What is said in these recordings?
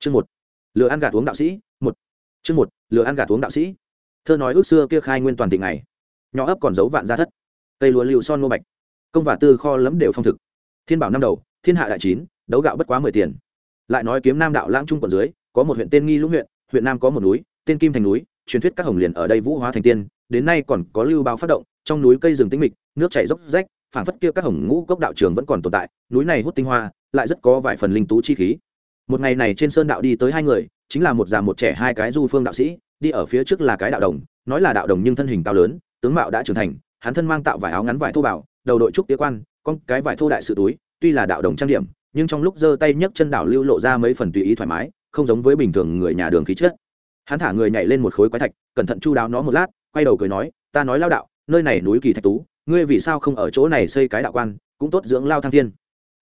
chương một, lừa ăn gà uống đạo sĩ, một. Chương một, lừa ăn gà uống đạo sĩ. Thơ nói ước xưa kia khai nguyên toàn tỉnh này nhỏ ấp còn giấu vạn gia thất. Cây lúa lưu son ngô bạch. Công và tư kho lấm đều phong thực. Thiên bảo năm đầu, thiên hạ đại chín, đấu gạo bất quá mười tiền. Lại nói kiếm nam đạo lãng trung quận dưới, có một huyện tên nghi lũng huyện huyện nam có một núi, tên kim thành núi, truyền thuyết các hồng liền ở đây vũ hóa thành tiên, đến nay còn có lưu bao phát động, trong núi cây rừng tĩnh mịch, nước chảy dốc rách, phảng phất kia các hồng ngũ cốc đạo trường vẫn còn tồn tại, núi này hút tinh hoa, lại rất có vài phần linh tú chi khí một ngày này trên sơn đạo đi tới hai người, chính là một già một trẻ hai cái du phương đạo sĩ, đi ở phía trước là cái đạo đồng, nói là đạo đồng nhưng thân hình cao lớn, tướng mạo đã trưởng thành, hắn thân mang tạo vải áo ngắn vải thô bảo đầu đội trúc tía quan, con cái vải thô đại sự túi, tuy là đạo đồng trang điểm, nhưng trong lúc giơ tay nhấc chân đảo lưu lộ ra mấy phần tùy ý thoải mái, không giống với bình thường người nhà đường khí chết hắn thả người nhảy lên một khối quái thạch, cẩn thận chu đáo nó một lát, quay đầu cười nói, ta nói lao đạo, nơi này núi kỳ thạch tú, ngươi vì sao không ở chỗ này xây cái đạo quan, cũng tốt dưỡng lao thăng thiên.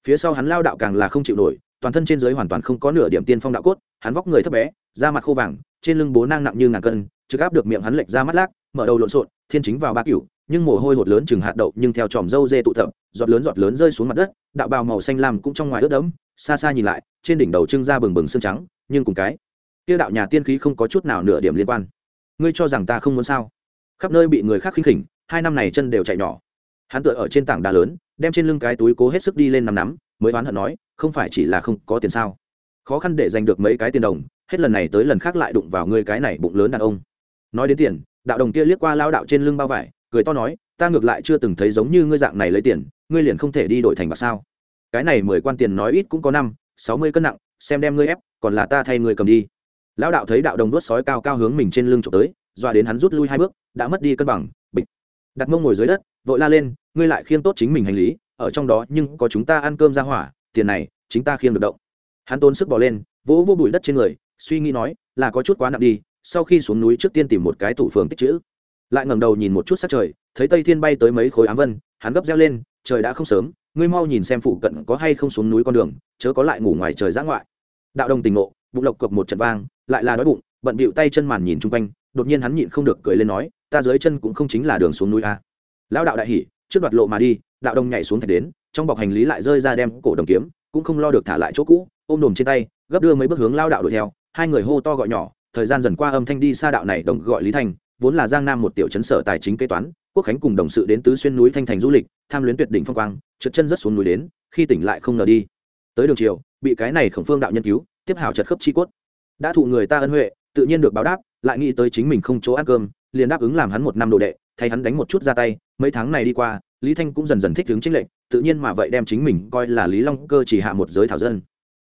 Phía sau hắn lao đạo càng là không chịu nổi toàn thân trên giới hoàn toàn không có nửa điểm tiên phong đạo cốt, hắn vóc người thấp bé, da mặt khô vàng, trên lưng bố nang nặng như ngàn cân, trực áp được miệng hắn lệch ra mắt lác, mở đầu lộn xộn, thiên chính vào ba cửu, nhưng mồ hôi hột lớn chừng hạt đậu nhưng theo tròm dâu dê tụ tập, giọt lớn giọt lớn rơi xuống mặt đất, đạo bào màu xanh lam cũng trong ngoài ướt đẫm, xa xa nhìn lại, trên đỉnh đầu trưng ra bừng bừng xương trắng, nhưng cùng cái kia đạo nhà tiên khí không có chút nào nửa điểm liên quan. Ngươi cho rằng ta không muốn sao? Khắp nơi bị người khác khinh khỉnh, hai năm này chân đều chạy nhỏ. Hắn tựa ở trên tảng đá lớn, đem trên lưng cái túi cố hết sức đi lên nằm nắm, mới oán hận nói không phải chỉ là không có tiền sao? Khó khăn để giành được mấy cái tiền đồng, hết lần này tới lần khác lại đụng vào ngươi cái này bụng lớn đàn ông. Nói đến tiền, đạo đồng kia liếc qua lao đạo trên lưng bao vải, cười to nói, ta ngược lại chưa từng thấy giống như ngươi dạng này lấy tiền, ngươi liền không thể đi đổi thành bạc sao? Cái này mười quan tiền nói ít cũng có năm, sáu mươi cân nặng, xem đem ngươi ép, còn là ta thay ngươi cầm đi. Lão đạo thấy đạo đồng đốt sói cao cao hướng mình trên lưng trộm tới, dọa đến hắn rút lui hai bước, đã mất đi cân bằng, bịch. Đặt mông ngồi dưới đất, vội la lên, ngươi lại khiêng tốt chính mình hành lý, ở trong đó nhưng có chúng ta ăn cơm ra hỏa tiền này, chính ta khiêng được động. Hắn tốn sức bỏ lên, vỗ vô bụi đất trên người, suy nghĩ nói, là có chút quá nặng đi, sau khi xuống núi trước tiên tìm một cái tủ phường tích chữ. Lại ngẩng đầu nhìn một chút sát trời, thấy tây thiên bay tới mấy khối ám vân, hắn gấp reo lên, trời đã không sớm, ngươi mau nhìn xem phụ cận có hay không xuống núi con đường, chớ có lại ngủ ngoài trời giã ngoại. Đạo đồng tình ngộ, bụng lộc cộc một trận vang, lại là đói bụng, bận bịu tay chân màn nhìn chung quanh, đột nhiên hắn nhịn không được cười lên nói, ta dưới chân cũng không chính là đường xuống núi a. Lão đạo đại hỉ trước đoạt lộ mà đi, đạo đồng nhảy xuống thạch đến, trong bọc hành lý lại rơi ra đem cổ đồng kiếm, cũng không lo được thả lại chỗ cũ, ôm đồm trên tay, gấp đưa mấy bước hướng lao đạo đuổi theo, hai người hô to gọi nhỏ, thời gian dần qua âm thanh đi xa đạo này đồng gọi lý thanh vốn là giang nam một tiểu chấn sở tài chính kế toán, quốc khánh cùng đồng sự đến tứ xuyên núi thanh thành du lịch, tham luyến tuyệt đỉnh phong quang, trượt chân rất xuống núi đến, khi tỉnh lại không ngờ đi. Tới đường chiều, bị cái này khổng phương đạo nhân cứu, tiếp hảo chật khớp chi cốt. Đã thụ người ta ân huệ, tự nhiên được báo đáp, lại nghĩ tới chính mình không chỗ ăn cơm, liền đáp ứng làm hắn một năm đồ đệ, thay hắn đánh một chút ra tay mấy tháng này đi qua, lý thanh cũng dần dần thích hướng chính lệnh, tự nhiên mà vậy đem chính mình coi là lý long cơ chỉ hạ một giới thảo dân.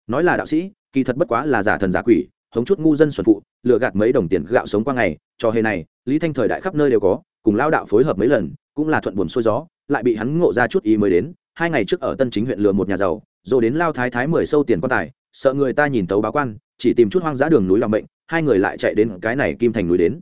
Nói là đạo sĩ, kỳ thật bất quá là giả thần giả quỷ, hống chút ngu dân xuẩn phụ, lừa gạt mấy đồng tiền gạo sống qua ngày trò hề này, lý thanh thời đại khắp nơi đều có, cùng lao đạo phối hợp mấy lần, cũng là thuận buồn xuôi gió, lại bị hắn ngộ ra chút ý mới đến, hai ngày trước ở tân chính huyện lừa một nhà giàu rồi đến lao thái thái mười sâu tiền quan tài, sợ người ta nhìn tấu báo quan, chỉ tìm chút hoang dã đường núi làm bệnh hai người lại chạy đến cái này kim thành núi đến.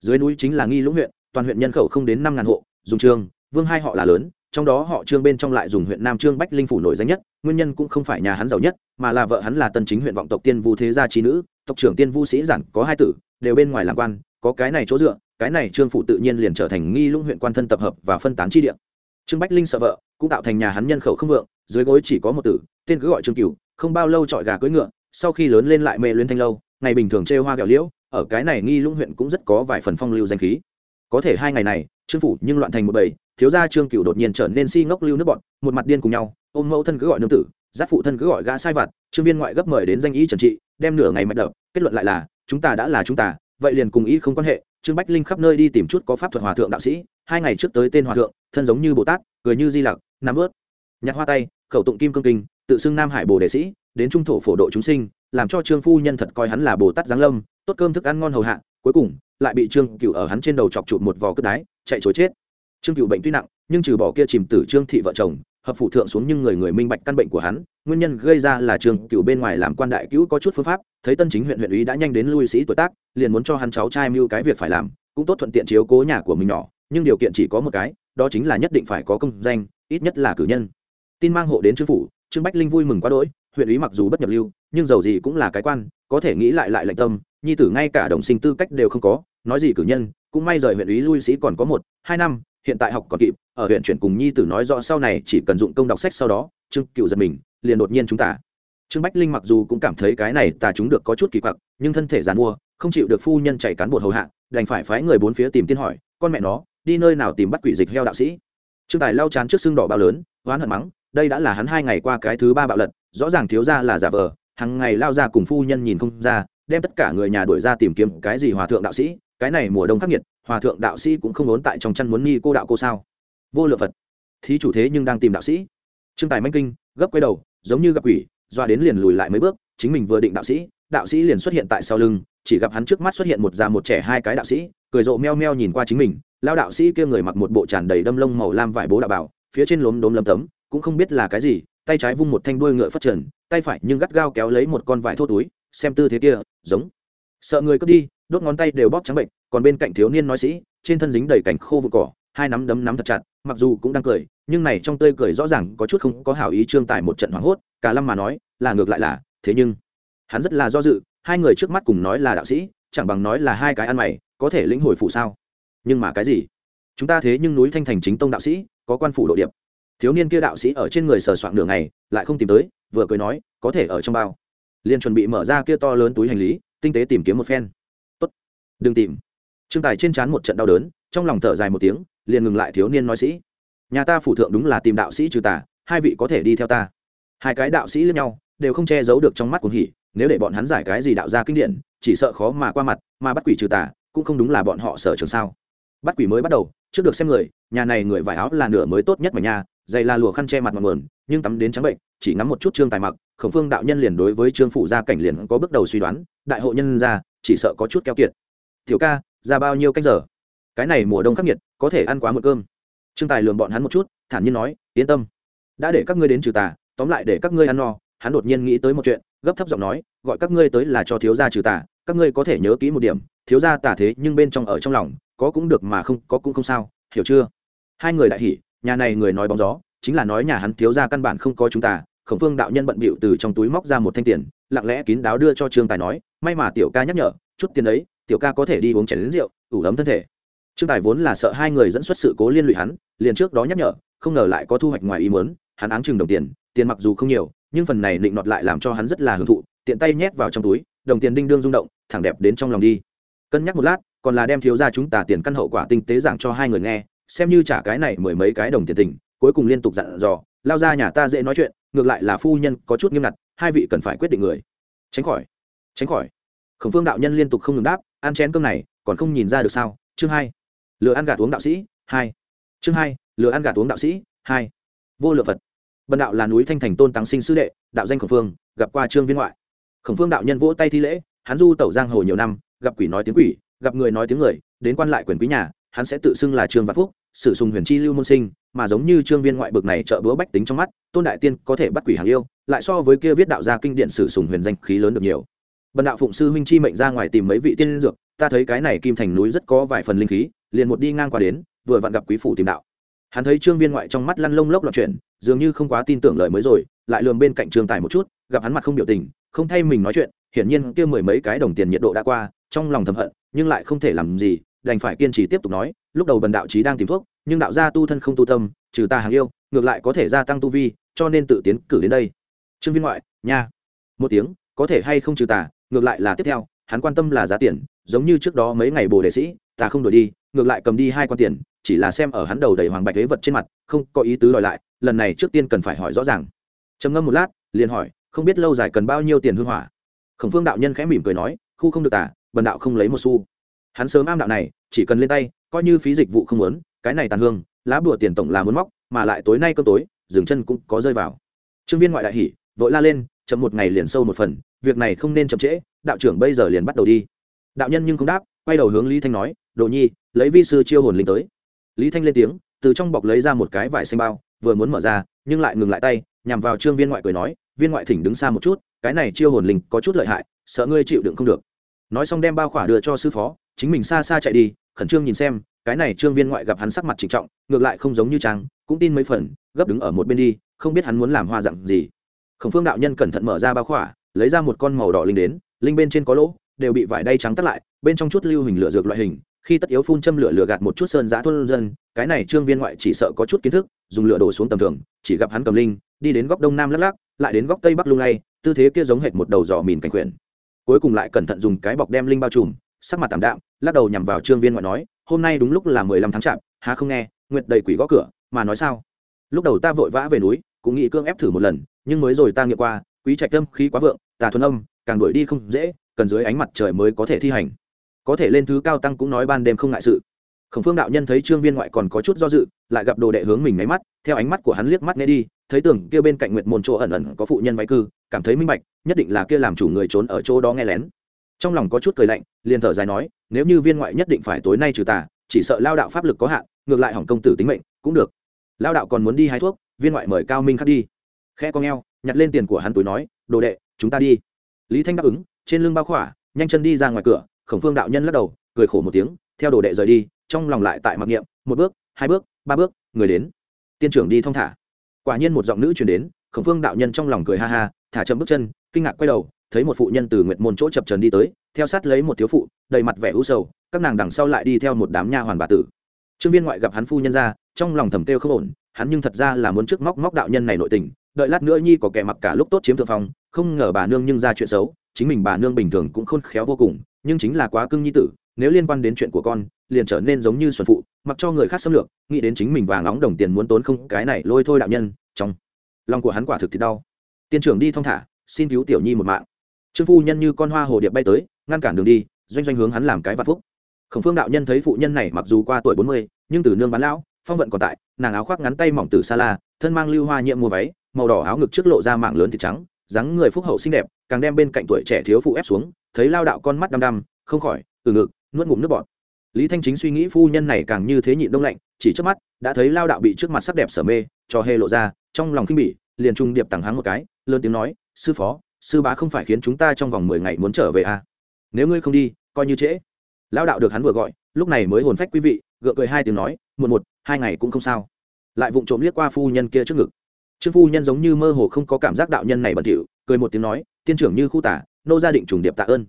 Dưới núi chính là nghi lũng huyện, toàn huyện nhân khẩu không đến năm ngàn hộ dùng trương, vương hai họ là lớn trong đó họ trương bên trong lại dùng huyện nam trương bách linh phủ nổi danh nhất nguyên nhân cũng không phải nhà hắn giàu nhất mà là vợ hắn là tân chính huyện vọng tộc tiên vu thế gia trí nữ tộc trưởng tiên vu sĩ giản có hai tử đều bên ngoài làm quan có cái này chỗ dựa cái này trương phụ tự nhiên liền trở thành nghi lũng huyện quan thân tập hợp và phân tán chi địa. Trương bách linh sợ vợ cũng tạo thành nhà hắn nhân khẩu không vượng dưới gối chỉ có một tử tên cứ gọi trương cửu không bao lâu trọi gà cưỡi ngựa sau khi lớn lên lại mê luyến thanh lâu ngày bình thường trêu hoa gạo liễu ở cái này nghi lũng huyện cũng rất có vài phần phong lưu danh khí có thể hai ngày này, trương phủ nhưng loạn thành một bầy, thiếu gia trương cửu đột nhiên trở nên si ngốc lưu nước bọn, một mặt điên cùng nhau, ôm mẫu thân cứ gọi nương tử, giáp phụ thân cứ gọi gã sai vặt, trương viên ngoại gấp mời đến danh ý trần trị, đem nửa ngày mạch đập, kết luận lại là, chúng ta đã là chúng ta, vậy liền cùng ý không quan hệ. Trương bách linh khắp nơi đi tìm chút có pháp thuật hòa thượng đạo sĩ, hai ngày trước tới tên hòa thượng, thân giống như bồ tát, cười như di lặc, nắm ướt nhặt hoa tay, khẩu tụng kim cương kinh, tự xưng nam hải bồ đệ sĩ, đến trung thổ phổ độ chúng sinh, làm cho trương phu nhân thật coi hắn là bồ tát giáng lâm, tốt cơm thức ăn ngon hầu hạ cuối cùng lại bị trương cựu ở hắn trên đầu chọc chụp một vò cất đái, chạy chối chết. Trương cựu bệnh tuy nặng, nhưng trừ bỏ kia chìm tử trương thị vợ chồng, hợp phụ thượng xuống nhưng người người minh bạch căn bệnh của hắn, nguyên nhân gây ra là trương cựu bên ngoài làm quan đại cứu có chút phương pháp, thấy tân chính huyện huyện ủy đã nhanh đến lui sĩ tuổi tác, liền muốn cho hắn cháu trai mưu cái việc phải làm, cũng tốt thuận tiện chiếu cố nhà của mình nhỏ, nhưng điều kiện chỉ có một cái, đó chính là nhất định phải có công danh, ít nhất là cử nhân. Tin mang hộ đến trương phủ, trương bách linh vui mừng quá đỗi, huyện ủy mặc dù bất nhập lưu, nhưng dầu gì cũng là cái quan, có thể nghĩ lại lại lạnh tâm nhi tử ngay cả đồng sinh tư cách đều không có, nói gì cử nhân, cũng may rời huyện ý lui sĩ còn có một, hai năm, hiện tại học còn kịp, ở huyện chuyển cùng nhi tử nói rõ sau này chỉ cần dụng công đọc sách sau đó, trương cựu giật mình, liền đột nhiên chúng ta trương bách linh mặc dù cũng cảm thấy cái này ta chúng được có chút kỳ quặc, nhưng thân thể giàn mua, không chịu được phu nhân chạy cán bột hầu hạ, đành phải phái người bốn phía tìm tiên hỏi, con mẹ nó, đi nơi nào tìm bắt quỷ dịch heo đạo sĩ? Trương tài lau chán trước xương đỏ bao lớn, oán hận mắng, đây đã là hắn hai ngày qua cái thứ ba bạo lật, rõ ràng thiếu ra là giả vờ hàng ngày lao ra cùng phu nhân nhìn không ra đem tất cả người nhà đuổi ra tìm kiếm cái gì hòa thượng đạo sĩ, cái này mùa đông khắc nghiệt, hòa thượng đạo sĩ cũng không ốn tại trong chăn muốn nghi cô đạo cô sao. Vô lượng phật. Thí chủ thế nhưng đang tìm đạo sĩ. Trương tài manh kinh, gấp quay đầu, giống như gặp quỷ, doa đến liền lùi lại mấy bước, chính mình vừa định đạo sĩ đạo sĩ liền xuất hiện tại sau lưng, chỉ gặp hắn trước mắt xuất hiện một già một trẻ hai cái đạo sĩ, cười rộ meo meo nhìn qua chính mình, lao đạo sĩ kia người mặc một bộ tràn đầy đâm lông màu lam vải bố đạo bảo, phía trên lốm đốm lấm tấm, cũng không biết là cái gì, tay trái vung một thanh đuôi ngựa phát trần, tay phải nhưng gắt gao kéo lấy một con vải thô túi xem tư thế kia, giống. Sợ người cướp đi, đốt ngón tay đều bóp trắng bệnh, còn bên cạnh thiếu niên nói sĩ, trên thân dính đầy cảnh khô vụ cỏ, hai nắm đấm nắm thật chặt, mặc dù cũng đang cười, nhưng này trong tươi cười rõ ràng có chút không có hảo ý trương tài một trận hoảng hốt, cả lâm mà nói, là ngược lại là, thế nhưng hắn rất là do dự, hai người trước mắt cùng nói là đạo sĩ, chẳng bằng nói là hai cái ăn mày, có thể lĩnh hồi phụ sao? Nhưng mà cái gì? Chúng ta thế nhưng núi thanh thành chính tông đạo sĩ, có quan phủ độ điệp. Thiếu niên kia đạo sĩ ở trên người sờ soạn đường này lại không tìm tới, vừa cười nói, có thể ở trong bao liền chuẩn bị mở ra kia to lớn túi hành lý, tinh tế tìm kiếm một phen. Tốt. Đừng tìm. Trương tài trên trán một trận đau đớn, trong lòng thở dài một tiếng, liền ngừng lại thiếu niên nói sĩ. Nhà ta phủ thượng đúng là tìm đạo sĩ trừ tà, hai vị có thể đi theo ta. Hai cái đạo sĩ lẫn nhau, đều không che giấu được trong mắt cuồng hỉ, nếu để bọn hắn giải cái gì đạo ra kinh điển, chỉ sợ khó mà qua mặt, mà bắt quỷ trừ tà, cũng không đúng là bọn họ sở trường sao. Bắt quỷ mới bắt đầu, trước được xem người, nhà này người vải áo là nửa mới tốt nhất mà nhà dày là lùa khăn che mặt mặt nguồn, nhưng tắm đến trắng bệnh, chỉ ngắm một chút trương tài mặc khổng phương đạo nhân liền đối với trương phụ gia cảnh liền có bước đầu suy đoán, đại hộ nhân ra chỉ sợ có chút keo kiệt. Tiểu ca, ra bao nhiêu cách giờ? Cái này mùa đông khắc nghiệt, có thể ăn quá một cơm. Trương tài lường bọn hắn một chút, thản nhiên nói, yên tâm. Đã để các ngươi đến trừ tà, tóm lại để các ngươi ăn no. Hắn đột nhiên nghĩ tới một chuyện, gấp thấp giọng nói, gọi các ngươi tới là cho thiếu gia trừ tà, các ngươi có thể nhớ kỹ một điểm, thiếu gia tà thế nhưng bên trong ở trong lòng, có cũng được mà không, có cũng không sao, hiểu chưa? Hai người đại hỉ, nhà này người nói bóng gió, chính là nói nhà hắn thiếu gia căn bản không có chúng ta khổng phương đạo nhân bận bịu từ trong túi móc ra một thanh tiền lặng lẽ kín đáo đưa cho trương tài nói may mà tiểu ca nhắc nhở chút tiền ấy, tiểu ca có thể đi uống chén đến rượu ủ ấm thân thể. Trương tài vốn là sợ hai người dẫn xuất sự cố liên lụy hắn liền trước đó nhắc nhở không ngờ lại có thu hoạch ngoài ý muốn hắn áng chừng đồng tiền tiền mặc dù không nhiều nhưng phần này định nọt lại làm cho hắn rất là hưởng thụ tiện tay nhét vào trong túi đồng tiền đinh đương rung động thẳng đẹp đến trong lòng đi. Cân nhắc một lát còn là đem thiếu ra chúng ta tiền căn hậu quả tinh tế giảng cho hai người nghe xem như trả cái này mười mấy cái đồng tiền tình cuối cùng liên tục dặn dò lao ra nhà ta dễ nói chuyện, ngược lại là phu nhân có chút nghiêm ngặt, hai vị cần phải quyết định người. Tránh khỏi tránh khỏi. Khổng phương đạo nhân liên tục không ngừng đáp, ăn chén cơm này, còn không nhìn ra được sao? Chương hai. Lừa ăn gà uống đạo sĩ, hai. Chương hai, lừa ăn gà uống đạo sĩ, hai. Vô lượng phật. Bần đạo là núi thanh thành tôn tăng sinh sư đệ, đạo danh khổng phương, gặp qua trương viên ngoại. Khổng phương đạo nhân vỗ tay thi lễ, hắn du tẩu giang hồ nhiều năm, gặp quỷ nói tiếng quỷ, gặp người nói tiếng người, đến quan lại quyền quý nhà, hắn sẽ tự xưng là trương văn phúc, sử dụng huyền chi lưu môn sinh mà giống như trương viên ngoại bực này trợ búa bách tính trong mắt, tôn đại tiên có thể bắt quỷ hàng yêu, lại so với kia viết đạo gia kinh điện sử sùng huyền danh khí lớn được nhiều. Bần đạo phụng sư huynh chi mệnh ra ngoài tìm mấy vị tiên dược, ta thấy cái này kim thành núi rất có vài phần linh khí, liền một đi ngang qua đến, vừa vặn gặp quý phủ tìm đạo. Hắn thấy trương viên ngoại trong mắt lăn lông lốc loạn chuyện dường như không quá tin tưởng lời mới rồi, lại lườm bên cạnh trương tài một chút, gặp hắn mặt không biểu tình, không thay mình nói chuyện, hiển nhiên kia mười mấy cái đồng tiền nhiệt độ đã qua, trong lòng thầm hận, nhưng lại không thể làm gì, đành phải kiên trì tiếp tục nói, lúc đầu bần đạo trí đang tìm thuốc nhưng đạo gia tu thân không tu tâm, trừ ta hàng yêu, ngược lại có thể gia tăng tu vi, cho nên tự tiến cử đến đây. Trương viên ngoại, nha. Một tiếng, có thể hay không trừ tà ngược lại là tiếp theo, hắn quan tâm là giá tiền, giống như trước đó mấy ngày bồ đề sĩ, ta không đổi đi, ngược lại cầm đi hai quan tiền, chỉ là xem ở hắn đầu đầy hoàng bạch thế vật trên mặt, không có ý tứ đòi lại, lần này trước tiên cần phải hỏi rõ ràng. Trầm ngâm một lát, liền hỏi, không biết lâu dài cần bao nhiêu tiền hương hỏa? Khổng phương đạo nhân khẽ mỉm cười nói, khu không được tả, bần đạo không lấy một xu. Hắn sớm am đạo này, chỉ cần lên tay, coi như phí dịch vụ không muốn cái này tàn hương, lá bùa tiền tổng là muốn móc, mà lại tối nay cơm tối dừng chân cũng có rơi vào. Trương viên ngoại đại hỉ, vội la lên, chậm một ngày liền sâu một phần, việc này không nên chậm trễ, đạo trưởng bây giờ liền bắt đầu đi. Đạo nhân nhưng không đáp, quay đầu hướng lý thanh nói, đồ nhi, lấy vi sư chiêu hồn linh tới. Lý thanh lên tiếng, từ trong bọc lấy ra một cái vải xanh bao, vừa muốn mở ra, nhưng lại ngừng lại tay, nhằm vào trương viên ngoại cười nói, viên ngoại thỉnh đứng xa một chút, cái này chiêu hồn linh có chút lợi hại, sợ ngươi chịu đựng không được. Nói xong đem bao khỏa đưa cho sư phó, chính mình xa xa chạy đi, khẩn trương nhìn xem cái này trương viên ngoại gặp hắn sắc mặt trịnh trọng, ngược lại không giống như trang cũng tin mấy phần, gấp đứng ở một bên đi, không biết hắn muốn làm hoa dặn gì. Khổng phương đạo nhân cẩn thận mở ra bao khỏa, lấy ra một con màu đỏ linh đến, linh bên trên có lỗ, đều bị vải đay trắng tắt lại, bên trong chút lưu hình lửa dược loại hình, khi tất yếu phun châm lửa lửa gạt một chút sơn giã thôn dân, cái này trương viên ngoại chỉ sợ có chút kiến thức, dùng lửa đổ xuống tầm thường, chỉ gặp hắn cầm linh, đi đến góc đông nam lắc lắc, lại đến góc tây bắc lung lay, tư thế kia giống hệt một đầu giò mìn cảnh quyển cuối cùng lại cẩn thận dùng cái bọc đem linh bao trùm, sắc mặt tảm đạm, lắc đầu nhằm vào trương viên ngoại nói hôm nay đúng lúc là mười lăm tháng chạp, há không nghe, nguyệt đầy quỷ gõ cửa, mà nói sao? Lúc đầu ta vội vã về núi, cũng nghĩ cương ép thử một lần, nhưng mới rồi ta nghiệm qua, quý trạch tâm khí quá vượng, tà thuần âm, càng đuổi đi không dễ, cần dưới ánh mặt trời mới có thể thi hành. Có thể lên thứ cao tăng cũng nói ban đêm không ngại sự. Khổng phương đạo nhân thấy trương viên ngoại còn có chút do dự, lại gặp đồ đệ hướng mình máy mắt, theo ánh mắt của hắn liếc mắt nghe đi, thấy tưởng kia bên cạnh nguyệt môn chỗ ẩn ẩn có phụ nhân váy cư, cảm thấy minh bạch, nhất định là kia làm chủ người trốn ở chỗ đó nghe lén trong lòng có chút cười lạnh, liền thở dài nói, nếu như viên ngoại nhất định phải tối nay trừ tà, chỉ sợ lao đạo pháp lực có hạn, ngược lại hỏng công tử tính mệnh, cũng được. Lao đạo còn muốn đi hái thuốc, viên ngoại mời cao minh khắc đi. Khe con ngheo nhặt lên tiền của hắn túi nói, đồ đệ, chúng ta đi. Lý thanh đáp ứng, trên lưng bao khỏa, nhanh chân đi ra ngoài cửa, khổng phương đạo nhân lắc đầu, cười khổ một tiếng, theo đồ đệ rời đi, trong lòng lại tại mặc niệm, một bước, hai bước, ba bước, người đến. Tiên trưởng đi thong thả. Quả nhiên một giọng nữ chuyển đến, khổng phương đạo nhân trong lòng cười ha ha, thả chậm bước chân, kinh ngạc quay đầu thấy một phụ nhân từ nguyệt môn chỗ chập trần đi tới, theo sát lấy một thiếu phụ, đầy mặt vẻ u sầu, các nàng đằng sau lại đi theo một đám nha hoàn bà tử. Trương viên ngoại gặp hắn phu nhân ra, trong lòng thầm kêu không ổn, hắn nhưng thật ra là muốn trước móc móc đạo nhân này nội tình, đợi lát nữa nhi có kẻ mặc cả lúc tốt chiếm thượng phong, không ngờ bà nương nhưng ra chuyện xấu, chính mình bà nương bình thường cũng khôn khéo vô cùng, nhưng chính là quá cưng nhi tử, nếu liên quan đến chuyện của con, liền trở nên giống như xuân phụ, mặc cho người khác xâm lược, nghĩ đến chính mình vàng nóng đồng tiền muốn tốn không, cái này lôi thôi đạo nhân, trong lòng của hắn quả thực thì đau. Tiên trưởng đi thong thả, xin cứu tiểu nhi một mạng trương phu nhân như con hoa hồ điệp bay tới, ngăn cản đường đi, doanh doanh hướng hắn làm cái vạn phúc. Khổng phương đạo nhân thấy phụ nhân này mặc dù qua tuổi bốn mươi, nhưng từ nương bán lão, phong vận còn tại, nàng áo khoác ngắn tay mỏng từ xa la, thân mang lưu hoa nhiệm mua váy, màu đỏ áo ngực trước lộ ra mạng lớn thịt trắng, dáng người phúc hậu xinh đẹp, càng đem bên cạnh tuổi trẻ thiếu phụ ép xuống, thấy lao đạo con mắt đăm đăm, không khỏi, từ ngực, nuốt ngụm nước bọt. Lý thanh chính suy nghĩ phu nhân này càng như thế nhịn đông lạnh, chỉ trước mắt, đã thấy lao đạo bị trước mặt sắc đẹp sở mê, cho hê lộ ra, trong lòng khinh bỉ, liền trung điệp tặng hắng một cái, lớn tiếng nói, sư phó sư bá không phải khiến chúng ta trong vòng mười ngày muốn trở về à. nếu ngươi không đi, coi như trễ. Lão đạo được hắn vừa gọi, lúc này mới hồn phách quý vị, gượng cười hai tiếng nói một một, hai ngày cũng không sao. Lại vụng trộm liếc qua phu nhân kia trước ngực. Trương phu nhân giống như mơ hồ không có cảm giác đạo nhân này bẩn thỉu, cười một tiếng nói, tiên trưởng như khu tả, nô gia định trùng điệp tạ ơn.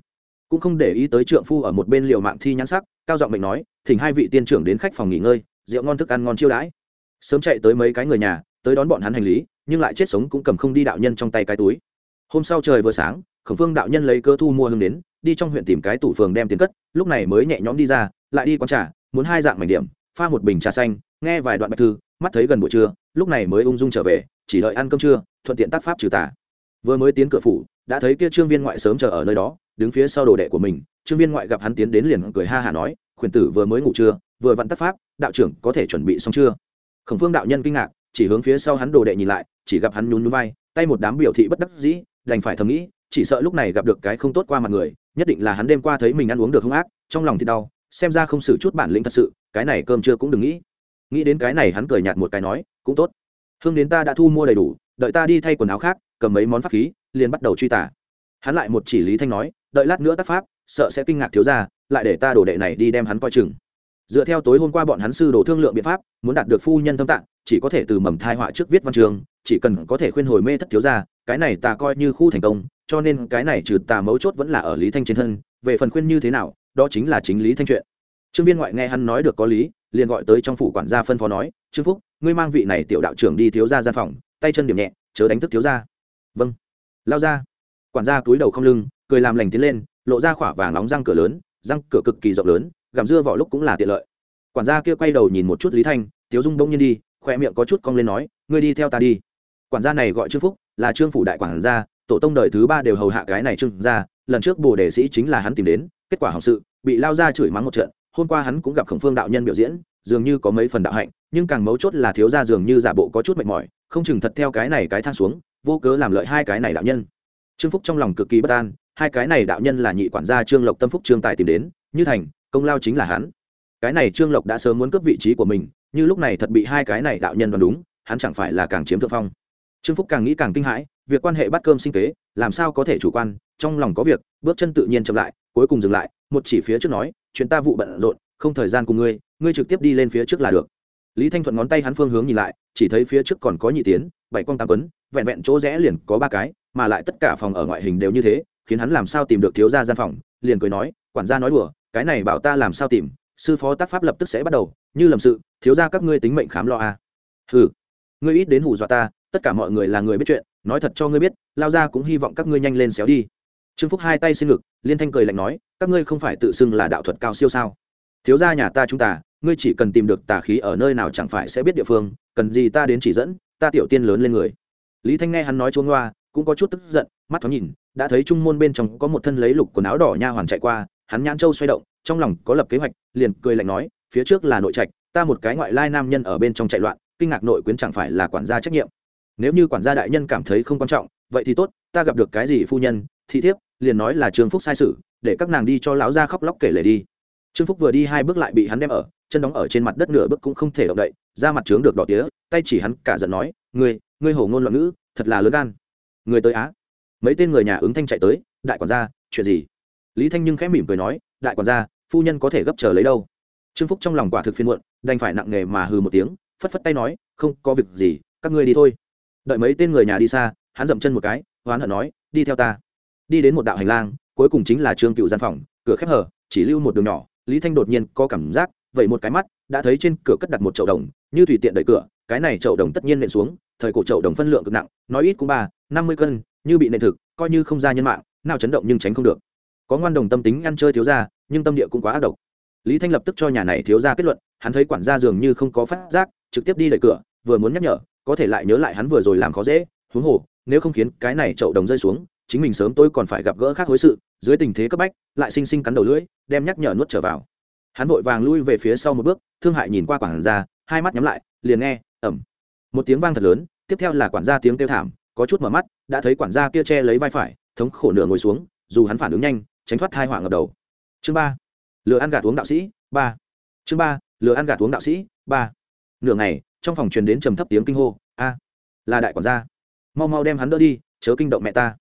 Cũng không để ý tới trượng phu ở một bên liều mạng thi nhãn sắc, cao giọng mệnh nói, thỉnh hai vị tiên trưởng đến khách phòng nghỉ ngơi, rượu ngon thức ăn ngon chiêu đãi. Sớm chạy tới mấy cái người nhà, tới đón bọn hắn hành lý, nhưng lại chết sống cũng cầm không đi đạo nhân trong tay cái túi hôm sau trời vừa sáng, khổng phương đạo nhân lấy cơ thu mua hương đến, đi trong huyện tìm cái tủ phường đem tiền cất, lúc này mới nhẹ nhõm đi ra, lại đi quán trà, muốn hai dạng mảnh điểm, pha một bình trà xanh, nghe vài đoạn bạch thư, mắt thấy gần buổi trưa, lúc này mới ung dung trở về, chỉ đợi ăn cơm trưa, thuận tiện tác pháp trừ tà. Vừa mới tiến cửa phủ, đã thấy kia trương viên ngoại sớm chờ ở nơi đó, đứng phía sau đồ đệ của mình, trương viên ngoại gặp hắn tiến đến liền cười ha hả nói, khuyển tử vừa mới ngủ trưa, vừa vặn tác pháp, đạo trưởng có thể chuẩn bị xong chưa? Khổng phương đạo nhân kinh ngạc, chỉ hướng phía sau hắn đồ đệ nhìn lại, chỉ gặp hắn nhún nhún vai, tay một đám biểu thị bất đắc dĩ đành phải thầm nghĩ, chỉ sợ lúc này gặp được cái không tốt qua mặt người, nhất định là hắn đêm qua thấy mình ăn uống được không ác, trong lòng thì đau, xem ra không xử chút bản lĩnh thật sự, cái này cơm chưa cũng đừng nghĩ. Nghĩ đến cái này hắn cười nhạt một cái nói, cũng tốt. Hương đến ta đã thu mua đầy đủ, đợi ta đi thay quần áo khác, cầm mấy món pháp khí, liền bắt đầu truy tả. Hắn lại một chỉ lý thanh nói, đợi lát nữa tác pháp, sợ sẽ kinh ngạc thiếu ra lại để ta đổ đệ này đi đem hắn coi chừng. Dựa theo tối hôm qua bọn hắn sư đổ thương lượng biện pháp, muốn đạt được phu nhân thâm tạng, chỉ có thể từ mầm thai họa trước viết văn trường chỉ cần có thể khuyên hồi mê thất thiếu ra cái này ta coi như khu thành công, cho nên cái này trừ tà mấu chốt vẫn là ở lý thanh trên thân, về phần khuyên như thế nào, đó chính là chính lý thanh chuyện. Trương viên ngoại nghe hắn nói được có lý, liền gọi tới trong phủ quản gia phân phó nói, trương phúc, ngươi mang vị này tiểu đạo trưởng đi thiếu ra gian phòng, tay chân điểm nhẹ, chớ đánh thức thiếu ra vâng. Lao ra. Quản gia túi đầu không lưng, cười làm lành tiến lên, lộ ra khỏa vàng nóng răng cửa lớn, răng cửa cực kỳ rộng lớn, gặm dưa vỏ lúc cũng là tiện lợi. Quản gia kia quay đầu nhìn một chút lý thanh, tiếu dung đông nhiên đi, khoe miệng có chút cong lên nói, ngươi đi theo ta đi. Quản gia này gọi trương phúc là trương phủ đại quản gia, tổ tông đời thứ ba đều hầu hạ cái này trương gia, lần trước bồ đề sĩ chính là hắn tìm đến, kết quả hỏng sự, bị lao ra chửi mắng một trận, hôm qua hắn cũng gặp khổng phương đạo nhân biểu diễn, dường như có mấy phần đạo hạnh, nhưng càng mấu chốt là thiếu gia dường như giả bộ có chút mệt mỏi, không chừng thật theo cái này cái thang xuống, vô cớ làm lợi hai cái này đạo nhân. Trương phúc trong lòng cực kỳ bất an, hai cái này đạo nhân là nhị quản gia trương lộc tâm phúc trương tài tìm đến, như thành, công lao chính là hắn. Cái này trương lộc đã sớm muốn cướp vị trí của mình, như lúc này thật bị hai cái này đạo nhân đoán đúng, hắn chẳng phải là càng chiếm thượng phong trương phúc càng nghĩ càng kinh hãi, việc quan hệ bắt cơm sinh kế, làm sao có thể chủ quan, trong lòng có việc, bước chân tự nhiên chậm lại, cuối cùng dừng lại, một chỉ phía trước nói, chuyện ta vụ bận rộn, không thời gian cùng ngươi ngươi trực tiếp đi lên phía trước là được lý thanh thuận ngón tay hắn phương hướng nhìn lại, chỉ thấy phía trước còn có nhị tiến, bảy quang tam tuấn vẹn vẹn chỗ rẽ liền có ba cái, mà lại tất cả phòng ở ngoại hình đều như thế, khiến hắn làm sao tìm được thiếu gia gian phòng, liền cười nói, quản gia nói đùa, cái này bảo ta làm sao tìm, sư phó tác pháp lập tức sẽ bắt đầu, như lầm sự, thiếu gia các ngươi tính mệnh khám lo à. ừ ngươi ít đến hù dọa ta tất cả mọi người là người biết chuyện, nói thật cho ngươi biết, lao ra cũng hy vọng các ngươi nhanh lên xéo đi. Trương phúc hai tay xin ngực, liên thanh cười lạnh nói, các ngươi không phải tự xưng là đạo thuật cao siêu sao? Thiếu gia nhà ta chúng ta, ngươi chỉ cần tìm được tà khí ở nơi nào chẳng phải sẽ biết địa phương, cần gì ta đến chỉ dẫn, ta tiểu tiên lớn lên người. Lý thanh nghe hắn nói chuông loa, cũng có chút tức giận, mắt thoáng nhìn, đã thấy trung môn bên trong có một thân lấy lục quần áo đỏ nha hoàn chạy qua, hắn nhãn châu xoay động, trong lòng có lập kế hoạch, liền cười lạnh nói, phía trước là nội trạch, ta một cái ngoại lai nam nhân ở bên trong chạy loạn, kinh ngạc nội quyến chẳng phải là quản gia trách nhiệm nếu như quản gia đại nhân cảm thấy không quan trọng, vậy thì tốt, ta gặp được cái gì phu nhân, thị thiếp, liền nói là trương phúc sai sự, để các nàng đi cho lão gia khóc lóc kể lể đi. Trương phúc vừa đi hai bước lại bị hắn đem ở, chân đóng ở trên mặt đất nửa bước cũng không thể động đậy ra mặt trướng được đỏ tía, tay chỉ hắn cả giận nói, ngươi ngươi hổ ngôn loạn ngữ, thật là lớn gan. Người tới á. Mấy tên người nhà ứng thanh chạy tới, đại quản gia, chuyện gì? Lý thanh nhưng khẽ mỉm cười nói, đại quản gia, phu nhân có thể gấp chờ lấy đâu? Trương phúc trong lòng quả thực phiên muộn, đành phải nặng nề mà hừ một tiếng, phất phất tay nói, không có việc gì, các ngươi đi thôi đợi mấy tên người nhà đi xa, hắn dậm chân một cái hoán hận nói, đi theo ta. Đi đến một đạo hành lang, cuối cùng chính là trương cựu gian phòng, cửa khép hở chỉ lưu một đường nhỏ. Lý thanh đột nhiên có cảm giác, vậy một cái mắt, đã thấy trên cửa cất đặt một chậu đồng, như tùy tiện đẩy cửa, cái này chậu đồng tất nhiên nện xuống, thời cổ chậu đồng phân lượng cực nặng, nói ít cũng ba, năm mươi cân, như bị nện thực, coi như không ra nhân mạng, nào chấn động nhưng tránh không được. Có ngoan đồng tâm tính ăn chơi thiếu ra nhưng tâm địa cũng quá ác độc. Lý thanh lập tức cho nhà này thiếu ra kết luận, hắn thấy quản gia dường như không có phát giác, trực tiếp đi đẩy cửa, vừa muốn nhắc nhở có thể lại nhớ lại hắn vừa rồi làm khó dễ, huống hồ, nếu không khiến cái này chậu đồng rơi xuống, chính mình sớm tôi còn phải gặp gỡ khác hối sự, dưới tình thế cấp bách, lại xinh xinh cắn đầu lưỡi, đem nhắc nhở nuốt trở vào. Hắn vội vàng lui về phía sau một bước, thương hại nhìn qua quản gia, hai mắt nhắm lại, liền nghe ẩm một tiếng vang thật lớn, tiếp theo là quản gia tiếng kêu thảm, có chút mở mắt, đã thấy quản gia kia che lấy vai phải, thống khổ nửa ngồi xuống, dù hắn phản ứng nhanh, tránh thoát hai họa ngập đầu. Chương ba, lừa ăn gạt uống đạo sĩ, ba. Chương ba, lừa ăn gạt uống đạo sĩ, ba. Nửa ngày trong phòng truyền đến trầm thấp tiếng kinh hô, a, là đại quản gia. Mau mau đem hắn đỡ đi, chớ kinh động mẹ ta.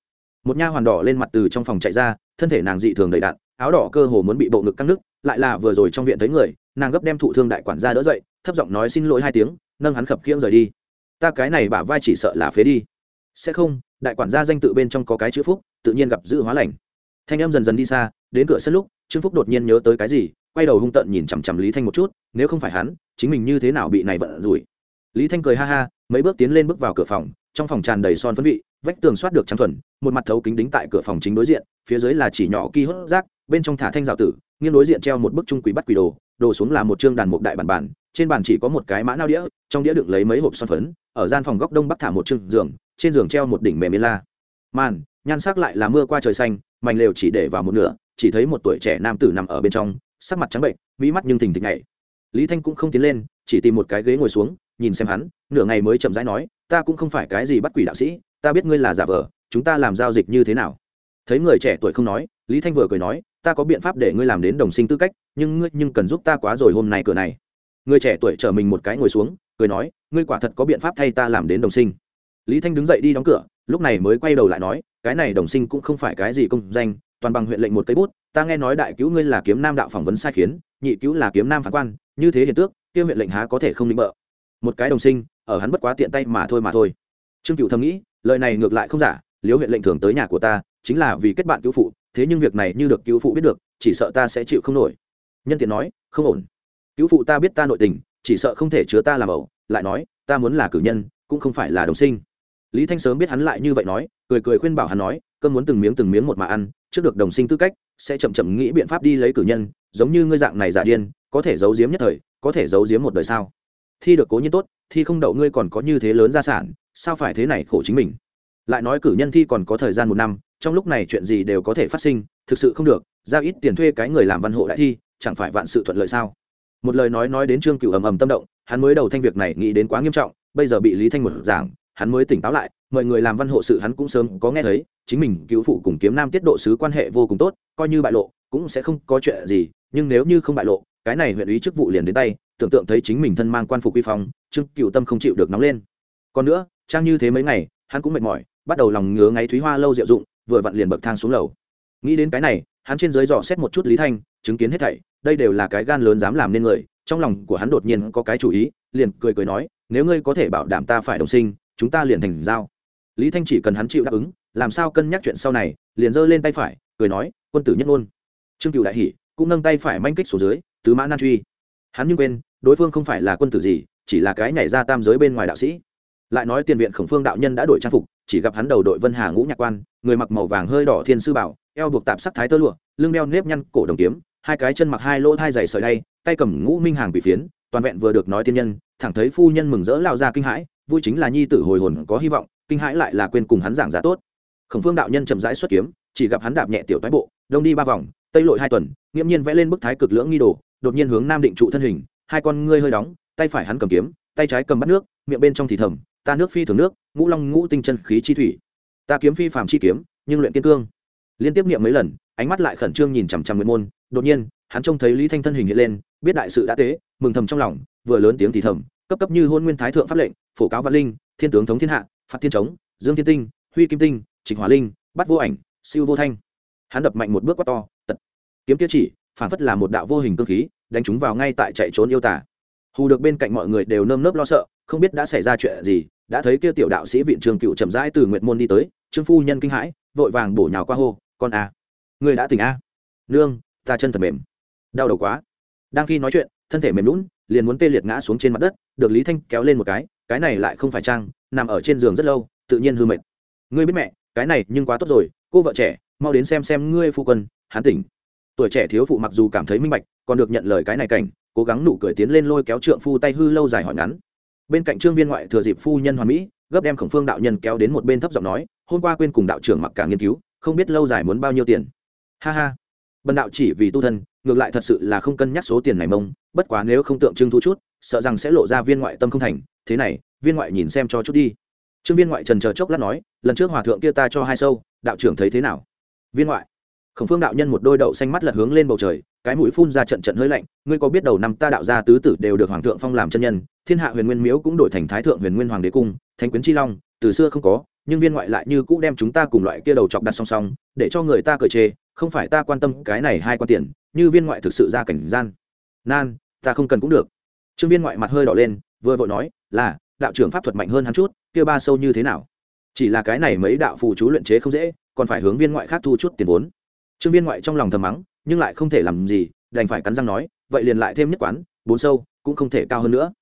Một nha hoàn đỏ lên mặt từ trong phòng chạy ra, thân thể nàng dị thường đầy đạn áo đỏ cơ hồ muốn bị bộ ngực căng nước lại là vừa rồi trong viện thấy người, nàng gấp đem thụ thương đại quản gia đỡ dậy, thấp giọng nói xin lỗi hai tiếng, nâng hắn khập khiễng rời đi. Ta cái này bả vai chỉ sợ là phế đi. Sẽ không, đại quản gia danh tự bên trong có cái chữ phúc, tự nhiên gặp dự hóa lành. Thanh em dần dần đi xa, đến cửa sân lúc, trương phúc đột nhiên nhớ tới cái gì quay đầu hung tợn nhìn chằm chằm lý thanh một chút, nếu không phải hắn, chính mình như thế nào bị này vận rủi. Lý thanh cười ha ha, mấy bước tiến lên bước vào cửa phòng, trong phòng tràn đầy son phấn vị, vách tường soát được trắng thuần, một mặt thấu kính đính tại cửa phòng chính đối diện, phía dưới là chỉ nhỏ ki hốt rác, bên trong thả thanh rào tử, nghiêng đối diện treo một bức trung quỷ bắt quỷ đồ đồ xuống là một chương đàn mục đại bản bản, trên bàn chỉ có một cái mã nao đĩa, trong đĩa đựng lấy mấy hộp son phấn, ở gian phòng góc đông bắc thả một chương giường, trên giường treo một đỉnh mềm miên la. Màn, nhan sắc lại là mưa qua trời xanh, mảnh lều chỉ để vào một nửa, chỉ thấy một tuổi trẻ nam tử nằm ở bên trong sắc mặt trắng bệnh, mỹ mắt nhưng thình thịch nhảy. Lý thanh cũng không tiến lên, chỉ tìm một cái ghế ngồi xuống, nhìn xem hắn, nửa ngày mới chậm rãi nói, ta cũng không phải cái gì bắt quỷ đạo sĩ, ta biết ngươi là giả vờ, chúng ta làm giao dịch như thế nào? Thấy người trẻ tuổi không nói, lý thanh vừa cười nói, ta có biện pháp để ngươi làm đến đồng sinh tư cách, nhưng ngươi nhưng cần giúp ta quá rồi hôm nay cửa này. Người trẻ tuổi chở mình một cái ngồi xuống, cười nói, ngươi quả thật có biện pháp thay ta làm đến đồng sinh. Lý thanh đứng dậy đi đóng cửa, lúc này mới quay đầu lại nói cái này đồng sinh cũng không phải cái gì công danh, toàn bằng huyện lệnh một cây bút, ta nghe nói đại cứu ngươi là kiếm nam đạo phỏng vấn sai khiến, nhị cứu là kiếm nam phán quan, như thế hiện tước, kia huyện lệnh há có thể không định bợ. Một cái đồng sinh, ở hắn bất quá tiện tay mà thôi mà thôi. Trương cựu thầm nghĩ, lời này ngược lại không giả liếu huyện lệnh thường tới nhà của ta, chính là vì kết bạn cứu phụ, thế nhưng việc này như được cứu phụ biết được, chỉ sợ ta sẽ chịu không nổi. Nhân tiện nói, không ổn. Cứu phụ ta biết ta nội tình, chỉ sợ không thể chứa ta làm ẩu, lại nói, ta muốn là cử nhân, cũng không phải là đồng sinh. Lý thanh sớm biết hắn lại như vậy nói cười cười khuyên bảo hắn nói cơn muốn từng miếng từng miếng một mà ăn, trước được đồng sinh tư cách, sẽ chậm chậm nghĩ biện pháp đi lấy cử nhân, giống như ngươi dạng này giả điên, có thể giấu giếm nhất thời, có thể giấu giếm một đời sao? Thi được cố nhiên tốt, thi không đậu ngươi còn có như thế lớn gia sản, sao phải thế này khổ chính mình? Lại nói cử nhân thi còn có thời gian một năm, trong lúc này chuyện gì đều có thể phát sinh, thực sự không được giao ít tiền thuê cái người làm văn hộ đại thi, chẳng phải vạn sự thuận lợi sao? Một lời nói nói đến trương cựu ầm ầm tâm động, hắn mới đầu thanh việc này nghĩ đến quá nghiêm trọng, bây giờ bị lý thanh một giảng, hắn mới tỉnh táo lại mọi người làm văn hộ sự hắn cũng sớm có nghe thấy, chính mình cứu phụ cùng kiếm nam tiết độ sứ quan hệ vô cùng tốt, coi như bại lộ, cũng sẽ không có chuyện gì, nhưng nếu như không bại lộ, cái này huyện ý chức vụ liền đến tay, tưởng tượng thấy chính mình thân mang quan phục quy phong, trương cựu tâm không chịu được nóng lên. Còn nữa, trang như thế mấy ngày, hắn cũng mệt mỏi, bắt đầu lòng ngứa ngáy thúy hoa lâu diệu dụng, vừa vặn liền bậc thang xuống lầu. Nghĩ đến cái này, hắn trên dưới dò xét một chút lý thanh, chứng kiến hết thảy, đây đều là cái gan lớn dám làm nên người, trong lòng của hắn đột nhiên có cái chủ ý, liền cười cười nói, nếu ngươi có thể bảo đảm ta phải đồng sinh, chúng ta liền thành giao lý thanh chỉ cần hắn chịu đáp ứng, làm sao cân nhắc chuyện sau này, liền giơ lên tay phải, cười nói, quân tử nhất ngôn. Trương cựu đại hỷ cũng nâng tay phải manh kích xuống dưới, tứ mã nan truy. Hắn nhưng quên, đối phương không phải là quân tử gì, chỉ là cái nhảy ra tam giới bên ngoài đạo sĩ. Lại nói tiền viện khổng phương đạo nhân đã đổi trang phục, chỉ gặp hắn đầu đội vân hà ngũ nhạc quan, người mặc màu vàng hơi đỏ thiên sư bảo, eo buộc tạp sắc thái tơ lụa, lưng đeo nếp nhăn, cổ đồng kiếm, hai cái chân mặc hai lỗ thai dày sợi đay, tay cầm ngũ minh hàng bị phiến, toàn vẹn vừa được nói tiên nhân, thẳng thấy phu nhân mừng rỡ lao ra kinh hãi, vui chính là nhi tử hồi hồn có hy vọng kinh hãi lại là quên cùng hắn giảng giá tốt. Khổng phương đạo nhân chậm rãi xuất kiếm, chỉ gặp hắn đạp nhẹ tiểu toái bộ, đông đi ba vòng, tây lội hai tuần, nghiễm nhiên vẽ lên bức thái cực lưỡng nghi đồ, đột nhiên hướng nam định trụ thân hình, hai con ngươi hơi đóng, tay phải hắn cầm kiếm, tay trái cầm bắt nước, miệng bên trong thì thầm, ta nước phi thường nước, ngũ long ngũ tinh chân khí chi thủy. Ta kiếm phi phàm chi kiếm, nhưng luyện kiên cương. Liên tiếp niệm mấy lần, ánh mắt lại khẩn trương nhìn chằm chằm nguyện môn, đột nhiên, hắn trông thấy lý thanh thân hình hiện lên, biết đại sự đã tế, mừng thầm trong lòng, vừa lớn tiếng thì thầm, cấp cấp như hôn nguyên thái thượng pháp lệnh, phổ cáo văn linh, thiên tướng thống thiên hạ phạt thiên Trống, dương thiên tinh huy kim tinh trịnh hòa linh bắt vô ảnh siêu vô thanh. Hắn đập mạnh một bước quá to tật! Kiếm kia chỉ phản phất là một đạo vô hình cơ khí đánh chúng vào ngay tại chạy trốn yêu tả hù được bên cạnh mọi người đều nơm nớp lo sợ không biết đã xảy ra chuyện gì đã thấy kia tiểu đạo sĩ viện trường cựu chậm rãi từ nguyện môn đi tới trương phu nhân kinh hãi vội vàng bổ nhào qua hô con a à. người đã tỉnh a. Nương ta chân thật mềm. Đau đầu quá. Đang khi nói chuyện thân thể mềm lún liền muốn tê liệt ngã xuống trên mặt đất được lý thanh kéo lên một cái cái này lại không phải trang, nằm ở trên giường rất lâu, tự nhiên hư mệt. Ngươi biết mẹ, cái này nhưng quá tốt rồi, cô vợ trẻ, mau đến xem xem ngươi phu quân hán tỉnh. Tuổi trẻ thiếu phụ mặc dù cảm thấy minh bạch, còn được nhận lời cái này cảnh, cố gắng nụ cười tiến lên lôi kéo trượng phu tay hư lâu dài hỏi ngắn. Bên cạnh trương viên ngoại thừa dịp phu nhân hoàn mỹ, gấp đem khổng phương đạo nhân kéo đến một bên thấp giọng nói, hôm qua quên cùng đạo trưởng mặc cả nghiên cứu, không biết lâu dài muốn bao nhiêu tiền. Ha ha. Bần đạo chỉ vì tu thân, ngược lại thật sự là không cân nhắc số tiền này mông, bất quá nếu không tượng trưng thu chút sợ rằng sẽ lộ ra viên ngoại tâm không thành. Thế này, viên ngoại nhìn xem cho chút đi. Trương viên ngoại trần chờ chốc lát nói, lần trước hòa thượng kia ta cho hai sâu, đạo trưởng thấy thế nào? Viên ngoại. Khổng phương đạo nhân một đôi đậu xanh mắt lật hướng lên bầu trời, cái mũi phun ra trận trận hơi lạnh, ngươi có biết đầu năm ta đạo gia tứ tử đều được hoàng thượng phong làm chân nhân, thiên hạ huyền nguyên miếu cũng đổi thành thái thượng huyền nguyên hoàng đế cung, thánh quyến chi long, từ xưa không có, nhưng viên ngoại lại như cũ đem chúng ta cùng loại kia đầu chọc đặt song song, để cho người ta cởi chê, không phải ta quan tâm cái này hai quan tiền, như viên ngoại thực sự ra cảnh gian. Nan, ta không cần cũng được trương viên ngoại mặt hơi đỏ lên, vừa vội nói, là, đạo trưởng pháp thuật mạnh hơn hắn chút, kia ba sâu như thế nào? Chỉ là cái này mấy đạo phù chú luyện chế không dễ, còn phải hướng viên ngoại khác thu chút tiền vốn. Trương viên ngoại trong lòng thầm mắng, nhưng lại không thể làm gì, đành phải cắn răng nói, vậy liền lại thêm nhất quán, bốn sâu, cũng không thể cao hơn nữa.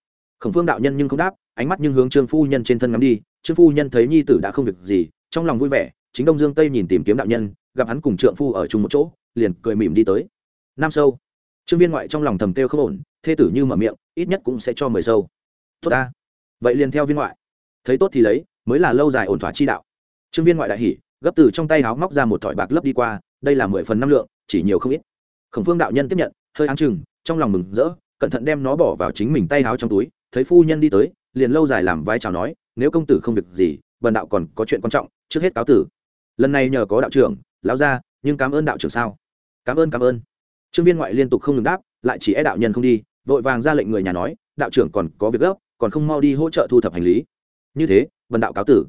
Khổng phương đạo nhân nhưng không đáp, ánh mắt nhưng hướng trương phu nhân trên thân ngắm đi, trương phu nhân thấy nhi tử đã không việc gì, trong lòng vui vẻ, chính đông dương tây nhìn tìm kiếm đạo nhân, gặp hắn cùng trượng phu ở chung một chỗ, liền cười mỉm đi tới. Năm sâu trương viên ngoại trong lòng thầm kêu không ổn, thê tử như mở miệng, ít nhất cũng sẽ cho mười sâu. Tốt ta. Vậy liền theo viên ngoại. Thấy tốt thì lấy, mới là lâu dài ổn thỏa chi đạo. Trương viên ngoại đại hỉ, gấp từ trong tay háo móc ra một thỏi bạc lấp đi qua, đây là mười phần năm lượng, chỉ nhiều không ít. Khổng phương đạo nhân tiếp nhận, hơi áng chừng, trong lòng mừng rỡ, cẩn thận đem nó bỏ vào chính mình tay háo trong túi, thấy phu nhân đi tới, liền lâu dài làm vai chào nói, nếu công tử không việc gì, bần đạo còn có chuyện quan trọng, trước hết cáo tử. Lần này nhờ có đạo trưởng, lão ra nhưng cảm ơn đạo trưởng sao? Cảm ơn cảm ơn trương viên ngoại liên tục không ngừng đáp, lại chỉ e đạo nhân không đi, vội vàng ra lệnh người nhà nói, đạo trưởng còn có việc gấp, còn không mau đi hỗ trợ thu thập hành lý. Như thế vần đạo cáo tử.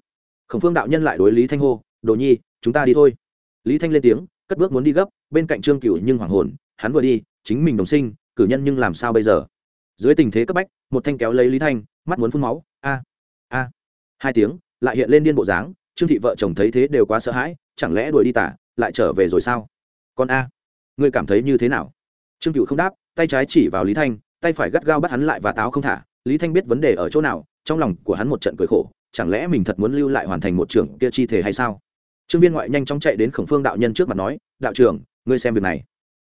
Khổng phương đạo nhân lại đối lý thanh hô, đồ nhi, chúng ta đi thôi. Lý thanh lên tiếng, cất bước muốn đi gấp, bên cạnh trương Cửu nhưng hoàng hồn, hắn vừa đi, chính mình đồng sinh, cử nhân nhưng làm sao bây giờ? Dưới tình thế cấp bách, một thanh kéo lấy lý thanh, mắt muốn phun máu, a a. Hai tiếng, lại hiện lên điên bộ dáng, trương thị vợ chồng thấy thế đều quá sợ hãi, chẳng lẽ đuổi đi tả, lại trở về rồi sao? Con a ngươi cảm thấy như thế nào? Trương cựu không đáp, tay trái chỉ vào lý thanh, tay phải gắt gao bắt hắn lại và táo không thả. Lý thanh biết vấn đề ở chỗ nào, trong lòng của hắn một trận cười khổ, chẳng lẽ mình thật muốn lưu lại hoàn thành một trưởng kia chi thể hay sao? Trương viên ngoại nhanh chóng chạy đến khổng phương đạo nhân trước mặt nói, đạo trưởng, ngươi xem việc này.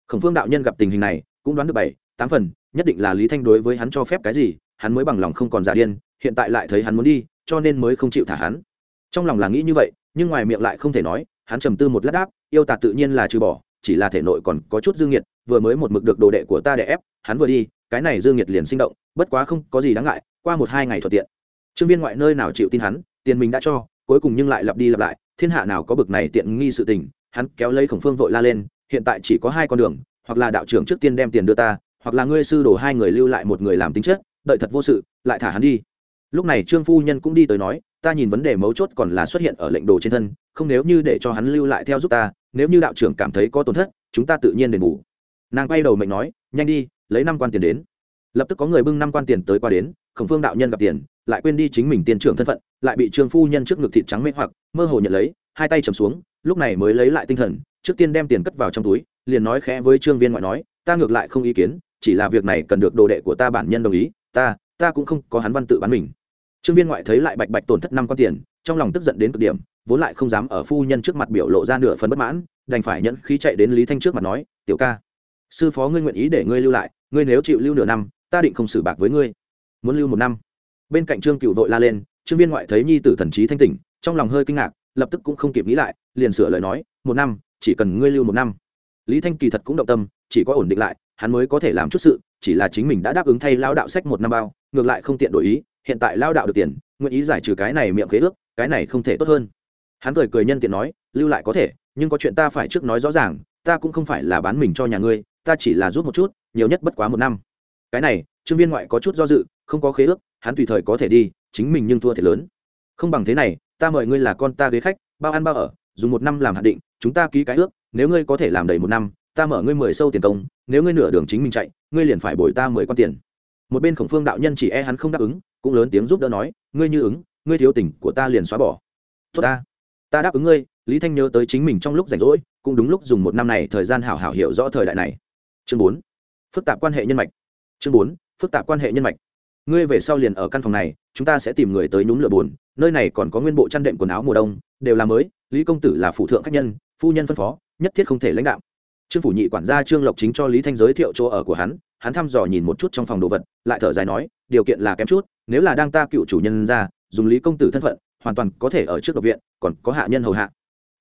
Khổng phương đạo nhân gặp tình hình này, cũng đoán được bảy, tám phần, nhất định là lý thanh đối với hắn cho phép cái gì, hắn mới bằng lòng không còn giả điên, hiện tại lại thấy hắn muốn đi, cho nên mới không chịu thả hắn. Trong lòng là nghĩ như vậy, nhưng ngoài miệng lại không thể nói, hắn trầm tư một lát đáp, yêu tạt tự nhiên là trừ bỏ chỉ là thể nội còn có chút dương nhiệt vừa mới một mực được đồ đệ của ta để ép, hắn vừa đi, cái này dương nhiệt liền sinh động, bất quá không có gì đáng ngại, qua một hai ngày thuận tiện. Trương viên ngoại nơi nào chịu tin hắn, tiền mình đã cho, cuối cùng nhưng lại lặp đi lặp lại, thiên hạ nào có bực này tiện nghi sự tình, hắn kéo lấy khổng phương vội la lên, hiện tại chỉ có hai con đường, hoặc là đạo trưởng trước tiên đem tiền đưa ta, hoặc là ngươi sư đổ hai người lưu lại một người làm tính chất, đợi thật vô sự, lại thả hắn đi. Lúc này trương phu nhân cũng đi tới nói, ta nhìn vấn đề mấu chốt còn là xuất hiện ở lệnh đồ trên thân, không nếu như để cho hắn lưu lại theo giúp ta nếu như đạo trưởng cảm thấy có tổn thất, chúng ta tự nhiên đền bù. Nàng quay đầu mệnh nói, nhanh đi, lấy năm quan tiền đến. Lập tức có người bưng năm quan tiền tới qua đến, khổng phương đạo nhân gặp tiền, lại quên đi chính mình tiền trưởng thân phận, lại bị trương phu nhân trước ngực thịt trắng mê hoặc, mơ hồ nhận lấy, hai tay chầm xuống, lúc này mới lấy lại tinh thần, trước tiên đem tiền cất vào trong túi, liền nói khẽ với trương viên ngoại nói, ta ngược lại không ý kiến, chỉ là việc này cần được đồ đệ của ta bản nhân đồng ý, ta ta cũng không có hắn văn tự bán mình. Trương viên ngoại thấy lại bạch bạch tổn thất năm quan tiền trong lòng tức giận đến cực điểm, vốn lại không dám ở phu nhân trước mặt biểu lộ ra nửa phần bất mãn, đành phải nhẫn khí chạy đến lý thanh trước mặt nói, tiểu ca, sư phó ngươi nguyện ý để ngươi lưu lại, ngươi nếu chịu lưu nửa năm, ta định không xử bạc với ngươi. Muốn lưu một năm. Bên cạnh trương cựu vội la lên, trương viên ngoại thấy nhi tử thần trí thanh tỉnh, trong lòng hơi kinh ngạc, lập tức cũng không kịp nghĩ lại, liền sửa lời nói, một năm, chỉ cần ngươi lưu một năm. Lý thanh kỳ thật cũng động tâm, chỉ có ổn định lại, hắn mới có thể làm chút sự, chỉ là chính mình đã đáp ứng thay lao đạo sách một năm bao, ngược lại không tiện đổi ý, hiện tại lao đạo được tiền, nguyện ý giải trừ cái này miệng khế ước cái này không thể tốt hơn. Hắn cười cười nhân tiện nói, lưu lại có thể, nhưng có chuyện ta phải trước nói rõ ràng, ta cũng không phải là bán mình cho nhà ngươi, ta chỉ là rút một chút, nhiều nhất bất quá một năm. Cái này, trương viên ngoại có chút do dự, không có khế ước, hắn tùy thời có thể đi, chính mình nhưng thua thiệt lớn. Không bằng thế này, ta mời ngươi là con ta ghế khách, bao ăn bao ở, dùng một năm làm hạn định, chúng ta ký cái ước, nếu ngươi có thể làm đầy một năm, ta mở ngươi mười sâu tiền công, nếu ngươi nửa đường chính mình chạy, ngươi liền phải bồi ta mười con tiền. Một bên khổng phương đạo nhân chỉ e hắn không đáp ứng, cũng lớn tiếng giúp đỡ nói, ngươi như ứng ngươi thiếu tình của ta liền xóa bỏ. Tốt ta. Ta đáp ứng ngươi, lý thanh nhớ tới chính mình trong lúc rảnh rỗi, cũng đúng lúc dùng một năm này thời gian hảo hảo hiểu rõ thời đại này. Chương bốn. Phức tạp quan hệ nhân mạch. Chương bốn. Phức tạp quan hệ nhân mạch. Ngươi về sau liền ở căn phòng này, chúng ta sẽ tìm người tới nhúm lửa buồn. nơi này còn có nguyên bộ chăn đệm quần áo mùa đông, đều là mới, lý công tử là phụ thượng khách nhân, phu nhân phân phó, nhất thiết không thể lãnh đạo. Trương phủ nhị quản gia trương lộc chính cho lý thanh giới thiệu chỗ ở của hắn hắn thăm dò nhìn một chút trong phòng đồ vật, lại thở dài nói, điều kiện là kém chút, nếu là đang ta cựu chủ nhân ra dùng lý công tử thân phận, hoàn toàn có thể ở trước độc viện, còn có hạ nhân hầu hạ.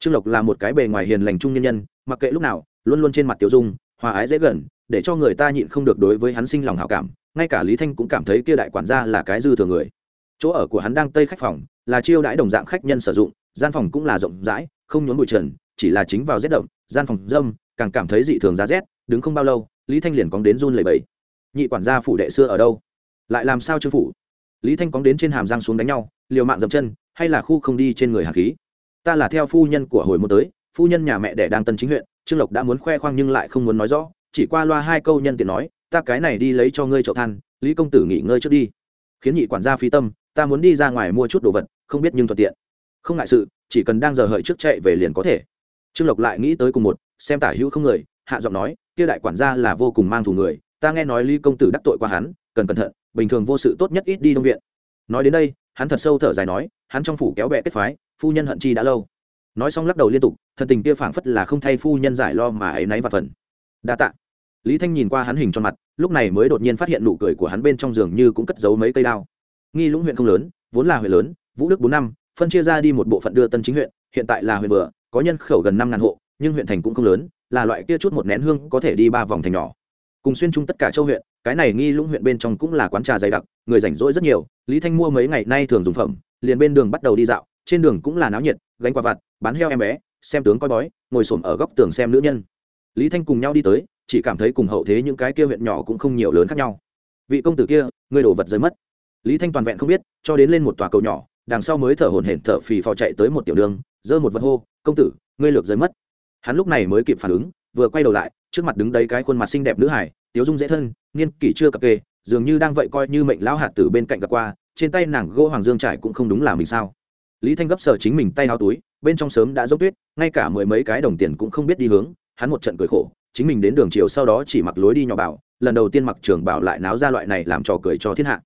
Trương lộc là một cái bề ngoài hiền lành trung nhân nhân, mặc kệ lúc nào, luôn luôn trên mặt tiểu dung, hòa ái dễ gần, để cho người ta nhịn không được đối với hắn sinh lòng hảo cảm, ngay cả lý thanh cũng cảm thấy kia đại quản gia là cái dư thừa người. Chỗ ở của hắn đang tây khách phòng, là chiêu đãi đồng dạng khách nhân sử dụng, gian phòng cũng là rộng rãi, không nhốn bụi trần, chỉ là chính vào rét đậm, gian phòng dâm, càng cảm thấy dị thường giá rét, đứng không bao lâu, lý thanh liền cóng đến run lầy bẫy nhị quản gia phủ đệ xưa ở đâu? Lại làm sao chư phủ? Lý thanh cóng đến trên hàm giang xuống đánh nhau, liều mạng dậm chân, hay là khu không đi trên người hạt khí? Ta là theo phu nhân của hồi môn tới, phu nhân nhà mẹ đẻ đang tân chính huyện, trương lộc đã muốn khoe khoang nhưng lại không muốn nói rõ, chỉ qua loa hai câu nhân tiện nói, ta cái này đi lấy cho ngươi chậu than, lý công tử nghỉ ngơi trước đi. Khiến nhị quản gia phi tâm, ta muốn đi ra ngoài mua chút đồ vật, không biết nhưng thuận tiện. Không ngại sự, chỉ cần đang giờ hợi trước chạy về liền có thể. Trương lộc lại nghĩ tới cùng một, xem tả hữu không người, hạ giọng nói, kia đại quản gia là vô cùng mang thù người, ta nghe nói lý công tử đắc tội qua hắn, cần cẩn thận bình thường vô sự tốt nhất ít đi đông viện. Nói đến đây, hắn thật sâu thở dài nói, hắn trong phủ kéo bẹ kết phái, phu nhân hận chi đã lâu. Nói xong lắc đầu liên tục, thần tình kia phảng phất là không thay phu nhân giải lo mà ấy náy và phần. Đa tạ. Lý thanh nhìn qua hắn hình tròn mặt, lúc này mới đột nhiên phát hiện nụ cười của hắn bên trong giường như cũng cất giấu mấy cây đao. Nghi lũng huyện không lớn, vốn là huyện lớn, vũ đức bốn năm, phân chia ra đi một bộ phận đưa tân chính huyện, hiện tại là huyện vừa, có nhân khẩu gần năm ngàn hộ, nhưng huyện thành cũng không lớn, là loại kia chút một nén hương có thể đi ba vòng thành nhỏ. Cùng xuyên chung tất cả châu huyện cái này nghi lũng huyện bên trong cũng là quán trà dày đặc, người rảnh rỗi rất nhiều, lý thanh mua mấy ngày nay thường dùng phẩm, liền bên đường bắt đầu đi dạo, trên đường cũng là náo nhiệt, gánh quả vặt, bán heo em bé, xem tướng coi bói, ngồi xổm ở góc tường xem nữ nhân. Lý thanh cùng nhau đi tới, chỉ cảm thấy cùng hậu thế những cái kia huyện nhỏ cũng không nhiều lớn khác nhau. Vị công tử kia, người đổ vật rơi mất. Lý thanh toàn vẹn không biết, cho đến lên một tòa cầu nhỏ, đằng sau mới thở hổn hển thở phì phò chạy tới một tiểu đường, giơ một vật hô, công tử, ngươi lược rơi mất. Hắn lúc này mới kịp phản ứng, vừa quay đầu lại, trước mặt đứng đấy cái khuôn mặt xinh đẹp nữ hải tiếu dung dễ thân, niên kỷ chưa cập kê, dường như đang vậy coi như mệnh lão hạt tử bên cạnh gặp qua, trên tay nàng gỗ hoàng dương trải cũng không đúng là mình sao. Lý thanh gấp sở chính mình tay hao túi, bên trong sớm đã dốc tuyết, ngay cả mười mấy cái đồng tiền cũng không biết đi hướng, hắn một trận cười khổ, chính mình đến đường chiều sau đó chỉ mặc lối đi nhỏ bảo, lần đầu tiên mặc trường bảo lại náo ra loại này làm trò cười cho thiên hạ.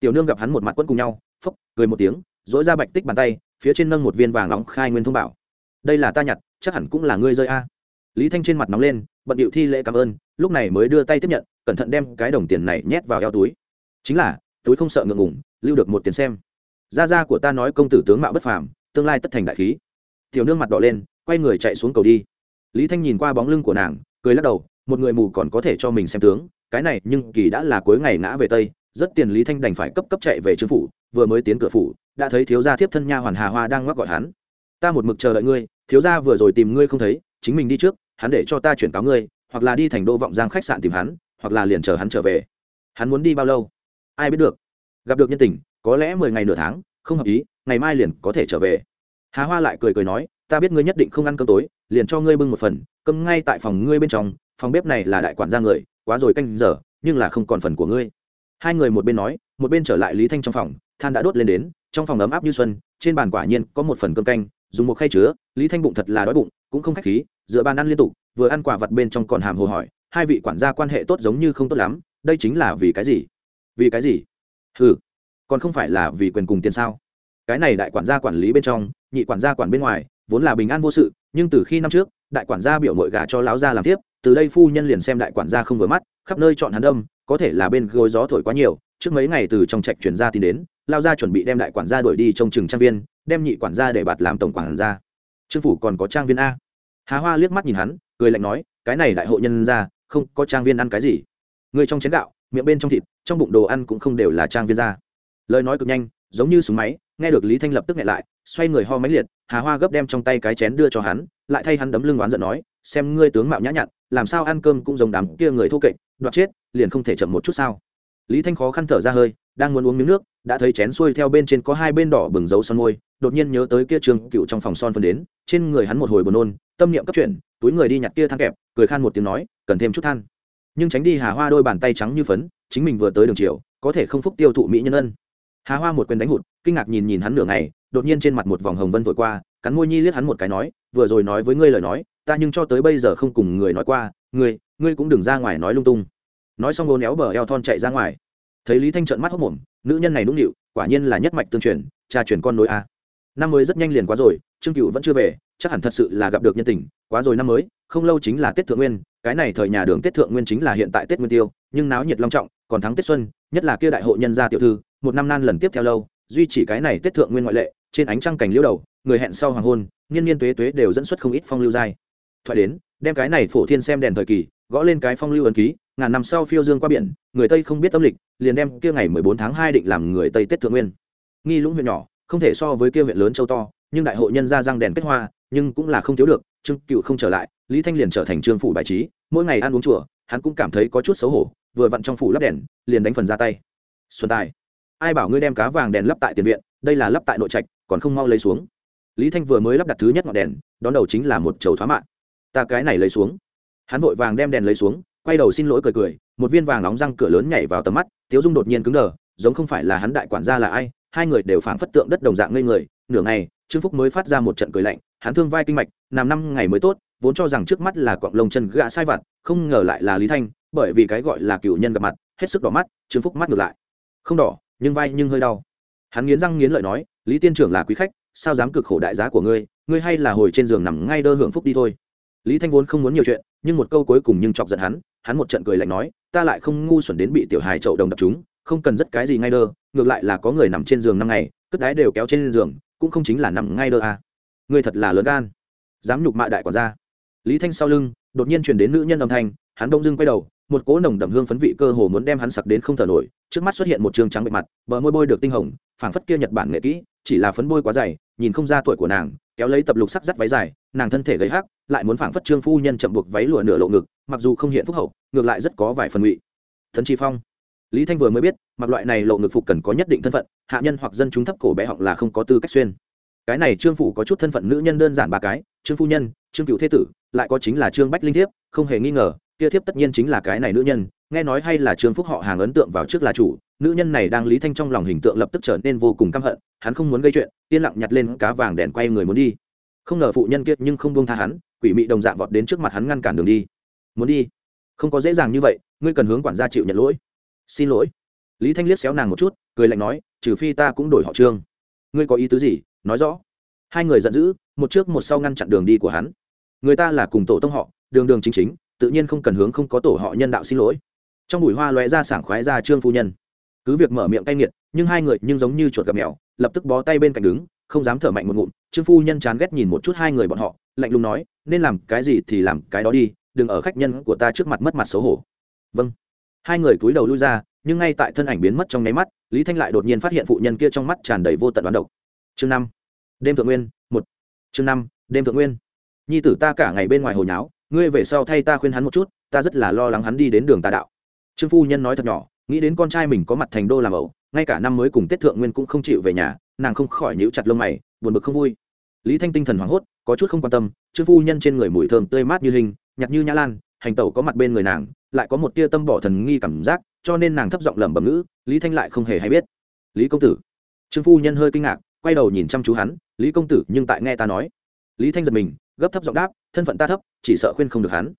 Tiểu nương gặp hắn một mặt quẫn cùng nhau, phốc, cười một tiếng dỗi ra bạch tích bàn tay, phía trên nâng một viên vàng nóng khai nguyên thông bảo. Đây là ta nhặt, chắc hẳn cũng là ngươi rơi a lý thanh trên mặt nóng lên, bận điệu thi lễ cảm ơn, lúc này mới đưa tay tiếp nhận, cẩn thận đem cái đồng tiền này nhét vào eo túi. Chính là, túi không sợ ngượng ngủng lưu được một tiền xem. Gia gia của ta nói công tử tướng mạo bất phàm, tương lai tất thành đại khí. Tiểu nương mặt đỏ lên, quay người chạy xuống cầu đi. Lý thanh nhìn qua bóng lưng của nàng, cười lắc đầu, một người mù còn có thể cho mình xem tướng, cái này nhưng kỳ đã là cuối ngày ngã về tây, rất tiền lý thanh đành phải cấp cấp chạy về trương phủ, vừa mới tiến cửa phủ, đã thấy thiếu gia thiếp thân nha hoàn hà hoa đang ngoắc gọi hắn. Ta một mực chờ đợi ngươi, thiếu gia vừa rồi tìm ngươi không thấy, chính mình đi trước hắn để cho ta chuyển cáo ngươi, hoặc là đi thành đô vọng giang khách sạn tìm hắn, hoặc là liền chờ hắn trở về. Hắn muốn đi bao lâu? Ai biết được. Gặp được nhân tình, có lẽ mười ngày nửa tháng, không hợp ý, ngày mai liền có thể trở về. Hà hoa lại cười cười nói, ta biết ngươi nhất định không ăn cơm tối, liền cho ngươi bưng một phần, cơm ngay tại phòng ngươi bên trong, phòng bếp này là đại quản gia người, quá rồi canh giờ, nhưng là không còn phần của ngươi. Hai người một bên nói, một bên trở lại lý thanh trong phòng, than đã đốt lên đến, trong phòng ấm áp như xuân, trên bàn quả nhiên có một phần cơm canh, dùng một khay chứa, lý thanh bụng thật là đói bụng, cũng không khách khí dựa bàn ăn liên tục, vừa ăn quả vật bên trong còn hàm hồ hỏi, hai vị quản gia quan hệ tốt giống như không tốt lắm, đây chính là vì cái gì? Vì cái gì? Ừ còn không phải là vì quyền cùng tiền sao? Cái này đại quản gia quản lý bên trong, nhị quản gia quản bên ngoài, vốn là bình an vô sự, nhưng từ khi năm trước, đại quản gia biểu mội gà cho láo gia làm tiếp, từ đây phu nhân liền xem đại quản gia không vừa mắt, khắp nơi chọn hắn đâm có thể là bên gối gió thổi quá nhiều, trước mấy ngày từ trong trạch chuyển ra tin đến lao gia chuẩn bị đem đại quản gia đuổi đi trong trường trang viên, đem nhị quản gia để bạt làm tổng quản gia. Trương phủ còn có trang viên a hà hoa liếc mắt nhìn hắn, cười lạnh nói, cái này đại hộ nhân ra không có trang viên ăn cái gì. Người trong chén gạo, miệng bên trong thịt, trong bụng đồ ăn cũng không đều là trang viên ra lời nói cực nhanh, giống như súng máy, nghe được lý thanh lập tức nghẹn lại, xoay người ho máy liệt, hà hoa gấp đem trong tay cái chén đưa cho hắn, lại thay hắn đấm lưng oán giận nói, xem ngươi tướng mạo nhã nhặn, làm sao ăn cơm cũng giống đám kia người thô kệch, đoạt chết, liền không thể chậm một chút sao? Lý thanh khó khăn thở ra hơi, đang muốn uống miếng nước, đã thấy chén xuôi theo bên trên có hai bên đỏ bừng dấu son môi, đột nhiên nhớ tới kia trường cựu trong phòng son phân đến, trên người hắn một hồi buồn nôn tâm niệm cấp chuyển, túi người đi nhặt kia than kẹp, cười khan một tiếng nói, cần thêm chút than. Nhưng tránh đi hà hoa đôi bàn tay trắng như phấn, chính mình vừa tới đường chiều, có thể không phúc tiêu thụ mỹ nhân ân. Hà hoa một quyền đánh hụt, kinh ngạc nhìn nhìn hắn nửa ngày, đột nhiên trên mặt một vòng hồng vân vội qua, cắn môi nhi liếc hắn một cái nói, vừa rồi nói với ngươi lời nói, ta nhưng cho tới bây giờ không cùng người nói qua, ngươi ngươi cũng đừng ra ngoài nói lung tung. Nói xong ngô néo bờ eo thon chạy ra ngoài. Thấy lý thanh trợn mắt hốc mồm, nữ nhân này nũng nịu, quả nhiên là nhất mạch tương truyền, cha truyền con nối a. Năm mới rất nhanh liền quá rồi, trương cựu vẫn chưa về chắc hẳn thật sự là gặp được nhân tình, quá rồi năm mới, không lâu chính là tết thượng nguyên, cái này thời nhà đường tết thượng nguyên chính là hiện tại tết nguyên tiêu, nhưng náo nhiệt long trọng, còn thắng tết xuân, nhất là kia đại hội nhân gia tiểu thư, một năm nan lần tiếp theo lâu, duy chỉ cái này tết thượng nguyên ngoại lệ, trên ánh trăng cảnh liễu đầu, người hẹn sau hoàng hôn niên niên tuế tuế đều dẫn xuất không ít phong lưu giai. Thoại đến, đem cái này phổ thiên xem đèn thời kỳ, gõ lên cái phong lưu ấn ký, ngàn năm sau phiêu dương qua biển, người tây không biết âm lịch, liền đem kia ngày mười bốn tháng hai định làm người tây tết thượng nguyên. Nghi lũng huyện nhỏ, không thể so với kia huyện lớn châu to nhưng đại hội nhân ra răng đèn kết hoa, nhưng cũng là không thiếu được, trương cựu không trở lại, lý thanh liền trở thành trương phủ bài trí, mỗi ngày ăn uống chùa, hắn cũng cảm thấy có chút xấu hổ, vừa vặn trong phủ lắp đèn, liền đánh phần ra tay. Xuân tài, ai bảo ngươi đem cá vàng đèn lắp tại tiền viện, đây là lắp tại nội trạch, còn không mau lấy xuống. Lý thanh vừa mới lắp đặt thứ nhất ngọn đèn, đón đầu chính là một chầu thoá mạng ta cái này lấy xuống. Hắn vội vàng đem đèn lấy xuống, quay đầu xin lỗi cười cười, một viên vàng nóng răng cửa lớn nhảy vào tầm mắt, tiếu dung đột nhiên cứng đờ, giống không phải là hắn đại quản gia là ai, hai người đều phảng phất tượng đất đồng dạng ngây người, nửa ngày trương phúc mới phát ra một trận cười lạnh, hắn thương vai kinh mạch, nằm năm ngày mới tốt, vốn cho rằng trước mắt là cọng lông chân gã sai vặt, không ngờ lại là lý thanh, bởi vì cái gọi là cựu nhân gặp mặt, hết sức đỏ mắt, trương phúc mắt ngược lại. Không đỏ, nhưng vai nhưng hơi đau. Hắn nghiến răng nghiến lợi nói, lý tiên trưởng là quý khách, sao dám cực khổ đại giá của ngươi ngươi hay là hồi trên giường nằm ngay đơ hưởng phúc đi thôi. Lý thanh vốn không muốn nhiều chuyện, nhưng một câu cuối cùng nhưng chọc giận hắn hắn một trận cười lạnh nói, ta lại không ngu xuẩn đến bị tiểu hài chậu đồng đập chúng, không cần rất cái gì ngay đơ, ngược lại là có người nằm trên giường năm ngày, cất đái đều kéo trên giường cũng không chính là nằm ngay đơ à. người thật là lớn gan dám nhục mạ đại quả gia. lý thanh sau lưng, đột nhiên chuyển đến nữ nhân âm thanh, hắn đông dưng quay đầu, một cỗ nồng đậm hương phấn vị cơ hồ muốn đem hắn sặc đến không thở nổi, trước mắt xuất hiện một trường trắng bệ mặt, bờ môi bôi được tinh hồng, phảng phất kia nhật bản nghệ kỹ, chỉ là phấn bôi quá dày, nhìn không ra tuổi của nàng, kéo lấy tập lục sắc dắt váy dài, nàng thân thể gầy hắc, lại muốn phảng phất trương phu nhân chậm buộc váy lụa nửa lộ ngực, mặc dù không hiện phúc hậu, ngược lại rất có vài phần ngụy thần chi phong lý thanh vừa mới biết, mặc loại này lộ ngực phục cần có nhất định thân phận, hạ nhân hoặc dân chúng thấp cổ bé họng là không có tư cách xuyên. Cái này trương phủ có chút thân phận nữ nhân đơn giản ba cái, trương phu nhân, trương cựu thế tử, lại có chính là trương bách linh thiếp, không hề nghi ngờ, kia thiếp tất nhiên chính là cái này nữ nhân, nghe nói hay là trương phúc họ hàng ấn tượng vào trước là chủ, nữ nhân này đang lý thanh trong lòng hình tượng lập tức trở nên vô cùng căm hận, hắn không muốn gây chuyện, yên lặng nhặt lên cá vàng đèn quay người muốn đi. Không ngờ phụ nhân kiệt nhưng không buông tha hắn, quỷ mị đồng dạng vọt đến trước mặt hắn ngăn cản đường đi. Muốn đi? Không có dễ dàng như vậy, ngươi cần hướng quản gia chịu nhận lỗi xin lỗi. Lý thanh liếc xéo nàng một chút, cười lạnh nói, trừ phi ta cũng đổi họ trương. Ngươi có ý tứ gì? Nói rõ. Hai người giận dữ, một trước một sau ngăn chặn đường đi của hắn. Người ta là cùng tổ tông họ, đường đường chính chính, tự nhiên không cần hướng không có tổ họ nhân đạo xin lỗi. Trong bụi hoa lóe ra sảng khoái ra trương phu nhân. Cứ việc mở miệng cay nghiệt, nhưng hai người nhưng giống như chuột gặp mèo, lập tức bó tay bên cạnh đứng, không dám thở mạnh một ngụm. Trương phu nhân chán ghét nhìn một chút hai người bọn họ, lạnh lùng nói, nên làm cái gì thì làm cái đó đi, đừng ở khách nhân của ta trước mặt mất mặt xấu hổ. Vâng hai người cúi đầu lui ra, nhưng ngay tại thân ảnh biến mất trong nháy mắt, lý thanh lại đột nhiên phát hiện phụ nhân kia trong mắt tràn đầy vô tận đoán độc. Chương năm, đêm thượng nguyên, một. Chương năm, đêm thượng nguyên. Nhi tử ta cả ngày bên ngoài hồi nháo, ngươi về sau thay ta khuyên hắn một chút, ta rất là lo lắng hắn đi đến đường tà đạo. Trương phu nhân nói thật nhỏ, nghĩ đến con trai mình có mặt thành đô làm ẩu, ngay cả năm mới cùng tết thượng nguyên cũng không chịu về nhà, nàng không khỏi nhíu chặt lông mày, buồn bực không vui. Lý thanh tinh thần hoảng hốt, có chút không quan tâm, trương phu nhân trên người mùi thơm tươi mát như hình nhặt như nhã lan, hành tẩu có mặt bên người nàng lại có một tia tâm bỏ thần nghi cảm giác, cho nên nàng thấp giọng lẩm bẩm ngữ, lý thanh lại không hề hay biết. Lý công tử. Trương phu nhân hơi kinh ngạc, quay đầu nhìn chăm chú hắn, lý công tử nhưng tại nghe ta nói. Lý thanh giật mình, gấp thấp giọng đáp, thân phận ta thấp, chỉ sợ khuyên không được hắn.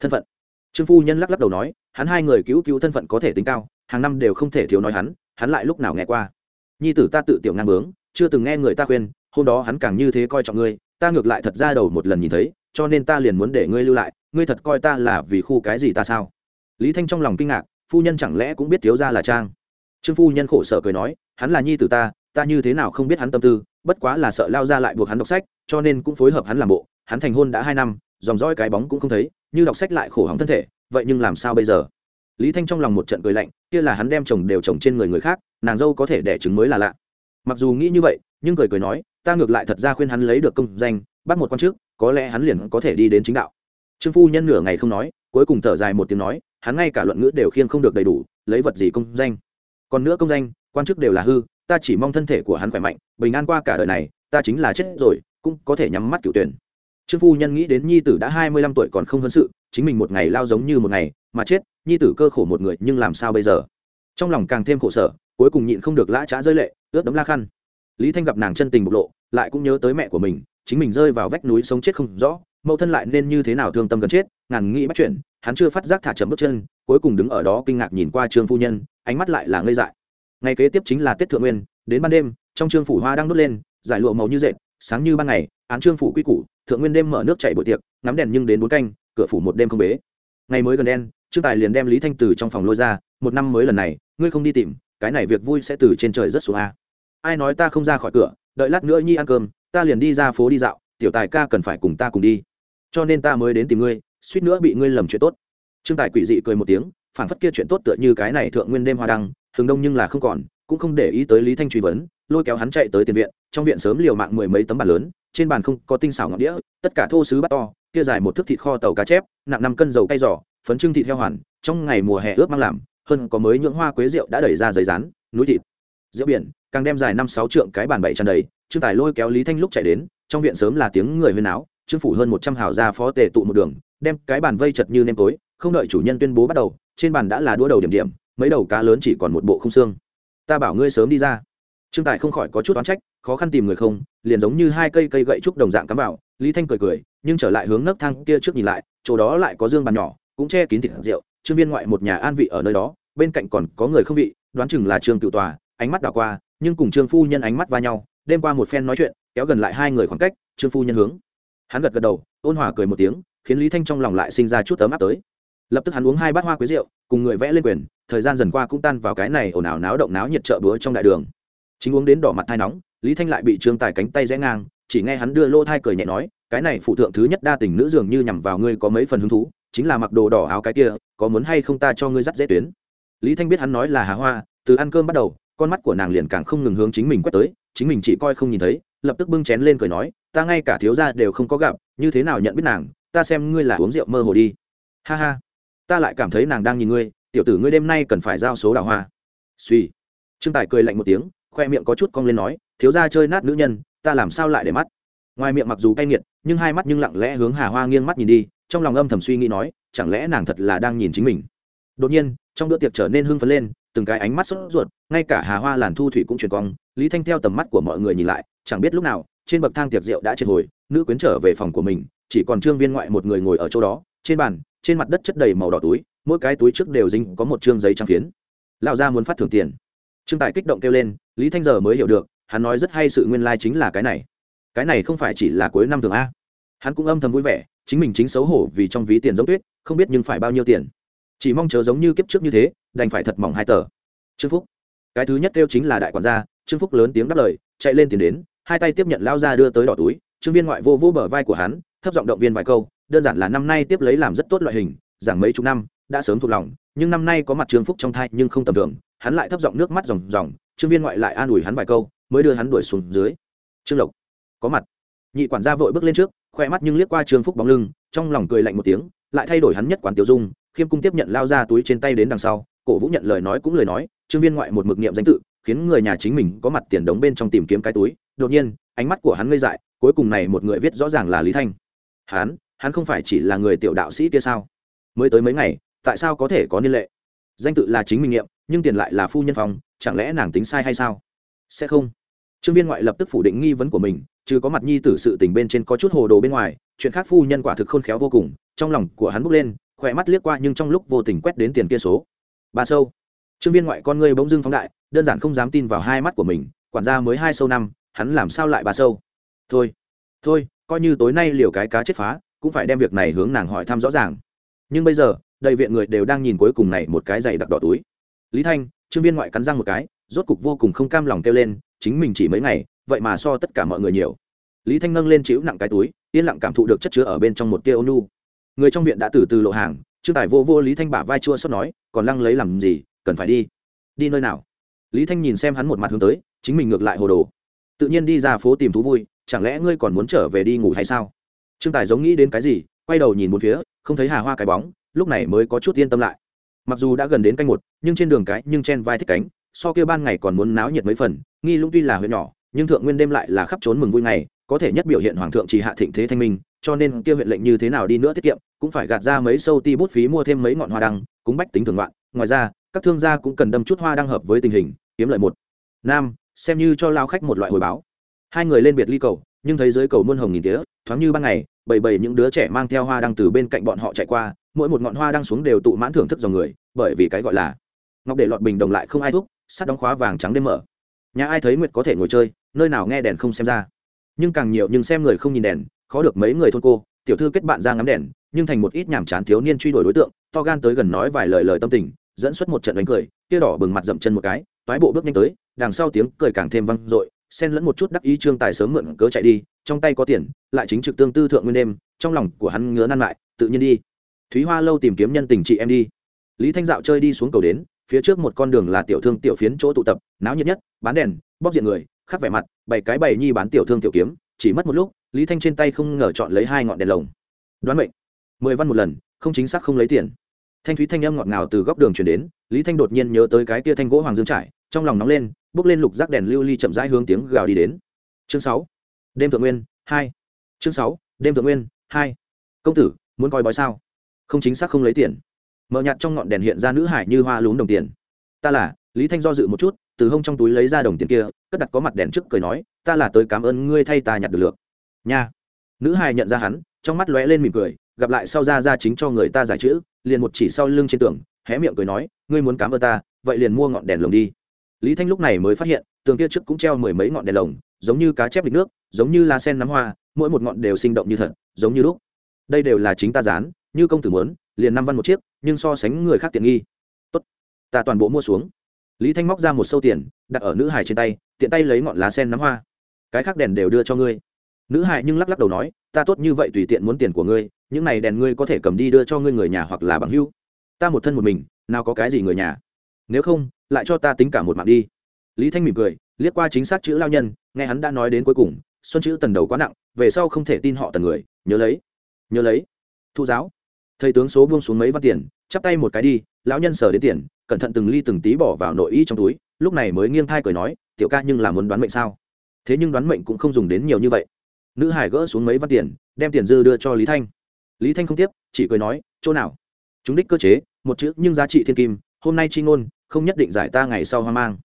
Thân phận. Trương phu nhân lắc lắc đầu nói, hắn hai người cứu cứu thân phận có thể tính cao, hàng năm đều không thể thiếu nói hắn hắn lại lúc nào nghe qua. Nhi tử ta tự tiểu ngang bướng, chưa từng nghe người ta khuyên, hôm đó hắn càng như thế coi trọng ngươi, ta ngược lại thật ra đầu một lần nhìn thấy, cho nên ta liền muốn để ngươi lưu lại, ngươi thật coi ta là vì khu cái gì ta sao? Lý thanh trong lòng kinh ngạc, phu nhân chẳng lẽ cũng biết thiếu ra là trang? Trương phu nhân khổ sở cười nói, hắn là nhi tử ta ta như thế nào không biết hắn tâm tư, bất quá là sợ lao ra lại buộc hắn đọc sách, cho nên cũng phối hợp hắn làm bộ, hắn thành hôn đã hai năm, dòng dõi cái bóng cũng không thấy, như đọc sách lại khổ hỏng thân thể, vậy nhưng làm sao bây giờ? Lý thanh trong lòng một trận cười lạnh, kia là hắn đem chồng đều chồng trên người người khác, nàng dâu có thể đẻ trứng mới là lạ. Mặc dù nghĩ như vậy, nhưng cười cười nói, ta ngược lại thật ra khuyên hắn lấy được công danh, bắt một quan chức có lẽ hắn liền có thể đi đến chính đạo. Trương phu nhân nửa ngày không nói, cuối cùng thở dài một tiếng nói hắn ngay cả luận ngữ đều khiêng không được đầy đủ, lấy vật gì công danh? Còn nữa công danh, quan chức đều là hư, ta chỉ mong thân thể của hắn khỏe mạnh, bình an qua cả đời này, ta chính là chết rồi, cũng có thể nhắm mắt cựu tuyển. Trương phu nhân nghĩ đến nhi tử đã hai mươi lăm tuổi còn không hơn sự, chính mình một ngày lao giống như một ngày, mà chết, nhi tử cơ khổ một người, nhưng làm sao bây giờ? Trong lòng càng thêm khổ sở, cuối cùng nhịn không được lã trá rơi lệ, ướt đấm la khăn. Lý thanh gặp nàng chân tình bộc lộ, lại cũng nhớ tới mẹ của mình, chính mình rơi vào vách núi sống chết không rõ mẫu thân lại nên như thế nào thương tâm gần chết, ngàn nghĩ bắt chuyện, hắn chưa phát giác thả chậm bước chân, cuối cùng đứng ở đó kinh ngạc nhìn qua trương phu nhân, ánh mắt lại là ngây dại. Ngày kế tiếp chính là tết thượng nguyên, đến ban đêm, trong trương phủ hoa đang đốt lên, giải lụa màu như dệt, sáng như ban ngày, án trương phủ quy củ, thượng nguyên đêm mở nước chảy bội tiệc, ngắm đèn nhưng đến bốn canh, cửa phủ một đêm không bế. Ngày mới gần đen, trương tài liền đem lý thanh từ trong phòng lôi ra, một năm mới lần này, ngươi không đi tìm, cái này việc vui sẽ từ trên trời rất xuống a. Ai nói ta không ra khỏi cửa, đợi lát nữa nhi ăn cơm, ta liền đi ra phố đi dạo, tiểu tài ca cần phải cùng ta cùng đi cho nên ta mới đến tìm ngươi, suýt nữa bị ngươi lầm chuyện tốt. Trương tài quỷ dị cười một tiếng, phản phất kia chuyện tốt tựa như cái này thượng nguyên đêm hoa đăng hừng đông nhưng là không còn, cũng không để ý tới lý thanh truy vấn, lôi kéo hắn chạy tới tiền viện, trong viện sớm liều mạng mười mấy tấm bàn lớn, trên bàn không có tinh xảo ngọc đĩa, tất cả thô sứ bắt to, kia dài một thước thịt kho tàu cá chép, nặng năm cân dầu cay giỏ phấn trưng thịt heo hoàn, trong ngày mùa hè ướp mang làm, hơn có mới nhưỡng hoa quế rượu đã đẩy ra giấy rán, núi thịt, rượu biển, càng đem dài năm sáu trượng cái bàn bảy tràn đầy, trương tài lôi kéo lý thanh lúc chạy đến, trong viện sớm là tiếng người huyên áo trương phủ hơn một trăm hào gia phó tề tụ một đường, đem cái bàn vây chật như nêm tối, không đợi chủ nhân tuyên bố bắt đầu, trên bàn đã là đua đầu điểm điểm, mấy đầu cá lớn chỉ còn một bộ không xương. Ta bảo ngươi sớm đi ra. Trương tài không khỏi có chút oán trách, khó khăn tìm người không, liền giống như hai cây cây gậy trúc đồng dạng cắm vào, lý thanh cười cười, nhưng trở lại hướng nấc thang kia trước nhìn lại, chỗ đó lại có dương bàn nhỏ, cũng che kín thịt rượu, trương viên ngoại một nhà an vị ở nơi đó, bên cạnh còn có người không vị, đoán chừng là trương cựu tòa, ánh mắt đảo qua, nhưng cùng trương phu nhân ánh mắt va nhau, đêm qua một phen nói chuyện, kéo gần lại hai người khoảng cách, trương phu nhân hướng hắn gật gật đầu, ôn hòa cười một tiếng, khiến lý thanh trong lòng lại sinh ra chút ấm áp tới. Lập tức hắn uống hai bát hoa quế rượu, cùng người vẽ lên quyền, thời gian dần qua cũng tan vào cái này ồn ào náo động náo nhiệt chợ búa trong đại đường. Chính uống đến đỏ mặt thai nóng, lý thanh lại bị trương tài cánh tay rẽ ngang, chỉ nghe hắn đưa lô thai cười nhẹ nói, cái này phụ thượng thứ nhất đa tình nữ dường như nhằm vào ngươi có mấy phần hứng thú, chính là mặc đồ đỏ áo cái kia, có muốn hay không ta cho ngươi dắt dễ tuyến? Lý thanh biết hắn nói là hà hoa, từ ăn cơm bắt đầu, con mắt của nàng liền càng không ngừng hướng chính mình quét tới, chính mình chỉ coi không nhìn thấy lập tức bưng chén lên cười nói, ta ngay cả thiếu gia đều không có gặp, như thế nào nhận biết nàng? Ta xem ngươi là uống rượu mơ hồ đi. Ha ha, ta lại cảm thấy nàng đang nhìn ngươi, tiểu tử ngươi đêm nay cần phải giao số đào hoa. Suy trương tài cười lạnh một tiếng, khoe miệng có chút cong lên nói, thiếu gia chơi nát nữ nhân, ta làm sao lại để mắt? Ngoài miệng mặc dù cay nghiệt, nhưng hai mắt nhưng lặng lẽ hướng hà hoa nghiêng mắt nhìn đi, trong lòng âm thầm suy nghĩ nói, chẳng lẽ nàng thật là đang nhìn chính mình? Đột nhiên, trong bữa tiệc trở nên hưng phấn lên, từng cái ánh mắt sốt ruột, ngay cả hà hoa làn thu thủy cũng chuyển cong, lý thanh theo tầm mắt của mọi người nhìn lại chẳng biết lúc nào, trên bậc thang tiệc rượu đã triệt hồi, nữ quyến trở về phòng của mình, chỉ còn trương viên ngoại một người ngồi ở chỗ đó, trên bàn, trên mặt đất chất đầy màu đỏ túi, mỗi cái túi trước đều dính có một chương giấy trang phiến. Lão gia muốn phát thưởng tiền. Trương tài kích động kêu lên, lý thanh giờ mới hiểu được, hắn nói rất hay sự nguyên lai chính là cái này. Cái này không phải chỉ là cuối năm thường a. Hắn cũng âm thầm vui vẻ, chính mình chính xấu hổ vì trong ví tiền giống tuyết, không biết nhưng phải bao nhiêu tiền. Chỉ mong chờ giống như kiếp trước như thế, đành phải thật mỏng hai tờ. Trương phúc. Cái thứ nhất kêu chính là đại quản gia, trương phúc lớn tiếng đáp lời, chạy lên tiền đến hai tay tiếp nhận lao ra đưa tới đỏ túi, trương viên ngoại vô vô bờ vai của hắn, thấp giọng động viên vài câu, đơn giản là năm nay tiếp lấy làm rất tốt loại hình, giảng mấy chục năm, đã sớm thuộc lòng, nhưng năm nay có mặt trương phúc trong thai nhưng không tầm thường, hắn lại thấp giọng nước mắt ròng ròng, trương viên ngoại lại an ủi hắn vài câu, mới đưa hắn đuổi xuống dưới. Trương lộc, có mặt. Nhị quản gia vội bước lên trước, khoe mắt nhưng liếc qua trương phúc bóng lưng, trong lòng cười lạnh một tiếng, lại thay đổi hắn nhất quản tiêu dung, khiêm cung tiếp nhận lao ra túi trên tay đến đằng sau, cổ vũ nhận lời nói cũng lời nói, trương viên ngoại một mực niệm danh tự, khiến người nhà chính mình có mặt tiền đống bên trong tìm kiếm cái túi đột nhiên, ánh mắt của hắn ngây dại, cuối cùng này một người viết rõ ràng là lý thanh. Hắn hắn không phải chỉ là người tiểu đạo sĩ kia sao? Mới tới mấy ngày, tại sao có thể có niên lệ? Danh tự là chính mình nghiệm, nhưng tiền lại là phu nhân phòng chẳng lẽ nàng tính sai hay sao? Sẽ không. Trương viên ngoại lập tức phủ định nghi vấn của mình chứ có mặt nhi tử sự tình bên trên có chút hồ đồ bên ngoài, chuyện khác phu nhân quả thực khôn khéo vô cùng, trong lòng của hắn bốc lên, khỏe mắt liếc qua nhưng trong lúc vô tình quét đến tiền kia số. Ba sâu. Trương viên ngoại con ngươi bỗng dưng phóng đại, đơn giản không dám tin vào hai mắt của mình, quản gia mới hai sâu năm hắn làm sao lại bà sâu? Thôi thôi, coi như tối nay liều cái cá chết phá, cũng phải đem việc này hướng nàng hỏi thăm rõ ràng. Nhưng bây giờ, đầy viện người đều đang nhìn cuối cùng này một cái giày đặc đỏ túi. Lý thanh, trương viên ngoại cắn răng một cái, rốt cục vô cùng không cam lòng kêu lên, chính mình chỉ mấy ngày, vậy mà so tất cả mọi người nhiều. Lý thanh nâng lên chịu nặng cái túi, yên lặng cảm thụ được chất chứa ở bên trong một tia ônu người trong viện đã từ từ lộ hàng, trương tài vô vô lý thanh bả vai chua xót nói, còn lăng lấy làm gì, cần phải đi. Đi nơi nào? Lý thanh nhìn xem hắn một mặt hướng tới, chính mình ngược lại hồ đồ tự nhiên đi ra phố tìm thú vui, chẳng lẽ ngươi còn muốn trở về đi ngủ hay sao? Trương tài giống nghĩ đến cái gì, quay đầu nhìn một phía, không thấy hà hoa cái bóng, lúc này mới có chút yên tâm lại. Mặc dù đã gần đến canh một, nhưng trên đường cái nhưng chen vai thích cánh, so kia ban ngày còn muốn náo nhiệt mấy phần, nghi lũng tuy là huyện nhỏ, nhưng thượng nguyên đêm lại là khắp trốn mừng vui ngày, có thể nhất biểu hiện hoàng thượng chỉ hạ thịnh thế thanh minh, cho nên kia huyện lệnh như thế nào đi nữa tiết kiệm, cũng phải gạt ra mấy sâu ti bút phí mua thêm mấy ngọn hoa đăng cúng bách tính thường loạn ngoài ra, các thương gia cũng cần đâm chút hoa đăng hợp với tình hình, kiếm lợi một. Nam xem như cho lao khách một loại hồi báo. Hai người lên biệt ly cầu, nhưng thấy dưới cầu muôn hồng nghìn tía, thoáng như ban ngày, bầy bầy những đứa trẻ mang theo hoa đang từ bên cạnh bọn họ chạy qua, mỗi một ngọn hoa đang xuống đều tụ mãn thưởng thức dòng người, bởi vì cái gọi là ngọc để lọt bình đồng lại không ai thúc, sắt đóng khóa vàng trắng đêm mở. Nhà ai thấy nguyệt có thể ngồi chơi, nơi nào nghe đèn không xem ra. Nhưng càng nhiều nhưng xem người không nhìn đèn, khó được mấy người thôn cô, tiểu thư kết bạn ra ngắm đèn, nhưng thành một ít nhàm chán thiếu niên truy đuổi đối tượng, to gan tới gần nói vài lời lời tâm tình, dẫn xuất một trận đánh cười kia đỏ bừng mặt dậm chân một cái, toái bộ bước nhanh tới đằng sau tiếng cười càng thêm vang dội, xen lẫn một chút đắc ý trương tài sớm mượn cớ chạy đi, trong tay có tiền, lại chính trực tương tư thượng nguyên đêm, trong lòng của hắn ngứa nan lại, tự nhiên đi. Thúy hoa lâu tìm kiếm nhân tình chị em đi. Lý thanh dạo chơi đi xuống cầu đến, phía trước một con đường là tiểu thương tiểu phiến chỗ tụ tập, náo nhiệt nhất, bán đèn bóc diện người, khắc vẻ mặt bảy cái bày nhi bán tiểu thương tiểu kiếm, chỉ mất một lúc, lý thanh trên tay không ngờ chọn lấy hai ngọn đèn lồng. Đoán mệnh. Mười văn một lần, không chính xác không lấy tiền. Thanh thúy thanh âm ngọt ngào từ góc đường chuyển đến, lý thanh đột nhiên nhớ tới cái kia thanh gỗ hoàng dương trải, trong lòng nóng lên bước lên lục rác đèn lưu ly chậm rãi hướng tiếng gào đi đến. Chương sáu. Đêm thượng nguyên, hai. Chương sáu, đêm thượng nguyên, hai. Công tử, muốn coi bói sao? Không chính xác không lấy tiền. Mở nhạt trong ngọn đèn hiện ra nữ hải như hoa lún đồng tiền. Ta là, lý thanh do dự một chút, từ hông trong túi lấy ra đồng tiền kia, cất đặt có mặt đèn trước cười nói, ta là tới cảm ơn ngươi thay ta nhặt được lược. Nha. Nữ hải nhận ra hắn, trong mắt lóe lên mỉm cười, gặp lại sau ra ra chính cho người ta giải chữ, liền một chỉ sau lưng trên tường, hé miệng cười nói, ngươi muốn cảm ơn ta, vậy liền mua ngọn đèn lồng đi lý thanh lúc này mới phát hiện, tường kia trước cũng treo mười mấy ngọn đèn lồng, giống như cá chép lịch nước, giống như lá sen nắm hoa, mỗi một ngọn đều sinh động như thật, giống như lúc. Đây đều là chính ta dán, như công tử muốn, liền năm văn một chiếc, nhưng so sánh người khác tiện nghi. Tốt, ta toàn bộ mua xuống. Lý thanh móc ra một sâu tiền, đặt ở nữ hải trên tay, tiện tay lấy ngọn lá sen nắm hoa. Cái khác đèn đều đưa cho ngươi. Nữ hải nhưng lắc lắc đầu nói, ta tốt như vậy tùy tiện muốn tiền của ngươi, những này đèn ngươi có thể cầm đi đưa cho ngươi người nhà hoặc là bằng hưu ta một thân một mình, nào có cái gì người nhà nếu không, lại cho ta tính cả một mạng đi. Lý thanh mỉm cười, liếc qua chính xác chữ lao nhân, nghe hắn đã nói đến cuối cùng, xuân chữ tần đầu quá nặng, về sau không thể tin họ tần người, nhớ lấy nhớ lấy. Thu giáo. Thầy tướng số buông xuống mấy văn tiền, chắp tay một cái đi, lão nhân sờ đến tiền, cẩn thận từng ly từng tí bỏ vào nội y trong túi, lúc này mới nghiêng thai cười nói, tiểu ca nhưng là muốn đoán mệnh sao? Thế nhưng đoán mệnh cũng không dùng đến nhiều như vậy. Nữ hải gỡ xuống mấy văn tiền, đem tiền dư đưa cho lý thanh. Lý thanh không tiếp, chỉ cười nói, chỗ nào? Chúng đích cơ chế, một chữ nhưng giá trị thiên kim, hôm nay chi ngôn không nhất định giải ta ngày sau hoang mang.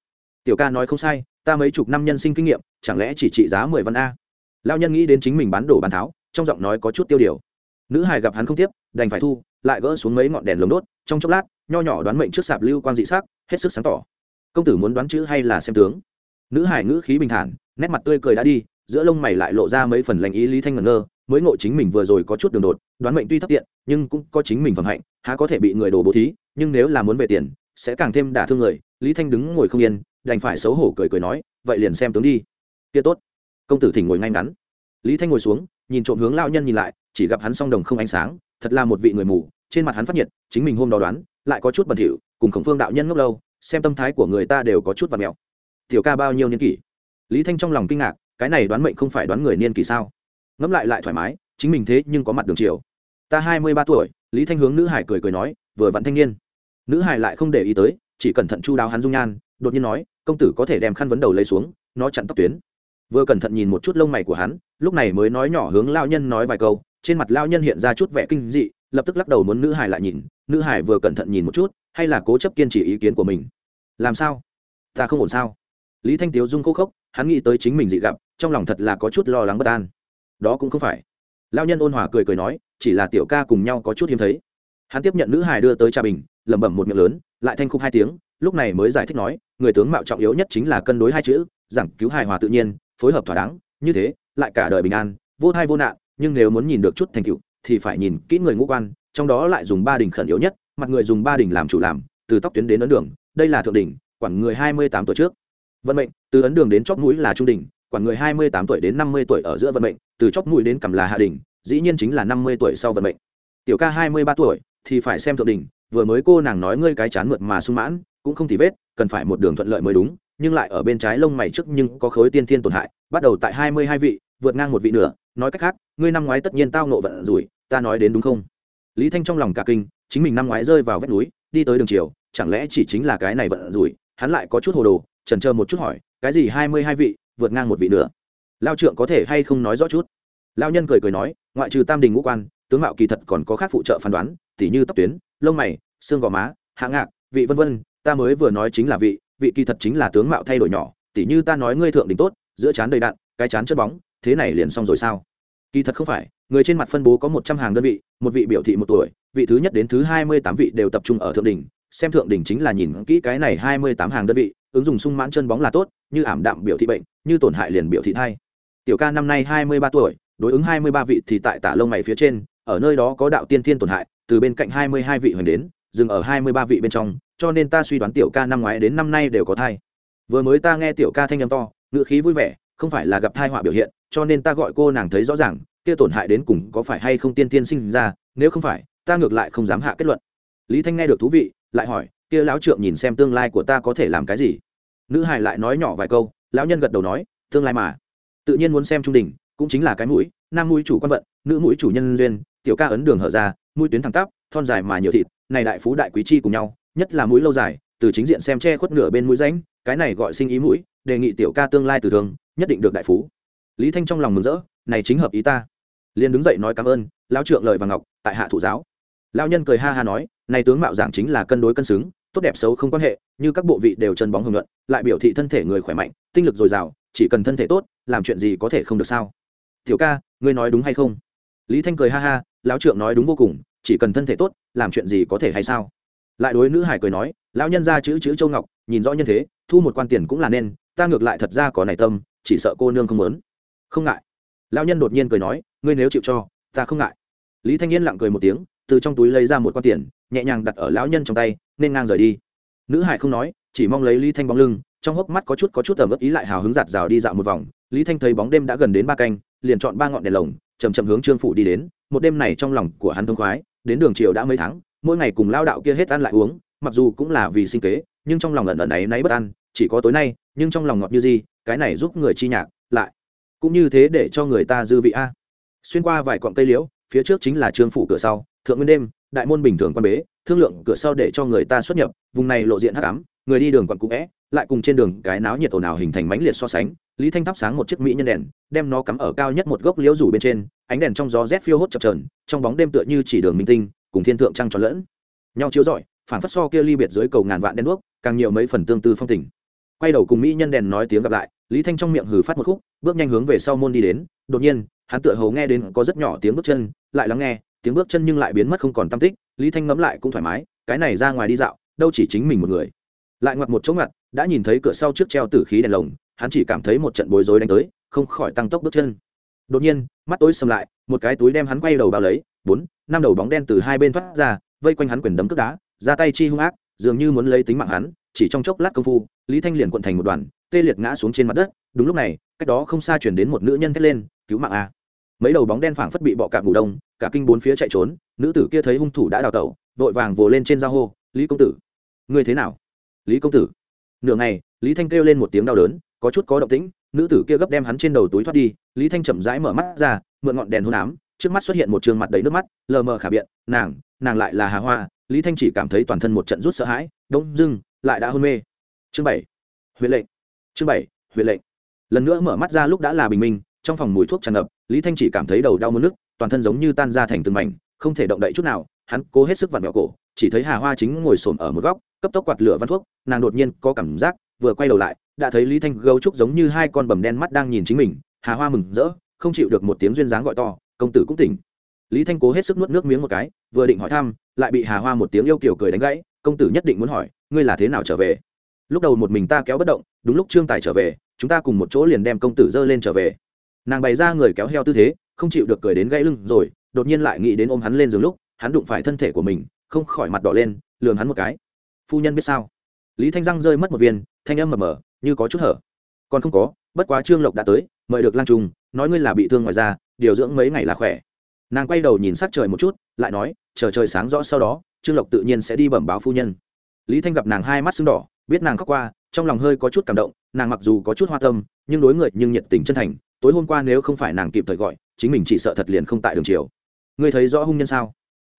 Tiểu ca nói không sai, ta mấy chục năm nhân sinh kinh nghiệm, chẳng lẽ chỉ trị giá mười văn a? Lao nhân nghĩ đến chính mình bán đổ bán tháo, trong giọng nói có chút tiêu điều. Nữ hài gặp hắn không tiếp, đành phải thu, lại gỡ xuống mấy ngọn đèn lồng đốt, trong chốc lát, nho nhỏ đoán mệnh trước sạp lưu quan dị sắc, hết sức sáng tỏ. Công tử muốn đoán chữ hay là xem tướng? Nữ hải ngữ khí bình thản, nét mặt tươi cười đã đi, giữa lông mày lại lộ ra mấy phần lành ý lý thanh ngẩn ngơ, mới ngộ chính mình vừa rồi có chút đường đột, đoán mệnh tuy thấp tiện, nhưng cũng có chính mình phẩm hạnh, há có thể bị người đồ bố thí, nhưng nếu là muốn về tiền sẽ càng thêm đả thương người. Lý thanh đứng ngồi không yên, đành phải xấu hổ cười cười nói, vậy liền xem tướng đi. Kia tốt. Công tử thỉnh ngồi ngay ngắn. Lý thanh ngồi xuống, nhìn trộm hướng lao nhân nhìn lại, chỉ gặp hắn song đồng không ánh sáng, thật là một vị người mù, trên mặt hắn phát nhiệt, chính mình hôm đó đoán, lại có chút bẩn thỉu, cùng khổng phương đạo nhân ngốc lâu, xem tâm thái của người ta đều có chút và mẹo. Tiểu ca bao nhiêu niên kỷ? Lý thanh trong lòng kinh ngạc, cái này đoán mệnh không phải đoán người niên kỷ sao? Ngẫm lại lại thoải mái, chính mình thế nhưng có mặt đường chiều. Ta hai mươi ba tuổi. Lý thanh hướng nữ hải cười cười nói, vừa vặn thanh niên nữ hải lại không để ý tới, chỉ cẩn thận chu đáo hắn dung nhan, đột nhiên nói, công tử có thể đem khăn vấn đầu lấy xuống, nó chặn tóc tuyến. Vừa cẩn thận nhìn một chút lông mày của hắn, lúc này mới nói nhỏ hướng lao nhân nói vài câu, trên mặt lao nhân hiện ra chút vẻ kinh dị, lập tức lắc đầu muốn nữ hải lại nhìn, nữ hải vừa cẩn thận nhìn một chút, hay là cố chấp kiên trì ý kiến của mình. Làm sao? Ta không ổn sao? Lý thanh tiếu dung khô khốc hắn nghĩ tới chính mình dị gặp, trong lòng thật là có chút lo lắng bất an. Đó cũng không phải. Lao nhân ôn hòa cười cười nói, chỉ là tiểu ca cùng nhau có chút hiếm thấy hắn tiếp nhận nữ hải đưa tới trà bình, lẩm bẩm một miệng lớn, lại thanh khúc hai tiếng, lúc này mới giải thích nói, người tướng mạo trọng yếu nhất chính là cân đối hai chữ, giảng cứu hài hòa tự nhiên, phối hợp thỏa đáng, như thế, lại cả đời bình an, vô thai vô nạn, nhưng nếu muốn nhìn được chút thành tựu, thì phải nhìn kỹ người ngũ quan, trong đó lại dùng ba đỉnh khẩn yếu nhất, mặt người dùng ba đỉnh làm chủ làm, từ tóc tuyến đến ấn đường, đây là thượng đỉnh, quản người hai mươi tám tuổi trước. Vận mệnh, từ ấn đường đến chóp mũi là trung đỉnh, quản người hai mươi tám tuổi đến năm mươi tuổi ở giữa vận mệnh, từ chóp mũi đến cằm là hạ đỉnh, dĩ nhiên chính là năm mươi tuổi sau vận mệnh. Tiểu ca hai mươi ba tuổi thì phải xem thượng đỉnh, vừa mới cô nàng nói ngươi cái chán mượt mà sung mãn, cũng không thì vết, cần phải một đường thuận lợi mới đúng, nhưng lại ở bên trái lông mày trước nhưng có khối tiên thiên tổn hại, bắt đầu tại hai mươi hai vị, vượt ngang một vị nữa nói cách khác, ngươi năm ngoái tất nhiên tao nộ vận rủi, ta nói đến đúng không? Lý thanh trong lòng cả kinh, chính mình năm ngoái rơi vào vách núi, đi tới đường chiều, chẳng lẽ chỉ chính là cái này vận rủi, hắn lại có chút hồ đồ, trần chờ một chút hỏi, cái gì hai mươi hai vị, vượt ngang một vị nữa lao trượng có thể hay không nói rõ chút? Lao nhân cười cười nói, ngoại trừ tam đình ngũ quan tướng mạo kỳ thật còn có khác phụ trợ phán đoán, tỉ như tóc tuyến, lông mày, xương gò má, hạ ngạc, vị vân vân, ta mới vừa nói chính là vị vị kỳ thật chính là tướng mạo thay đổi nhỏ, tỉ như ta nói ngươi thượng đỉnh tốt, giữa chán đầy đạn, cái chán chất bóng, thế này liền xong rồi sao? Kỳ thật không phải, người trên mặt phân bố có một trăm hàng đơn vị, một vị biểu thị một tuổi, vị thứ nhất đến thứ hai mươi tám vị đều tập trung ở thượng đỉnh, xem thượng đỉnh chính là nhìn kỹ cái này hai mươi tám hàng đơn vị, ứng dụng sung mãn chân bóng là tốt, như ảm đạm biểu thị bệnh, như tổn hại liền biểu thị thai. Tiểu ca năm nay hai mươi ba tuổi, đối ứng hai mươi ba vị thì tại tả lông mày phía trên ở nơi đó có đạo tiên thiên tổn hại, từ bên cạnh hai mươi hai vị hoành đến, dừng ở hai mươi ba vị bên trong, cho nên ta suy đoán tiểu ca năm ngoái đến năm nay đều có thai. Vừa mới ta nghe tiểu ca thanh âm to, ngữ khí vui vẻ, không phải là gặp thai họa biểu hiện, cho nên ta gọi cô nàng thấy rõ ràng, kia tổn hại đến cùng có phải hay không tiên tiên sinh ra, nếu không phải, ta ngược lại không dám hạ kết luận. Lý thanh nghe được thú vị, lại hỏi, kia lão trượng nhìn xem tương lai của ta có thể làm cái gì? Nữ hải lại nói nhỏ vài câu, lão nhân gật đầu nói, tương lai mà. Tự nhiên muốn xem trung đình cũng chính là cái mũi, nam mũi chủ quan vận, nữ mũi chủ nhân duyên tiểu ca ấn đường hở ra, mũi tuyến thẳng tắp, thon dài mà nhiều thịt, này đại phú đại quý chi cùng nhau, nhất là mũi lâu dài, từ chính diện xem che khuất nửa bên mũi ránh cái này gọi sinh ý mũi, đề nghị tiểu ca tương lai từ thường, nhất định được đại phú. Lý thanh trong lòng mừng rỡ, này chính hợp ý ta. Liền đứng dậy nói cảm ơn, lão trượng lời và ngọc, tại hạ thủ giáo. Lão nhân cười ha ha nói, này tướng mạo giảng chính là cân đối cân xứng, tốt đẹp xấu không quan hệ, như các bộ vị đều chân bóng hưởng luận, lại biểu thị thân thể người khỏe mạnh, tinh lực dồi dào, chỉ cần thân thể tốt, làm chuyện gì có thể không được sao? Tiểu ca, ngươi nói đúng hay không? Lý thanh cười ha ha, lão trượng nói đúng vô cùng, chỉ cần thân thể tốt, làm chuyện gì có thể hay sao? Lại đối nữ hải cười nói, lão nhân ra chữ chữ châu ngọc, nhìn rõ nhân thế, thu một quan tiền cũng là nên, ta ngược lại thật ra có nảy tâm, chỉ sợ cô nương không muốn. Không ngại. Lão nhân đột nhiên cười nói, ngươi nếu chịu cho, ta không ngại. Lý thanh yên lặng cười một tiếng, từ trong túi lấy ra một quan tiền, nhẹ nhàng đặt ở lão nhân trong tay, nên ngang rời đi. Nữ hải không nói, chỉ mong lấy lý thanh bóng lưng, trong hốc mắt có chút có chút tầm ấp ý lại hào hứng giạt rào đi dạo một vòng. Lý thanh thấy bóng đêm đã gần đến ba canh liền chọn ba ngọn đèn lồng chầm chậm hướng trương phủ đi đến. Một đêm này trong lòng của hắn thông khoái, đến đường triều đã mấy tháng, mỗi ngày cùng lao đạo kia hết ăn lại uống, mặc dù cũng là vì sinh kế, nhưng trong lòng ẩn ẩn ấy náy bất ăn chỉ có tối nay, nhưng trong lòng ngọt như gì cái này giúp người chi nhạc lại. Cũng như thế để cho người ta dư vị a. Xuyên qua vài cọng cây liễu, phía trước chính là trương phủ cửa sau, thượng nguyên đêm, đại môn bình thường quan bế, thương lượng cửa sau để cho người ta xuất nhập, vùng này lộ diện hắc ám người đi đường quận cũ vẽ lại cùng trên đường cái náo nhiệt ồn ào hình thành mãnh liệt so sánh, lý thanh thắp sáng một chiếc mỹ nhân đèn, đem nó cắm ở cao nhất một gốc liễu rủ bên trên, ánh đèn trong gió rét phiêu hốt chập trờn trong bóng đêm tựa như chỉ đường minh tinh, cùng thiên thượng trăng tròn lẫn nhau chiếu rọi phản phất so kia ly biệt dưới cầu ngàn vạn đen đuốc, càng nhiều mấy phần tương tư phong tình. Quay đầu cùng mỹ nhân đèn nói tiếng gặp lại, lý thanh trong miệng hừ phát một khúc, bước nhanh hướng về sau môn đi đến, đột nhiên, hắn tựa hầu nghe đến có rất nhỏ tiếng bước chân, lại lắng nghe, tiếng bước chân nhưng lại biến mất không còn tâm tích, lý thanh ngẫm lại cũng thoải mái, cái này ra ngoài đi dạo, đâu chỉ chính mình một người lại ngoặt một chỗ ngặt, đã nhìn thấy cửa sau trước treo tử khí đèn lồng, hắn chỉ cảm thấy một trận bối rối đánh tới, không khỏi tăng tốc bước chân. Đột nhiên, mắt tối sầm lại, một cái túi đem hắn quay đầu bao lấy, bốn, năm đầu bóng đen từ hai bên thoát ra, vây quanh hắn quyền đấm cước đá, ra tay chi hung ác, dường như muốn lấy tính mạng hắn, chỉ trong chốc lát công phu, lý thanh liền cuộn thành một đoàn, tê liệt ngã xuống trên mặt đất, đúng lúc này, cách đó không xa chuyển đến một nữ nhân thét lên, cứu mạng a. Mấy đầu bóng đen phảng phất bị bọ cạp ngủ đông, cả kinh bốn phía chạy trốn, nữ tử kia thấy hung thủ đã đào tẩu, vội vàng vồ lên trên giao hô, lý công tử, ngươi thế nào? Lý công tử. Nửa ngày, lý thanh kêu lên một tiếng đau đớn, có chút có động tĩnh, nữ tử kia gấp đem hắn trên đầu túi thoát đi, lý thanh chậm rãi mở mắt ra, mượn ngọn đèn hôn ám, trước mắt xuất hiện một trường mặt đầy nước mắt, lờ mờ khả biện, nàng nàng lại là hà hoa, lý thanh chỉ cảm thấy toàn thân một trận rút sợ hãi, đông dưng, lại đã hôn mê. Chương bảy huyện lệnh, chương bảy huyện lệnh. Lần nữa mở mắt ra lúc đã là bình minh, trong phòng mùi thuốc tràn ngập, lý thanh chỉ cảm thấy đầu đau mất nước, toàn thân giống như tan ra thành từng mảnh, không thể động đậy chút nào, hắn cố hết sức vặn vẹo cổ chỉ thấy hà hoa chính ngồi xổm ở một góc, cấp tốc quạt lửa văn thuốc, nàng đột nhiên có cảm giác, vừa quay đầu lại, đã thấy lý thanh gấu trúc giống như hai con bầm đen mắt đang nhìn chính mình. Hà hoa mừng rỡ, không chịu được một tiếng duyên dáng gọi to, công tử cũng tỉnh. Lý thanh cố hết sức nuốt nước miếng một cái, vừa định hỏi thăm, lại bị hà hoa một tiếng yêu kiều cười đánh gãy, công tử nhất định muốn hỏi, ngươi là thế nào trở về? Lúc đầu một mình ta kéo bất động, đúng lúc trương tài trở về, chúng ta cùng một chỗ liền đem công tử dơ lên trở về. Nàng bày ra người kéo heo tư thế, không chịu được cười đến gãy lưng rồi, đột nhiên lại nghĩ đến ôm hắn lên giường lúc, hắn đụng phải thân thể của mình không khỏi mặt đỏ lên lường hắn một cái. Phu nhân biết sao? Lý thanh răng rơi mất một viên, thanh âm mờ mờ, như có chút hở. Còn không có, bất quá trương lộc đã tới, mời được lang trùng nói ngươi là bị thương ngoài ra điều dưỡng mấy ngày là khỏe. Nàng quay đầu nhìn sắc trời một chút, lại nói, chờ trời sáng rõ sau đó, trương lộc tự nhiên sẽ đi bẩm báo phu nhân. Lý thanh gặp nàng hai mắt sưng đỏ, biết nàng khóc qua, trong lòng hơi có chút cảm động, nàng mặc dù có chút hoa tâm, nhưng đối người nhưng nhiệt tình chân thành, tối hôm qua nếu không phải nàng kịp thời gọi, chính mình chỉ sợ thật liền không tại đường chiều. Ngươi thấy rõ hung nhân sao?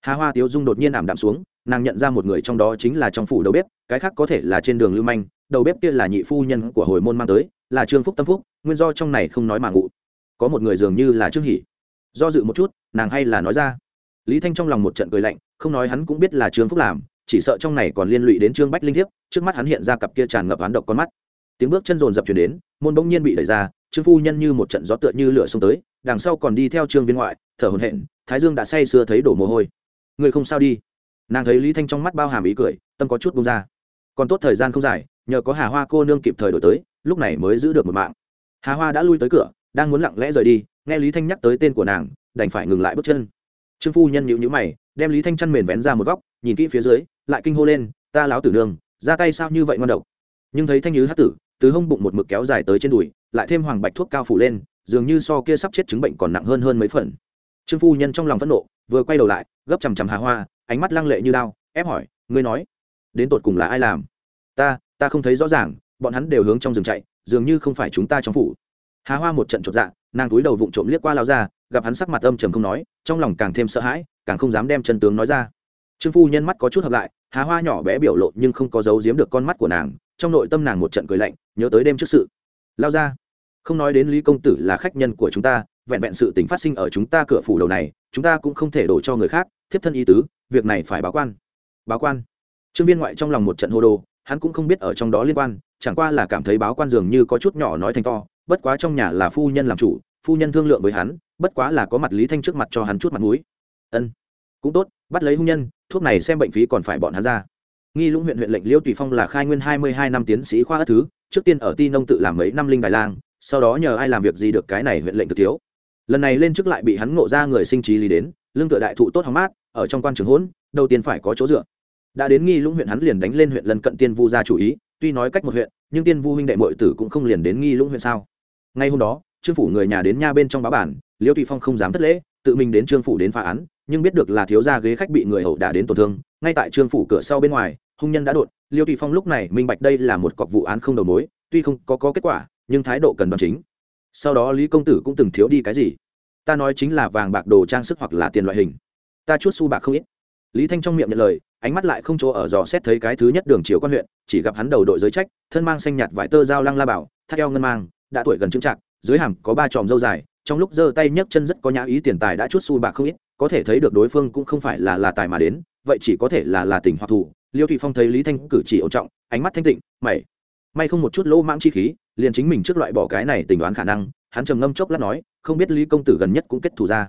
Hà hoa tiếu dung đột nhiên ảm đạm xuống, nàng nhận ra một người trong đó chính là trong phủ đầu bếp, cái khác có thể là trên đường lưu manh, đầu bếp kia là nhị phu nhân của hồi môn mang tới, là trương phúc tâm phúc, nguyên do trong này không nói mà ngụ. Có một người dường như là trương hỷ. Do dự một chút, nàng hay là nói ra. Lý thanh trong lòng một trận cười lạnh, không nói hắn cũng biết là trương phúc làm, chỉ sợ trong này còn liên lụy đến trương bách linh thiếp, trước mắt hắn hiện ra cặp kia tràn ngập hắn độc con mắt. Tiếng bước chân rồn dập chuyển đến, môn bỗng nhiên bị đẩy ra, trương phu nhân như một trận gió tựa như lửa xông tới, đằng sau còn đi theo trương viên ngoại, thở hồn hện thái dương đã say sưa thấy đổ mồ hôi người không sao đi. Nàng thấy lý thanh trong mắt bao hàm ý cười, tâm có chút bung ra. Còn tốt thời gian không dài, nhờ có hà hoa cô nương kịp thời đổi tới, lúc này mới giữ được một mạng. Hà hoa đã lui tới cửa, đang muốn lặng lẽ rời đi, nghe lý thanh nhắc tới tên của nàng, đành phải ngừng lại bước chân. Trương phu nhân nhịu nhữ mày, đem lý thanh chăn mền vén ra một góc, nhìn kỹ phía dưới, lại kinh hô lên, ta láo tử nương, ra tay sao như vậy ngon độc? Nhưng thấy thanh nhứ hát tử, từ hông bụng một mực kéo dài tới trên đùi, lại thêm hoàng bạch thuốc cao phủ lên, dường như so kia sắp chết chứng bệnh còn nặng hơn hơn mấy phần. Trương phu nhân trong lòng phẫn nộ vừa quay đầu lại, gấp chằm chằm hà hoa, ánh mắt lăng lệ như đao, ép hỏi, ngươi nói, đến tột cùng là ai làm? Ta ta không thấy rõ ràng, bọn hắn đều hướng trong rừng chạy, dường như không phải chúng ta trong phủ. Hà hoa một trận chột dạ nàng túi đầu vụng trộm liếc qua lao ra gặp hắn sắc mặt âm trầm không nói, trong lòng càng thêm sợ hãi, càng không dám đem chân tướng nói ra. Trương phu nhân mắt có chút hợp lại, hà hoa nhỏ bé biểu lộ nhưng không có giấu giếm được con mắt của nàng, trong nội tâm nàng một trận cười lạnh, nhớ tới đêm trước sự. Lao ra không nói đến lý công tử là khách nhân của chúng ta, vẹn vẹn sự tình phát sinh ở chúng ta cửa phủ đầu này chúng ta cũng không thể đổ cho người khác, thiếp thân ý tứ, việc này phải báo quan. Báo quan? Trương viên ngoại trong lòng một trận hô đồ, hắn cũng không biết ở trong đó liên quan, chẳng qua là cảm thấy báo quan dường như có chút nhỏ nói thành to, bất quá trong nhà là phu nhân làm chủ, phu nhân thương lượng với hắn, bất quá là có mặt lý thanh trước mặt cho hắn chút mặt mũi. Ân, cũng tốt, bắt lấy hung nhân, thuốc này xem bệnh phí còn phải bọn hắn ra. Nghi lũng huyện huyện lệnh liêu tùy phong là khai nguyên hai mươi hai năm tiến sĩ khoa ất thứ, trước tiên ở ti nông tự làm mấy năm linh đài lang, sau đó nhờ ai làm việc gì được cái này huyện lệnh thực thiếu lần này lên trước lại bị hắn ngộ ra người sinh trí lý đến lương tựa đại thụ tốt hóng mát ở trong quan trường hỗn đầu tiên phải có chỗ dựa. Đã đến nghi lũng huyện hắn liền đánh lên huyện lần cận tiên vu ra chủ ý tuy nói cách một huyện nhưng tiên vu huynh đệ mội tử cũng không liền đến nghi lũng huyện sao. Ngay hôm đó trương phủ người nhà đến nha bên trong báo bản liêu tùy phong không dám thất lễ tự mình đến trương phủ đến phá án nhưng biết được là thiếu gia ghế khách bị người hậu đả đến tổn thương ngay tại trương phủ cửa sau bên ngoài hung nhân đã đột liêu tùy phong lúc này minh bạch đây là một cọc vụ án không đầu mối tuy không có, có kết quả nhưng thái độ cần đoan chính sau đó lý công tử cũng từng thiếu đi cái gì? Ta nói chính là vàng bạc đồ trang sức hoặc là tiền loại hình. Ta chút su bạc không ít. Lý thanh trong miệng nhận lời ánh mắt lại không chỗ ở dò xét thấy cái thứ nhất đường chiều quan huyện chỉ gặp hắn đầu đội giới trách thân mang xanh nhạt vải tơ dao lăng la bảo thắt eo ngân mang đã tuổi gần trưng trạc, dưới hàm có ba tròm dâu dài trong lúc giơ tay nhấc chân rất có nhã ý tiền tài đã chút su bạc không ít có thể thấy được đối phương cũng không phải là là tài mà đến vậy chỉ có thể là là tình hoặc thủ liêu thụy phong thấy lý thanh cử chỉ ổn trọng ánh mắt thanh tịnh mày may không một chút lỗ mãng chi khí, liền chính mình trước loại bỏ cái này tình đoán khả năng, hắn trầm ngâm chốc lát nói, không biết lý công tử gần nhất cũng kết thù ra.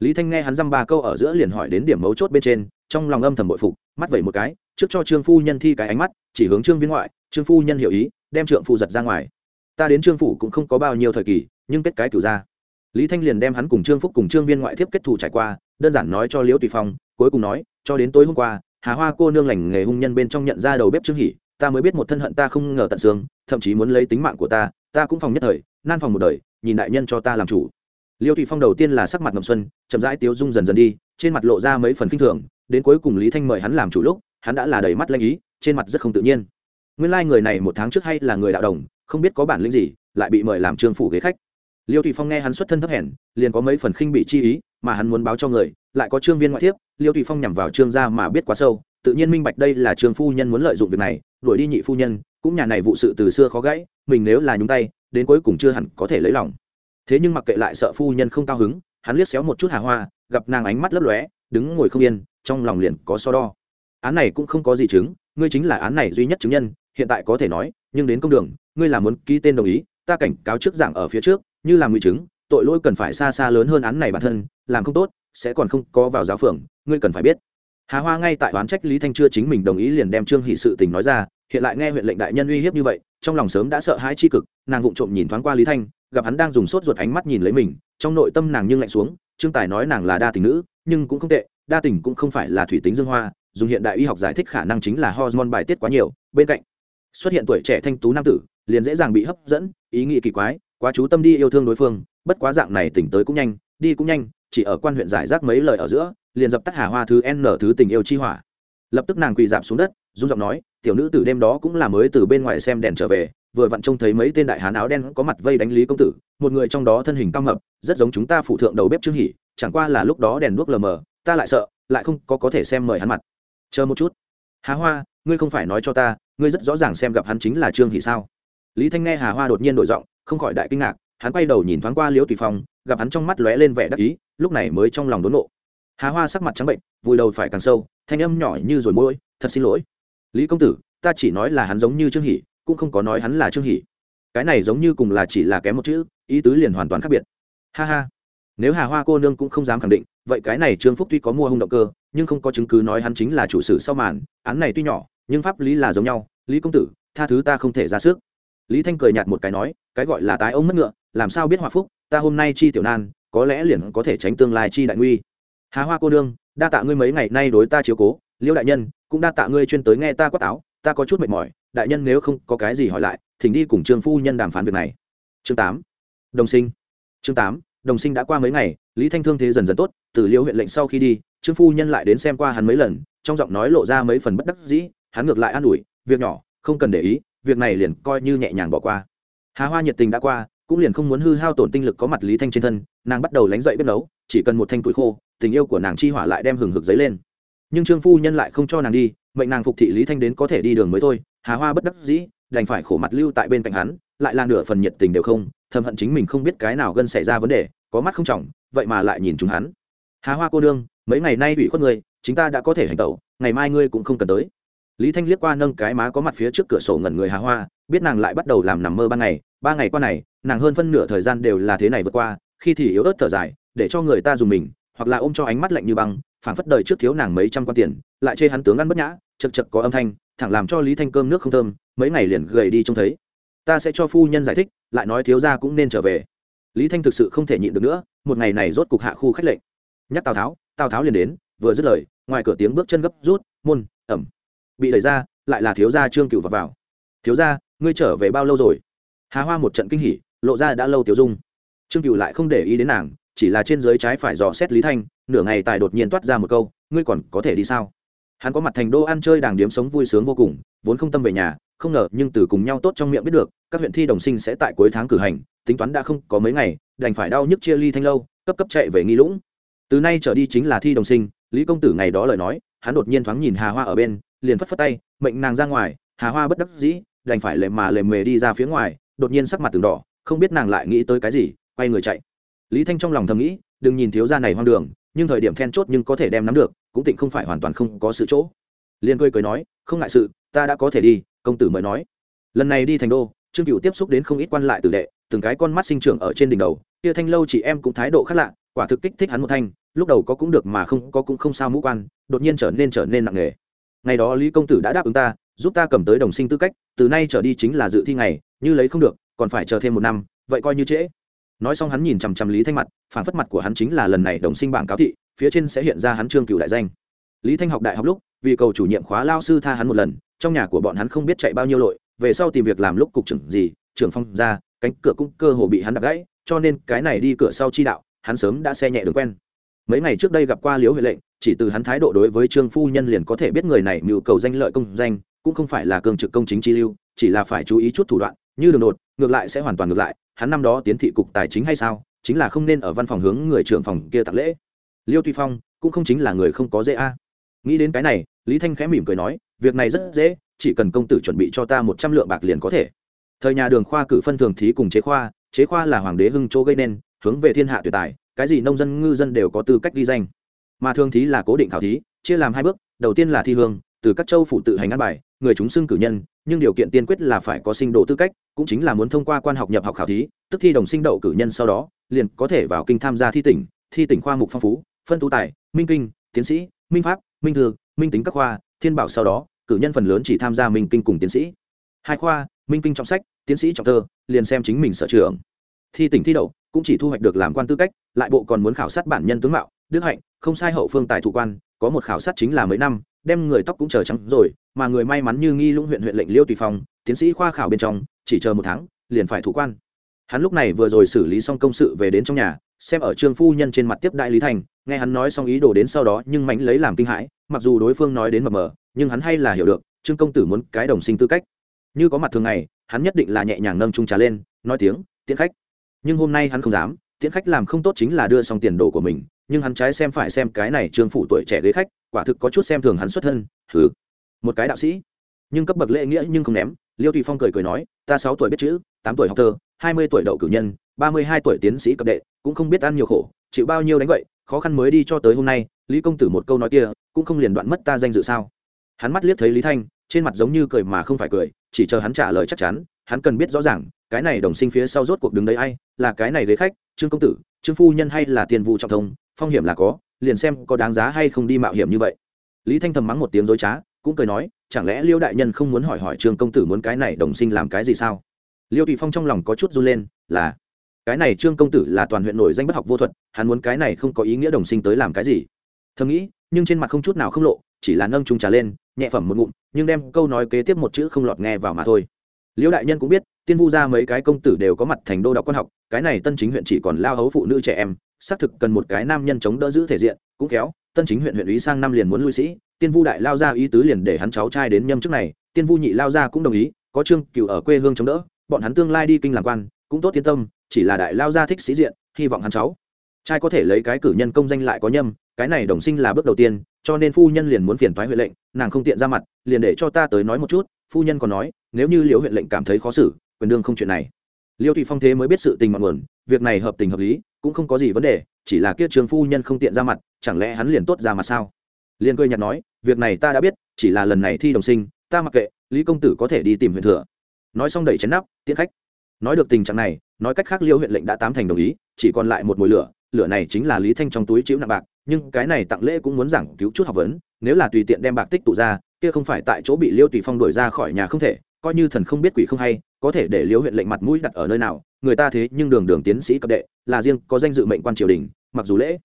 Lý thanh nghe hắn dăm ba câu ở giữa liền hỏi đến điểm mấu chốt bên trên, trong lòng âm thầm bội phục, mắt vẩy một cái, trước cho trương phu nhân thi cái ánh mắt, chỉ hướng trương viên ngoại, trương phu nhân hiểu ý, đem trượng phu giật ra ngoài. Ta đến trương phủ cũng không có bao nhiêu thời kỳ, nhưng kết cái cửu ra. Lý thanh liền đem hắn cùng trương phúc cùng trương viên ngoại thiếp kết thù trải qua, đơn giản nói cho liễu tùy phong, cuối cùng nói, cho đến tối hôm qua, hà hoa cô nương lành nghề hung nhân bên trong nhận ra đầu bếp trương hỷ ta mới biết một thân hận ta không ngờ tận xương, thậm chí muốn lấy tính mạng của ta ta cũng phòng nhất thời, nan phòng một đời, nhìn đại nhân cho ta làm chủ. Liêu thụy phong đầu tiên là sắc mặt ngầm xuân, chậm rãi tiếu dung dần dần đi, trên mặt lộ ra mấy phần kinh thường, đến cuối cùng lý thanh mời hắn làm chủ lúc, hắn đã là đầy mắt lanh ý, trên mặt rất không tự nhiên. Nguyên lai、like、người này một tháng trước hay là người đạo đồng, không biết có bản lĩnh gì, lại bị mời làm trương phủ ghế khách. Liêu thụy phong nghe hắn xuất thân thấp hèn, liền có mấy phần khinh bị chi ý, mà hắn muốn báo cho người, lại có trương viên ngoại thiếp, liêu thụy phong nhằm vào trương gia mà biết quá sâu, tự nhiên minh bạch đây là trương phu nhân muốn lợi dụng việc này đuổi đi nhị phu nhân, cũng nhà này vụ sự từ xưa khó gãy, mình nếu là nhúng tay, đến cuối cùng chưa hẳn có thể lấy lòng. Thế nhưng mặc kệ lại sợ phu nhân không cao hứng, hắn liếc xéo một chút hà hoa, gặp nàng ánh mắt lấp lóe, đứng ngồi không yên, trong lòng liền có so đo. Án này cũng không có gì chứng, ngươi chính là án này duy nhất chứng nhân, hiện tại có thể nói, nhưng đến công đường, ngươi là muốn ký tên đồng ý, ta cảnh cáo trước giảng ở phía trước, như làm nguy chứng, tội lỗi cần phải xa xa lớn hơn án này bản thân, làm không tốt, sẽ còn không có vào giáo phường, ngươi cần phải biết hà hoa ngay tại oán trách lý thanh chưa chính mình đồng ý liền đem trương hỷ sự tình nói ra, hiện lại nghe huyện lệnh đại nhân uy hiếp như vậy, trong lòng sớm đã sợ hãi chi cực, nàng vụng trộm nhìn thoáng qua lý thanh, gặp hắn đang dùng sốt ruột ánh mắt nhìn lấy mình, trong nội tâm nàng nhưng lạnh xuống, trương tài nói nàng là đa tình nữ, nhưng cũng không tệ, đa tình cũng không phải là thủy tính dương hoa, dùng hiện đại y học giải thích khả năng chính là hormone bài tiết quá nhiều, bên cạnh xuất hiện tuổi trẻ thanh tú nam tử, liền dễ dàng bị hấp dẫn, ý nghĩ kỳ quái, quá chú tâm đi yêu thương đối phương, bất quá dạng này tỉnh tới cũng nhanh, đi cũng nhanh chỉ ở quan huyện giải rác mấy lời ở giữa, liền dập tắt hà hoa thứ n thứ tình yêu chi hỏa. Lập tức nàng quỳ dạp xuống đất dung giọng nói, tiểu nữ từ đêm đó cũng là mới từ bên ngoài xem đèn trở về, vừa vặn trông thấy mấy tên đại hán áo đen có mặt vây đánh lý công tử, một người trong đó thân hình cao mập rất giống chúng ta phụ thượng đầu bếp trương hỉ chẳng qua là lúc đó đèn đuốc lờ mờ, ta lại sợ, lại không có có thể xem mời hắn mặt. Chờ một chút. Hà hoa, ngươi không phải nói cho ta, ngươi rất rõ ràng xem gặp hắn chính là trương hỉ sao? Lý thanh nghe hà hoa đột nhiên đổi giọng, không khỏi đại kinh ngạc, hắn quay đầu nhìn thoáng qua liễu tùy phong gặp hắn trong mắt lóe lên vẻ đắc ý, lúc này mới trong lòng đốn nộ. Hà hoa sắc mặt trắng bệnh, vùi đầu phải càng sâu, thanh âm nhỏ như rồi môi thật xin lỗi. Lý công tử, ta chỉ nói là hắn giống như trương hỷ, cũng không có nói hắn là trương hỷ. Cái này giống như cùng là chỉ là kém một chữ, ý tứ liền hoàn toàn khác biệt. Ha ha. Nếu hà hoa cô nương cũng không dám khẳng định, vậy cái này trương phúc tuy có mua hung động cơ, nhưng không có chứng cứ nói hắn chính là chủ sử sau màn, án này tuy nhỏ, nhưng pháp lý là giống nhau. Lý công tử, tha thứ ta không thể ra sức. Lý thanh cười nhạt một cái nói, cái gọi là tái ông mất ngựa, làm sao biết hòa phúc ta hôm nay chi tiểu nan, có lẽ liền có thể tránh tương lai chi đại nguy. Hà hoa cô đương đa tạ ngươi mấy ngày nay đối ta chiếu cố liêu đại nhân, cũng đa tạ ngươi chuyên tới nghe ta quát táo, ta có chút mệt mỏi, đại nhân nếu không có cái gì hỏi lại, thỉnh đi cùng trương phu nhân đàm phán việc này. Chương tám, đồng sinh. Chương tám, đồng sinh đã qua mấy ngày, lý thanh thương thế dần dần tốt, từ liêu huyện lệnh sau khi đi, trương phu nhân lại đến xem qua hắn mấy lần, trong giọng nói lộ ra mấy phần bất đắc dĩ, hắn ngược lại an ủi, việc nhỏ, không cần để ý, việc này liền coi như nhẹ nhàng bỏ qua. Hà hoa nhiệt tình đã qua cũng liền không muốn hư hao tổn tinh lực có mặt lý thanh trên thân, nàng bắt đầu lánh dậy bếp nấu, chỉ cần một thanh tuổi khô, tình yêu của nàng chi hỏa lại đem hừng hực giấy lên. Nhưng trương phu nhân lại không cho nàng đi, mệnh nàng phục thị lý thanh đến có thể đi đường mới thôi, hà hoa bất đắc dĩ, đành phải khổ mặt lưu tại bên cạnh hắn, lại là nửa phần nhiệt tình đều không, thầm hận chính mình không biết cái nào gân xảy ra vấn đề, có mắt không trọng, vậy mà lại nhìn chúng hắn. Hà hoa cô đương mấy ngày nay bị khuất người chúng ta đã có thể hành tẩu, ngày mai ngươi cũng không cần tới. Lý thanh liếc qua nâng cái má có mặt phía trước cửa sổ ngẩn người hà hoa biết nàng lại bắt đầu làm nằm mơ ban ngày ba ngày qua này nàng hơn phân nửa thời gian đều là thế này vượt qua khi thì yếu ớt thở dài để cho người ta dùng mình hoặc là ôm cho ánh mắt lạnh như băng phảng phất đời trước thiếu nàng mấy trăm quan tiền lại chê hắn tướng ăn bất nhã chật chật có âm thanh thẳng làm cho lý thanh cơm nước không thơm mấy ngày liền gầy đi trông thấy. Ta sẽ cho phu nhân giải thích lại nói thiếu gia cũng nên trở về. Lý thanh thực sự không thể nhịn được nữa một ngày này rốt cục hạ khu khách lệnh. Nhắc tào tháo tào tháo liền đến vừa dứt lời ngoài cửa tiếng bước chân gấp rút môn ẩm bị đẩy ra lại là thiếu gia trương cựu vào, vào. Thiếu gia ngươi trở về bao lâu rồi? Hà hoa một trận kinh hỉ, lộ ra đã lâu tiểu dung. Trương cựu lại không để ý đến nàng, chỉ là trên dưới trái phải dò xét lý thanh, nửa ngày tài đột nhiên toát ra một câu, ngươi còn có thể đi sao? Hắn có mặt thành đô ăn chơi đàng điếm sống vui sướng vô cùng, vốn không tâm về nhà, không ngờ nhưng từ cùng nhau tốt trong miệng biết được, các huyện thi đồng sinh sẽ tại cuối tháng cử hành, tính toán đã không có mấy ngày, đành phải đau nhức chia ly thanh lâu, cấp cấp chạy về nghi lũng. Từ nay trở đi chính là thi đồng sinh, lý công tử ngày đó lời nói, hắn đột nhiên thoáng nhìn hà hoa ở bên, liền phất phất tay, mệnh nàng ra ngoài, hà hoa bất đắc dĩ đành phải lề mà lề mề đi ra phía ngoài, đột nhiên sắc mặt từng đỏ, không biết nàng lại nghĩ tới cái gì, quay người chạy. Lý thanh trong lòng thầm nghĩ, đừng nhìn thiếu gia này hoang đường, nhưng thời điểm then chốt nhưng có thể đem nắm được, cũng tịnh không phải hoàn toàn không có sự chỗ. Liên cười cười nói, không ngại sự, ta đã có thể đi, công tử mới nói. Lần này đi thành đô, trương cựu tiếp xúc đến không ít quan lại tử đệ, từng cái con mắt sinh trưởng ở trên đỉnh đầu, kia thanh lâu chị em cũng thái độ khác lạ, quả thực kích thích hắn một thanh, lúc đầu có cũng được mà không, có cũng không sao mũ quan, đột nhiên trở nên trở nên nặng nề. Ngày đó lý công tử đã đáp ứng ta, giúp ta cầm tới đồng sinh tư cách từ nay trở đi chính là dự thi ngày, như lấy không được, còn phải chờ thêm một năm, vậy coi như trễ. Nói xong hắn nhìn chằm chằm lý thanh mặt phản phất mặt của hắn chính là lần này đồng sinh bảng cáo thị, phía trên sẽ hiện ra hắn trương cựu đại danh. Lý thanh học đại học lúc, vì cầu chủ nhiệm khóa lao sư tha hắn một lần, trong nhà của bọn hắn không biết chạy bao nhiêu lội, về sau tìm việc làm lúc cục trưởng gì, trưởng phong ra, cánh cửa cũng cơ hồ bị hắn đập gãy, cho nên cái này đi cửa sau chi đạo, hắn sớm đã xe nhẹ đường quen. Mấy ngày trước đây gặp qua liễu huệ lệnh, chỉ từ hắn thái độ đối với trương phu nhân liền có thể biết người này mưu cầu danh lợi công danh cũng không phải là cương trực công chính chi lưu, chỉ là phải chú ý chút thủ đoạn, như đường đột, ngược lại sẽ hoàn toàn ngược lại, hắn năm đó tiến thị cục tài chính hay sao, chính là không nên ở văn phòng hướng người trưởng phòng kia tặng lễ. Liêu tuy phong cũng không chính là người không có dễ a. Nghĩ đến cái này, lý thanh khẽ mỉm cười nói, việc này rất dễ, chỉ cần công tử chuẩn bị cho ta một trăm lượng bạc liền có thể. Thời nhà đường khoa cử phân thường thí cùng chế khoa chế khoa là hoàng đế hưng chỗ gây nên, hướng về thiên hạ tuyệt tài, cái gì nông dân, ngư dân đều có tư cách ghi danh. Mà thường thí là cố định khảo thí, chia làm hai bước, đầu tiên là thi hương, từ các châu phụ tự hành ăn bài người chúng xưng cử nhân, nhưng điều kiện tiên quyết là phải có sinh độ tư cách, cũng chính là muốn thông qua quan học nhập học khảo thí, tức thi đồng sinh đậu cử nhân sau đó, liền có thể vào kinh tham gia thi tỉnh thi tỉnh khoa mục phong phú, phân tú tài, minh kinh, tiến sĩ, minh pháp, minh thư, minh tính các khoa, thiên bảo sau đó, cử nhân phần lớn chỉ tham gia minh kinh cùng tiến sĩ. Hai khoa, minh kinh trọng sách, tiến sĩ trọng thơ, liền xem chính mình sở trường. Thi tỉnh thi đậu, cũng chỉ thu hoạch được làm quan tư cách, lại bộ còn muốn khảo sát bản nhân tướng mạo, đức hạnh, không sai hậu phương tài thủ quan, có một khảo sát chính là mấy năm, đem người tóc cũng chờ trắng rồi mà người may mắn như nghi lũng huyện huyện lệnh liêu tùy phong, tiến sĩ khoa khảo bên trong, chỉ chờ một tháng, liền phải thủ quan. Hắn lúc này vừa rồi xử lý xong công sự về đến trong nhà, xem ở trương phu nhân trên mặt tiếp đại lý thành, nghe hắn nói xong ý đồ đến sau đó nhưng mánh lấy làm kinh hãi, mặc dù đối phương nói đến mờ mờ, nhưng hắn hay là hiểu được, trương công tử muốn cái đồng sinh tư cách. Như có mặt thường ngày, hắn nhất định là nhẹ nhàng nâng trung trà lên, nói tiếng, tiễn khách. Nhưng hôm nay hắn không dám, tiễn khách làm không tốt chính là đưa xong tiền đồ của mình, nhưng hắn trái xem phải xem cái này trương phụ tuổi trẻ ghế khách, quả thực có chút xem thường hắn xuất thân thứ một cái đạo sĩ. Nhưng cấp bậc lễ nghĩa nhưng không ném. Liêu tùy phong cười cười nói, ta sáu tuổi biết chữ, tám tuổi học thơ, hai mươi tuổi đậu cử nhân, ba mươi hai tuổi tiến sĩ cập đệ, cũng không biết ăn nhiều khổ, chịu bao nhiêu đánh vậy khó khăn mới đi cho tới hôm nay, lý công tử một câu nói kia, cũng không liền đoạn mất ta danh dự sao? Hắn mắt liếc thấy lý thanh, trên mặt giống như cười mà không phải cười, chỉ chờ hắn trả lời chắc chắn, hắn cần biết rõ ràng, cái này đồng sinh phía sau rốt cuộc đứng đấy ai, là cái này ghế khách, trương công tử, trương phu nhân hay là tiền vụ trọng thông, phong hiểm là có, liền xem có đáng giá hay không đi mạo hiểm như vậy. Lý thanh thầm mắng một tiếng dối trá cũng cười nói, chẳng lẽ liêu đại nhân không muốn hỏi hỏi trương công tử muốn cái này đồng sinh làm cái gì sao? Liêu tùy phong trong lòng có chút run lên, là, cái này trương công tử là toàn huyện nổi danh bất học vô thuật, hắn muốn cái này không có ý nghĩa đồng sinh tới làm cái gì? Thầm nghĩ, nhưng trên mặt không chút nào không lộ, chỉ là nâng trung trà lên, nhẹ phẩm một ngụm, nhưng đem câu nói kế tiếp một chữ không lọt nghe vào mà thôi. Liễu đại nhân cũng biết, tiên vu ra mấy cái công tử đều có mặt thành đô đọc quan học, cái này tân chính huyện chỉ còn lao hấu phụ nữ trẻ em, xác thực cần một cái nam nhân chống đỡ giữ thể diện, cũng kéo tân chính huyện huyện ý sang năm liền muốn lui sĩ, tiên vu đại lao ra ý tứ liền để hắn cháu trai đến nhâm chức này, tiên vu nhị lao ra cũng đồng ý, có trương cựu ở quê hương chống đỡ, bọn hắn tương lai đi kinh làm quan, cũng tốt yên tâm, chỉ là đại lao gia thích sĩ diện, hy vọng hắn cháu trai có thể lấy cái cử nhân công danh lại có nhâm, cái này đồng sinh là bước đầu tiên, cho nên phu nhân liền muốn phiền thoái huệ lệnh, nàng không tiện ra mặt, liền để cho ta tới nói một chút, phu nhân còn nói, nếu như liễu huyện lệnh cảm thấy khó xử, quyền đương không chuyện này. Liêu thủy phong thế mới biết sự tình mọn nguồn, việc này hợp tình hợp lý, cũng không có gì vấn đề chỉ là kia trường phu nhân không tiện ra mặt, chẳng lẽ hắn liền tốt ra mặt sao? Liền cười nhạt nói, việc này ta đã biết, chỉ là lần này thi đồng sinh, ta mặc kệ, lý công tử có thể đi tìm huyện thừa. Nói xong đẩy chén nắp, tiễn khách. Nói được tình trạng này, nói cách khác liêu huyện lệnh đã tám thành đồng ý, chỉ còn lại một mùi lửa lửa này chính là lý thanh trong túi chữ nặng bạc, nhưng cái này tặng lễ cũng muốn giảng cứu chút học vấn, nếu là tùy tiện đem bạc tích tụ ra, kia không phải tại chỗ bị liêu tùy phong đuổi ra khỏi nhà không thể, coi như thần không biết quỷ không hay có thể để liễu huyện lệnh mặt mũi đặt ở nơi nào, người ta thế nhưng đường đường tiến sĩ cấp đệ, là riêng có danh dự mệnh quan triều đình, mặc dù lễ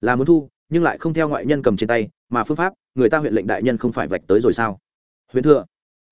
là muốn thu, nhưng lại không theo ngoại nhân cầm trên tay, mà phương pháp, người ta huyện lệnh đại nhân không phải vạch tới rồi sao? Huyện thừa,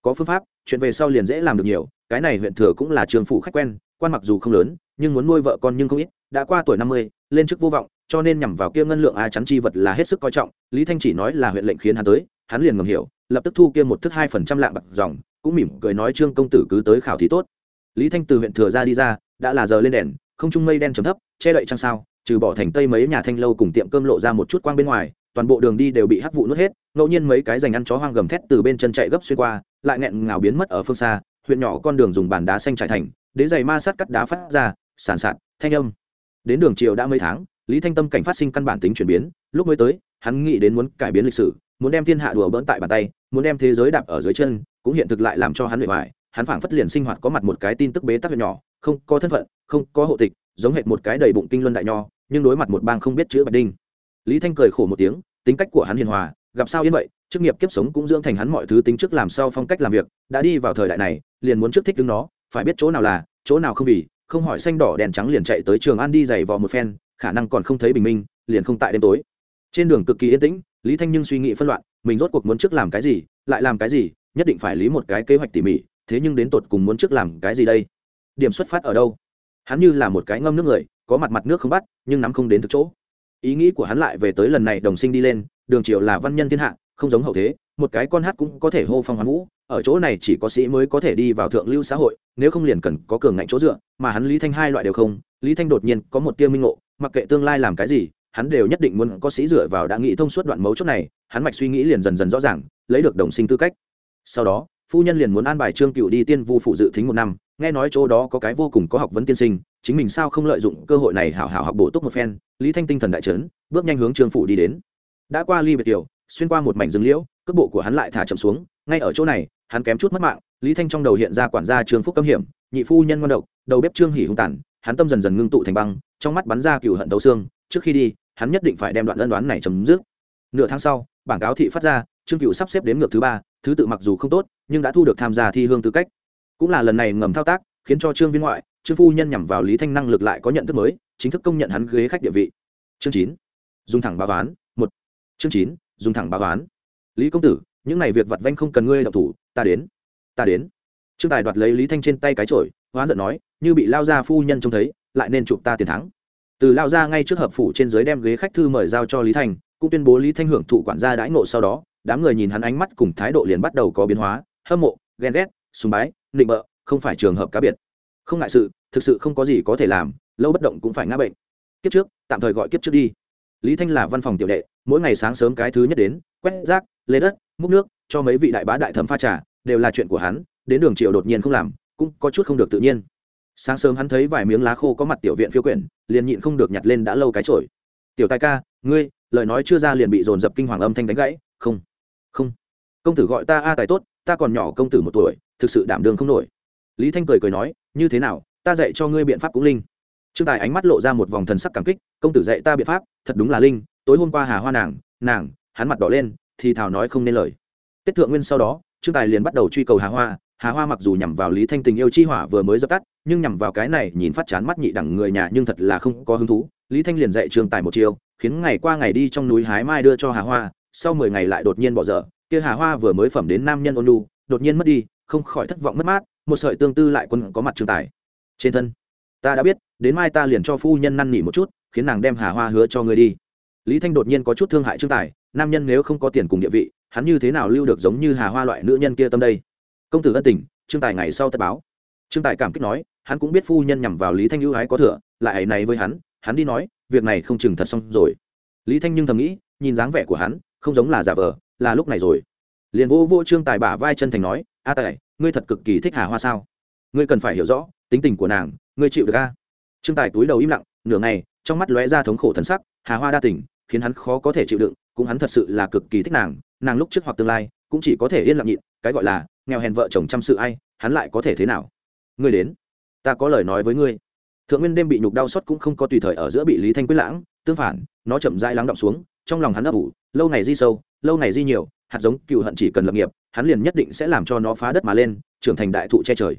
có phương pháp, chuyện về sau liền dễ làm được nhiều, cái này huyện thừa cũng là trường phủ khách quen, quan mặc dù không lớn, nhưng muốn nuôi vợ con nhưng không ít, đã qua tuổi năm mươi, lên chức vô vọng, cho nên nhằm vào kia ngân lượng a chắn chi vật là hết sức coi trọng, lý thanh chỉ nói là huyện lệnh khiến hắn tới, hắn liền ngầm hiểu, lập tức thu kia một thứ hai phần trăm lạng bạc dòng cũng mỉm cười nói, trương công tử cứ tới khảo thí tốt. Lý thanh từ huyện thừa ra đi ra, đã là giờ lên đèn, không trung mây đen chấm thấp, che đậy trăng sao, trừ bỏ thành tây mấy nhà thanh lâu cùng tiệm cơm lộ ra một chút quang bên ngoài, toàn bộ đường đi đều bị hắc vụ nuốt hết, ngẫu nhiên mấy cái dành ăn chó hoang gầm thét từ bên chân chạy gấp xuyên qua, lại nghẹn ngào biến mất ở phương xa, huyện nhỏ con đường dùng bàn đá xanh trải thành, đế giày ma sát cắt đá phát ra sản sạt, thanh âm. Đến đường chiều đã mấy tháng, lý thanh tâm cảnh phát sinh căn bản tính chuyển biến, lúc mới tới, hắn nghĩ đến muốn cải biến lịch sử, muốn đem thiên hạ đùa bỡn tại bàn tay muốn đem thế giới đạp ở dưới chân, cũng hiện thực lại làm cho hắn bề ngoài hắn phảng phất liền sinh hoạt có mặt một cái tin tức bế tắc nhỏ, không có thân phận, không có hộ tịch, giống hệt một cái đầy bụng kinh luân đại nho, nhưng đối mặt một bang không biết chữ bạch đinh. Lý thanh cười khổ một tiếng, tính cách của hắn hiền hòa, gặp sao yên vậy, chức nghiệp kiếp sống cũng dưỡng thành hắn mọi thứ tính trước làm sao phong cách làm việc, đã đi vào thời đại này, liền muốn trước thích đứng nó, phải biết chỗ nào là, chỗ nào không vì, không hỏi xanh đỏ đèn trắng liền chạy tới trường ăn đi giày vò một phen, khả năng còn không thấy bình minh, liền không tại đêm tối. Trên đường cực kỳ yên tĩnh, lý thanh nhưng suy nghĩ phân loạn mình rốt cuộc muốn trước làm cái gì, lại làm cái gì, nhất định phải lý một cái kế hoạch tỉ mỉ, thế nhưng đến tột cùng muốn trước làm cái gì đây? Điểm xuất phát ở đâu? Hắn như là một cái ngâm nước người, có mặt mặt nước không bắt, nhưng nắm không đến thực chỗ. Ý nghĩ của hắn lại về tới lần này đồng sinh đi lên, đường triều là văn nhân thiên hạ, không giống hậu thế, một cái con hát cũng có thể hô phong hoán vũ, ở chỗ này chỉ có sĩ mới có thể đi vào thượng lưu xã hội, nếu không liền cần có cường ngạnh chỗ dựa, mà hắn lý thanh hai loại đều không, lý thanh đột nhiên có một tiêu minh ngộ, mặc kệ tương lai làm cái gì hắn đều nhất định muốn có sĩ dựa vào đã nghĩ thông suốt đoạn mấu chốt này, hắn mạch suy nghĩ liền dần dần rõ ràng, lấy được đồng sinh tư cách. Sau đó, phu nhân liền muốn an bài trương cựu đi tiên vu phụ dự thính một năm, nghe nói chỗ đó có cái vô cùng có học vấn tiên sinh, chính mình sao không lợi dụng cơ hội này hảo hảo học bổ túc một phen, lý thanh tinh thần đại trấn bước nhanh hướng trương phụ đi đến. Đã qua ly biệt tiểu, xuyên qua một mảnh rừng liễu, cước bộ của hắn lại thả chậm xuống, ngay ở chỗ này, hắn kém chút mất mạng, lý thanh trong đầu hiện ra quản gia trương phúc cấm hiểm, nhị phu nhân ngon độc, đầu bếp trương hỉ hung tàn, hắn tâm dần dần ngưng tụ thành băng, trong mắt bắn ra cựu hận thấu xương, trước khi đi hắn nhất định phải đem đoạn ân đoán này chấm dứt. Nửa tháng sau, bảng cáo thị phát ra, trương cựu sắp xếp đến ngược thứ ba, thứ tự mặc dù không tốt, nhưng đã thu được tham gia thi hương tư cách. Cũng là lần này ngầm thao tác, khiến cho trương viên ngoại, trương phu nhân nhằm vào lý thanh năng lực lại có nhận thức mới, chính thức công nhận hắn ghế khách địa vị. Chương chín, dùng thẳng báo ván, một. Chương chín, dùng thẳng báo ván. Lý công tử, những này việc vặt vanh không cần ngươi đọc thủ, ta đến. Ta đến. Trương tài đoạt lấy lý thanh trên tay cái trội hoán giận nói, như bị lao ra phu nhân trông thấy, lại nên chụp ta tiền thắng từ lao ra ngay trước hợp phủ trên dưới đem ghế khách thư mời giao cho lý thanh, cũng tuyên bố lý thanh hưởng thụ quản gia đãi ngộ sau đó, đám người nhìn hắn ánh mắt cùng thái độ liền bắt đầu có biến hóa, hâm mộ, ghen ghét, sùng bái, nịnh bợ, không phải trường hợp cá biệt. Không ngại sự, thực sự không có gì có thể làm, lâu bất động cũng phải ngã bệnh. Kiếp trước, tạm thời gọi kiếp trước đi. Lý thanh là văn phòng tiểu đệ, mỗi ngày sáng sớm cái thứ nhất đến, quét rác lấy đất, múc nước, cho mấy vị đại bá đại thẩm pha trà, đều là chuyện của hắn, đến đường triệu đột nhiên không làm, cũng có chút không được tự nhiên sáng sớm hắn thấy vài miếng lá khô có mặt tiểu viện phiêu quyển, liền nhịn không được nhặt lên đã lâu cái trội tiểu tài ca, ngươi, lời nói chưa ra liền bị dồn dập kinh hoàng âm thanh đánh gãy. Không không. Công tử gọi ta a tài tốt, ta còn nhỏ công tử một tuổi, thực sự đảm đường không nổi. Lý thanh cười cười nói, như thế nào, ta dạy cho ngươi biện pháp cũng linh. Trương tài ánh mắt lộ ra một vòng thần sắc cảm kích, công tử dạy ta biện pháp, thật đúng là linh, tối hôm qua hà hoa nàng nàng, hắn mặt đỏ lên, thì thảo nói không nên lời. Tết thượng nguyên sau đó, trương tài liền bắt đầu truy cầu hà hoa hà hoa mặc dù nhằm vào lý thanh tình yêu chi hỏa vừa mới dập tắt nhưng nhằm vào cái này nhìn phát chán mắt nhị đẳng người nhà nhưng thật là không có hứng thú. Lý thanh liền dạy Trường tài một chiều, khiến ngày qua ngày đi trong núi hái mai đưa cho hà hoa sau mười ngày lại đột nhiên bỏ dở. Kia hà hoa vừa mới phẩm đến nam nhân ôn lu đột nhiên mất đi không khỏi thất vọng mất mát một sợi tương tư lại quân có mặt Trường tài. Trên thân ta đã biết đến mai ta liền cho phu nhân năn nỉ một chút khiến nàng đem hà hoa hứa cho ngươi đi. Lý thanh đột nhiên có chút thương hại trương tài nam nhân nếu không có tiền cùng địa vị hắn như thế nào lưu được giống như hà hoa loại nữ nhân kia tâm đây? Công tử ân tình, trương tài ngày sau tất báo. Trương tài cảm kích nói, hắn cũng biết phu nhân nhằm vào lý thanh ưu ái có thừa, lại ấy này với hắn hắn đi nói, việc này không chừng thật xong rồi. Lý thanh nhưng thầm nghĩ, nhìn dáng vẻ của hắn, không giống là giả vờ, là lúc này rồi. Liền vô vô trương tài bả vai chân thành nói, a tài, ngươi thật cực kỳ thích hà hoa sao? Ngươi cần phải hiểu rõ, tính tình của nàng, ngươi chịu được a? Trương tài túi đầu im lặng, nửa ngày, trong mắt lóe ra thống khổ thân sắc, hà hoa đa tình, khiến hắn khó có thể chịu đựng, cũng hắn thật sự là cực kỳ thích nàng nàng lúc trước hoặc tương lai, cũng chỉ có thể yên lặng nhịn, cái gọi là nghèo hèn vợ chồng chăm sự ai, hắn lại có thể thế nào? Ngươi đến, ta có lời nói với ngươi. Thượng nguyên đêm bị nhục đau xót cũng không có tùy thời ở giữa bị lý thanh quyết lãng, tương phản, nó chậm rãi lắng động xuống, trong lòng hắn ấp ủ, lâu ngày di sâu, lâu ngày di nhiều, hạt giống cựu hận chỉ cần lập nghiệp, hắn liền nhất định sẽ làm cho nó phá đất mà lên, trưởng thành đại thụ che trời.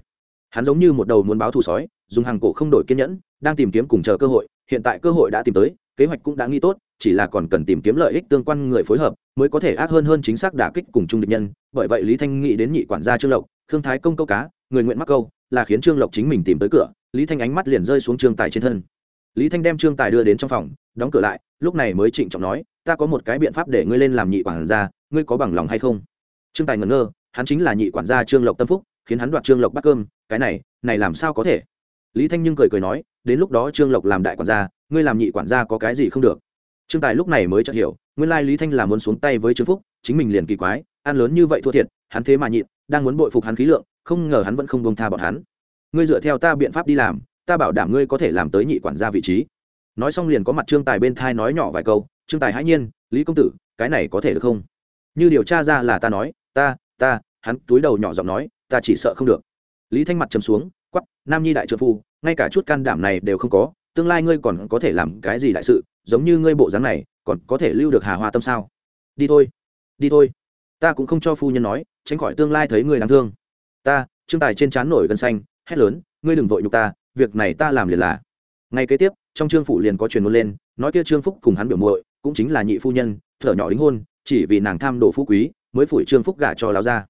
Hắn giống như một đầu muốn báo thù sói, dùng hàng cổ không đổi kiên nhẫn, đang tìm kiếm cùng chờ cơ hội, hiện tại cơ hội đã tìm tới kế hoạch cũng đã nghĩ tốt, chỉ là còn cần tìm kiếm lợi ích tương quan người phối hợp, mới có thể ác hơn hơn chính xác đả kích cùng chung địch nhân. Bởi vậy lý thanh nghĩ đến nhị quản gia trương lộc, khương thái công câu cá, người nguyện mắc câu, là khiến trương lộc chính mình tìm tới cửa. Lý thanh ánh mắt liền rơi xuống trương tài trên thân. Lý thanh đem trương tài đưa đến trong phòng, đóng cửa lại, lúc này mới trịnh trọng nói, ta có một cái biện pháp để ngươi lên làm nhị quản gia, ngươi có bằng lòng hay không? Trương tài ngẩn ngơ, hắn chính là nhị quản gia trương lộc tâm phúc, khiến hắn đoạt trương lộc bắt cơm, cái này này làm sao có thể? Lý thanh nhưng cười cười nói đến lúc đó trương lộc làm đại quản gia, ngươi làm nhị quản gia có cái gì không được? Trương tài lúc này mới chợt hiểu, nguyên lai lý thanh là muốn xuống tay với trương phúc, chính mình liền kỳ quái, ăn lớn như vậy thua thiệt, hắn thế mà nhịn, đang muốn bội phục hắn khí lượng, không ngờ hắn vẫn không bông tha bọn hắn. Ngươi dựa theo ta biện pháp đi làm, ta bảo đảm ngươi có thể làm tới nhị quản gia vị trí. Nói xong liền có mặt trương tài bên thai nói nhỏ vài câu, trương tài hãy nhiên, lý công tử, cái này có thể được không? Như điều tra ra là ta nói, ta ta, hắn túi đầu nhỏ giọng nói, ta chỉ sợ không được. Lý thanh mặt chấm xuống quắp nam nhi đại trợ phu, ngay cả chút can đảm này đều không có, tương lai ngươi còn có thể làm cái gì đại sự, giống như ngươi bộ dáng này, còn có thể lưu được hà hoa tâm sao? Đi thôi đi thôi. Ta cũng không cho phu nhân nói, tránh khỏi tương lai thấy người đáng thương. Ta, trương tài trên trán nổi gân xanh, hét lớn, ngươi đừng vội nhục ta, việc này ta làm liền là. Ngay kế tiếp, trong trương phủ liền có truyền ngôn lên, nói kia trương phúc cùng hắn biểu muội, cũng chính là nhị phu nhân, thở nhỏ đính hôn, chỉ vì nàng tham đồ phú quý, mới phủi trương phúc gả cho láo ra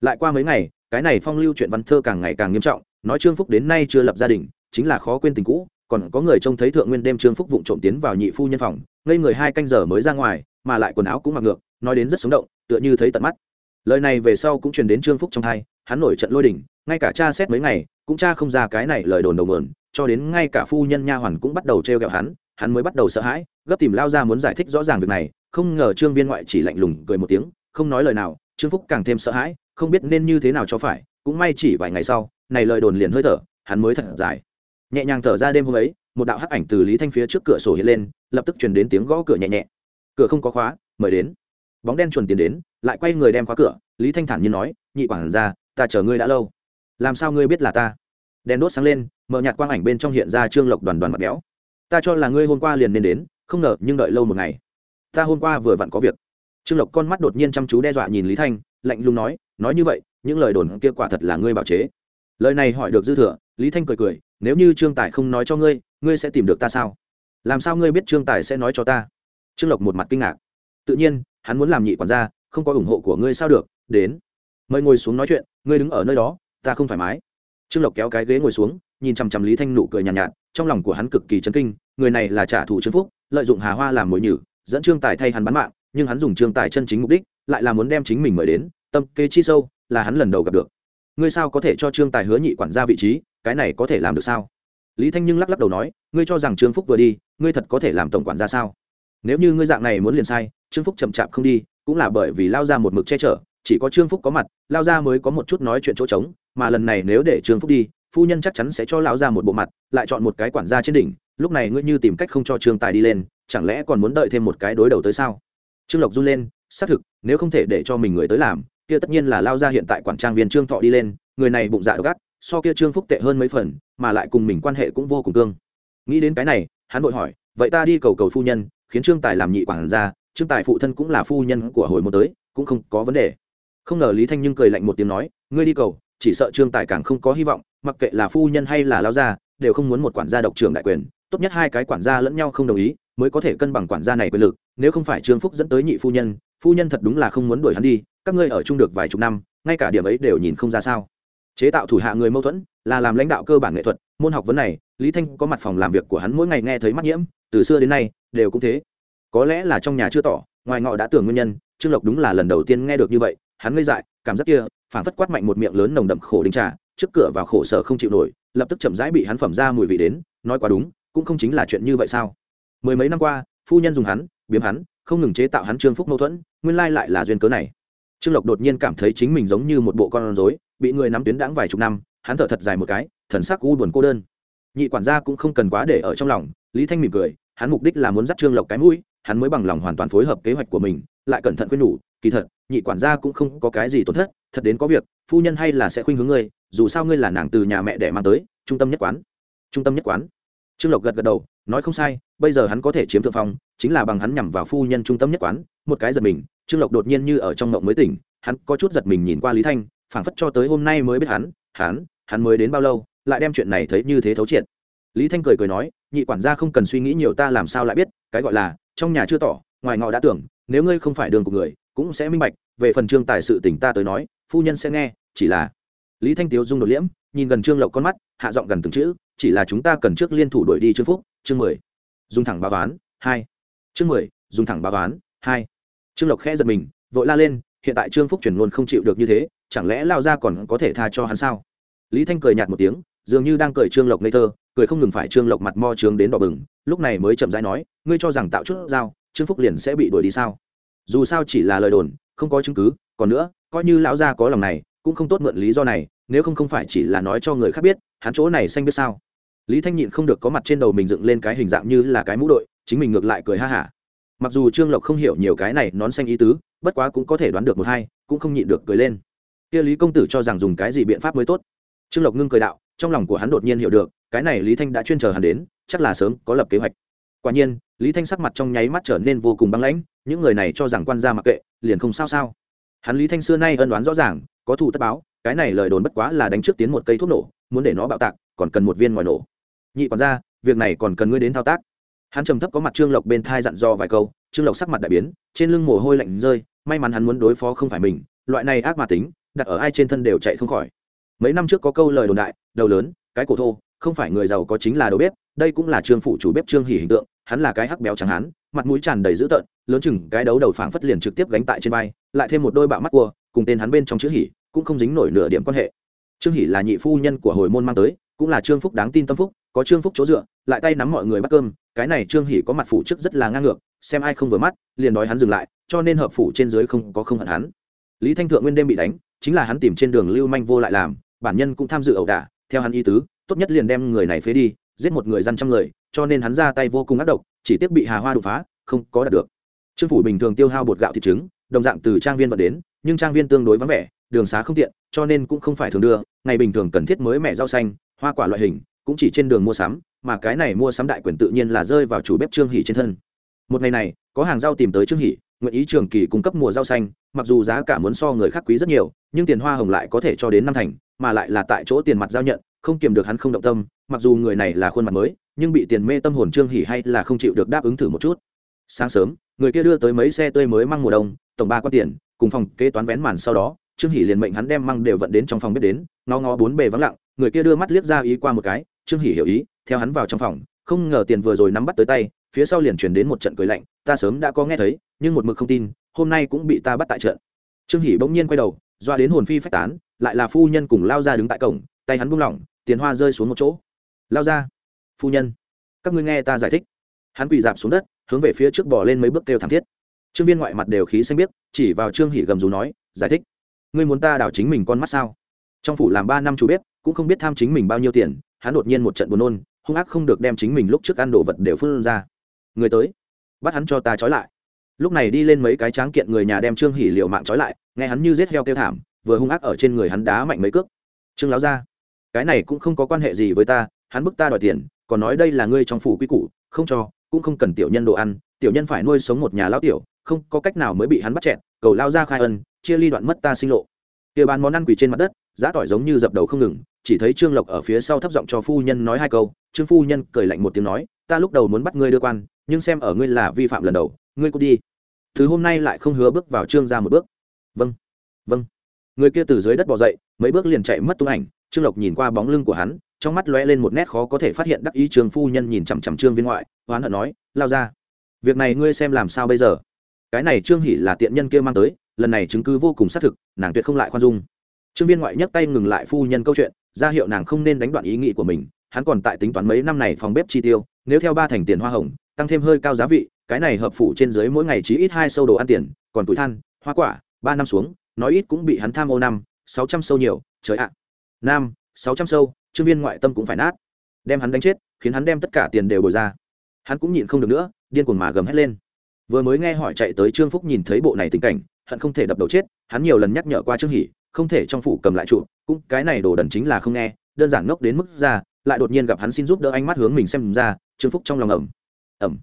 lại qua mấy ngày, cái này phong lưu chuyện văn thơ càng ngày càng nghiêm trọng nói trương phúc đến nay chưa lập gia đình, chính là khó quên tình cũ, còn có người trông thấy thượng nguyên đêm trương phúc vụng trộm tiến vào nhị phu nhân phòng, ngây người hai canh giờ mới ra ngoài, mà lại quần áo cũng mặc ngược, nói đến rất sống động, tựa như thấy tận mắt. Lời này về sau cũng truyền đến trương phúc trong hai, hắn nổi trận lôi đình, ngay cả cha xét mấy ngày, cũng cha không ra cái này lời đồn đầu mượn, cho đến ngay cả phu nhân nha hoàn cũng bắt đầu trêu ghẹo hắn hắn mới bắt đầu sợ hãi, gấp tìm lao ra muốn giải thích rõ ràng việc này, không ngờ trương viên ngoại chỉ lạnh lùng cười một tiếng, không nói lời nào, trương phúc càng thêm sợ hãi, không biết nên như thế nào cho phải, cũng may chỉ vài ngày sau này lời đồn liền hơi thở, hắn mới thật dài. Nhẹ nhàng thở ra đêm hôm ấy, một đạo hắc ảnh từ lý thanh phía trước cửa sổ hiện lên, lập tức truyền đến tiếng gõ cửa nhẹ nhẹ. Cửa không có khóa, mời đến. Bóng đen chuẩn tiến đến, lại quay người đem khóa cửa, lý thanh thản nhiên nói, nhị quản ra ta chờ ngươi đã lâu. Làm sao ngươi biết là ta? Đèn đốt sáng lên mở nhạt quang ảnh bên trong hiện ra trương lộc đoàn đoàn mặt béo. Ta cho là ngươi hôm qua liền nên đến, không ngờ nhưng đợi lâu một ngày. Ta hôm qua vừa vặn có việc. Trương lộc con mắt đột nhiên chăm chú đe dọa nhìn lý thanh, lạnh lùng nói nói như vậy, những lời đồn kia quả thật là ngươi bảo chế lời này hỏi được dư thừa lý thanh cười cười nếu như trương tài không nói cho ngươi ngươi sẽ tìm được ta sao? Làm sao ngươi biết trương tài sẽ nói cho ta? Trương lộc một mặt kinh ngạc. Tự nhiên hắn muốn làm nhị quản gia không có ủng hộ của ngươi sao được đến. Mời ngồi xuống nói chuyện ngươi đứng ở nơi đó ta không thoải mái. Trương lộc kéo cái ghế ngồi xuống nhìn chằm chằm lý thanh nụ cười nhàn nhạt, nhạt trong lòng của hắn cực kỳ chấn kinh người này là trả thù trương phúc lợi dụng hà hoa làm mồi nhử dẫn trương tài thay hắn bán mạng nhưng hắn dùng trương tài chân chính mục đích lại là muốn đem chính mình mời đến tâm kế chi sâu là hắn lần đầu gặp được ngươi sao có thể cho trương tài hứa nhị quản gia vị trí, cái này có thể làm được sao? Lý thanh nhưng lắc lắc đầu nói, ngươi cho rằng trương phúc vừa đi, ngươi thật có thể làm tổng quản gia sao? Nếu như ngươi dạng này muốn liền sai, trương phúc chậm chạp không đi, cũng là bởi vì lao ra một mực che chở, chỉ có trương phúc có mặt, lao ra mới có một chút nói chuyện chỗ trống, mà lần này nếu để trương phúc đi, phu nhân chắc chắn sẽ cho lao ra một bộ mặt, lại chọn một cái quản gia trên đỉnh, lúc này ngươi như tìm cách không cho trương tài đi lên, chẳng lẽ còn muốn đợi thêm một cái đối đầu tới sao? Trương lộc run lên, xác thực, nếu không thể để cho mình người tới làm kia tất nhiên là lao ra hiện tại quản trang viên trương thọ đi lên, người này bụng dạ gắt so kia trương phúc tệ hơn mấy phần, mà lại cùng mình quan hệ cũng vô cùng cương. Nghĩ đến cái này, hắn vội hỏi, vậy ta đi cầu cầu phu nhân, khiến trương tài làm nhị quản gia, trương tài phụ thân cũng là phu nhân của hồi môn tới, cũng không có vấn đề. Không ngờ lý thanh nhưng cười lạnh một tiếng nói, ngươi đi cầu, chỉ sợ trương tài càng không có hy vọng, mặc kệ là phu nhân hay là lao gia, đều không muốn một quản gia độc trưởng đại quyền, tốt nhất hai cái quản gia lẫn nhau không đồng ý, mới có thể cân bằng quản gia này quyền lực, nếu không phải trương phúc dẫn tới nhị phu nhân phu nhân thật đúng là không muốn đuổi hắn đi các ngươi ở chung được vài chục năm, ngay cả điểm ấy đều nhìn không ra sao. Chế tạo thủ hạ người mâu thuẫn là làm lãnh đạo cơ bản nghệ thuật, môn học vấn này, lý thanh có mặt phòng làm việc của hắn mỗi ngày nghe thấy mắc nhiễm, từ xưa đến nay, đều cũng thế. Có lẽ là trong nhà chưa tỏ, ngoài ngọ đã tưởng nguyên nhân, trương lộc đúng là lần đầu tiên nghe được như vậy, hắn ngây dại, cảm giác kia phản phất quát mạnh một miệng lớn nồng đậm khổ đinh trà, trước cửa vào khổ sở không chịu nổi, lập tức chậm rãi bị hắn phẩm ra mùi vị đến, nói quá đúng, cũng không chính là chuyện như vậy sao? Mười mấy năm qua, phu nhân dùng hắn, biếm hắn, không ngừng chế tạo hắn trương phúc mâu thuẫn, nguyên lai lại là duyên cớ này trương lộc đột nhiên cảm thấy chính mình giống như một bộ con rối, bị người nắm tuyến đãng vài chục năm, hắn thở thật dài một cái, thần sắc u buồn cô đơn. Nhị quản gia cũng không cần quá để ở trong lòng, lý thanh mỉm cười, hắn mục đích là muốn dắt trương lộc cái mũi, hắn mới bằng lòng hoàn toàn phối hợp kế hoạch của mình, lại cẩn thận khuyên nhủ, kỳ thật, nhị quản gia cũng không có cái gì tổn thất, thật đến có việc, phu nhân hay là sẽ khuynh hướng ngươi, dù sao ngươi là nàng từ nhà mẹ để mang tới, trung tâm nhất quán. Trung tâm nhất quán. Trương lộc gật gật đầu, nói không sai, bây giờ hắn có thể chiếm thượng phong, chính là bằng hắn nhằm vào phu nhân trung tâm nhất quán, một cái giật mình trương lộc đột nhiên như ở trong mộng mới tỉnh, hắn có chút giật mình nhìn qua lý thanh, phảng phất cho tới hôm nay mới biết hắn hắn hắn mới đến bao lâu, lại đem chuyện này thấy như thế thấu triệt. Lý thanh cười cười nói, nhị quản gia không cần suy nghĩ nhiều, ta làm sao lại biết, cái gọi là, trong nhà chưa tỏ, ngoài ngọ đã tưởng, nếu ngươi không phải đường của người, cũng sẽ minh bạch, về phần trương tài sự tỉnh ta tới nói, phu nhân sẽ nghe, chỉ là lý thanh tiếu dung đột liễm, nhìn gần trương lộc con mắt, hạ giọng gần từng chữ, chỉ là chúng ta cần trước liên thủ đuổi đi trương phúc. Chương mười. Dùng thẳng ba ván, hai. Chương mười. Dùng thẳng ba ván, hai trương lộc khẽ giật mình, vội la lên, hiện tại trương phúc chuyển luôn không chịu được như thế, chẳng lẽ lao ra còn có thể tha cho hắn sao? Lý thanh cười nhạt một tiếng, dường như đang cười trương lộc ngây thơ, cười không ngừng phải trương lộc mặt mo trướng đến đỏ bừng, lúc này mới chậm rãi nói, ngươi cho rằng tạo chút dao trương phúc liền sẽ bị đuổi đi sao? Dù sao chỉ là lời đồn, không có chứng cứ, còn nữa, coi như lão gia có lòng này, cũng không tốt mượn lý do này, nếu không không phải chỉ là nói cho người khác biết, hắn chỗ này xanh biết sao? Lý thanh nhịn không được có mặt trên đầu mình dựng lên cái hình dạng như là cái mũ đội, chính mình ngược lại cười ha hả mặc dù trương lộc không hiểu nhiều cái này nón xanh ý tứ, bất quá cũng có thể đoán được một hai, cũng không nhịn được cười lên. Kia lý công tử cho rằng dùng cái gì biện pháp mới tốt? Trương lộc ngưng cười đạo, trong lòng của hắn đột nhiên hiểu được, cái này lý thanh đã chuyên chờ hắn đến, chắc là sớm có lập kế hoạch. Quả nhiên, lý thanh sắc mặt trong nháy mắt trở nên vô cùng băng lãnh, những người này cho rằng quan gia mặc kệ, liền không sao sao. Hắn lý thanh xưa nay ân đoán rõ ràng, có thù tất báo, cái này lời đồn bất quá là đánh trước tiến một cây thuốc nổ, muốn để nó bạo tạc, còn cần một viên ngoài nổ. Nhị quản gia, việc này còn cần ngươi đến thao tác hắn trầm thấp có mặt trương lộc bên thai dặn do vài câu, trương lộc sắc mặt đại biến, trên lưng mồ hôi lạnh rơi, may mắn hắn muốn đối phó không phải mình, loại này ác mà tính, đặt ở ai trên thân đều chạy không khỏi. Mấy năm trước có câu lời đồn đại, đầu lớn, cái cổ thô, không phải người giàu có chính là đầu bếp, đây cũng là trương phụ chủ bếp trương hỉ hình tượng, hắn là cái hắc béo trắng hắn mặt mũi tràn đầy dữ tợn, lớn chừng cái đấu đầu phảng phất liền trực tiếp gánh tại trên vai, lại thêm một đôi bạo mắt cua, cùng tên hắn bên trong chữ hỉ cũng không dính nổi nửa điểm quan hệ. Trương hỉ là nhị phu nhân của hồi môn mang tới, cũng là trương phúc đáng tin tâm phúc, có trương phúc chỗ dựa, lại tay nắm mọi người bắt cơm cái này trương hỷ có mặt phủ trước rất là ngang ngược, xem ai không vừa mắt, liền đói hắn dừng lại, cho nên hợp phủ trên dưới không có không hận hắn. Lý thanh thượng nguyên đêm bị đánh, chính là hắn tìm trên đường lưu manh vô lại làm, bản nhân cũng tham dự ẩu đả, theo hắn y tứ, tốt nhất liền đem người này phế đi, giết một người dân trăm người, cho nên hắn ra tay vô cùng ác độc, chỉ tiếc bị hà hoa đột phá, không có đạt được. Trương phủ bình thường tiêu hao bột gạo thịt trứng, đồng dạng từ trang viên vận đến, nhưng trang viên tương đối vắng vẻ, đường xá không tiện, cho nên cũng không phải thường đưa, ngày bình thường cần thiết mới mẻ rau xanh, hoa quả loại hình cũng chỉ trên đường mua sắm, mà cái này mua sắm đại quyền tự nhiên là rơi vào chủ bếp trương hỷ trên thân. Một ngày này, có hàng rau tìm tới trương hỷ, nguyện ý trường kỳ cung cấp mùa rau xanh, mặc dù giá cả muốn so người khác quý rất nhiều, nhưng tiền hoa hồng lại có thể cho đến năm thành, mà lại là tại chỗ tiền mặt giao nhận, không kiềm được hắn không động tâm, mặc dù người này là khuôn mặt mới, nhưng bị tiền mê tâm hồn trương hỉ hay là không chịu được đáp ứng thử một chút. Sáng sớm, người kia đưa tới mấy xe tươi mới mang mùa đông, tổng ba quan tiền, cùng phòng kế toán vén màn sau đó, trương hỉ liền mệnh hắn đem măng đều vận đến trong phòng bếp đến, ngó ngó bốn bề vắng lặng người kia đưa mắt liếc ra ý qua một cái, trương hỉ hiểu ý, theo hắn vào trong phòng, không ngờ tiền vừa rồi nắm bắt tới tay, phía sau liền chuyển đến một trận cười lạnh, ta sớm đã có nghe thấy, nhưng một mực không tin, hôm nay cũng bị ta bắt tại trận. Trương hỷ bỗng nhiên quay đầu, doa đến hồn phi phách tán, lại là phu nhân cùng lao ra đứng tại cổng, tay hắn buông lỏng, tiền hoa rơi xuống một chỗ. Lao ra phu nhân, các ngươi nghe ta giải thích. Hắn quỳ dạp xuống đất, hướng về phía trước bỏ lên mấy bước kêu thảm thiết. Trương viên ngoại mặt đều khí xanh biết chỉ vào trương hỷ gầm rú nói, giải thích, ngươi muốn ta đảo chính mình con mắt sao? Trong phủ làm ba năm chủ bếp cũng không biết tham chính mình bao nhiêu tiền, hắn đột nhiên một trận buồn nôn, hung ác không được đem chính mình lúc trước ăn đồ vật đều phun ra. Người tới, bắt hắn cho ta trói lại. Lúc này đi lên mấy cái tráng kiện người nhà đem trương hỉ liệu mạng trói lại, nghe hắn như giết heo kêu thảm, vừa hung ác ở trên người hắn đá mạnh mấy cước. Trương láo ra cái này cũng không có quan hệ gì với ta, hắn bức ta đòi tiền, còn nói đây là ngươi trong phủ quy củ, không cho, cũng không cần tiểu nhân đồ ăn, tiểu nhân phải nuôi sống một nhà lao tiểu, không có cách nào mới bị hắn bắt chẹn cầu lao ra khai ân, chia ly đoạn mất ta sinh lộ kia bán món ăn quỳ trên mặt đất, giá tỏi giống như dập đầu không ngừng, chỉ thấy trương lộc ở phía sau thấp giọng cho phu nhân nói hai câu. Trương phu nhân cười lạnh một tiếng nói, ta lúc đầu muốn bắt ngươi đưa quan, nhưng xem ở ngươi là vi phạm lần đầu, ngươi cút đi. Thứ hôm nay lại không hứa bước vào trương ra một bước. Vâng vâng. Người kia từ dưới đất bỏ dậy, mấy bước liền chạy mất tung ảnh. Trương lộc nhìn qua bóng lưng của hắn, trong mắt lóe lên một nét khó có thể phát hiện đắc ý. Trường phu nhân nhìn chằm chằm trương viên ngoại hoán hận nói, lao ra, việc này ngươi xem làm sao bây giờ? Cái này trương hỉ là tiện nhân kia mang tới lần này chứng cứ vô cùng xác thực, nàng tuyệt không lại khoan dung. Trương viên ngoại nhấc tay ngừng lại phu nhân câu chuyện, ra hiệu nàng không nên đánh đoạn ý nghĩ của mình, hắn còn tại tính toán mấy năm này phòng bếp chi tiêu, nếu theo ba thành tiền hoa hồng, tăng thêm hơi cao giá vị, cái này hợp phủ trên dưới mỗi ngày chỉ ít hai sâu đồ ăn tiền, còn tuổi than, hoa quả, ba năm xuống, nói ít cũng bị hắn tham ô năm, sáu trăm sâu nhiều, trời ạ. Nam, sáu trăm sâu, trương viên ngoại tâm cũng phải nát. Đem hắn đánh chết, khiến hắn đem tất cả tiền đều bồi ra. Hắn cũng nhịn không được nữa, điên cuồng mà gầm hét lên. Vừa mới nghe hỏi chạy tới trương phúc nhìn thấy bộ này tình cảnh hận không thể đập đầu chết, hắn nhiều lần nhắc nhở qua trương hỷ, không thể trong phủ cầm lại trụ, cũng cái này đồ đần chính là không nghe, đơn giản ngốc đến mức ra, lại đột nhiên gặp hắn xin giúp đỡ ánh mắt hướng mình xem ra, trương phúc trong lòng ẩm ẩm,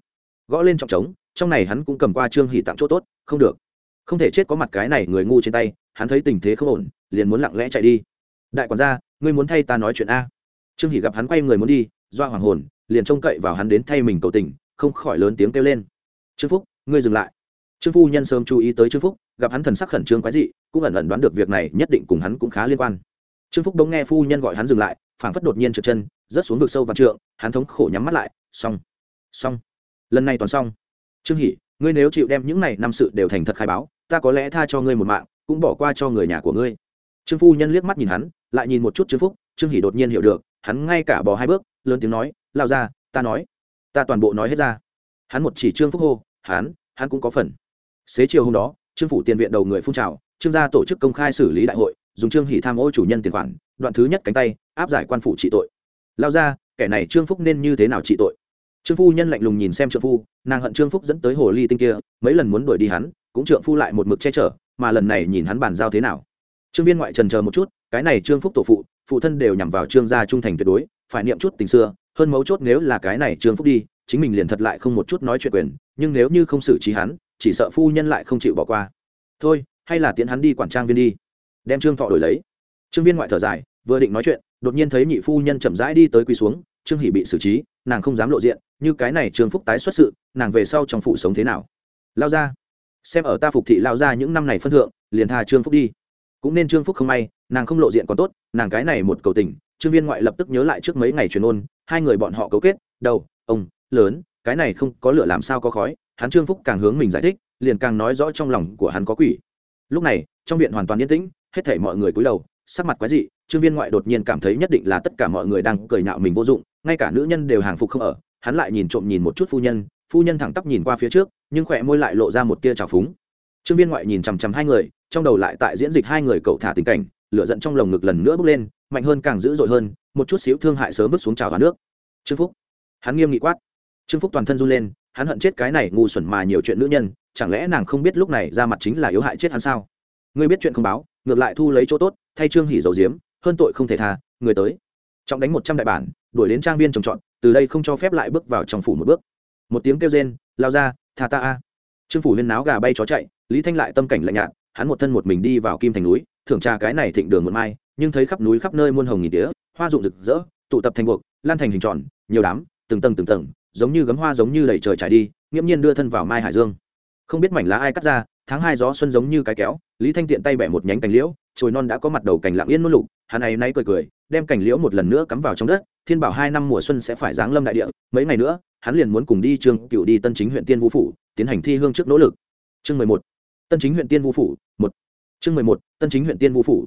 gõ lên trọng trống, trong này hắn cũng cầm qua trương hỷ tặng chỗ tốt, không được, không thể chết có mặt cái này người ngu trên tay, hắn thấy tình thế không ổn, liền muốn lặng lẽ chạy đi. Đại quản gia, ngươi muốn thay ta nói chuyện a. Trương hỷ gặp hắn quay người muốn đi, doa hoàng hồn, liền trông cậy vào hắn đến thay mình cầu tình, không khỏi lớn tiếng kêu lên. Trương phúc, ngươi dừng lại. Trương phu nhân sớm chú ý tới trương phúc gặp hắn thần sắc khẩn trương quái dị, cũng ẩn ẩn đoán được việc này nhất định cùng hắn cũng khá liên quan. Trương phúc đống nghe phu nhân gọi hắn dừng lại, phảng phất đột nhiên trượt chân, rớt xuống vực sâu và trượng, hắn thống khổ nhắm mắt lại, xong xong, lần này toàn xong. Trương hỷ, ngươi nếu chịu đem những này năm sự đều thành thật khai báo, ta có lẽ tha cho ngươi một mạng, cũng bỏ qua cho người nhà của ngươi. Trương phu nhân liếc mắt nhìn hắn, lại nhìn một chút trương phúc, trương hỷ đột nhiên hiểu được, hắn ngay cả bỏ hai bước, lớn tiếng nói lao ra ta nói, ta toàn bộ nói hết ra. Hắn một chỉ trương phúc hô, hắn hắn cũng có phần. Xế chiều hôm đó trương phủ tiền viện đầu người phun trào, trương gia tổ chức công khai xử lý đại hội, dùng trương hỷ tham ô chủ nhân tiền khoản, đoạn thứ nhất cánh tay, áp giải quan phủ trị tội. Lao ra, kẻ này trương phúc nên như thế nào trị tội? Trương phu nhân lạnh lùng nhìn xem trượng phu, nàng hận trương phúc dẫn tới hồ ly tinh kia, mấy lần muốn đuổi đi hắn, cũng trượng phu lại một mực che chở, mà lần này nhìn hắn bàn giao thế nào? Trương viên ngoại trần chờ một chút, cái này trương phúc tổ phụ phụ thân đều nhằm vào trương gia trung thành tuyệt đối, phải niệm chút tình xưa, hơn mấu chốt nếu là cái này trương phúc đi, chính mình liền thật lại không một chút nói chuyện quyền, nhưng nếu như không xử trí hắn chỉ sợ phu nhân lại không chịu bỏ qua. Thôi, hay là tiến hắn đi quản trang viên đi. Đem trương thọ đổi lấy. Trương viên ngoại thở dài, vừa định nói chuyện, đột nhiên thấy nhị phu nhân chậm rãi đi tới quỳ xuống, trương hỷ bị xử trí, nàng không dám lộ diện, như cái này trương phúc tái xuất sự, nàng về sau trong phụ sống thế nào? Lao ra. Xem ở ta phục thị lao ra những năm này phân thượng, liền tha trương phúc đi. Cũng nên trương phúc không may, nàng không lộ diện còn tốt, nàng cái này một cầu tình, trương viên ngoại lập tức nhớ lại trước mấy ngày truyền ôn, hai người bọn họ cấu kết, đầu, ông, lớn cái này không có lửa làm sao có khói, hắn trương phúc càng hướng mình giải thích, liền càng nói rõ trong lòng của hắn có quỷ. Lúc này, trong viện hoàn toàn yên tĩnh, hết thảy mọi người cúi đầu, sắc mặt quái dị, trương viên ngoại đột nhiên cảm thấy nhất định là tất cả mọi người đang cười nhạo mình vô dụng, ngay cả nữ nhân đều hàng phục không ở, hắn lại nhìn trộm nhìn một chút phu nhân phu nhân thẳng tắp nhìn qua phía trước, nhưng khỏe môi lại lộ ra một tia trào phúng. Trương viên ngoại nhìn chằm chằm hai người, trong đầu lại tại diễn dịch hai người cậu thả tình cảnh, lửa giận trong lồng ngực lần nữa bốc lên, mạnh hơn càng dữ dội hơn, một chút xíu thương hại sớm vứt xuống trào vào nước. Trương phúc, hắn nghiêm nghị quát trương phúc toàn thân run lên, hắn hận chết cái này ngu xuẩn mà nhiều chuyện nữ nhân, chẳng lẽ nàng không biết lúc này ra mặt chính là yếu hại chết hắn sao? Ngươi biết chuyện không báo, ngược lại thu lấy chỗ tốt, thay trương hỉ dầu diếm hơn tội không thể tha, người tới. Trọng đánh một trăm đại bản, đuổi đến trang viên trồng trọt, từ đây không cho phép lại bước vào trong phủ một bước. Một tiếng kêu rên, lao ra, tha ta a. Trương phủ huyên náo gà bay chó chạy, lý thanh lại tâm cảnh lạnh nhạt, hắn một thân một mình đi vào kim thành núi, thưởng trà cái này thịnh đường một mai, nhưng thấy khắp núi khắp nơi muôn hồng nghìn tía, hoa rụng rực rỡ, tụ tập thành buộc, lan thành hình tròn, nhiều đám, từng tầng từng tầng giống như gấm hoa giống như đầy trời trải đi, nghiễm nhiên đưa thân vào mai hải dương. Không biết mảnh lá ai cắt ra, tháng hai gió xuân giống như cái kéo, lý thanh tiện tay bẻ một nhánh cành liễu, chồi non đã có mặt đầu cành lặng yên nôn lục, hắn này nay cười cười, đem cành liễu một lần nữa cắm vào trong đất, thiên bảo hai năm mùa xuân sẽ phải giáng lâm đại địa, mấy ngày nữa, hắn liền muốn cùng đi trường cựu đi tân chính huyện tiên vũ phủ, tiến hành thi hương trước nỗ lực. Chương mười một. Tân chính huyện tiên vũ phủ, một. Chương mười một. Tân chính huyện tiên vũ phủ.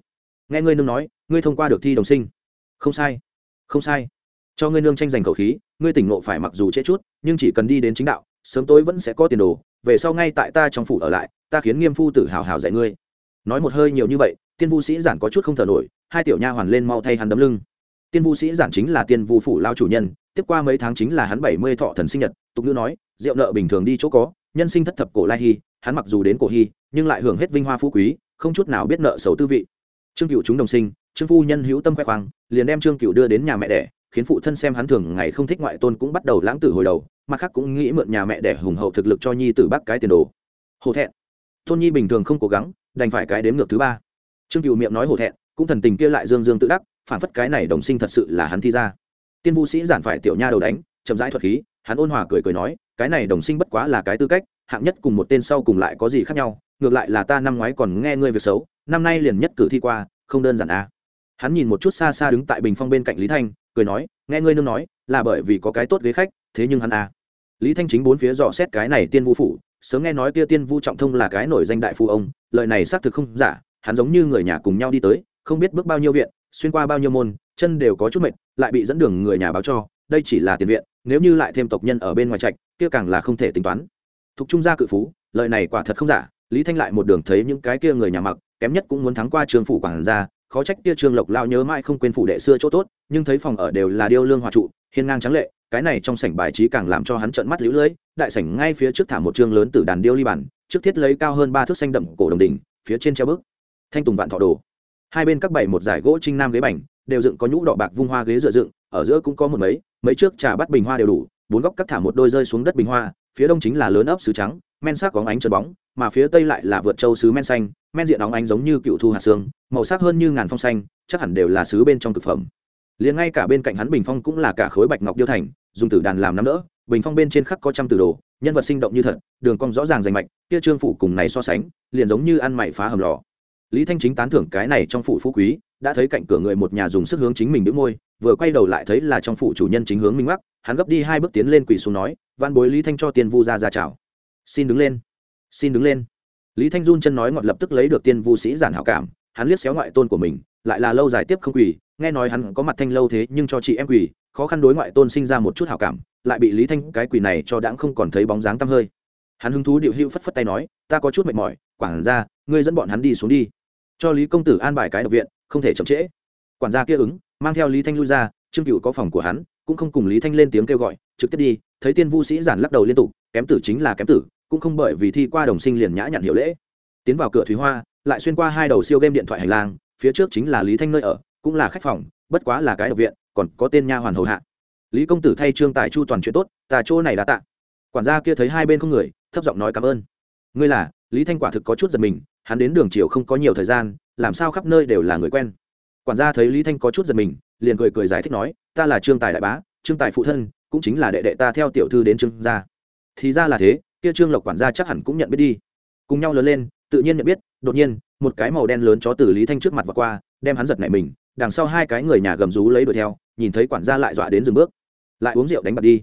Nghe ngươi nương nói, ngươi thông qua được thi đồng sinh. Không sai. Không sai cho ngươi nương tranh giành khẩu khí, ngươi tỉnh nộ phải mặc dù trễ chút, nhưng chỉ cần đi đến chính đạo, sớm tối vẫn sẽ có tiền đồ, về sau ngay tại ta trong phủ ở lại, ta khiến nghiêm phu tử hào hào dạy ngươi. Nói một hơi nhiều như vậy, tiên vu sĩ giản có chút không thở nổi, hai tiểu nha hoàn lên mau thay hắn đấm lưng. Tiên vu sĩ giản chính là tiên vu phủ lao chủ nhân, tiếp qua mấy tháng chính là hắn bảy mươi thọ thần sinh nhật, tục ngữ nói, rượu nợ bình thường đi chỗ có, nhân sinh thất thập cổ lai hy hắn mặc dù đến cổ hy nhưng lại hưởng hết vinh hoa phú quý, không chút nào biết nợ xấu tư vị. Trương cựu chúng đồng sinh, trương phu nhân hữu tâm khoe khoang, liền đem trương cựu đưa đến nhà mẹ đẻ khiến phụ thân xem hắn thường ngày không thích ngoại tôn cũng bắt đầu lãng tử hồi đầu, mặt khác cũng nghĩ mượn nhà mẹ để hùng hậu thực lực cho nhi tử bác cái tiền đồ. Hổ thẹn. Tôn nhi bình thường không cố gắng, đành phải cái đếm ngược thứ ba. Trương cựu miệng nói hổ thẹn, cũng thần tình kia lại dương dương tự đắc, phản phất cái này đồng sinh thật sự là hắn thi ra. Tiên vu sĩ giản phải tiểu nha đầu đánh, chậm rãi thuật khí, hắn ôn hòa cười cười nói, cái này đồng sinh bất quá là cái tư cách, hạng nhất cùng một tên sau cùng lại có gì khác nhau, ngược lại là ta năm ngoái còn nghe ngươi việc xấu, năm nay liền nhất cử thi qua, không đơn giản à. hắn nhìn một chút xa xa đứng tại bình phong bên cạnh lý thanh cười nói, nghe ngươi nương nói, là bởi vì có cái tốt ghế khách, thế nhưng hắn à. lý thanh chính bốn phía dò xét cái này tiên vu phủ, sớm nghe nói kia tiên vu trọng thông là cái nổi danh đại phu ông, lời này xác thực không giả, hắn giống như người nhà cùng nhau đi tới, không biết bước bao nhiêu viện, xuyên qua bao nhiêu môn, chân đều có chút mệt, lại bị dẫn đường người nhà báo cho, đây chỉ là tiền viện, nếu như lại thêm tộc nhân ở bên ngoài trạch, kia càng là không thể tính toán thuộc trung gia cự phú, lời này quả thật không giả, lý thanh lại một đường thấy những cái kia người nhà mặc, kém nhất cũng muốn thắng qua trường phủ quảng gia khó trách kia trương lộc lao nhớ mãi không quên phủ đệ xưa chỗ tốt, nhưng thấy phòng ở đều là điêu lương hòa trụ, hiên ngang trắng lệ, cái này trong sảnh bài trí càng làm cho hắn trợn mắt lũ lưỡi đại sảnh ngay phía trước thả một trương lớn từ đàn điêu ly bản, trước thiết lấy cao hơn ba thước xanh đậm cổ đồng đỉnh, phía trên treo bức, thanh tùng vạn thọ đồ. Hai bên các bảy một giải gỗ trinh nam ghế bành, đều dựng có nhũ đỏ bạc vung hoa ghế dựa dựng, ở giữa cũng có một mấy mấy trước trà bắt bình hoa đều đủ, bốn góc cắt thả một đôi rơi xuống đất bình hoa, phía đông chính là lớn ấp sứ trắng men sắc có ánh trơn bóng, mà phía tây lại là vượt châu sứ men xanh, men diện óng ánh giống như cựu thu hạt xương, màu sắc hơn như ngàn phong xanh, chắc hẳn đều là sứ bên trong thực phẩm. Liền ngay cả bên cạnh hắn bình phong cũng là cả khối bạch ngọc điêu thành, dùng tử đàn làm nắm đỡ, bình phong bên trên khắc có trăm từ đồ, nhân vật sinh động như thật, đường cong rõ ràng rành mạch, kia trương phủ cùng này so sánh, liền giống như ăn mày phá hầm lò. Lý thanh chính tán thưởng cái này trong phủ phú quý, đã thấy cạnh cửa người một nhà dùng sức hướng chính mình đĩu môi, vừa quay đầu lại thấy là trong phủ chủ nhân chính hướng minh mắc, hắn gấp đi hai bước tiến lên quỳ xuống nói văn bối lý thanh cho tiền vu ra ra chào xin đứng lên. Xin đứng lên. Lý thanh dun chân nói ngọt lập tức lấy được tiên vu sĩ giản hảo cảm, hắn liếc xéo ngoại tôn của mình, lại là lâu dài tiếp không quỳ, nghe nói hắn có mặt thanh lâu thế nhưng cho chị em quỳ, khó khăn đối ngoại tôn sinh ra một chút hảo cảm, lại bị lý thanh cái quỳ này cho đãng không còn thấy bóng dáng tăm hơi. Hắn hứng thú điệu hữu phất phất tay nói, ta có chút mệt mỏi, quản ra ngươi dẫn bọn hắn đi xuống đi. Cho lý công tử an bài cái độc viện, không thể chậm trễ. Quản gia kia ứng, mang theo lý thanh lui ra, trương cựu có phòng của hắn, cũng không cùng lý thanh lên tiếng kêu gọi, trực tiếp đi. Thấy tiên vu sĩ giản lắc đầu liên tục, kém tử chính là kém tử cũng không bởi vì thi qua đồng sinh liền nhã nhặn hiệu lễ. Tiến vào cửa thúy hoa, lại xuyên qua hai đầu siêu game điện thoại hành lang, phía trước chính là lý thanh nơi ở, cũng là khách phòng, bất quá là cái độc viện, còn có tên nha hoàn hầu hạ. Lý công tử thay trương tài chu toàn chuyện tốt tà chỗ này đã tạ. Quản gia kia thấy hai bên không người, thấp giọng nói cảm ơn. Ngươi là, lý thanh quả thực có chút giật mình, hắn đến đường chiều không có nhiều thời gian, làm sao khắp nơi đều là người quen. Quản gia thấy lý thanh có chút giật mình, liền cười cười giải thích nói, ta là trương tài đại bá, trương tài phụ thân, cũng chính là đệ đệ ta theo tiểu thư đến trương gia. Thì ra là thế kia trương lộc quản gia chắc hẳn cũng nhận biết đi. Cùng nhau lớn lên, tự nhiên nhận biết, đột nhiên, một cái màu đen lớn chó từ lý thanh trước mặt và qua, đem hắn giật nảy mình, đằng sau hai cái người nhà gầm rú lấy đuổi theo, nhìn thấy quản gia lại dọa đến dừng bước. Lại uống rượu đánh bạc đi.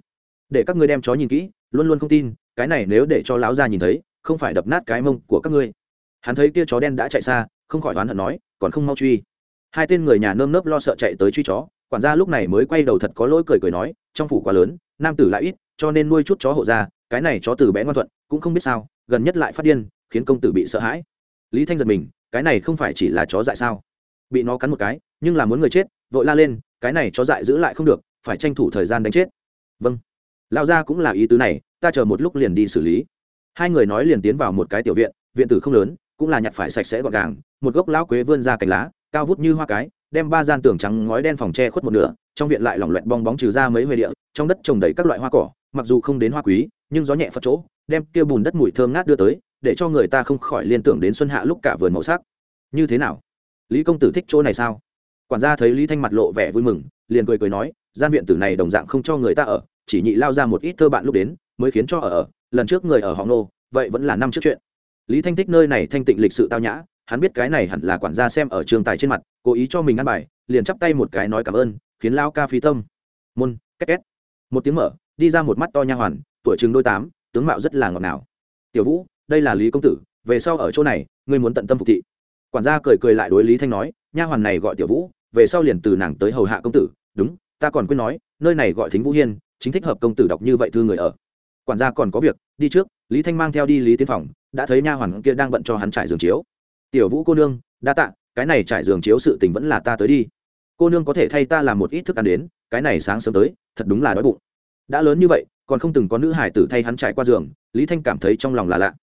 Để các ngươi đem chó nhìn kỹ, luôn luôn không tin, cái này nếu để cho lão gia nhìn thấy, không phải đập nát cái mông của các ngươi. Hắn thấy kia chó đen đã chạy xa, không khỏi đoán hận nói, còn không mau truy. Hai tên người nhà nơm nớp lo sợ chạy tới truy chó, quản gia lúc này mới quay đầu thật có lỗi cười cười nói, trong phủ quá lớn, nam tử lại ít, cho nên nuôi chút chó hộ ra cái này chó từ bé ngoan thuận, cũng không biết sao, gần nhất lại phát điên, khiến công tử bị sợ hãi. Lý thanh giật mình, cái này không phải chỉ là chó dại sao? Bị nó cắn một cái, nhưng là muốn người chết, vội la lên, cái này chó dại giữ lại không được, phải tranh thủ thời gian đánh chết. Vâng. Lao ra cũng là ý tứ này, ta chờ một lúc liền đi xử lý. Hai người nói liền tiến vào một cái tiểu viện viện tử không lớn, cũng là nhặt phải sạch sẽ gọn gàng, một gốc lão quế vươn ra cành lá, cao vút như hoa cái, đem ba gian tường trắng ngói đen phòng tre khuất một nửa, trong viện lại lỏng loẹt bong bóng trừ ra mấy huệ địa, trong đất trồng đầy các loại hoa cỏ, mặc dù không đến hoa quý nhưng gió nhẹ phật chỗ, đem kia bùn đất mùi thơm ngát đưa tới, để cho người ta không khỏi liên tưởng đến xuân hạ lúc cả vườn màu sắc. Như thế nào? Lý công tử thích chỗ này sao? Quản gia thấy lý thanh mặt lộ vẻ vui mừng, liền cười cười nói, gian viện tử này đồng dạng không cho người ta ở, chỉ nhị lao ra một ít thơ bạn lúc đến, mới khiến cho ở ở, lần trước người ở họ nô vậy vẫn là năm trước chuyện. Lý thanh thích nơi này thanh tịnh lịch sự tao nhã, hắn biết cái này hẳn là quản gia xem ở trường tài trên mặt, cố ý cho mình ăn bài, liền chắp tay một cái nói cảm ơn, khiến lao ca phí tâm. Môn, két két. Một tiếng mở, đi ra một mắt to nha hoàn tuổi chừng đôi tám, tướng mạo rất là ngọt ngào. Tiểu vũ, đây là lý công tử, về sau ở chỗ này, ngươi muốn tận tâm phục thị. Quản gia cười cười lại đối lý thanh nói, nha hoàn này gọi tiểu vũ, về sau liền từ nàng tới hầu hạ công tử, đúng, ta còn quên nói, nơi này gọi thính vũ hiên, chính thích hợp công tử đọc như vậy thư người ở. Quản gia còn có việc, đi trước, lý thanh mang theo đi lý tiến phòng, đã thấy nha hoàn kia đang bận cho hắn trải giường chiếu. Tiểu vũ cô nương, đa tạ, cái này trải giường chiếu sự tình vẫn là ta tới đi. Cô nương có thể thay ta làm một ít thức ăn đến, cái này sáng sớm tới, thật đúng là đói bụng. Đã lớn như vậy còn không từng có nữ hải tử thay hắn trải qua giường, lý thanh cảm thấy trong lòng là lạ.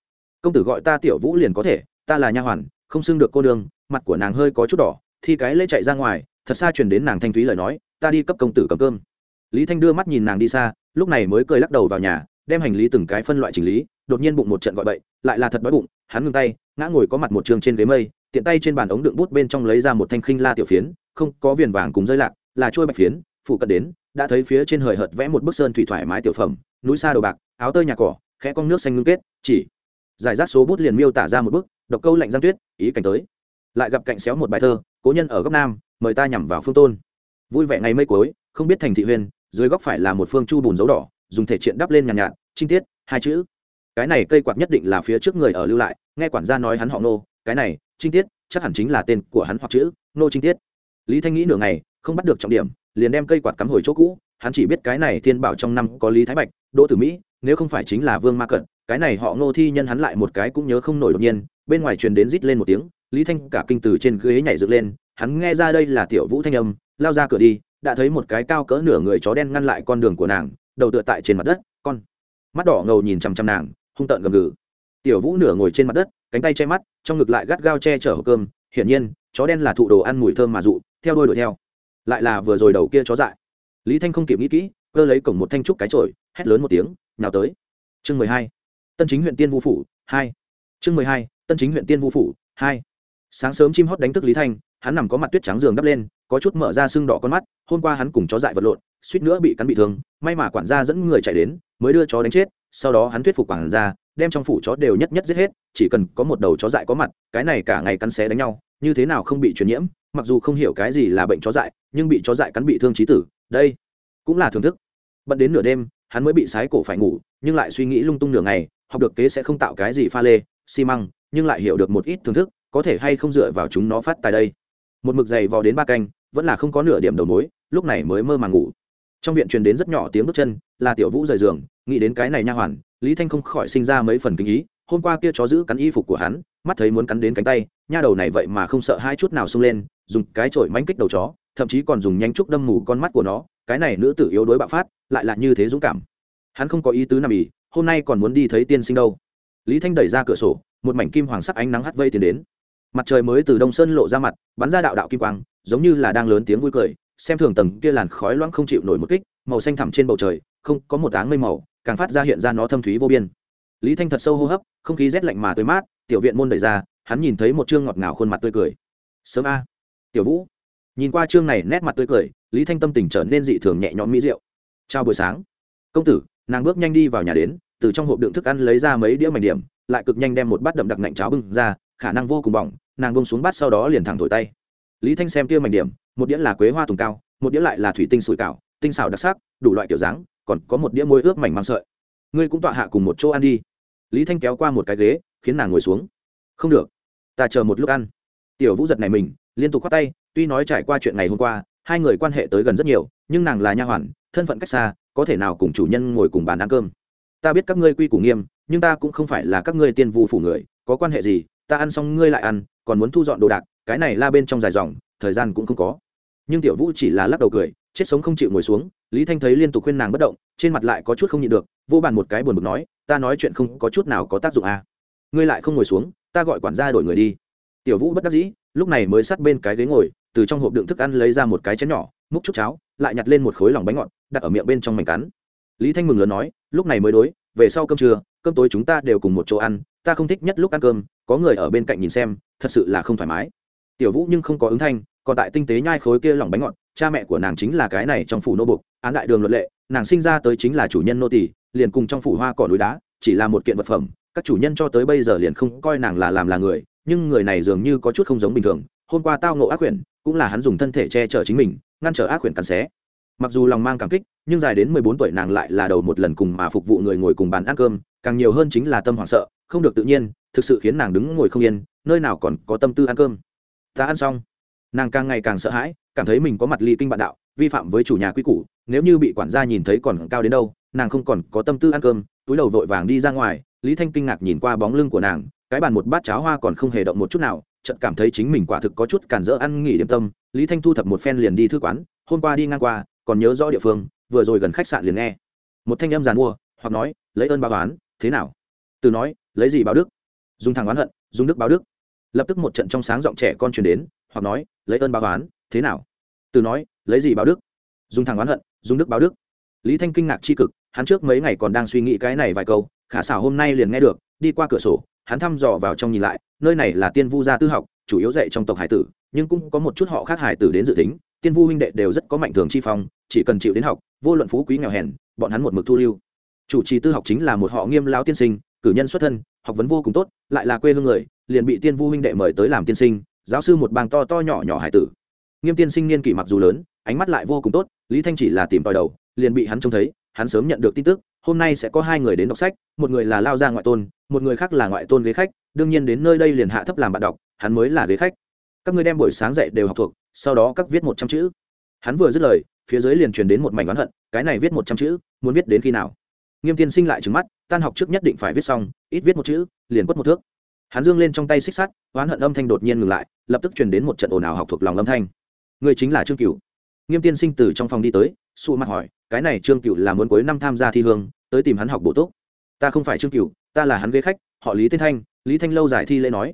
Công tử gọi ta tiểu vũ liền có thể, ta là nha hoàn, không xưng được cô nương, mặt của nàng hơi có chút đỏ thì cái lễ chạy ra ngoài, thật xa truyền đến nàng thanh thúy lời nói, ta đi cấp công tử cầm cơm. Lý thanh đưa mắt nhìn nàng đi xa, lúc này mới cười lắc đầu vào nhà, đem hành lý từng cái phân loại chỉnh lý, đột nhiên bụng một trận gọi bậy, lại là thật đói bụng, hắn ngừng tay, ngã ngồi có mặt một trường trên ghế mây, tiện tay trên bàn ống đựng bút bên trong lấy ra một thanh khinh la tiểu phiến, không có viền vàng cùng rơi lạc, là trôi bạch phiến phụ cận đến đã thấy phía trên hời hợt vẽ một bức sơn thủy thoải mái tiểu phẩm núi xa đầu bạc áo tơi nhà cỏ khẽ con nước xanh ngưng kết chỉ giải rác số bút liền miêu tả ra một bức độc câu lạnh giang tuyết ý cảnh tới. Lại gặp cạnh xéo một bài thơ cố nhân ở góc nam mời ta nhằm vào phương tôn. Vui vẻ ngày mây cuối không biết thành thị huyền dưới góc phải là một phương chu bùn dấu đỏ dùng thể triện đắp lên nhàn nhạt, nhạt trinh tiết hai chữ. Cái này cây quạt nhất định là phía trước người ở lưu lại nghe quản gia nói hắn họ nô cái này trinh tiết chắc hẳn chính là tên của hắn hoặc chữ nô trinh tiết. Lý thanh nghĩ nửa ngày không bắt được trọng điểm liền đem cây quạt cắm hồi chỗ cũ, hắn chỉ biết cái này thiên bảo trong năm có lý thái bạch, đỗ tử mỹ, nếu không phải chính là vương ma cận, cái này họ ngô thi nhân hắn lại một cái cũng nhớ không nổi đột nhiên, bên ngoài truyền đến rít lên một tiếng, lý thanh cả kinh từ trên ghế nhảy dựng lên, hắn nghe ra đây là tiểu vũ thanh âm, lao ra cửa đi, đã thấy một cái cao cỡ nửa người chó đen ngăn lại con đường của nàng, đầu tựa tại trên mặt đất, con mắt đỏ ngầu nhìn chằm chằm nàng, hung tợn gầm gừ. Tiểu vũ nửa ngồi trên mặt đất, cánh tay che mắt, trong ngực lại gắt gao che chở hộp cơm, hiển nhiên, chó đen là thụ đồ ăn mùi thơm mà dụ, theo đôi đuổi theo lại là vừa rồi đầu kia chó dại. Lý thanh không kịp nghĩ kỹ, cơ lấy cổng một thanh trúc cái trội hét lớn một tiếng, nào tới. Chương mười hai. Tân chính huyện tiên vu phủ, hai. Chương mười hai. Tân chính huyện tiên vu phủ, hai. Sáng sớm chim hót đánh thức lý thanh, hắn nằm có mặt tuyết trắng giường đắp lên, có chút mở ra sưng đỏ con mắt, hôm qua hắn cùng chó dại vật lộn, suýt nữa bị cắn bị thương, may mà quản gia dẫn người chạy đến, mới đưa chó đánh chết, sau đó hắn thuyết phục quản gia, đem trong phủ chó đều nhất nhất giết hết, chỉ cần có một đầu chó dại có mặt, cái này cả ngày cắn xé đánh nhau, như thế nào không bị truyền nhiễm mặc dù không hiểu cái gì là bệnh chó dại, nhưng bị chó dại cắn bị thương trí tử, đây cũng là thưởng thức. Bận đến nửa đêm, hắn mới bị sái cổ phải ngủ, nhưng lại suy nghĩ lung tung nửa ngày, học được kế sẽ không tạo cái gì pha lê, xi măng, nhưng lại hiểu được một ít thưởng thức, có thể hay không dựa vào chúng nó phát tại đây. Một mực dày vò đến ba canh, vẫn là không có nửa điểm đầu mối, lúc này mới mơ màng ngủ. Trong viện truyền đến rất nhỏ tiếng bước chân, là tiểu vũ rời giường, nghĩ đến cái này nha hoàn, lý thanh không khỏi sinh ra mấy phần kinh ý, hôm qua kia chó giữ cắn y phục của hắn, mắt thấy muốn cắn đến cánh tay, nha đầu này vậy mà không sợ hai chút nào xông lên dùng cái chổi mánh kích đầu chó, thậm chí còn dùng nhanh trúc đâm mù con mắt của nó, cái này nữ tử yếu đuối bạo phát, lại là như thế dũng cảm. Hắn không có ý tứ nằm ỉ, hôm nay còn muốn đi thấy tiên sinh đâu. Lý thanh đẩy ra cửa sổ, một mảnh kim hoàng sắc ánh nắng hắt vây tiến đến. Mặt trời mới từ đông sơn lộ ra mặt, bắn ra đạo đạo kim quang, giống như là đang lớn tiếng vui cười, xem thường tầng kia làn khói loãng không chịu nổi một kích, màu xanh thẳm trên bầu trời, không, có một áng mây màu, càng phát ra hiện ra nó thâm thúy vô biên. Lý thanh thật sâu hô hấp, không khí rét lạnh mà tươi mát, tiểu viện môn đẩy ra, hắn nhìn thấy một chương ngọt ngào khuôn mặt tươi cười. Sớm a tiểu vũ. Nhìn qua chương này nét mặt tươi cười, lý thanh tâm tình trở nên dị thường nhẹ nhõm mỹ rượu chào buổi sáng. Công tử, nàng bước nhanh đi vào nhà đến, từ trong hộp đựng thức ăn lấy ra mấy đĩa mảnh điểm, lại cực nhanh đem một bát đậm đặc ngạnh cháo bưng ra, khả năng vô cùng bỏng, nàng bông xuống bát sau đó liền thẳng thổi tay. Lý thanh xem tiêu mảnh điểm, một đĩa là quế hoa tùng cao, một đĩa lại là thủy tinh sủi cảo, tinh xảo đặc sắc, đủ loại kiểu dáng, còn có một đĩa môi ướp mảnh mang sợi. Ngươi cũng tọa hạ cùng một chỗ ăn đi. Lý thanh kéo qua một cái ghế, khiến nàng ngồi xuống. Không được, ta chờ một lúc ăn tiểu vũ giật này mình, liên tục khoát tay, tuy nói trải qua chuyện ngày hôm qua, hai người quan hệ tới gần rất nhiều, nhưng nàng là nha hoàn, thân phận cách xa, có thể nào cùng chủ nhân ngồi cùng bàn ăn cơm. Ta biết các ngươi quy củ nghiêm, nhưng ta cũng không phải là các ngươi tiên vu phủ người, có quan hệ gì, ta ăn xong ngươi lại ăn, còn muốn thu dọn đồ đạc, cái này la bên trong dài dòng, thời gian cũng không có. Nhưng tiểu vũ chỉ là lắc đầu cười, chết sống không chịu ngồi xuống, lý thanh thấy liên tục khuyên nàng bất động, trên mặt lại có chút không nhịn được, vô bàn một cái buồn bực nói, ta nói chuyện không có chút nào có tác dụng à. ngươi lại không ngồi xuống, ta gọi quản gia đổi người đi tiểu vũ bất đắc dĩ, lúc này mới sát bên cái ghế ngồi, từ trong hộp đựng thức ăn lấy ra một cái chén nhỏ, múc chút cháo, lại nhặt lên một khối lòng bánh ngọt, đặt ở miệng bên trong mảnh cắn. Lý thanh mừng lớn nói, lúc này mới đối, về sau cơm trưa, cơm tối chúng ta đều cùng một chỗ ăn, ta không thích nhất lúc ăn cơm, có người ở bên cạnh nhìn xem, thật sự là không thoải mái. Tiểu vũ nhưng không có ứng thanh, còn tại tinh tế nhai khối kia lòng bánh ngọt, cha mẹ của nàng chính là cái này trong phủ nô bục án đại đường luật lệ, nàng sinh ra tới chính là chủ nhân nô tỷ liền cùng trong phủ hoa cỏ núi đá, chỉ là một kiện vật phẩm, các chủ nhân cho tới bây giờ liền không coi nàng là làm là người nhưng người này dường như có chút không giống bình thường. Hôm qua tao ngộ ác quyển, cũng là hắn dùng thân thể che chở chính mình, ngăn trở ác quyển cắn xé. Mặc dù lòng mang cảm kích, nhưng dài đến mười bốn tuổi nàng lại là đầu một lần cùng mà phục vụ người ngồi cùng bàn ăn cơm, càng nhiều hơn chính là tâm hoảng sợ, không được tự nhiên, thực sự khiến nàng đứng ngồi không yên, nơi nào còn có tâm tư ăn cơm. Ta ăn xong. Nàng càng ngày càng sợ hãi, cảm thấy mình có mặt ly kinh bạn đạo, vi phạm với chủ nhà quy củ, nếu như bị quản gia nhìn thấy còn cao đến đâu, nàng không còn có tâm tư ăn cơm, túi đầu vội vàng đi ra ngoài, lý thanh kinh ngạc nhìn qua bóng lưng của nàng cái bàn một bát cháo hoa còn không hề động một chút nào trận cảm thấy chính mình quả thực có chút cản rỡ ăn nghỉ điểm tâm. Lý thanh thu thập một phen liền đi thư quán, hôm qua đi ngang qua, còn nhớ rõ địa phương, vừa rồi gần khách sạn liền nghe. Một thanh âm giàn mua, hoặc nói, lấy ơn báo oán, thế nào? Từ nói, lấy gì báo đức? Dùng thằng oán hận, dùng đức báo đức. Lập tức một trận trong sáng giọng trẻ con truyền đến, hoặc nói, lấy ơn báo oán, thế nào? Từ nói, lấy gì báo đức? Dùng thằng oán hận, dùng đức báo đức. Lý thanh kinh ngạc c h i cực, hắn trước mấy ngày còn đang suy nghĩ cái này vài câu, khả xảo hôm nay liền nghe được, đi qua cửa sổ hắn thăm dò vào trong nhìn lại, nơi này là tiên vu gia tư học, chủ yếu dạy trong tộc hải tử, nhưng cũng có một chút họ khác hải tử đến dự tính. Tiên vu huynh đệ đều rất có mạnh thường chi phong, chỉ cần chịu đến học, vô luận phú quý nghèo hèn, bọn hắn một mực thu lưu. Chủ trì tư học chính là một họ nghiêm lão tiên sinh, cử nhân xuất thân, học vấn vô cùng tốt, lại là quê hương người, liền bị tiên vu huynh đệ mời tới làm tiên sinh, giáo sư một bang to to nhỏ nhỏ hải tử. Nghiêm tiên sinh niên kỷ mặc dù lớn, ánh mắt lại vô cùng tốt, lý thanh chỉ là tìm tòi đầu, liền bị hắn trông thấy, hắn sớm nhận được tin tức hôm nay sẽ có hai người đến đọc sách, một người là lao ra ngoại tôn, một người khác là ngoại tôn ghế khách, đương nhiên đến nơi đây liền hạ thấp làm bạn đọc, hắn mới là ghế khách. Các ngươi đem buổi sáng dậy đều học thuộc, sau đó các viết một trăm chữ. Hắn vừa dứt lời, phía dưới liền truyền đến một mảnh oán hận, cái này viết một trăm chữ, muốn viết đến khi nào? Nghiêm tiên sinh lại trứng mắt, tan học trước nhất định phải viết xong, ít viết một chữ, liền quất một thước. Hắn dương lên trong tay xích sắt, oán hận âm thanh đột nhiên ngừng lại, lập tức truyền đến một trận ồn ào học thuộc lòng âm thanh. Người chính là trương cửu. Nghiêm tiên sinh từ trong phòng đi tới, sụ mặt hỏi, cái này trương cửu là muốn cuối năm tham gia thi hương tới tìm hắn học bổ túc. Ta không phải trương cửu, ta là hắn ghế khách, họ lý tên thanh, lý thanh lâu giải thi lễ nói.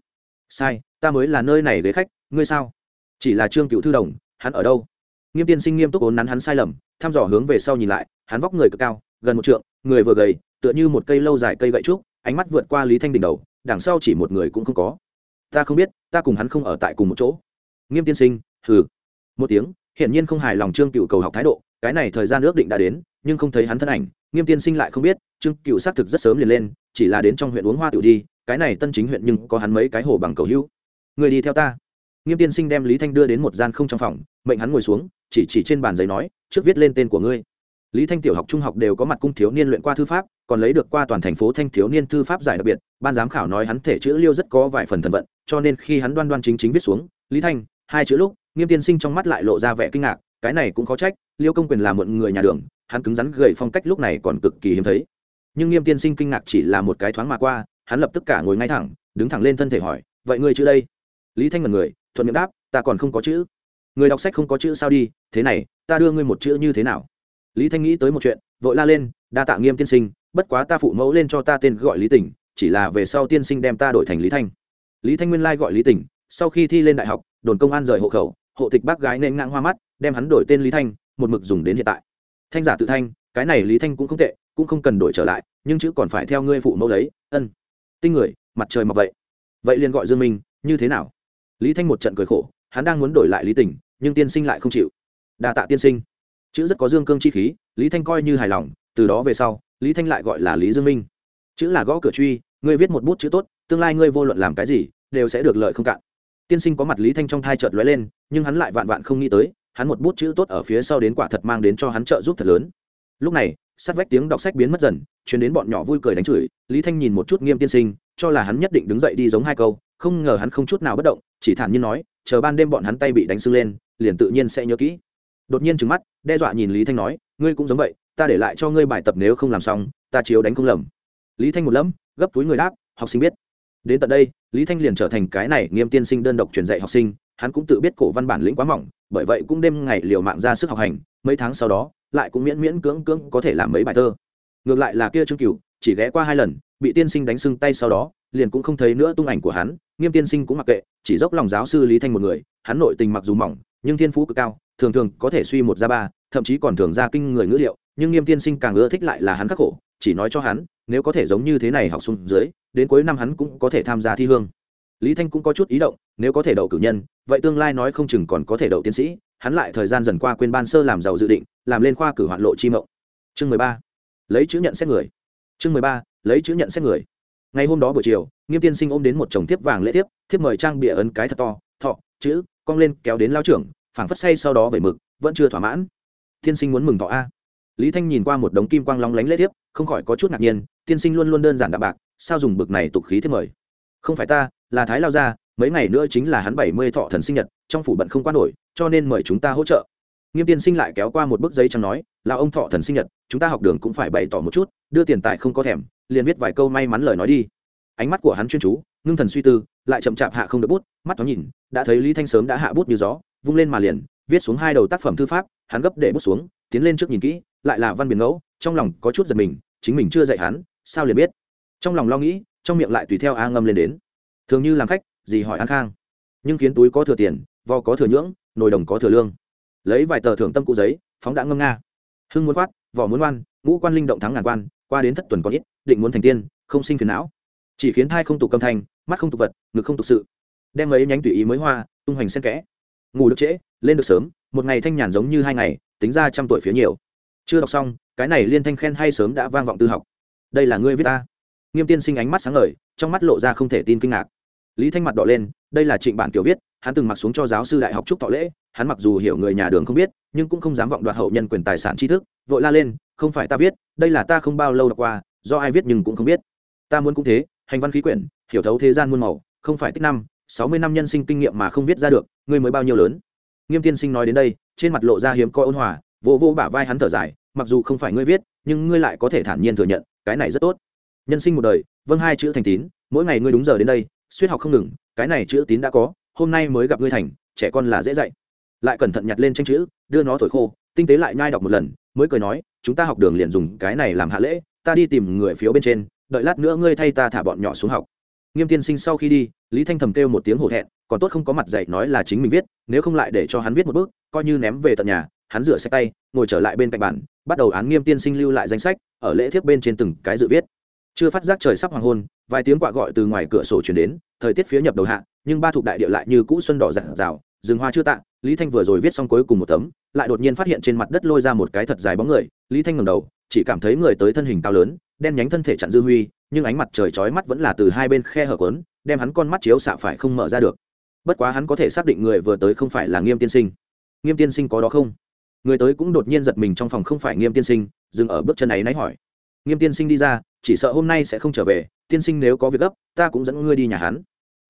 Sai, ta mới là nơi này ghế khách, ngươi sao? Chỉ là trương cựu thư đồng, hắn ở đâu? Nghiêm tiên sinh nghiêm túc ốn nắn hắn sai lầm, thăm dò hướng về sau nhìn lại, hắn vóc người cực cao, gần một trượng, người vừa gầy, tựa như một cây lâu dài cây gậy trúc, ánh mắt vượt qua lý thanh đỉnh đầu, đằng sau chỉ một người cũng không có. Ta không biết, ta cùng hắn không ở tại cùng một chỗ. Nghiêm tiên sinh, hừ. Một tiếng, hiển nhiên không hài lòng trương cựu cầu học thái độ cái này thời gian ước định đã đến, nhưng không thấy hắn thân ảnh, nghiêm tiên sinh lại không biết, trương cựu xác thực rất sớm liền lên, chỉ là đến trong huyện uống hoa tiểu đi, cái này tân chính huyện nhưng có hắn mấy cái hồ bằng cầu hữu. Người đi theo ta. Nghiêm tiên sinh đem lý thanh đưa đến một gian không trong phòng, mệnh hắn ngồi xuống, chỉ chỉ trên bàn giấy nói, trước viết lên tên của ngươi. Lý thanh tiểu học, trung học đều có mặt cung thiếu niên luyện qua thư pháp, còn lấy được qua toàn thành phố thanh thiếu niên thư pháp giải đặc biệt, ban giám khảo nói hắn thể chữ liêu rất có vài phần thần vận, cho nên khi hắn đoan đoan chính chính viết xuống, lý thanh, hai chữ lúc. Nghiêm tiên sinh trong mắt lại lộ ra vẻ kinh ngạc, cái này cũng khó trách liêu công quyền là một người nhà đường, hắn cứng rắn gầy phong cách lúc này còn cực kỳ hiếm thấy. Nhưng nghiêm tiên sinh kinh ngạc chỉ là một cái thoáng mà qua, hắn lập tức cả ngồi ngay thẳng, đứng thẳng lên thân thể hỏi, vậy ngươi chữ đây? Lý thanh mật người, thuận miệng đáp, ta còn không có chữ. Người đọc sách không có chữ sao đi, thế này, ta đưa ngươi một chữ như thế nào? Lý thanh nghĩ tới một chuyện, vội la lên, đa tạ nghiêm tiên sinh, bất quá ta phụ mẫu lên cho ta tên gọi lý tỉnh, chỉ là về sau tiên sinh đem ta đổi thành lý thanh. Lý thanh nguyên lai gọi lý tỉnh, sau khi thi lên đại học, đồn công an rời hộ khẩu, hộ tịch bác gái nên ngang hoa mắt, đem hắn đổi tên lý thanh một mực dùng đến hiện tại. Thanh giả tự thanh, cái này lý thanh cũng không tệ, cũng không cần đổi trở lại, nhưng chữ còn phải theo ngươi phụ mẫu lấy, ân. Tinh người, mặt trời mọc vậy. Vậy liền gọi dương minh, như thế nào? Lý thanh một trận cười khổ, hắn đang muốn đổi lại lý tình, nhưng tiên sinh lại không chịu. Đa tạ tiên sinh. Chữ rất có dương cương chi khí, lý thanh coi như hài lòng, từ đó về sau, lý thanh lại gọi là lý dương minh. Chữ là gõ cửa truy, ngươi viết một bút chữ tốt, tương lai ngươi vô luận làm cái gì, đều sẽ được lợi không cạn. Tiên sinh có mặt lý thanh trong thai chợt lóe lên, nhưng hắn lại vạn vạn không nghĩ tới hắn một bút chữ tốt ở phía sau đến quả thật mang đến cho hắn trợ giúp thật lớn. Lúc này, sát vách tiếng đọc sách biến mất dần chuyến đến bọn nhỏ vui cười đánh chửi, lý thanh nhìn một chút nghiêm tiên sinh, cho là hắn nhất định đứng dậy đi giống hai câu, không ngờ hắn không chút nào bất động, chỉ thản nhiên nói, chờ ban đêm bọn hắn tay bị đánh sưng lên, liền tự nhiên sẽ nhớ kỹ. Đột nhiên trừng mắt, đe dọa nhìn lý thanh nói, ngươi cũng giống vậy, ta để lại cho ngươi bài tập nếu không làm xong, ta chiếu đánh không lầm. Lý thanh một lẫm, gấp túi người đáp, học sinh biết. Đến tận đây, lý thanh liền trở thành cái này nghiêm tiên sinh đơn độc truyền dạy học sinh, hắn cũng tự biết cổ văn bản lĩnh quá mỏng bởi vậy cũng đêm ngày liều mạng ra sức học hành, mấy tháng sau đó, lại cũng miễn miễn cưỡng cưỡng có thể làm mấy bài thơ. Ngược lại là kia trương cửu, chỉ ghé qua hai lần, bị tiên sinh đánh sưng tay sau đó, liền cũng không thấy nữa tung ảnh của hắn, nghiêm tiên sinh cũng mặc kệ, chỉ dốc lòng giáo sư lý thanh một người, hắn nội tình mặc dù mỏng, nhưng thiên phú cực cao, thường thường có thể suy một ra ba, thậm chí còn thường ra kinh người ngữ liệu, nhưng nghiêm tiên sinh càng ưa thích lại là hắn khắc khổ, chỉ nói cho hắn, nếu có thể giống như thế này học xuống dưới, đến cuối năm hắn cũng có thể tham gia thi hương lý thanh cũng có chút ý động, nếu có thể đậu cử nhân, vậy tương lai nói không chừng còn có thể đậu tiến sĩ, hắn lại thời gian dần qua quên ban sơ làm giàu dự định, làm lên khoa cử hoạn lộ chi mộng. Chương mười ba. Lấy chữ nhận xét người. Chương mười ba. Lấy chữ nhận xét người. Ngày hôm đó buổi chiều, nghiêm tiên sinh ôm đến một chồng thiếp vàng lễ thiếp thiếp mời trang bịa ấn cái thật to, thọ, chữ, cong lên, kéo đến lao trưởng, phảng phất say sau đó về mực, vẫn chưa thỏa mãn. Tiên sinh muốn mừng thọ a. Lý thanh nhìn qua một đống kim quang lóng lánh lễ thiếp, không khỏi có chút ngạc nhiên, tiên sinh luôn luôn đơn giản đạm bạc, sao dùng bực này tục khí thiếp mời? Không phải ta là thái lao gia, mấy ngày nữa chính là hắn bảy mươi thọ thần sinh nhật, trong phủ bận không quan nổi, cho nên mời chúng ta hỗ trợ. Nghiêm tiên sinh lại kéo qua một bức giấy chẳng nói, là ông thọ thần sinh nhật, chúng ta học đường cũng phải bày tỏ một chút, đưa tiền tài không có thèm, liền viết vài câu may mắn lời nói đi. Ánh mắt của hắn chuyên chú, ngưng thần suy tư, lại chậm chạp hạ không được bút, mắt thoáng nhìn, đã thấy lý thanh sớm đã hạ bút như gió, vung lên mà liền, viết xuống hai đầu tác phẩm thư pháp, hắn gấp để bút xuống, tiến lên trước nhìn kỹ, lại là văn biển ngẫu, trong lòng có chút giật mình, chính mình chưa dạy hắn, sao liền biết? Trong lòng lo nghĩ, trong miệng lại tùy theo a ngâm lên đến thường như làm khách, gì hỏi an khang. Nhưng kiến túi có thừa tiền, vo có thừa nhưỡng, nồi đồng có thừa lương. Lấy vài tờ thưởng tâm cụ giấy, phóng đã ngâm nga. Hưng muốn quát vỏ muốn oan ngũ quan linh động thắng ngàn quan, qua đến thất tuần có ít, định muốn thành tiên, không sinh phiền não. Chỉ khiến thai không tục cầm thanh mắt không tục vật, ngực không tục sự. Đem mấy nhánh tùy ý mới hoa, tung hoành xen kẽ. Ngủ được trễ, lên được sớm, một ngày thanh nhàn giống như hai ngày, tính ra trăm tuổi phía nhiều. Chưa đọc xong, cái này liên thanh khen hay sớm đã vang vọng tư học. Đây là ngươi viết ta nghiêm tiên sinh ánh mắt sáng ngời, trong mắt lộ ra không thể tin kinh ngạc. Lý thanh mặt đỏ lên, đây là trịnh bản kiểu viết, hắn từng mặc xuống cho giáo sư đại học trúc thọ lễ, hắn mặc dù hiểu người nhà đường không biết, nhưng cũng không dám vọng đoạt hậu nhân quyền tài sản tri thức, vội la lên, không phải ta viết, đây là ta không bao lâu đọc qua, do ai viết nhưng cũng không biết. Ta muốn cũng thế, hành văn khí quyển, hiểu thấu thế gian muôn màu, không phải tích năm, sáu mươi năm nhân sinh kinh nghiệm mà không viết ra được, ngươi mới bao nhiêu lớn? Nghiêm tiên sinh nói đến đây, trên mặt lộ ra hiếm coi ôn hòa vô vô bả vai hắn thở dài, mặc dù không phải ngươi viết, nhưng ngươi lại có thể thản nhiên thừa nhận, cái này rất tốt nhân sinh một đời vâng hai chữ thành tín mỗi ngày ngươi đúng giờ đến đây suýt học không ngừng cái này chữ tín đã có hôm nay mới gặp ngươi thành trẻ con là dễ dạy. Lại cẩn thận nhặt lên tranh chữ đưa nó thổi khô tinh tế lại nhai đọc một lần mới cười nói chúng ta học đường liền dùng cái này làm hạ lễ ta đi tìm người phiếu bên trên đợi lát nữa ngươi thay ta thả bọn nhỏ xuống học. Nghiêm tiên sinh sau khi đi lý thanh thầm kêu một tiếng hổ thẹn còn tốt không có mặt dạy nói là chính mình viết nếu không lại để cho hắn viết một bước coi như ném về tận nhà hắn rửa sạch tay ngồi trở lại bên cạnh bản, bắt đầu án nghiêm tiên sinh lưu lại danh sách ở lễ thiếp bên trên từng cái dự viết chưa phát giác trời sắp hoàng hôn, vài tiếng quạ gọi từ ngoài cửa sổ chuyển đến, thời tiết phía nhập đầu hạ, nhưng ba thuộc đại địa lại như cũ xuân đỏ rạng rào rừng hoa chưa tạ, lý thanh vừa rồi viết xong cuối cùng một tấm, lại đột nhiên phát hiện trên mặt đất lôi ra một cái thật dài bóng người, lý thanh ngầm đầu, chỉ cảm thấy người tới thân hình cao lớn, đen nhánh thân thể chặn dư huy, nhưng ánh mặt trời chói mắt vẫn là từ hai bên khe hở quấn đem hắn con mắt chiếu xạ phải không mở ra được. Bất quá hắn có thể xác định người vừa tới không phải là nghiêm tiên sinh. Nghiêm tiên sinh có đó không? Người tới cũng đột nhiên giật mình trong phòng không phải nghiêm tiên sinh, dừng ở bước chân ấy náy hỏi. Nghiêm tiên sinh đi ra chỉ sợ hôm nay sẽ không trở về, tiên sinh nếu có việc gấp, ta cũng dẫn ngươi đi nhà hắn.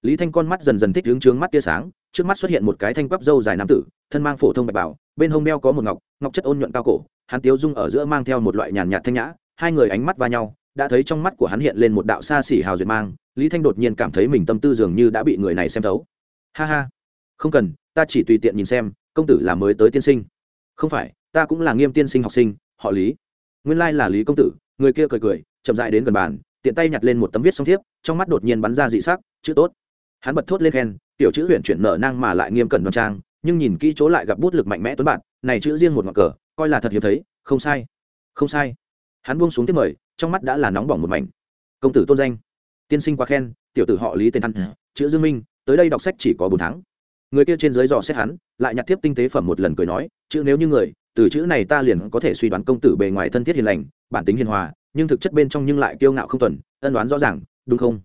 Lý thanh con mắt dần dần thích hướng trướng mắt tia sáng, trước mắt xuất hiện một cái thanh quắp dâu dài nam tử, thân mang phổ thông bạch bảo bên hông đeo có một ngọc ngọc chất ôn nhuận cao cổ, hắn tiếu dung ở giữa mang theo một loại nhàn nhạt thanh nhã, hai người ánh mắt va nhau, đã thấy trong mắt của hắn hiện lên một đạo xa xỉ hào duyệt mang, lý thanh đột nhiên cảm thấy mình tâm tư dường như đã bị người này xem thấu. Ha ha, không cần, ta chỉ tùy tiện nhìn xem, công tử là mới tới tiên sinh. Không phải, ta cũng là nghiêm tiên sinh học sinh, họ lý. Nguyên lai là lý công tử người kia cười cười, chậm dại đến gần bàn, tiện tay nhặt lên một tấm viết song thiếp, trong mắt đột nhiên bắn ra dị sắc, chữ tốt. Hắn bật thốt lên khen, tiểu chữ huyện chuyển nở năng mà lại nghiêm cẩn đoan trang, nhưng nhìn kỹ chỗ lại gặp bút lực mạnh mẽ tuấn bạn, này chữ riêng một ngọn cờ, coi là thật hiếm thấy, không sai. Không sai. Hắn buông xuống tiếp mời, trong mắt đã là nóng bỏng một mảnh. Công tử tôn danh. Tiên sinh quá khen, tiểu tử họ lý tên thăng chữ dương minh, tới đây đọc sách chỉ có bốn tháng. Người kia trên dưới dò xét hắn, lại nhặt tiếp tinh tế phẩm một lần cười nói, chữ nếu như người, từ chữ này ta liền có thể suy đoán công tử bề ngoài thân thiết hiền lành bản tính hiền hòa, nhưng thực chất bên trong nhưng lại kiêu ngạo không tuần ân đoán rõ ràng, đúng không?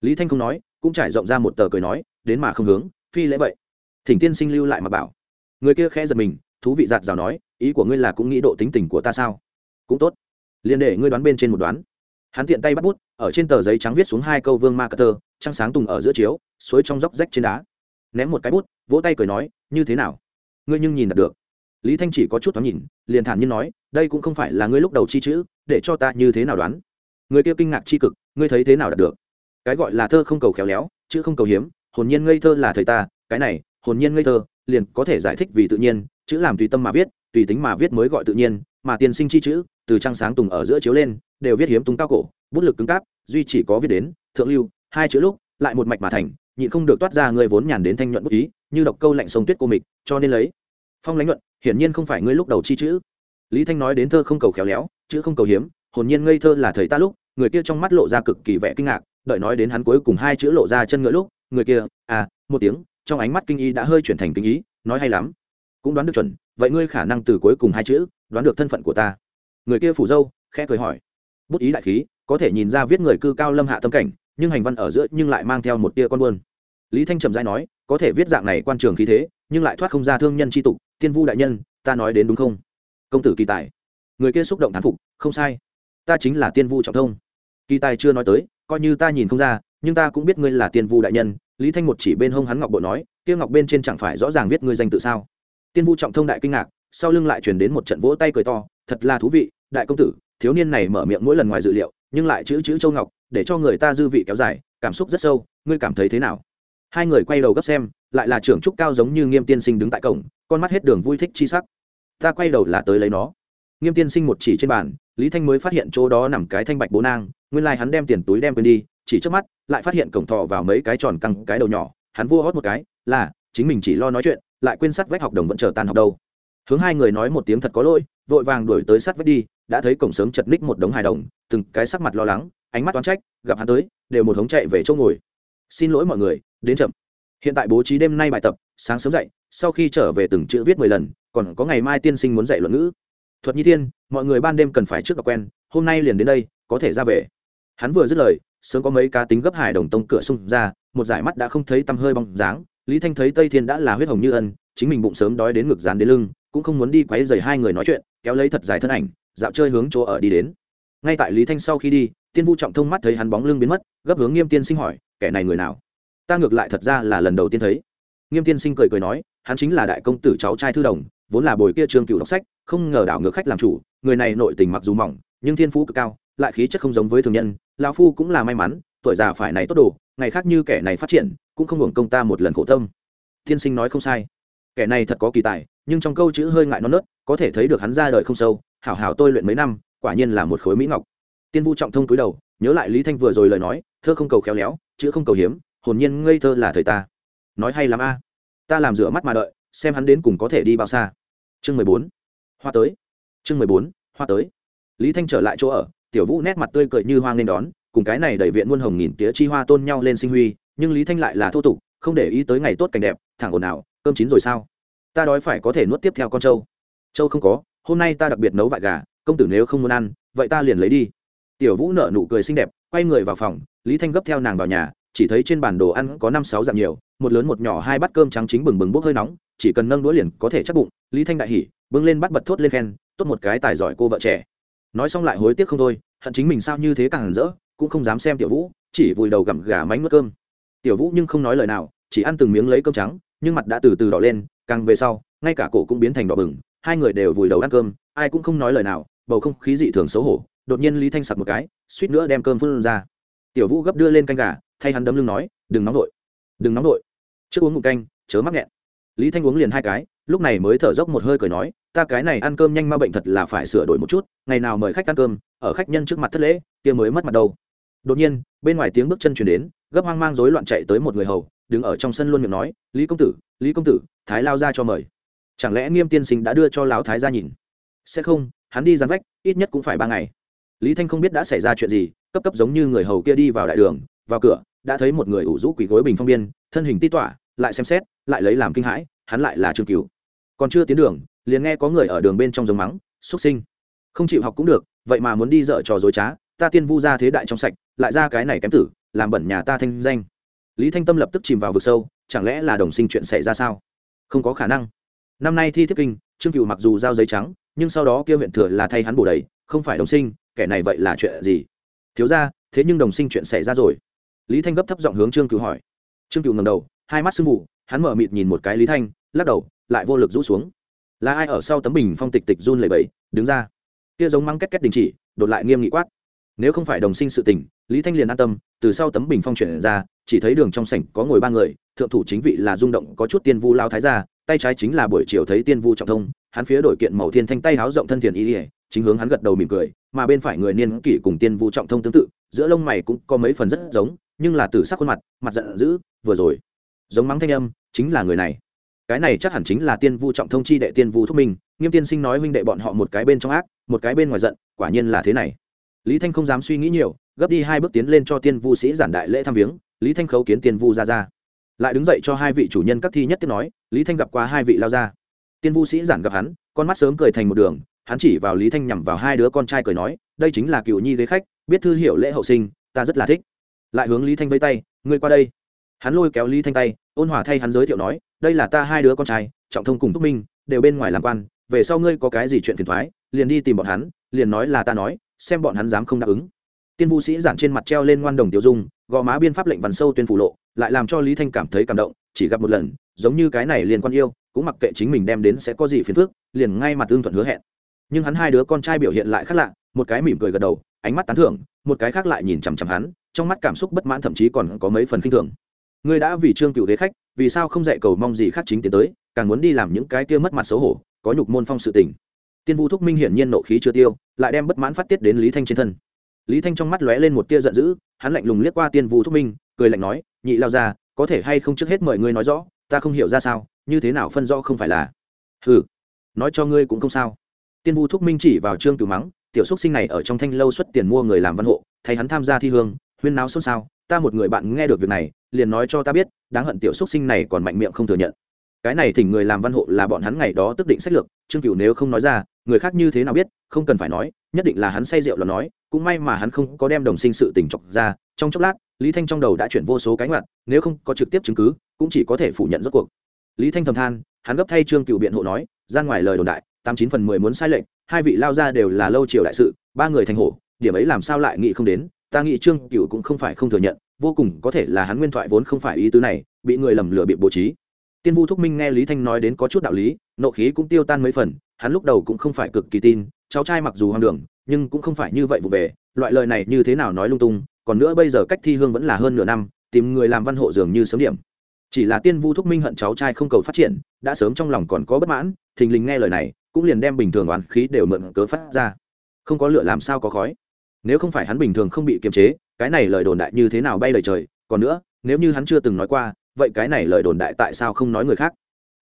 Lý thanh không nói, cũng trải rộng ra một tờ cười nói, đến mà không hướng, phi lễ vậy. Thỉnh tiên sinh lưu lại mà bảo. Người kia khẽ giật mình, thú vị giạt rào nói, ý của ngươi là cũng nghĩ độ tính tình của ta sao? Cũng tốt. Liền để ngươi đoán bên trên một đoán. Hắn tiện tay bắt bút, ở trên tờ giấy trắng viết xuống hai câu vương ma cờ tơ, trăng sáng tùng ở giữa chiếu, suối trong dốc rách trên đá. Ném một cái bút, vỗ tay cười nói, như thế nào? Ngươi nhưng nhìn đạt được lý thanh chỉ có chút thoáng nhìn, liền thản nhiên nói, đây cũng không phải là ngươi lúc đầu chi chữ, để cho ta như thế nào đoán? Người kia kinh ngạc chi cực, ngươi thấy thế nào đạt được? Cái gọi là thơ không cầu khéo léo, chữ không cầu hiếm, hồn nhiên ngây thơ là thầy ta, cái này, hồn nhiên ngây thơ, liền có thể giải thích vì tự nhiên, chữ làm tùy tâm mà viết, tùy tính mà viết mới gọi tự nhiên, mà tiên sinh chi chữ, từ trăng sáng tùng ở giữa chiếu lên, đều viết hiếm tung cao cổ, bút lực cứng cáp, duy chỉ có viết đến, thượng lưu, hai chữ lúc, lại một mạch mà thành, nhịn không được toát ra người vốn nhàn đến thanh nhuận bút ý, như độc câu lạnh sông tuyết cô mịch, cho nên lấy. Phong lãnh nhuận hiển nhiên không phải ngươi lúc đầu chi chữ. Lý thanh nói đến thơ không cầu khéo léo, chữ không cầu hiếm, hồn nhiên ngây thơ là thầy ta lúc, người kia trong mắt lộ ra cực kỳ vẻ kinh ngạc, đợi nói đến hắn cuối cùng hai chữ lộ ra chân ngựa lúc, người kia à một tiếng, trong ánh mắt kinh y đã hơi chuyển thành kinh ý, nói hay lắm. Cũng đoán được chuẩn, vậy ngươi khả năng từ cuối cùng hai chữ, đoán được thân phận của ta. Người kia phủ dâu, khẽ cười hỏi. Bút ý đại khí, có thể nhìn ra viết người cư cao lâm hạ tâm cảnh, nhưng hành văn ở giữa nhưng lại mang theo một tia con buôn lý thanh trầm dai nói, có thể viết dạng này quan trường khí thế, nhưng lại thoát không ra thương nhân tri tục tiên vu đại nhân, ta nói đến đúng không? Công tử kỳ tài. Người kia xúc động thán phục, không sai. Ta chính là tiên vu trọng thông. Kỳ tài chưa nói tới, coi như ta nhìn không ra, nhưng ta cũng biết ngươi là tiên vu đại nhân. Lý thanh một chỉ bên hông hắn ngọc bộ nói, kia ngọc bên trên chẳng phải rõ ràng viết ngươi danh tự sao? Tiên vu trọng thông đại kinh ngạc, sau lưng lại chuyển đến một trận vỗ tay cười to, thật là thú vị, đại công tử, thiếu niên này mở miệng mỗi lần ngoài dự liệu, nhưng lại chữ chữ châu ngọc, để cho người ta dư vị kéo dài, cảm xúc rất sâu, ngươi cảm thấy thế nào? Hai người quay đầu gấp xem, lại là trưởng trúc cao giống như nghiêm tiên sinh đứng tại cổng, con mắt hết đường vui thích chi sắc. Ta quay đầu là tới lấy nó. Nghiêm tiên sinh một chỉ trên bàn, lý thanh mới phát hiện chỗ đó nằm cái thanh bạch bố nang, nguyên lai、like、hắn đem tiền túi đem quên đi, chỉ trước mắt, lại phát hiện cổng thọ vào mấy cái tròn căng cái đầu nhỏ, hắn vua hót một cái, là, chính mình chỉ lo nói chuyện, lại quên sắt vách học đồng vẫn chờ tan học đâu. Hướng hai người nói một tiếng thật có lỗi, vội vàng đuổi tới sắt vách đi, đã thấy cổng sớm chật ních một đống hài đồng, từng cái sắc mặt lo lắng, ánh mắt toán trách, gặp hắn tới, đều một hống chạy về chỗ ngồi. Xin lỗi mọi người đến chậm. Hiện tại bố trí đêm nay bài tập, sáng sớm dậy, sau khi trở về từng chữ viết mười lần, còn có ngày mai tiên sinh muốn dạy luận ngữ. Thuật nhi thiên, mọi người ban đêm cần phải trước đọc quen, hôm nay liền đến đây, có thể ra về. Hắn vừa dứt lời, sớm có mấy cá tính gấp hải đồng tông cửa xung ra, một giải mắt đã không thấy tăm hơi bóng dáng, lý thanh thấy tây thiên đã là huyết hồng như ân, chính mình bụng sớm đói đến ngực dán đến lưng, cũng không muốn đi quấy dày hai người nói chuyện, kéo lấy thật dài thân ảnh, dạo chơi hướng chỗ ở đi đến. Ngay tại lý thanh sau khi đi, tiên vu trọng thông mắt thấy hắn bóng lưng biến mất, gấp hướng nghiêm tiên sinh hỏi, kẻ này người nào? Ta ngược lại thật ra là lần đầu tiên thấy. Nghiêm tiên sinh cười cười nói, hắn chính là đại công tử cháu trai thư đồng, vốn là bồi kia trương cựu đọc sách, không ngờ đảo ngược khách làm chủ, người này nội tình mặc dù mỏng, nhưng thiên phú cực cao, lại khí chất không giống với thường nhân, lão phu cũng là may mắn, tuổi già phải này tốt đồ, ngày khác như kẻ này phát triển, cũng không hưởng công ta một lần khổ tâm. Tiên sinh nói không sai. Kẻ này thật có kỳ tài, nhưng trong câu chữ hơi ngại non nớt, có thể thấy được hắn ra đời không sâu, hảo hảo tôi luyện mấy năm, quả nhiên là một khối mỹ ngọc. Tiên vu trọng thông cúi đầu, nhớ lại lý thanh vừa rồi lời nói, thơ không cầu khéo léo, chữ không cầu hiếm hồn nhiên ngây thơ là thời ta. Nói hay lắm a. Ta làm rửa mắt mà đợi, xem hắn đến cùng có thể đi bao xa. Chương mười bốn. Hoa tới. Chương mười bốn, hoa tới. Lý thanh trở lại chỗ ở, tiểu vũ nét mặt tươi cười như hoa nên đón, cùng cái này đẩy viện muôn hồng nghìn tía chi hoa tôn nhau lên sinh huy, nhưng lý thanh lại là thô tục, không để ý tới ngày tốt cảnh đẹp, thẳng ồn ào, cơm chín rồi sao? Ta đói phải có thể nuốt tiếp theo con trâu. Trâu không có, hôm nay ta đặc biệt nấu vại gà, công tử nếu không muốn ăn, vậy ta liền lấy đi. Tiểu vũ nở nụ cười xinh đẹp, quay người vào phòng, lý thanh gấp theo nàng vào nhà chỉ thấy trên bản đồ ăn có năm sáu dạng nhiều, một lớn một nhỏ, hai bát cơm trắng chính bừng bừng bốc hơi nóng, chỉ cần nâng đũa liền có thể chắc bụng. Lý thanh đại hỉ, bưng lên bắt bật thốt lên khen, tốt một cái tài giỏi cô vợ trẻ. Nói xong lại hối tiếc không thôi, hận chính mình sao như thế càng rỡ, cũng không dám xem tiểu vũ, chỉ vùi đầu gặm gà mánh mất cơm. Tiểu vũ nhưng không nói lời nào, chỉ ăn từng miếng lấy cơm trắng, nhưng mặt đã từ từ đỏ lên, càng về sau, ngay cả cổ cũng biến thành đỏ bừng, hai người đều vùi đầu ăn cơm, ai cũng không nói lời nào, bầu không khí dị thường xấu hổ, đột nhiên lý thanh sặc một cái, suýt nữa đem cơm phân ra. Tiểu vũ gấp đưa lên canh gà thay hắn đấm lưng nói, đừng nóng vội, đừng nóng vội. Trước uống ngụm canh, chớ mắc nghẹn. Lý thanh uống liền hai cái, lúc này mới thở dốc một hơi cười nói, ta cái này ăn cơm nhanh ma bệnh thật là phải sửa đổi một chút, ngày nào mời khách ăn cơm, ở khách nhân trước mặt thất lễ, kia mới mất mặt đâu. Đột nhiên, bên ngoài tiếng bước chân chuyển đến, gấp hoang mang rối loạn chạy tới một người hầu, đứng ở trong sân luôn miệng nói, lý công tử, lý công tử, thái lao ra cho mời. Chẳng lẽ nghiêm tiên sinh đã đưa cho lão thái ra nhìn? Sẽ không, hắn đi dán vách, ít nhất cũng phải ba ngày. Lý thanh không biết đã xảy ra chuyện gì, cấp cấp giống như người hầu kia đi vào đại đường, vào cửa đã thấy một người ủ rũ quỷ gối bình phong biên, thân hình ti tỏa, lại xem xét, lại lấy làm kinh hãi, hắn lại là trương cửu. Còn chưa tiến đường, liền nghe có người ở đường bên trong giống mắng xuất sinh. Không chịu học cũng được, vậy mà muốn đi dở trò dối trá, ta tiên vu ra thế đại trong sạch, lại ra cái này kém tử, làm bẩn nhà ta thanh danh. Lý thanh tâm lập tức chìm vào vực sâu, chẳng lẽ là đồng sinh chuyện xảy ra sao? Không có khả năng. Năm nay thi thiết kinh, trương cựu mặc dù giao giấy trắng, nhưng sau đó kêu huyện thừa là thay hắn bổ đầy, không phải đồng sinh, kẻ này vậy là chuyện gì? Thiếu ra thế nhưng đồng sinh chuyện xảy ra rồi lý thanh gấp thấp giọng hướng trương cựu hỏi. Trương cựu ngầm đầu, hai mắt sưng vụ, hắn mở mịt nhìn một cái lý thanh, lắc đầu, lại vô lực rũ xuống. Là ai ở sau tấm bình phong tịch tịch run lẩy bẩy, đứng ra. Kia giống măng két két đình chỉ, đột lại nghiêm nghị quát. Nếu không phải đồng sinh sự tình, lý thanh liền an tâm, từ sau tấm bình phong chuyển ra, chỉ thấy đường trong sảnh có ngồi ba người, thượng thủ chính vị là rung động, có chút tiên vu lao thái gia, tay trái chính là buổi chiều thấy tiên vu trọng thông, hắn phía đổi kiện màu thiên thanh tay háo rộng thân thiền ý ỉa chính hướng hắn gật đầu mỉm cười, mà bên phải người niên kỷ cùng tiên vu trọng thông tương tự giữa lông mày cũng có mấy phần rất giống, nhưng là từ sắc khuôn mặt mặt giận dữ, vừa rồi. Giống mắng thanh âm, chính là người này. Cái này chắc hẳn chính là tiên vu trọng thông chi đệ tiên vu thúc minh, nghiêm tiên sinh nói huynh đệ bọn họ một cái bên trong ác, một cái bên ngoài giận, quả nhiên là thế này. Lý thanh không dám suy nghĩ nhiều, gấp đi hai bước tiến lên cho tiên vu sĩ giản đại lễ thăm viếng, lý thanh khấu kiến tiên vu ra ra. Lại đứng dậy cho hai vị chủ nhân các thi nhất tiếp nói, lý thanh gặp qua hai vị lao ra tiên vu sĩ giản gặp hắn, con mắt sớm cười thành một đường hắn chỉ vào lý thanh nhằm vào hai đứa con trai cười nói, đây chính là cựu nhi ghế khách, biết thư hiểu lễ hậu sinh, ta rất là thích. Lại hướng lý thanh vây tay, ngươi qua đây. Hắn lôi kéo lý thanh tay, ôn hòa thay hắn giới thiệu nói, đây là ta hai đứa con trai, trọng thông cùng thúc minh, đều bên ngoài làm quan, về sau ngươi có cái gì chuyện phiền thoái, liền đi tìm bọn hắn, liền nói là ta nói, xem bọn hắn dám không đáp ứng. Tiên vũ sĩ giản trên mặt treo lên ngoan đồng tiêu dung, gò má biên pháp lệnh văn sâu tuyên phủ lộ, lại làm cho lý thanh cảm thấy cảm động, chỉ gặp một lần, giống như cái này liền quan yêu, cũng mặc kệ chính mình đem đến sẽ có gì phiền phức, liền ngay mặt tương thuận hứa hẹn nhưng hắn hai đứa con trai biểu hiện lại khác lạ, một cái mỉm cười gật đầu, ánh mắt tán thưởng, một cái khác lại nhìn chằm chằm hắn, trong mắt cảm xúc bất mãn thậm chí còn có mấy phần kinh thường. Ngươi đã vì trương cựu ghế khách, vì sao không dạy cầu mong gì khác chính tiến tới, càng muốn đi làm những cái kia mất mặt xấu hổ, có nhục môn phong sự tình. Tiên vu thúc minh hiển nhiên nộ khí chưa tiêu, lại đem bất mãn phát tiết đến lý thanh trên thân. Lý thanh trong mắt lóe lên một tia giận dữ, hắn lạnh lùng liếc qua tiên vu thúc minh, cười lạnh nói, nhị lao ra có thể hay không trước hết mời ngươi nói rõ, ta không hiểu ra sao, như thế nào phân rõ không phải là? Hừ, nói cho ngươi cũng không sao tiên vu thúc minh chỉ vào trương cửu mắng, tiểu xúc sinh này ở trong thanh lâu xuất tiền mua người làm văn hộ thấy hắn tham gia thi hương, huyên náo xôn xao, ta một người bạn nghe được việc này, liền nói cho ta biết, đáng hận tiểu xúc sinh này còn mạnh miệng không thừa nhận. Cái này thỉnh người làm văn hộ là bọn hắn ngày đó tức định sách lược, trương cửu nếu không nói ra, người khác như thế nào biết, không cần phải nói, nhất định là hắn say rượu là nói, cũng may mà hắn không có đem đồng sinh sự tình chọc ra, trong chốc lát, lý thanh trong đầu đã chuyển vô số cái ngoặt, nếu không có trực tiếp chứng cứ, cũng chỉ có thể phủ nhận rốt cuộc. Lý thanh thầm than, hắn gấp thay trương cựu biện hộ nói, ra ngoài lời đồn đại tám chín phần mười muốn sai lệnh hai vị lao ra đều là lâu triều đại sự, ba người thành hổ, điểm ấy làm sao lại nghĩ không đến, ta nghĩ trương cựu cũng không phải không thừa nhận, vô cùng có thể là hắn nguyên thoại vốn không phải ý tứ này, bị người lầm lừa bị bố trí. Tiên vu thúc minh nghe lý thanh nói đến có chút đạo lý, nộ khí cũng tiêu tan mấy phần, hắn lúc đầu cũng không phải cực kỳ tin, cháu trai mặc dù hoang đường, nhưng cũng không phải như vậy vụ về, loại lời này như thế nào nói lung tung, còn nữa bây giờ cách thi hương vẫn là hơn nửa năm, tìm người làm văn hộ dường như sớm điểm. Chỉ là tiên vu thúc minh hận cháu trai không cầu phát triển, đã sớm trong lòng còn có bất mãn, thình lình nghe lời này cũng liền đem bình thường oán khí đều mượn cớ phát ra. Không có lửa làm sao có khói. Nếu không phải hắn bình thường không bị kiềm chế, cái này lời đồn đại như thế nào bay lời trời. Còn nữa, nếu như hắn chưa từng nói qua, vậy cái này lời đồn đại tại sao không nói người khác?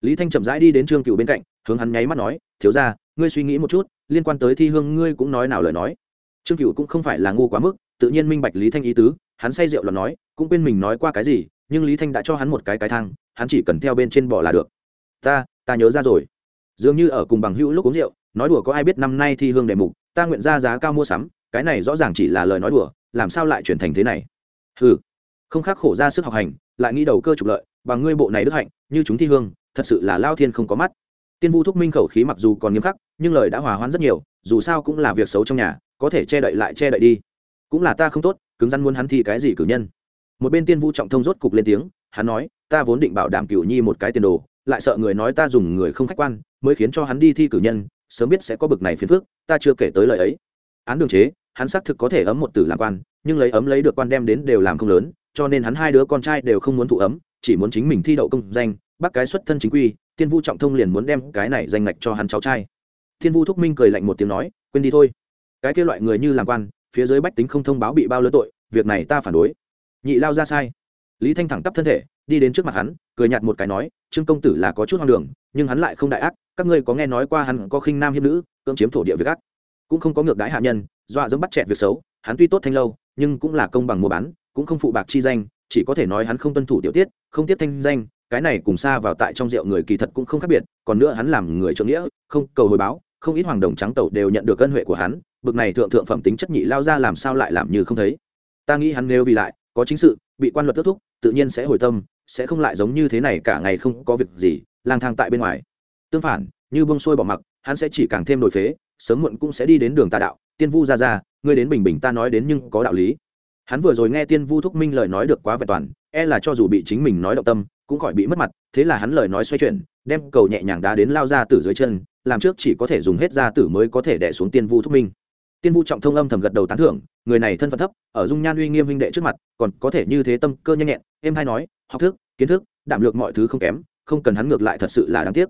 Lý thanh chậm rãi đi đến trương cựu bên cạnh, hướng hắn nháy mắt nói, thiếu ra ngươi suy nghĩ một chút, liên quan tới thi hương ngươi cũng nói nào lời nói. Trương cựu cũng không phải là ngu quá mức, tự nhiên minh bạch lý thanh ý tứ, hắn say rượu là nói, cũng quên mình nói qua cái gì, nhưng lý thanh đã cho hắn một cái cái thang, hắn chỉ cần theo bên trên bỏ là được. Ta ta nhớ ra rồi dường như ở cùng bằng hữu lúc uống rượu, nói đùa có ai biết năm nay thi hương đề mục, ta nguyện ra giá cao mua sắm, cái này rõ ràng chỉ là lời nói đùa, làm sao lại chuyển thành thế này? Ừ không khắc khổ ra sức học hành, lại nghĩ đầu cơ trục lợi bằng ngươi bộ này đức hạnh, như chúng thi hương, thật sự là lao thiên không có mắt. Tiên vu thúc minh khẩu khí mặc dù còn nghiêm khắc, nhưng lời đã hòa hoãn rất nhiều, dù sao cũng là việc xấu trong nhà, có thể che đậy lại che đậy đi. Cũng là ta không tốt, cứng rắn muốn hắn thi cái gì cử nhân. Một bên tiên vu trọng thông rốt cục lên tiếng, hắn nói, ta vốn định bảo đảm cửu nhi một cái tiền đồ, lại sợ người nói ta dùng người không khách quan mới khiến cho hắn đi thi cử nhân, sớm biết sẽ có bực này phiền phức, ta chưa kể tới lời ấy. Án đường chế, hắn xác thực có thể ấm một tử làm quan, nhưng lấy ấm lấy được quan đem đến đều làm không lớn, cho nên hắn hai đứa con trai đều không muốn thụ ấm, chỉ muốn chính mình thi đậu công danh bác cái xuất thân chính quy tiên vu trọng thông liền muốn đem cái này danh ngạch cho hắn cháu trai. Thiên vu thúc minh cười lạnh một tiếng nói, quên đi thôi. Cái kia loại người như làm quan, phía dưới bách tính không thông báo bị bao lớn tội, việc này ta phản đối. Nhị lao ra sai lý thanh thẳng tắp thân thể, đi đến trước mặt hắn, cười nhạt một cái nói, trương công tử là có chút hoang đường, nhưng hắn lại không đại ác, các ngươi có nghe nói qua hắn có khinh nam hiếp nữ, cưỡng chiếm thổ địa việc ác. Cũng không có ngược đái hạ nhân, dọa dẫm bắt chẹt việc xấu, hắn tuy tốt thanh lâu, nhưng cũng là công bằng mua bán, cũng không phụ bạc chi danh, chỉ có thể nói hắn không tuân thủ tiểu tiết, không tiếp thanh danh, cái này cùng xa vào tại trong rượu người kỳ thật cũng không khác biệt, còn nữa hắn làm người trượng nghĩa, không cầu hồi báo, không ít hoàng đồng trắng tẩu đều nhận được ân huệ của hắn, bực này thượng thượng phẩm tính chất nhị lao ra làm sao lại làm như không thấy. Ta nghĩ hắn nếu vì lại, có chính sự, bị quan luật kết thúc tự nhiên sẽ hồi tâm, sẽ không lại giống như thế này cả ngày không có việc gì, lang thang tại bên ngoài. Tương phản, như bông sôi bỏ mặc, hắn sẽ chỉ càng thêm đổi phế, sớm muộn cũng sẽ đi đến đường tà đạo, tiên vu ra ra, ngươi đến bình bình ta nói đến nhưng có đạo lý. Hắn vừa rồi nghe tiên vu thúc minh lời nói được quá vẹn toàn e là cho dù bị chính mình nói động tâm, cũng khỏi bị mất mặt, thế là hắn lời nói xoay chuyển, đem cầu nhẹ nhàng đá đến lao ra từ dưới chân, làm trước chỉ có thể dùng hết ra tử mới có thể đẻ xuống tiên vu thúc minh tiên vu trọng thông âm thầm gật đầu tán thưởng, người này thân phận thấp, ở dung nhan uy nghiêm huynh đệ trước mặt, còn có thể như thế tâm cơ nhanh nhẹn em hay nói, học thức, kiến thức, đảm lược mọi thứ không kém, không cần hắn ngược lại thật sự là đáng tiếc.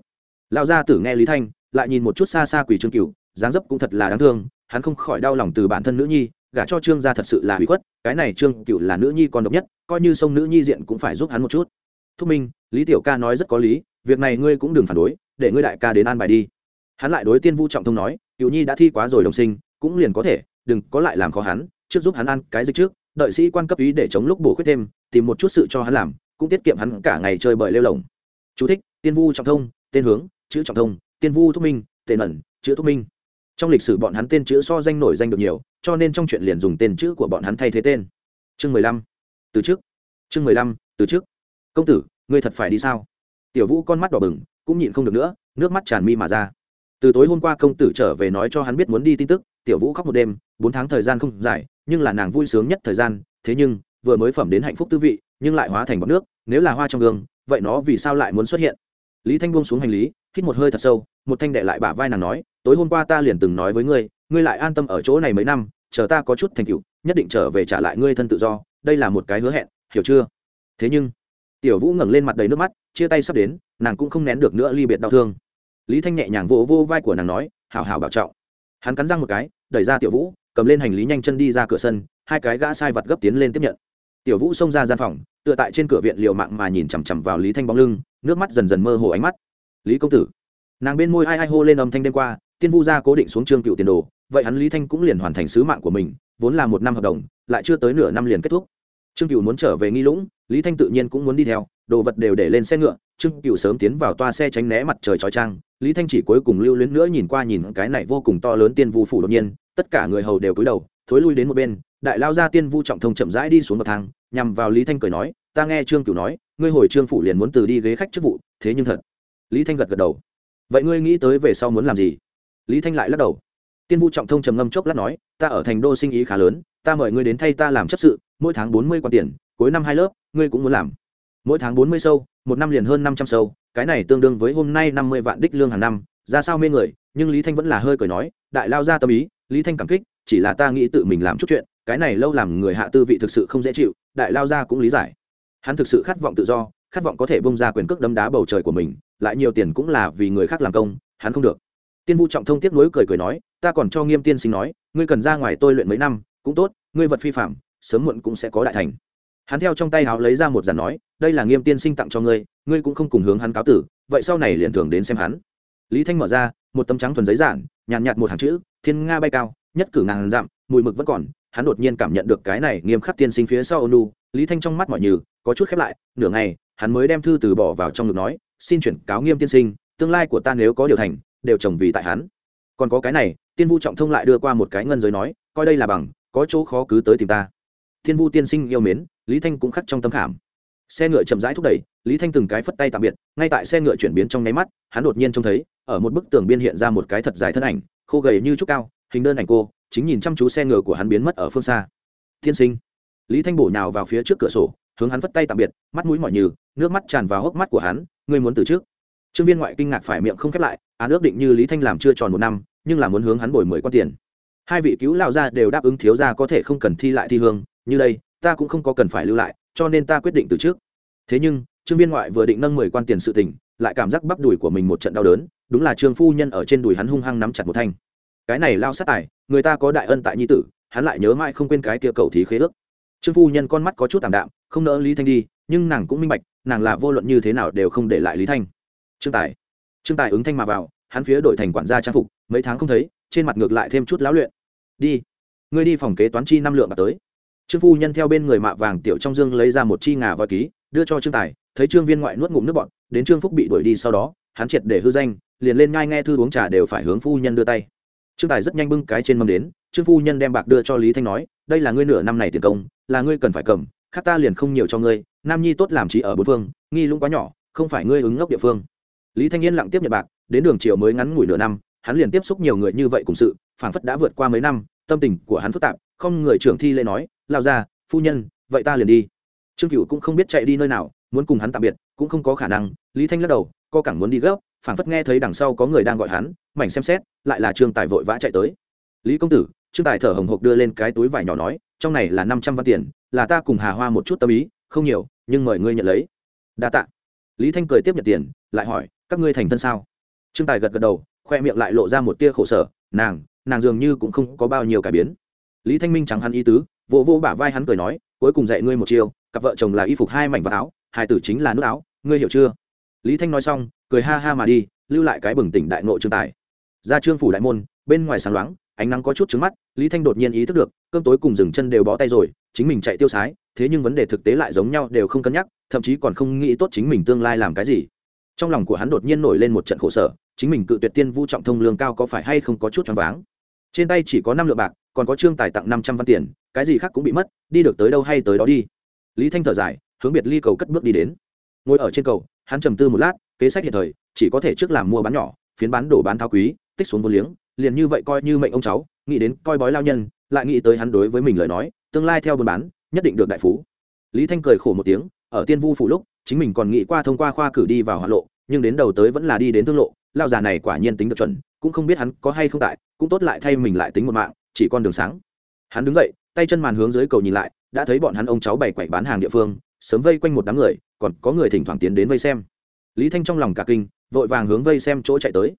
Lão gia tử nghe lý thanh, lại nhìn một chút xa xa quỷ trương cửu, dáng dấp cũng thật là đáng thương, hắn không khỏi đau lòng từ bản thân nữ nhi, gả cho trương gia thật sự là hủy khuất, cái này trương cửu là nữ nhi còn độc nhất, coi như sông nữ nhi diện cũng phải giúp hắn một chút. Thúc minh, lý tiểu ca nói rất có lý, việc này ngươi cũng đừng phản đối, để ngươi đại ca đến an bài đi. Hắn lại đối tiên vu trọng thông nói cựu nhi đã thi quá rồi đồng sinh cũng liền có thể đừng có lại làm khó hắn trước giúp hắn ăn cái dịch trước đợi sĩ quan cấp ý để chống lúc bổ khuyết thêm tìm một chút sự cho hắn làm cũng tiết kiệm hắn cả ngày chơi bời lêu lồng. Chú thích, tiên vu trọng thông tên hướng chữ trọng thông tiên vu thúc minh tên ẩn chữ thúc minh. Trong lịch sử bọn hắn tên chữ so danh nổi danh được nhiều cho nên trong chuyện liền dùng tên chữ của bọn hắn thay thế tên. Chương mười lăm. Từ trước. Chương mười lăm từ trước. Công tử ngươi thật phải đi sao? Tiểu vũ con mắt đỏ bừng cũng nhịn không được nữa nước mắt tràn mi mà ra từ tối hôm qua công tử trở về nói cho hắn biết muốn đi tin tức, tiểu vũ khóc một đêm, bốn tháng thời gian không dài, nhưng là nàng vui sướng nhất thời gian, thế nhưng, vừa mới phẩm đến hạnh phúc tư vị, nhưng lại hóa thành bọc nước, nếu là hoa trong gương, vậy nó vì sao lại muốn xuất hiện? Lý thanh buông xuống hành lý, hít một hơi thật sâu, một thanh đệ lại bả vai nàng nói, tối hôm qua ta liền từng nói với ngươi ngươi lại an tâm ở chỗ này mấy năm, chờ ta có chút thành tựu, nhất định trở về trả lại ngươi thân tự do, đây là một cái hứa hẹn, hiểu chưa? Thế nhưng, tiểu vũ ngẩng lên mặt đầy nước mắt, chia tay sắp đến, nàng cũng không nén được nữa ly biệt đau thương lý thanh nhẹ nhàng vỗ vô, vô vai của nàng nói hảo hảo bảo trọng. Hắn cắn răng một cái đẩy ra tiểu vũ cầm lên hành lý nhanh chân đi ra cửa sân hai cái gã sai vật gấp tiến lên tiếp nhận. Tiểu vũ xông ra gian phòng tựa tại trên cửa viện liều mạng mà nhìn chằm chằm vào lý thanh bóng lưng nước mắt dần dần mơ hồ ánh mắt. Lý công tử. Nàng bên môi ai ai hô lên âm thanh đêm qua tiên vu gia cố định xuống trương cựu tiền đồ vậy hắn lý thanh cũng liền hoàn thành sứ mạng của mình vốn là một năm hợp đồng lại chưa tới nửa năm liền kết thúc. Trương cựu muốn trở về nghi lũng lý thanh tự nhiên cũng muốn đi theo đồ vật đều để lên xe ngựa, trương cựu sớm tiến vào toa xe tránh né mặt trời chói trang lý thanh chỉ cuối cùng lưu luyến nữa nhìn qua nhìn cái này vô cùng to lớn tiên vu phủ đột nhiên, tất cả người hầu đều cúi đầu, thối lui đến một bên, đại lao ra tiên vu trọng thông chậm rãi đi xuống bậc thang, nhằm vào lý thanh cười nói, ta nghe trương cửu nói, ngươi hồi trương phủ liền muốn từ đi ghế khách chức vụ, thế nhưng thật. Lý thanh gật gật đầu. Vậy ngươi nghĩ tới về sau muốn làm gì? Lý thanh lại lắc đầu. Tiên vu trọng thông trầm ngâm chốc lát nói, ta ở thành đô sinh ý khá lớn, ta mời ngươi đến thay ta làm chấp sự, mỗi tháng bốn mươi quan tiền, cuối năm hai lớp, ngươi cũng muốn làm mỗi tháng bốn mươi sâu, một năm liền hơn năm trăm sâu, cái này tương đương với hôm nay năm mươi vạn đích lương hàng năm, ra sao mê người, nhưng lý thanh vẫn là hơi cười nói, đại lao ra tâm ý, lý thanh cảm kích, chỉ là ta nghĩ tự mình làm chút chuyện, cái này lâu làm người hạ tư vị thực sự không dễ chịu, đại lao ra cũng lý giải. Hắn thực sự khát vọng tự do, khát vọng có thể bông ra quyền cước đấm đá bầu trời của mình, lại nhiều tiền cũng là vì người khác làm công, hắn không được. Tiên vu trọng thông tiếc nuối cười cười nói, ta còn cho nghiêm tiên sinh nói, ngươi cần ra ngoài tôi luyện mấy năm, cũng tốt, ngươi vật phi phạm, sớm muộn cũng sẽ có đại thành hắn theo trong tay háo lấy ra một giản nói đây là nghiêm tiên sinh tặng cho ngươi ngươi cũng không cùng hướng hắn cáo tử vậy sau này liền thường đến xem hắn. Lý thanh mở ra một tấm trắng thuần giấy giản nhàn nhạt, nhạt một hàng chữ thiên nga bay cao nhất cử ngàn dặm mùi mực vẫn còn. Hắn đột nhiên cảm nhận được cái này nghiêm khắc tiên sinh phía sau ônu lý thanh trong mắt mọi như có chút khép lại nửa ngày hắn mới đem thư từ bỏ vào trong ngực nói xin chuyển cáo nghiêm tiên sinh tương lai của ta nếu có điều thành đều trồng vì tại hắn. Còn có cái này tiên vu trọng thông lại đưa qua một cái ngân giới nói coi đây là bằng có chỗ khó cứ tới tìm ta. Thiên vu tiên sinh yêu mến lý thanh cũng khắc trong tâm khảm. Xe ngựa chậm rãi thúc đẩy, lý thanh từng cái phất tay tạm biệt, ngay tại xe ngựa chuyển biến trong nháy mắt, hắn đột nhiên trông thấy, ở một bức tường biên hiện ra một cái thật dài thân ảnh, khô gầy như trúc cao, hình đơn ảnh cô, chính nhìn chăm chú xe ngựa của hắn biến mất ở phương xa. Tiên sinh. Lý thanh bổ nhào vào phía trước cửa sổ, hướng hắn phất tay tạm biệt, mắt mũi mỏi nhừ, nước mắt tràn vào hốc mắt của hắn, ngươi muốn từ trước? Trương viên ngoại kinh ngạc phải miệng không khép lại, án ước định như lý thanh làm chưa tròn một năm, nhưng là muốn hướng hắn bồi mười con tiền. Hai vị cứu lao gia đều đáp ứng thiếu gia có thể không cần thi lại thi hương, như đây ta cũng không có cần phải lưu lại, cho nên ta quyết định từ trước. Thế nhưng, trương viên ngoại vừa định nâng mười quan tiền sự tình, lại cảm giác bắp đùi của mình một trận đau đớn, đúng là trương phu nhân ở trên đùi hắn hung hăng nắm chặt một thanh. Cái này lao sát tài, người ta có đại ân tại nhi tử, hắn lại nhớ mãi không quên cái kia cầu thí khế ước. Trương phu nhân con mắt có chút tảm đạm, không nỡ lý thanh đi, nhưng nàng cũng minh bạch, nàng là vô luận như thế nào đều không để lại lý thanh. Trương tài. Trương tài ứng thanh mà vào, hắn phía đổi thành quản gia trang phục, mấy tháng không thấy, trên mặt ngược lại thêm chút lão luyện. Đi, ngươi đi phòng kế toán chi năm lượng bạc tới trương phu nhân theo bên người mạ vàng tiểu trong dương lấy ra một chi ngà voi ký, đưa cho trương tài, thấy trương viên ngoại nuốt ngụm nước bọn đến trương phúc bị đuổi đi sau đó, hắn triệt để hư danh, liền lên ngai nghe thư uống trà đều phải hướng phu nhân đưa tay. Trương tài rất nhanh bưng cái trên mâm đến, trương phu nhân đem bạc đưa cho lý thanh nói, đây là ngươi nửa năm này tiền công, là ngươi cần phải cầm, khác ta liền không nhiều cho ngươi, nam nhi tốt làm trí ở bốn phương, nghi lũng quá nhỏ, không phải ngươi ứng ngốc địa phương. Lý thanh yên lặng tiếp nhận bạc, đến đường chiều mới ngắn ngủi nửa năm, hắn liền tiếp xúc nhiều người như vậy cùng sự, phảng phất đã vượt qua mấy năm, tâm tình của hắn phức tạp không người trưởng thi lễ nói lao ra phu nhân, vậy ta liền đi. Trương cựu cũng không biết chạy đi nơi nào, muốn cùng hắn tạm biệt, cũng không có khả năng, lý thanh lắc đầu co cẳng muốn đi gấp, phảng phất nghe thấy đằng sau có người đang gọi hắn, mảnh xem xét, lại là trương tài vội vã chạy tới. Lý công tử, trương tài thở hồng hộc đưa lên cái túi vải nhỏ nói, trong này là năm trăm văn tiền, là ta cùng hà hoa một chút tâm ý, không nhiều, nhưng mời ngươi nhận lấy. Đa tạ. Lý thanh cười tiếp nhận tiền, lại hỏi, các ngươi thành thân sao? Trương tài gật gật đầu, khoe miệng lại lộ ra một tia khổ sở, nàng nàng dường như cũng không có bao nhiêu cải biến lý thanh minh chẳng hắn ý tứ, vỗ vỗ bả vai hắn cười nói, cuối cùng dạy ngươi một chiêu, cặp vợ chồng là y phục hai mảnh và áo, hai tử chính là nước áo, ngươi hiểu chưa? Lý thanh nói xong, cười ha ha mà đi, lưu lại cái bừng tỉnh đại nội trương tài. Ra trương phủ đại môn, bên ngoài sáng loáng, ánh nắng có chút trứng mắt, lý thanh đột nhiên ý thức được, cơm tối cùng dừng chân đều bó tay rồi, chính mình chạy tiêu sái, thế nhưng vấn đề thực tế lại giống nhau đều không cân nhắc, thậm chí còn không nghĩ tốt chính mình tương lai làm cái gì. Trong lòng của hắn đột nhiên nổi lên một trận khổ sở, chính mình cự tuyệt tiên vu trọng thông lương cao có phải hay không có chút choáng váng trên tay chỉ có năm lượng bạc, còn có trương tài tặng năm trăm văn tiền, cái gì khác cũng bị mất, đi được tới đâu hay tới đó đi. Lý thanh thở dài, hướng biệt ly cầu cất bước đi đến. Ngồi ở trên cầu, hắn trầm tư một lát, kế sách hiện thời, chỉ có thể trước làm mua bán nhỏ, phiến bán đổ bán tháo quý, tích xuống vô liếng, liền như vậy coi như mệnh ông cháu, nghĩ đến coi bói lao nhân, lại nghĩ tới hắn đối với mình lời nói, tương lai theo buôn bán, nhất định được đại phú. Lý thanh cười khổ một tiếng, ở tiên vu phủ lúc, chính mình còn nghĩ qua thông qua khoa cử đi vào hạ lộ, nhưng đến đầu tới vẫn là đi đến thương lộ, lao già này quả nhiên tính được chuẩn cũng không biết hắn có hay không tại, cũng tốt lại thay mình lại tính một mạng, chỉ con đường sáng. Hắn đứng dậy, tay chân màn hướng dưới cầu nhìn lại, đã thấy bọn hắn ông cháu bày quậy bán hàng địa phương, sớm vây quanh một đám người, còn có người thỉnh thoảng tiến đến vây xem. Lý thanh trong lòng cả kinh, vội vàng hướng vây xem chỗ chạy tới.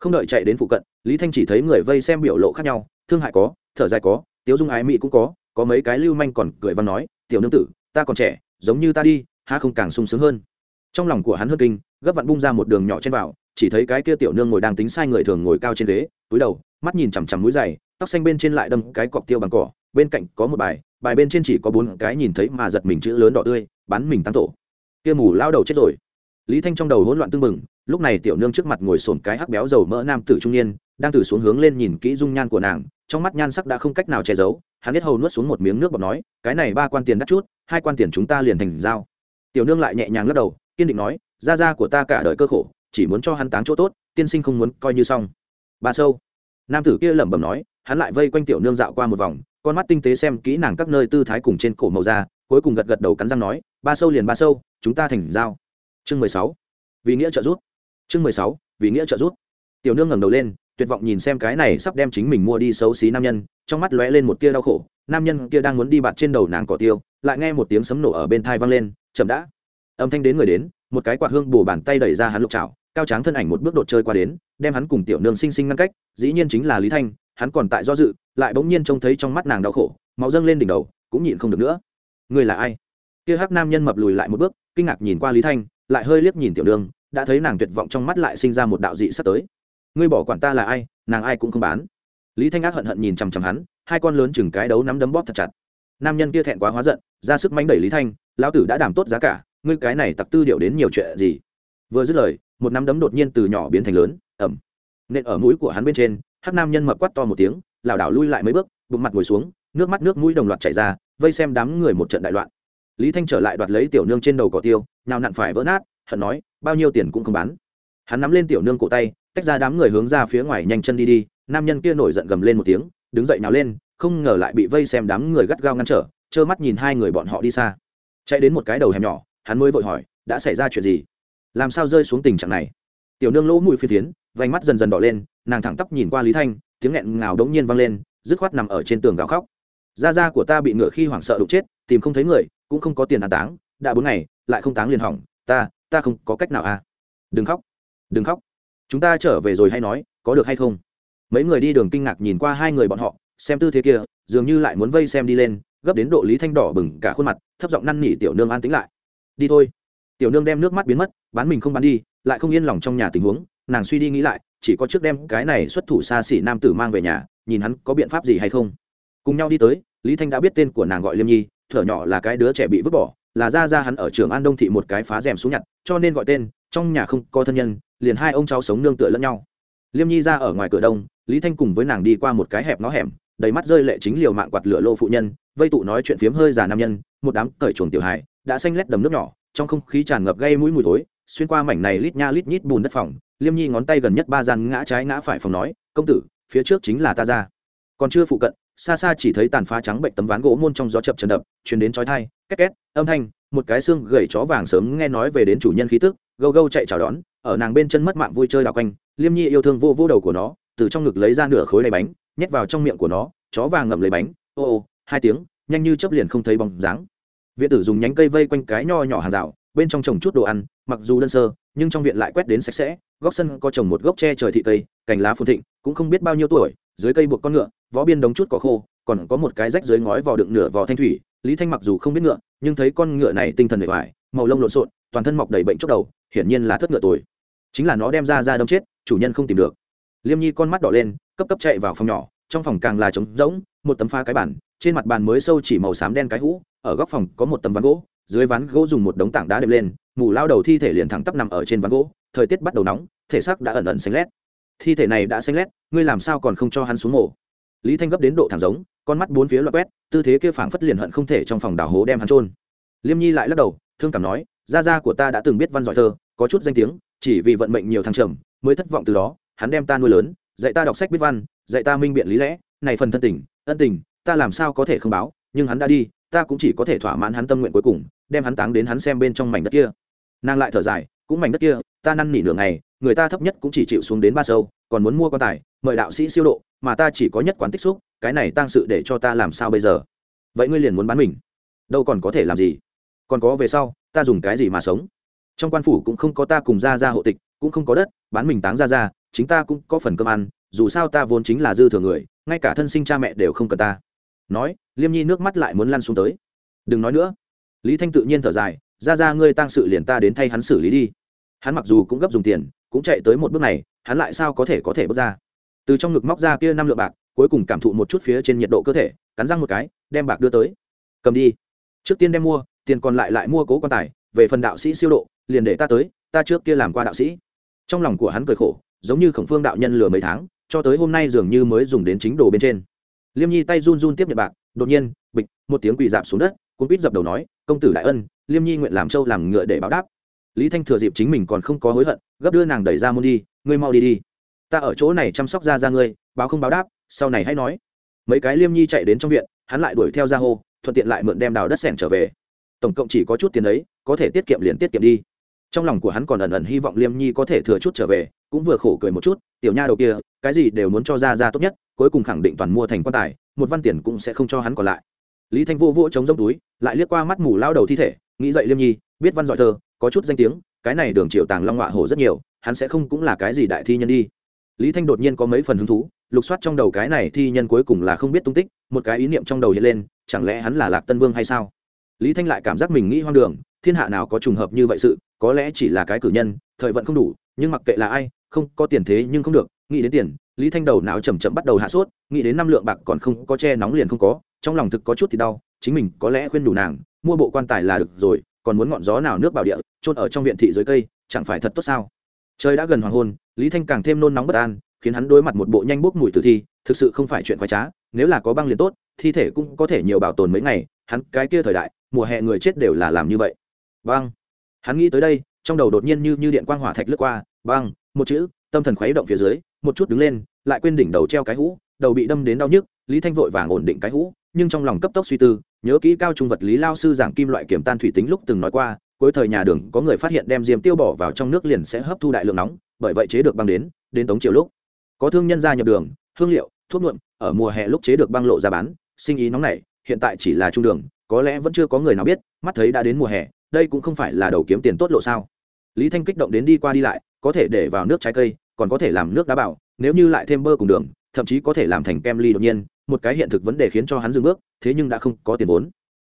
Không đợi chạy đến phụ cận, lý thanh chỉ thấy người vây xem biểu lộ khác nhau, thương hại có, thở dài có, tiếu dung ái mỹ cũng có có mấy cái lưu manh còn cười văn nói, tiểu nương tử, ta còn trẻ, giống như ta đi ha không càng sung sướng hơn trong lòng của hắn hơn kinh, gấp vặn bung ra một đường nhỏ trên vào, chỉ thấy cái kia tiểu nương ngồi đang tính sai người thường ngồi cao trên ghế, túi đầu, mắt nhìn chằm chằm mũi dày tóc xanh bên trên lại đâm cái cọc tiêu bằng cỏ, bên cạnh có một bài bài bên trên chỉ có bốn cái nhìn thấy mà giật mình chữ lớn đỏ tươi, bán mình tăng tổ kia mù lao đầu chết rồi. Lý thanh trong đầu hỗn loạn tưng bừng, lúc này tiểu nương trước mặt ngồi sồn cái hắc béo dầu mỡ nam tử trung niên, đang từ xuống hướng lên nhìn kỹ dung nhan của nàng, trong mắt nhan sắc đã không cách nào che giấu, hắn biết hầu nuốt xuống một miếng nước bọt nói, cái này ba quan tiền đắt chút, hai quan tiền chúng ta liền thành giao. Tiểu nương lại nhẹ nhàng lắc đầu kiên định nói, gia gia của ta cả đời cơ khổ, chỉ muốn cho hắn táng chỗ tốt, tiên sinh không muốn coi như xong. Ba sâu, nam tử kia lẩm bẩm nói, hắn lại vây quanh tiểu nương dạo qua một vòng, con mắt tinh tế xem kỹ nàng các nơi tư thái cùng trên cổ màu da, cuối cùng gật gật đầu cắn răng nói, ba sâu liền ba sâu, chúng ta thành giao. Chương mười sáu, vì nghĩa trợ giúp. Chương mười sáu, vì nghĩa trợ giúp. Tiểu nương ngẩng đầu lên, tuyệt vọng nhìn xem cái này sắp đem chính mình mua đi xấu xí nam nhân, trong mắt lóe lên một tia đau khổ, nam nhân kia đang muốn đi bạt trên đầu nàng cỏ tiêu, lại nghe một tiếng sấm nổ ở bên thai vang lên, chậm đã âm thanh đến người đến, một cái quạt hương bổ bàn tay đẩy ra hắn lục trào cao tráng thân ảnh một bước đột chơi qua đến, đem hắn cùng tiểu nương sinh sinh ngăn cách, dĩ nhiên chính là lý thanh, hắn còn tại do dự, lại bỗng nhiên trông thấy trong mắt nàng đau khổ, máu dâng lên đỉnh đầu, cũng nhịn không được nữa. Người là ai? Kia hắc nam nhân mập lùi lại một bước, kinh ngạc nhìn qua lý thanh, lại hơi liếc nhìn tiểu nương, đã thấy nàng tuyệt vọng trong mắt lại sinh ra một đạo dị sắp tới. Ngươi bỏ quản ta là ai, nàng ai cũng không bán. Lý thanh ác hận hận nhìn chằm chằm hắn, hai con lớn chừng cái đấu nắm đấm bóp thật chặt. Nam nhân kia thẹn quá hóa giận, ra sức mánh đẩy lý thanh, lão tử đã đảm tốt giá cả ngươi cái này tặc tư điệu đến nhiều chuyện gì? Vừa dứt lời, một nắm đấm đột nhiên từ nhỏ biến thành lớn ẩm nện ở mũi của hắn bên trên, hắc nam nhân mập quắt to một tiếng, lảo đảo lui lại mấy bước, bụng mặt ngồi xuống, nước mắt nước mũi đồng loạt chảy ra, vây xem đám người một trận đại loạn. Lý thanh trở lại đoạt lấy tiểu nương trên đầu cỏ tiêu, nào nặn phải vỡ nát, hận nói, bao nhiêu tiền cũng không bán. Hắn nắm lên tiểu nương cổ tay, tách ra đám người hướng ra phía ngoài nhanh chân đi đi, nam nhân kia nổi giận gầm lên một tiếng, đứng dậy nào lên, không ngờ lại bị vây xem đám người gắt gao ngăn trở, trơ mắt nhìn hai người bọn họ đi xa. Chạy đến một cái đầu hẻm nhỏ hắn mới vội hỏi, đã xảy ra chuyện gì? Làm sao rơi xuống tình trạng này? Tiểu nương lỗ mũi phi tiến vành mắt dần dần đỏ lên, nàng thẳng tắp nhìn qua lý thanh, tiếng nghẹn ngào đống nhiên vang lên, dứt khoát nằm ở trên tường gào khóc. Da da của ta bị ngựa khi hoảng sợ đụng chết, tìm không thấy người, cũng không có tiền an táng, đã bốn ngày, lại không táng liền hỏng, ta ta không có cách nào à? Đừng khóc đừng khóc. Chúng ta trở về rồi hay nói, có được hay không? Mấy người đi đường kinh ngạc nhìn qua hai người bọn họ, xem tư thế kia, dường như lại muốn vây xem đi lên, gấp đến độ lý thanh đỏ bừng cả khuôn mặt, thấp giọng năn nỉ tiểu nương an tính lại đi thôi. Tiểu nương đem nước mắt biến mất, bán mình không bán đi, lại không yên lòng trong nhà tình huống, nàng suy đi nghĩ lại, chỉ có trước đem cái này xuất thủ xa xỉ nam tử mang về nhà, nhìn hắn có biện pháp gì hay không. Cùng nhau đi tới, lý thanh đã biết tên của nàng gọi liêm nhi, thở nhỏ là cái đứa trẻ bị vứt bỏ, là ra ra hắn ở trường an đông thị một cái phá rèm xuống nhặt, cho nên gọi tên, trong nhà không có thân nhân, liền hai ông cháu sống nương tựa lẫn nhau. Liêm nhi ra ở ngoài cửa đông, lý thanh cùng với nàng đi qua một cái hẹp nó hẻm, đầy mắt rơi lệ chính liều mạng quạt lửa lô phụ nhân, vây tụ nói chuyện phiếm hơi già nam nhân, một đám cởi chuồng tiểu hài đã xanh lét đầm nước nhỏ, trong không khí tràn ngập gây mũi mùi tối xuyên qua mảnh này lít nha lít nhít bùn đất phòng, liêm nhi ngón tay gần nhất ba gian ngã trái ngã phải phòng nói, công tử, phía trước chính là ta ra. Còn chưa phụ cận, xa xa chỉ thấy tàn phá trắng bệnh tấm ván gỗ môn trong gió chập trần đập chuyển đến chói thai két két, âm thanh, một cái xương gầy chó vàng sớm nghe nói về đến chủ nhân khí tức, gâu gâu chạy chào đón, ở nàng bên chân mất mạng vui chơi đào quanh, liêm nhi yêu thương vô vô đầu của nó, từ trong ngực lấy ra nửa khối đầy bánh, nhét vào trong miệng của nó, chó vàng ngậm lấy bánh, ô ô, hai tiếng, nhanh như chớp liền không thấy bóng dáng viện tử dùng nhánh cây vây quanh cái nho nhỏ hàng rào, bên trong trồng chút đồ ăn, mặc dù đơn sơ, nhưng trong viện lại quét đến sạch sẽ, góc sân có trồng một gốc tre trời thị cây, cành lá phồn thịnh, cũng không biết bao nhiêu tuổi, dưới cây buộc con ngựa vó biên đống chút cỏ khô, còn có một cái rách dưới ngói vỏ đựng nửa vỏ thanh thủy, lý thanh mặc dù không biết ngựa, nhưng thấy con ngựa này tinh thần bề ngoài màu lông lộn xộn, toàn thân mọc đầy bệnh chốc đầu, hiển nhiên là thất ngựa tuổi chính là nó đem ra ra đâm chết, chủ nhân không tìm được. Liêm nhi con mắt đỏ lên, cấp cấp chạy vào phòng nhỏ, trong phòng càng là trống rỗng, một tấm pha cái bản trên mặt bàn mới sâu chỉ màu xám đen cái hũ, ở góc phòng có một tấm ván gỗ, dưới ván gỗ dùng một đống tảng đá đệm lên, mù lao đầu thi thể liền thẳng tắp nằm ở trên ván gỗ, thời tiết bắt đầu nóng, thể xác đã ẩn ẩn xanh lét. Thi thể này đã xanh lét, ngươi làm sao còn không cho hắn xuống mổ lý thanh gấp đến độ thẳng giống, con mắt bốn phía loại quét, tư thế kia phảng phất liền hận không thể trong phòng đào hố đem hắn trôn liêm nhi lại lắc đầu, thương cảm nói, gia gia của ta đã từng biết văn giỏi thơ, có chút danh tiếng, chỉ vì vận mệnh nhiều thăng trầm, mới thất vọng từ đó, hắn đem ta nuôi lớn, dạy ta đọc sách biết văn, dạy ta minh biện lý lẽ, này phần thân tình, ân tình ta làm sao có thể không báo, nhưng hắn đã đi, ta cũng chỉ có thể thỏa mãn hắn tâm nguyện cuối cùng, đem hắn táng đến hắn xem bên trong mảnh đất kia. Nàng lại thở dài, cũng mảnh đất kia, ta năn nỉ nửa ngày, người ta thấp nhất cũng chỉ chịu xuống đến ba sâu, còn muốn mua quan tài, mời đạo sĩ siêu độ, mà ta chỉ có nhất quán tích xúc, cái này tăng sự để cho ta làm sao bây giờ? Vậy ngươi liền muốn bán mình? Đâu còn có thể làm gì? Còn có về sau, ta dùng cái gì mà sống? Trong quan phủ cũng không có ta cùng ra ra hộ tịch, cũng không có đất, bán mình táng ra ra chính ta cũng có phần cơm ăn, dù sao ta vốn chính là dư thừa người, ngay cả thân sinh cha mẹ đều không cần ta nói, liêm nhi nước mắt lại muốn lăn xuống tới. Đừng nói nữa. Lý thanh tự nhiên thở dài, ra ra ngươi tăng sự liền ta đến thay hắn xử lý đi. Hắn mặc dù cũng gấp dùng tiền, cũng chạy tới một bước này, hắn lại sao có thể có thể bước ra? Từ trong ngực móc ra kia năm lượng bạc, cuối cùng cảm thụ một chút phía trên nhiệt độ cơ thể, cắn răng một cái, đem bạc đưa tới. Cầm đi. Trước tiên đem mua, tiền còn lại lại mua cố quan tài, về phần đạo sĩ siêu độ, liền để ta tới, ta trước kia làm qua đạo sĩ. Trong lòng của hắn cười khổ, giống như khổng phương đạo nhân lừa mấy tháng, cho tới hôm nay dường như mới dùng đến chính đồ bên trên liêm nhi tay run run tiếp nhận bạc, đột nhiên, bịch, một tiếng quỳ dạp xuống đất cũng quýt dập đầu nói, công tử đại ân, liêm nhi nguyện làm trâu làm ngựa để báo đáp. Lý thanh thừa dịp chính mình còn không có hối hận, gấp đưa nàng đẩy ra môn đi, ngươi mau đi đi, ta ở chỗ này chăm sóc ra ra ngươi, báo không báo đáp, sau này hãy nói. Mấy cái liêm nhi chạy đến trong viện, hắn lại đuổi theo ra hô, thuận tiện lại mượn đem đào đất sẻng trở về. Tổng cộng chỉ có chút tiền ấy, có thể tiết kiệm liền tiết kiệm đi. Trong lòng của hắn còn ẩn ẩn hy vọng liêm nhi có thể thừa chút trở về, cũng vừa khổ cười một chút, tiểu nha đầu kia, cái gì đều muốn cho ra ra tốt nhất cuối cùng khẳng định toàn mua thành quan tài, một văn tiền cũng sẽ không cho hắn còn lại. Lý thanh vô vỗ chống rỗng túi, lại liếc qua mắt mù lao đầu thi thể, nghĩ dậy liêm nhi, biết văn giỏi thơ, có chút danh tiếng, cái này đường triệu tàng long họa hổ rất nhiều, hắn sẽ không cũng là cái gì đại thi nhân đi. Lý thanh đột nhiên có mấy phần hứng thú, lục soát trong đầu cái này thi nhân cuối cùng là không biết tung tích, một cái ý niệm trong đầu hiện lên, chẳng lẽ hắn là lạc tân vương hay sao? Lý thanh lại cảm giác mình nghĩ hoang đường, thiên hạ nào có trùng hợp như vậy sự, có lẽ chỉ là cái cử nhân, thời vận không đủ, nhưng mặc kệ là ai, không có tiền thế nhưng không được, nghĩ đến tiền lý thanh đầu não chầm chậm bắt đầu hạ sốt, nghĩ đến năm lượng bạc còn không có che nóng liền không có, trong lòng thực có chút thì đau, chính mình có lẽ khuyên đủ nàng, mua bộ quan tài là được rồi, còn muốn ngọn gió nào nước bảo địa trôn ở trong viện thị dưới cây, chẳng phải thật tốt sao? Trời đã gần hoàng hôn, lý thanh càng thêm nôn nóng bất an, khiến hắn đối mặt một bộ nhanh bốc mùi tử thi, thực sự không phải chuyện khoái trá, nếu là có băng liền tốt, thi thể cũng có thể nhiều bảo tồn mấy ngày, hắn cái kia thời đại, mùa hè người chết đều là làm như vậy. Băng hắn nghĩ tới đây, trong đầu đột nhiên như như điện quang hỏa thạch lướt qua băng một chữ, tâm thần khuấy động phía dưới một chút đứng lên, lại quên đỉnh đầu treo cái hũ, đầu bị đâm đến đau nhức, lý thanh vội vàng ổn định cái hũ, nhưng trong lòng cấp tốc suy tư, nhớ kỹ cao trung vật lý lao sư giảng kim loại kiểm tan thủy tính lúc từng nói qua, cuối thời nhà đường có người phát hiện đem diêm tiêu bỏ vào trong nước liền sẽ hấp thu đại lượng nóng, bởi vậy chế được băng đến đến tống triều lúc. Có thương nhân gia nhập đường, hương liệu, thuốc nhuộm, ở mùa hè lúc chế được băng lộ ra bán, sinh ý nóng này hiện tại chỉ là trung đường, có lẽ vẫn chưa có người nào biết, mắt thấy đã đến mùa hè, đây cũng không phải là đầu kiếm tiền tốt lộ sao. Lý thanh kích động đến đi qua đi lại, có thể để vào nước trái cây còn có thể làm nước đá bảo, nếu như lại thêm bơ cùng đường, thậm chí có thể làm thành kem ly đột nhiên, một cái hiện thực vấn đề khiến cho hắn dừng bước, thế nhưng đã không có tiền vốn.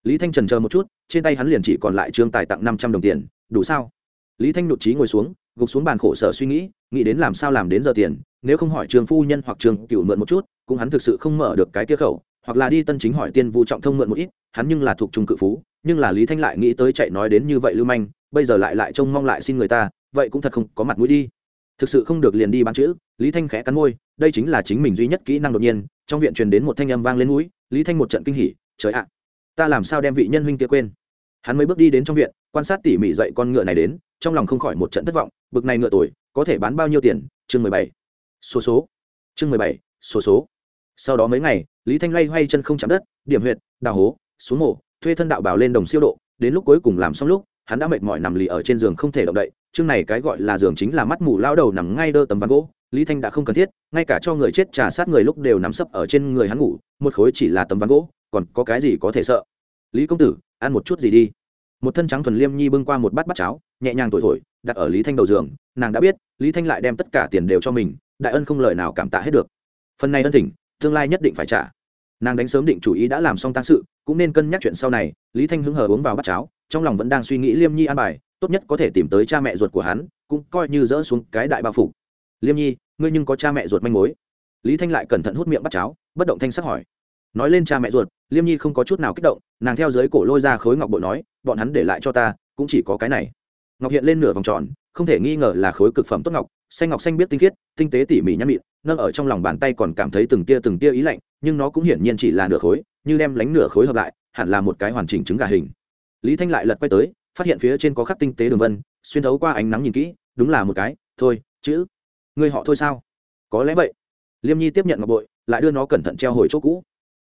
Lý thanh trần chờ một chút, trên tay hắn liền chỉ còn lại trương tài tặng năm trăm đồng tiền, đủ sao? Lý thanh nhụt trí ngồi xuống, gục xuống bàn khổ sở suy nghĩ nghĩ đến làm sao làm đến giờ tiền, nếu không hỏi trường phu nhân hoặc trường cựu mượn một chút, cũng hắn thực sự không mở được cái kia khẩu, hoặc là đi tân chính hỏi tiên vu trọng thông mượn một ít, hắn nhưng là thuộc trung cự phú, nhưng là lý thanh lại nghĩ tới chạy nói đến như vậy lưu manh, bây giờ lại lại trông mong lại xin người ta, vậy cũng thật không có mặt mũi đi thực sự không được liền đi bán chữ, lý thanh khẽ cắn môi, đây chính là chính mình duy nhất kỹ năng đột nhiên, trong viện truyền đến một thanh âm vang lên núi, lý thanh một trận kinh hỉ, trời ạ, ta làm sao đem vị nhân huynh kia quên? Hắn mới bước đi đến trong viện, quan sát tỉ mỉ dậy con ngựa này đến, trong lòng không khỏi một trận thất vọng, bực này ngựa tuổi, có thể bán bao nhiêu tiền? Chương mười bảy. Số số. Chương mười bảy, số số. Sau đó mấy ngày, lý thanh loay hoay chân không chạm đất, điểm huyệt, đào hố, xuống mổ thuê thân đạo bảo lên đồng siêu độ, đến lúc cuối cùng làm xong lúc, hắn đã mệt mỏi nằm lì ở trên giường không thể động đậy chương này cái gọi là giường chính là mắt mù lao đầu nằm ngay đơ tấm ván gỗ, lý thanh đã không cần thiết, ngay cả cho người chết trà sát người lúc đều nằm sấp ở trên người hắn ngủ, một khối chỉ là tấm ván gỗ, còn có cái gì có thể sợ? Lý công tử, ăn một chút gì đi. Một thân trắng thuần liêm nhi bưng qua một bát bát cháo, nhẹ nhàng thổi thổi, đặt ở lý thanh đầu giường, nàng đã biết, lý thanh lại đem tất cả tiền đều cho mình, đại ân không lời nào cảm tạ hết được. Phần này ân thỉnh, tương lai nhất định phải trả. Nàng đánh sớm định chủ ý đã làm xong tăng sự, cũng nên cân nhắc chuyện sau này, lý thanh hứng hờ uống vào bát cháo, trong lòng vẫn đang suy nghĩ liêm nhi an bài tốt nhất có thể tìm tới cha mẹ ruột của hắn, cũng coi như dỡ xuống cái đại bao phủ. Liêm nhi, ngươi nhưng có cha mẹ ruột manh mối. Lý thanh lại cẩn thận hút miệng bắt cháo, bất động thanh sắc hỏi. Nói lên cha mẹ ruột, liêm nhi không có chút nào kích động, nàng theo dưới cổ lôi ra khối ngọc bội nói, bọn hắn để lại cho ta, cũng chỉ có cái này. Ngọc hiện lên nửa vòng tròn, không thể nghi ngờ là khối cực phẩm tốt ngọc, xanh ngọc xanh biết tinh khiết, tinh tế tỉ mỉ nhăn mịn nâng ở trong lòng bàn tay còn cảm thấy từng tia từng tia ý lạnh, nhưng nó cũng hiển nhiên chỉ là nửa khối, như đem lánh nửa khối hợp lại, hẳn là một cái hoàn chỉnh trứng gà hình. Lý thanh lại lật quay tới phát hiện phía trên có khắc tinh tế đường vân, xuyên thấu qua ánh nắng nhìn kỹ, đúng là một cái, thôi, chữ, người họ thôi sao? Có lẽ vậy. Liêm nhi tiếp nhận ngọc bội, lại đưa nó cẩn thận treo hồi chỗ cũ.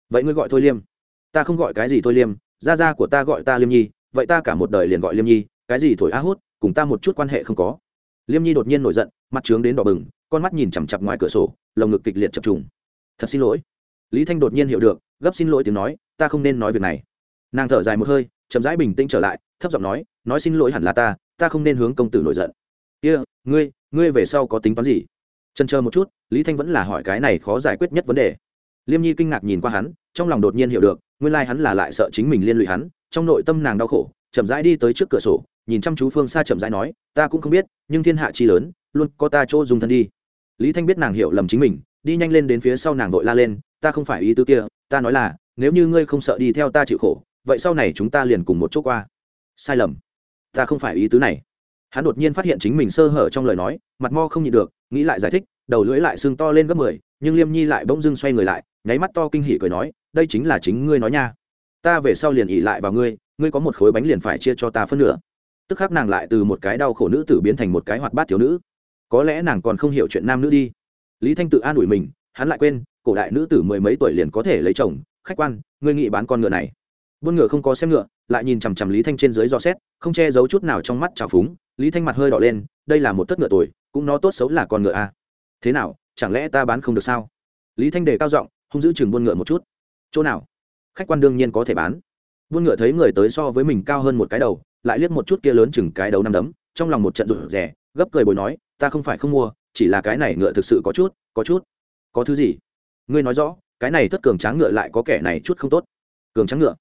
Vậy ngươi gọi thôi liêm. Ta không gọi cái gì thôi liêm, gia gia của ta gọi ta liêm nhi, vậy ta cả một đời liền gọi liêm nhi, cái gì thổi á hút, cùng ta một chút quan hệ không có. Liêm nhi đột nhiên nổi giận, mặt trướng đến đỏ bừng, con mắt nhìn chằm chặp ngoài cửa sổ, lồng ngực kịch liệt chập trùng. Thật xin lỗi. Lý thanh đột nhiên hiểu được, gấp xin lỗi tiếng nói, ta không nên nói việc này nàng thở dài một hơi chậm rãi bình tĩnh trở lại thấp giọng nói nói xin lỗi hẳn là ta ta không nên hướng công tử nổi giận. Kia、yeah, ngươi ngươi về sau có tính toán gì? Trần chờ một chút lý thanh vẫn là hỏi cái này khó giải quyết nhất vấn đề. Liêm nhi kinh ngạc nhìn qua hắn trong lòng đột nhiên hiểu được nguyên lai、like、hắn là lại sợ chính mình liên lụy hắn trong nội tâm nàng đau khổ chậm rãi đi tới trước cửa sổ nhìn chăm chú phương xa chậm rãi nói ta cũng không biết nhưng thiên hạ chi lớn luôn có ta chỗ dùng thân đi. Lý thanh biết nàng hiểu lầm chính mình đi nhanh lên đến phía sau nàng vội la lên ta không phải ý tứ kia ta nói là nếu như ngươi không sợ đi theo ta chịu khổ vậy sau này chúng ta liền cùng một chỗ qua. Sai lầm. Ta không phải ý tứ này. Hắn đột nhiên phát hiện chính mình sơ hở trong lời nói, mặt mo không nhịn được, nghĩ lại giải thích, đầu lưỡi lại sưng to lên gấp mười, nhưng liêm nhi lại bỗng dưng xoay người lại, nháy mắt to kinh hỉ cười nói, đây chính là chính ngươi nói nha. Ta về sau liền ỉ lại vào ngươi ngươi có một khối bánh liền phải chia cho ta phân nửa. Tức khắc nàng lại từ một cái đau khổ nữ tử biến thành một cái hoạt bát thiếu nữ. Có lẽ nàng còn không hiểu chuyện nam nữ đi. Lý thanh tự an ủi mình, hắn lại quên, cổ đại nữ tử mười mấy tuổi liền có thể lấy chồng. Khách quan, ngươi nghĩ bán con ngựa này? Buôn ngựa không có xem ngựa, lại nhìn chằm chằm lý thanh trên dưới do xét, không che giấu chút nào trong mắt trào phúng, lý thanh mặt hơi đỏ lên, đây là một tất ngựa tuổi cũng nó tốt xấu là con ngựa a. À. thế nào, chẳng lẽ ta bán không được sao? Lý thanh đề cao giọng không giữ chừng buôn ngựa một chút. Chỗ nào? Khách quan đương nhiên có thể bán. Buôn ngựa thấy người tới so với mình cao hơn một cái đầu, lại liếc một chút kia lớn chừng cái đầu năm đấm, trong lòng một trận rụt rè, gấp cười bồi nói, ta không phải không mua, chỉ là cái này ngựa thực sự có chút có chút. Có thứ gì? Ngươi nói rõ, cái này thất cường tráng ngựa lại có kẻ này chút không tốt. Cường tráng ngựa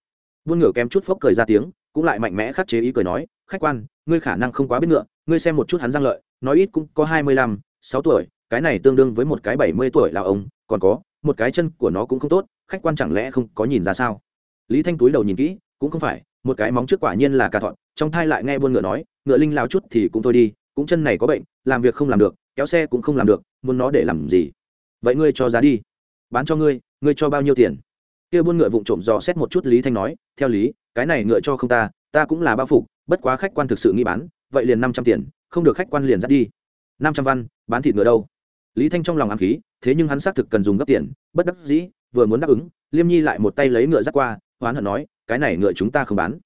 buôn ngựa kém chút phốc cười ra tiếng, cũng lại mạnh mẽ khắc chế ý cười nói, khách quan, ngươi khả năng không quá biết ngựa, ngươi xem một chút hắn răng lợi, nói ít cũng có hai mươi lăm, sáu tuổi, cái này tương đương với một cái bảy mươi tuổi là ông, còn có, một cái chân của nó cũng không tốt, khách quan chẳng lẽ không có nhìn ra sao? Lý thanh túi đầu nhìn kỹ, cũng không phải, một cái móng trước quả nhiên là cà thọn, trong thai lại nghe buôn ngựa nói, ngựa linh lao chút thì cũng thôi đi, cũng chân này có bệnh, làm việc không làm được, kéo xe cũng không làm được, muốn nó để làm gì? Vậy ngươi cho giá đi. Bán cho ngươi ngươi cho bao nhiêu tiền? Kia buôn ngựa vụng trộm dò xét một chút lý thanh nói, theo lý, cái này ngựa cho không ta ta cũng là bao phục, bất quá khách quan thực sự nghi bán, vậy liền năm trăm tiền, không được khách quan liền dắt đi. Năm trăm văn, bán thịt ngựa đâu? Lý thanh trong lòng ám khí, thế nhưng hắn xác thực cần dùng gấp tiền, bất đắc dĩ, vừa muốn đáp ứng, liêm nhi lại một tay lấy ngựa dắt qua, hoán hận nói, cái này ngựa chúng ta không bán.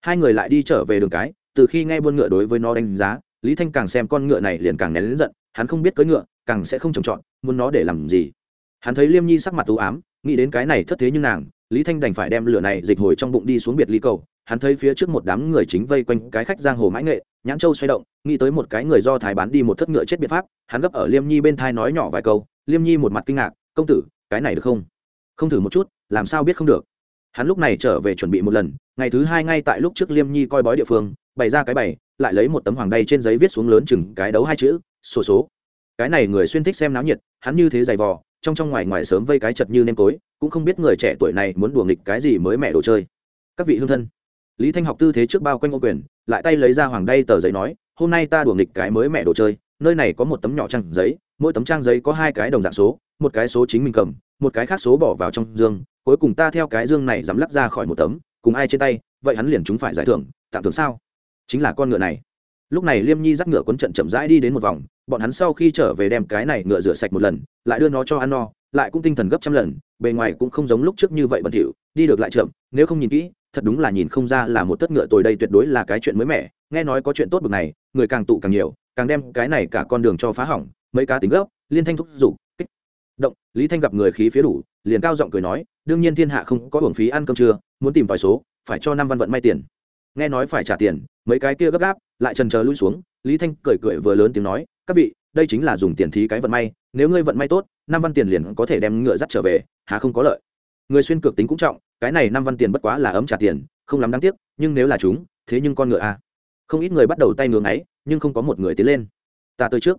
Hai người lại đi trở về đường cái, từ khi nghe buôn ngựa đối với nó đánh giá, lý thanh càng xem con ngựa này liền càng nén lớn giận, hắn không biết cưỡi ngựa, càng sẽ không trồng trọt, muốn nó để làm gì. Hắn thấy liêm nhi sắc mặt u ám nghĩ đến cái này thất thế như nàng lý thanh đành phải đem lửa này dịch hồi trong bụng đi xuống biệt ly cầu. Hắn thấy phía trước một đám người chính vây quanh cái khách giang hồ mãi nghệ nhãn châu xoay động nghĩ tới một cái người do thái bán đi một thất ngựa chết biện pháp hắn gấp ở liêm nhi bên thai nói nhỏ vài câu. Liêm nhi một mặt kinh ngạc công tử cái này được không? Không thử một chút làm sao biết không được? Hắn lúc này trở về chuẩn bị một lần ngày thứ hai ngay tại lúc trước liêm nhi coi bói địa phương bày ra cái bày lại lấy một tấm hoàng đay trên giấy viết xuống lớn chừng cái đấu hai chữ sổ số, số cái này người xuyên thích xem náo nhiệt hắn như thế giày vò trong trong ngoài ngoài sớm vây cái chật như nêm tối, cũng không biết người trẻ tuổi này muốn đùa nghịch cái gì mới mẹ đồ chơi. Các vị hương thân, lý thanh học tư thế trước bao quanh ô quyền, lại tay lấy ra hoàng đay tờ giấy nói, hôm nay ta đùa nghịch cái mới mẹ đồ chơi, nơi này có một tấm nhỏ trang giấy, mỗi tấm trang giấy có hai cái đồng dạng số, một cái số chính mình cầm, một cái khác số bỏ vào trong dương, cuối cùng ta theo cái dương này dám lắc ra khỏi một tấm, cùng ai trên tay, vậy hắn liền chúng phải giải thưởng, tặng thưởng sao? Chính là con ngựa này. Lúc này liêm nhi dắt ngựa quấn trận chậm rãi đi đến một vòng bọn hắn sau khi trở về đem cái này ngựa rửa sạch một lần, lại đưa nó cho ăn no, lại cũng tinh thần gấp trăm lần, bề ngoài cũng không giống lúc trước như vậy bẩn thỉu, đi được lại chậm, nếu không nhìn kỹ, thật đúng là nhìn không ra là một tất ngựa tồi đây tuyệt đối là cái chuyện mới mẻ, nghe nói có chuyện tốt bực này, người càng tụ càng nhiều, càng đem cái này cả con đường cho phá hỏng, mấy cá tính gấp, liên thanh thúc giục, kích, động, lý thanh gặp người khí phía đủ, liền cao giọng cười nói, đương nhiên thiên hạ không có hưởng phí ăn cơm trưa, muốn tìm vài số, phải cho năm văn vận may tiền. Nghe nói phải trả tiền, mấy cái kia gấp gáp, lại trần chờ lui xuống, lý thanh cười cười vừa lớn tiếng nói các vị, đây chính là dùng tiền thí cái vận may, nếu ngươi vận may tốt, năm văn tiền liền có thể đem ngựa dắt trở về, hà không có lợi. Người xuyên cược tính cũng trọng, cái này năm văn tiền bất quá là ấm trả tiền, không lắm đáng tiếc, nhưng nếu là chúng, thế nhưng con ngựa a à. không ít người bắt đầu tay ngưỡng ấy nhưng không có một người tiến lên. Ta tới trước.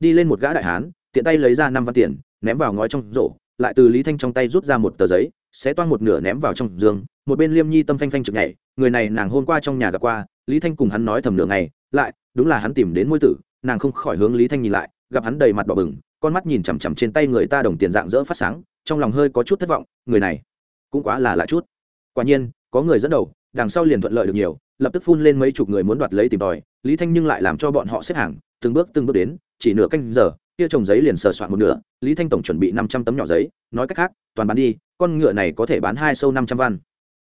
Đi lên một gã đại hán, tiện tay lấy ra năm văn tiền, ném vào ngói trong rổ, lại từ lý thanh trong tay rút ra một tờ giấy sẽ toan một nửa ném vào trong giường, một bên liêm nhi tâm phanh phanh trực nhảy, người này nàng hôm qua trong nhà gặp qua, lý thanh cùng hắn nói thầm nửa ngày, lại, đúng là hắn tìm đến môi tử nàng không khỏi hướng lý thanh nhìn lại, gặp hắn đầy mặt đỏ bừng, con mắt nhìn chằm chằm trên tay người ta đồng tiền dạng dỡ phát sáng, trong lòng hơi có chút thất vọng, người này cũng quá là lạ chút. Quả nhiên, có người dẫn đầu, đằng sau liền thuận lợi được nhiều, lập tức phun lên mấy chục người muốn đoạt lấy tìm tòi, lý thanh nhưng lại làm cho bọn họ xếp hàng, từng bước từng bước đến, chỉ nửa canh giờ, kia trồng giấy liền sờ soạn một nửa, lý thanh tổng chuẩn bị năm trăm tấm nhỏ giấy, nói cách khác, toàn bán đi, con ngựa này có thể bán hai sâu năm trăm văn.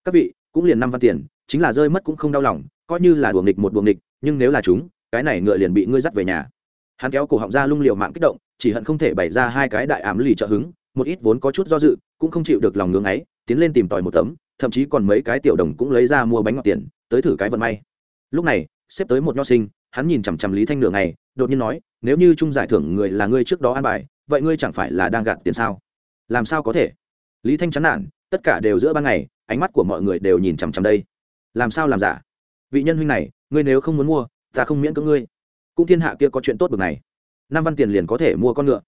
Các vị, cũng liền năm văn tiền, chính là rơi mất cũng không đau lòng, coi như là đùa nghịch một đùa nghịch, nhưng nếu là chúng cái này ngựa liền bị ngươi dắt về nhà. Hắn kéo cổ họng ra lung liều mạng kích động, chỉ hận không thể bày ra hai cái đại ảm lì trợ hứng, một ít vốn có chút do dự, cũng không chịu được lòng ngưỡng ấy, tiến lên tìm tòi một tấm, thậm chí còn mấy cái tiểu đồng cũng lấy ra mua bánh ngọt tiền, tới thử cái vận may. Lúc này, xếp tới một nho sinh, hắn nhìn chằm chằm lý thanh nửa ngày, đột nhiên nói, nếu như trung giải thưởng người là ngươi trước đó an bài, vậy ngươi chẳng phải là đang gạt tiền sao? Làm sao có thể? Lý thanh chán nản, tất cả đều giữa ban ngày, ánh mắt của mọi người đều nhìn chằm chằm đây. Làm sao làm giả? Vị nhân huynh này, ngươi nếu không muốn mua ta không miễn cưỡng ngươi. Cũng thiên hạ kia có chuyện tốt bực này. Năm văn tiền liền có thể mua con ngựa.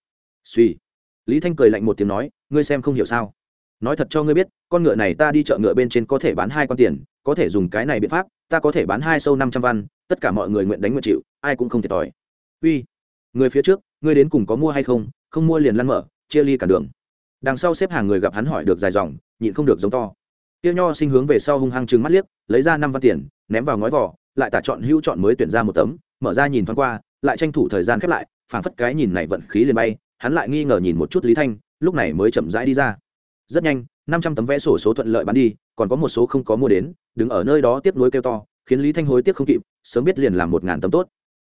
Suy lý thanh cười lạnh một tiếng nói, ngươi xem không hiểu sao. Nói thật cho ngươi biết, con ngựa này ta đi chợ ngựa bên trên có thể bán hai con tiền, có thể dùng cái này biện pháp, ta có thể bán hai sâu năm trăm văn, tất cả mọi người nguyện đánh nguyện chịu, ai cũng không thiệt thòi. Uy. Người phía trước, ngươi đến cùng có mua hay không? Không mua liền lăn mở, chia ly cả đường. Đằng sau xếp hàng người gặp hắn hỏi được dài dòng, nhịn không được giống to. Tiêu nho sinh hướng về sau hung hăng chừng mắt liếc, lấy ra năm văn tiền, ném vào ngói vỏ lại tả chọn hữu chọn mới tuyển ra một tấm, mở ra nhìn thoáng qua, lại tranh thủ thời gian khép lại, phảng phất cái nhìn này vận khí liền bay, hắn lại nghi ngờ nhìn một chút lý thanh, lúc này mới chậm rãi đi ra. Rất nhanh, năm trăm tấm vé sổ số thuận lợi bán đi, còn có một số không có mua đến, đứng ở nơi đó tiếp nối kêu to, khiến lý thanh hối tiếc không kịp, sớm biết liền làm một ngàn tấm tốt.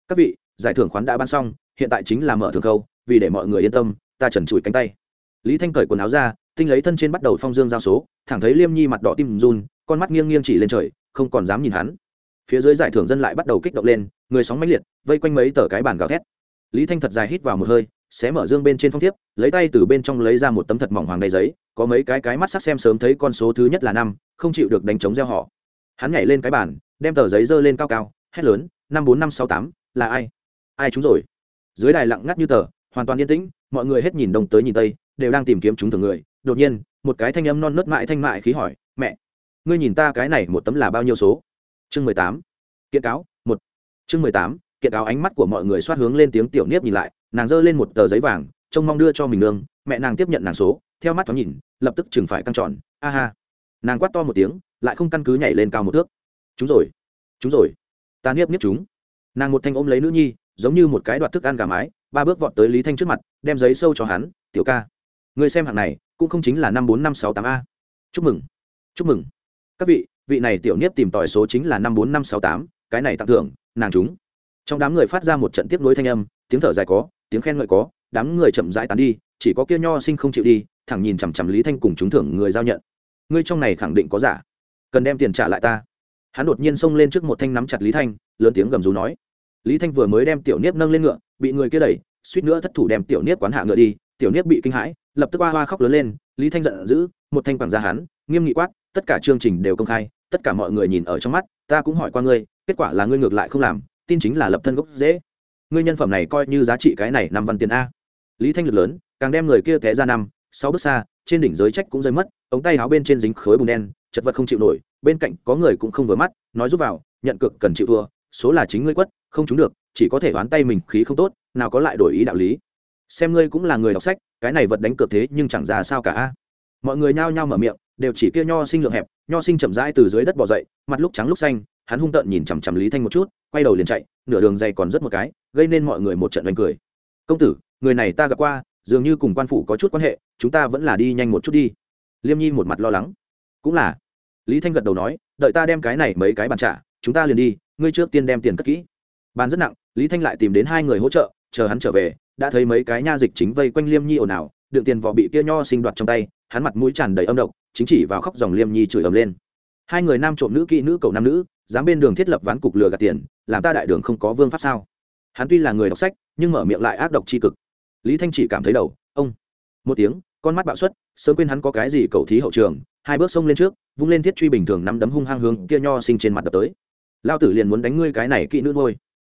Các vị, giải thưởng khoán đã bán xong, hiện tại chính là mở thường khâu, vì để mọi người yên tâm, ta trần trụi cánh tay. Lý thanh cởi quần áo ra, tinh lấy thân trên bắt đầu phong dương giao số, thẳng thấy liêm nhi mặt đỏ tim run, con mắt nghiêng nghiêng chỉ lên trời, không còn dám nhìn hắn phía dưới giải thưởng dân lại bắt đầu kích động lên, người sóng mãnh liệt, vây quanh mấy tờ cái bàn gào thét. Lý thanh thật dài hít vào một hơi, xé mở dương bên trên phong thiếp, lấy tay từ bên trong lấy ra một tấm thật mỏng hoàng đầy giấy, có mấy cái cái mắt sắc xem sớm thấy con số thứ nhất là năm, không chịu được đánh trống gieo họ. Hắn nhảy lên cái bàn, đem tờ giấy dơ lên cao cao, hét lớn, năm bốn năm sáu tám, là ai? Ai chúng rồi? Dưới đài lặng ngắt như tờ, hoàn toàn yên tĩnh, mọi người hết nhìn đông tới nhìn tây, đều đang tìm kiếm chúng thường người. Đột nhiên, một cái thanh âm non nớt mại thanh mại khí hỏi, mẹ, ngươi nhìn ta cái này một tấm là bao nhiêu số? Chương mười tám. Kiện cáo, một. Chương mười tám, kiện cáo ánh mắt của mọi người xoát hướng lên tiếng tiểu niếp nhìn lại, nàng giơ lên một tờ giấy vàng, trông mong đưa cho mình nương, mẹ nàng tiếp nhận nàng số, theo mắt thoáng nhìn, lập tức chừng phải căng tròn, a ha. Nàng quát to một tiếng, lại không căn cứ nhảy lên cao một thước. Chúng rồi chúng rồi. Ta niếp niếp chúng. Nàng một thanh ôm lấy nữ nhi, giống như một cái đoạt thức ăn gà mái, ba bước vọt tới lý thanh trước mặt, đem giấy sâu cho hắn, tiểu ca người xem hạng này, cũng không chính là năm bốn năm sáu tám a. Chúc mừng chúc mừng. Các vị vị này tiểu niếp tìm tòi số chính là năm bốn năm sáu tám, cái này tặng thưởng, nàng chúng. Trong đám người phát ra một trận tiếp nối thanh âm, tiếng thở dài có, tiếng khen ngợi có, đám người chậm rãi tán đi, chỉ có kia nho sinh không chịu đi, thẳng nhìn chằm chằm lý thanh cùng chúng thưởng người giao nhận. Ngươi trong này khẳng định có giả. Cần đem tiền trả lại ta. Hắn đột nhiên xông lên trước một thanh nắm chặt lý thanh, lớn tiếng gầm rú nói. Lý thanh vừa mới đem tiểu niếp nâng lên ngựa, bị người kia đẩy, suýt nữa thất thủ đem tiểu niếp quán hạ ngựa đi, tiểu niếp bị kinh hãi, lập tức hoa hoa khóc lớn lên, lý thanh giận dữ, một thanh quẳng ra hắn, nghiêm nghị quát tất cả chương trình đều công khai, tất cả mọi người nhìn ở trong mắt, ta cũng hỏi qua ngươi, kết quả là ngươi ngược lại không làm, tin chính là lập thân gốc dễ ngươi nhân phẩm này coi như giá trị cái này năm văn tiền a. Lý thanh lực lớn, càng đem người kia té ra năm, sáu bước xa, trên đỉnh giới trách cũng rơi mất, ống tay áo bên trên dính khối bùn đen, chật vật không chịu nổi, bên cạnh có người cũng không vừa mắt, nói giúp vào, nhận cực cần chịu thua, số là chính ngươi quất, không trúng được, chỉ có thể đoán tay mình khí không tốt, nào có lại đổi ý đạo lý. Xem ngươi cũng là người đọc sách, cái này vật đánh cược thế nhưng chẳng ra sao cả a. Mọi người nhao nhao mở miệng đều chỉ kia nho sinh lượng hẹp, nho sinh chậm rãi từ dưới đất bỏ dậy, mặt lúc trắng lúc xanh, hắn hung tợn nhìn chằm chằm lý thanh một chút, quay đầu liền chạy, nửa đường dày còn rất một cái, gây nên mọi người một trận đánh cười. Công tử, người này ta gặp qua, dường như cùng quan phủ có chút quan hệ, chúng ta vẫn là đi nhanh một chút đi. Liêm nhi một mặt lo lắng. Cũng là. Lý thanh gật đầu nói, đợi ta đem cái này mấy cái bàn trả, chúng ta liền đi, ngươi trước tiên đem tiền cất kỹ. Bàn rất nặng, lý thanh lại tìm đến hai người hỗ trợ, chờ hắn trở về, đã thấy mấy cái nha dịch chính vây quanh liêm nhi ồn ào, đựng tiền vỏ bị kia nho sinh đoạt trong tay, hắn mặt mũi tràn đầy âm độc chính chỉ vào khóc dòng liêm nhi chửi ầm lên. Hai người nam trộm nữ kỹ nữ cầu nam nữ, dám bên đường thiết lập ván cục lừa gạt tiền, làm ta đại đường không có vương pháp sao? Hắn tuy là người đọc sách, nhưng mở miệng lại ác độc tri cực. Lý thanh chỉ cảm thấy đầu, ông. Một tiếng, con mắt bạo xuất, sớm quên hắn có cái gì cầu thí hậu trường, hai bước xông lên trước, vung lên thiết truy bình thường nắm đấm hung hăng hướng kia nho sinh trên mặt đập tới. Lao tử liền muốn đánh ngươi cái này kỹ nữ ngôi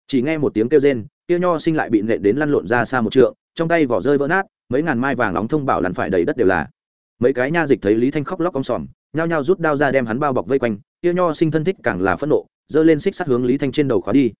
chỉ nghe một tiếng kêu rên, kia nho sinh lại bị nện đến lăn lộn ra xa một trượng, trong tay vỏ rơi vỡ nát, mấy ngàn mai vàng nóng thông bảo lặn phải đầy đất đều là mấy cái nha dịch thấy lý thanh khóc lóc om sòm, nhao nhao rút đao ra đem hắn bao bọc vây quanh tiêu nho sinh thân thích càng là phẫn nộ, giơ lên xích sắt hướng lý thanh trên đầu khóa đi.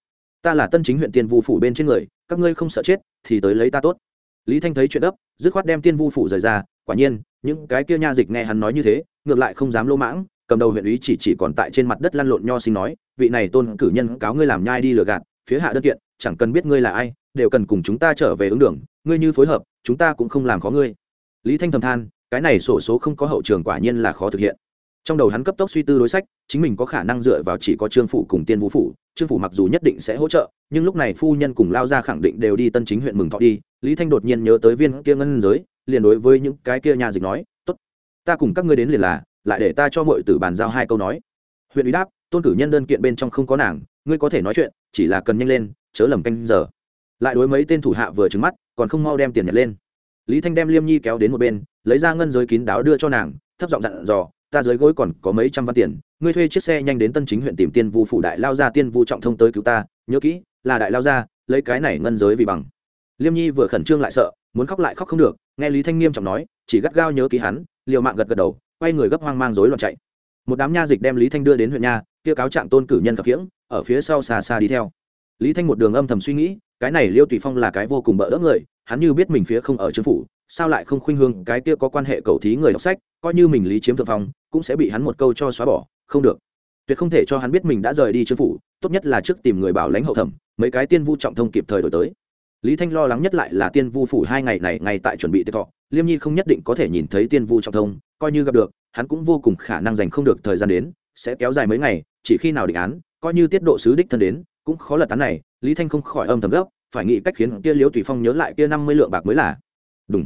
Ta là tân chính huyện tiên vu phủ bên trên người, các ngươi không sợ chết, thì tới lấy ta tốt. Lý thanh thấy chuyện ấp dứt khoát đem tiên vu phủ rời ra, quả nhiên, những cái kia nha dịch nghe hắn nói như thế, ngược lại không dám lỗ mãng, cầm đầu huyện ý chỉ chỉ còn tại trên mặt đất lăn lộn nho sinh nói, vị này tôn cử nhân cáo ngươi làm nhai đi lừa gạt, phía hạ đơn kiện, chẳng cần biết ngươi là ai, đều cần cùng chúng ta trở về ứng đường, ngươi như phối hợp, chúng ta cũng không làm khó ngươi. Lý thanh thầm than cái này sổ số không có hậu trường quả nhiên là khó thực hiện. Trong đầu hắn cấp tốc suy tư đối sách, chính mình có khả năng dựa vào chỉ có trương phủ cùng tiên vũ phủ, trương phủ mặc dù nhất định sẽ hỗ trợ, nhưng lúc này phu nhân cùng lao ra khẳng định đều đi tân chính huyện mừng thọ đi, lý thanh đột nhiên nhớ tới viên kia ngân giới, liền đối với những cái kia nhà dịch nói t ố t ta cùng các ngươi đến liền là, lại để ta cho mọi tử bàn giao hai câu nói. Huyện ủy đáp, tôn cử nhân đơn kiện bên trong không có nàng, ngươi có thể nói chuyện, chỉ là cần nhanh lên, chớ lầm canh giờ. Lại đối mấy tên thủ hạ vừa trứng mắt, còn không mau đem tiền nhặt lên. Lý thanh đem liêm nhi kéo đến một bên lấy ra ngân giới kín đáo đưa cho nàng, thấp giọng dặn dò, ta dưới gối còn có mấy trăm văn tiền, ngươi thuê chiếc xe nhanh đến tân chính huyện tìm tiên vu phủ đại lao ra tiên vu trọng thông tới cứu ta, nhớ kỹ, là đại lao ra lấy cái này ngân giới vì bằng. Liêm nhi vừa khẩn trương lại sợ, muốn khóc lại khóc không được, nghe lý thanh nghiêm trọng nói, chỉ gắt gao nhớ ký hắn, liều mạng gật gật đầu, quay người gấp hoang mang rối loạn chạy. Một đám nha dịch đem lý thanh đưa đến huyện nha, kia cáo trạng tôn cử nhân khập khiễng, ở phía sau xa xa đi theo. Lý thanh một đường âm thầm suy nghĩ, cái này liêu tùy phong là cái vô cùng bỡ đỡ người, hắn như biết mình phía không ở chính phủ sao lại không khuynh hương cái kia có quan hệ cầu thí người đọc sách, coi như mình lý chiếm thượng phong, cũng sẽ bị hắn một câu cho xóa bỏ, không được. Tuyệt không thể cho hắn biết mình đã rời đi chính phủ, tốt nhất là trước tìm người bảo lãnh hậu thẩm, mấy cái tiên vu trọng thông kịp thời đổi tới. Lý thanh lo lắng nhất lại là tiên vu phủ hai ngày này ngay tại chuẩn bị tiệc thọ, liêm nhi không nhất định có thể nhìn thấy tiên vu trọng thông, coi như gặp được, hắn cũng vô cùng khả năng dành không được thời gian đến, sẽ kéo dài mấy ngày, chỉ khi nào định án, coi như tiết độ sứ đích thân đến, cũng khó lật tán này, lý thanh không khỏi âm thầm gấp, phải nghĩ cách khiến kia liễu tùy phong nhớ lại kia năm mươi lượng bạc mới là. Đúng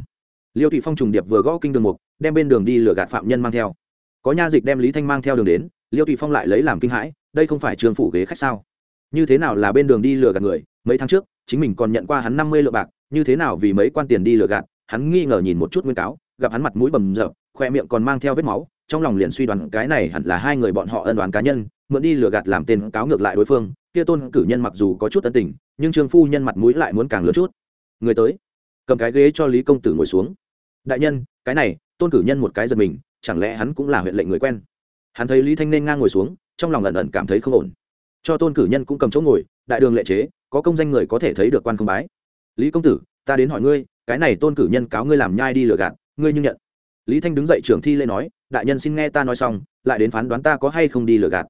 liêu tùy phong trùng điệp vừa gõ kinh đường mục, đem bên đường đi lừa gạt phạm nhân mang theo. Có nha dịch đem lý thanh mang theo đường đến, liêu tùy phong lại lấy làm kinh hãi, đây không phải trường phủ ghế khách sao? Như thế nào là bên đường đi lừa gạt người? Mấy tháng trước, chính mình còn nhận qua hắn năm mươi lượng bạc, như thế nào vì mấy quan tiền đi lừa gạt? Hắn nghi ngờ nhìn một chút nguyên cáo, gặp hắn mặt mũi bầm rợp khoe miệng còn mang theo vết máu, trong lòng liền suy đoán cái này hẳn là hai người bọn họ ân đoán cá nhân, mượn đi lừa gạt làm tên cáo ngược lại đối phương. Kia tôn cử nhân mặc dù có chút tân tình, nhưng trương phu nhân mặt mũi lại muốn càng lớn chút. Người tới, cầm cái ghế cho lý công tử ngồi xuống đại nhân, cái này, tôn cử nhân một cái giật mình, chẳng lẽ hắn cũng là huyện lệnh người quen? Hắn thấy lý thanh nên ngang ngồi xuống, trong lòng ẩn ẩn cảm thấy không ổn. Cho tôn cử nhân cũng cầm chỗ ngồi, đại đường lệ chế, có công danh người có thể thấy được quan không bái. Lý công tử, ta đến hỏi ngươi, cái này tôn cử nhân cáo ngươi làm nhai đi lừa gạt, ngươi như nhận. Lý thanh đứng dậy trưởng thi lễ nói, đại nhân xin nghe ta nói xong, lại đến phán đoán ta có hay không đi lừa gạt.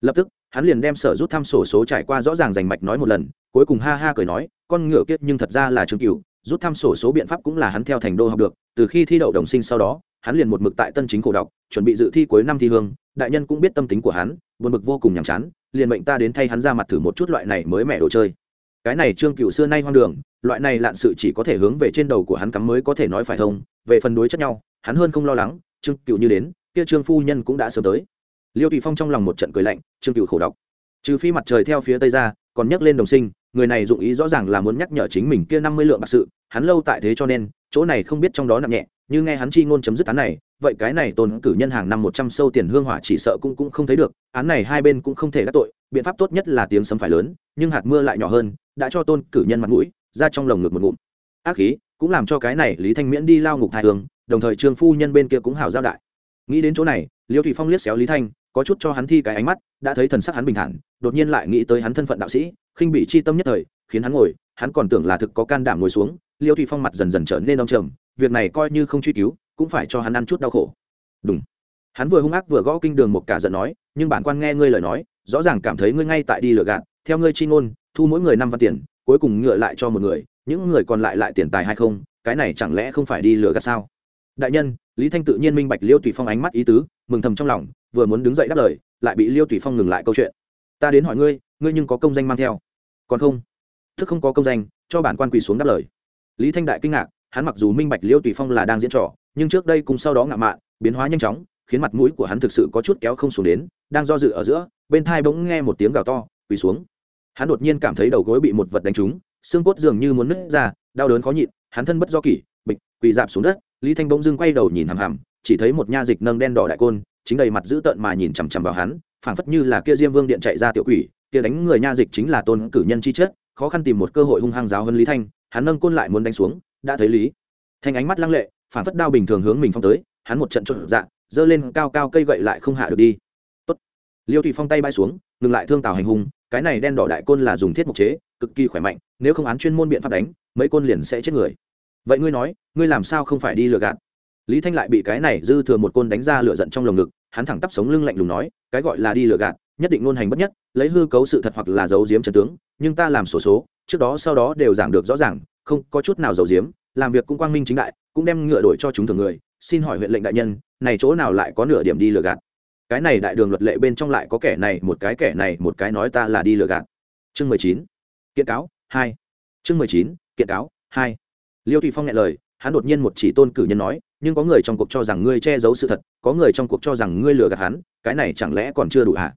Lập tức, hắn liền đem sở rút thăm sổ số trải qua rõ ràng rành mạch nói một lần, cuối cùng ha ha cười nói, con ngựa kiết nhưng thật ra là trương cửu, rút thăm sổ số biện pháp cũng là hắn theo thành đô học được từ khi thi đậu đồng sinh sau đó, hắn liền một mực tại tân chính cổ đọc, chuẩn bị dự thi cuối năm thi hương, đại nhân cũng biết tâm tính của hắn, buồn mực vô cùng nhàm chán, liền mệnh ta đến thay hắn ra mặt thử một chút loại này mới mẻ đồ chơi. Cái này trương cựu xưa nay hoang đường, loại này lạn sự chỉ có thể hướng về trên đầu của hắn cắm mới có thể nói phải thông, về phần đối chất nhau, hắn hơn không lo lắng, trương cựu như đến, kia trương phu nhân cũng đã sớm tới. Liêu tùy phong trong lòng một trận cười lạnh, trương cựu khổ đọc. Trừ phi mặt trời theo phía tây ra, còn nhắc lên đồng sinh, người này dụng ý rõ ràng là muốn nhắc nhở chính mình kia năm mươi lượng bạc sự, hắn lâu tại thế cho nên chỗ này không biết trong đó nặng nhẹ, như nghe hắn chi ngôn chấm dứt án này, vậy cái này tôn cử nhân hàng năm một trăm sâu tiền hương hỏa chỉ sợ cũng cũng không thấy được, án này hai bên cũng không thể đắc tội, biện pháp tốt nhất là tiếng sấm phải lớn, nhưng hạt mưa lại nhỏ hơn, đã cho tôn cử nhân mặt mũi, ra trong lồng ngực một ngụm. Ác khí cũng làm cho cái này lý thanh miễn đi lao ngục hai hướng đồng thời trương phu nhân bên kia cũng hảo giao đại. Nghĩ đến chỗ này, liêu thủy phong liếc xéo lý thanh, có chút cho hắn thi cái ánh mắt, đã thấy thần sắc hắn bình thản, đột nhiên lại nghĩ tới hắn thân phận đạo sĩ, khinh bị chi tâm nhất thời, khiến hắn ngồi, hắn còn tưởng là thực có can đảm ngồi xuống liêu thủy phong mặt dần dần trở nên đông trầm, việc này coi như không truy cứu, cũng phải cho hắn ăn chút đau khổ. Đúng hắn vừa hung ác vừa gõ kinh đường một cả giận nói, nhưng bản quan nghe ngươi lời nói, rõ ràng cảm thấy ngươi ngay tại đi lừa gạt, theo ngươi chi ngôn, thu mỗi người năm văn tiền, cuối cùng ngựa lại cho một người, những người còn lại lại tiền tài hay không, cái này chẳng lẽ không phải đi lừa gạt sao? Đại nhân, lý thanh tự nhiên minh bạch liêu tùy phong ánh mắt ý tứ, mừng thầm trong lòng, vừa muốn đứng dậy đáp lời, lại bị liêu tùy phong ngừng lại câu chuyện. Ta đến hỏi ngươi ngươi nhưng có công danh mang theo. Còn không? Thức không có công danh, cho bản quan quỳ xuống đáp lời lý thanh đại kinh ngạc hắn mặc dù minh bạch liêu tùy phong là đang diễn trò nhưng trước đây cùng sau đó ngạo mạn biến hóa nhanh chóng khiến mặt mũi của hắn thực sự có chút kéo không xuống đến đang do dự ở giữa bên thai bỗng nghe một tiếng gào to quỳ xuống. Hắn đột nhiên cảm thấy đầu gối bị một vật đánh trúng xương cốt dường như muốn nứt ra đau đớn khó nhịn hắn thân bất do kỷ bịch quỳ dạp xuống đất lý thanh bỗng dưng quay đầu nhìn hằm hằm chỉ thấy một nha dịch nâng đen đỏ đại côn chính đầy mặt dữ tợn mà nhìn chằm chằm vào hắn phảng phất như là kia diêm vương điện chạy ra tiểu quỷ kia đánh người nha dịch chính là tôn cử nhân chi chết, khó khăn tìm một cơ hội hung hăng giáo hơn lý thanh hắn nâng côn lại muốn đánh xuống, đã thấy lý. Thanh ánh mắt lăng lệ, phản phất đao bình thường hướng mình phong tới, hắn một trận trộn dạ giơ lên cao cao cây gậy lại không hạ được đi. Tốt. liêu thủy phong tay bay xuống, ngừng lại thương tào hành hung, cái này đen đỏ đại côn là dùng thiết mục chế, cực kỳ khỏe mạnh, nếu không án chuyên môn biện pháp đánh, mấy côn liền sẽ chết người. Vậy ngươi nói, ngươi làm sao không phải đi lừa gạt? Lý thanh lại bị cái này dư thừa một côn đánh ra lửa giận trong lồng ngực, hắn thẳng tắp sống lưng lạnh lùng nói, cái gọi là đi lừa gạt nhất định ngôn hành bất nhất, lấy hư cấu sự thật hoặc là giấu giếm trần tướng, nhưng ta làm sổ số, trước đó sau đó đều giảng được rõ ràng, không có chút nào giấu giếm, làm việc cũng quang minh chính đại, cũng đem ngựa đổi cho chúng thường người, xin hỏi huyện lệnh đại nhân, này chỗ nào lại có nửa điểm đi lừa gạt? Cái này đại đường luật lệ bên trong lại có kẻ này, một cái kẻ này, một cái nói ta là đi lừa gạt. Chương mười chín, kiện cáo, hai. Chương mười chín, kiện cáo, hai. Liêu thị phong nghe lời, hắn đột nhiên một chỉ tôn cử nhân nói, nhưng có người trong cuộc cho rằng ngươi che giấu sự thật, có người trong cuộc cho rằng ngươi lừa gạt hắn, cái này chẳng lẽ còn chưa đủ hả?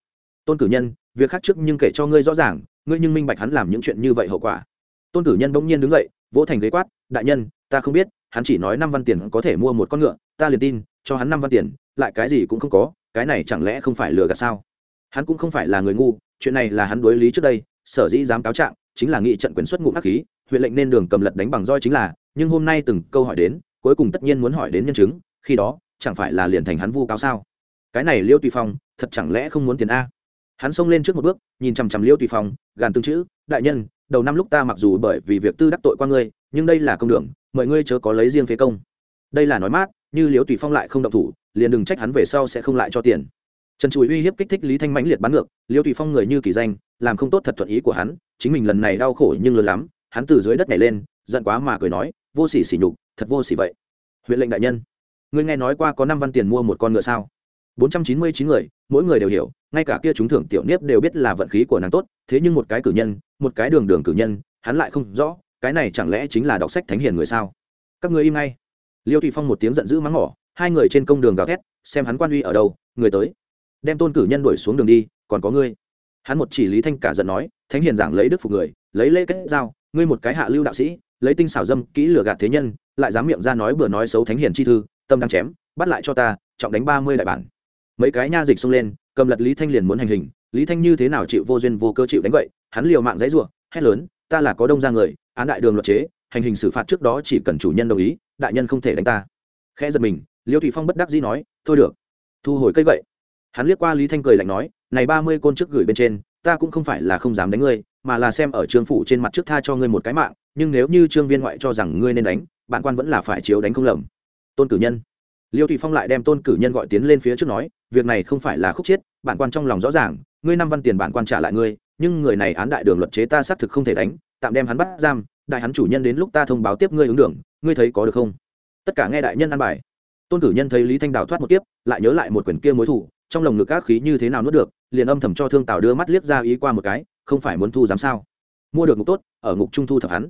Tôn cử nhân, việc khác trước nhưng kể cho ngươi rõ ràng, ngươi nhưng minh bạch hắn làm những chuyện như vậy hậu quả. Tôn cử nhân bỗng nhiên đứng dậy, vỗ thành ghế quát, đại nhân, ta không biết, hắn chỉ nói năm văn tiền có thể mua một con ngựa, ta liền tin, cho hắn năm văn tiền, lại cái gì cũng không có, cái này chẳng lẽ không phải lừa gạt sao? Hắn cũng không phải là người ngu, chuyện này là hắn đối lý trước đây, sở dĩ dám cáo trạng, chính là nghị trận quyền xuất ngụ ác khí, huyện lệnh nên đường cầm lật đánh bằng roi chính là, nhưng hôm nay từng câu hỏi đến, cuối cùng tất nhiên muốn hỏi đến nhân chứng, khi đó, chẳng phải là liền thành hắn vu cáo sao? Cái này liêu tùy phong, thật chẳng lẽ không muốn tiền a? Hắn xông lên trước một bước, nhìn chằm chằm liêu tùy phong, gàn tương chữ, đại nhân, đầu năm lúc ta mặc dù bởi vì việc tư đắc tội qua ngươi, nhưng đây là công đường mọi ngươi chớ có lấy riêng phế công. Đây là nói mát, như liêu tùy phong lại không động thủ, liền đừng trách hắn về sau sẽ không lại cho tiền. Trần chùi uy hiếp kích thích lý thanh mãnh liệt bắn ngược, liêu tùy phong người như kỳ danh, làm không tốt thật thuận ý của hắn, chính mình lần này đau khổ nhưng lớn lắm, hắn từ dưới đất này lên, giận quá mà cười nói, vô sỉ sỉ nhục, thật vô sỉ vậy. Huyện lệnh đại nhân, ngươi nghe nói qua có năm văn tiền mua một con ngựa sao? Bốn trăm chín mươi chín người, mỗi người đều hiểu, ngay cả kia chúng thưởng tiểu niếp đều biết là vận khí của nàng tốt, thế nhưng một cái cử nhân, một cái đường đường cử nhân, hắn lại không rõ, cái này chẳng lẽ chính là đọc sách thánh hiền người sao? Các người im ngay. Liêu thụy phong một tiếng giận dữ mắng mỏ, hai người trên công đường gào thét, xem hắn quan uy ở đâu, người tới. Đem tôn cử nhân đuổi xuống đường đi, còn có ngươi. Hắn một chỉ lý thanh cả giận nói, thánh hiền giảng lấy đức phục người, lấy lễ kết giao, ngươi một cái hạ lưu đạo sĩ, lấy tinh xảo dâm, kỹ lừa gạt thế nhân, lại dám miệng ra nói bừa nói xấu thánh hiền chi thư, tâm đang chém, bắt lại cho ta, trọng đánh ba mươi đại bản mấy cái nha dịch xông lên, cầm lật lý thanh liền muốn hành hình. Lý thanh như thế nào chịu vô duyên vô cơ chịu đánh vậy? Hắn liều mạng dãy ruộng hét lớn, ta là có đông ra người, án đại đường luật chế, hành hình xử phạt trước đó chỉ cần chủ nhân đồng ý, đại nhân không thể đánh ta. Khẽ giật mình, liêu thủy phong bất đắc dĩ nói, thôi được, thu hồi cây vậy. Hắn liếc qua lý thanh cười lạnh nói, này ba mươi côn trước gửi bên trên, ta cũng không phải là không dám đánh ngươi, mà là xem ở trương phủ trên mặt trước tha cho ngươi một cái mạng, nhưng nếu như trương viên ngoại cho rằng ngươi nên đánh, bạn quan vẫn là phải chiếu đánh không lầm. Tôn cử nhân. Liêu thủy phong lại đem tôn cử nhân gọi tiến lên phía trước nói việc này không phải là khúc chết, bản quan trong lòng rõ ràng ngươi năm văn tiền bản quan trả lại ngươi nhưng người này án đại đường luật chế ta xác thực không thể đánh tạm đem hắn bắt giam đại hắn chủ nhân đến lúc ta thông báo tiếp ngươi ứng đường ngươi thấy có được không? Tất cả nghe đại nhân ăn bài. Tôn cử nhân thấy lý thanh đào thoát một tiếp lại nhớ lại một quyển kia mối thủ trong lồng ngực các khí như thế nào nuốt được liền âm thầm cho thương tào đưa mắt liếc ra ý qua một cái không phải muốn thu dám sao? Mua được ngục tốt ở ngục trung thu thập hắn.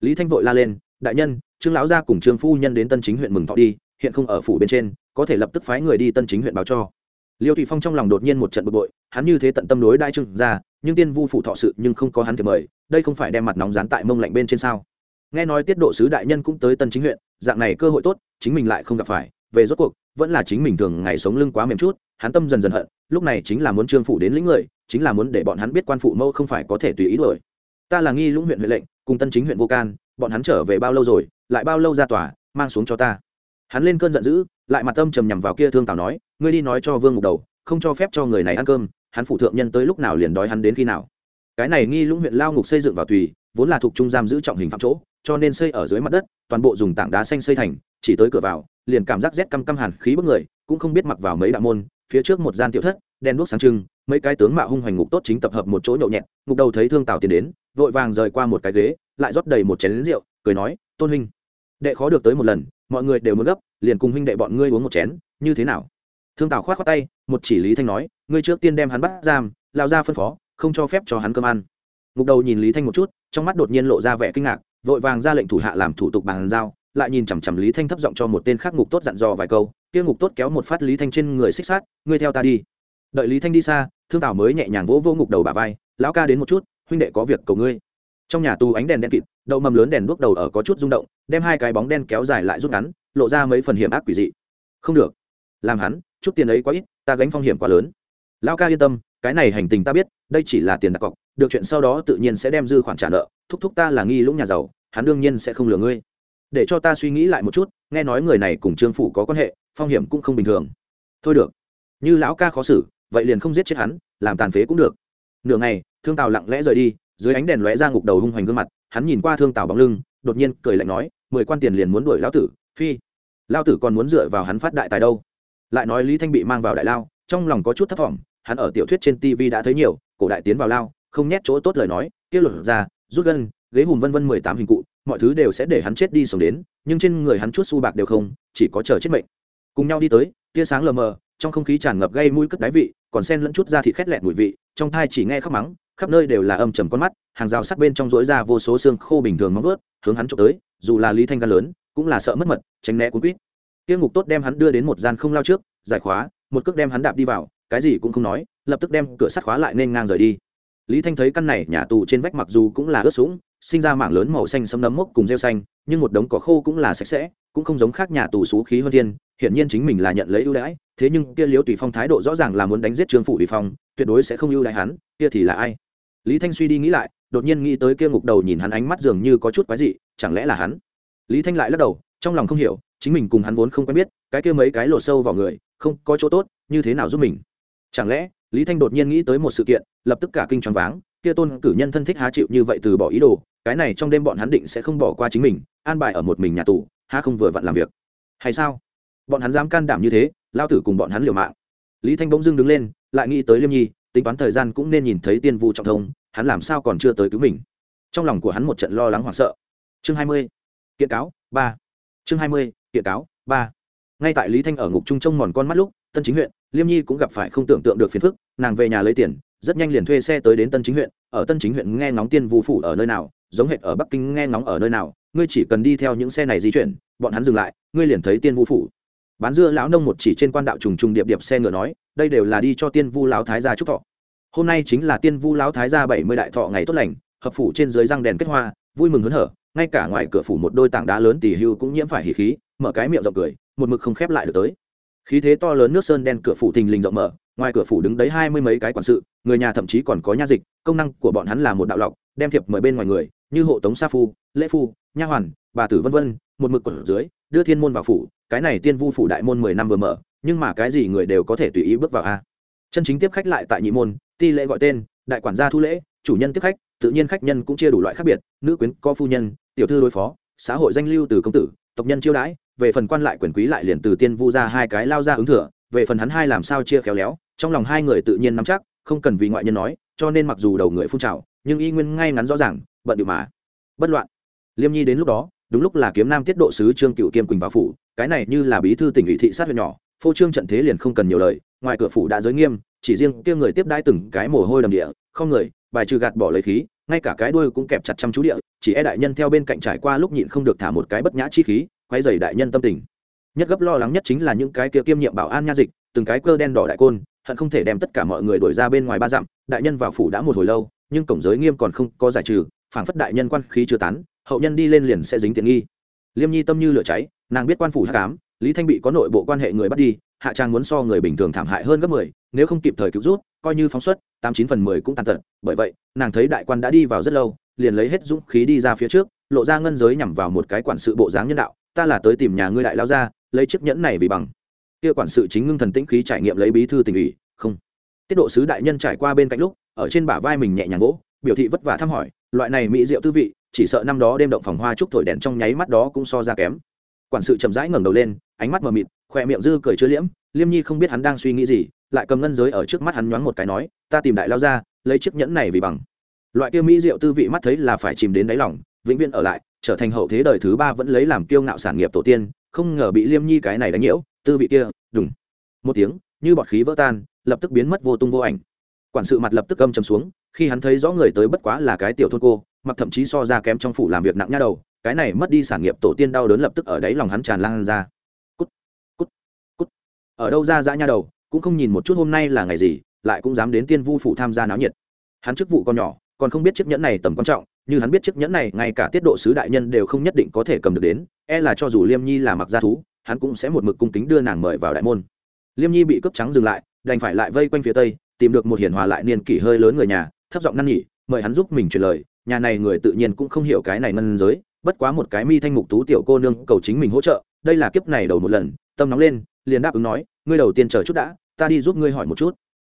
Lý thanh vội la lên đại nhân trương lão gia cùng trương phu nhân đến tân chính huyện mừng thọ đi hiện không ở phủ bên trên có thể lập tức phái người đi tân chính huyện báo cho liêu thủy phong trong lòng đột nhiên một trận bực bội, hắn như thế tận tâm đối đại trương gia, nhưng tiên vu phủ thọ sự nhưng không có hắn thì mời, đây không phải đem mặt nóng dán tại mông lạnh bên trên sao? Nghe nói tiết độ sứ đại nhân cũng tới tân chính huyện, dạng này cơ hội tốt, chính mình lại không gặp phải, về rốt cuộc, vẫn là chính mình thường ngày sống lưng quá mềm chút, hắn tâm dần dần hận, lúc này chính là muốn trương phủ đến lĩnh người, chính là muốn để bọn hắn biết quan phụ mẫu không phải có thể tùy ý đổi ta là nghi lũng huyện huệ lệnh, cùng tân chính huyện vô can, bọn hắn trở về bao lâu rồi, lại bao lâu ra tòa, mang xuống cho ta. Hắn lên cơn giận dữ lại mặt tâm trầm nhằm vào kia thương tào nói, ngươi đi nói cho vương ngục đầu, không cho phép cho người này ăn cơm, hắn phụ thượng nhân tới lúc nào liền đói hắn đến khi nào. Cái này nghi lũng huyện lao ngục xây dựng vào tùy, vốn là thuộc trung giam giữ trọng hình phạm chỗ, cho nên xây ở dưới mặt đất, toàn bộ dùng tảng đá xanh xây thành, chỉ tới cửa vào, liền cảm giác rét căm căm hàn khí bức người, cũng không biết mặc vào mấy đạo môn, phía trước một gian tiểu thất đen đuốc sáng trưng, mấy cái tướng mạo hung hoành ngục tốt chính tập hợp một chỗ nhậu nhẹt, ngục đầu thấy thương tào tiến đến, vội vàng rời qua một cái ghế, lại rót đầy một chén lính rượu, cười nói, tôn huynh đệ khó được tới một lần, mọi người đều muốn gấp, liền cùng huynh đệ bọn ngươi uống một chén, như thế nào? Thương tào khoát khoát tay, một chỉ lý thanh nói, ngươi trước tiên đem hắn bắt giam lao ra phân phó, không cho phép cho hắn cơm ăn. Ngục đầu nhìn lý thanh một chút, trong mắt đột nhiên lộ ra vẻ kinh ngạc, vội vàng ra lệnh thủ hạ làm thủ tục bàn giao, lại nhìn chằm chằm lý thanh thấp giọng cho một tên khác ngục tốt dặn dò vài câu, kia ngục tốt kéo một phát lý thanh trên người xích sát ngươi theo ta đi. Đợi lý thanh đi xa, thương tào mới nhẹ nhàng vỗ vô ngục đầu bà vai, lão ca đến một chút, huynh đệ có việc cầu ngươi trong nhà tù ánh đèn đen kịt, đậu mầm lớn đèn đuốc đầu ở có chút rung động, đem hai cái bóng đen kéo dài lại rút ngắn, lộ ra mấy phần hiểm ác quỷ dị. Không được. Làm hắn, chút tiền ấy quá ít, ta gánh phong hiểm quá lớn. Lão ca yên tâm, cái này hành tình ta biết, đây chỉ là tiền đặt cọc, được chuyện sau đó tự nhiên sẽ đem dư khoản trả nợ, thúc thúc ta là nghi lũng nhà giàu, hắn đương nhiên sẽ không lừa ngươi. Để cho ta suy nghĩ lại một chút, nghe nói người này cùng trương phủ có quan hệ, phong hiểm cũng không bình thường. Thôi được. Như lão ca khó xử, vậy liền không giết chết hắn, làm tàn phế cũng được. Nửa ngày, thương tào lặng lẽ rời đi dưới ánh đèn lóe ra ngục đầu hung hoành gương mặt, hắn nhìn qua thương tào bóng lưng, đột nhiên cười lạnh nói, mười quan tiền liền muốn đuổi lão tử, phi. Lao tử còn muốn dựa vào hắn phát đại tài đâu? Lại nói lý thanh bị mang vào đại lao, trong lòng có chút thất vọng, hắn ở tiểu thuyết trên tv đã thấy nhiều, cổ đại tiến vào lao, không nhét chỗ tốt lời nói tiết luật ra, rút gân, ghế hùm vân vân mười tám hình cụ, mọi thứ đều sẽ để hắn chết đi sống đến, nhưng trên người hắn chút su bạc đều không, chỉ có chờ chết mệnh. Cùng nhau đi tới, tia sáng lờ mờ, trong không khí tràn ngập gây mũi cất đáy vị, còn sen lẫn chút ra thịt khét lẹt mùi vị, trong thai chỉ nghe khóc mắng khắp nơi đều là âm trầm con mắt, hàng rào sắt bên trong rỗi ra vô số xương khô bình thường móng vớt hướng hắn trộm tới, dù là lý thanh gan lớn, cũng là sợ mất mật, tránh né cuốn quýt. Tiêu ngục tốt đem hắn đưa đến một gian không lao trước, giải khóa, một cước đem hắn đạp đi vào, cái gì cũng không nói, lập tức đem cửa sắt khóa lại nên ngang rời đi. Lý thanh thấy căn này nhà tù trên vách mặc dù cũng là ướt sũng, sinh ra mảng lớn màu xanh sấm nấm mốc cùng rêu xanh, nhưng một đống cỏ khô cũng là sạch sẽ, cũng không giống khác nhà tù xú khí hơn thiên, hiển nhiên chính mình là nhận lấy ưu đãi, thế nhưng kia liễu tùy phong thái độ rõ ràng là muốn đánh giết trương phủ tùy phong, tuyệt đối sẽ không ưu đãi hắn, kia thì là ai? Lý thanh suy đi nghĩ lại, đột nhiên nghĩ tới kia ngục đầu nhìn hắn ánh mắt dường như có chút quái dị, chẳng lẽ là hắn? Lý thanh lại lắc đầu, trong lòng không hiểu, chính mình cùng hắn vốn không quen biết, cái kia mấy cái lột sâu vào người, không có chỗ tốt, như thế nào giúp mình? Chẳng lẽ, lý thanh đột nhiên nghĩ tới một sự kiện, lập tức cả kinh choáng váng, kia tôn cử nhân thân thích há chịu như vậy từ bỏ ý đồ, cái này trong đêm bọn hắn định sẽ không bỏ qua chính mình, an bài ở một mình nhà tù, há không vừa vặn làm việc. Hay sao? Bọn hắn dám can đảm như thế, lao tử cùng bọn hắn liều mạng. Lý thanh bỗng dưng đứng lên, lại nghĩ tới liêm nhi, tính toán thời gian cũng nên nhìn thấy tiên vu trọng thông hắn làm sao còn chưa tới cứu mình? Trong lòng của hắn một trận lo lắng hoảng sợ. Chương hai mươi, kiện cáo, ba. Chương hai mươi, kiện cáo, ba. Ngay tại lý thanh ở ngục trung trông mòn con mắt lúc, tân chính huyện, liêm nhi cũng gặp phải không tưởng tượng được phiền phức, nàng về nhà lấy tiền, rất nhanh liền thuê xe tới đến tân chính huyện, ở tân chính huyện nghe ngóng tiên vu phủ ở nơi nào, giống hệt ở bắc kinh nghe ngóng ở nơi nào, ngươi chỉ cần đi theo những xe này di chuyển, bọn hắn dừng lại, ngươi liền thấy tiên vu phủ. Bán dưa lão nông một chỉ trên quan đạo trùng trùng điệp điệp xe ngựa nói, đây đều là đi cho tiên vu lão thái gia chúc thọ hôm nay chính là tiên vu lão thái gia bảy mươi đại thọ ngày tốt lành, hợp phủ trên dưới răng đèn kết hoa, vui mừng hớn hở, ngay cả ngoài cửa phủ một đôi tảng đá lớn tỉ hưu cũng nhiễm phải hỉ khí, mở cái miệng rộng cười, một mực không khép lại được tới. Khí thế to lớn nước sơn đen cửa phủ thình lình rộng mở, ngoài cửa phủ đứng đấy hai mươi mấy cái quản sự, người nhà thậm chí còn có nha dịch, công năng của bọn hắn là một đạo lọc, đem thiệp mời bên ngoài người, như hộ tống sa phu, lễ phu, nha hoàn, bà tử vân vân, một mực ở dưới, đưa thiên môn vào phủ, cái này tiên vu phủ đại môn mười năm vừa mở, nhưng mà cái gì người đều có thể tùy ý bước vào a. Chân chính tiếp khách lại tại nhị môn ti lễ gọi tên, đại quản gia thu lễ, chủ nhân tiếp khách, tự nhiên khách nhân cũng chia đủ loại khác biệt, nữ quyến có phu nhân, tiểu thư đối phó, xã hội danh lưu từ công tử, tộc nhân chiêu đãi, về phần quan lại quyền quý lại liền từ tiên vu ra hai cái lao ra ứng thừa, về phần hắn hai làm sao chia khéo léo, trong lòng hai người tự nhiên nắm chắc, không cần vì ngoại nhân nói, cho nên mặc dù đầu người phun trào, nhưng y nguyên ngay ngắn rõ ràng, bận điệu mà. Bất loạn. Liêm nhi đến lúc đó, đúng lúc là kiếm nam tiết độ sứ trương cựu kiêm quỳnh vào phủ, cái này như là bí thư tỉnh ủy thị sát huyện nhỏ, phô trương trận thế liền không cần nhiều lời, ngoài cửa phủ đã giới nghiêm chỉ riêng kia người tiếp đãi từng cái mồ hôi đầm địa, không người, bài trừ gạt bỏ lấy khí, ngay cả cái đuôi cũng kẹp chặt chăm chú địa, chỉ e đại nhân theo bên cạnh trải qua lúc nhịn không được thả một cái bất nhã chi khí, quay dày đại nhân tâm tình. Nhất gấp lo lắng nhất chính là những cái kia kiêm nhiệm bảo an nha dịch, từng cái cơ đen đỏ đại côn, hận không thể đem tất cả mọi người đuổi ra bên ngoài ba dặm, đại nhân vào phủ đã một hồi lâu, nhưng cổng giới nghiêm còn không có giải trừ, phảng phất đại nhân quan khí chưa tán, hậu nhân đi lên liền sẽ dính tiện nghi. Liêm nhi tâm như lửa cháy, nàng biết quan phủ hát cám, lý thanh bị có nội bộ quan hệ người bắt đi, hạ trang muốn so người bình thường thảm hại hơn gấp mười nếu không kịp thời cứu rút, coi như phóng xuất, tám chín phần mười cũng tàn tật. Bởi vậy, nàng thấy đại quan đã đi vào rất lâu, liền lấy hết dũng khí đi ra phía trước, lộ ra ngân giới nhằm vào một cái quản sự bộ dáng nhân đạo. Ta là tới tìm nhà ngươi đại lao ra lấy chiếc nhẫn này vì bằng. Kia quản sự chính ngưng thần tĩnh khí trải nghiệm lấy bí thư tình ủy, không. Tiết độ sứ đại nhân trải qua bên cạnh lúc, ở trên bả vai mình nhẹ nhàng gỗ biểu thị vất vả thăm hỏi, loại này mỹ rượu tư vị, chỉ sợ năm đó đêm động phòng hoa trúc thổi đèn trong nháy mắt đó cũng so ra kém. Quản sự chậm rãi ngẩng đầu lên, ánh mắt mờ mịt, khoe miệng dư cười chứa liễm liêm nhi không biết hắn đang suy nghĩ gì, lại cầm ngân giới ở trước mắt hắn nhoáng một cái nói, ta tìm đại lao ra, lấy chiếc nhẫn này vì bằng. Loại kia mỹ rượu tư vị mắt thấy là phải chìm đến đáy lòng, vĩnh viễn ở lại, trở thành hậu thế đời thứ ba vẫn lấy làm kiêu ngạo sản nghiệp tổ tiên, không ngờ bị liêm nhi cái này đánh nhiễu, tư vị kia, đùng. Một tiếng, như bọt khí vỡ tan, lập tức biến mất vô tung vô ảnh. Quản sự mặt lập tức âm chầm xuống, khi hắn thấy rõ người tới bất quá là cái tiểu thôn cô, mặc thậm chí so ra kém trong phủ làm việc nặng nhá đầu, cái này mất đi sản nghiệp tổ tiên đau đớn lập tức ở đáy lòng hắn tràn lan ra ở đâu ra dã nha đầu, cũng không nhìn một chút hôm nay là ngày gì, lại cũng dám đến tiên vu phủ tham gia náo nhiệt. Hắn chức vụ còn nhỏ, còn không biết chiếc nhẫn này tầm quan trọng, như hắn biết chiếc nhẫn này ngay cả tiết độ sứ đại nhân đều không nhất định có thể cầm được đến e là cho dù liêm nhi là mặc gia thú, hắn cũng sẽ một mực cung kính đưa nàng mời vào đại môn. Liêm nhi bị cướp trắng dừng lại, đành phải lại vây quanh phía tây, tìm được một hiền hòa lại niên kỷ hơi lớn người nhà, thấp giọng năn nhỉ mời hắn giúp mình truyền lời, nhà này người tự nhiên cũng không hiểu cái này ngân giới, bất quá một cái mi thanh mục tú tiểu cô nương cầu chính mình hỗ trợ, đây là kiếp này đầu một lần, tâm nóng lên liền đáp ứng nói, ngươi đầu tiên chờ chút đã, ta đi giúp ngươi hỏi một chút.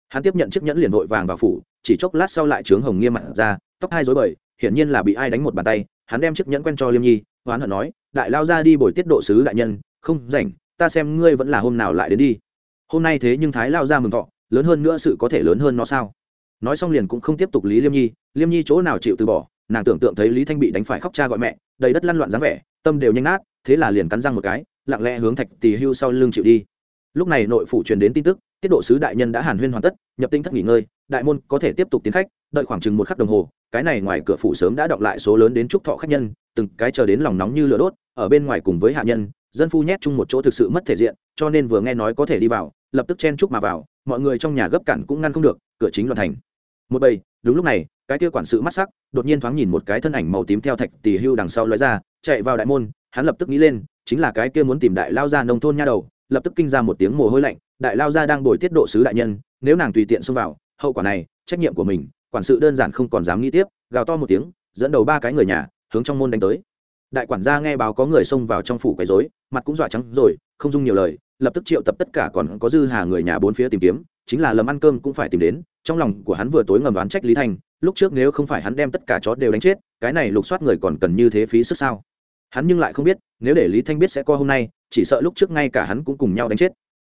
Hắn tiếp nhận chiếc nhẫn liền vội vàng vào phủ, chỉ chốc lát sau lại trướng hồng nghiêm mặt ra, tóc hai dối bời, hiển nhiên là bị ai đánh một bàn tay. Hắn đem chiếc nhẫn quen cho liêm nhi hoán hận nói, đại lao ra đi bồi tiết độ sứ đại nhân, không rảnh, ta xem ngươi vẫn là hôm nào lại đến đi. Hôm nay thế nhưng thái lao ra mừng thọ, lớn hơn nữa sự có thể lớn hơn nó sao? Nói xong liền cũng không tiếp tục lý liêm nhi liêm nhi chỗ nào chịu từ bỏ, nàng tưởng tượng thấy lý thanh bị đánh phải khóc cha gọi mẹ, đầy đất lăn loạn dáng vẻ, tâm đều nhanh nát, thế là liền cắn răng một cái lặng lẽ hướng thạch tỳ hưu sau lưng chịu đi. Lúc này nội phủ truyền đến tin tức, tiết độ sứ đại nhân đã hàn huyên hoàn tất, nhập tinh thất nghỉ ngơi, đại môn có thể tiếp tục tiến khách, đợi khoảng chừng một khắc đồng hồ, cái này ngoài cửa phủ sớm đã đọc lại số lớn đến chúc thọ khách nhân, từng cái chờ đến lòng nóng như lửa đốt, ở bên ngoài cùng với hạ nhân, dân phu nhét chung một chỗ thực sự mất thể diện, cho nên vừa nghe nói có thể đi vào, lập tức chen chúc mà vào, mọi người trong nhà gấp cản cũng ngăn không được, cửa chính loạn thành. Một bầy, đúng lúc này, cái kia quản sự mắt sắc, đột nhiên thoáng nhìn một cái thân ảnh màu tím theo thạch tỷ hưu đằng sau lóe ra, chạy vào đại môn, hắn lập tức nghĩ lên chính là cái kia muốn tìm đại lao ra nông thôn nha đầu, lập tức kinh ra một tiếng mồ hôi lạnh, đại lao ra đang bồi tiết độ sứ đại nhân, nếu nàng tùy tiện xông vào, hậu quả này, trách nhiệm của mình, quản sự đơn giản không còn dám nghĩ tiếp, gào to một tiếng, dẫn đầu ba cái người nhà, hướng trong môn đánh tới. Đại quản gia nghe báo có người xông vào trong phủ quấy rối, mặt cũng dọa trắng rồi, không dung nhiều lời, lập tức triệu tập tất cả còn có dư hà người nhà bốn phía tìm kiếm, chính là lầm ăn cơm cũng phải tìm đến, trong lòng của hắn vừa tối ngầm đoán trách lý thành, lúc trước nếu không phải hắn đem tất cả chó đều đánh chết, cái này lục soát người còn cần như thế phí sức sao? Hắn nhưng lại không biết, nếu để lý thanh biết sẽ co hôm nay, chỉ sợ lúc trước ngay cả hắn cũng cùng nhau đánh chết.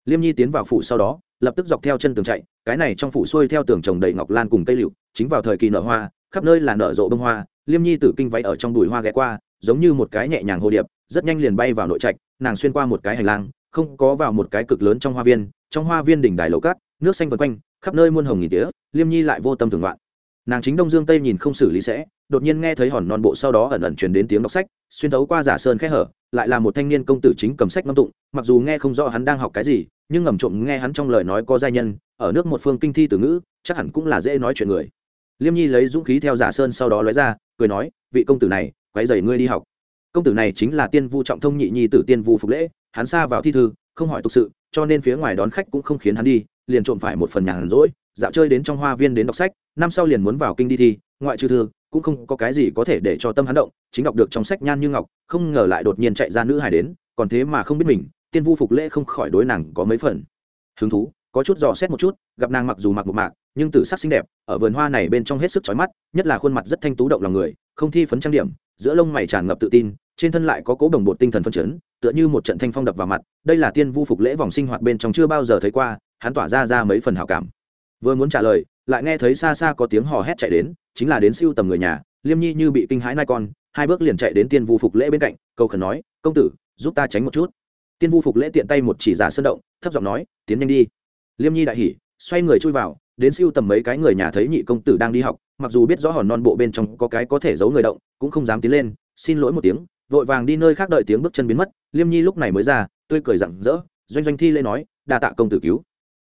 Liêm nhi tiến vào phủ sau đó, lập tức dọc theo chân tường chạy, cái này trong phủ xuôi theo tường trồng đầy ngọc lan cùng cây liệu, chính vào thời kỳ nở hoa, khắp nơi là nở rộ bông hoa, liêm nhi tử kinh váy ở trong đùi hoa ghé qua, giống như một cái nhẹ nhàng hồ điệp, rất nhanh liền bay vào nội trạch, nàng xuyên qua một cái hành lang, không có vào một cái cực lớn trong hoa viên, trong hoa viên đỉnh đài lầu cát, nước xanh vân quanh, khắp nơi muôn hồng nghìn tía, liêm nhi lại vô tâm thường loạn nàng chính đông dương tây nhìn không xử lý sẽ, đột nhiên nghe thấy hòn non bộ sau đó ẩn ẩn truyền đến tiếng đọc sách, xuyên thấu qua giả sơn khẽ hở, lại là một thanh niên công tử chính cầm sách ngâm tụng, mặc dù nghe không rõ hắn đang học cái gì, nhưng ngầm trộm nghe hắn trong lời nói có giai nhân, ở nước một phương kinh thi từ ngữ, chắc hẳn cũng là dễ nói chuyện người. Liêm nhi lấy dũng khí theo giả sơn sau đó lóe ra, cười nói, vị công tử này quay dày ngươi đi học. Công tử này chính là tiên vu trọng thông nhị nhi tử tiên vu phục lễ, hắn xa vào thi thư, không hỏi tục sự, cho nên phía ngoài đón khách cũng không khiến hắn đi, liền trộm phải một phần nhàn rỗi, dạo chơi đến trong hoa viên đến đọc sách năm sau liền muốn vào kinh đi thi, ngoại trừ thư, cũng không có cái gì có thể để cho tâm hắn động, chính đọc được trong sách nhan như ngọc, không ngờ lại đột nhiên chạy ra nữ hải đến, còn thế mà không biết mình, tiên vu phục lễ không khỏi đối nàng có mấy phần hứng thú, có chút dò xét một chút, gặp nàng mặc dù mặc một mạc, nhưng tử sắc xinh đẹp, ở vườn hoa này bên trong hết sức chói mắt, nhất là khuôn mặt rất thanh tú động lòng người, không thi phấn trang điểm, giữa lông mày tràn ngập tự tin, trên thân lại có cố đồng bột tinh thần phân chấn, tựa như một trận thanh phong đập vào mặt, đây là tiên vu phục lễ vòng sinh hoạt bên trong chưa bao giờ thấy qua, hắn tỏa ra ra mấy phần hảo cảm. Vừa muốn trả lời lại nghe thấy xa xa có tiếng hò hét chạy đến, chính là đến siêu tầm người nhà, liêm nhi như bị kinh hãi nai con, hai bước liền chạy đến tiên vu phục lễ bên cạnh, cầu khẩn nói, công tử, giúp ta tránh một chút. Tiên vu phục lễ tiện tay một chỉ giả sơn động, thấp giọng nói, tiến nhanh đi. Liêm nhi đại hỉ, xoay người chui vào, đến siêu tầm mấy cái người nhà thấy nhị công tử đang đi học, mặc dù biết rõ hòn non bộ bên trong có cái có thể giấu người động, cũng không dám tiến lên, xin lỗi một tiếng, vội vàng đi nơi khác đợi tiếng bước chân biến mất, liêm nhi lúc này mới ra, tươi cười rặng rỡ, doanh doanh thi lễ nói, đa tạ công tử cứu.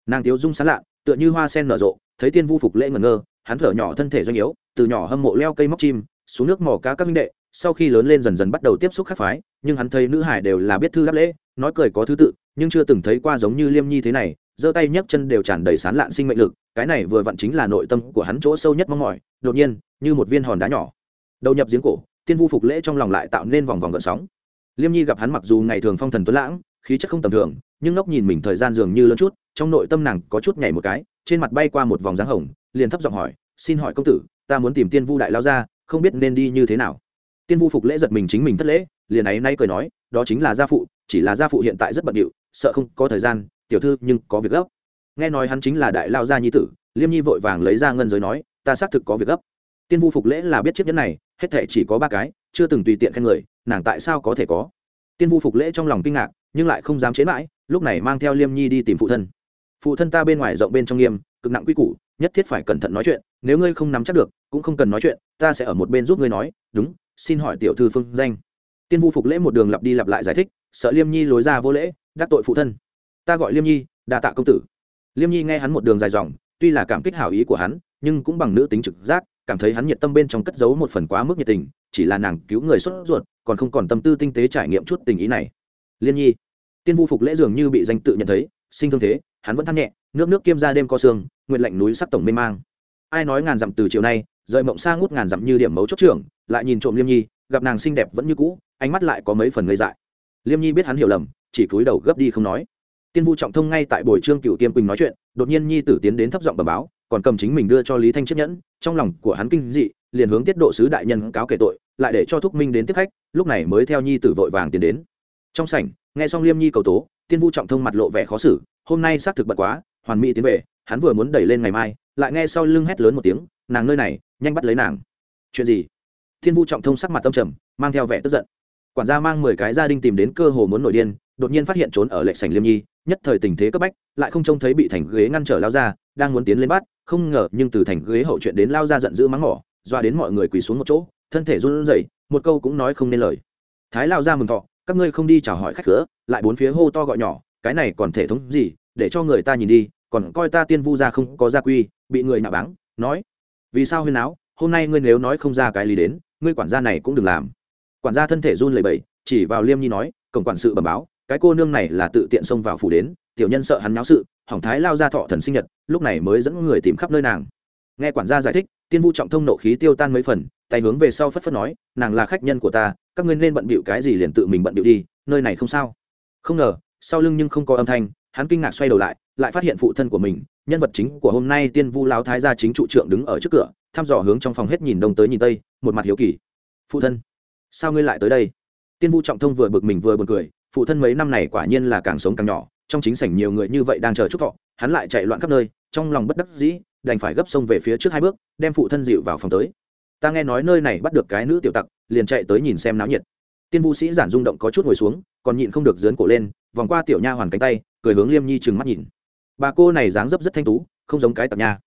Nàng tiếu dung sán lạ, tựa như hoa sen nở rộ thấy tiên vu phục lễ ngẩn ngơ, hắn thở nhỏ thân thể doanh yếu, từ nhỏ hâm mộ leo cây móc chim, xuống nước mò cá các minh đệ, sau khi lớn lên dần dần bắt đầu tiếp xúc khắc phái, nhưng hắn thấy nữ hải đều là biết thư đáp lễ, nói cười có thứ tự, nhưng chưa từng thấy qua giống như liêm nhi thế này, giơ tay nhấc chân đều tràn đầy sán lạn sinh mệnh lực, cái này vừa vặn chính là nội tâm của hắn chỗ sâu nhất mong mỏi, đột nhiên, như một viên hòn đá nhỏ, đầu nhập giếng cổ, tiên vu phục lễ trong lòng lại tạo nên vòng vòng gợn sóng. Liêm nhi gặp hắn mặc dù ngày thường phong thần tuấn lãng, khí chất không tầm thường, nhưng ngốc nhìn mình thời gian dường như lớn chút, trong nội tâm nàng có chút nhảy một cái trên mặt bay qua một vòng dáng hồng, liền thấp giọng hỏi, xin hỏi công tử, ta muốn tìm tiên vu đại lao ra, không biết nên đi như thế nào? Tiên vu phục lễ giật mình chính mình thất lễ, liền ấy nay cười nói, đó chính là gia phụ, chỉ là gia phụ hiện tại rất bận điệu, sợ không có thời gian, tiểu thư nhưng có việc gấp. Nghe nói hắn chính là đại lao gia nhi tử, liêm nhi vội vàng lấy ra ngân giới nói, ta xác thực có việc gấp. Tiên vu phục lễ là biết chiếc nhẫn này, hết thể chỉ có ba cái, chưa từng tùy tiện khen người, nàng tại sao có thể có? Tiên vu phục lễ trong lòng kinh ngạc, nhưng lại không dám chế mãi, lúc này mang theo liêm nhi đi tìm phụ thân phụ thân ta bên ngoài rộng bên trong nghiêm, cực nặng quy củ, nhất thiết phải cẩn thận nói chuyện, nếu ngươi không nắm chắc được, cũng không cần nói chuyện, ta sẽ ở một bên giúp ngươi nói, đúng, xin hỏi tiểu thư phương danh. Tiên vu phục lễ một đường lặp đi lặp lại giải thích, sợ liêm nhi lối ra vô lễ, đắc tội phụ thân. Ta gọi liêm nhi, đa tạ công tử. Liêm nhi nghe hắn một đường dài dòng, tuy là cảm kích hảo ý của hắn, nhưng cũng bằng nữ tính trực giác, cảm thấy hắn nhiệt tâm bên trong cất giấu một phần quá mức nhiệt tình, chỉ là nàng cứu người xuất ruột, còn không còn tâm tư tinh tế trải nghiệm chút tình ý này. Liên nhi, tiên vu phục lễ dường như bị danh tự nhận thấy sinh thương thế, hắn vẫn than nhẹ, nước nước kiêm ra đêm co sương nguyện lạnh núi sắc tổng mê mang. Ai nói ngàn dặm từ chiều nay, rời mộng xa ngút ngàn dặm như điểm mấu chốt trưởng, lại nhìn trộm liêm nhi, gặp nàng xinh đẹp vẫn như cũ, ánh mắt lại có mấy phần ngây dại. Liêm nhi biết hắn hiểu lầm, chỉ cúi đầu gấp đi không nói. Tiên vu trọng thông ngay tại buổi trương cựu kiêm quỳnh nói chuyện, đột nhiên nhi tử tiến đến thấp giọng bờ báo, còn cầm chính mình đưa cho lý thanh chiếc nhẫn, trong lòng của hắn kinh dị, liền hướng tiết độ sứ đại nhân cáo kể tội, lại để cho thúc minh đến tiếp khách, lúc này mới theo nhi tử vội vàng tiến đến. Trong sảnh, nghe xong liêm nhi cầu tố tiên vu trọng thông mặt lộ vẻ khó xử, hôm nay xác thực bận quá, hoàn mỹ tiến về, hắn vừa muốn đẩy lên ngày mai, lại nghe sau lưng hét lớn một tiếng, nàng nơi này, nhanh bắt lấy nàng. Chuyện gì? Thiên vu trọng thông sắc mặt tâm trầm, mang theo vẻ tức giận. Quản gia mang mười cái gia đình tìm đến cơ hồ muốn nổi điên, đột nhiên phát hiện trốn ở lệ sảnh liêm nhi, nhất thời tình thế cấp bách, lại không trông thấy bị thành ghế ngăn trở lao ra, đang muốn tiến lên bắt, không ngờ nhưng từ thành ghế hậu chuyện đến lao ra giận dữ mắng mỏ, doa đến mọi người quỳ xuống một chỗ, thân thể run rẩy, một câu cũng nói không nên lời. Thái lao ra mừng thọ các ngươi không đi chào hỏi khách cửa, lại bốn phía hô to gọi nhỏ, cái này còn thể thống gì, để cho người ta nhìn đi, còn coi ta tiên vu ra không có gia quy, bị người nạ báng, nói. Vì sao huyên áo hôm nay ngươi nếu nói không ra cái lý đến, ngươi quản gia này cũng đừng làm. Quản gia thân thể run lẩy bẩy, chỉ vào liêm nhi nói, cổng quản sự bẩm báo, cái cô nương này là tự tiện xông vào phủ đến, tiểu nhân sợ hắn náo sự, hỏng thái lao ra thọ thần sinh nhật, lúc này mới dẫn người tìm khắp nơi nàng. Nghe quản gia giải thích, tiên vu trọng thông nộ khí tiêu tan mấy phần, tay hướng về sau phất phất nói, nàng là khách nhân của ta các ngươi nên bận bịu cái gì liền tự mình bận bịu đi, nơi này không sao. Không ngờ, sau lưng nhưng không có âm thanh, hắn kinh ngạc xoay đầu lại lại phát hiện phụ thân của mình, nhân vật chính của hôm nay tiên vu lão thái gia chính trụ trượng đứng ở trước cửa, thăm dò hướng trong phòng hết nhìn đông tới nhìn tây, một mặt hiếu kỳ. Phụ thân, sao ngươi lại tới đây? Tiên vu trọng thông vừa bực mình vừa buồn cười, phụ thân mấy năm này quả nhiên là càng sống càng nhỏ, trong chính sảnh nhiều người như vậy đang chờ chúc thọ, hắn lại chạy loạn khắp nơi, trong lòng bất đắc dĩ, đành phải gấp sông về phía trước hai bước, đem phụ thân dịu vào phòng tới ta nghe nói nơi này bắt được cái nữ tiểu tặc, liền chạy tới nhìn xem náo nhiệt. Tiên vu sĩ giản rung động có chút ngồi xuống, còn nhịn không được dớn cổ lên, vòng qua tiểu nha hoàn cánh tay, cười hướng liêm nhi trừng mắt nhìn. Bà cô này dáng dấp rất thanh tú, không giống cái tặc nha.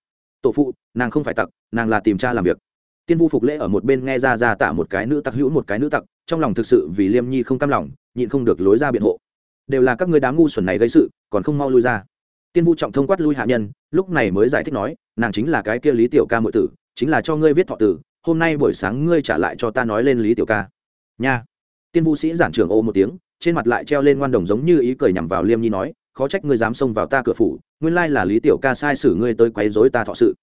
Tổ phụ, nàng không phải tặc, nàng là tìm cha làm việc. Tiên vu phục lễ ở một bên nghe ra ra tạ một cái nữ tặc hữu một cái nữ tặc, trong lòng thực sự vì liêm nhi không cam lòng, nhịn không được lối ra biện hộ. Đều là các người đám ngu xuẩn này gây sự, còn không mau lui ra. Tiên vu trọng thông quát lui hạ nhân, lúc này mới giải thích nói, nàng chính là cái kia lý tiểu ca mượn tử, chính là cho ngươi viết thọ tử hôm nay buổi sáng ngươi trả lại cho ta nói lên lý tiểu ca. Nha. Tiên vu sĩ giản trưởng ô một tiếng, trên mặt lại treo lên ngoan đồng giống như ý cười nhằm vào liêm nhi nói, khó trách ngươi dám xông vào ta cửa phủ, nguyên lai là lý tiểu ca sai sử ngươi tới quấy rối ta thọ sự.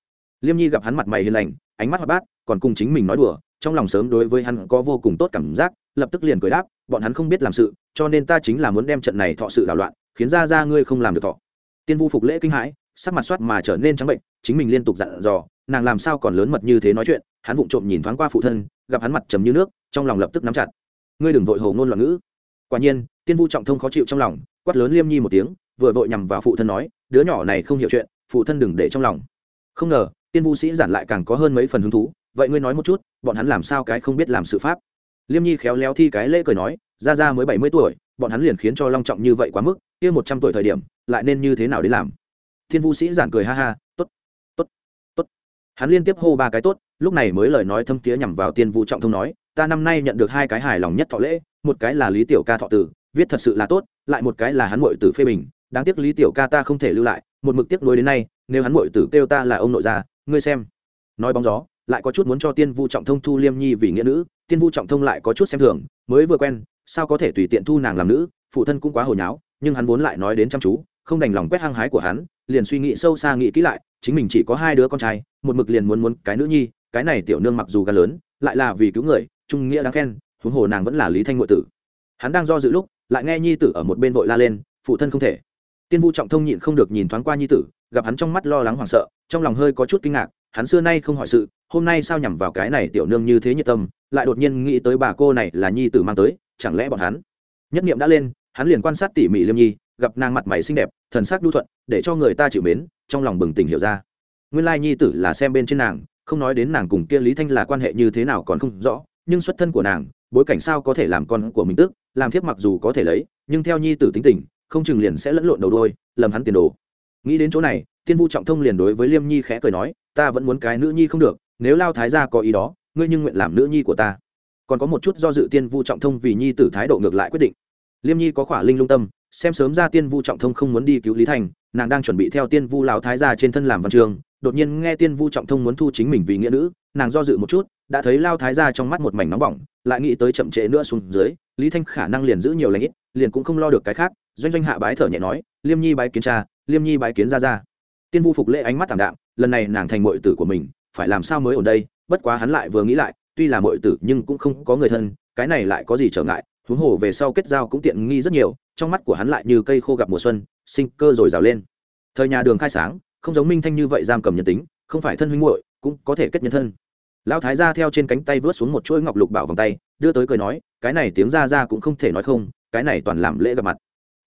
Liêm nhi gặp hắn mặt mày hiền lành, ánh mắt hoạt bát, còn cùng chính mình nói đùa, trong lòng sớm đối với hắn có vô cùng tốt cảm giác, lập tức liền cười đáp, bọn hắn không biết làm sự, cho nên ta chính là muốn đem trận này thọ sự đảo loạn, khiến ra ra ngươi không làm được thọ. Tiên vu phục lễ kinh hãi, sắc mặt soát mà trở nên trắng bệnh, chính mình liên tục dặn dò, nàng làm sao còn lớn mật như thế nói chuyện hắn vụng trộm nhìn thoáng qua phụ thân, gặp hắn mặt trầm như nước, trong lòng lập tức nắm chặt. Ngươi đừng vội hồ ngôn loạn ngữ. Quả nhiên, tiên vu trọng thông khó chịu trong lòng, quát lớn liêm nhi một tiếng, vừa vội nhằm vào phụ thân nói, đứa nhỏ này không hiểu chuyện, phụ thân đừng để trong lòng. Không ngờ, tiên vu sĩ giản lại càng có hơn mấy phần hứng thú, vậy ngươi nói một chút, bọn hắn làm sao cái không biết làm sự pháp? Liêm nhi khéo léo thi cái lễ cười nói, ra ra mới bảy mươi tuổi, bọn hắn liền khiến cho long trọng như vậy quá mức, kia một trăm tuổi thời điểm, lại nên như thế nào đến làm? Thiên vu sĩ giản cười ha ha t ố t t ố t t ố t hắn liên tiếp hô ba cái tốt, lúc này mới lời nói thâm tía nhằm vào tiên vu trọng thông nói, ta năm nay nhận được hai cái hài lòng nhất thọ lễ, một cái là lý tiểu ca thọ tử, viết thật sự là tốt, lại một cái là hắn mội tử phê bình, đáng tiếc lý tiểu ca ta không thể lưu lại, một mực tiếc nuối đến nay, nếu hắn mội tử kêu ta là ông nội già, ngươi xem. Nói bóng gió, lại có chút muốn cho tiên vu trọng thông thu liêm nhi vì nghĩa nữ, tiên vu trọng thông lại có chút xem thường, mới vừa quen, sao có thể tùy tiện thu nàng làm nữ, phụ thân cũng quá hồi nháo, nhưng hắn vốn lại nói đến chăm chú, không đành lòng quét hăng hái của hắn, liền suy nghĩ sâu xa nghĩ kỹ lại chính mình chỉ có hai đứa con trai, một mực liền muốn muốn cái nữ nhi, cái này tiểu nương mặc dù ga lớn, lại là vì cứu người, trung nghĩa đáng khen, huống hồ nàng vẫn là lý thanh ngụy tử. Hắn đang do dự lúc, lại nghe nhi tử ở một bên vội la lên, phụ thân không thể. Tiên vu trọng thông nhịn không được nhìn thoáng qua nhi tử, gặp hắn trong mắt lo lắng hoảng sợ, trong lòng hơi có chút kinh ngạc, hắn xưa nay không hỏi sự, hôm nay sao nhằm vào cái này tiểu nương như thế nhiệt tâm, lại đột nhiên nghĩ tới bà cô này là nhi tử mang tới, chẳng lẽ bọn hắn? Nhất niệm đã lên, hắn liền quan sát tỉ mỉ liêm nhi gặp nàng mặt mày xinh đẹp, thần sắc đu thuận, để cho người ta chịu mến, trong lòng bừng tỉnh hiểu ra. Nguyên lai nhi tử là xem bên trên nàng, không nói đến nàng cùng kia lý thanh là quan hệ như thế nào còn không rõ, nhưng xuất thân của nàng, bối cảnh sao có thể làm con của mình tức, làm thiếp mặc dù có thể lấy, nhưng theo nhi tử tính tình, không chừng liền sẽ lẫn lộn đầu đôi, lầm hắn tiền đồ. Nghĩ đến chỗ này, tiên vu trọng thông liền đối với liêm nhi khẽ cười nói, ta vẫn muốn cái nữ nhi không được, nếu lao thái gia có ý đó, ngươi nhưng nguyện làm nữ nhi của ta. Còn có một chút do dự tiên vu trọng thông vì nhi tử thái độ ngược lại quyết định. Liêm nhi có khỏa linh lung tâm xem sớm ra tiên vu trọng thông không muốn đi cứu lý thành, nàng đang chuẩn bị theo tiên vu lão thái gia trên thân làm văn trường, đột nhiên nghe tiên vu trọng thông muốn thu chính mình vì nghĩa nữ, nàng do dự một chút, đã thấy lao thái gia trong mắt một mảnh nóng bỏng, lại nghĩ tới chậm trễ nữa xuống dưới, lý thanh khả năng liền giữ nhiều lãnh ít, liền cũng không lo được cái khác, doanh doanh hạ bái thở nhẹ nói, liêm nhi bái kiến cha, liêm nhi bái kiến ra ra tiên vu phục lễ ánh mắt thảm đạm, lần này nàng thành mội tử của mình, phải làm sao mới ở đây, bất quá hắn lại vừa nghĩ lại, tuy là mọi tử nhưng cũng không có người thân, cái này lại có gì trở ngại huống hồ về sau kết giao cũng tiện nghi rất nhiều, trong mắt của hắn lại như cây khô gặp mùa xuân, sinh cơ rồi rào lên. Thời nhà đường khai sáng, không giống minh thanh như vậy giam cầm nhân tính, không phải thân huynh muội, cũng có thể kết nhân thân. Lão thái gia theo trên cánh tay vớt xuống một chuỗi ngọc lục bảo vòng tay, đưa tới cười nói, cái này tiếng ra ra cũng không thể nói không, cái này toàn làm lễ gặp mặt.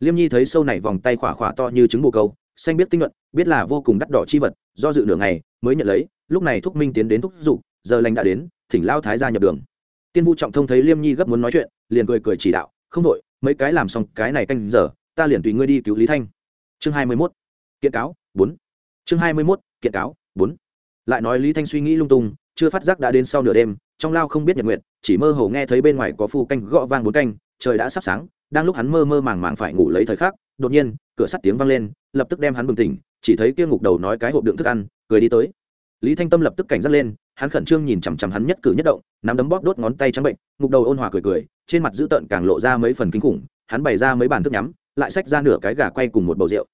Liêm nhi thấy sâu này vòng tay khỏa khỏa to như trứng bồ câu, xanh biết tinh luận biết là vô cùng đắt đỏ chi vật, do dự nửa ngày, mới nhận lấy, lúc này thúc minh tiến đến thúc giục, giờ lành đã đến, thỉnh lao thái gia nhập đường tiên vu trọng thông thấy liêm nhi gấp muốn nói chuyện, liền cười cười chỉ đạo, không đội mấy cái làm xong cái này canh giờ, ta liền tùy ngươi đi cứu lý thanh. Chương hai mươi mốt. Kiện cáo, bốn. Chương hai mươi mốt, kiện cáo, bốn. Lại nói lý thanh suy nghĩ lung tung, chưa phát giác đã đến sau nửa đêm, trong lao không biết nhật nguyện chỉ mơ hồ nghe thấy bên ngoài có phu canh gõ vang bốn canh, trời đã sắp sáng, đang lúc hắn mơ mơ màng màng phải ngủ lấy thời khắc, đột nhiên, cửa sắt tiếng vang lên, lập tức đem hắn bừng tỉnh, chỉ thấy kia ngục đầu nói cái hộp đựng thức ăn, cười đi tới. Lý thanh tâm lập tức cảnh giác lên hắn khẩn trương nhìn chằm chằm hắn nhất cử nhất động, nắm đấm bóp đốt ngón tay trắng bệnh, ngục đầu ôn hòa cười cười, trên mặt dữ tợn càng lộ ra mấy phần kinh khủng, hắn bày ra mấy bàn thức nhắm, lại xách ra nửa cái gà quay cùng một bầu rượu.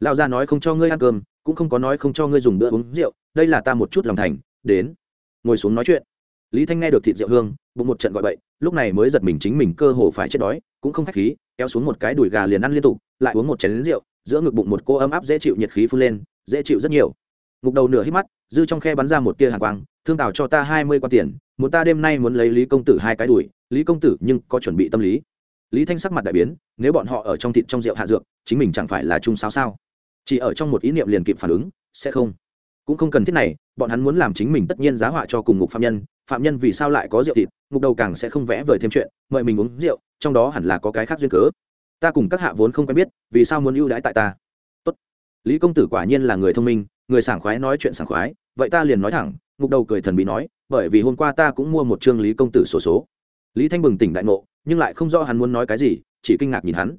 Lão gia nói không cho ngươi ăn cơm, cũng không có nói không cho ngươi dùng bữa uống rượu, đây là ta một chút lòng thành, đến, ngồi xuống nói chuyện. Lý thanh nghe được thịt rượu hương, bụng một trận gọi bậy, lúc này mới giật mình chính mình cơ hồ phải chết đói, cũng không khách khí, kéo xuống một cái đùi gà liền ăn liên tục, lại uống một chén rượu, giữa ngực bụng một cô ấm áp dễ chịu nhiệt khí phun lên, dễ chịu rất nhiều. Ngục đầu nửa hít mắt, dư trong khe bắn ra một tia hàng quang thương tào cho ta hai mươi quan tiền, muốn ta đêm nay muốn lấy lý công tử hai cái đùi lý công tử nhưng có chuẩn bị tâm lý. Lý thanh sắc mặt đại biến, nếu bọn họ ở trong thịt trong rượu hạ dược, chính mình chẳng phải là chung sao sao? Chỉ ở trong một ý niệm liền kịp phản ứng, sẽ không. Cũng không cần thiết này, bọn hắn muốn làm chính mình tất nhiên giá họa cho cùng ngục phạm nhân phạm nhân vì sao lại có rượu thịt, ngục đầu càng sẽ không vẽ vời thêm chuyện, mời mình uống rượu, trong đó hẳn là có cái khác duyên cớ. Ta cùng các hạ vốn không quen biết, vì sao muốn ưu đãi tại ta? Tốt. lý công tử quả nhiên là người thông minh, người sảng khoái nói chuyện sảng khoái, vậy ta liền nói thẳng ngục đầu cười thần bí nói bởi vì hôm qua ta cũng mua một chương lý công tử sổ số, số lý thanh bừng tỉnh đại ngộ nhưng lại không rõ hắn muốn nói cái gì chỉ kinh ngạc nhìn hắn.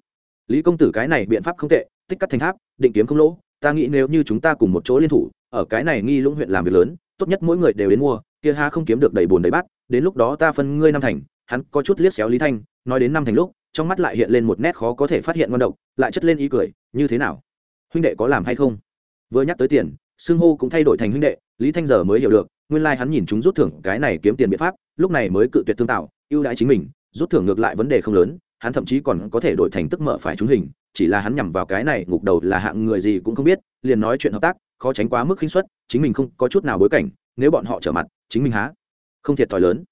Lý công tử cái này biện pháp không tệ tích cắt thành tháp định kiếm không lỗ ta nghĩ nếu như chúng ta cùng một chỗ liên thủ ở cái này nghi lũng huyện làm việc lớn tốt nhất mỗi người đều đến mua kia ha không kiếm được đầy bồn đầy bát đến lúc đó ta phân ngươi năm thành. Hắn có chút liếc xéo lý thanh nói đến năm thành lúc trong mắt lại hiện lên một nét khó có thể phát hiện ngon độc lại chất lên ý cười như thế nào? Huynh đệ có làm hay không? Vừa nhắc tới tiền xưng hô cũng thay đổi thành huynh đệ, lý thanh giờ mới hiểu được, nguyên lai hắn nhìn chúng rút thưởng cái này kiếm tiền biện pháp, lúc này mới cự tuyệt thương tạo, ưu đãi chính mình, rút thưởng ngược lại vấn đề không lớn, hắn thậm chí còn có thể đổi thành tức mở phải trúng hình, chỉ là hắn nhằm vào cái này, ngục đầu là hạng người gì cũng không biết, liền nói chuyện hợp tác, khó tránh quá mức khinh suất, chính mình không có chút nào bối cảnh, nếu bọn họ trở mặt, chính mình há không thiệt thòi lớn.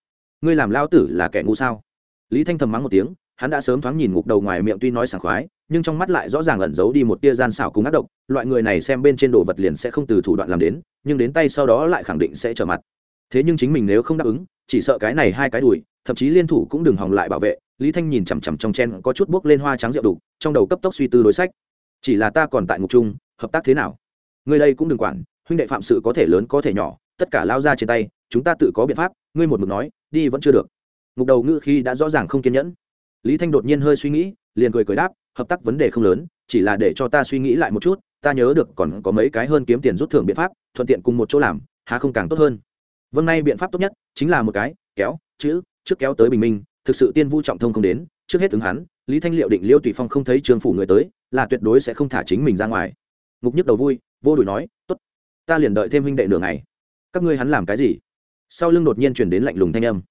Ngươi làm lao tử là kẻ ngu sao? Lý thanh thầm mắng một tiếng, hắn đã sớm thoáng nhìn ngục đầu ngoài miệng tuy nói sảng khoái nhưng trong mắt lại rõ ràng ẩn giấu đi một tia gian xảo cùng ác độc, loại người này xem bên trên đồ vật liền sẽ không từ thủ đoạn làm đến, nhưng đến tay sau đó lại khẳng định sẽ trở mặt. Thế nhưng chính mình nếu không đáp ứng, chỉ sợ cái này hai cái đùi, thậm chí liên thủ cũng đừng hòng lại bảo vệ, lý thanh nhìn chằm chằm trong chen có chút bốc lên hoa trắng rượu đục, trong đầu cấp tốc suy tư đối sách. Chỉ là ta còn tại ngục chung, hợp tác thế nào? Người đây cũng đừng quản, huynh đệ phạm sự có thể lớn có thể nhỏ, tất cả lao ra trên tay, chúng ta tự có biện pháp, ngươi một mực nói, đi vẫn chưa được. Ngục đầu ngữ khi đã rõ ràng không kiên nhẫn. Lý thanh đột nhiên hơi suy nghĩ, liền cười cười đáp hợp tác vấn đề không lớn, chỉ là để cho ta suy nghĩ lại một chút, ta nhớ được còn có mấy cái hơn kiếm tiền rút thưởng biện pháp, thuận tiện cùng một chỗ làm, há không càng tốt hơn. Vâng nay biện pháp tốt nhất chính là một cái, kéo, chữ, trước kéo tới bình minh, thực sự tiên vu trọng thông không đến, trước hết ứng hắn, lý thanh liệu định liêu tùy phong không thấy trường phủ người tới, là tuyệt đối sẽ không thả chính mình ra ngoài. Ngục nhức đầu vui, vô đùi nói t ố t ta liền đợi thêm huynh đệ nửa ngày. Các ngươi hắn làm cái gì? Sau lưng đột nhiên chuyển đến lạnh lùng thanh âm.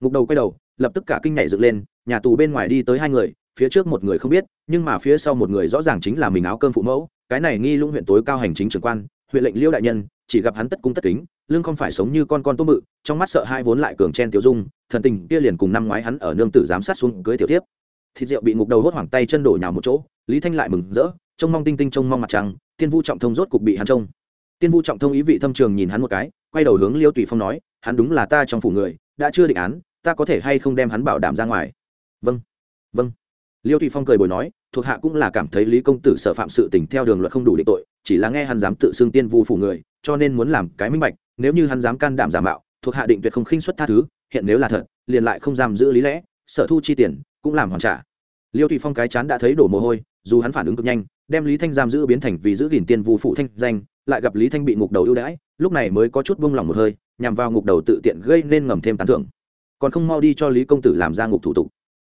Ngục đầu quay đầu, lập tức cả kinh nhảy dựng lên, nhà tù bên ngoài đi tới hai người phía trước một người không biết, nhưng mà phía sau một người rõ ràng chính là mình áo cơm phụ mẫu, cái này nghi lũng huyện tối cao hành chính trưởng quan, huyện lệnh liêu đại nhân, chỉ gặp hắn tất cung tất kính lương không phải sống như con con tôm bự, trong mắt sợ hai vốn lại cường chen tiểu dung, thần tình kia liền cùng năm ngoái hắn ở nương tử giám sát xuống cưới tiểu tiếp thịt rượu bị ngục đầu hốt hoảng tay chân đổ nhào một chỗ, lý thanh lại mừng rỡ, trông mong tinh tinh trông mong mặt trăng, tiên vu trọng thông rốt cục bị hắn trông. Tiên vu trọng thông ý vị thâm trường nhìn hắn một cái, quay đầu hướng liêu tùy phong nói, hắn đúng là ta trong phủ người, đã chưa định án, ta có thể hay không đem hắn bảo đảm ra ngoài? Vâng vâng liêu Thụy phong cười bồi nói, thuộc hạ cũng là cảm thấy lý công tử sợ phạm sự tình theo đường luật không đủ định tội, chỉ là nghe hắn dám tự xưng tiên vu phủ người, cho nên muốn làm cái minh bạch, nếu như hắn dám can đảm giả mạo, thuộc hạ định tuyệt không khinh xuất tha thứ, hiện nếu là thật, liền lại không giam giữ lý lẽ, sở thu chi tiền, cũng làm hoàn trả. Liêu Thụy phong cái chán đã thấy đổ mồ hôi, dù hắn phản ứng cực nhanh, đem lý thanh giam giữ biến thành vì giữ gìn tiên vu phụ thanh danh, lại gặp lý thanh bị ngục đầu ưu đãi, lúc này mới có chút buông lỏng một hơi, nhằm vào ngục đầu tự tiện gây nên ngầm thêm tán thưởng. Còn không mau đi cho lý công tử làm ra ngục thủ tục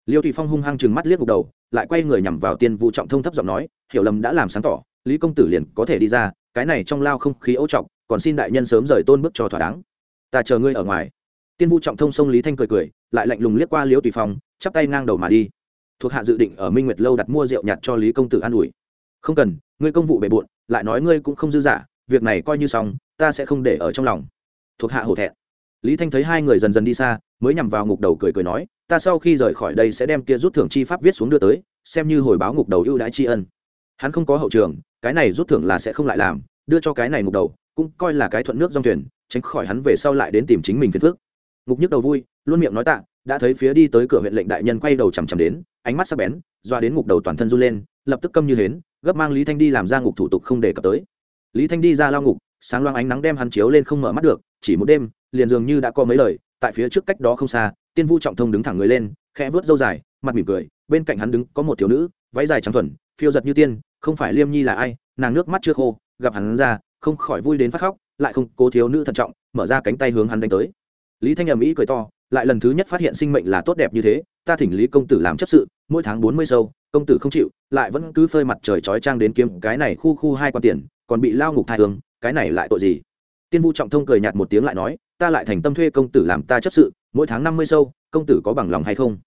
liêu Thủy phong hung hăng chừng mắt liếc ngục đầu lại quay người nhằm vào tiên vu trọng thông thấp giọng nói hiểu lầm đã làm sáng tỏ lý công tử liền có thể đi ra cái này trong lao không khí ấu trọng, còn xin đại nhân sớm rời tôn bước cho thỏa đáng. Ta chờ ngươi ở ngoài. Tiên vu trọng thông sông lý thanh cười cười lại lạnh lùng liếc qua liễu tùy phong chắp tay ngang đầu mà đi. Thuộc hạ dự định ở minh nguyệt lâu đặt mua rượu nhạt cho lý công tử an ủi. Không cần ngươi công vụ bề bộn lại nói ngươi cũng không dư giả việc này coi như xong ta sẽ không để ở trong lòng. Thuộc hạ hổ thẹn lý thanh thấy hai người dần dần đi xa, mới nhằm vào ngục đầu cười cười nói, ta sau khi rời khỏi đây sẽ đem kia rút thưởng chi pháp viết xuống đưa tới, xem như hồi báo ngục đầu ưu đãi tri ân. Hắn không có hậu trường, cái này rút thưởng là sẽ không lại làm, đưa cho cái này ngục đầu, cũng coi là cái thuận nước dòng thuyền, tránh khỏi hắn về sau lại đến tìm chính mình phiền phước ngục nhức đầu vui, luôn miệng nói tạ, đã thấy phía đi tới cửa huyện lệnh đại nhân quay đầu chằm chằm đến, ánh mắt sắc bén doa đến ngục đầu toàn thân run lên, lập tức câm như hến, gấp mang lý thanh đi làm ra ngục thủ tục không để cập tới. Lý thanh đi ra lao ngục sáng loang ánh nắng đem hắn chiếu lên không mở mắt được, chỉ một đêm, liền dường như đã có mấy lời, tại phía trước cách đó không xa, tiên vu trọng thông đứng thẳng người lên, khẽ vớt râu dài, mặt mỉm cười, bên cạnh hắn đứng có một thiếu nữ, váy dài trắng thuần, phiêu giật như tiên, không phải liêm nhi là ai, nàng nước mắt chưa khô, gặp hắn ra, không khỏi vui đến phát khóc, lại không cố thiếu nữ thận trọng, mở ra cánh tay hướng hắn đánh tới lý thanh ầm ĩ cười to, lại lần thứ nhất phát hiện sinh mệnh là tốt đẹp như thế, ta thỉnh lý công tử làm chấp sự, mỗi tháng bốn mươi sâu, công tử không chịu, lại vẫn cứ phơi mặt trời trói trang đến kiếm cái này khu khu hai quan tiền, còn bị lao ngục thai hương cái này lại tội gì? Tiên vu trọng thông cười nhạt một tiếng lại nói, ta lại thành tâm thuê công tử làm ta chấp sự, mỗi tháng năm mươi sâu, công tử có bằng lòng hay không?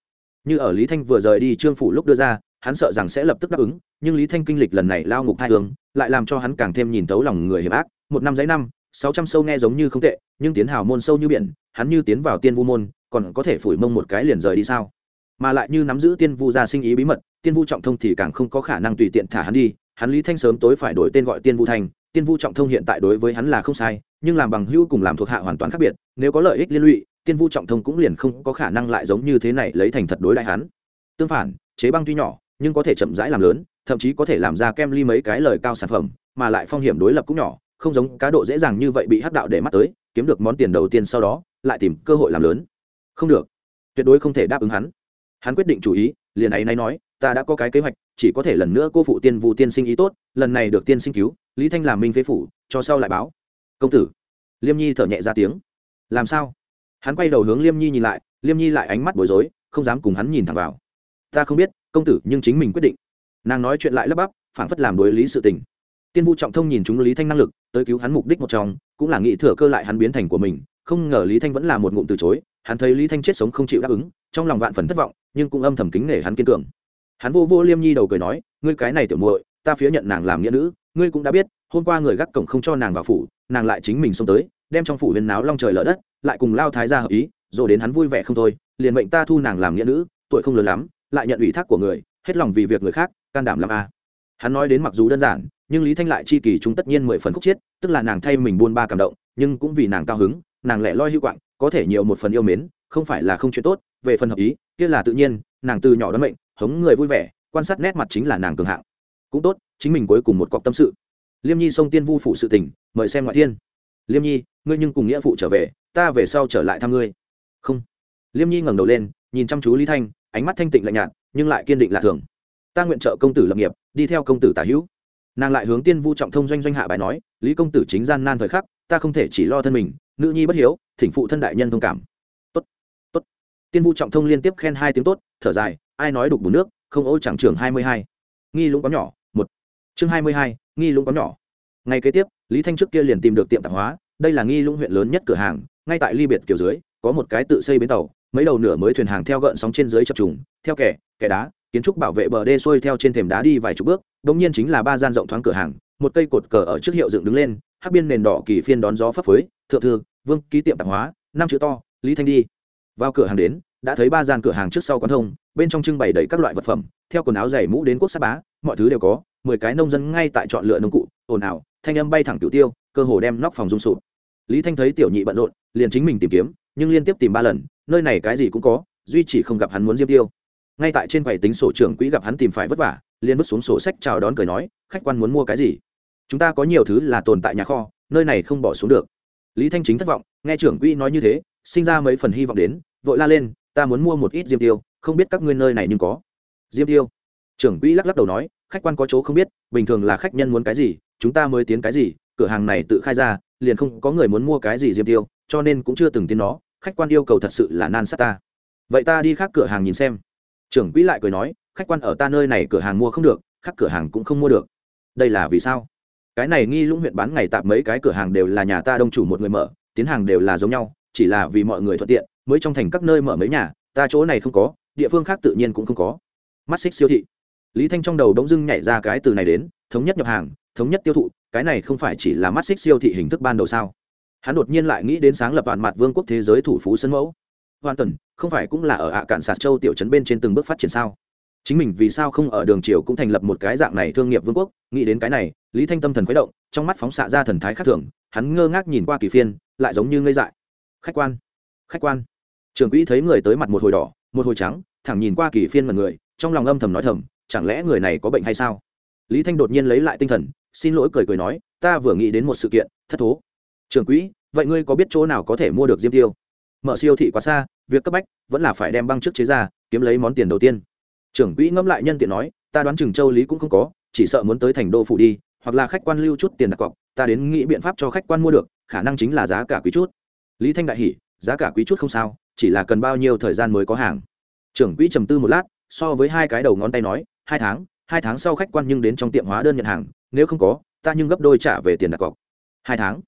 Như ở lý thanh vừa rời đi trương phủ lúc đưa ra, hắn sợ rằng sẽ lập tức đáp ứng, nhưng lý thanh kinh lịch lần này lao ngục hai hướng lại làm cho hắn càng thêm nhìn tấu lòng người hiểm ác. Một năm giấy năm, sáu trăm sâu nghe giống như không tệ, nhưng tiến hào môn sâu như biển, hắn như tiến vào tiên vu môn, còn có thể phủi mông một cái liền rời đi sao? Mà lại như nắm giữ tiên vu gia sinh ý bí mật, tiên vu trọng thông thì càng không có khả năng tùy tiện thả hắn đi, hắn lý thanh sớm tối phải đổi tên gọi tiên vu thành tiên vu trọng thông hiện tại đối với hắn là không sai, nhưng làm bằng hữu cùng làm thuộc hạ hoàn toàn khác biệt, nếu có lợi ích liên lụy, tiên vu trọng thông cũng liền không có khả năng lại giống như thế này lấy thành thật đối đại hắn. Tương phản, chế băng tuy nhỏ, nhưng có thể chậm rãi làm lớn, thậm chí có thể làm ra kem ly mấy cái lời cao sản phẩm, mà lại phong hiểm đối lập cũng nhỏ, không giống cá độ dễ dàng như vậy bị hắc đạo để mắt tới, kiếm được món tiền đầu tiên sau đó, lại tìm cơ hội làm lớn. Không được. Tuyệt đối không thể đáp ứng hắn. Hắn quyết định chủ ý liền ấy nay nói, ta đã có cái kế hoạch, chỉ có thể lần nữa cô phụ tiên vu tiên sinh ý tốt, lần này được tiên sinh cứu, lý thanh làm minh phế phủ, cho sau lại báo. Công tử. Liêm nhi thở nhẹ ra tiếng. Làm sao? Hắn quay đầu hướng liêm nhi nhìn lại, liêm nhi lại ánh mắt bối rối, không dám cùng hắn nhìn thẳng vào. Ta không biết, công tử, nhưng chính mình quyết định. Nàng nói chuyện lại lắp bắp phảng phất làm đối lý sự tình. Tiên vu trọng thông nhìn chúng lý thanh năng lực, tới cứu hắn mục đích một trong, cũng là nghĩ thừa cơ lại hắn biến thành của mình không ngờ lý thanh vẫn là một ngụm từ chối, hắn thấy lý thanh chết sống không chịu đáp ứng, trong lòng vạn phần thất vọng, nhưng cũng âm thầm kính nể hắn kiên cường. Hắn vô vô liêm nhi đầu cười nói, ngươi cái này tiểu muội, ta phía nhận nàng làm nghĩa nữ, ngươi cũng đã biết, hôm qua người gác cổng không cho nàng vào phủ, nàng lại chính mình xông tới, đem trong phủ huyền náo long trời lở đất, lại cùng lao thái ra hợp ý rồi đến hắn vui vẻ không thôi, liền mệnh ta thu nàng làm nghĩa nữ, tuổi không lớn lắm, lại nhận ủy thác của người, hết lòng vì việc người khác, can đảm làm a. Hắn nói đến mặc dù đơn giản, nhưng lý thanh lại chi kỳ chúng tất nhiên mười phần khúc chiết tức là nàng thay mình buôn ba cảm động, nhưng cũng vì nàng cao hứng nàng lẻ loi hữu quạng, có thể nhiều một phần yêu mến, không phải là không chuyện tốt, về phần hợp ý, kia là tự nhiên, nàng từ nhỏ đ mệnh, hống người vui vẻ, quan sát nét mặt chính là nàng cường hạng. Cũng tốt, chính mình cuối cùng một cọc tâm sự. Liêm nhi xông tiên vu phụ sự tình, mời xem ngoại thiên. Liêm nhi, ngươi nhưng cùng nghĩa phụ trở về, ta về sau trở lại thăm ngươi. Không. Liêm nhi ngẩng đầu lên, nhìn chăm chú lý thanh, ánh mắt thanh tịnh lạnh nhạt, nhưng lại kiên định lạ thường. Ta nguyện trợ công tử lập nghiệp, đi theo công tử tả hữu. Nàng lại hướng tiên vu trọng thông doanh doanh hạ bài nói, lý công tử chính gian nan thời khắc, ta không thể chỉ lo thân mình nữ nhi bất hiếu, thỉnh phụ thân đại nhân thông cảm. Tốt tốt. Tiên vu trọng thông liên tiếp khen hai tiếng tốt, thở dài, ai nói đục bùn nước, không ô chẳng trường hai mươi hai. Nghi lũng có nhỏ, một. Chương hai mươi hai, nghi lũng có nhỏ. Ngày kế tiếp, lý thanh trước kia liền tìm được tiệm tạp hóa, đây là nghi lũng huyện lớn nhất cửa hàng, ngay tại ly biệt kiểu dưới, có một cái tự xây bến tàu, mấy đầu nửa mới thuyền hàng theo gợn sóng trên dưới chập trùng, theo kẻ kẻ đá, kiến trúc bảo vệ bờ đê xuôi theo trên thềm đá đi vài chục bước đống nhiên chính là ba gian rộng thoáng cửa hàng, một cây cột cờ ở trước hiệu dựng đứng lên hắc biên nền đỏ kỳ phiên đón gió phấp phới, thượng thư, vương, ký tiệm tạp hóa, năm chữ to, lý thanh đi. Vào cửa hàng đến, đã thấy ba gian cửa hàng trước sau quán thông, bên trong trưng bày đầy các loại vật phẩm, theo quần áo giày mũ đến quốc sát bá, mọi thứ đều có, mười cái nông dân ngay tại chọn lựa nông cụ, ồn ào, thanh âm bay thẳng cửu tiêu, cơ hồ đem nóc phòng rung sụp. Lý thanh thấy tiểu nhị bận rộn, liền chính mình tìm kiếm, nhưng liên tiếp tìm ba lần, nơi này cái gì cũng có, duy chỉ không gặp hắn muốn diêm tiêu. Ngay tại trên quầy tính sổ trưởng quỹ gặp hắn tìm phải vất vả, liền vứt xuống sổ sách chào đón cười nói, khách quan muốn mua cái gì? Chúng ta có nhiều thứ là tồn tại nhà kho, nơi này không bỏ xuống được. Lý thanh chính thất vọng, nghe trưởng quỹ nói như thế, sinh ra mấy phần hy vọng đến, vội la lên, ta muốn mua một ít diêm tiêu, không biết các ngươi nơi này nhưng có. Diêm tiêu? Trưởng quỹ lắc lắc đầu nói, khách quan có chỗ không biết, bình thường là khách nhân muốn cái gì, chúng ta mới tiến cái gì, cửa hàng này tự khai ra, liền không có người muốn mua cái gì diêm tiêu, cho nên cũng chưa từng tiến nó, khách quan yêu cầu thật sự là nan sát ta. Vậy ta đi khác cửa hàng nhìn xem. Trưởng quỹ lại cười nói, khách quan ở ta nơi này cửa hàng mua không được, khác cửa hàng cũng không mua được. Đây là vì sao? Cái này nghi lũng huyện bán ngày tạp mấy cái cửa hàng đều là nhà ta đông chủ một người mở, tiến hàng đều là giống nhau, chỉ là vì mọi người thuận tiện, mới trong thành các nơi mở mấy nhà, ta chỗ này không có, địa phương khác tự nhiên cũng không có. Mắt xích siêu thị. Lý thanh trong đầu đống dưng nhảy ra cái từ này đến, thống nhất nhập hàng, thống nhất tiêu thụ, cái này không phải chỉ là mắt xích siêu thị hình thức ban đầu sao? Hắn đột nhiên lại nghĩ đến sáng lập bản mặt vương quốc thế giới thủ phú sân mẫu. Hoàn tần không phải cũng là ở ạ cạn sạt châu tiểu trấn bên trên từng bước phát triển sao? Chính mình vì sao không ở đường triều cũng thành lập một cái dạng này thương nghiệp vương quốc, nghĩ đến cái này, lý thanh tâm thần khuấy động, trong mắt phóng xạ ra thần thái khác thường, hắn ngơ ngác nhìn qua kỳ phiên, lại giống như ngây dại. Khách quan khách quan. Trưởng quỹ thấy người tới mặt một hồi đỏ, một hồi trắng, thẳng nhìn qua kỳ phiên mật người, trong lòng âm thầm nói thầm, chẳng lẽ người này có bệnh hay sao? Lý thanh đột nhiên lấy lại tinh thần, xin lỗi cười cười nói, ta vừa nghĩ đến một sự kiện, thất thố. Trưởng quỹ, vậy ngươi có biết chỗ nào có thể mua được diêm tiêu? Mở siêu thị quá xa, việc cấp bách, vẫn là phải đem băng trước chế ra, kiếm lấy món tiền đầu tiên trưởng quỹ ngẫm lại nhân tiện nói, ta đoán chừng châu lý cũng không có, chỉ sợ muốn tới thành đô phủ đi, hoặc là khách quan lưu chút tiền đặt cọc, ta đến nghĩ biện pháp cho khách quan mua được, khả năng chính là giá cả quý chút. Lý thanh đại hỉ, giá cả quý chút không sao, chỉ là cần bao nhiêu thời gian mới có hàng? Trưởng quỹ trầm tư một lát, so với hai cái đầu ngón tay nói, hai tháng hai tháng sau khách quan nhưng đến trong tiệm hóa đơn nhận hàng, nếu không có, ta nhưng gấp đôi trả về tiền đặt cọc. Hai tháng?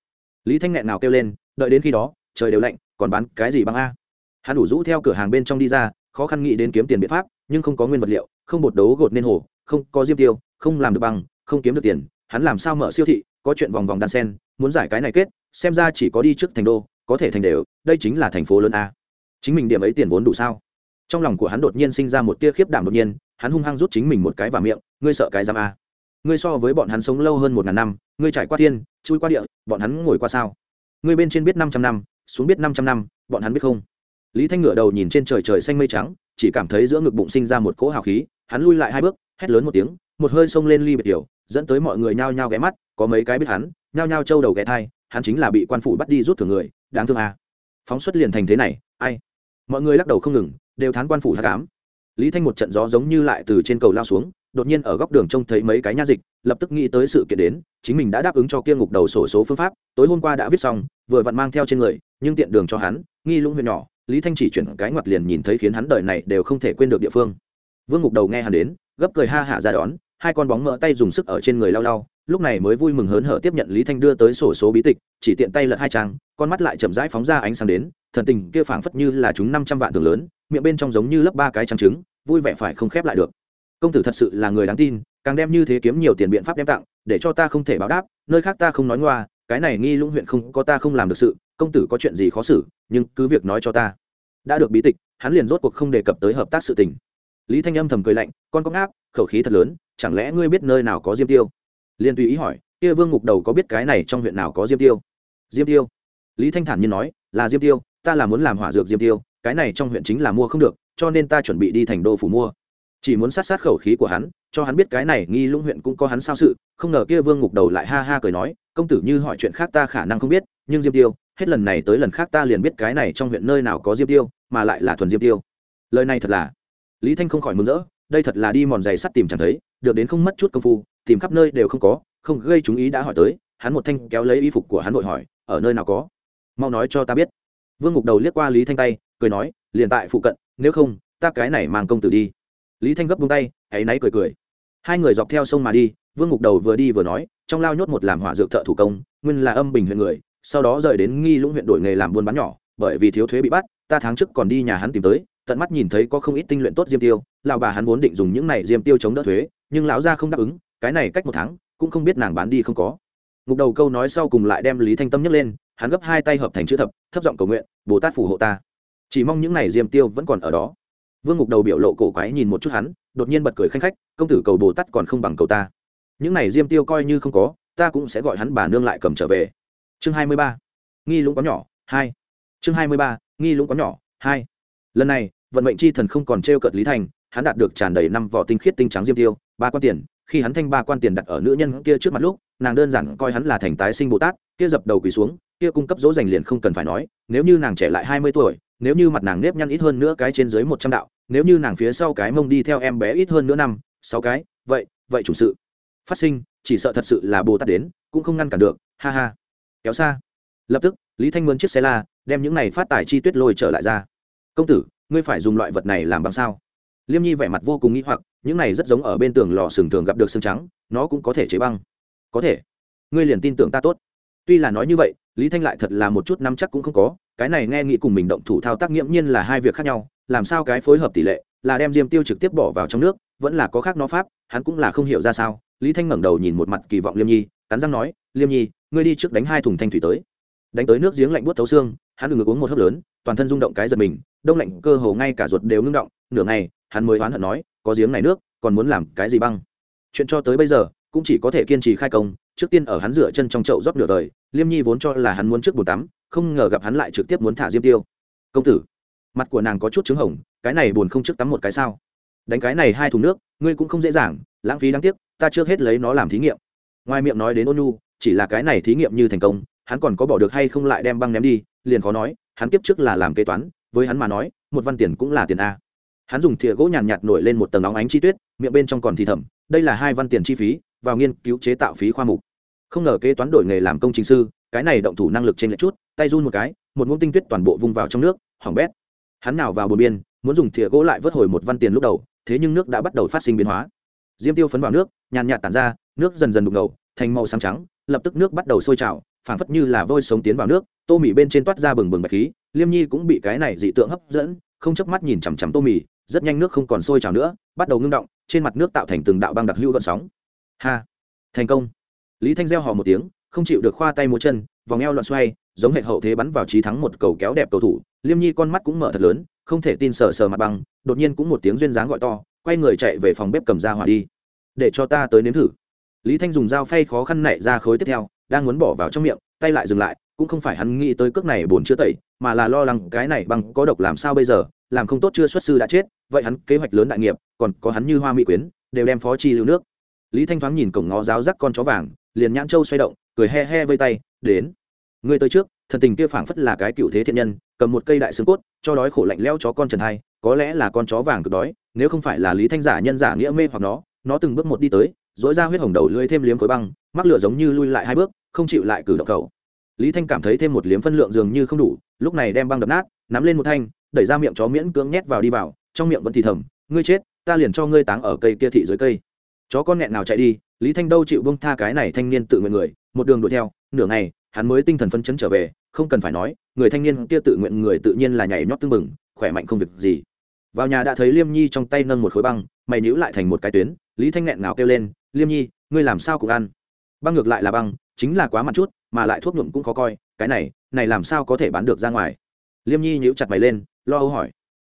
Lý thanh nghẹn nào kêu lên, đợi đến khi đó, trời đều lạnh, còn bán cái gì băng a? Hắn đủ rũ theo cửa hàng bên trong đi ra, khó khăn nghĩ đến kiếm tiền biện pháp nhưng không có nguyên vật liệu, không bột đấu gột nên hồ, không có diêm tiêu, không làm được băng, không kiếm được tiền, hắn làm sao mở siêu thị, có chuyện vòng vòng đan sen, muốn giải cái này kết, xem ra chỉ có đi trước thành đô, có thể thành đều, đây chính là thành phố lớn a. Chính mình điểm ấy tiền vốn đủ sao? Trong lòng của hắn đột nhiên sinh ra một tia khiếp đảm đột nhiên, hắn hung hăng rút chính mình một cái vào miệng, ngươi sợ cái giam a? Ngươi so với bọn hắn sống lâu hơn một ngàn năm, ngươi trải qua thiên, chui qua địa, bọn hắn ngồi qua sao? Ngươi bên trên biết năm trăm năm, xuống biết năm trăm năm, bọn hắn biết không? Lý thanh ngựa đầu nhìn trên trời trời xanh mây trắng chỉ cảm thấy giữa ngực bụng sinh ra một cỗ hào khí, hắn lui lại hai bước, hét lớn một tiếng, một hơi xông lên ly biệt tiểu, dẫn tới mọi người nhao nhao ghé mắt, có mấy cái biết hắn, nhao nhao trâu đầu ghé thai, hắn chính là bị quan phủ bắt đi rút thưởng người, đáng thương à. phóng xuất liền thành thế này, ai mọi người lắc đầu không ngừng, đều thán quan phủ hát cám lý thanh một trận gió giống như lại từ trên cầu lao xuống, đột nhiên ở góc đường trông thấy mấy cái nha dịch, lập tức nghĩ tới sự kiện đến, chính mình đã đáp ứng cho kia ngục đầu sổ số phương pháp, tối hôm qua đã viết xong, vừa vặn mang theo trên người, nhưng tiện đường cho hắn, nghi lũng huyện nhỏ lý thanh chỉ chuyển cái ngoặt liền nhìn thấy khiến hắn đời này đều không thể quên được địa phương. Vương ngục đầu nghe hắn đến, gấp cười ha hạ ra đón, hai con bóng mỡ tay dùng sức ở trên người lao lao lúc này mới vui mừng hớn hở tiếp nhận lý thanh đưa tới sổ số bí tịch, chỉ tiện tay lật hai trang, con mắt lại chậm rãi phóng ra ánh sáng đến, thần tình kia phảng phất như là chúng năm trăm vạn tường lớn, miệng bên trong giống như lấp ba cái trắng trứng, vui vẻ phải không khép lại được. Công tử thật sự là người đáng tin, càng đem như thế kiếm nhiều tiền biện pháp đem tặng, để cho ta không thể báo đáp, nơi khác ta không nói ngoa, cái này nghi lũng huyện không có ta không làm được sự công tử có chuyện gì khó xử, nhưng cứ việc nói cho ta. Đã được bí tịch, hắn liền rốt cuộc không đề cập tới hợp tác sự tình. Lý thanh âm thầm cười lạnh, con có ngáp, khẩu khí thật lớn, chẳng lẽ ngươi biết nơi nào có diêm tiêu? Liền tùy ý hỏi, kia vương ngục đầu có biết cái này trong huyện nào có diêm tiêu? Diêm tiêu? Lý thanh thản nhiên nói, là diêm tiêu, ta là muốn làm hỏa dược diêm tiêu, cái này trong huyện chính là mua không được, cho nên ta chuẩn bị đi thành đô phủ mua. Chỉ muốn sát sát khẩu khí của hắn, cho hắn biết cái này nghi lũng huyện cũng có hắn sao sự, không ngờ kia vương ngục đầu lại ha ha cười nói, công tử như hỏi chuyện khác ta khả năng không biết, nhưng diêm tiêu hết lần này tới lần khác ta liền biết cái này trong huyện nơi nào có diêm tiêu, mà lại là thuần diêm tiêu. Lời này thật là, lý thanh không khỏi mừng rỡ, đây thật là đi mòn giày sắt tìm chẳng thấy, được đến không mất chút công phu, tìm khắp nơi đều không có, không gây chú ý đã hỏi tới, hắn một thanh kéo lấy y phục của hắn vội hỏi, ở nơi nào có? Mau nói cho ta biết. Vương ngục đầu liếc qua lý thanh tay, cười nói, liền tại phụ cận, nếu không, ta cái này mang công tử đi. Lý thanh gấp bông tay hãy náy cười cười. Hai người dọc theo sông mà đi, vương ngục đầu vừa đi vừa nói, trong lao nhốt một làm hỏa dược thợ thủ công, nguyên là âm bình huyện người sau đó rời đến nghi lũng huyện đổi nghề làm buôn bán nhỏ, bởi vì thiếu thuế bị bắt, ta tháng trước còn đi nhà hắn tìm tới, tận mắt nhìn thấy có không ít tinh luyện tốt diêm tiêu, lão bà hắn vốn định dùng những này diêm tiêu chống đỡ thuế, nhưng lão gia không đáp ứng, cái này cách một tháng, cũng không biết nàng bán đi không có. Ngục đầu câu nói sau cùng lại đem lý thanh tâm nhấc lên, hắn gấp hai tay hợp thành chữ thập, thấp giọng cầu nguyện, bồ tát phù hộ ta. Chỉ mong những này diêm tiêu vẫn còn ở đó. Vương ngục đầu biểu lộ cổ quái nhìn một chút hắn, đột nhiên bật cười khanh khách, công tử cầu bồ tát còn không bằng cầu ta. Những này diêm tiêu coi như không có, ta cũng sẽ gọi hắn bà nương lại cầm trở về chương hai mươi ba, nghi lũng có nhỏ, hai. Chương hai mươi ba, nghi lũng có nhỏ, hai. Lần này, vận mệnh chi thần không còn t r e o cợt lý thành, hắn đạt được tràn đầy năm vỏ tinh khiết tinh trắng diêm tiêu, ba quan tiền. Khi hắn thanh ba quan tiền đặt ở nữ nhân kia trước mặt lúc, nàng đơn giản coi hắn là thành tái sinh bồ tát, kia dập đầu quỳ xuống, kia cung cấp dỗ dành liền không cần phải nói, nếu như nàng trẻ lại hai mươi tuổi, nếu như mặt nàng nếp nhăn ít hơn nữa cái trên dưới một trăm đạo, nếu như nàng phía sau cái mông đi theo em bé ít hơn nữa năm, sáu cái, vậy vậy chủ sự. Phát sinh, chỉ sợ thật sự là bồ tát đến, cũng không ngăn cản được, ha ha kéo xa. Lập tức, lý thanh mướn chiếc xe la, đem những này phát tài chi tuyết lôi trở lại ra. Công tử, ngươi phải dùng loại vật này làm bằng sao? Liêm nhi vẻ mặt vô cùng nghĩ hoặc, những này rất giống ở bên tường lò sừng thường gặp được xương trắng, nó cũng có thể chế băng. Có thể. Ngươi liền tin tưởng ta tốt. Tuy là nói như vậy, lý thanh lại thật là một chút nắm chắc cũng không có, cái này nghe nghĩ cùng mình động thủ thao tác nghiễm nhiên là hai việc khác nhau, làm sao cái phối hợp tỷ lệ là đem diêm tiêu trực tiếp bỏ vào trong nước, vẫn là có khác nó pháp, hắn cũng là không hiểu ra sao. Lý thanh ngẩng đầu nhìn một mặt kỳ vọng liêm nhi cắn răng nói, liêm nhi, ngươi đi trước đánh hai thùng thanh thủy tới. Đánh tới nước giếng lạnh buốt thấu xương, hắn ngừng ngược uống một hớp lớn, toàn thân rung động cái giật mình, đông lạnh cơ hồ ngay cả ruột đều ngưng động, nửa ngày, hắn mới oán hận nói, có giếng này nước, còn muốn làm cái gì băng? Chuyện cho tới bây giờ, cũng chỉ có thể kiên trì khai công, trước tiên ở hắn rửa chân trong chậu rót nửa đời, liêm nhi vốn cho là hắn muốn trước bồn tắm, không ngờ gặp hắn lại trực tiếp muốn thả diêm tiêu. Công tử, mặt của nàng có chút trứng hồng, cái này buồn không trước tắm một cái sao? Đánh cái này hai thùng nước, ngươi cũng không dễ dàng, lãng phí đáng tiếc, ta chưa hết lấy nó làm thí nghiệm ngoài miệng nói đến ôn nhu chỉ là cái này thí nghiệm như thành công hắn còn có bỏ được hay không lại đem băng ném đi liền khó nói hắn kiếp trước là làm kế toán với hắn mà nói một văn tiền cũng là tiền a. Hắn dùng thìa gỗ nhàn nhạt, nhạt nổi lên một tầng óng ánh chi tuyết miệng bên trong còn thì thầm đây là hai văn tiền chi phí vào nghiên cứu chế tạo phí khoa mục. Không ngờ kế toán đổi nghề làm công trình sư cái này động thủ năng lực trên lệch chút tay run một cái một ngụm tinh tuyết toàn bộ vung vào trong nước hỏng bét. Hắn nào vào bờ biên muốn dùng thìa gỗ lại vớt hồi một văn tiền lúc đầu thế nhưng nước đã bắt đầu phát sinh biến hóa diêm tiêu phấn vào nước, nhàn nhạt tản ra, nước dần dần đục ngầu, thành màu xám trắng, lập tức nước bắt đầu sôi trào, phảng phất như là vôi sống tiến vào nước, tô mì bên trên toát ra bừng bừng bạch khí, liêm nhi cũng bị cái này dị tượng hấp dẫn, không chớp mắt nhìn chằm chằm tô mì, rất nhanh nước không còn sôi trào nữa, bắt đầu ngưng động, trên mặt nước tạo thành từng đạo băng đặc hữu gợn sóng. Ha! Thành công! Lý thanh gieo họ một tiếng, không chịu được khoa tay múa chân, vòng eo loạn xoay, giống hệ hậu thế bắn vào trí thắng một cầu kéo đẹp cầu thủ, liêm nhi con mắt cũng mở thật lớn, không thể tin sờ sờ mặt băng, đột nhiên cũng một tiếng duyên dáng gọi to quay người chạy về phòng bếp cầm ra hỏa đi. Để cho ta tới nếm thử. Lý thanh dùng dao phay khó khăn nảy ra khối tiếp theo, đang muốn bỏ vào trong miệng, tay lại dừng lại, cũng không phải hắn nghĩ tới cước này bồn chưa tẩy, mà là lo lắng cái này băng có độc làm sao bây giờ, làm không tốt chưa xuất sư đã chết, vậy hắn kế hoạch lớn đại nghiệp, còn có hắn như hoa mỹ quyến, đều đem phó chi lưu nước. Lý thanh thoáng nhìn cổng ngó giáo rắc con chó vàng, liền nhãn châu xoay động, cười he he vây tay, đến. Người tới trước, thần tình kia phảng phất là cái cựu thế thiện nhân, cầm một cây đại xương cốt, cho đói khổ lạnh leo chó con trần hai có lẽ là con chó vàng cực đói, nếu không phải là lý thanh giả nhân giả nghĩa mê hoặc nó nó từng bước một đi tới dỗi ra huyết hồng đầu lưỡi thêm liếm khối băng, mắc lửa giống như lui lại hai bước, không chịu lại cử động cầu. Lý thanh cảm thấy thêm một liếm phân lượng dường như không đủ, lúc này đem băng đập nát, nắm lên một thanh, đẩy ra miệng chó miễn cưỡng nhét vào đi vào, trong miệng vẫn thì thầm, ngươi chết, ta liền cho ngươi táng ở cây kia thị dưới cây. Chó con nghẹn nào chạy đi, lý thanh đâu chịu bông tha cái này thanh niên tự nguyện người, một đường đuổi theo, nửa ngày, hắn mới tinh thần phân chấn trở về, không cần phải nói, người thanh niên kia tự nguyện người tự nhiên là nhảy nhót tưng bừng, khỏe mạnh không việc gì vào nhà đã thấy liêm nhi trong tay nâng một khối băng, mày nhữ lại thành một cái tuyến, lý thanh nghẹn ngào kêu lên, liêm nhi, ngươi làm sao cũng ăn. Băng ngược lại là băng, chính là quá mặt chút, mà lại thuốc nhuộm cũng khó coi, cái này này làm sao có thể bán được ra ngoài? Liêm nhi nhíu chặt mày lên, lo âu hỏi.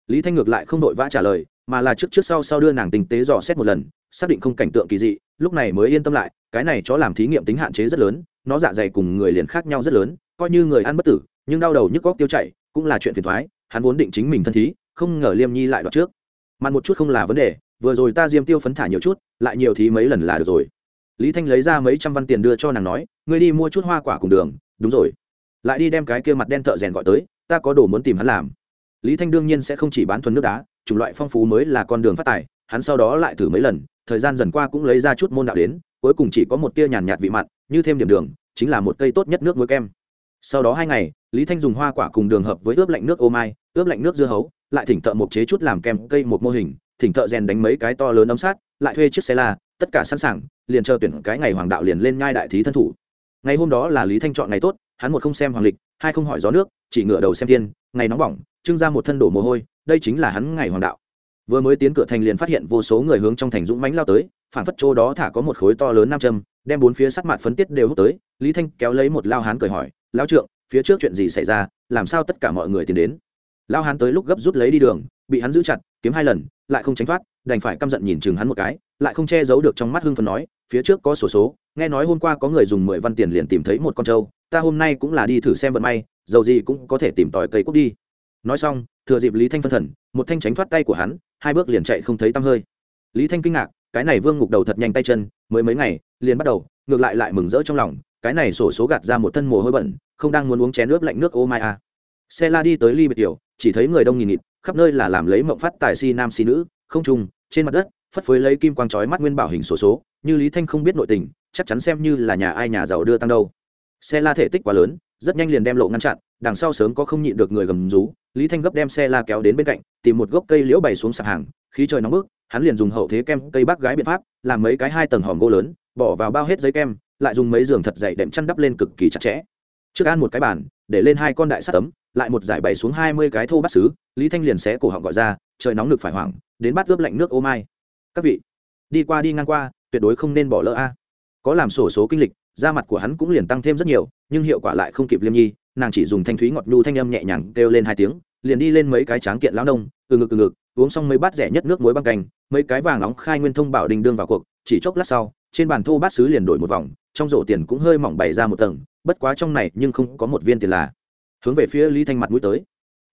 Lý thanh ngược lại không đội vã trả lời, mà là trước trước sau sau đưa nàng tình tế dò xét một lần, xác định không cảnh tượng kỳ dị, lúc này mới yên tâm lại, cái này chó làm thí nghiệm tính hạn chế rất lớn, nó dạ dày cùng người liền khác nhau rất lớn, coi như người ăn bất tử, nhưng đau đầu nhức góc tiêu chảy, cũng là chuyện phiền thoái, hắn vốn định chính mình thân thí không ngờ liêm nhi lại đoạt trước. Mặt một chút không là vấn đề, vừa rồi ta diêm tiêu phấn thả nhiều chút, lại nhiều thì mấy lần là được rồi. Lý thanh lấy ra mấy trăm văn tiền đưa cho nàng nói, ngươi đi mua chút hoa quả cùng đường. Đúng rồi. Lại đi đem cái kia mặt đen thợ rèn gọi tới, ta có đồ muốn tìm hắn làm. Lý thanh đương nhiên sẽ không chỉ bán thuần nước đá, chủng loại phong phú mới là con đường phát tài, hắn sau đó lại thử mấy lần, thời gian dần qua cũng lấy ra chút môn đạo đến, cuối cùng chỉ có một tia nhàn nhạt vị mặn, như thêm điểm đường, chính là một cây tốt nhất nước muối kem. Sau đó hai ngày, lý thanh dùng hoa quả cùng đường hợp với ướp lạnh nước ô mai, ướp lạnh nước dưa hấu lại thỉnh thợ mộc chế chút làm kem cây một mô hình, thỉnh thợ rèn đánh mấy cái to lớn ấm sát, lại thuê chiếc xe la, tất cả sẵn sàng, liền chờ tuyển cái ngày hoàng đạo liền lên nhai đại thí thân thủ. Ngày hôm đó là lý thanh chọn ngày tốt, hắn một không xem hoàng lịch, hai không hỏi gió nước, chỉ ngửa đầu xem thiên, ngày nóng bỏng, trưng ra một thân đổ mồ hôi, đây chính là hắn ngày hoàng đạo. Vừa mới tiến cửa thành liền phát hiện vô số người hướng trong thành dũng mánh lao tới phản phất chỗ đó thả có một khối to lớn nam châm, đem bốn phía sắc mặt phấn tiết đều hút tới, lý thanh kéo lấy một lao hán cười hỏi lao trượng, phía trước chuyện gì xảy ra? Làm sao tất cả mọi người tiến đến? Lao hán tới lúc gấp rút lấy đi đường, bị hắn giữ chặt, kiếm hai lần, lại không tránh thoát, đành phải căm giận nhìn chừng hắn một cái, lại không che giấu được trong mắt hưng phần nói, phía trước có sổ số, nghe nói hôm qua có người dùng mười văn tiền liền tìm thấy một con trâu, ta hôm nay cũng là đi thử xem vận may, dầu gì cũng có thể tìm tòi cây cúc đi nói xong, thừa dịp lý thanh phân thần, một thanh tránh thoát tay của hắn, hai bước liền chạy không thấy tăm hơi lý thanh kinh ngạc, cái này vương ngục đầu thật nhanh tay chân, mới mấy ngày, liền bắt đầu, ngược lại lại mừng rỡ trong lòng, cái này sổ số gạt ra một thân mồ hôi bẩn, không đang muốn uống chén nước lạnh nước ô mai à xe la đi tới ly biệt tiểu, chỉ thấy người đông nghìn nghịt, khắp nơi là làm lấy mộng phát tài si nam si nữ, không trung, trên mặt đất, phất phới lấy kim quang trói mắt nguyên bảo hình sổ số, như lý thanh không biết nội tình, chắc chắn xem như là nhà ai nhà giàu đưa tăng đâu. Xe la thể tích quá lớn, rất nhanh liền đem lộ ngăn chặn, đằng sau sớm có không nhịn được người gầm rú, lý thanh gấp đem xe la kéo đến bên cạnh, tìm một gốc cây liễu bày xuống sạp hàng, khí trời nóng bức, hắn liền dùng hậu thế kem cây bác gái biện pháp, làm mấy cái hai tầng hòm gỗ lớn, bỏ vào bao hết giấy kem, lại dùng mấy giường thật dày đệm chăn đắp lên cực kỳ chặt chẽ. Trước ăn một cái bàn để lên hai con đại sắt tấm, lại một giải bày xuống hai mươi cái thô bát xứ, lý thanh liền xé cổ họng gọi ra, trời nóng lực phải hoảng, đến bát ướp lạnh nước ô mai. Các vị, đi qua đi ngang qua, tuyệt đối không nên bỏ lỡ a. Có làm sổ số kinh lịch, da mặt của hắn cũng liền tăng thêm rất nhiều, nhưng hiệu quả lại không kịp liêm nhi, nàng chỉ dùng thanh thúy ngọt nhu thanh âm nhẹ nhàng kêu lên hai tiếng, liền đi lên mấy cái tráng kiện lão nông, từ ngực từ ngực, uống xong mấy bát rẻ nhất nước muối băng canh mấy cái vàng nóng khai nguyên thông bảo đình đương vào cuộc, chỉ chốc lát sau, trên bàn thô bát sứ liền đổi một vòng, trong rổ tiền cũng hơi mỏng bày ra một tầng bất quá trong này nhưng không có một viên tiền là. Hướng về phía lý thanh mặt mũi tới.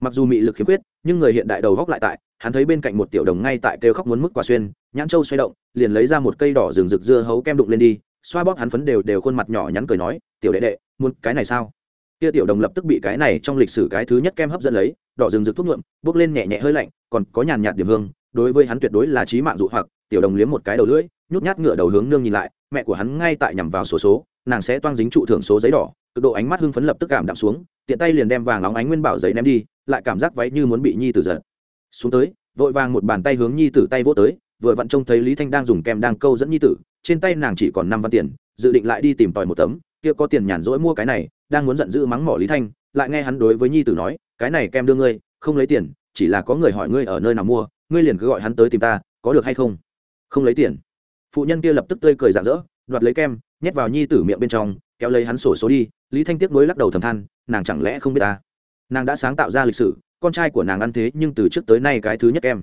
Mặc dù mị lực khiếm khuyết, nhưng người hiện đại đầu góc lại tại, hắn thấy bên cạnh một tiểu đồng ngay tại kêu khóc muốn mức quả xuyên, nhãn châu xoay động, liền lấy ra một cây đỏ rừng rực dưa hấu kem đụng lên đi, xoa bóp hắn phấn đều đều khuôn mặt nhỏ nhắn cười nói, tiểu đệ đệ, muốn cái này sao? Kia tiểu đồng lập tức bị cái này trong lịch sử cái thứ nhất kem hấp dẫn lấy, đỏ rừng rực thuốc nhuộm bước lên nhẹ nhẹ hơi lạnh, còn có nhàn nhạt điểm hương, đối với hắn tuyệt đối là trí mạng dụ hoặc, tiểu đồng liếm một cái đầu lưỡi, nhút nhát ngựa đầu hướng nương nhìn lại, mẹ của hắn ngay tại nhằm vào số số nàng sẽ toang dính trụ thưởng số giấy đỏ, cực độ ánh mắt hưng phấn lập tức cảm đạm xuống, tiện tay liền đem vàng óng ánh nguyên bảo giấy ném đi, lại cảm giác váy như muốn bị nhi tử giật. Xuống tới, vội vàng một bàn tay hướng nhi tử tay vỗ tới, vừa vặn trông thấy lý thanh đang dùng kem đang câu dẫn nhi tử, trên tay nàng chỉ còn năm văn tiền, dự định lại đi tìm tòi một tấm, kia có tiền nhàn rỗi mua cái này, đang muốn giận dữ mắng mỏ lý thanh, lại nghe hắn đối với nhi tử nói, cái này kem đưa ngươi, không lấy tiền, chỉ là có người hỏi ngươi ở nơi nào mua, ngươi liền cứ gọi hắn tới tìm ta, có được hay không? Không lấy tiền. Phụ nhân kia lập tức tươi cười rạng rỡ, đoạt lấy kem nhét vào nhi tử miệng bên trong, kéo lấy hắn sổ số đi, lý thanh tiếc mới lắc đầu thầm than, nàng chẳng lẽ không biết ta nàng đã sáng tạo ra lịch sử, con trai của nàng ăn thế nhưng từ trước tới nay cái thứ nhất em.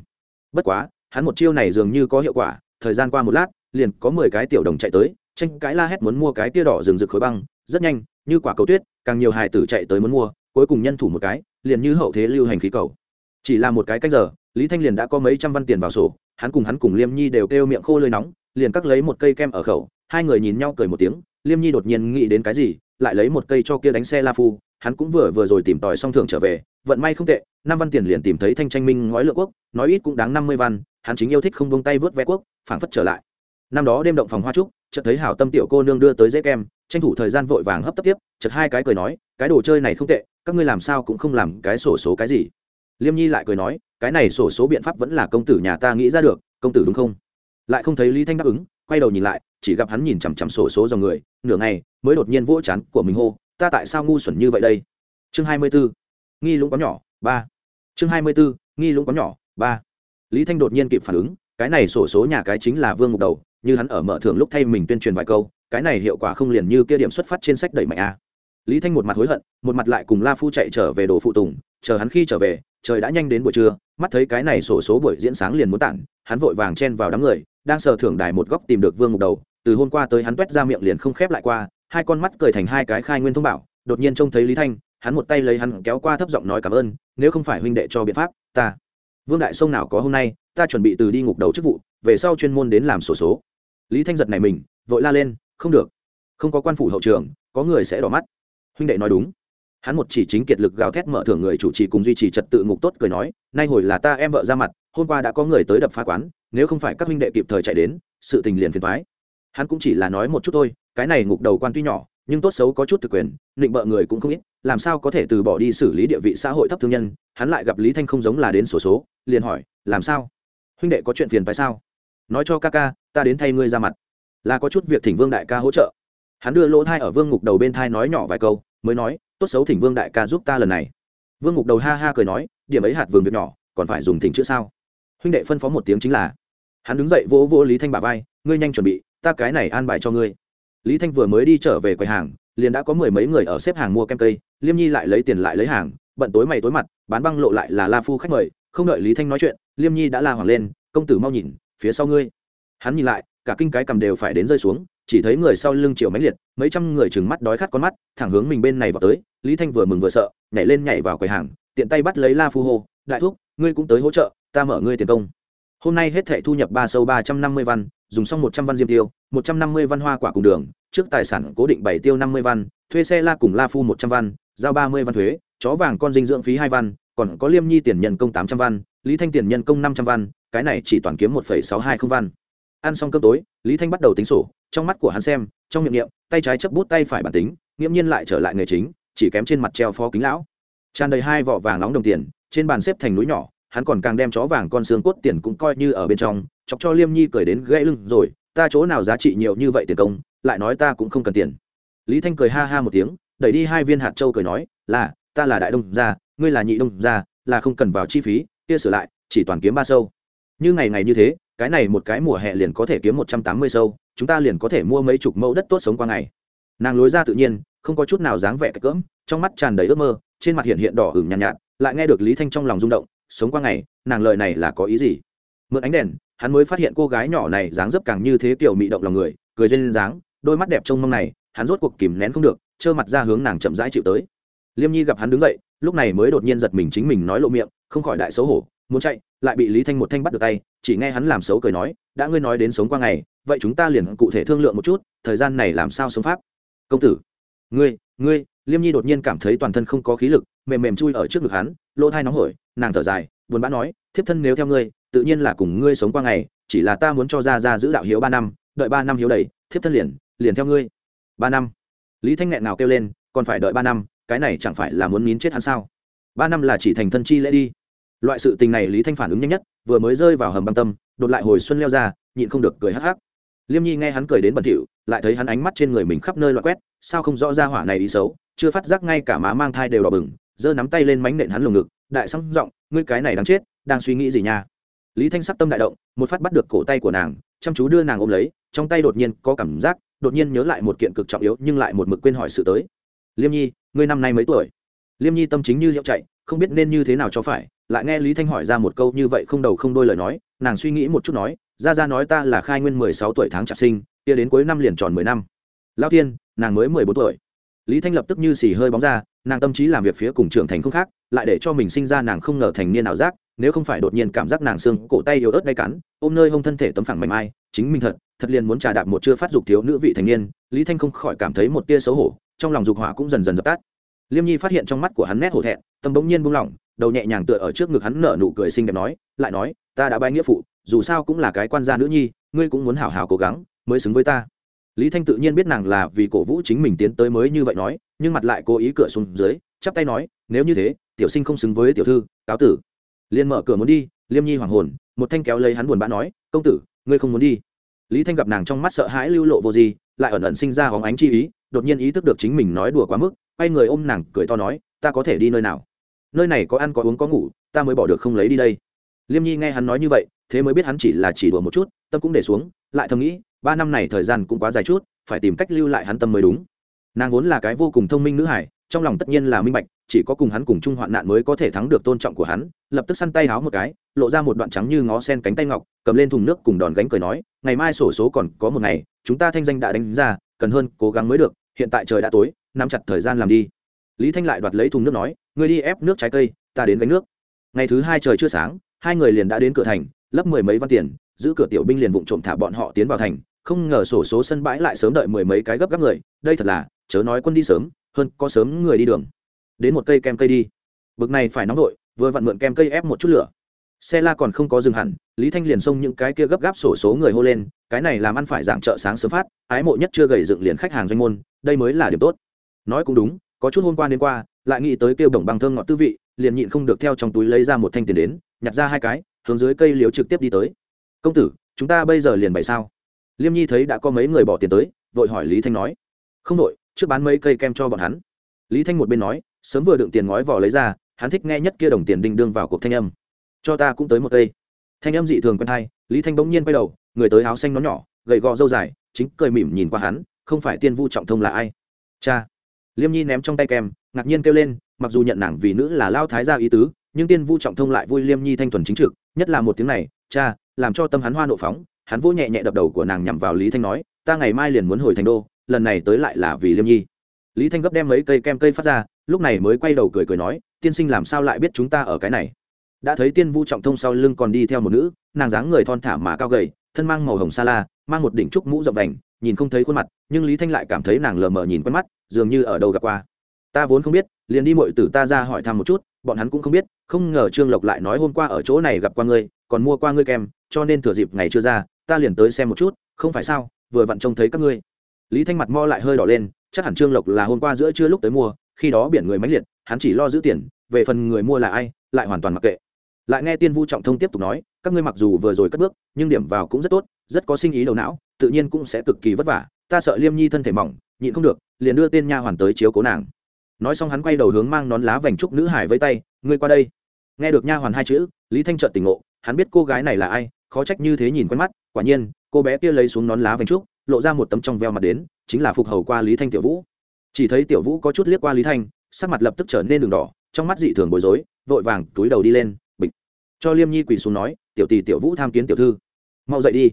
bất quá, hắn một chiêu này dường như có hiệu quả, thời gian qua một lát, liền có mười cái tiểu đồng chạy tới, tranh cãi la hét muốn mua cái tia đỏ rừng rực khối băng, rất nhanh, như quả cầu tuyết, càng nhiều hài tử chạy tới muốn mua, cuối cùng nhân thủ một cái, liền như hậu thế lưu hành khí cầu chỉ là một cái cách giờ, lý thanh liền đã có mấy trăm văn tiền vào sổ, hắn cùng hắn cùng liêm nhi đều kêu miệng khô lơi nóng, liền cắt lấy một cây kem ở khẩu hai người nhìn nhau cười một tiếng, liêm nhi đột nhiên nghĩ đến cái gì, lại lấy một cây cho kia đánh xe la phu, hắn cũng vừa vừa rồi tìm tòi xong thưởng trở về, vận may không tệ, năm văn tiền liền tìm thấy thanh tranh minh ngói lượng quốc, nói ít cũng đáng năm mươi văn, hắn chính yêu thích không bông tay vớt vé quốc, phảng phất trở lại. Năm đó đêm động phòng hoa trúc, chợt thấy hảo tâm tiểu cô nương đưa tới dễ kem, tranh thủ thời gian vội vàng hấp tấp tiếp, chợt hai cái cười nói, cái đồ chơi này không tệ, các ngươi làm sao cũng không làm cái sổ số cái gì. Liêm nhi lại cười nói, cái này sổ số biện pháp vẫn là công tử nhà ta nghĩ ra được, công tử đúng không? Lại không thấy lý thanh đáp ứng quay đầu nhìn lại, chỉ gặp hắn nhìn chằm chằm sổ số dòng người, nửa ngày, mới đột nhiên vỗ chán của mình hô, ta tại sao ngu xuẩn như vậy đây chương hai mươi 24. nghi lũng có nhỏ, ba chương hai mươi 24. nghi lũng có nhỏ, ba lý thanh đột nhiên kịp phản ứng, cái này sổ số nhà cái chính là vương ngục đầu, như hắn ở mở thưởng lúc thay mình tuyên truyền vài câu, cái này hiệu quả không liền như kia điểm xuất phát trên sách đẩy mạnh a lý thanh một mặt hối hận, một mặt lại cùng la phu chạy trở về đồ phụ tùng, chờ hắn khi trở về, trời đã nhanh đến buổi trưa mắt thấy cái này sổ số buổi diễn sáng liền muốn tản, hắn vội vàng chen vào đám người, đang sờ thưởng đài một góc tìm được vương ngục đầu, từ hôm qua tới hắn t ra miệng liền không khép lại qua, hai con mắt cười thành hai cái khai nguyên thông bảo, đột nhiên trông thấy lý thanh, hắn một tay lấy hắn kéo qua thấp giọng nói cảm ơn, nếu không phải huynh đệ cho biện pháp, ta, vương đại sông nào có hôm nay, ta chuẩn bị từ đi ngục đầu chức vụ, về sau chuyên môn đến làm sổ số. Lý thanh giật này mình, vội la lên, không được, không có quan phủ hậu trường, có người sẽ đỏ mắt. Huynh đệ nói đúng hắn một chỉ chính kiệt lực gào thét mở thưởng người chủ trì cùng duy trì trật tự ngục tốt cười nói, nay hồi là ta em vợ ra mặt, hôm qua đã có người tới đập phá quán, nếu không phải các huynh đệ kịp thời chạy đến, sự tình liền phiền thoái hắn cũng chỉ là nói một chút thôi, cái này ngục đầu quan tuy nhỏ, nhưng tốt xấu có chút thực quyền định bợ người cũng không ít, làm sao có thể từ bỏ đi xử lý địa vị xã hội thấp thương nhân, hắn lại gặp lý thanh không giống là đến sổ số, liền hỏi, làm sao? Huynh đệ có chuyện phiền phải sao? Nói cho ca ca, ta đến thay ngươi ra mặt. Là có chút việc thỉnh vương đại ca hỗ trợ. Hắn đưa lỗ thai ở vương ngục đầu bên thai nói nhỏ vài câu mới nói, tốt xấu thỉnh vương đại ca giúp ta lần này. Vương ngục đầu ha ha cười nói, điểm ấy hạt vườn việc nhỏ, còn phải dùng thỉnh chữ sao? Huynh đệ phân phó một tiếng chính là, hắn đứng dậy vỗ vỗ lý thanh bà vai, ngươi nhanh chuẩn bị, ta cái này an bài cho ngươi. Lý thanh vừa mới đi trở về quầy hàng, liền đã có mười mấy người ở xếp hàng mua kem cây, liêm nhi lại lấy tiền lại lấy hàng, bận tối mày tối mặt, bán băng lộ lại là la phu khách mời, không đợi lý thanh nói chuyện, liêm nhi đã la hoảng lên, công tử mau nhìn, phía sau ngươi. Hắn nhìn lại, cả kinh cái cầm đều phải đến rơi xuống chỉ thấy người sau lưng chiều máy liệt, mấy trăm người chừng mắt đói khát con mắt, thẳng hướng mình bên này vào tới, lý thanh vừa mừng vừa sợ, nhảy lên nhảy vào quầy hàng, tiện tay bắt lấy la phu hô, đại thúc, ngươi cũng tới hỗ trợ, ta mở ngươi tiền công. Hôm nay hết thệ thu nhập ba sâu ba trăm năm mươi văn, dùng xong một trăm văn diêm tiêu, một trăm năm mươi văn hoa quả cùng đường, trước tài sản cố định bảy tiêu năm mươi văn, thuê xe la cùng la phu một trăm văn, giao ba mươi văn thuế, chó vàng con dinh dưỡng phí hai văn, còn có liêm nhi tiền nhân công tám trăm văn, lý thanh tiền nhân công năm trăm văn, cái này chỉ toàn kiếm một phẩy sáu hai không văn ăn xong cơm tối, lý thanh bắt đầu tính sổ, trong mắt của hắn xem, trong miệng niệm, tay trái chấp bút tay phải bản tính, nghiễm nhiên lại trở lại nghề chính, chỉ kém trên mặt treo phó kính lão. Tràn đầy hai vỏ vàng nóng đồng tiền, trên bàn xếp thành núi nhỏ, hắn còn càng đem chó vàng con xương cốt tiền cũng coi như ở bên trong, chọc cho liêm nhi cười đến gãy lưng, rồi, ta chỗ nào giá trị nhiều như vậy tiền công, lại nói ta cũng không cần tiền. Lý thanh cười ha ha một tiếng, đẩy đi hai viên hạt châu cười nói, là, ta là đại đông gia, ngươi là nhị đông gia, là không cần vào chi phí, kia sửa lại, chỉ toàn kiếm ba sâu. Như ngày ngày như thế cái này một cái mùa hè liền có thể kiếm một trăm tám mươi sâu chúng ta liền có thể mua mấy chục mẫu đất tốt sống qua ngày. Nàng lối ra tự nhiên không có chút nào dáng vẻ cái cỡm trong mắt tràn đầy ước mơ trên mặt hiện hiện đỏ ửng nhàn nhạt, nhạt lại nghe được lý thanh trong lòng rung động sống qua ngày nàng lời này là có ý gì? Mượn ánh đèn hắn mới phát hiện cô gái nhỏ này dáng dấp càng như thế kiểu mị động lòng người cười lên dáng đôi mắt đẹp trông mong này hắn rốt cuộc kìm nén không được trơ mặt ra hướng nàng chậm rãi chịu tới. Liêm nhi gặp hắn đứng dậy lúc này mới đột nhiên giật mình chính mình nói lộ miệng không khỏi đại xấu hổ muốn chạy, lại bị lý thanh một thanh bắt được tay, chỉ nghe hắn làm xấu cười nói, đã ngươi nói đến sống qua ngày, vậy chúng ta liền cụ thể thương lượng một chút, thời gian này làm sao sống pháp? Công tử, ngươi ngươi. Liêm nhi đột nhiên cảm thấy toàn thân không có khí lực, mềm mềm chui ở trước ngực hắn, lỗ thai nóng hổi, nàng thở dài, buồn bã nói, thiếp thân nếu theo ngươi, tự nhiên là cùng ngươi sống qua ngày, chỉ là ta muốn cho ra ra giữ đạo hiếu ba năm, đợi ba năm hiếu đầy, thiếp thân liền liền theo ngươi. Ba năm? Lý thanh nghẹn nào kêu lên, còn phải đợi ba năm, cái này chẳng phải là muốn nín chết hắn sao? Ba năm là chỉ thành thân chi lễ đi loại sự tình này lý thanh phản ứng nhanh nhất, vừa mới rơi vào hầm băng tâm, đột lại hồi xuân leo ra, nhịn không được cười hắc hắc. Liêm nhi nghe hắn cười đến bẩn thỉu, lại thấy hắn ánh mắt trên người mình khắp nơi loại quét, sao không rõ ra hỏa này ý xấu, chưa phát giác ngay cả má mang thai đều đỏ bừng, giơ nắm tay lên mánh nện hắn lồng ngực, đại sang giọng, ngươi cái này đáng chết, đang suy nghĩ gì nha? Lý thanh sắc tâm đại động, một phát bắt được cổ tay của nàng, chăm chú đưa nàng ôm lấy, trong tay đột nhiên có cảm giác, đột nhiên nhớ lại một kiện cực trọng yếu nhưng lại một mực quên hỏi sự tới. Liêm nhi, ngươi năm nay mấy tuổi? Liêm nhi tâm chính như hiệu chạy, không biết nên như thế nào cho phải lại nghe lý thanh hỏi ra một câu như vậy không đầu không đôi lời nói, nàng suy nghĩ một chút nói, ra ra nói ta là khai nguyên mười sáu tuổi tháng chạp sinh, kia đến cuối năm liền tròn mười năm. Lao tiên nàng mới mười bốn tuổi. Lý thanh lập tức như xì hơi bóng ra, nàng tâm trí làm việc phía cùng trưởng thành không khác, lại để cho mình sinh ra nàng không ngờ thành niên nào giác, nếu không phải đột nhiên cảm giác nàng xương cổ tay yếu ớt đay cắn, ôm nơi hông thân thể tấm phẳng mảnh mai, chính mình thật thật liền muốn trà đạp một chưa phát dục thiếu nữ vị thành niên, lý thanh không khỏi cảm thấy một tia xấu hổ, trong lòng dục hỏa cũng dần dần dập tắt. Liêm nhi phát hiện trong mắt của hắn nét hổ thẹn, tâm bỗng nhiên buông lỏng đầu nhẹ nhàng tựa ở trước ngực hắn nở nụ cười xinh đẹp nói, lại nói, ta đã bái nghĩa phụ, dù sao cũng là cái quan gia nữ nhi, ngươi cũng muốn hảo hảo cố gắng mới xứng với ta. Lý thanh tự nhiên biết nàng là vì cổ vũ chính mình tiến tới mới như vậy nói, nhưng mặt lại cố ý cửa xuống dưới, chắp tay nói, nếu như thế, tiểu sinh không xứng với tiểu thư, cáo tử. Liền mở cửa muốn đi, liêm nhi hoàng hồn, một thanh kéo lấy hắn buồn bã nói, công tử, ngươi không muốn đi. Lý thanh gặp nàng trong mắt sợ hãi lưu lộ vô gì lại ẩn ẩn sinh ra hóng ánh chi ý, đột nhiên ý thức được chính mình nói đùa quá mức, quay người ôm nàng, cười to nói, ta có thể đi nơi nào? Nơi này có ăn có uống có ngủ, ta mới bỏ được không lấy đi đây. Liêm nhi nghe hắn nói như vậy, thế mới biết hắn chỉ là chỉ đùa một chút, tâm cũng để xuống, lại thầm nghĩ, ba năm này thời gian cũng quá dài chút, phải tìm cách lưu lại hắn tâm mới đúng. Nàng vốn là cái vô cùng thông minh nữ hải, trong lòng tất nhiên là minh bạch, chỉ có cùng hắn cùng chung hoạn nạn mới có thể thắng được tôn trọng của hắn, lập tức săn tay háo một cái, lộ ra một đoạn trắng như ngó sen cánh tay ngọc, cầm lên thùng nước cùng đòn gánh cười nói, ngày mai sổ số còn có một ngày, chúng ta thanh danh đã đánh ra, cần hơn cố gắng mới được, hiện tại trời đã tối, nắm chặt thời gian làm đi lý thanh lại đoạt lấy thùng nước nói, ngươi đi ép nước trái cây, ta đến gánh nước. Ngày thứ hai trời chưa sáng, hai người liền đã đến cửa thành, lấp mười mấy văn tiền, giữ cửa tiểu binh liền vụng trộm thả bọn họ tiến vào thành, không ngờ sổ số sân bãi lại sớm đợi mười mấy cái gấp gáp người, đây thật là, chớ nói quân đi sớm, hơn có sớm người đi đường. Đến một cây kem cây đi. Bực này phải nóng vội, vừa vặn mượn kem cây ép một chút lửa. Xe la còn không có dừng hẳn, lý thanh liền xông những cái kia gấp gáp sổ số người hô lên, cái này làm ăn phải dạng chợ sáng sớm phát, ái mộ nhất chưa gầy dựng liền khách hàng doanh môn, đây mới là điểm tốt. Nói cũng đúng có chút hôm qua đến qua, lại nghĩ tới kêu đồng bằng thơm ngọt tư vị, liền nhịn không được theo trong túi lấy ra một thanh tiền đến, nhặt ra hai cái, hướng dưới cây liếu trực tiếp đi tới. Công tử, chúng ta bây giờ liền bày sao? Liêm nhi thấy đã có mấy người bỏ tiền tới, vội hỏi lý thanh nói. Không đội, trước bán mấy cây kem cho bọn hắn. Lý thanh một bên nói, sớm vừa đựng tiền ngói vỏ lấy ra, hắn thích nghe nhất kia đồng tiền đinh đương vào cuộc thanh âm. Cho ta cũng tới một cây. Thanh âm dị thường quen thai lý thanh bỗng nhiên quay đầu, người tới áo xanh nó nhỏ, gầy gò dâu dài, chính cười mỉm nhìn qua hắn, không phải tiên vu trọng thông là ai? Cha liêm nhi ném trong tay kem, ngạc nhiên kêu lên, mặc dù nhận nàng vì nữ là lao thái gia ý tứ, nhưng tiên vu trọng thông lại vui liêm nhi thanh thuần chính trực, nhất là một tiếng này, cha, làm cho tâm hắn hoa nộ phóng. Hắn vỗ nhẹ nhẹ đập đầu của nàng nhằm vào lý thanh nói, ta ngày mai liền muốn hồi thành đô, lần này tới lại là vì liêm nhi. Lý thanh gấp đem mấy cây kem cây phát ra, lúc này mới quay đầu cười cười nói, tiên sinh làm sao lại biết chúng ta ở cái này? Đã thấy tiên vu trọng thông sau lưng còn đi theo một nữ, nàng dáng người thon thả mà cao gầy, thân mang màu hồng sa la, mang một đỉnh trúc mũ rộng vành nhìn không thấy khuôn mặt, nhưng lý thanh lại cảm thấy nàng lờ mờ nhìn quen mắt, dường như ở đâu gặp qua. Ta vốn không biết, liền đi mọi tử ta ra hỏi thăm một chút, bọn hắn cũng không biết, không ngờ trương lộc lại nói hôm qua ở chỗ này gặp qua ngươi, còn mua qua ngươi kem, cho nên thừa dịp ngày chưa ra, ta liền tới xem một chút, không phải sao, vừa vặn trông thấy các ngươi. Lý thanh mặt mo lại hơi đỏ lên, chắc hẳn trương lộc là hôm qua giữa trưa lúc tới mua, khi đó biển người mãnh liệt, hắn chỉ lo giữ tiền, về phần người mua là ai, lại hoàn toàn mặc kệ. Lại nghe tiên vu trọng thông tiếp tục nói, các ngươi mặc dù vừa rồi cất bước, nhưng điểm vào cũng rất tốt rất có sinh ý đầu não, tự nhiên cũng sẽ cực kỳ vất vả, ta sợ liêm nhi thân thể mỏng, nhịn không được, liền đưa tên nha hoàn tới chiếu cố nàng. Nói xong hắn quay đầu hướng mang nón lá vành trúc nữ hải với tay, ngươi qua đây. Nghe được nha hoàn hai chữ, lý thanh trợn tỉnh ngộ, hắn biết cô gái này là ai, khó trách như thế nhìn quen mắt, quả nhiên, cô bé kia lấy xuống nón lá vành trúc, lộ ra một tấm trong veo mặt đến, chính là phục hầu qua lý thanh tiểu vũ. Chỉ thấy tiểu vũ có chút liếc qua lý thanh, sắc mặt lập tức trở nên đường đỏ, trong mắt dị thường bối rối, vội vàng túi đầu đi lên, bịch. Cho liêm nhi quỳ xuống nói, tiểu tỷ tiểu vũ tham kiến tiểu thư. Mau dậy đi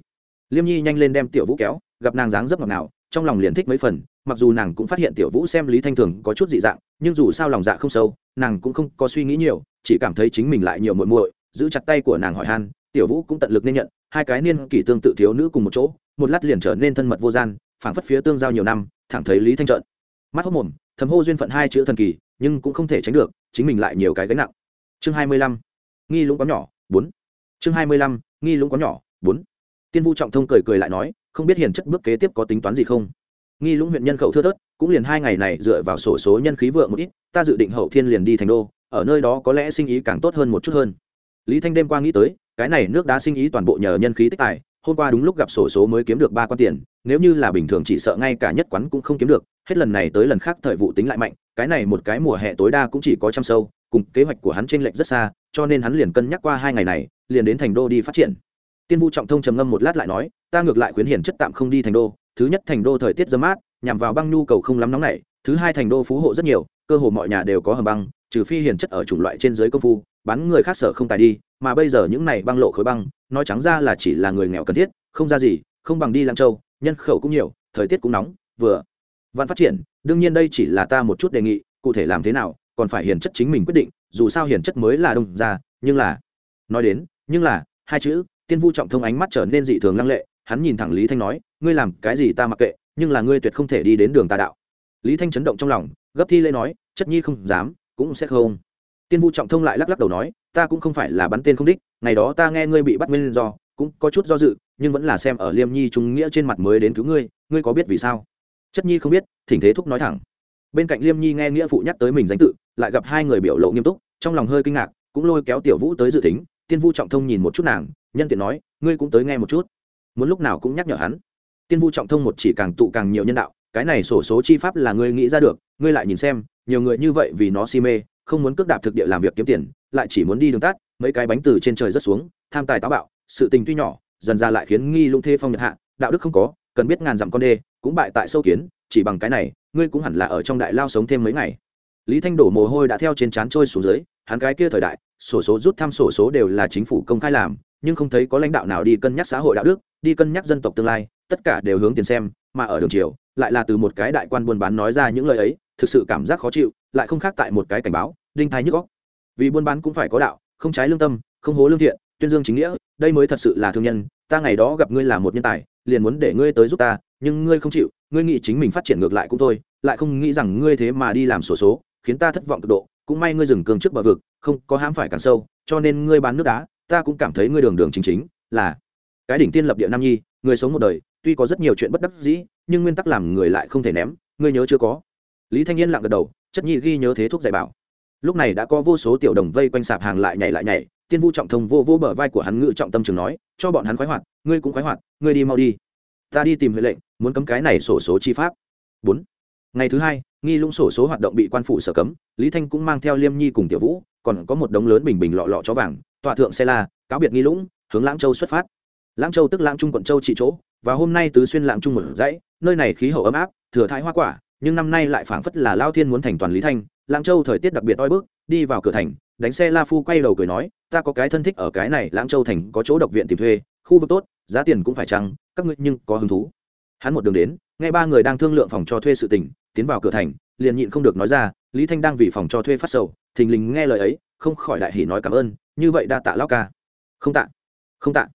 liêm nhi nhanh lên đem tiểu vũ kéo, gặp nàng dáng dấp ngọt nào trong lòng liền thích mấy phần, mặc dù nàng cũng phát hiện tiểu vũ xem lý thanh thường có chút dị dạng, nhưng dù sao lòng dạ không sâu, nàng cũng không có suy nghĩ nhiều, chỉ cảm thấy chính mình lại nhiều muội muội, giữ chặt tay của nàng hỏi han, tiểu vũ cũng tận lực nên nhận, hai cái niên kỷ tương tự thiếu nữ cùng một chỗ, một lát liền trở nên thân mật vô gian, phảng phất phía tương giao nhiều năm, thẳng thấy lý thanh trợn. Mắt hốc mồm, thầm hô duyên phận hai chữ thần kỳ, nhưng cũng không thể tránh được, chính mình lại nhiều cái gánh nặng. Chương hai mươi lăm, nghi lũng có nhỏ, bốn. Chương hai mươi lăm, nghi lũng có nhỏ, bốn tiên vu trọng thông cười cười lại nói, không biết hiền chất bước kế tiếp có tính toán gì không? Nghi lũng huyện nhân khẩu thưa thớt, cũng liền hai ngày này dựa vào sổ số nhân khí vượng một ít, ta dự định hậu thiên liền đi thành đô, ở nơi đó có lẽ sinh ý càng tốt hơn một chút hơn. Lý thanh đêm qua nghĩ tới, cái này nước đá sinh ý toàn bộ nhờ nhân khí tích tài, hôm qua đúng lúc gặp sổ số mới kiếm được ba quan tiền, nếu như là bình thường chỉ sợ ngay cả nhất quán cũng không kiếm được, hết lần này tới lần khác thời vụ tính lại mạnh, cái này một cái mùa hè tối đa cũng chỉ có trăm sâu, cùng kế hoạch của hắn t r ê n lệch rất xa, cho nên hắn liền cân nhắc qua hai ngày này, liền đến thành đô đi phát triển tiên vu trọng thông trầm ngâm một lát lại nói, ta ngược lại khuyến hiển chất tạm không đi thành đô, thứ nhất thành đô thời tiết dơ mát, nhằm vào băng nhu cầu không lắm nóng này, thứ hai thành đô phú hộ rất nhiều, cơ hồ mọi nhà đều có hầm băng, trừ phi hiển chất ở chủng loại trên dưới công phu, bán người khác sở không tài đi, mà bây giờ những này băng lộ khối băng, nói trắng ra là chỉ là người nghèo cần thiết, không ra gì, không bằng đi lang châu, nhân khẩu cũng nhiều, thời tiết cũng nóng, vừa văn phát triển, đương nhiên đây chỉ là ta một chút đề nghị, cụ thể làm thế nào, còn phải hiền chất chính mình quyết định, dù sao hiền chất mới là đông ra, nhưng là, nói đến, nhưng là, hai chữ tiên vu trọng thông ánh mắt trở nên dị thường lăng lệ, hắn nhìn thẳng lý thanh nói, ngươi làm cái gì ta mặc kệ, nhưng là ngươi tuyệt không thể đi đến đường tà đạo. Lý thanh chấn động trong lòng, gấp thi lễ nói, chất nhi không dám, cũng sẽ không. Tiên vu trọng thông lại lắc lắc đầu nói, ta cũng không phải là bắn tên không đích, ngày đó ta nghe ngươi bị bắt nguyên do, cũng có chút do dự, nhưng vẫn là xem ở liêm nhi trung nghĩa trên mặt mới đến cứu ngươi ngươi có biết vì sao? Chất nhi không biết, thỉnh thế thúc nói thẳng. Bên cạnh liêm nhi nghe nghĩa phụ nhắc tới mình danh tự, lại gặp hai người biểu lộ nghiêm túc, trong lòng hơi kinh ngạc, cũng lôi kéo tiểu vũ tới dự tính, tiên vu trọng thông nhìn một chút nàng nhân tiện nói, ngươi cũng tới nghe một chút. Muốn lúc nào cũng nhắc nhở hắn. Tiên vu trọng thông một chỉ càng tụ càng nhiều nhân đạo, cái này sổ số chi pháp là ngươi nghĩ ra được, ngươi lại nhìn xem, nhiều người như vậy vì nó si mê, không muốn cước đạp thực địa làm việc kiếm tiền, lại chỉ muốn đi đường tắt, mấy cái bánh từ trên trời rất xuống, tham tài táo bạo, sự tình tuy nhỏ, dần ra lại khiến nghi lung thê phong nhật hạ, đạo đức không có, cần biết ngàn dặm con đê, cũng bại tại sâu kiến, chỉ bằng cái này, ngươi cũng hẳn là ở trong đại lao sống thêm mấy ngày. Lý thanh đổ mồ hôi đã theo trên trán trôi xuống dưới, hắn cái kia thời đại, sổ số rút thăm sổ số đều là chính phủ công khai làm nhưng không thấy có lãnh đạo nào đi cân nhắc xã hội đạo đức, đi cân nhắc dân tộc tương lai, tất cả đều hướng tiền xem, mà ở đường chiều, lại là từ một cái đại quan buôn bán nói ra những lời ấy, thực sự cảm giác khó chịu, lại không khác tại một cái cảnh báo, đinh thái nhức góc vì buôn bán cũng phải có đạo, không trái lương tâm, không hố lương thiện, tuyên dương chính nghĩa, đây mới thật sự là thương nhân, ta ngày đó gặp ngươi là một nhân tài, liền muốn để ngươi tới giúp ta, nhưng ngươi không chịu, ngươi nghĩ chính mình phát triển ngược lại cũng thôi, lại không nghĩ rằng ngươi thế mà đi làm sổ số, khiến ta thất vọng cực độ, cũng may ngươi dừng cường trước bờ vực, không có hãm phải càng sâu, cho nên ngươi bán nước đá ta cũng cảm thấy ngươi đường đường chính chính, là cái đỉnh tiên lập địa nam nhi, người sống một đời, tuy có rất nhiều chuyện bất đắc dĩ, nhưng nguyên tắc làm người lại không thể ném, ngươi nhớ chưa có? Lý thanh niên lặng gật đầu, chất nhi ghi nhớ thế thuốc dạy bảo. Lúc này đã có vô số tiểu đồng vây quanh sạp hàng lại nhảy lại nhảy, tiên vu trọng thông vô vô bờ vai của hắn ngự trọng tâm trường nói, cho bọn hắn khoái hoạt, ngươi cũng khoái hoạt, ngươi đi mau đi. Ta đi tìm huệ lệnh, muốn cấm cái này sổ số chi pháp. Bốn. Ngày thứ hai, nghi lũng sổ số hoạt động bị quan phủ sở cấm, lý thanh cũng mang theo liêm nhi cùng tiểu vũ, còn có một đống lớn bình bình lọ lọ chó vàng tọa thượng xe la, cáo biệt nghi lũng, hướng lãng châu xuất phát. Lãng châu tức lãng trung quận châu trị chỗ, và hôm nay tứ xuyên lãng trung một dãy, nơi này khí hậu ấm áp, thừa thái hoa quả, nhưng năm nay lại phảng phất là lao thiên muốn thành toàn lý thanh. Lãng châu thời tiết đặc biệt oi bức, đi vào cửa thành, đánh xe la phu quay đầu cười nói, ta có cái thân thích ở cái này, lãng châu thành có chỗ độc viện tìm thuê, khu vực tốt, giá tiền cũng phải chăng, các ngươi nhưng có hứng thú. Hắn một đường đến, nghe ba người đang thương lượng phòng cho thuê sự tình, tiến vào cửa thành, liền nhịn không được nói ra, lý thanh đang vì phòng cho thuê phát sầu, thình lình nghe lời ấy, không khỏi đại hỉ nói cảm ơn như vậy đa tạ lao ca. Không tạ không tạ.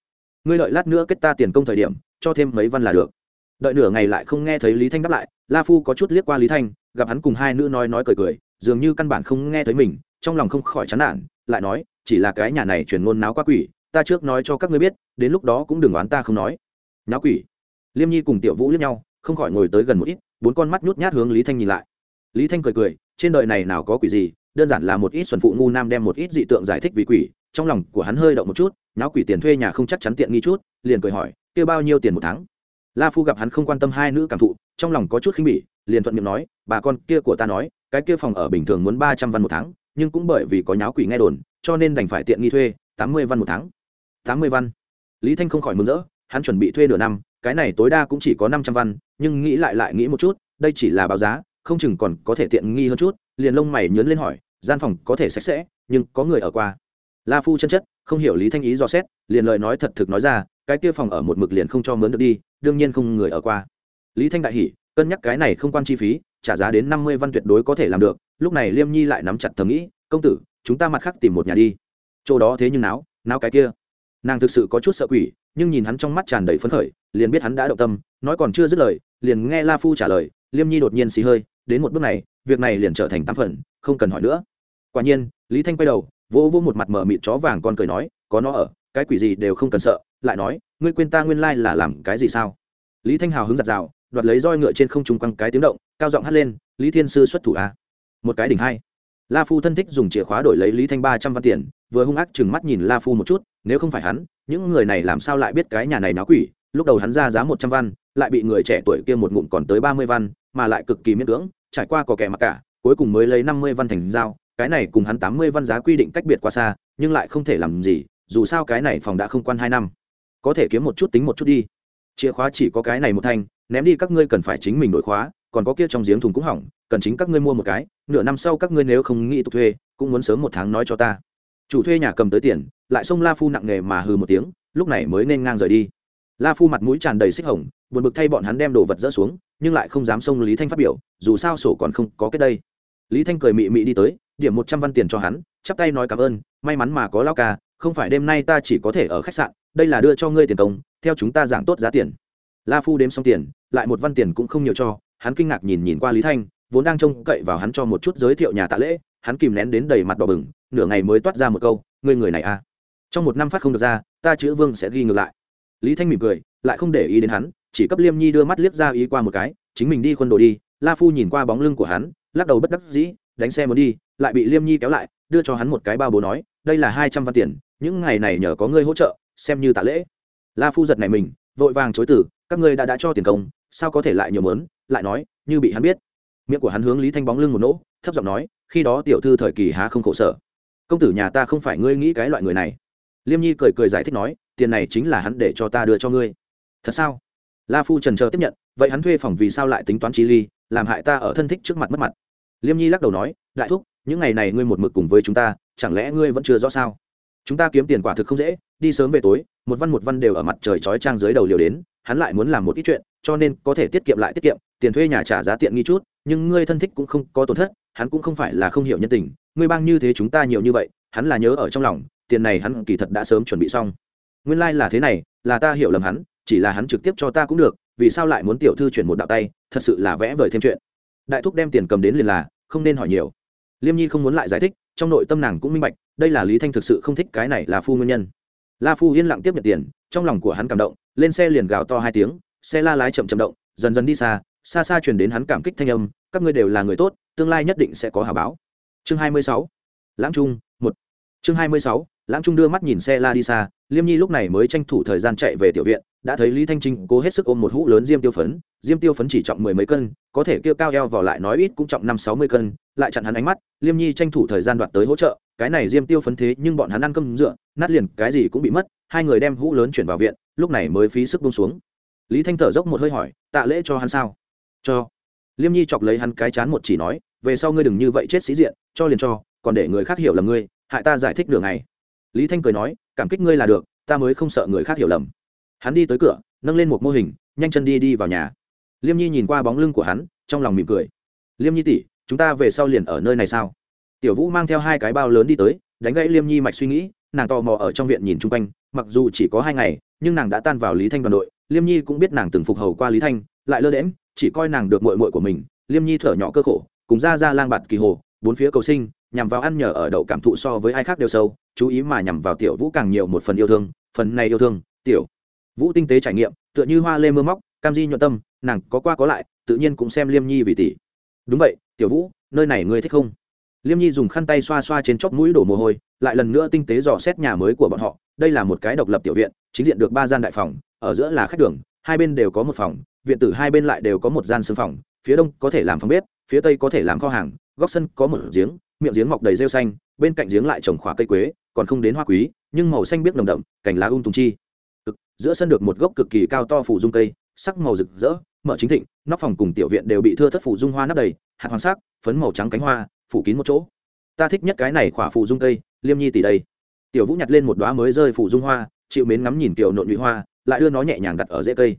Ngươi đợi lát nữa kết ta tiền công thời điểm, cho thêm mấy văn là được. Đợi nửa ngày lại không nghe thấy lý thanh đáp lại, la phu có chút liếc qua lý thanh, gặp hắn cùng hai nữ nói nói cười cười, dường như căn bản không nghe thấy mình, trong lòng không khỏi chán nản, lại nói, chỉ là cái nhà này truyền ngôn náo quá quỷ, ta trước nói cho các ngươi biết, đến lúc đó cũng đừng oán ta không nói. Náo quỷ. Liêm nhi cùng tiểu vũ liếc nhau, không khỏi ngồi tới gần một ít, bốn con mắt nhút nhát hướng lý thanh nhìn lại. Lý thanh cười cười, trên đời này nào có quỷ gì đơn giản là một ít xuẩn phụ ngu nam đem một ít dị tượng giải thích vì quỷ, trong lòng của hắn hơi động một chút, nháo quỷ tiền thuê nhà không chắc chắn tiện nghi chút, liền cười hỏi, kêu bao nhiêu tiền một tháng? La phu gặp hắn không quan tâm hai nữ cảm thụ, trong lòng có chút khinh bỉ, liền thuận miệng nói, bà con kia của ta nói, cái kia phòng ở bình thường muốn ba trăm văn một tháng, nhưng cũng bởi vì có nháo quỷ nghe đồn, cho nên đành phải tiện nghi thuê, tám mươi văn một tháng. tám mươi văn? Lý thanh không khỏi mừng rỡ, hắn chuẩn bị thuê nửa năm, cái này tối đa cũng chỉ có năm trăm văn, nhưng nghĩ lại lại nghĩ một chút, đây chỉ là báo giá, không chừng còn có thể tiện nghi hơn chút liền lông mày nhớn lên hỏi, gian phòng có thể sạch sẽ, nhưng có người ở qua? La phu chân chất, không hiểu lý thanh ý do xét, liền lời nói thật thực nói ra, cái kia phòng ở một mực liền không cho mướn được đi, đương nhiên không người ở qua. Lý thanh đại hỉ, cân nhắc cái này không quan chi phí, trả giá đến năm mươi văn tuyệt đối có thể làm được, lúc này liêm nhi lại nắm chặt thầm nghĩ, công tử, chúng ta mặt khác tìm một nhà đi. Chỗ đó thế nhưng náo náo cái kia. Nàng thực sự có chút sợ quỷ, nhưng nhìn hắn trong mắt tràn đầy phấn khởi, liền biết hắn đã động tâm, nói còn chưa dứt lời, liền nghe la phu trả lời, liêm nhi đột nhiên xì hơi đến một bước này, việc này liền trở thành tám phần, không cần hỏi nữa. Quả nhiên, lý thanh quay đầu, vỗ vỗ một mặt mở mịt chó vàng con cười nói, có nó ở, cái quỷ gì đều không cần sợ, lại nói, ngươi quên ta nguyên lai là làm cái gì sao? Lý thanh hào hứng giặt rào đoạt lấy roi ngựa trên không trung quăng cái tiếng động, cao giọng hét lên, lý thiên sư xuất thủ a một cái đỉnh hai. La phu thân thích dùng chìa khóa đổi lấy lý thanh ba trăm văn tiền, vừa hung ác chừng mắt nhìn la phu một chút, nếu không phải hắn, những người này làm sao lại biết cái nhà này náo quỷ, lúc đầu hắn ra giá một trăm văn, lại bị người trẻ tuổi kia một ngụm còn tới ba mươi văn mà lại cực kỳ miễn cưỡng, trải qua có kẻ mặc cả, cuối cùng mới lấy năm mươi văn thành giao, cái này cùng hắn tám mươi văn giá quy định cách biệt quá xa, nhưng lại không thể làm gì, dù sao cái này phòng đã không quan hai năm. Có thể kiếm một chút tính một chút đi. Chìa khóa chỉ có cái này một thanh, ném đi các ngươi cần phải chính mình đổi khóa, còn có kia trong giếng thùng cũng hỏng, cần chính các ngươi mua một cái, nửa năm sau các ngươi nếu không nghĩ tục thuê, cũng muốn sớm một tháng nói cho ta. Chủ thuê nhà cầm tới tiền, lại xông la phu nặng nề mà hừ một tiếng, lúc này mới nên ngang rời đi la phu mặt mũi tràn đầy xích hồng, buồn bực thay bọn hắn đem đồ vật dỡ xuống, nhưng lại không dám xông lý thanh phát biểu, dù sao sổ còn không có cái đây. Lý thanh cười mị mị đi tới, điểm một trăm văn tiền cho hắn, chắp tay nói cảm ơn, may mắn mà có lao ca, không phải đêm nay ta chỉ có thể ở khách sạn, đây là đưa cho ngươi tiền công, theo chúng ta giảng tốt giá tiền. La phu đếm xong tiền, lại một văn tiền cũng không nhiều cho, hắn kinh ngạc nhìn nhìn qua lý thanh, vốn đang trông cậy vào hắn cho một chút giới thiệu nhà tạ lễ, hắn kìm nén đến đầy mặt đỏ bừng, nửa ngày mới toát ra một câu, ngươi người này à? Trong một năm phát không được ra, ta chữ vương sẽ ghi ngược lại lý thanh mỉm cười, lại không để ý đến hắn, chỉ cấp liêm nhi đưa mắt liếc ra ý qua một cái, chính mình đi khuôn đồ đi. La phu nhìn qua bóng lưng của hắn, lắc đầu bất đắc dĩ, đánh xe muốn đi, lại bị liêm nhi kéo lại, đưa cho hắn một cái bao bố nói, đây là hai trăm văn tiền, những ngày này nhờ có ngươi hỗ trợ, xem như tạ lễ. La phu giật này mình, vội vàng chối từ, các ngươi đã đã cho tiền công, sao có thể lại nhiều mớn? Lại nói, như bị hắn biết. Miệng của hắn hướng lý thanh bóng lưng một nỗ, thấp giọng nói, khi đó tiểu thư thời kỳ há không khổ sở. Công tử nhà ta không phải ngươi nghĩ cái loại người này. Liêm nhi cười cười giải thích nói tiền này chính là hắn để cho ta đưa cho ngươi. Thật sao? La phu trần chờ tiếp nhận, vậy hắn thuê phòng vì sao lại tính toán chi ly, làm hại ta ở thân thích trước mặt mất mặt? Liêm nhi lắc đầu nói, đại thúc, những ngày này ngươi một mực cùng với chúng ta, chẳng lẽ ngươi vẫn chưa rõ sao? Chúng ta kiếm tiền quả thực không dễ, đi sớm về tối, một văn một văn đều ở mặt trời chói trang dưới đầu liều đến, hắn lại muốn làm một ít chuyện, cho nên có thể tiết kiệm lại tiết kiệm, tiền thuê nhà trả giá tiện nghi chút, nhưng ngươi thân thích cũng không có tổn thất, hắn cũng không phải là không hiểu nhân tình, ngươi bang như thế chúng ta nhiều như vậy, hắn là nhớ ở trong lòng, tiền này hắn kỳ thật đã sớm chuẩn bị xong nguyên lai、like、là thế này, là ta hiểu lầm hắn, chỉ là hắn trực tiếp cho ta cũng được, vì sao lại muốn tiểu thư chuyển một đạo tay, thật sự là vẽ vời thêm chuyện. Đại thúc đem tiền cầm đến liền là, không nên hỏi nhiều. Liêm nhi không muốn lại giải thích, trong nội tâm nàng cũng minh bạch, đây là lý thanh thực sự không thích cái này là phu nguyên nhân. La phu yên lặng tiếp nhận tiền, trong lòng của hắn cảm động, lên xe liền gào to hai tiếng, xe la lái chậm chậm động, dần dần đi xa xa xa chuyển đến hắn cảm kích thanh âm, các ngươi đều là người tốt, tương lai nhất định sẽ có hà báo. Chương hai mươi sáu. Lãng trung, một. Chương hai mươi sáu lãng trung đưa mắt nhìn xe la đi xa, liêm nhi lúc này mới tranh thủ thời gian chạy về tiểu viện, đã thấy lý thanh trinh cố hết sức ôm một hũ lớn diêm tiêu phấn, diêm tiêu phấn chỉ trọng mười mấy cân, có thể kêu cao eo vào lại nói ít cũng trọng năm sáu mươi cân, lại chặn hắn ánh mắt, liêm nhi tranh thủ thời gian đoạt tới hỗ trợ, cái này diêm tiêu phấn thế nhưng bọn hắn ăn cơm dựa, nát liền cái gì cũng bị mất, hai người đem hũ lớn chuyển vào viện, lúc này mới phí sức bông xuống. Lý thanh thở dốc một hơi hỏi, tạ lễ cho hắn sao? Cho. Liêm nhi chọc lấy hắn cái chán một chỉ nói, về sau ngươi đừng như vậy chết sĩ diện, cho liền cho, còn để người khác hiểu là ngươi, hại ta giải thích đường này lý thanh cười nói, cảm kích ngươi là được, ta mới không sợ người khác hiểu lầm. Hắn đi tới cửa, nâng lên một mô hình, nhanh chân đi đi vào nhà. Liêm nhi nhìn qua bóng lưng của hắn, trong lòng mỉm cười. Liêm nhi tỉ chúng ta về sau liền ở nơi này sao? Tiểu vũ mang theo hai cái bao lớn đi tới, đánh gãy liêm nhi mạch suy nghĩ, nàng tò mò ở trong viện nhìn chung quanh, mặc dù chỉ có hai ngày, nhưng nàng đã tan vào lý thanh đoàn đội. Liêm nhi cũng biết nàng từng phục hầu qua lý thanh, lại lơ đễm chỉ coi nàng được mội mội của mình. Liêm nhi thở nhỏ cơ khổ, cùng ra ra lang bạt kỳ hồ, bốn phía cầu sinh nhằm vào ăn nhờ ở đậu cảm thụ so với ai khác đều sâu, chú ý mà nhằm vào tiểu vũ càng nhiều một phần yêu thương, phần này yêu thương, tiểu vũ tinh tế trải nghiệm, tựa như hoa lê mưa móc, cam di nhuận tâm, nàng có qua có lại, tự nhiên cũng xem liêm nhi vì tỷ. Đúng vậy, tiểu vũ, nơi này ngươi thích không? Liêm nhi dùng khăn tay xoa xoa trên chóp mũi đổ mồ hôi, lại lần nữa tinh tế dò xét nhà mới của bọn họ. Đây là một cái độc lập tiểu viện, chính diện được ba gian đại phòng, ở giữa là khách đường, hai bên đều có một phòng, viện tử hai bên lại đều có một gian sương phòng, phía đông có thể làm phòng bếp, phía tây có thể làm kho hàng, góc sân có một giếng miệng giếng mọc đầy rêu xanh, bên cạnh giếng lại trồng khóa cây quế, còn không đến hoa quý, nhưng màu xanh biếc nồng đậm, cành lá um tùng chi. Cực, giữa sân được một gốc cực kỳ cao to phủ dung cây, sắc màu rực rỡ, mở chính thịnh, nóc phòng cùng tiểu viện đều bị thưa thất phủ dung hoa nắp đầy, hạt hoàng sắc, phấn màu trắng cánh hoa, phủ kín một chỗ. Ta thích nhất cái này khỏa phủ dung cây, liêm nhi tỷ đây. Tiểu vũ nhặt lên một đoá mới rơi phủ dung hoa, chịu mến ngắm nhìn tiểu nộn nhụy hoa, lại đưa nó nhẹ nhàng đặt ở rễ cây.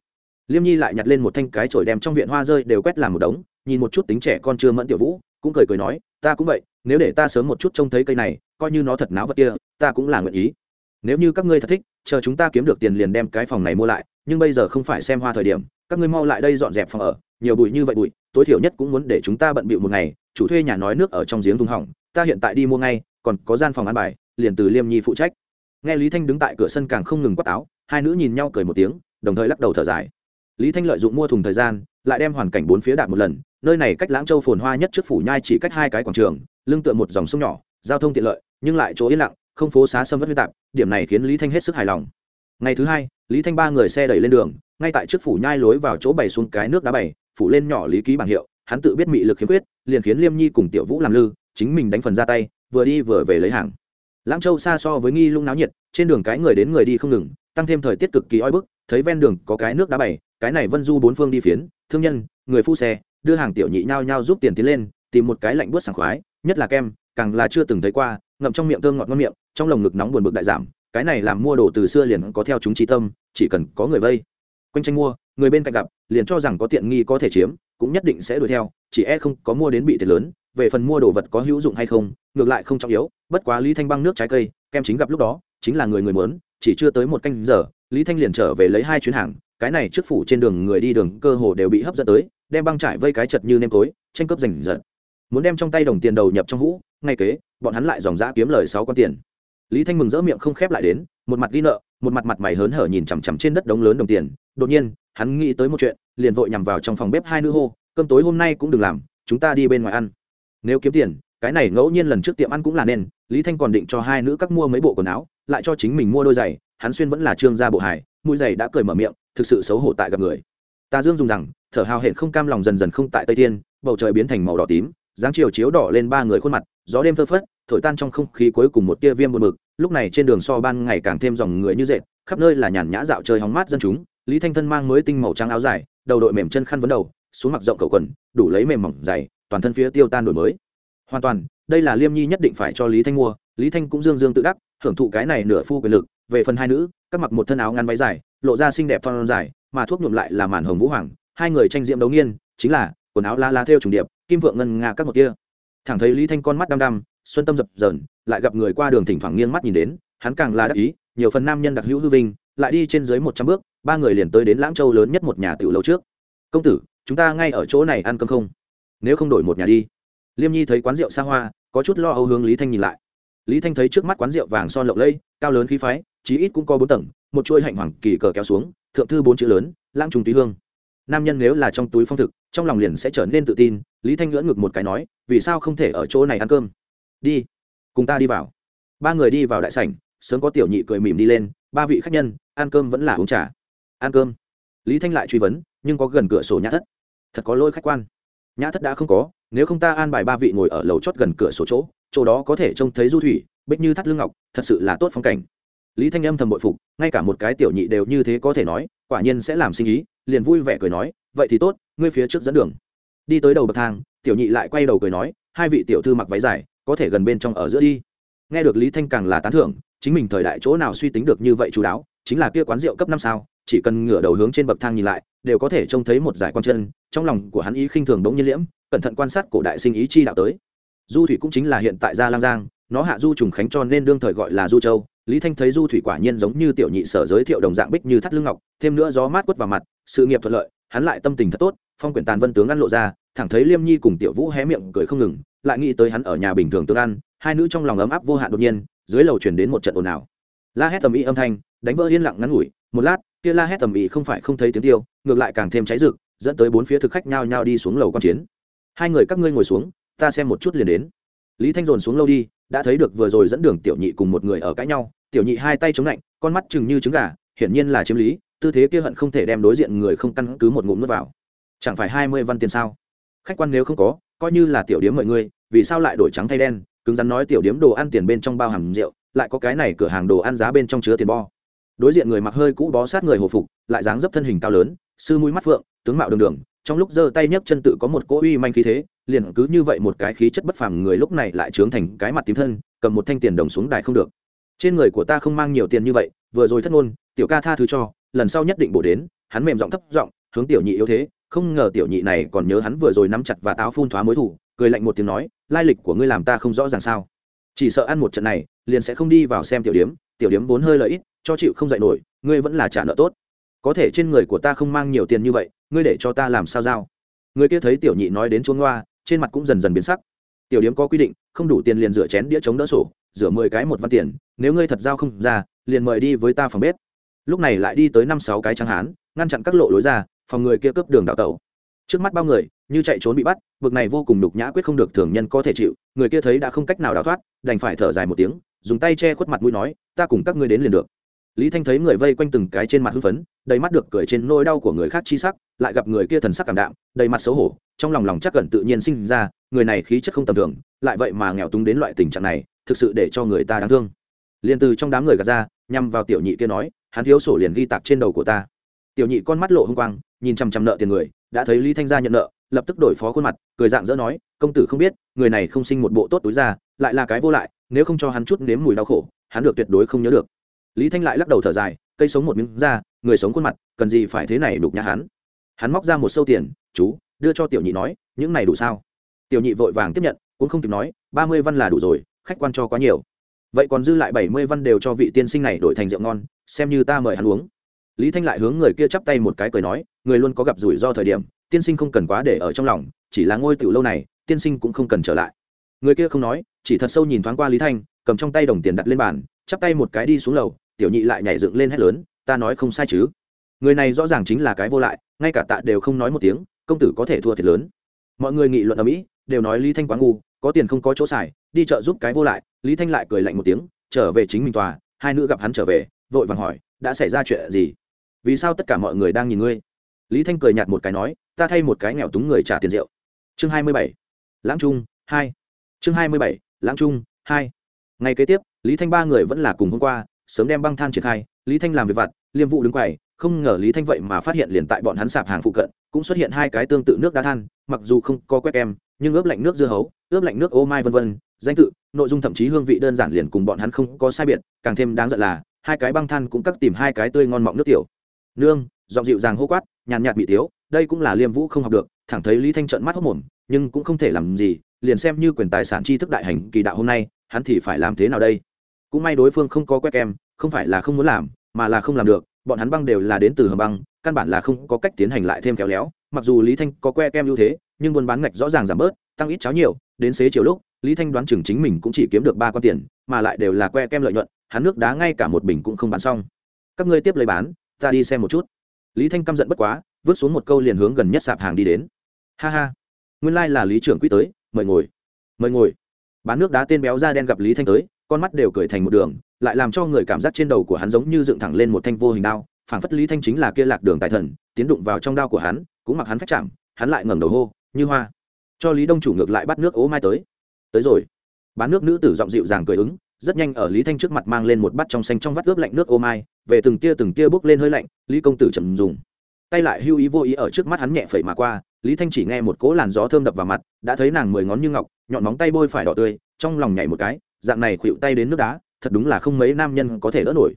Liêm nhi lại nhặt lên một thanh cái chổi đem trong viện hoa rơi đều quét làm một đống, nhìn một chút tính trẻ con chưa mẫn tiểu vũ, cũng cười cười nói, ta cũng vậy nếu để ta sớm một chút trông thấy cây này, coi như nó thật náo vật kia, ta cũng là nguyện ý. Nếu như các ngươi thật thích, chờ chúng ta kiếm được tiền liền đem cái phòng này mua lại, nhưng bây giờ không phải xem hoa thời điểm, các ngươi mau lại đây dọn dẹp phòng ở, nhiều bụi như vậy bụi, tối thiểu nhất cũng muốn để chúng ta bận bịu một ngày, chủ thuê nhà nói nước ở trong giếng thùng hỏng, ta hiện tại đi mua ngay, còn có gian phòng ăn bài, liền từ liêm nhi phụ trách. Nghe lý thanh đứng tại cửa sân càng không ngừng quát áo, hai nữ nhìn nhau cười một tiếng, đồng thời lắc đầu thở dài. Lý thanh lợi dụng mua thùng thời gian, lại đem hoàn cảnh bốn phía đạp một lần, nơi này cách lãng châu phồn hoa nhất trước phủ nhai chỉ cách hai cái quảng trường lưng tựa một dòng sông nhỏ, giao thông tiện lợi, nhưng lại chỗ yên lặng, không phố xá sâm vất huyết tạp, điểm này khiến lý thanh hết sức hài lòng. Ngày thứ hai, lý thanh ba người xe đẩy lên đường, ngay tại trước phủ nhai lối vào chỗ bày xuống cái nước đá bày, phủ lên nhỏ lý ký bảng hiệu, hắn tự biết mị lực khiếm khuyết, liền khiến liêm nhi cùng tiểu vũ làm lư, chính mình đánh phần ra tay, vừa đi vừa về lấy hàng. Lãng châu xa so với nghi lung náo nhiệt, trên đường cái người đến người đi không ngừng, tăng thêm thời tiết cực kỳ oi bức, thấy ven đường có cái nước đá bày, cái này vân du bốn phương đi phiến, thương nhân, người phu xe, đưa hàng tiểu nhị nhao nhao giúp tiền tiến lên, tìm một cái lạnh buốt sảng khoái nhất là kem, càng là chưa từng thấy qua, ngậm trong miệng thơm ngọt ngon miệng, trong lồng ngực nóng buồn bực đại giảm, cái này làm mua đồ từ xưa liền có theo chúng trí tâm, chỉ cần có người vây. Quanh tranh mua, người bên cạnh gặp, liền cho rằng có tiện nghi có thể chiếm, cũng nhất định sẽ đuổi theo, chỉ e không có mua đến bị thiệt lớn, về phần mua đồ vật có hữu dụng hay không, ngược lại không trọng yếu, bất quá lý thanh băng nước trái cây, kem chính gặp lúc đó, chính là người người mớn chỉ chưa tới một canh giờ, lý thanh liền trở về lấy hai chuyến hàng, cái này trước phủ trên đường người đi đường cơ hồ đều bị hấp dẫn tới, đem băng trải vây cái chật như nêm tối tranh cướp giành giật muốn đem trong tay đồng tiền đầu nhập trong hũ ngay kế, bọn hắn lại dòng giã kiếm lời sáu con tiền. Lý thanh mừng rỡ miệng không khép lại đến, một mặt đi nợ, một mặt mặt mày hớn hở nhìn chằm chằm trên đất đống lớn đồng tiền. Đột nhiên, hắn nghĩ tới một chuyện, liền vội nhằm vào trong phòng bếp hai nữ hô, cơm tối hôm nay cũng đừng làm, chúng ta đi bên ngoài ăn. Nếu kiếm tiền, cái này ngẫu nhiên lần trước tiệm ăn cũng là nên, lý thanh còn định cho hai nữ các mua mấy bộ quần áo, lại cho chính mình mua đôi giày, hắn xuyên vẫn là trương gia bộ hải mũi giày đã cười mở miệng, thực sự xấu hổ tại gặp người. Ta dương dùng rằng, thở hào hển không cam lòng dần dần không tại tây thiên, bầu trời biến thành màu đỏ tím dáng chiều chiếu đỏ lên ba người khuôn mặt, gió đêm phơ phất, thổi tan trong không khí cuối cùng một tia viêm buồn bực, lúc này trên đường so ban ngày càng thêm dòng người như dệt, khắp nơi là nhàn nhã dạo chơi hóng mát dân chúng, lý thanh thân mang mới tinh màu trắng áo dài, đầu đội mềm chân khăn vấn đầu, xuống mặc rộng cầu quần, đủ lấy mềm mỏng dày, toàn thân phía tiêu tan đổi mới. Hoàn toàn, đây là liêm nhi nhất định phải cho lý thanh mua, lý thanh cũng dương dương tự đắc, hưởng thụ cái này nửa phu quyền lực, về phần hai nữ, các mặc một thân áo ngắn váy dài, lộ ra xinh đẹp thon dài, mà thuốc nhuộm lại là màn hồng vũ hoàng, hai người tranh diễm đấu nghiên, chính là quần áo la la theo trùng điệp, kim vượng ngân nga các một kia. Thẳng thấy lý thanh con mắt đăm đăm, xuân tâm dập dờn, lại gặp người qua đường thỉnh thoảng nghiêng mắt nhìn đến, hắn càng là đắc ý, nhiều phần nam nhân đặc hữu hư vinh, lại đi trên dưới một trăm bước, ba người liền tới đến lãng châu lớn nhất một nhà tiểu lâu trước. Công tử, chúng ta ngay ở chỗ này ăn cơm không? Nếu không đổi một nhà đi. Liêm nhi thấy quán rượu xa hoa, có chút lo âu hướng lý thanh nhìn lại. Lý thanh thấy trước mắt quán rượu vàng son lộng lây cao lớn khí phái, chí ít cũng có bốn tầng, một chuôi hạnh hoàng kỳ cờ kéo xuống, thượng thư bốn chữ lớn, lãng trùng tùy hương nam nhân nếu là trong túi phong thực, trong lòng liền sẽ trở nên tự tin, lý thanh ngưỡng ngực một cái nói, vì sao không thể ở chỗ này ăn cơm? Đi, cùng ta đi vào. Ba người đi vào đại sảnh, sớm có tiểu nhị cười mỉm đi lên, ba vị khách nhân, ăn cơm vẫn là uống trà. Ăn cơm. Lý thanh lại truy vấn, nhưng có gần cửa sổ nhã thất. Thật có lỗi khách quan. Nhã thất đã không có, nếu không ta an bài ba vị ngồi ở lầu chót gần cửa sổ chỗ chỗ đó có thể trông thấy du thủy, bích như thắt lưng ngọc, thật sự là tốt phong cảnh. Lý thanh âm thầm bội phục, ngay cả một cái tiểu nhị đều như thế có thể nói, quả nhiên sẽ làm sinh ý liền vui vẻ cười nói, vậy thì tốt, ngươi phía trước dẫn đường. Đi tới đầu bậc thang, tiểu nhị lại quay đầu cười nói, hai vị tiểu thư mặc váy dài, có thể gần bên trong ở giữa đi. Nghe được lý thanh càng là tán thưởng, chính mình thời đại chỗ nào suy tính được như vậy chú đáo, chính là kia quán rượu cấp năm sao, chỉ cần ngửa đầu hướng trên bậc thang nhìn lại, đều có thể trông thấy một giải quan chân, trong lòng của hắn ý khinh thường đống nhiên liễm, cẩn thận quan sát cổ đại sinh ý chi đạo tới. Du thủy cũng chính là hiện tại gia lang giang, nó hạ du trùng khánh cho nên đương thời gọi là du châu lý thanh thấy du thủy quả nhiên giống như tiểu nhị sở giới thiệu đồng dạng bích như thắt lưng ngọc, thêm nữa gió mát quất vào mặt, sự nghiệp thuận lợi, hắn lại tâm tình thật tốt, phong quyển tàn vân tướng ăn lộ ra, thẳng thấy liêm nhi cùng tiểu vũ hé miệng cười không ngừng, lại nghĩ tới hắn ở nhà bình thường tương ăn, hai nữ trong lòng ấm áp vô hạn đột nhiên, dưới lầu chuyển đến một trận ồn ào. La hét tầm ý âm thanh, đánh vỡ yên lặng ngắn ngủi, một lát, kia la hét tầm ý không phải không thấy tiếng tiêu, ngược lại càng thêm cháy rực, dẫn tới bốn phía thực khách nhao nhao đi xuống lầu quan chiến. Hai người các ngươi ngồi xuống, ta xem một chút liền đến. Lý thanh dồn xuống lâu đi đã thấy được vừa rồi dẫn đường tiểu nhị cùng một người ở cãi nhau, tiểu nhị hai tay chống lạnh, con mắt chừng như trứng gà, hiển nhiên là chiếm lý, tư thế kia hận không thể đem đối diện người không căn cứ một ngụm nước vào. Chẳng phải hai mươi văn tiền sao? Khách quan nếu không có, coi như là tiểu điếm mọi người vì sao lại đổi trắng thay đen, cứng rắn nói tiểu điếm đồ ăn tiền bên trong bao hàm rượu, lại có cái này cửa hàng đồ ăn giá bên trong chứa tiền bo. Đối diện người mặc hơi cũ bó sát người hồ phục, lại dáng dấp thân hình cao lớn, sư mũi mắt phượng, tướng mạo đường đường trong lúc giơ tay nhấc chân tự có một cỗ uy manh khí thế, liền cứ như vậy một cái khí chất bất phàm người lúc này lại trướng thành cái mặt tím thân, cầm một thanh tiền đồng xuống đài không được. Trên người của ta không mang nhiều tiền như vậy, vừa rồi thất ngôn, tiểu ca tha thứ cho, lần sau nhất định bổ đến, hắn mềm giọng thấp giọng, hướng tiểu nhị yếu thế, không ngờ tiểu nhị này còn nhớ hắn vừa rồi nắm chặt và táo phun thoá mối thủ, cười lạnh một tiếng nói, lai lịch của ngươi làm ta không rõ ràng sao. Chỉ sợ ăn một trận này, liền sẽ không đi vào xem tiểu điếm tiểu điếm vốn hơi lợi ít cho chịu không dạy nổi, ngươi vẫn là trả nợ tốt. Có thể trên người của ta không mang nhiều tiền như vậy ngươi để cho ta làm sao giao? Người kia thấy tiểu nhị nói đến chuông loa, trên mặt cũng dần dần biến sắc. Tiểu điếm có quy định, không đủ tiền liền rửa chén đĩa chống đỡ sổ, rửa mười cái một văn tiền, nếu ngươi thật giao không ra, liền mời đi với ta phòng bếp. Lúc này lại đi tới năm sáu cái trắng hán, ngăn chặn các lộ lối ra, phòng người kia cướp đường đào tẩu. Trước mắt bao người, như chạy trốn bị bắt vực này vô cùng nhục nhã quyết không được thường nhân có thể chịu, người kia thấy đã không cách nào đào thoát, đành phải thở dài một tiếng, dùng tay che khuất mặt mũi nói, ta cùng các ngươi đến liền được lý thanh thấy người vây quanh từng cái trên mặt hưng phấn, đầy mắt được cười trên nỗi đau của người khác chi sắc, lại gặp người kia thần sắc cảm đạm, đầy mặt xấu hổ, trong lòng lòng chắc gần tự nhiên sinh ra, người này khí chất không tầm thường, lại vậy mà nghèo túng đến loại tình trạng này, thực sự để cho người ta đáng thương. Liền từ trong đám người gạt ra, nhằm vào tiểu nhị kia nói, hắn thiếu sổ liền ghi tạc trên đầu của ta. Tiểu nhị con mắt lộ hung quang, nhìn chằm chằm nợ tiền người, đã thấy lý thanh gia nhận nợ, lập tức đổi phó khuôn mặt, cười dạng dỡ nói, công tử không biết, người này không sinh một bộ tốt túi ra, lại là cái vô lại, nếu không cho hắn chút nếm mùi đau khổ, hắn được tuyệt đối không nhớ được lý thanh lại lắc đầu thở dài, cây sống một miếng ra, người sống khuôn mặt, cần gì phải thế này đục nhà hắn. Hắn móc ra một sâu tiền, chú, đưa cho tiểu nhị nói, những này đủ sao? Tiểu nhị vội vàng tiếp nhận, cũng không kịp nói, ba mươi văn là đủ rồi, khách quan cho quá nhiều. Vậy còn dư lại bảy mươi văn đều cho vị tiên sinh này đổi thành rượu ngon, xem như ta mời hắn uống. Lý thanh lại hướng người kia chắp tay một cái cười nói, người luôn có gặp rủi ro thời điểm, tiên sinh không cần quá để ở trong lòng, chỉ là ngôi tiểu lâu này, tiên sinh cũng không cần trở lại. Người kia không nói, chỉ thật sâu nhìn thoáng qua lý thanh, cầm trong tay đồng tiền đặt lên bàn, chắp tay một cái đi xuống lầu tiểu nhị lại nhảy dựng lên hét lớn, ta nói không sai chứ. Người này rõ ràng chính là cái vô lại, ngay cả tạ đều không nói một tiếng, công tử có thể thua thiệt lớn. Mọi người nghị luận ở mỹ, đều nói lý thanh quá ngu, có tiền không có chỗ xài, đi chợ giúp cái vô lại, lý thanh lại cười lạnh một tiếng, trở về chính mình tòa, hai nữ gặp hắn trở về, vội vàng hỏi, đã xảy ra chuyện gì? Vì sao tất cả mọi người đang nhìn ngươi? Lý thanh cười nhạt một cái nói, ta thay một cái nghèo túng người trả tiền rượu. Chương hai mươi bảy, lãng trung hai. Chương hai mươi bảy, lãng trung hai. Ngày kế tiếp, lý thanh ba người vẫn là cùng hôm qua sớm đem băng than triển khai, lý thanh làm việc vặt, liêm vụ đứng quầy, không ngờ lý thanh vậy mà phát hiện liền tại bọn hắn sạp hàng phụ cận, cũng xuất hiện hai cái tương tự nước đá than, mặc dù không có quét em, nhưng ướp lạnh nước dưa hấu, ướp lạnh nước ô mai vân vân, danh tự, nội dung thậm chí hương vị đơn giản liền cùng bọn hắn không có sai biệt, càng thêm đáng giận là, hai cái băng than cũng cắt tìm hai cái tươi ngon mọng nước tiểu. Nương, giọng dịu dàng hô quát, nhàn nhạt bị thiếu, đây cũng là liêm vũ không học được, thẳng thấy lý thanh trợn mắt hốc mồm, nhưng cũng không thể làm gì, liền xem như quyền tài sản tri thức đại hành kỳ đạo hôm nay, hắn thì phải làm thế nào đây? Cũng may đối phương không có quét em không phải là không muốn làm, mà là không làm được, bọn hắn băng đều là đến từ hầm băng, căn bản là không có cách tiến hành lại thêm kéo léo. Mặc dù lý thanh có que kem ưu thế, nhưng buôn bán ngạch rõ ràng giảm bớt, tăng ít cháo nhiều, đến xế chiều lúc, lý thanh đoán chừng chính mình cũng chỉ kiếm được ba con tiền, mà lại đều là que kem lợi nhuận, hắn nước đá ngay cả một bình cũng không bán xong. Các ngươi tiếp lấy bán, ta đi xem một chút. Lý thanh căm giận bất quá, vứt xuống một câu liền hướng gần nhất sạp hàng đi đến. Ha ha. Nguyên lai、like、là lý trưởng quý tới, mời ngồi. Mời ngồi. Bán nước đá tên béo da đen gặp lý thanh tới, con mắt đều cười thành một đường lại làm cho người cảm giác trên đầu của hắn giống như dựng thẳng lên một thanh vô hình đao, phảng phất lý thanh chính là kia lạc đường tài thần, tiến đụng vào trong đao của hắn, cũng mặc hắn phách chạm, hắn lại ngẩng đầu hô, như hoa. Cho lý đông chủ ngược lại bắt nước ố mai tới. Tới rồi. Bán nước nữ tử giọng dịu dàng cười ứng, rất nhanh ở lý thanh trước mặt mang lên một bát trong xanh trong vắt ướp lạnh nước ô mai, về từng tia từng tia bốc lên hơi lạnh, lý công tử trầm dùng. Tay lại hưu ý vô ý ở trước mắt hắn nhẹ phẩy mà qua, lý thanh chỉ nghe một cỗ làn gió thơm đập vào mặt, đã thấy nàng mười ngón như ngọc, nhọn móng tay bôi phải đỏ tươi, trong lòng nhảy một cái, dạng này khuỵu tay đến nước đá thật đúng là không mấy nam nhân có thể đỡ nổi.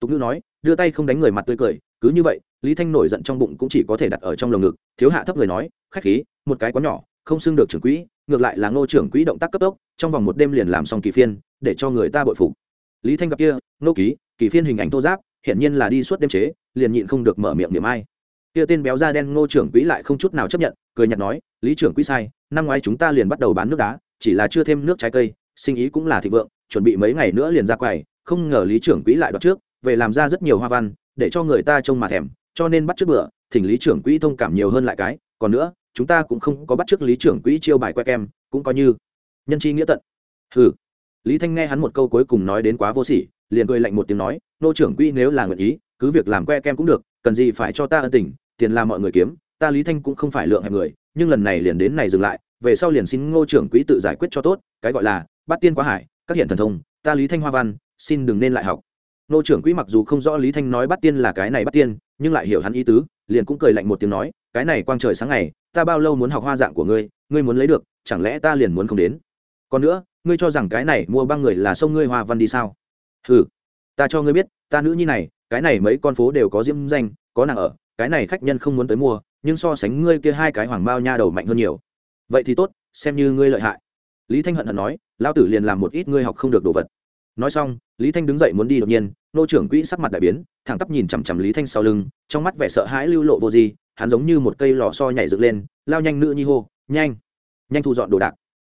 Tục ngữ nói, đưa tay không đánh người mặt tươi cười, cứ như vậy, lý thanh nổi giận trong bụng cũng chỉ có thể đặt ở trong lồng ngực, thiếu hạ thấp người nói, khách khí, một cái quá nhỏ, không xưng được trưởng quỹ, ngược lại là ngô trưởng quỹ động tác cấp tốc, trong vòng một đêm liền làm xong kỳ phiên, để cho người ta bội phục. Lý thanh gặp kia, ngô ký, kỳ phiên hình ảnh thô giáp hiện nhiên là đi suốt đêm chế, liền nhịn không được mở miệng niệm ai. Kia tên béo da đen ngô trưởng quỹ lại không chút nào chấp nhận, cười nhạt nói, lý trưởng quỹ sai, năm ngoái chúng ta liền bắt đầu bán nước đá, chỉ là chưa thêm nước trái cây, sinh ý cũng là thịnh vượng chuẩn bị mấy ngày nữa liền ra quầy, không ngờ lý trưởng quỹ lại đoạt trước, về làm ra rất nhiều hoa văn, để cho người ta trông mà thèm, cho nên bắt trước bữa, thỉnh lý trưởng quỹ thông cảm nhiều hơn lại cái. Còn nữa, chúng ta cũng không có bắt trước lý trưởng quỹ chiêu bài que kem, cũng coi như nhân chi nghĩa tận. Hừ. Lý thanh nghe hắn một câu cuối cùng nói đến quá vô sỉ, liền cười lạnh một tiếng nói, nô trưởng quỹ nếu là nguyện ý, cứ việc làm que kem cũng được, cần gì phải cho ta ân tình, tiền là mọi người kiếm, ta lý thanh cũng không phải lượng hẹp người, nhưng lần này liền đến này dừng lại, về sau liền xin ngô trưởng quỹ tự giải quyết cho tốt, cái gọi là bắt tiên quá hải các hiện thần thông, ta lý thanh hoa văn, xin đừng nên lại học. Nô trưởng quỹ mặc dù không rõ lý thanh nói bắt tiên là cái này bắt tiên, nhưng lại hiểu hắn ý tứ, liền cũng cười lạnh một tiếng nói, cái này quang trời sáng ngày, ta bao lâu muốn học hoa dạng của ngươi ngươi muốn lấy được, chẳng lẽ ta liền muốn không đến? Còn nữa, ngươi cho rằng cái này mua băng người là sông ngươi hoa văn đi sao? Ừ ta cho ngươi biết, ta nữ nhi này, cái này mấy con phố đều có diễm danh, có nàng ở, cái này khách nhân không muốn tới mua, nhưng so sánh ngươi kia hai cái hoàng bao nha đầu mạnh hơn nhiều. Vậy thì tốt, xem như ngươi lợi hại. Lý thanh hận hận nói lao tử liền làm một ít ngươi học không được đồ vật. Nói xong, lý thanh đứng dậy muốn đi đột nhiên, nô trưởng quỹ sắc mặt đại biến, thẳng tắp nhìn chằm chằm lý thanh sau lưng, trong mắt vẻ sợ hãi lưu lộ vô gì hắn giống như một cây lò so nhảy dựng lên, lao nhanh nữ nhi hô, nhanh nhanh thu dọn đồ đạc.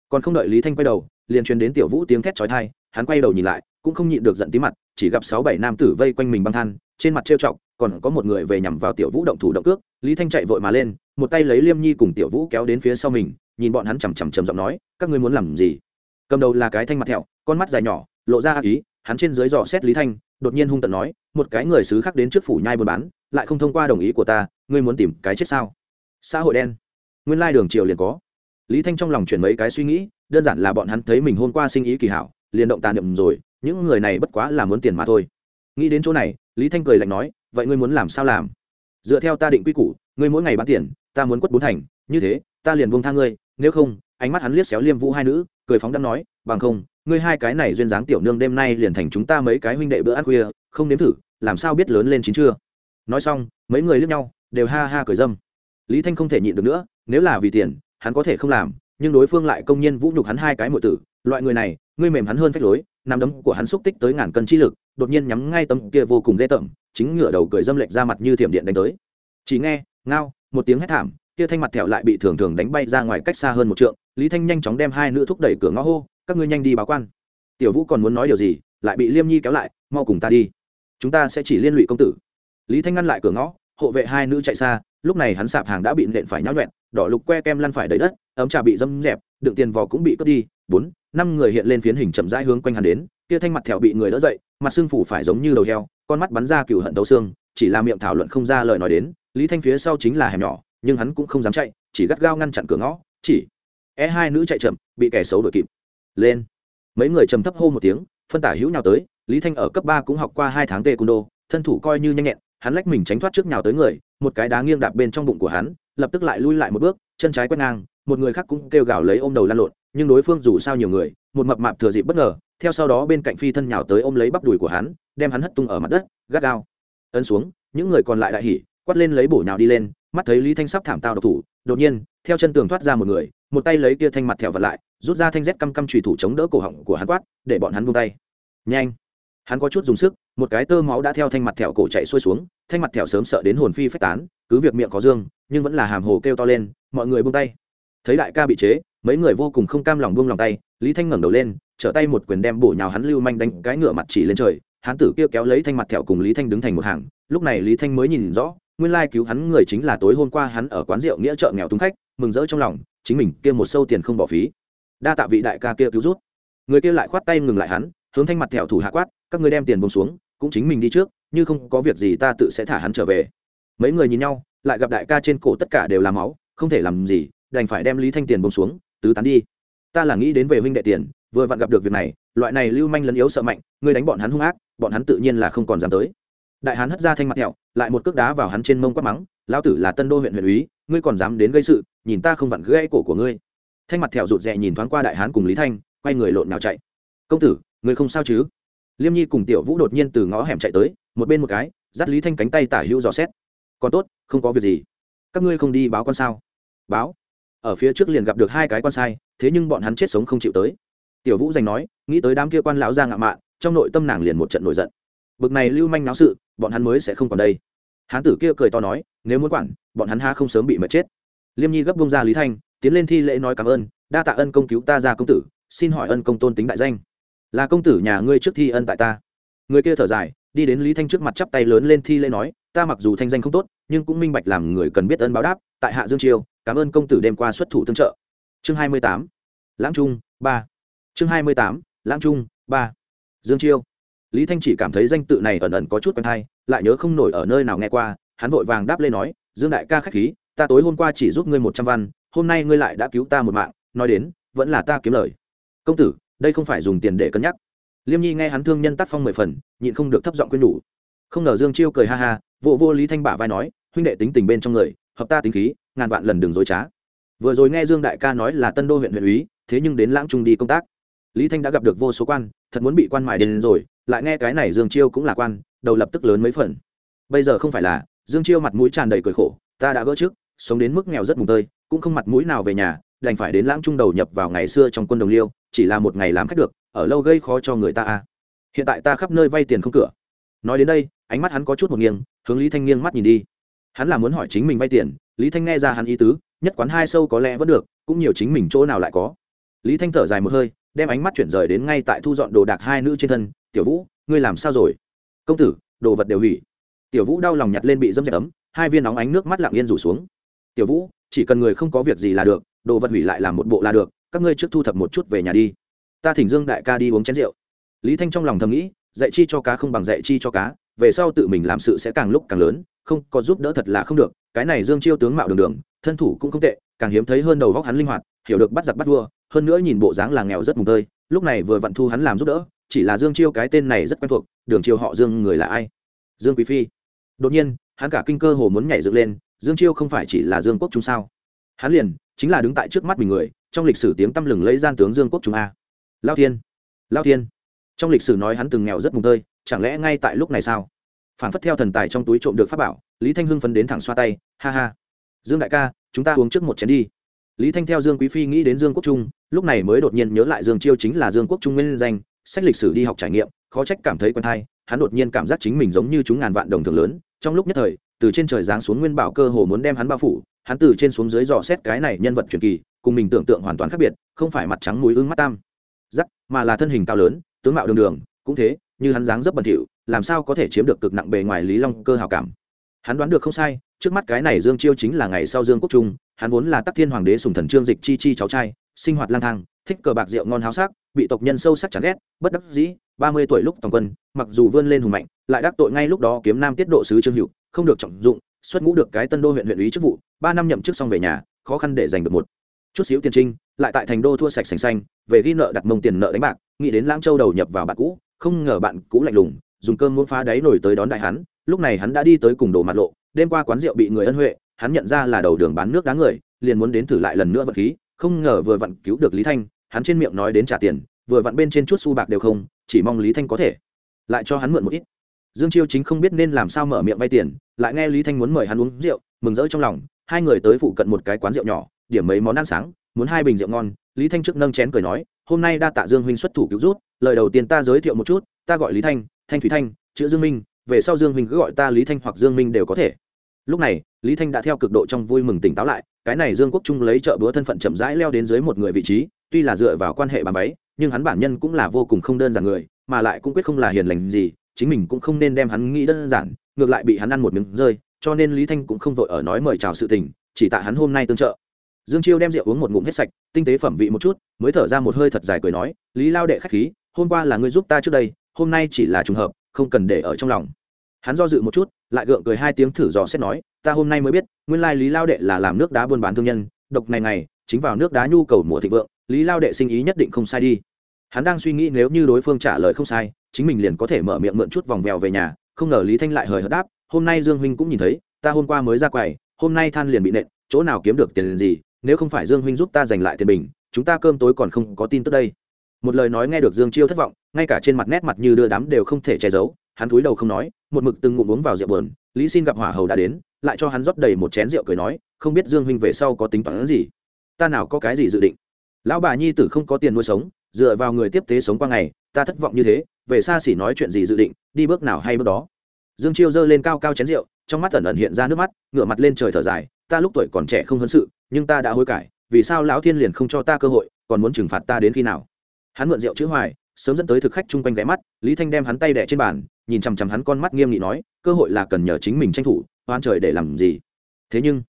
Còn không đợi lý thanh quay đầu, liền truyền đến tiểu vũ tiếng thét trói thai hắn quay đầu nhìn lại, cũng không nhịn được giận tí mặt, chỉ gặp sáu bảy nam tử vây quanh mình băng than, trên mặt trêu chọc, còn có một người về nhằm vào tiểu vũ động thủ động cước, lý thanh chạy vội mà lên, một tay lấy liêm nhi cùng tiểu vũ kéo đến phía sau mình, nhìn bọn hắn chằm chằm chầm giọng nói, các ngươi muốn làm gì? Cầm đầu là cái thanh mặt thẹo, con mắt dài nhỏ, lộ ra ác ý, hắn trên dưới dò xét lý thanh, đột nhiên hung tận nói, một cái người xứ khác đến trước phủ nhai buôn bán, lại không thông qua đồng ý của ta, ngươi muốn tìm cái chết sao? Xã hội đen. Nguyên lai đường triều liền có. Lý thanh trong lòng chuyển mấy cái suy nghĩ, đơn giản là bọn hắn thấy mình hôm qua sinh ý kỳ hảo, liền động tàn niệm rồi, những người này bất quá là muốn tiền mà thôi. Nghĩ đến chỗ này, lý thanh cười lạnh nói, vậy ngươi muốn làm sao làm? Dựa theo ta định quy củ, ngươi mỗi ngày bán tiền, ta muốn quất bốn thành, như thế, ta liền buông tha ngươi, nếu không, ánh mắt hắn liếc xéo liêm vũ hai nữ cười phóng đang nói, bằng không, ngươi hai cái này duyên dáng tiểu nương đêm nay liền thành chúng ta mấy cái huynh đệ bữa ăn khuya, không nếm thử, làm sao biết lớn lên chín chưa? Nói xong, mấy người liếc nhau, đều ha ha cười dâm. Lý thanh không thể nhịn được nữa, nếu là vì tiền, hắn có thể không làm, nhưng đối phương lại công nhiên vũ nhục hắn hai cái mọi tử. Loại người này, ngươi mềm hắn hơn phách lối nằm đấm của hắn xúc tích tới ngàn cân chi lực, đột nhiên nhắm ngay tấm kia vô cùng ghê tởm, chính ngửa đầu cười dâm lệch ra mặt như thiểm điện đánh tới. Chỉ nghe, ngao, một tiếng hét thảm kia thanh mặt thẹo lại bị thường thường đánh bay ra ngoài cách xa hơn một trượng, lý thanh nhanh chóng đem hai nữ thúc đẩy cửa ngõ hô, các ngươi nhanh đi báo quan. Tiểu vũ còn muốn nói điều gì, lại bị liêm nhi kéo lại, mau cùng ta đi. Chúng ta sẽ chỉ liên lụy công tử. Lý thanh ngăn lại cửa ngõ, hộ vệ hai nữ chạy xa, lúc này hắn sạp hàng đã bị nện phải nháo nhuẹn đỏ lục que kem lăn phải đầy đất, ấm trà bị dâm dẹp, đựng tiền vò cũng bị cướp đi. Bốn, năm người hiện lên phiến hình chậm rãi hướng quanh hắn đến, kia thanh mặt thẹo bị người đỡ dậy, mặt xương phủ phải giống như đầu heo, con mắt bắn ra cừu hận tấu xương, chỉ là miệng thảo luận không ra lời nói đến, lý thanh phía sau chính là hẻm nhỏ nhưng hắn cũng không dám chạy, chỉ gắt gao ngăn chặn cửa ngõ, chỉ e hai nữ chạy chậm, bị kẻ xấu đuổi kịp. Lên. Mấy người trầm thấp hô một tiếng, phân tả hữu nhào tới, lý thanh ở cấp ba cũng học qua hai tháng tê cung đô thân thủ coi như nhanh nhẹn, hắn lách mình tránh thoát trước nhào tới người, một cái đá nghiêng đạp bên trong bụng của hắn, lập tức lại lui lại một bước, chân trái quét ngang, một người khác cũng kêu gào lấy ôm đầu lăn lộn, nhưng đối phương dù sao nhiều người, một mập mạp thừa dịp bất ngờ, theo sau đó bên cạnh phi thân nhào tới ôm lấy bắp đùi của hắn, đem hắn hất tung ở mặt đất, gắt gao. Ấn xuống, những người còn lại đại hỉ, quát lên lấy bổ nhào đi lên mắt thấy lý thanh sắp thảm tao độc thủ, đột nhiên, theo chân tường thoát ra một người, một tay lấy kia thanh mặt thẹo vật lại, rút ra thanh rét căm căm trùy thủ chống đỡ cổ họng của hắn quát, để bọn hắn buông tay. Nhanh! Hắn có chút dùng sức, một cái tơ máu đã theo thanh mặt thẹo cổ chạy xuôi xuống, thanh mặt thẹo sớm sợ đến hồn phi phách tán, cứ việc miệng có dương, nhưng vẫn là hàm hồ kêu to lên, mọi người buông tay. Thấy đại ca bị chế, mấy người vô cùng không cam lòng buông lòng tay, lý thanh ngẩng đầu lên, trở tay một quyền đem bổ nhào hắn lưu manh đánh cái ngựa mặt chỉ lên trời hắn tử kia kéo lấy thanh mặt thẹo cùng lý thanh đứng thành một hàng, lúc này lý thanh mới nhìn rõ nguyên lai cứu hắn người chính là tối hôm qua hắn ở quán rượu nghĩa chợ nghèo túng khách, mừng rỡ trong lòng, chính mình kia một sâu tiền không bỏ phí. Đa tạ vị đại ca kia cứu rút người kia lại khoát tay ngừng lại hắn, hướng thanh mặt thẹo thủ hạ quát, các ngươi đem tiền bông xuống, cũng chính mình đi trước, như không có việc gì ta tự sẽ thả hắn trở về. Mấy người nhìn nhau, lại gặp đại ca trên cổ tất cả đều là máu, không thể làm gì, đành phải đem lý thanh tiền bông xuống, tứ tán đi. Ta là nghĩ đến về huynh đệ tiền, vừa vặn gặp được việc này, loại này lưu manh lấn yếu sợ mạnh, ngươi đánh bọn hắn hung ác, bọn hắn tự nhiên là không còn dám tới. Đại hán hất ra thanh mặt thẹo lại một cước đá vào hắn trên mông quát mắng lao tử là tân đô huyện huyện úy, ngươi còn dám đến gây sự, nhìn ta không vặn gãy cổ của ngươi. Thanh mặt thẹo rụt rè nhìn thoáng qua đại hán cùng lý thanh, quay người lộn nào chạy. Công tử, ngươi không sao chứ? Liêm nhi cùng tiểu vũ đột nhiên từ ngõ hẻm chạy tới, một bên một cái, dắt lý thanh cánh tay tả hữu dò xét. Còn tốt, không có việc gì. Các ngươi không đi báo con sao? Báo. Ở phía trước liền gặp được hai cái quan sai, thế nhưng bọn hắn chết sống không chịu tới. Tiểu vũ giành nói, nghĩ tới đám kia quan lão ra ngạo mạn, trong nội tâm nàng liền một trận nổi giận bực này lưu manh náo sự, bọn hắn mới sẽ không còn đây. Hán tử kia cười to nói, nếu muốn quản, bọn hắn ha không sớm bị mệt chết. Liêm nhi gấp bông ra lý thanh, tiến lên thi lễ nói cảm ơn, đa tạ ân công cứu ta ra công tử, xin hỏi ân công tôn tính đại danh. Là công tử nhà ngươi trước thi ân tại ta. Người kia thở dài, đi đến lý thanh trước mặt chắp tay lớn lên thi lễ nói, ta mặc dù thanh danh không tốt, nhưng cũng minh bạch làm người cần biết ân báo đáp, tại hạ dương triều, cảm ơn công tử đêm qua xuất thủ tương trợ. Chương hai mươi tám, lãng trung ba. Chương hai mươi tám, lãng trung ba. Dương chiêu lý thanh chỉ cảm thấy danh tự này ẩn ẩn có chút quen hay, lại nhớ không nổi ở nơi nào nghe qua, hắn vội vàng đáp lên nói, dương đại ca k h á c h khí, ta tối hôm qua chỉ giúp ngươi một trăm văn, hôm nay ngươi lại đã cứu ta một mạng, nói đến, vẫn là ta kiếm lời. Công tử, đây không phải dùng tiền để cân nhắc. Liêm nhi nghe hắn thương nhân tác phong mười phần, nhịn không được thấp giọng quên nhủ. Không ngờ dương chiêu cười ha ha, vô vô lý thanh bả vai nói, huynh đệ tính tình bên trong người, hợp ta tính khí, ngàn vạn lần đừng dối trá. Vừa rồi nghe dương đại ca nói là tân đô huyện huyện úy thế nhưng đến lãng trung đi công tác lý thanh đã gặp được vô số quan, thật muốn bị quan mại đến rồi, lại nghe cái này dương chiêu cũng là quan, đầu lập tức lớn mấy phần. Bây giờ không phải là, dương chiêu mặt mũi tràn đầy cười khổ, ta đã gỡ trước, sống đến mức nghèo rất mùng tơi, cũng không mặt mũi nào về nhà, đành phải đến lãng trung đầu nhập vào ngày xưa trong quân đồng liêu, chỉ là một ngày làm khách được, ở lâu gây khó cho người ta à hiện tại ta khắp nơi vay tiền không cửa. Nói đến đây, ánh mắt hắn có chút một nghiêng, hướng lý thanh nghiêng mắt nhìn đi. Hắn là muốn hỏi chính mình vay tiền, lý thanh nghe ra hắn ý tứ, nhất quán hai sâu có lẽ vẫn được, cũng nhiều chính mình chỗ nào lại có. Lý thanh thở dài một hơi đem ánh mắt chuyển rời đến ngay tại thu dọn đồ đạc hai nữ trên thân, tiểu vũ, ngươi làm sao rồi? Công tử, đồ vật đều hủy. Tiểu vũ đau lòng nhặt lên bị dâm dẹp ấm, hai viên nóng ánh nước mắt lặng yên rủ xuống. Tiểu vũ, chỉ cần người không có việc gì là được, đồ vật hủy lại làm một bộ là được, các ngươi trước thu thập một chút về nhà đi. Ta thỉnh dương đại ca đi uống chén rượu. Lý thanh trong lòng thầm nghĩ, dạy chi cho cá không bằng dạy chi cho cá, về sau tự mình làm sự sẽ càng lúc càng lớn, không có giúp đỡ thật là không được, cái này dương chiêu tướng mạo đường đường, thân thủ cũng không tệ, càng hiếm thấy hơn đầu góc hắn linh hoạt, hiểu được bắt giặc bắt vua hơn nữa nhìn bộ dáng là nghèo rất mùng tơi, lúc này vừa vặn thu hắn làm giúp đỡ, chỉ là dương chiêu cái tên này rất quen thuộc, đường chiêu họ dương người là ai? Dương quý phi. Đột nhiên, hắn cả kinh cơ hồ muốn nhảy dựng lên, dương chiêu không phải chỉ là dương quốc trung sao? Hắn liền, chính là đứng tại trước mắt mình người, trong lịch sử tiếng tăm lừng lấy gian tướng dương quốc trung a. Lao thiên lao thiên. Trong lịch sử nói hắn từng nghèo rất mùng tơi, chẳng lẽ ngay tại lúc này sao? Phản phất theo thần tài trong túi trộm được pháp bảo, lý thanh hưng phấn đến thẳng xoa tay, ha ha. Dương đại ca, chúng ta uống trước một chén đi lý thanh theo dương quý phi nghĩ đến dương quốc trung, lúc này mới đột nhiên nhớ lại dương chiêu chính là dương quốc trung nguyên danh, sách lịch sử đi học trải nghiệm, khó trách cảm thấy quen thai, hắn đột nhiên cảm giác chính mình giống như chúng ngàn vạn đồng thường lớn, trong lúc nhất thời, từ trên trời giáng xuống nguyên bảo cơ hồ muốn đem hắn bao phủ, hắn từ trên xuống dưới dò xét cái này nhân vật truyền kỳ, cùng mình tưởng tượng hoàn toàn khác biệt, không phải mặt trắng mũi ưng mắt tam giắc mà là thân hình cao lớn, tướng mạo đường đường, cũng thế, như hắn dáng rất bẩn thỉu, làm sao có thể chiếm được cực nặng bề ngoài lý long cơ hào cảm. Hắn đoán được không sai, trước mắt cái này dương chiêu chính là ngày sau dương quốc trung hắn vốn là tắc thiên hoàng đế sùng thần trương dịch chi chi cháu trai, sinh hoạt lang thang, thích cờ bạc rượu ngon háo sắc, bị tộc nhân sâu sắc chán ghét, bất đắc dĩ, ba mươi tuổi lúc toàn quân, mặc dù vươn lên hùng mạnh, lại đắc tội ngay lúc đó kiếm nam tiết độ sứ trương hữu, không được trọng dụng, xuất ngũ được cái tân đô huyện huyện ủy chức vụ, ba năm nhậm chức xong về nhà, khó khăn để giành được một chút xíu tiền trinh, lại tại thành đô thua sạch sành xanh, về ghi nợ đặt mông tiền nợ đánh bạc, nghĩ đến lãng châu đầu nhập vào bạn cũ, không ngờ bạn cũ lạnh lùng, dùng cơm muốn phá đáy nổi tới đón đại hắn, lúc này hắn đã đi tới cùng đồ mặt lộ, đêm qua quán rượu bị người ân huệ hắn nhận ra là đầu đường bán nước đá người, liền muốn đến thử lại lần nữa vật khí, không ngờ vừa vặn cứu được lý thanh, hắn trên miệng nói đến trả tiền, vừa vặn bên trên chút xu bạc đều không, chỉ mong lý thanh có thể. Lại cho hắn mượn một ít. Dương chiêu chính không biết nên làm sao mở miệng vay tiền, lại nghe lý thanh muốn mời hắn uống rượu, mừng rỡ trong lòng, hai người tới phụ cận một cái quán rượu nhỏ, điểm mấy món ăn sáng, muốn hai bình rượu ngon, lý thanh trước nâng chén cười nói, hôm nay đa tạ dương huynh xuất thủ cứu rút lời đầu tiên ta giới thiệu một chút, ta gọi lý thanh thanh thủy thanh, chữ dương minh, về sau dương huynh cứ gọi ta lý thanh hoặc dương minh đều có thể. Lúc này lý thanh đã theo cực độ trong vui mừng tỉnh táo lại, cái này dương quốc trung lấy trợ búa thân phận chậm rãi leo đến dưới một người vị trí, tuy là dựa vào quan hệ bàn váy, nhưng hắn bản nhân cũng là vô cùng không đơn giản người, mà lại cũng quyết không là hiền lành gì, chính mình cũng không nên đem hắn nghĩ đơn giản, ngược lại bị hắn ăn một miếng rơi, cho nên lý thanh cũng không vội ở nói mời chào sự tình, chỉ tạ hắn hôm nay tương trợ. Dương chiêu đem rượu uống một ngụm hết sạch, tinh tế phẩm vị một chút, mới thở ra một hơi thật dài cười nói, lý lao đệ k h á c h khí, hôm qua là ngươi giúp ta trước đây, hôm nay chỉ là trùng hợp, không cần để ở trong lòng hắn do dự một chút, lại gượng cười hai tiếng thử dò xét nói, ta hôm nay mới biết, nguyên lai lý lao đệ là làm nước đá buôn bán thương nhân, độc này này chính vào nước đá nhu cầu mùa thịnh vượng, lý lao đệ sinh ý nhất định không sai đi. Hắn đang suy nghĩ nếu như đối phương trả lời không sai, chính mình liền có thể mở miệng mượn chút vòng vèo về nhà, không ngờ lý thanh lại hời hợt đáp, hôm nay dương huynh cũng nhìn thấy, ta hôm qua mới ra quầy, hôm nay than liền bị nện, chỗ nào kiếm được tiền gì, nếu không phải dương huynh giúp ta giành lại tiền bình, chúng ta cơm tối còn không có tin tức đây. Một lời nói nghe được dương chiêu thất vọng, ngay cả trên mặt nét mặt như đưa đám đều không thể che giấu hắn cúi đầu không nói, một mực từng ngụm uống vào rượu bờn lý xin gặp hỏa hầu đã đến, lại cho hắn rót đầy một chén rượu cười nói, không biết dương huynh về sau có tính toán gì? Ta nào có cái gì dự định? Lão bà nhi tử không có tiền nuôi sống, dựa vào người tiếp tế sống qua ngày, ta thất vọng như thế, về xa xỉ nói chuyện gì dự định, đi bước nào hay bước đó? Dương chiêu giơ lên cao cao chén rượu, trong mắt ẩn ẩn hiện ra nước mắt, ngửa mặt lên trời thở dài, ta lúc tuổi còn trẻ không hơn sự, nhưng ta đã hối cải, vì sao lão thiên liền không cho ta cơ hội, còn muốn trừng phạt ta đến khi nào? Hắn mượn rượu chữ hoài sớm dẫn tới thực khách chung quanh ghé mắt, lý thanh đem hắn tay đẻ trên bàn, nhìn chằm chằm hắn con mắt nghiêm nghị nói, cơ hội là cần nhờ chính mình tranh thủ, oan trời để làm gì. Thế nhưng,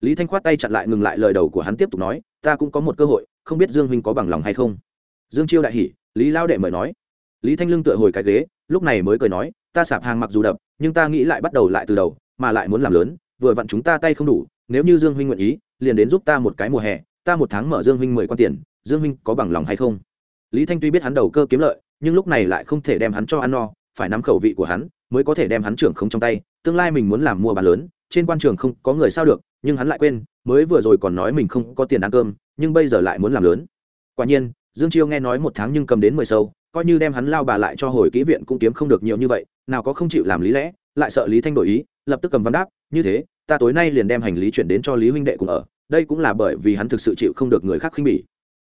lý thanh khoát tay chặn lại ngừng lại lời đầu của hắn tiếp tục nói, ta cũng có một cơ hội, không biết dương huynh có bằng lòng hay không. Dương chiêu đại hỉ, lý lao đệ mời nói. Lý thanh lưng tựa hồi cái ghế, lúc này mới cười nói, ta sạp hàng mặc dù đập, nhưng ta nghĩ lại bắt đầu lại từ đầu, mà lại muốn làm lớn, vừa vặn chúng ta tay không đủ, nếu như dương huynh nguyện ý, liền đến giúp ta một cái mùa hè, ta một tháng mở dương huynh mười quan tiền, dương huynh có bằng lòng hay không? Lý thanh tuy biết hắn đầu cơ kiếm lợi, nhưng lúc này lại không thể đem hắn cho ăn no, phải nắm khẩu vị của hắn, mới có thể đem hắn trưởng không trong tay. Tương lai mình muốn làm mua bán lớn, trên quan trường không có người sao được, nhưng hắn lại quên, mới vừa rồi còn nói mình không có tiền ăn cơm, nhưng bây giờ lại muốn làm lớn. Quả nhiên, dương chiêu nghe nói một tháng nhưng cầm đến mười sâu, coi như đem hắn lao bà lại cho hồi kỹ viện cũng kiếm không được nhiều như vậy, nào có không chịu làm lý lẽ, lại sợ lý thanh đổi ý, lập tức cầm văn đáp, như thế, ta tối nay liền đem hành lý chuyển đến cho lý huynh đệ cùng ở, đây cũng là bởi vì hắn thực sự chịu không được người khác khinh bỉ.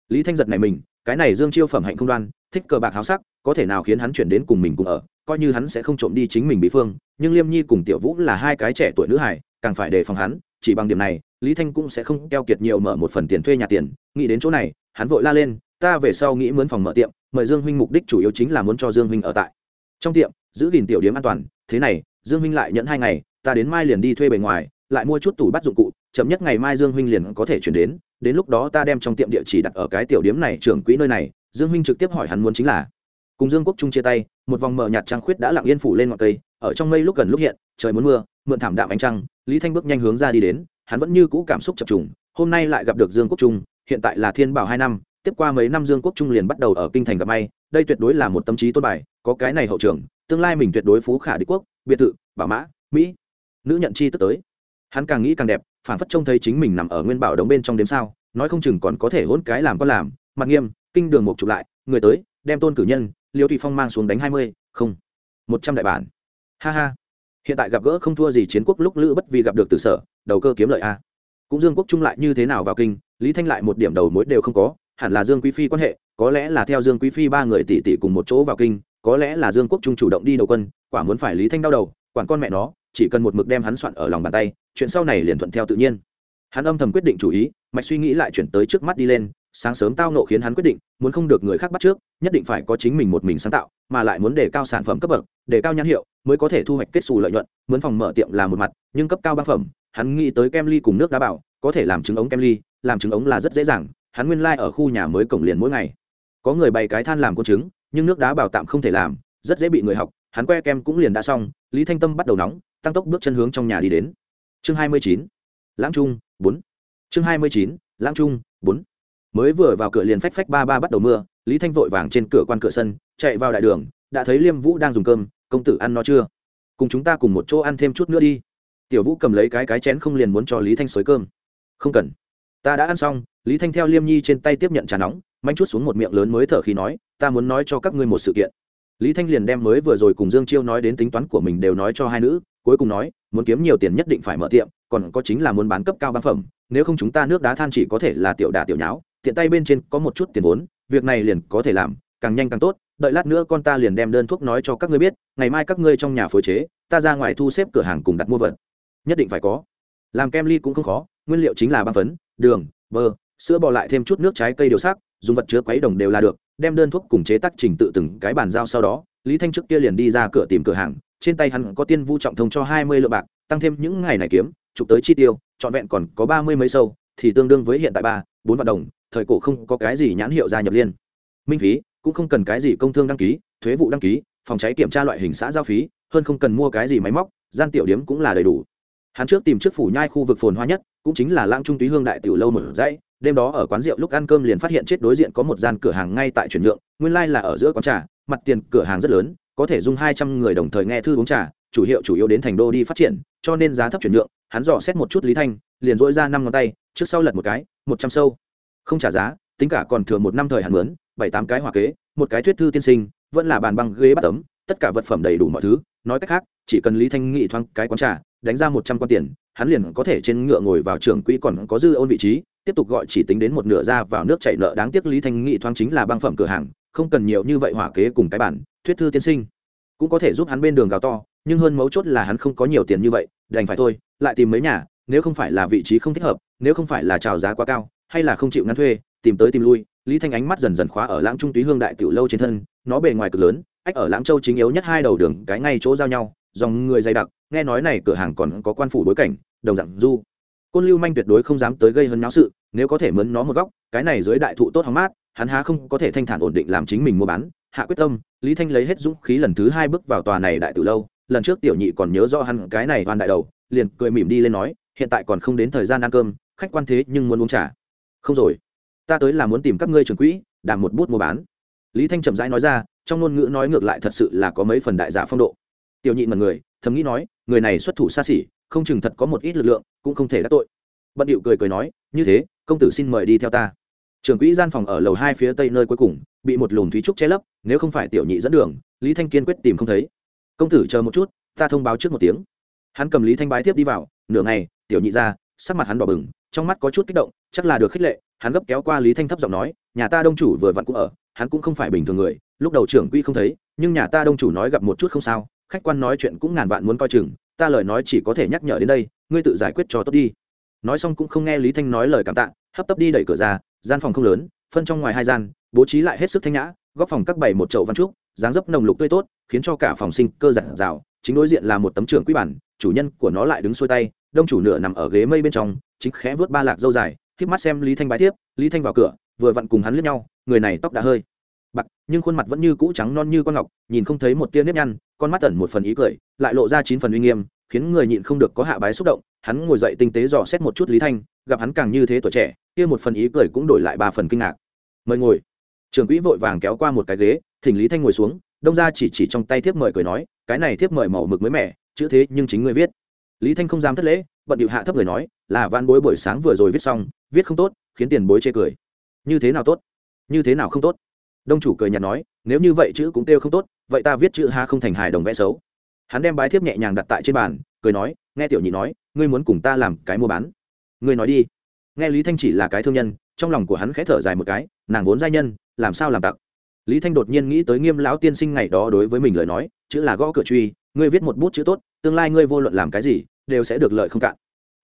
Lý thanh giật này mình cái này dương chiêu phẩm hạnh không đoan, thích cờ bạc háo sắc, có thể nào khiến hắn chuyển đến cùng mình cùng ở, coi như hắn sẽ không trộm đi chính mình bị phương, nhưng liêm nhi cùng tiểu vũ là hai cái trẻ tuổi nữ hải càng phải đề phòng hắn, chỉ bằng điểm này, lý thanh cũng sẽ không keo kiệt nhiều mở một phần tiền thuê nhà tiền, nghĩ đến chỗ này, hắn vội la lên, ta về sau nghĩ muốn phòng mở tiệm, mời dương huynh mục đích chủ yếu chính là muốn cho dương huynh ở tại. Trong tiệm, giữ gìn tiểu điếm an toàn, thế này, dương huynh lại nhận hai ngày, ta đến mai liền đi thuê bề ngoài lại mua chút tủ bắt dụng cụ, chậm nhất ngày mai dương huynh liền có thể chuyển đến đến lúc đó ta đem trong tiệm địa chỉ đặt ở cái tiểu điếm này trưởng quỹ nơi này, dương huynh trực tiếp hỏi hắn muốn chính là. Cùng dương quốc trung chia tay, một vòng mờ nhạt trăng khuyết đã lặng yên phủ lên ngọn cây, ở trong mây lúc gần lúc hiện, trời muốn mưa, mượn thảm đạm ánh trăng, lý thanh bước nhanh hướng ra đi đến, hắn vẫn như cũ cảm xúc chập trùng, hôm nay lại gặp được dương quốc trung, hiện tại là thiên bảo hai năm, tiếp qua mấy năm dương quốc trung liền bắt đầu ở kinh thành gặp may, đây tuyệt đối là một tâm trí tốt bài, có cái này hậu trường, tương lai mình tuyệt đối phú khả đế quốc, biệt thự, bảo mã, mỹ. Nữ nhận chi tức tới hắn càng nghĩ càng đẹp phản phất trông thấy chính mình nằm ở nguyên bảo đống bên trong đếm sao, nói không chừng còn có thể hôn cái làm con làm mặt nghiêm, kinh đường một chụp lại, người tới, đem tôn cử nhân, liêu thủy phong mang xuống đánh hai mươi, không, một trăm đại bản. Ha ha. Hiện tại gặp gỡ không thua gì chiến quốc lúc lữ bất vì gặp được từ sở, đầu cơ kiếm lợi a. Cũng dương quốc trung lại như thế nào vào kinh, lý thanh lại một điểm đầu mối đều không có, hẳn là dương quý phi quan hệ, có lẽ là theo dương quý phi ba người tỷ tỷ cùng một chỗ vào kinh, có lẽ là dương quốc trung chủ động đi đầu quân, quả muốn phải lý thanh đau đầu, quản con mẹ nó chỉ cần một mực đem hắn soạn ở lòng bàn tay, chuyện sau này liền thuận theo tự nhiên. Hắn âm thầm quyết định chủ ý, mạch suy nghĩ lại chuyển tới trước mắt đi lên, sáng sớm tao nộ khiến hắn quyết định, muốn không được người khác bắt trước, nhất định phải có chính mình một mình sáng tạo, mà lại muốn đề cao sản phẩm cấp bậc đề cao nhãn hiệu, mới có thể thu hoạch kết xù lợi nhuận, muốn phòng mở tiệm là một mặt, nhưng cấp cao băng phẩm, hắn nghĩ tới kem ly cùng nước đá bảo, có thể làm trứng ống kem ly, làm trứng ống là rất dễ dàng, hắn nguyên lai、like、ở khu nhà mới cổng liền mỗi ngày. Có người bày cái than làm con trứng, nhưng nước đá bảo tạm không thể làm, rất dễ bị người học, hắn que kem cũng liền đã xong, lý thanh tâm bắt đầu nóng tăng tốc bước chân hướng trong nhà đi đến. Chương hai mươi chín, lãng trung, bốn. Chương hai mươi chín, lãng trung, bốn. Mới vừa vào cửa liền phách phách ba ba bắt đầu mưa, lý thanh vội vàng trên cửa quan cửa sân, chạy vào đại đường, đã thấy liêm vũ đang dùng cơm, công tử ăn no chưa? Cùng chúng ta cùng một chỗ ăn thêm chút nữa đi. Tiểu vũ cầm lấy cái cái chén không liền muốn cho lý thanh xới cơm. Không cần. Ta đã ăn xong, lý thanh theo liêm nhi trên tay tiếp nhận trà nóng, manh chút xuống một miệng lớn mới thở khi nói, ta muốn nói cho các ngươi một sự kiện. Lý thanh liền đem mới vừa rồi cùng dương chiêu nói đến tính toán của mình đều nói cho hai nữ cuối cùng nói, muốn kiếm nhiều tiền nhất định phải mở tiệm, còn có chính là muốn bán cấp cao băng phẩm, nếu không chúng ta nước đá than chỉ có thể là tiểu đà tiểu nháo, tiện tay bên trên có một chút tiền vốn, việc này liền có thể làm, càng nhanh càng tốt, đợi lát nữa con ta liền đem đơn thuốc nói cho các ngươi biết, ngày mai các ngươi trong nhà phối chế, ta ra ngoài thu xếp cửa hàng cùng đặt mua vật. Nhất định phải có. Làm kem ly cũng không khó, nguyên liệu chính là băng phấn, đường, bơ, sữa bò lại thêm chút nước trái cây điều sắc, dùng vật chứa quấy đồng đều là được, đem đơn thuốc cùng chế tác trình tự từng cái bàn giao sau đó, lý thanh trước kia liền đi ra cửa tìm cửa hàng trên tay hắn có tiên vu trọng thông cho hai mươi lượng bạc, tăng thêm những ngày này kiếm, chụp tới chi tiêu, trọn vẹn còn có ba mươi mấy sâu, thì tương đương với hiện tại ba, bốn vạn đồng, thời cổ không có cái gì nhãn hiệu gia nhập liên. Minh phí, cũng không cần cái gì công thương đăng ký, thuế vụ đăng ký, phòng cháy kiểm tra loại hình xã giao phí, hơn không cần mua cái gì máy móc, gian tiểu điếm cũng là đầy đủ. Hắn trước tìm trước phủ nhai khu vực phồn hoa nhất, cũng chính là lãng trung túy hương đại tiểu lâu mở dãy, đêm đó ở quán rượu lúc ăn cơm liền phát hiện chết đối diện có một gian cửa hàng ngay tại chuyển nhượng, nguyên lai là ở giữa quán trà, mặt tiền cửa hàng rất lớn có thể dung hai trăm người đồng thời nghe thư uống trà, chủ hiệu chủ yếu đến thành đô đi phát triển, cho nên giá thấp chuyển nhượng, hắn dò xét một chút lý thanh, liền dỗi ra năm ngón tay, trước sau lật một cái, một trăm sâu. Không trả giá, tính cả còn thừa một năm thời hạn mướn, bảy tám cái hòa kế, một cái thuyết thư tiên sinh, vẫn là bàn băng ghế bắt tấm, tất cả vật phẩm đầy đủ mọi thứ, nói cách khác, chỉ cần lý thanh nghị thoáng cái quán trà, đánh ra một trăm con tiền, hắn liền có thể trên ngựa ngồi vào trường quỹ còn có dư ôn vị trí, tiếp tục gọi chỉ tính đến một nửa ra vào nước chảy nợ. Đáng tiếc lý thanh nghị thoáng chính là băng phẩm cửa hàng không cần nhiều như vậy hỏa kế cùng cái bản, thuyết thư tiên sinh. Cũng có thể giúp hắn bên đường gào to, nhưng hơn mấu chốt là hắn không có nhiều tiền như vậy, đành phải thôi, lại tìm mấy nhà, nếu không phải là vị trí không thích hợp, nếu không phải là trào giá quá cao, hay là không chịu ngắn thuê, tìm tới tìm lui, lý thanh ánh mắt dần dần khóa ở lãng trung túy hương đại tiểu lâu trên thân, nó bề ngoài cực lớn, ách ở lãng châu chính yếu nhất hai đầu đường, cái ngay chỗ giao nhau, dòng người dày đặc, nghe nói này cửa hàng còn có quan phủ bối cảnh, đồng dạng du. Côn lưu manh tuyệt đối không dám tới gây hấn náo sự, nếu có thể mướn nó một góc, cái này dưới đại thụ tốt hóng mát hắn há không có thể thanh thản ổn định làm chính mình mua bán. Hạ quyết tâm, lý thanh lấy hết dũng khí lần thứ hai bước vào tòa này đại từ lâu. Lần trước tiểu nhị còn nhớ rõ hắn cái này hoàn đại đầu, liền cười mỉm đi lên nói, hiện tại còn không đến thời gian ăn cơm, khách quan thế nhưng muốn uống trà. Không rồi, ta tới là muốn tìm các ngươi trường quỹ, đảm một bút mua bán. Lý thanh chậm rãi nói ra, trong ngôn ngữ nói ngược lại thật sự là có mấy phần đại giả phong độ. Tiểu nhị mật người, thầm nghĩ nói, người này xuất thủ xa xỉ, không chừng thật có một ít lực lượng, cũng không thể đắc tội. Bận điệu cười cười nói, như thế, công tử xin mời đi theo ta trưởng quỹ gian phòng ở lầu hai phía tây nơi cuối cùng, bị một lùm thúy trúc che lấp, nếu không phải tiểu nhị dẫn đường, lý thanh kiên quyết tìm không thấy. Công tử chờ một chút, ta thông báo trước một tiếng. Hắn cầm lý thanh bái tiếp đi vào, nửa ngày, tiểu nhị ra, sắc mặt hắn đỏ bừng, trong mắt có chút kích động, chắc là được khích lệ, hắn gấp kéo qua lý thanh thấp giọng nói, nhà ta đông chủ vừa vặn cũng ở, hắn cũng không phải bình thường người, lúc đầu trưởng quỹ không thấy, nhưng nhà ta đông chủ nói gặp một chút không sao, khách quan nói chuyện cũng ngàn vạn muốn coi chừng, ta lời nói chỉ có thể nhắc nhở đến đây, ngươi tự giải quyết cho tốt đi. Nói xong cũng không nghe lý thanh nói lời cảm tạ, hấp tấp đi đẩy cửa ra gian phòng không lớn, phân trong ngoài hai gian, bố trí lại hết sức thanh nhã, góc phòng các bảy một chậu văn trúc, dáng dấp nồng lục tươi tốt, khiến cho cả phòng sinh cơ giản rào chính đối diện là một tấm trưởng quý bản, chủ nhân của nó lại đứng xuôi tay, đông chủ nửa nằm ở ghế mây bên trong, chính khẽ vớt ba lạc dâu dài khiếp mắt xem lý thanh bái tiếp, lý thanh vào cửa, vừa vặn cùng hắn lướt nhau, người này tóc đã hơi bạc, nhưng khuôn mặt vẫn như cũ trắng non như con ngọc, nhìn không thấy một tia nếp nhăn, con mắt tẩn một phần ý cười, lại lộ ra chín phần uy nghiêm, khiến người nhịn không được có hạ bái xúc động, hắn ngồi dậy tinh tế dò xét một chút lý thanh, gặp hắn càng như thế tuổi trẻ kia một phần ý cười cũng đổi lại ba phần kinh ngạc. Mời ngồi. Trưởng quỹ vội vàng kéo qua một cái ghế, thỉnh lý thanh ngồi xuống, đông ra chỉ chỉ trong tay thiếp mời cười nói, cái này thiếp mời màu mực mới mẻ, chữ thế nhưng chính người viết. Lý thanh không dám thất lễ, bận điệu hạ thấp người nói, là van bối buổi sáng vừa rồi viết xong, viết không tốt, khiến tiền bối chê cười. Như thế nào tốt? Như thế nào không tốt? Đông chủ cười nhạt nói, nếu như vậy chữ cũng kêu không tốt, vậy ta viết chữ ha không thành hài đồng vẽ xấu. Hắn đem bái thiếp nhẹ nhàng đặt tại trên bàn, cười nói, nghe tiểu nhị nói, ngươi muốn cùng ta làm cái mua bán. Ngươi nói đi nghe lý thanh chỉ là cái thương nhân, trong lòng của hắn khẽ thở dài một cái, nàng vốn giai nhân, làm sao làm tặc? Lý thanh đột nhiên nghĩ tới nghiêm lão tiên sinh ngày đó đối với mình lời nói, chữ là gõ cửa truy, ngươi viết một bút chữ tốt, tương lai ngươi vô luận làm cái gì, đều sẽ được lợi không cạn.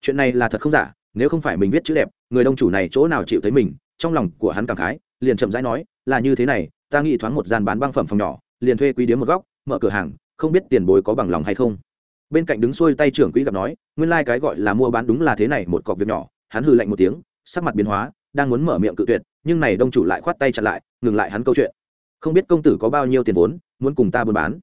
Chuyện này là thật không giả, nếu không phải mình viết chữ đẹp, người đông chủ này chỗ nào chịu thấy mình, trong lòng của hắn cảm khái, liền chậm rãi nói, là như thế này, ta nghĩ thoáng một gian bán băng phẩm phòng nhỏ, liền thuê quý điếm một góc, mở cửa hàng, không biết tiền bối có bằng lòng hay không. Bên cạnh đứng xuôi tay trưởng quỹ gặp nói, nguyên lai、like、cái gọi là mua bán đúng là thế này, một cọc việc nhỏ hắn hư lạnh một tiếng, sắc mặt biến hóa, đang muốn mở miệng cự tuyệt, nhưng này đông chủ lại khoát tay chặn lại, ngừng lại hắn câu chuyện. Không biết công tử có bao nhiêu tiền vốn, muốn cùng ta buôn bán.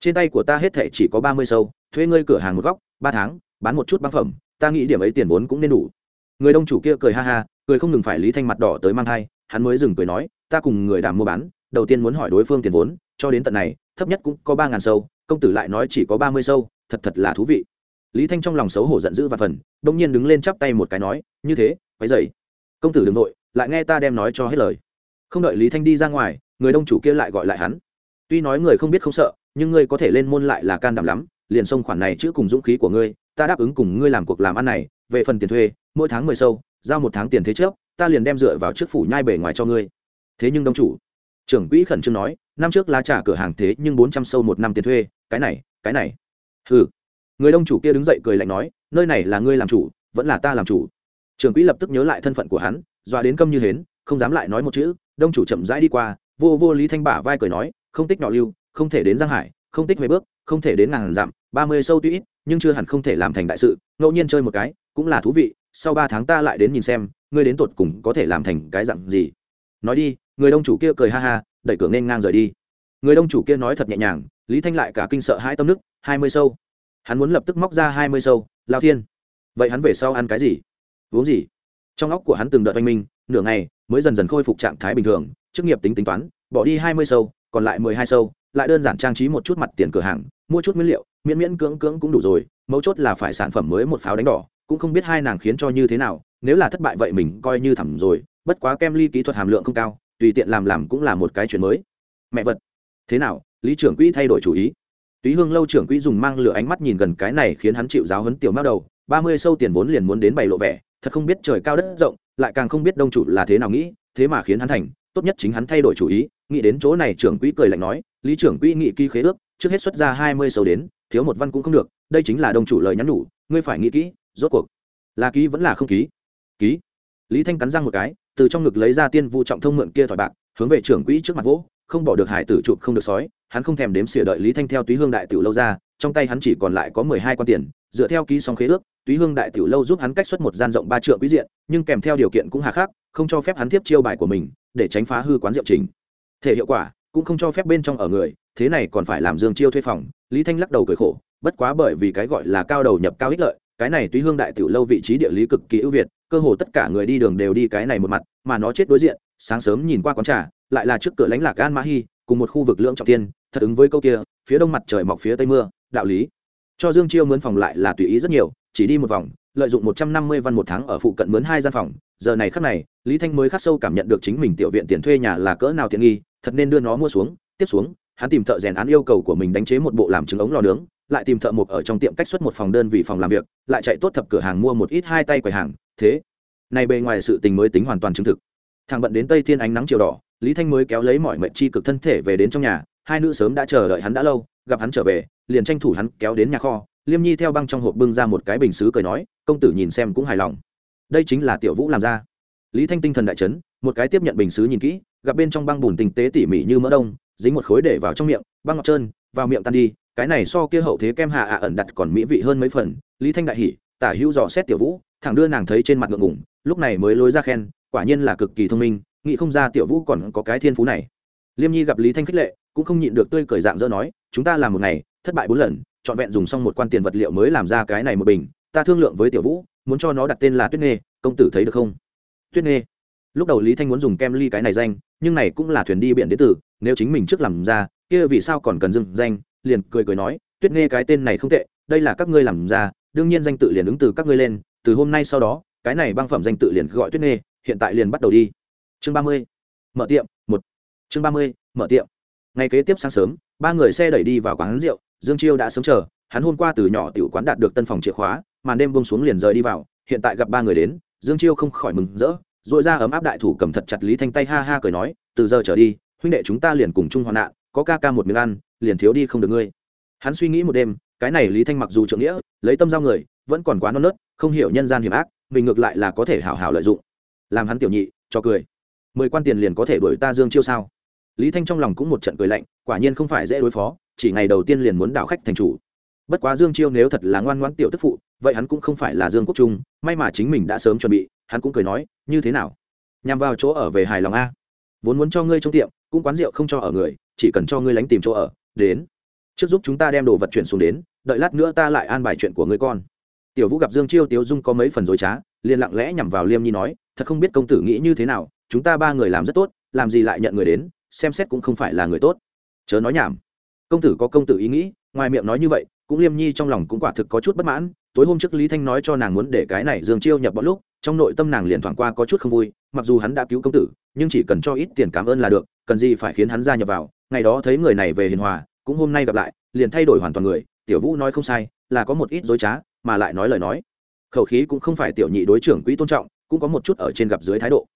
Trên tay của ta hết thệ chỉ có ba mươi sâu, thuê ngươi cửa hàng một góc, ba tháng, bán một chút băng phẩm, ta nghĩ điểm ấy tiền vốn cũng nên đủ. Người đông chủ kia cười ha ha, cười không ngừng phải lý thanh mặt đỏ tới mang thai, hắn mới dừng cười nói, ta cùng người đàm mua bán, đầu tiên muốn hỏi đối phương tiền vốn, cho đến tận này, thấp nhất cũng có ba ngàn sâu, công tử lại nói chỉ có ba mươi sâu, thật thật là thú vị lý thanh trong lòng xấu hổ giận dữ và phần đông nhiên đứng lên chắp tay một cái nói, như thế quái dày công tử đ ừ n g nội, lại nghe ta đem nói cho hết lời. Không đợi lý thanh đi ra ngoài, người đông chủ kia lại gọi lại hắn. Tuy nói người không biết không sợ, nhưng ngươi có thể lên môn lại là can đảm lắm, liền xông khoản này chữ cùng dũng khí của ngươi, ta đáp ứng cùng ngươi làm cuộc làm ăn này, về phần tiền thuê, mỗi tháng mười sâu, giao một tháng tiền thế trước, ta liền đem dựa vào trước phủ nhai bể ngoài cho ngươi. Thế nhưng đông chủ, trưởng quỹ khẩn trương nói, năm trước lá trả cửa hàng thế nhưng bốn trăm sâu một năm tiền thuê, cái này cái này. Ừ người đông chủ kia đứng dậy cười lạnh nói, nơi này là ngươi làm chủ, vẫn là ta làm chủ. Trưởng quỹ lập tức nhớ lại thân phận của hắn, dọa đến câm như hến, không dám lại nói một chữ, đông chủ chậm rãi đi qua, vô vô lý thanh bả vai cười nói, không tích nọ lưu, không thể đến giang hải, không tích mấy bước, không thể đến ngàn dặm, ba mươi sâu tuy ít, nhưng chưa hẳn không thể làm thành đại sự, ngẫu nhiên chơi một cái, cũng là thú vị, sau ba tháng ta lại đến nhìn xem, ngươi đến tột cùng có thể làm thành cái dặn gì. Nói đi, người đông chủ kia cười ha ha, đẩy cửa nên ngang rời đi. Người đông chủ kia nói thật nhẹ nhàng, lý thanh lại cả kinh sợ hai tâm nức hai mươi sâu hắn muốn lập tức móc ra hai mươi sâu, lao thiên. Vậy hắn về sau ăn cái gì? Uống gì? Trong óc của hắn từng đợt oanh minh, nửa ngày mới dần dần khôi phục trạng thái bình thường, chức nghiệp tính tính toán, bỏ đi hai mươi sâu, còn lại mười hai sâu, lại đơn giản trang trí một chút mặt tiền cửa hàng, mua chút nguyên liệu, miễn miễn cưỡng cưỡng cũng đủ rồi, mấu chốt là phải sản phẩm mới một pháo đánh đỏ, cũng không biết hai nàng khiến cho như thế nào, nếu là thất bại vậy mình coi như thẳm rồi, bất quá kem ly kỹ thuật hàm lượng không cao, tùy tiện làm làm cũng là một cái chuyện mới. Mẹ vật. Thế nào? Lý trưởng quỹ thay đổi chủ ý túy hương lâu trưởng quỹ dùng mang lửa ánh mắt nhìn gần cái này khiến hắn chịu giáo hấn tiểu mao đầu, ba mươi sâu tiền vốn liền muốn đến bày lộ vẻ, thật không biết trời cao đất rộng, lại càng không biết đông chủ là thế nào nghĩ, thế mà khiến hắn thành, tốt nhất chính hắn thay đổi chủ ý, nghĩ đến chỗ này trưởng quỹ cười lạnh nói, lý trưởng quỹ nghị ký khế ước, trước hết xuất ra hai mươi sâu đến, thiếu một văn cũng không được, đây chính là đông chủ lời nhắn nhủ, ngươi phải nghĩ kỹ, rốt cuộc là ký vẫn là không ký? Ký. Lý thanh cắn răng một cái, từ trong ngực lấy ra tiên vu trọng thông mượn kia thỏi bạc, hướng về trưởng quỹ trước mặt vỗ không bỏ được hải tử chụp không được sói, hắn không thèm đếm xỉa đợi lý thanh theo túy hương đại tiểu lâu ra, trong tay hắn chỉ còn lại có mười hai quan tiền, dựa theo ký song khế ước, túy hương đại tiểu lâu giúp hắn cách xuất một gian rộng ba trượng quý diện, nhưng kèm theo điều kiện cũng hà khắc, không cho phép hắn tiếp chiêu bài của mình, để tránh phá hư quán rượu trình. Thể hiệu quả, cũng không cho phép bên trong ở người, thế này còn phải làm dương chiêu thuê phòng, lý thanh lắc đầu cười khổ, bất quá bởi vì cái gọi là cao đầu nhập cao ích lợi, cái này túy hương đại tiểu lâu vị trí địa lý cực kỳ ưu việt, cơ hồ tất cả người đi đường đều đi cái này một mặt, mà nó chết đối diện sáng sớm nhìn qua quán trà, lại là trước cửa lãnh lạc an mã hy cùng một khu vực lưỡng trọng tiên thật ứng với câu kia, phía đông mặt trời mọc phía tây mưa, đạo lý. Cho dương chiêu mướn phòng lại là tùy ý rất nhiều, chỉ đi một vòng, lợi dụng một trăm năm mươi văn một tháng ở phụ cận mướn hai gian phòng. Giờ này khắc này, lý thanh mới khắc sâu cảm nhận được chính mình tiểu viện tiền thuê nhà là cỡ nào tiện nghi, thật nên đưa nó mua xuống. Tiếp xuống, hắn tìm thợ rèn án yêu cầu của mình đánh chế một bộ làm trứng ống lò nướng, lại tìm thợ mộc ở trong tiệm cách xuất một phòng đơn vị phòng làm việc, lại chạy tốt thập cửa hàng mua một ít hai tay quầy hàng. Thế này bề ngoài sự tình mới tính hoàn toàn chứng thực thằng bận đến tây thiên ánh nắng chiều đỏ, lý thanh mới kéo lấy mọi mệnh chi cực thân thể về đến trong nhà, hai nữ sớm đã chờ đợi hắn đã lâu, gặp hắn trở về, liền tranh thủ hắn kéo đến nhà kho. Liêm nhi theo băng trong hộp bưng ra một cái bình xứ cười nói, công tử nhìn xem cũng hài lòng. Đây chính là tiểu vũ làm ra. Lý thanh tinh thần đại chấn, một cái tiếp nhận bình xứ nhìn kỹ, gặp bên trong băng bùn tinh tế tỉ mỉ như mỡ đông, dính một khối để vào trong miệng, băng ngọt trơn, vào miệng tan đi, cái này so kia hậu thế kem hạ ạ ẩn đặt còn mỹ vị hơn mấy phần. Lý thanh đại hỉ, tả hữu dò xét tiểu vũ, thẳng đưa nàng thấy trên mặt ngượng ngủng lúc này mới lối ra khen quả nhiên là cực kỳ thông minh, nghĩ không ra tiểu vũ còn có cái thiên phú này. Liêm nhi gặp lý thanh khích lệ, cũng không nhịn được tươi cười dạng dỡ nói, chúng ta làm một ngày, thất bại bốn lần, trọn vẹn dùng xong một quan tiền vật liệu mới làm ra cái này một bình, ta thương lượng với tiểu vũ, muốn cho nó đặt tên là tuyết nghê, công tử thấy được không? Tuyết nghê. Lúc đầu lý thanh muốn dùng kem ly cái này danh, nhưng này cũng là thuyền đi biển đế tử nếu chính mình trước làm ra, kia vì sao còn cần dừng danh, liền cười cười nói, tuyết nghê cái tên này không tệ, đây là các ngươi làm ra, đương nhiên danh tự liền ứng từ các ngươi lên, từ hôm nay sau đó, cái này băng phẩm danh tự liền gọi tuyết nghê hiện tại liền bắt đầu đi. Chương ba mươi, mở tiệm, một. Chương ba mươi, mở tiệm. Ngày kế tiếp sáng sớm, ba người xe đẩy đi vào quán rượu, dương chiêu đã sớm chờ, hắn hôm qua từ nhỏ tiểu quán đạt được tân phòng chìa khóa, màn đêm bông xuống liền rời đi vào, hiện tại gặp ba người đến, dương chiêu không khỏi mừng rỡ dội ra ấm áp đại thủ cầm thật chặt lý thanh tay ha ha cười nói, từ giờ trở đi, huynh đệ chúng ta liền cùng chung hoạn nạn, có ca ca một miếng ăn, liền thiếu đi không được ngươi. Hắn suy nghĩ một đêm, cái này lý thanh mặc dù trượng nghĩa, lấy tâm giao người, vẫn còn quá non nớt, không hiểu nhân gian hiểm ác, mình ngược lại là có thể hảo hảo lợi dụng làm hắn tiểu nhị, cho cười. Mười quan tiền liền có thể đuổi ta dương chiêu sao? Lý thanh trong lòng cũng một trận cười lạnh, quả nhiên không phải dễ đối phó, chỉ ngày đầu tiên liền muốn đảo khách thành chủ. Bất quá dương chiêu nếu thật là ngoan ngoãn tiểu tức phụ, vậy hắn cũng không phải là dương quốc trung, may mà chính mình đã sớm chuẩn bị, hắn cũng cười nói, như thế nào? Nhằm vào chỗ ở về hài lòng a. Vốn muốn cho ngươi trong tiệm, cũng quán rượu không cho ở người, chỉ cần cho ngươi lánh tìm chỗ ở, đến. Trước giúp chúng ta đem đồ vật chuyển xuống đến, đợi lát nữa ta lại an bài chuyện của ngươi con tiểu vũ gặp dương chiêu tiếu dung có mấy phần dối trá, liền lặng lẽ nhằm vào liêm nhi nói, thật không biết công tử nghĩ như thế nào, chúng ta ba người làm rất tốt, làm gì lại nhận người đến, xem xét cũng không phải là người tốt. Chớ nói nhảm. Công tử có công tử ý nghĩ, ngoài miệng nói như vậy, cũng liêm nhi trong lòng cũng quả thực có chút bất mãn. Tối hôm trước lý thanh nói cho nàng muốn để cái này dương chiêu nhập bọn lúc, trong nội tâm nàng liền thoảng qua có chút không vui, mặc dù hắn đã cứu công tử, nhưng chỉ cần cho ít tiền cảm ơn là được, cần gì phải khiến hắn gia nhập vào. Ngày đó thấy người này về hiền hòa, cũng hôm nay gặp lại, liền thay đổi hoàn toàn người. Tiểu vũ nói không sai, là có một ít dối trá mà lại nói lời nói. Khẩu khí cũng không phải tiểu nhị đối trưởng quỹ tôn trọng, cũng có một chút ở trên gặp dưới thái độ.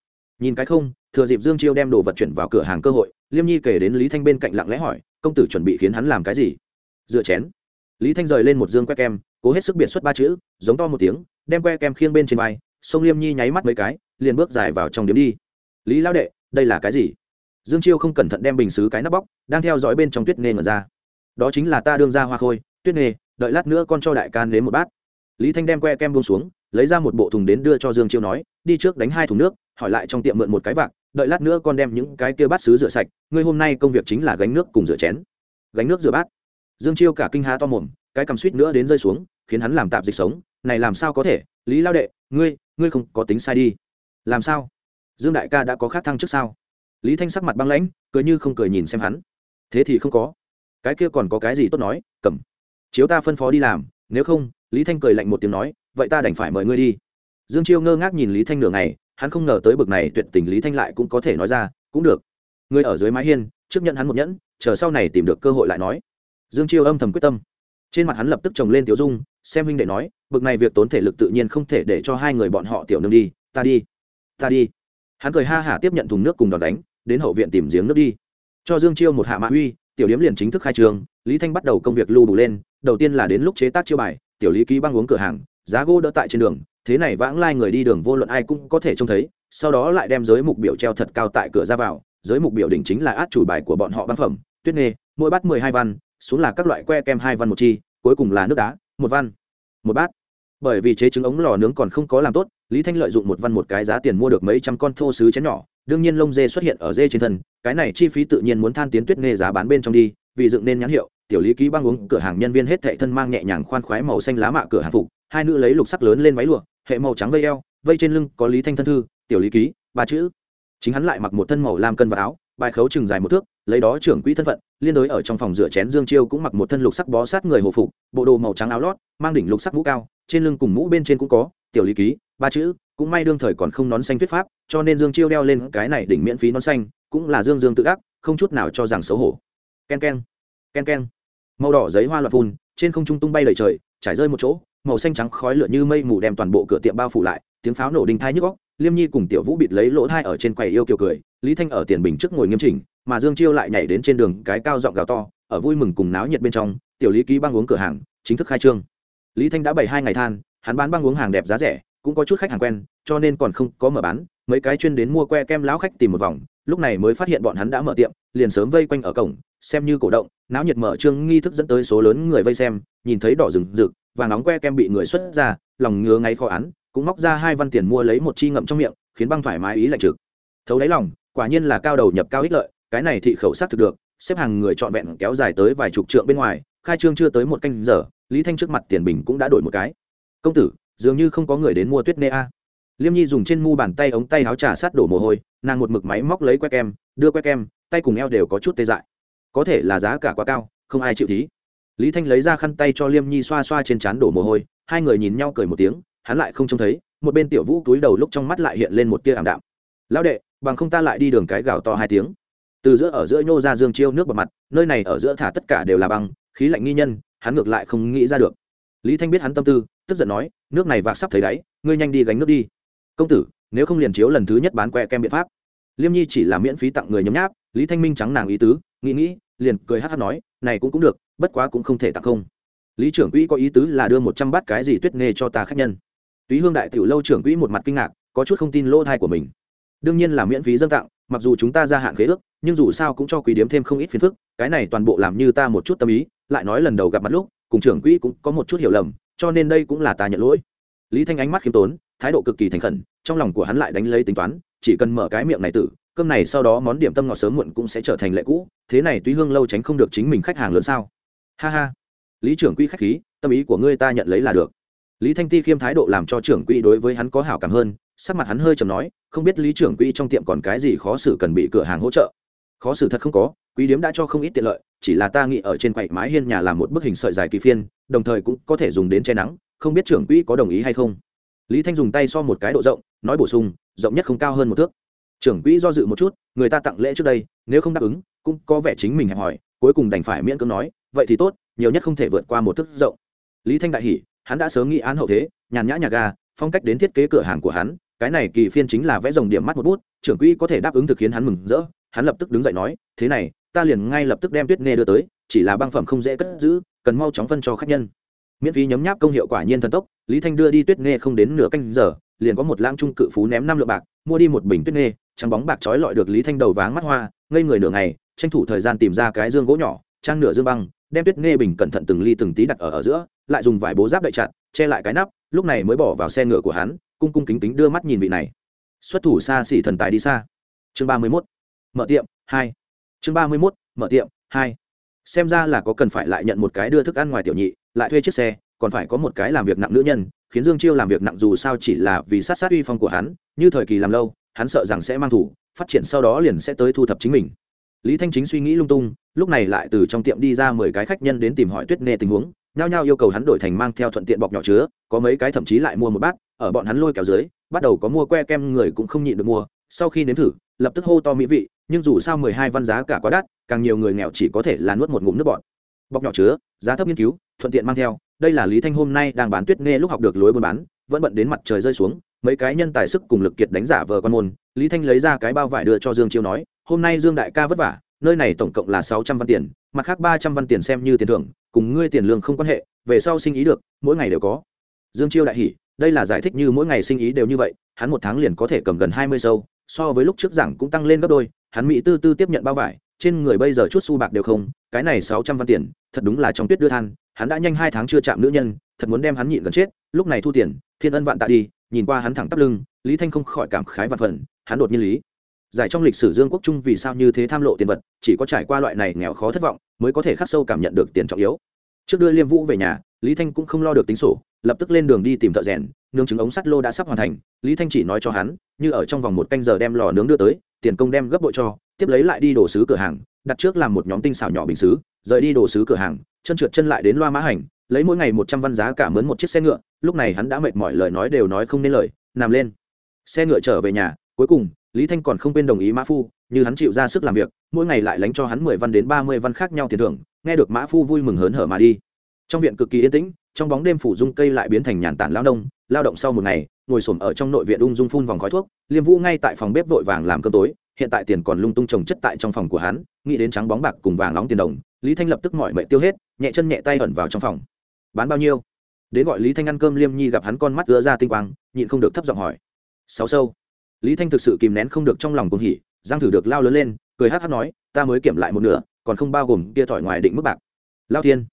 Nhìn cái không, thừa dịp dương chiêu đem đồ vật chuyển vào cửa hàng cơ hội, liêm nhi kể đến lý thanh bên cạnh lặng lẽ hỏi, công tử chuẩn bị khiến hắn làm cái gì? Dựa chén. Lý thanh rời lên một dương que kem, cố hết sức biệt xuất ba chữ, giống to một tiếng, đem que kem khiêng bên trên vai sông liêm nhi nháy mắt mấy cái, liền bước dài vào trong điếm đi. Lý lao đệ, đây là cái gì? Dương chiêu không cẩn thận đem bình xứ cái nắp bóc, đang theo dõi bên trong tuyết nghê ngẩn ra. Đó chính là ta đương ra hoa khôi, tuyết nghê đợi lát nữa con cho đại can nếm một bát lý thanh đem que kem buông xuống, lấy ra một bộ thùng đến đưa cho dương chiêu nói, đi trước đánh hai thùng nước, hỏi lại trong tiệm mượn một cái vạc, đợi lát nữa con đem những cái kia bát xứ rửa sạch, ngươi hôm nay công việc chính là gánh nước cùng rửa chén. Gánh nước rửa bát? Dương chiêu cả kinh há to mồm, cái cầm suýt nữa đến rơi xuống, khiến hắn làm tạm dịch sống, này làm sao có thể, lý lao đệ, ngươi ngươi không có tính sai đi. Làm sao? Dương đại ca đã có khác thăng trước sao? Lý thanh sắc mặt băng lãnh, cười như không cười nhìn xem hắn. Thế thì không có. Cái kia còn có cái gì tốt nói, cầm. Chiếu ta phân phó đi làm, nếu không lý thanh cười lạnh một tiếng nói, vậy ta đành phải mời ngươi đi. Dương chiêu ngơ ngác nhìn lý thanh nửa ngày, hắn không ngờ tới bực này tuyệt tình lý thanh lại cũng có thể nói ra, cũng được. Ngươi ở dưới mái hiên, trước nhận hắn một nhẫn, chờ sau này tìm được cơ hội lại nói. Dương chiêu âm thầm quyết tâm. Trên mặt hắn lập tức trồng lên tiểu dung, xem huynh đệ nói, bực này việc tốn thể lực tự nhiên không thể để cho hai người bọn họ tiểu nương đi, ta đi ta đi. Hắn cười ha hả tiếp nhận thùng nước cùng đòn đánh, đến hậu viện tìm giếng nước đi. Cho dương chiêu một hạ mã uy, tiểu điếm liền chính thức khai trường, lý thanh bắt đầu công việc lưu đủ lên, đầu tiên là đến lúc chế tác chiêu bài tiểu lý ký băng uống cửa hàng, giá gỗ đỡ tại trên đường, thế này vãng lai người đi đường vô luận ai cũng có thể trông thấy, sau đó lại đem giới mục biểu treo thật cao tại cửa ra vào, giới mục biểu đỉnh chính là át chủ bài của bọn họ băng phẩm, tuyết nghề mỗi bát mười hai văn, xuống là các loại que kem hai văn một chi, cuối cùng là nước đá, một văn, một bát. Bởi vì chế trứng ống lò nướng còn không có làm tốt, lý thanh lợi dụng một văn một cái giá tiền mua được mấy trăm con thô sứ chén nhỏ, đương nhiên lông dê xuất hiện ở dê trên thân, cái này chi phí tự nhiên muốn than tiến tuyết nghề giá bán bên trong đi, vì dựng nên nhãn hiệu tiểu lý ký băng uống cửa hàng nhân viên hết thệ thân mang nhẹ nhàng khoan khoái màu xanh lá mạ cửa hàng phục, hai nữ lấy lục sắc lớn lên váy lụa, hệ màu trắng vây eo, vây trên lưng có lý thanh thân thư, tiểu lý ký, ba chữ. Chính hắn lại mặc một thân màu lam cân vào áo, bài khấu chừng dài một thước, lấy đó trưởng quỹ thân phận, liên đối ở trong phòng rửa chén dương chiêu cũng mặc một thân lục sắc bó sát người hồ phục, bộ đồ màu trắng áo lót, mang đỉnh lục sắc mũ cao, trên lưng cùng mũ bên trên cũng có, tiểu lý ký, ba chữ. Cũng may đương thời còn không nón xanh thuyết pháp, cho nên dương chiêu đeo lên cái này đỉnh miễn phí nón xanh, cũng là dương dương tự ác không chút nào cho rằng xấu hổ. Ken ken ken ken. Màu đỏ giấy hoa loạt phun, trên không trung tung bay lời trời, trải rơi một chỗ, màu xanh trắng khói lửa như mây mù đem toàn bộ cửa tiệm bao phủ lại, tiếng pháo nổ đinh thai nhức góc liêm nhi cùng tiểu vũ bịt lấy lỗ thai ở trên quầy yêu kiều cười, lý thanh ở tiền bình trước ngồi nghiêm chỉnh, mà dương chiêu lại nhảy đến trên đường cái cao giọng gào to, ở vui mừng cùng náo nhiệt bên trong, tiểu lý ký băng uống cửa hàng, chính thức khai trương. Lý thanh đã bảy hai ngày than, hắn bán băng uống hàng đẹp giá rẻ, cũng có chút khách hàng quen, cho nên còn không có mở bán, mấy cái chuyên đến mua que kem lão khách tìm một vòng, lúc này mới phát hiện bọn hắn đã mở tiệm, liền sớm vây quanh ở cổng xem như cổ động, náo nhiệt mở trương nghi thức dẫn tới số lớn người vây xem, nhìn thấy đỏ rừng rực và nóng que kem bị người xuất ra, lòng ngứa ngay khó án, cũng móc ra hai văn tiền mua lấy một chi ngậm trong miệng, khiến băng thoải mái ý lạnh trực. Thấu đáy lòng, quả nhiên là cao đầu nhập cao ích lợi, cái này thị khẩu sát thực được, xếp hàng người trọn vẹn kéo dài tới vài chục trượng bên ngoài, khai trương chưa tới một canh giờ, lý thanh trước mặt tiền bình cũng đã đổi một cái. Công tử, dường như không có người đến mua tuyết nê a. Liêm nhi dùng trên mu bàn tay ống tay áo trà sát đổ mồ hôi, nàng một mực máy móc lấy que kem, đưa que kem, tay cùng eo đều có chút tê dại có thể là giá cả quá cao, không ai chịu thí. Lý thanh lấy ra khăn tay cho liêm nhi xoa xoa trên trán đổ mồ hôi, hai người nhìn nhau cười một tiếng, hắn lại không trông thấy, một bên tiểu vũ túi đầu lúc trong mắt lại hiện lên một tia ảm đạm. Lão đệ, bằng không ta lại đi đường cái gào to hai tiếng. Từ giữa ở giữa nhô ra dương chiêu nước bọt mặt, nơi này ở giữa thả tất cả đều là băng, khí lạnh nghi nhân, hắn ngược lại không nghĩ ra được. Lý thanh biết hắn tâm tư, tức giận nói, nước này vạc sắp thấy đáy, ngươi nhanh đi gánh nước đi. Công tử, nếu không liền chiếu lần thứ nhất bán que kem biện pháp. Liêm nhi chỉ là miễn phí tặng người nhấm nháp, lý thanh minh trắng nàng ý tứ, nghĩ nghĩ liền cười hát hát nói, này cũng cũng được, bất quá cũng không thể tặng không. Lý trưởng quỹ có ý tứ là đưa một trăm bát cái gì tuyết nghề cho ta khách nhân. Túy hương đại tiểu lâu trưởng quỹ một mặt kinh ngạc, có chút không tin lỗ thai của mình. Đương nhiên là miễn phí dâng tặng, mặc dù chúng ta gia hạn khế ước, nhưng dù sao cũng cho quý điếm thêm không ít phiền phức, cái này toàn bộ làm như ta một chút tâm ý, lại nói lần đầu gặp mặt lúc, cùng trưởng quỹ cũng có một chút hiểu lầm, cho nên đây cũng là ta nhận lỗi. Lý thanh ánh mắt khiêm tốn, thái độ cực kỳ thành khẩn, trong lòng của hắn lại đánh lấy tính toán, chỉ cần mở cái miệng này tử cơm này sau đó món điểm tâm ngọt sớm muộn cũng sẽ trở thành lệ cũ, thế này tuy hương lâu tránh không được chính mình khách hàng lớn sao? Ha ha. Lý trưởng quỹ khách khí, tâm ý của ngươi ta nhận lấy là được. Lý thanh ti khiêm thái độ làm cho trưởng quỹ đối với hắn có hảo cảm hơn, sắc mặt hắn hơi chầm nói, không biết lý trưởng quỹ trong tiệm còn cái gì khó xử cần bị cửa hàng hỗ trợ. Khó xử thật không có, quý điếm đã cho không ít tiện lợi, chỉ là ta nghĩ ở trên quậy mái hiên nhà làm một bức hình sợi dài kỳ phiên, đồng thời cũng có thể dùng đến che nắng, không biết trưởng quỹ có đồng ý hay không. Lý thanh dùng tay so một cái độ rộng, nói bổ sung, rộng nhất không cao hơn một thước trưởng quỹ do dự một chút, người ta tặng lễ trước đây, nếu không đáp ứng, cũng có vẻ chính mình hẹp hỏi cuối cùng đành phải miễn cưỡng nói, vậy thì tốt, nhiều nhất không thể vượt qua một thức rộng. Lý thanh đại hỉ, hắn đã sớm nghĩ án hậu thế, nhàn nhã nhà ga, phong cách đến thiết kế cửa hàng của hắn, cái này kỳ phiên chính là vẽ dòng điểm mắt một bút, trưởng quỹ có thể đáp ứng thực khiến hắn mừng rỡ, hắn lập tức đứng dậy nói, thế này, ta liền ngay lập tức đem tuyết nghe đưa tới, chỉ là băng phẩm không dễ cất giữ, cần mau chóng phân cho khách nhân. Miễn phí nhấm nháp công hiệu quả nhiên thần tốc, lý thanh đưa đi tuyết nghe không đến nửa canh giờ, liền có một lãng trung cự phú ném năm lượng bạc, mua đi một bình tuyết nghe trắng bóng bạc trói lọi được lý thanh đầu váng mắt hoa, ngây người nửa ngày, tranh thủ thời gian tìm ra cái dương gỗ nhỏ, trang nửa dương băng, đem tuyết nghe bình cẩn thận từng ly từng tí đặt ở ở giữa, lại dùng vải bố giáp đậy chặt, che lại cái nắp, lúc này mới bỏ vào xe ngựa của hắn, cung cung kính kính đưa mắt nhìn vị này. Xuất thủ xa xỉ thần tài đi xa. Chương ba mươi mốt, mở tiệm, hai. Chương ba mươi mốt, mở tiệm, hai. Xem ra là có cần phải lại nhận một cái đưa thức ăn ngoài tiểu nhị, lại thuê chiếc xe, còn phải có một cái làm việc nặng nữ nhân, khiến dương chiêu làm việc nặng dù sao chỉ là vì sát sát uy phong của hắn, như thời kỳ làm lâu hắn sợ rằng sẽ mang thủ, phát triển sau đó liền sẽ tới thu thập chính mình. Lý thanh chính suy nghĩ lung tung, lúc này lại từ trong tiệm đi ra mười cái khách nhân đến tìm hỏi tuyết nê tình huống, nhao nhao yêu cầu hắn đổi thành mang theo thuận tiện bọc nhỏ chứa, có mấy cái thậm chí lại mua một bát, ở bọn hắn lôi kéo dưới, bắt đầu có mua que kem người cũng không nhịn được mua, sau khi nếm thử, lập tức hô to mỹ vị, nhưng dù sao mười hai văn giá cả quá đắt, càng nhiều người nghèo chỉ có thể là nuốt một ngụm nước bọn bọc nhỏ chứa, giá thấp nghiên cứu, thuận tiện mang theo, đây là lý thanh hôm nay đang bán tuyết nghe lúc học được lối buôn bán, vẫn bận đến mặt trời rơi xuống mấy cái nhân tài sức cùng lực kiệt đánh giả vờ con môn, lý thanh lấy ra cái bao vải đưa cho dương chiêu nói, hôm nay dương đại ca vất vả, nơi này tổng cộng là sáu trăm văn tiền, mặt khác ba trăm văn tiền xem như tiền thưởng, cùng ngươi tiền lương không quan hệ, về sau sinh ý được, mỗi ngày đều có. Dương chiêu đại hỉ, đây là giải thích như mỗi ngày sinh ý đều như vậy, hắn một tháng liền có thể cầm gần hai mươi sâu, so với lúc trước giảng cũng tăng lên gấp đôi, hắn mỹ tư tư tiếp nhận bao vải, trên người bây giờ chút xu bạc đều không, cái này sáu trăm văn tiền, thật đúng là trong tuyết đưa than, hắn đã nhanh hai tháng chưa chạm nữ nhân, thật muốn đem hắn nhịn gần chết, lúc này thu tiền, thiên ân vạn tạ đi nhìn qua hắn thẳng tắp lưng, lý thanh không khỏi cảm khái vạn phần, hắn đột nhiên lý. Giải trong lịch sử dương quốc trung vì sao như thế tham lộ tiền vật, chỉ có trải qua loại này nghèo khó thất vọng, mới có thể khắc sâu cảm nhận được tiền trọng yếu. Trước đưa liêm vũ về nhà, lý thanh cũng không lo được tính sổ, lập tức lên đường đi tìm thợ rèn, nướng trứng ống sắt lô đã sắp hoàn thành, lý thanh chỉ nói cho hắn, như ở trong vòng một canh giờ đem lò nướng đưa tới, tiền công đem gấp bội cho, tiếp lấy lại đi đồ sứ cửa hàng, đặt trước làm một nhóm tinh xảo nhỏ bình xứ, rời đi đồ sứ cửa hàng, chân trượt chân lại đến loa mã hành lấy mỗi ngày một trăm văn giá cả mướn một chiếc xe ngựa, lúc này hắn đã mệt mỏi lời nói đều nói không nên lời, nằm lên. Xe ngựa trở về nhà, cuối cùng, lý thanh còn không quên đồng ý mã phu, như hắn chịu ra sức làm việc, mỗi ngày lại lánh cho hắn mười văn đến ba mươi văn khác nhau tiền thưởng, nghe được mã phu vui mừng hớn hở mà đi. Trong viện cực kỳ yên tĩnh, trong bóng đêm phủ dung cây lại biến thành nhàn tản lao đông lao động sau một ngày, ngồi xổm ở trong nội viện ung dung phun vòng khói thuốc, liêm vũ ngay tại phòng bếp vội vàng làm cơm tối, hiện tại tiền còn lung tung trồng chất tại trong phòng của hắn, nghĩ đến trắng bóng bạc cùng vàng nóng tiền đồng, lý thanh lập tức mọi mệt tiêu hết, nhẹ chân nhẹ tay ẩn vào trong phòng bán bao nhiêu? Đến gọi lý thanh ăn cơm, liêm nhi gặp hắn con mắt ứa ra tinh quang, nhịn không được thấp giọng hỏi. Sáu sâu. Lý thanh thực sự kìm nén không được trong lòng cùng hỉ, giang thử được lao lớn lên, cười hát hát nói, ta mới kiểm lại một nửa, còn không bao gồm kia thỏi ngoài định mức bạc. Lao thiên.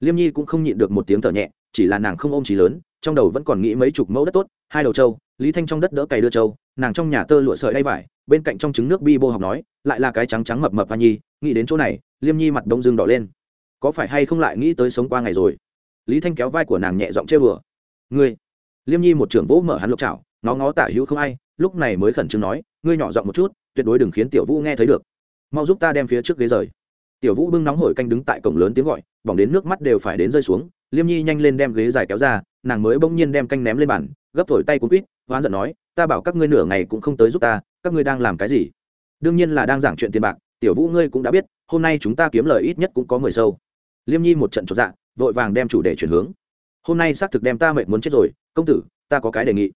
Liêm nhi cũng không nhịn được một tiếng thở nhẹ, chỉ là nàng không ôm trí lớn, trong đầu vẫn còn nghĩ mấy chục mẫu đất tốt, hai đầu trâu, lý thanh trong đất đỡ cày đưa trâu, nàng trong nhà tơ lụa sợi đay vải, bên cạnh trong trứng nước bi bô học nói, lại là cái trắng trắng mập mập hoa nhi, nghĩ đến chỗ này. Liêm nhi mặt đông dương đỏ lên. Có phải hay không lại nghĩ tới sống qua ngày rồi? Lý thanh kéo vai của nàng nhẹ giọng chê bừa ngươi? Liêm nhi một trưởng vỗ mở hắn lục chảo ngó ngó tả hữu không ai, lúc này mới khẩn trương nói, ngươi nhỏ giọng một chút, tuyệt đối đừng khiến tiểu vũ nghe thấy được. Mau giúp ta đem phía trước ghế rời. Tiểu vũ bưng nóng hổi canh đứng tại cổng lớn tiếng gọi, bỏng đến nước mắt đều phải đến rơi xuống. Liêm nhi nhanh lên đem ghế dài kéo ra, nàng mới bỗng nhiên đem canh ném lên bàn, gấp thổi tay cuốn quýt, hoán giận nói, ta bảo các ngươi nửa ngày cũng không tới giúp ta, các ngươi đang làm cái gì? Đương nhiên là đang giảng chuyện tiền bạc, tiểu vũ ngươi cũng đã biết, hôm nay chúng ta kiếm lời ít nhất cũng có mười sâu. Liêm nhi một trận chột dạ vội vàng đem chủ đề chuyển hướng. Hôm nay xác thực đem ta mệt muốn chết rồi, công tử, ta có cái đề nghị.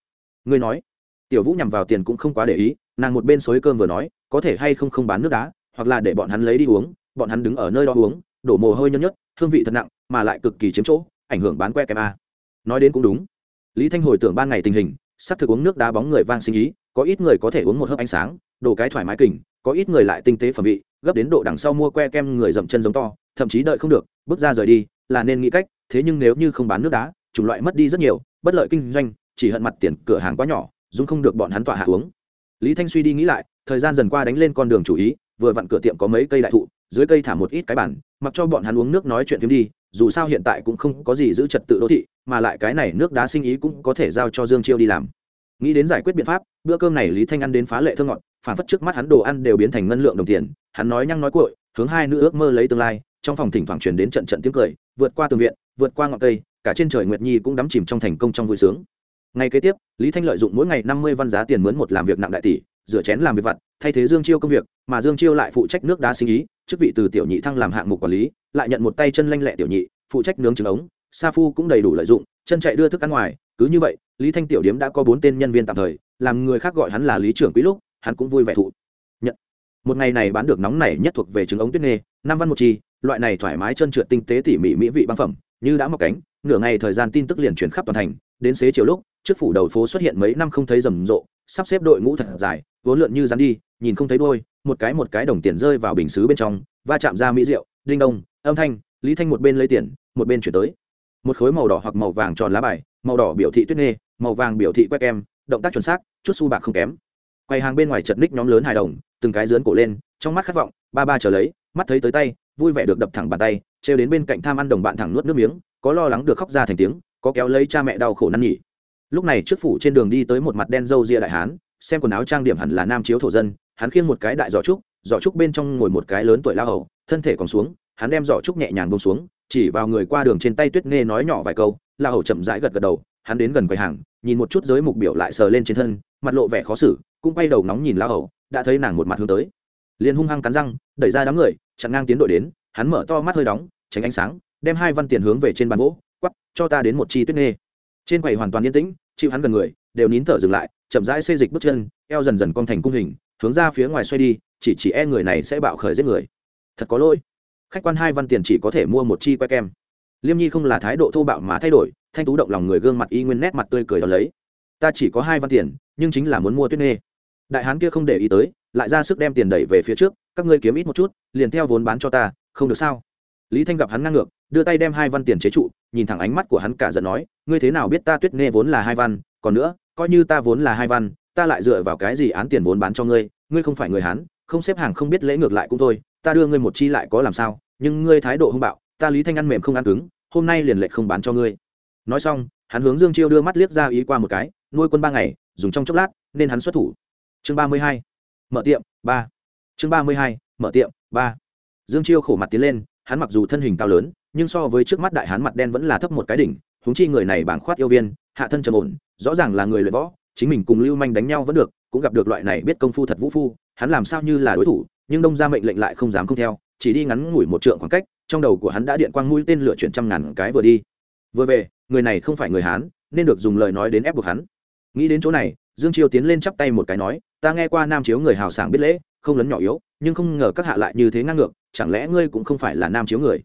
Ngươi nói. Tiểu vũ nhằm vào tiền cũng không quá để ý, nàng một bên xối cơm vừa nói, có thể hay không không bán nước đá, hoặc là để bọn hắn lấy đi uống, bọn hắn đứng ở nơi đó uống, đổ mồ hôi nhân nhất hương vị thật nặng, mà lại cực kỳ chiếm chỗ, ảnh hưởng bán que kem a. Nói đến cũng đúng. Lý thanh hồi tưởng ban ngày tình hình sắp thực uống nước đá bóng người vang sinh ý, có ít người có thể uống một hớp ánh sáng đổ cái thoải mái kình có ít người lại tinh tế phẩm vị, gấp đến độ đằng sau mua que kem người dậm chân giống to, thậm chí đợi không được, bước ra rời đi là nên nghĩ cách, thế nhưng nếu như không bán nước đá, chủng loại mất đi rất nhiều, bất lợi kinh doanh, chỉ hận mặt tiền cửa hàng quá nhỏ dung không được bọn hắn tỏa hạ uống. Lý thanh suy đi nghĩ lại, thời gian dần qua đánh lên con đường chủ ý, vừa vặn cửa tiệm có mấy cây đại thụ, dưới cây thả một ít cái bản mặc cho bọn hắn uống nước nói chuyện phim đi, dù sao hiện tại cũng không có gì giữ trật tự đô thị, mà lại cái này nước đá sinh ý cũng có thể giao cho dương chiêu đi làm. Nghĩ đến giải quyết biện pháp, bữa cơm này lý thanh ăn đến phá lệ thơ ngọt, phản phất trước mắt hắn đồ ăn đều biến thành ngân lượng đồng tiền, hắn nói nhăng nói cội hướng hai nữ ước mơ lấy tương lai, trong phòng thỉnh thoảng truyền đến trận trận tiếng cười vượt qua tường viện, vượt qua ngọn cây, cả trên trời nguyệt nhi cũng đắm chìm trong thành công trong vui sướng. Ngày kế tiếp, lý thanh lợi dụng mỗi ngày năm mươi văn giá tiền mướn một làm việc nặng đại tỷ, rửa chén làm việc vặt, thay thế dương chiêu công việc, mà dương chiêu lại phụ trách nước đá sinh ý, chức vị từ tiểu nhị thăng làm hạng mục quản lý, lại nhận một tay chân lanh lẹ tiểu nhị, phụ trách nướng trứng ống, sa phu cũng đầy đủ lợi dụng, chân chạy đưa thức ăn ngoài, cứ như vậy, lý thanh tiểu điếm đã có bốn tên nhân viên tạm thời, làm người khác gọi hắn là lý trưởng quý lúc, hắn cũng vui vẻ thụ. Nhận, một ngày này bán được nóng này nhất thuộc về trứng ống tuyết nghê, năm văn một chi loại này thoải mái chân trượt tinh tế tỉ mỉ mỹ vị băng phẩm, như đã mọc cánh, nửa ngày thời gian tin tức liền truyền khắp toàn thành. Đến xế chiều lúc, trước phủ đầu phố xuất hiện mấy năm không thấy rầm rộ, sắp xếp đội ngũ thật dài, vốn lượn như rắn đi, nhìn không thấy đôi một cái một cái đồng tiền rơi vào bình xứ bên trong, va chạm ra mỹ rượu, đinh đông, âm thanh, lý thanh một bên lấy tiền, một bên chuyển tới. Một khối màu đỏ hoặc màu vàng tròn lá bài, màu đỏ biểu thị tuyết nghê màu vàng biểu thị quét kem động tác chuẩn xác, chút su bạc không kém. Quầy hàng bên ngoài chật ních nhóm lớn hài đồng, từng cái dướn cổ lên, trong mắt khát vọng, ba ba chờ lấy, mắt thấy tới tay vui vẻ được đập thẳng bàn tay, trêu đến bên cạnh tham ăn đồng bạn thẳng nuốt nước miếng, có lo lắng được khóc ra thành tiếng, có kéo lấy cha mẹ đau khổ năn nhỉ lúc này trước phủ trên đường đi tới một mặt đen râu ria đại hán, xem quần áo trang điểm hẳn là nam chiếu thổ dân, hắn khiêng một cái đại giỏ trúc giỏ trúc bên trong ngồi một cái lớn tuổi lao hầu, thân thể còn xuống, hắn đem giỏ trúc nhẹ nhàng bông xuống, chỉ vào người qua đường trên tay tuyết nghe nói nhỏ vài câu, lao hầu chậm rãi gật gật đầu, hắn đến gần quầy hàng, nhìn một chút giới mục biểu lại sờ lên trên thân, mặt lộ vẻ khó xử, cũng quay đầu nóng nhìn lao hầu, đã thấy nàng một mặt hướng tới. Liền hung hăng cắn răng, đẩy ra đám người chặn ngang tiến đội đến, hắn mở to mắt hơi đóng, tránh ánh sáng, đem hai văn tiền hướng về trên bàn gỗ, quắp, cho ta đến một chi tuyết nghê. Trên quầy hoàn toàn yên tĩnh, chịu hắn gần người, đều nín thở dừng lại, chậm rãi xê dịch bước chân, eo dần dần cong thành cung hình, hướng ra phía ngoài xoay đi, chỉ chỉ e người này sẽ bạo khởi giết người. Thật có lỗi. Khách quan hai văn tiền chỉ có thể mua một chi que kem. Liêm nhi không là thái độ thô bạo mà thay đổi, thanh tú động lòng người gương mặt y nguyên nét mặt tươi cười đón lấy. Ta chỉ có hai văn tiền, nhưng chính là muốn mua tuyết nghê. Đại hán kia không để ý tới, lại ra sức đem tiền đẩy về phía trước các ngươi kiếm ít một chút, liền theo vốn bán cho ta, không được sao? Lý thanh gặp hắn ngang ngược, đưa tay đem hai văn tiền chế trụ, nhìn thẳng ánh mắt của hắn cả giận nói, ngươi thế nào biết ta tuyết nghe vốn là hai văn, còn nữa, coi như ta vốn là hai văn, ta lại dựa vào cái gì án tiền vốn bán cho ngươi ngươi không phải người hán, không xếp hàng không biết lễ ngược lại cũng thôi, ta đưa ngươi một chi lại có làm sao, nhưng ngươi thái độ hung bạo, ta lý thanh ăn mềm không ăn cứng, hôm nay liền lệ không bán cho ngươi. Nói xong, hắn hướng dương chiêu đưa mắt liếc ra ý qua một cái, nuôi quân ba ngày, dùng trong chốc lát, nên hắn xuất thủ. Chương ba mươi hai, mở tiệm, ba chương ba mươi hai, mở tiệm, ba. Dương chiêu khổ mặt tiến lên, hắn mặc dù thân hình cao lớn, nhưng so với trước mắt đại hắn mặt đen vẫn là thấp một cái đỉnh, huống chi người này bảng khoát yêu viên, hạ thân trầm ổn, rõ ràng là người luyện võ, chính mình cùng lưu manh đánh nhau vẫn được, cũng gặp được loại này biết công phu thật vũ phu, hắn làm sao như là đối thủ, nhưng đông ra mệnh lệnh lại không dám không theo, chỉ đi ngắn ngủi một trượng khoảng cách, trong đầu của hắn đã điện quang mũi tên lửa chuyển trăm ngàn cái vừa đi. Vừa về, người này không phải người hán, nên được dùng lời nói đến ép buộc hắn. Nghĩ đến chỗ này, dương Chiêu tiến lên chắp tay một cái nói, ta nghe qua nam chiếu người hào sảng biết lễ không lấn nhỏ yếu, nhưng không ngờ các hạ lại như thế ngang ngược, chẳng lẽ ngươi cũng không phải là nam chiếu người?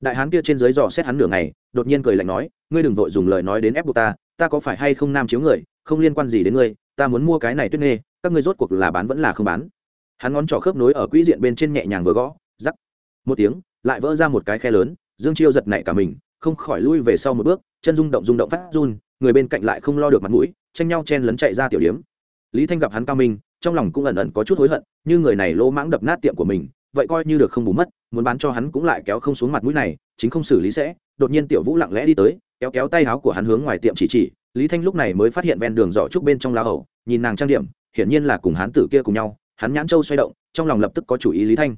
Đại hán kia trên dưới dò xét hắn nửa ngày, đột nhiên cười lạnh nói, ngươi đừng vội dùng lời nói đến ép buộc ta ta có phải hay không nam chiếu người, không liên quan gì đến ngươi, ta muốn mua cái này tuyết nghê các ngươi rốt cuộc là bán vẫn là không bán? Hắn ngón trỏ khớp nối ở quỹ diện bên trên nhẹ nhàng vừa gõ, rắc. Một tiếng, lại vỡ ra một cái khe lớn, dương chiêu giật nảy cả mình, không khỏi lui về sau một bước, chân rung động rung động phát run, người bên cạnh lại không lo được mặt mũi, tranh nhau chen lấn chạy ra tiểu điếm lý thanh gặp hắn cao minh trong lòng cũng ẩn ẩn có chút hối hận, như người này lỗ mãng đập nát tiệm của mình, vậy coi như được không bù mất, muốn bán cho hắn cũng lại kéo không xuống mặt mũi này, chính không xử lý sẽ. Đột nhiên tiểu vũ lặng lẽ đi tới, kéo kéo tay áo của hắn hướng ngoài tiệm chỉ chỉ, lý thanh lúc này mới phát hiện ven đường giỏ trúc bên trong lá hầu, nhìn nàng trang điểm, hiển nhiên là cùng hán tử kia cùng nhau, hắn nhãn châu xoay động, trong lòng lập tức có chủ ý lý thanh.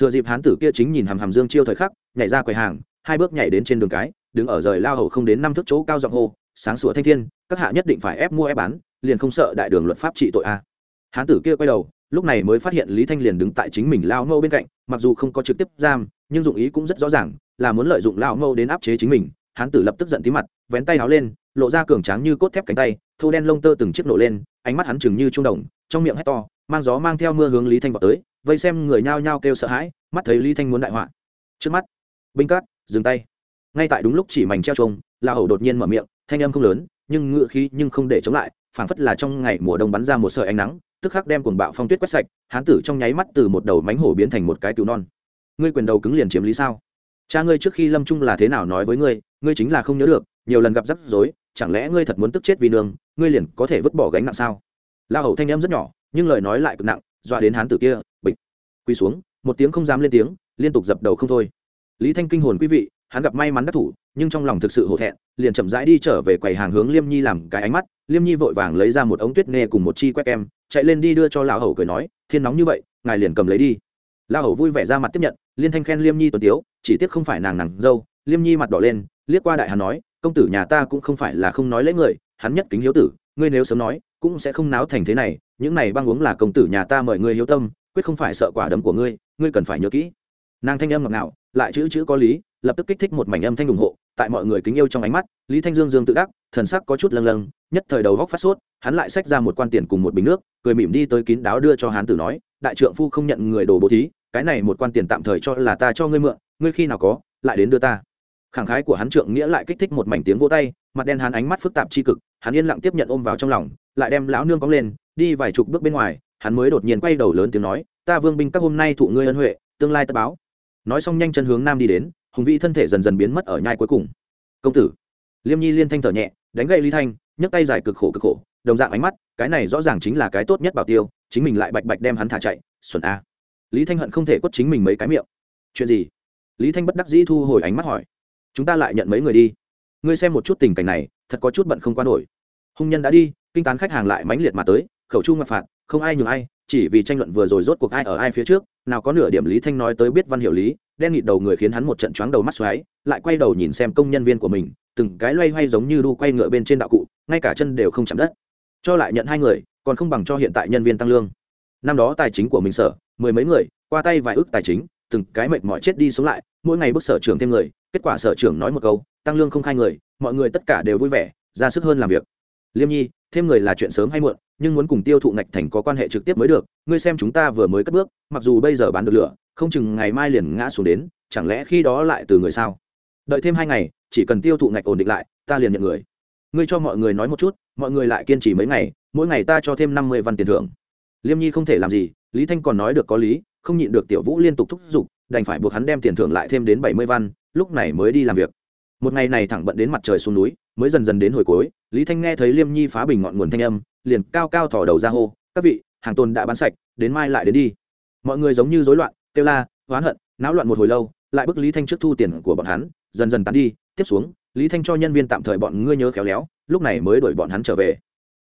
Thừa dịp hán tử kia chính nhìn hàm hàm dương chiêu thời khắc, nhảy ra quầy hàng, hai bước nhảy đến trên đường cái, đứng ở rời lao hầu không đến năm thước chỗ cao giọng hô, sáng sủa thanh thiên, các hạ nhất định phải ép mua, ép bán, liền không sợ đại đường luật pháp trị tội a hán tử kia quay đầu, lúc này mới phát hiện lý thanh liền đứng tại chính mình lao mâu bên cạnh, mặc dù không có trực tiếp giam, nhưng dụng ý cũng rất rõ ràng, là muốn lợi dụng lao mâu đến áp chế chính mình. Hán tử lập tức giận tí mặt, vén tay háo lên, lộ ra cường tráng như cốt thép cánh tay, thô đen lông tơ từng chiếc nổ lên, ánh mắt hắn chừng như trung đồng, trong miệng hét to, mang gió mang theo mưa hướng lý thanh vào tới, vây xem người nhao nhao kêu sợ hãi, mắt thấy lý thanh muốn đại họa. Trước mắt, binh cát, dừng tay. Ngay tại đúng lúc chỉ mảnh treo trông la hầu đột nhiên mở miệng, thanh âm không lớn, nhưng ngựa khí nhưng không để chống lại, phảng phất là trong ngày mùa đông bắn ra một sợi ánh nắng tức khắc đem cuồng bạo phong tuyết quét sạch, hán tử trong nháy mắt từ một đầu mánh hổ biến thành một cái cứu non. Ngươi quyền đầu cứng liền chiếm lý sao? Cha ngươi trước khi lâm trung là thế nào nói với ngươi ngươi chính là không nhớ được, nhiều lần gặp rắc rối, chẳng lẽ ngươi thật muốn tức chết vì nương, ngươi liền có thể vứt bỏ gánh nặng sao? La hầu thanh em rất nhỏ, nhưng lời nói lại cực nặng, dọa đến hán tử kia, bịch. Quỳ xuống, một tiếng không dám lên tiếng, liên tục dập đầu không thôi. Lý thanh kinh hồn quý vị hắn gặp may mắn đắc thủ, nhưng trong lòng thực sự hổ thẹn, liền chậm rãi đi trở về quầy hàng hướng liêm nhi làm cái ánh mắt, liêm nhi vội vàng lấy ra một ống tuyết nê cùng một chi quét kem chạy lên đi đưa cho lão hầu cười nói, thiên nóng như vậy, ngài liền cầm lấy đi. Lão hầu vui vẻ ra mặt tiếp nhận, liên thanh khen liêm nhi tuấn tiếu, chỉ tiếc không phải nàng nàng dâu. Liêm nhi mặt đỏ lên, liếc qua đại hắn nói, công tử nhà ta cũng không phải là không nói lễ người, hắn nhất kính hiếu tử, ngươi nếu sớm nói, cũng sẽ không náo thành thế này, những này băng uống là công tử nhà ta mời ngươi hiếu tâm, quyết không phải sợ quả đấm của ngươi ngươi cần phải nhớ kỹ. Nàng thanh âm ngọt ngào lại chữ chữ có lý, lập tức kích thích một mảnh âm thanh ủng hộ, tại mọi người kính yêu trong ánh mắt, lý thanh dương dương tự đắc, thần sắc có chút lâng lâng, nhất thời đầu góc phát sốt, hắn lại xách ra một quan tiền cùng một bình nước, cười mỉm đi tới kín đáo đưa cho hán tử nói, đại trượng phu không nhận người đồ bố thí, cái này một quan tiền tạm thời cho là ta cho ngươi mượn, ngươi khi nào có, lại đến đưa ta. Khẳng khái của hắn trượng nghĩa lại kích thích một mảnh tiếng vỗ tay, mặt đen hắn ánh mắt phức tạp tri cực, hắn yên lặng tiếp nhận ôm vào trong lòng, lại đem lão nương cóng lên, đi vài chục bước bên ngoài, hắn mới đột nhiên quay đầu lớn tiếng nói, ta vương binh các hôm nay thụ ngươi ân huệ, tương lai tất báo nói xong nhanh chân hướng nam đi đến, hùng vĩ thân thể dần dần biến mất ở nhai cuối cùng. Công tử. Liêm nhi liên thanh thở nhẹ, đánh gậy lý thanh, nhấc tay dài cực khổ cực khổ, đồng dạng ánh mắt, cái này rõ ràng chính là cái tốt nhất bảo tiêu, chính mình lại bạch bạch đem hắn thả chạy, xuẩn a. Lý thanh hận không thể quất chính mình mấy cái miệng. Chuyện gì? Lý thanh bất đắc dĩ thu hồi ánh mắt hỏi. Chúng ta lại nhận mấy người đi. Ngươi xem một chút tình cảnh này, thật có chút bận không qua nổi. Hung nhân đã đi, kinh tán khách hàng lại mãnh liệt mà tới, khẩu chu ngoại phạt, không ai nhường ai chỉ vì tranh luận vừa rồi rốt cuộc ai ở ai phía trước, nào có nửa điểm lý thanh nói tới biết văn hiểu lý, đen nghịt đầu người khiến hắn một trận choáng đầu mắt xoáy, lại quay đầu nhìn xem công nhân viên của mình, từng cái loay hoay giống như đu quay ngựa bên trên đạo cụ, ngay cả chân đều không chạm đất. Cho lại nhận hai người, còn không bằng cho hiện tại nhân viên tăng lương. Năm đó tài chính của mình sở, mười mấy người, qua tay vài ước tài chính, từng cái mệt mỏi chết đi sống lại, mỗi ngày bức sở trưởng thêm người, kết quả sở trưởng nói một câu, tăng lương không khai người, mọi người tất cả đều vui vẻ, ra sức hơn làm việc. Liêm nhi, thêm người là chuyện sớm hay muộn nhưng muốn cùng tiêu thụ ngạch thành có quan hệ trực tiếp mới được, ngươi xem chúng ta vừa mới cất bước, mặc dù bây giờ bán được lửa, không chừng ngày mai liền ngã xuống đến, chẳng lẽ khi đó lại từ người sao? Đợi thêm hai ngày, chỉ cần tiêu thụ ngạch ổn định lại, ta liền nhận người. Ngươi cho mọi người nói một chút, mọi người lại kiên trì mấy ngày, mỗi ngày ta cho thêm năm mươi văn tiền thưởng. Liêm nhi không thể làm gì, lý thanh còn nói được có lý, không nhịn được tiểu vũ liên tục thúc giục, đành phải buộc hắn đem tiền thưởng lại thêm đến bảy mươi văn, lúc này mới đi làm việc. Một ngày này thẳng bận đến mặt trời xuống núi, mới dần dần đến hồi cuối, lý thanh nghe thấy liêm nhi phá bình ngọn nguồn thanh âm liền cao cao thỏ đầu ra hô, các vị, hàng tồn đã bán sạch, đến mai lại đến đi. Mọi người giống như rối loạn, kêu la, oán hận, náo loạn một hồi lâu, lại bức lý thanh trước thu tiền của bọn hắn, dần dần tán đi. Tiếp xuống, lý thanh cho nhân viên tạm thời bọn ngươi nhớ khéo léo, lúc này mới đuổi bọn hắn trở về.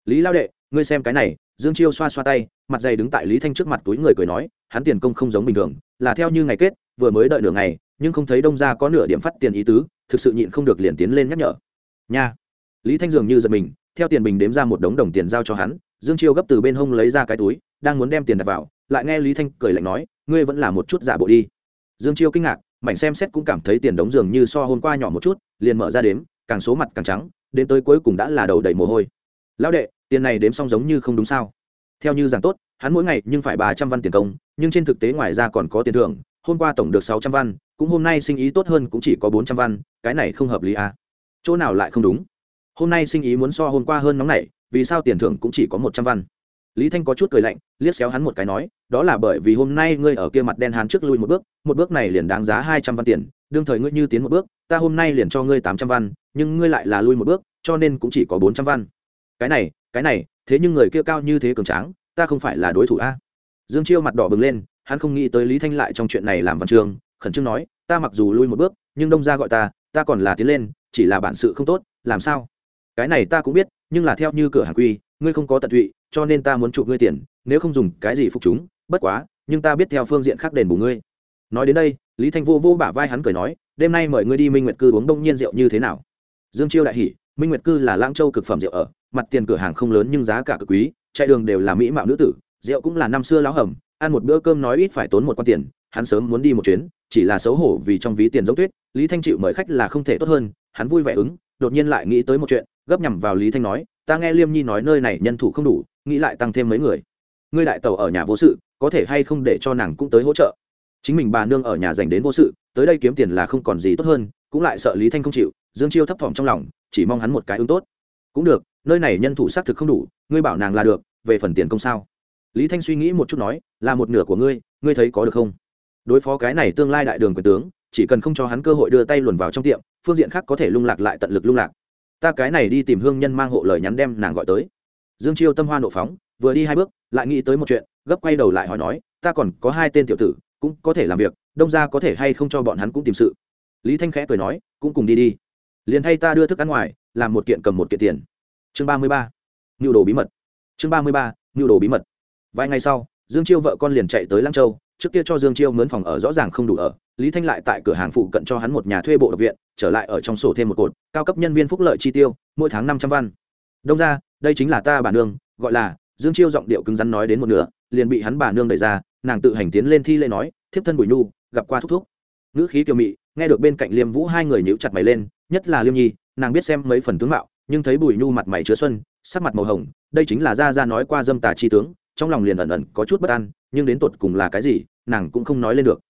Lý lao đệ, ngươi xem cái này. Dương chiêu xoa xoa tay, mặt dày đứng tại lý thanh trước mặt túi người cười nói, hắn tiền công không giống bình thường, là theo như ngày kết, vừa mới đợi nửa ngày, nhưng không thấy đông ra có nửa điểm phát tiền ý tứ, thực sự nhịn không được liền tiến lên nhắc nhở. Nha. Lý thanh dường như giật mình theo tiền bình đếm ra một đống đồng tiền giao cho hắn, dương chiêu gấp từ bên hông lấy ra cái túi, đang muốn đem tiền đặt vào, lại nghe lý thanh cười lạnh nói, ngươi vẫn là một chút giả bộ đi. Dương chiêu kinh ngạc, mảnh xem xét cũng cảm thấy tiền đống dường như so hôm qua nhỏ một chút, liền mở ra đếm, càng số mặt càng trắng, đến tới cuối cùng đã là đầu đầy mồ hôi. Lão đệ, tiền này đếm xong giống như không đúng sao? Theo như giảng tốt, hắn mỗi ngày nhưng phải ba trăm văn tiền công, nhưng trên thực tế ngoài ra còn có tiền thưởng, hôm qua tổng được sáu trăm văn, cũng hôm nay sinh ý tốt hơn cũng chỉ có bốn trăm văn, cái này không hợp lý à. chỗ nào lại không đúng? Hôm nay sinh ý muốn so hôm qua hơn nóng này vì sao tiền thưởng cũng chỉ có một trăm văn? Lý thanh có chút cười lạnh, liếc xéo hắn một cái nói, đó là bởi vì hôm nay ngươi ở kia mặt đen hắn trước lui một bước một bước này liền đáng giá hai trăm văn tiền, đương thời ngươi như tiến một bước, ta hôm nay liền cho ngươi tám trăm văn, nhưng ngươi lại là lui một bước, cho nên cũng chỉ có bốn trăm văn. Cái này cái này, thế nhưng người kia cao như thế cường tráng, ta không phải là đối thủ a? Dương chiêu mặt đỏ bừng lên, hắn không nghĩ tới lý thanh lại trong chuyện này làm văn trường, khẩn trương nói, ta mặc dù lui một bước, nhưng đông ra gọi ta ta còn là tiến lên, chỉ là bản sự không tốt, làm sao? Cái này ta cũng biết, nhưng là theo như cửa hàng quy, ngươi không có tận tụy, cho nên ta muốn chụp ngươi tiền, nếu không dùng cái gì phục chúng, bất quá, nhưng ta biết theo phương diện khác đền bù ngươi. Nói đến đây, lý thanh vô vô bả vai hắn cười nói, đêm nay mời ngươi đi minh nguyệt cư uống đông nhiên rượu như thế nào? Dương chiêu đại hỉ, minh nguyệt cư là lãng châu cực phẩm rượu ở, mặt tiền cửa hàng không lớn nhưng giá cả cực quý, chạy đường đều là mỹ mạo nữ tử, rượu cũng là năm xưa láo hầm, ăn một bữa cơm nói ít phải tốn một quan tiền, hắn sớm muốn đi một chuyến, chỉ là xấu hổ vì trong ví tiền giống tuyết, lý thanh chịu mời khách là không thể tốt hơn, hắn vui vẻ ứng, đột nhiên lại nghĩ tới một chuyện gấp nhằm vào lý thanh nói, ta nghe liêm nhi nói nơi này nhân thủ không đủ, nghĩ lại tăng thêm mấy người. Ngươi đại tàu ở nhà vô sự, có thể hay không để cho nàng cũng tới hỗ trợ? Chính mình bà nương ở nhà dành đến vô sự, tới đây kiếm tiền là không còn gì tốt hơn, cũng lại sợ lý thanh không chịu, dương chiêu thấp thỏm trong lòng, chỉ mong hắn một cái ứng tốt. Cũng được, nơi này nhân thủ xác thực không đủ, ngươi bảo nàng là được, về phần tiền công sao? Lý thanh suy nghĩ một chút nói, là một nửa của ngươi ngươi thấy có được không? Đối phó cái này tương lai đại đường quyền tướng, chỉ cần không cho hắn cơ hội đưa tay luồn vào trong tiệm, phương diện khác có thể lung lạc lại tận lực lung lạc ta cái này đi tìm hương nhân mang hộ lời nhắn đem nàng gọi tới. Dương chiêu tâm hoa nộ phóng, vừa đi hai bước, lại nghĩ tới một chuyện, gấp quay đầu lại hỏi nói, ta còn có hai tên tiểu tử, cũng có thể làm việc, đông ra có thể hay không cho bọn hắn cũng tìm sự. Lý thanh khẽ cười nói, cũng cùng đi đi. Liền thay ta đưa thức ăn ngoài, làm một kiện cầm một kiện tiền. Chương ba mươi ba. Nhu đồ bí mật. Chương ba mươi ba, nhu đồ bí mật. Vài ngày sau, dương chiêu vợ con liền chạy tới lăng châu trước kia cho dương chiêu mướn phòng ở rõ ràng không đủ ở, lý thanh lại tại cửa hàng phụ cận cho hắn một nhà thuê bộ độc viện, trở lại ở trong sổ thêm một cột, cao cấp nhân viên phúc lợi chi tiêu, mỗi tháng năm trăm văn. Đông ra, đây chính là ta bà nương, gọi là, dương chiêu giọng điệu cứng rắn nói đến một nửa, liền bị hắn bà nương đẩy ra, nàng tự hành tiến lên thi lễ nói, thiếp thân bùi nhu, gặp qua thúc thúc. Ngữ khí kiều mị, nghe được bên cạnh liêm vũ hai người nhíu chặt mày lên, nhất là liêm nhi, nàng biết xem mấy phần tướng mạo, nhưng thấy bùi nhu mặt mày chứa xuân, sắc mặt màu hồng, đây chính là gia ra nói qua dâm tà chi tướng trong lòng liền ẩn ẩn có chút bất an, nhưng đến tột cùng là cái gì, nàng cũng không nói lên được.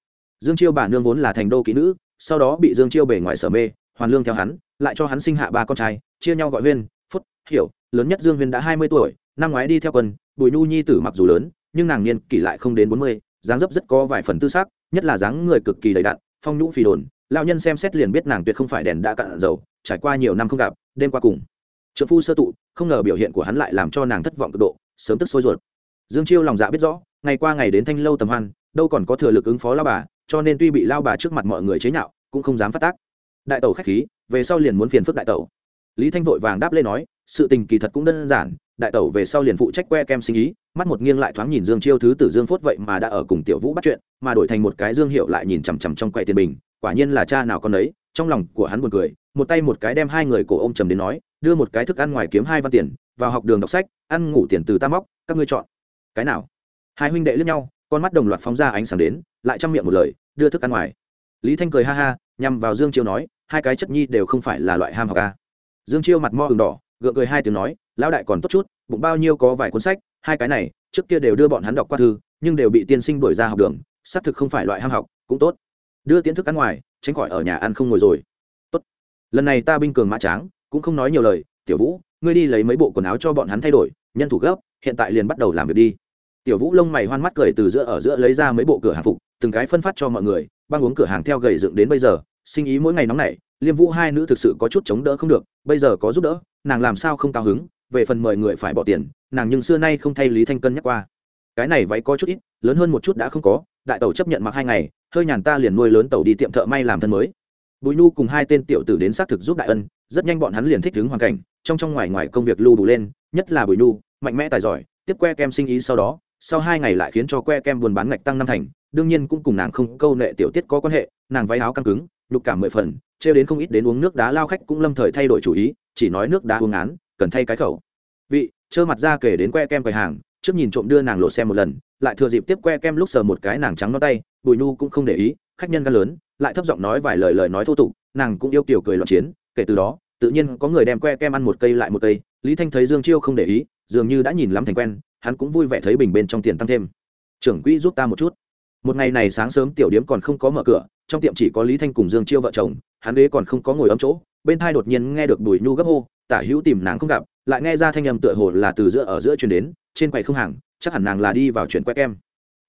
Dương chiêu bà nương vốn là thành đô kỹ nữ, sau đó bị dương chiêu bề ngoài sở mê, hoàn lương theo hắn, lại cho hắn sinh hạ ba con trai, chia nhau gọi huyên, phúc, hiểu, lớn nhất dương huyên đã hai mươi tuổi, năm ngoái đi theo quân, bùi nhu nhi tử mặc dù lớn, nhưng nàng niên kỷ lại không đến bốn mươi, dáng dấp rất có vài phần tư xác nhất là dáng người cực kỳ đầy đặn, phong nhũ phì đồn lao nhân xem xét liền biết nàng tuyệt không phải đèn đã cạn dầu, trải qua nhiều năm không gặp, đêm qua cùng. Trợ phu sơ tụ, không ngờ biểu hiện của hắn lại làm cho nàng thất vọng cực độ, sớm tức sôi ruột dương chiêu lòng dạ biết rõ, ngày qua ngày đến thanh lâu tầm hoan, đâu còn có thừa lực ứng phó lao bà, cho nên tuy bị lao bà trước mặt mọi người chế nhạo, cũng không dám phát tác. Đại tẩu khách khí, về sau liền muốn phiền phức đại tẩu. Lý thanh vội vàng đáp lên nói, sự tình kỳ thật cũng đơn giản, đại tẩu về sau liền phụ trách que kem sinh ý, mắt một nghiêng lại thoáng nhìn dương chiêu thứ tử dương phốt vậy mà đã ở cùng tiểu vũ bắt chuyện, mà đổi thành một cái dương hiệu lại nhìn chằm chằm trong quầy tiền bình, quả nhiên là cha nào con ấy trong lòng của hắn buồn cười, một tay một cái đem hai người cổ ông trầm đến nói, đưa một cái thức ăn ngoài kiếm hai văn tiền, vào học đường đọc sách, ăn ngủ tiền từ ta móc, các ngươi chọn cái nào? Hai huynh đệ lướt nhau, con mắt đồng loạt phóng ra ánh sáng đến, lại chăm miệng một lời, đưa thức ăn ngoài. Lý thanh cười ha ha, nhằm vào dương chiêu nói, hai cái chất nhi đều không phải là loại ham học ca dương chiêu mặt mo hừng đỏ, gượng cười hai tiếng nói, lão đại còn tốt chút, bụng bao nhiêu có vài cuốn sách, hai cái này, trước kia đều đưa bọn hắn đọc qua thư, nhưng đều bị tiên sinh đuổi ra học đường, xác thực không phải loại ham học, cũng tốt. Đưa tiến thức ăn ngoài, tránh khỏi ở nhà ăn không ngồi rồi. Tốt. Lần này ta binh cường mã tráng, cũng không nói nhiều lời, tiểu vũ, ngươi đi lấy mấy bộ quần áo cho bọn hắn thay đổi, nhân thủ gấp, hiện tại liền bắt đầu làm việc đi tiểu vũ lông mày hoan mắt cười từ giữa ở giữa lấy ra mấy bộ cửa hàng phục, từng cái phân phát cho mọi người, băng uống cửa hàng theo gầy dựng đến bây giờ, sinh ý mỗi ngày nóng nảy, liêm vũ hai nữ thực sự có chút chống đỡ không được, bây giờ có giúp đỡ, nàng làm sao không cao hứng, về phần mời người phải bỏ tiền, nàng nhưng xưa nay không thay lý thanh cân nhắc qua. Cái này váy có chút ít, lớn hơn một chút đã không có, đại tàu chấp nhận mặc hai ngày, hơi nhàn ta liền nuôi lớn tàu đi tiệm thợ may làm thân mới. Bùi nhu cùng hai tên tiểu tử đến xác thực giúp đại ân, rất nhanh bọn hắn liền thích ứng hoàn cảnh, trong trong ngoài ngoài công việc lưu đủ lên, nhất là bùi nhu, mạnh mẽ tài giỏi, tiếp que kem sinh ý sau đó sau hai ngày lại khiến cho que kem buôn bán ngạch tăng năm thành, đương nhiên cũng cùng nàng không câu nệ tiểu tiết có quan hệ, nàng váy áo căng cứng, nhục cảm mười phần, trêu đến không ít đến uống nước đá lao khách cũng lâm thời thay đổi chủ ý, chỉ nói nước đá uống án cần thay cái khẩu. Vị, trơ mặt ra kể đến que kem quầy hàng, trước nhìn trộm đưa nàng lộ xem một lần, lại thừa dịp tiếp que kem lúc sờ một cái nàng trắng nó tay, bùi nu cũng không để ý, khách nhân gan lớn, lại thấp giọng nói vài lời lời nói thô tục, nàng cũng yêu kiểu cười loạn chiến, kể từ đó, tự nhiên có người đem que kem ăn một cây lại một cây, lý thanh thấy dương chiêu không để ý, dường như đã nhìn lắm thành quen hắn cũng vui vẻ thấy bình bên trong tiền tăng thêm. Trưởng quỹ giúp ta một chút. Một ngày này sáng sớm tiểu điếm còn không có mở cửa, trong tiệm chỉ có lý thanh cùng dương chiêu vợ chồng, hắn ghế còn không có ngồi ấm chỗ, bên thai đột nhiên nghe được bùi nhu gấp hô, tả hữu tìm nàng không gặp, lại nghe ra thanh âm tựa hồ là từ giữa ở giữa chuyển đến, trên quầy không hàng, chắc hẳn nàng là đi vào chuyển quét em.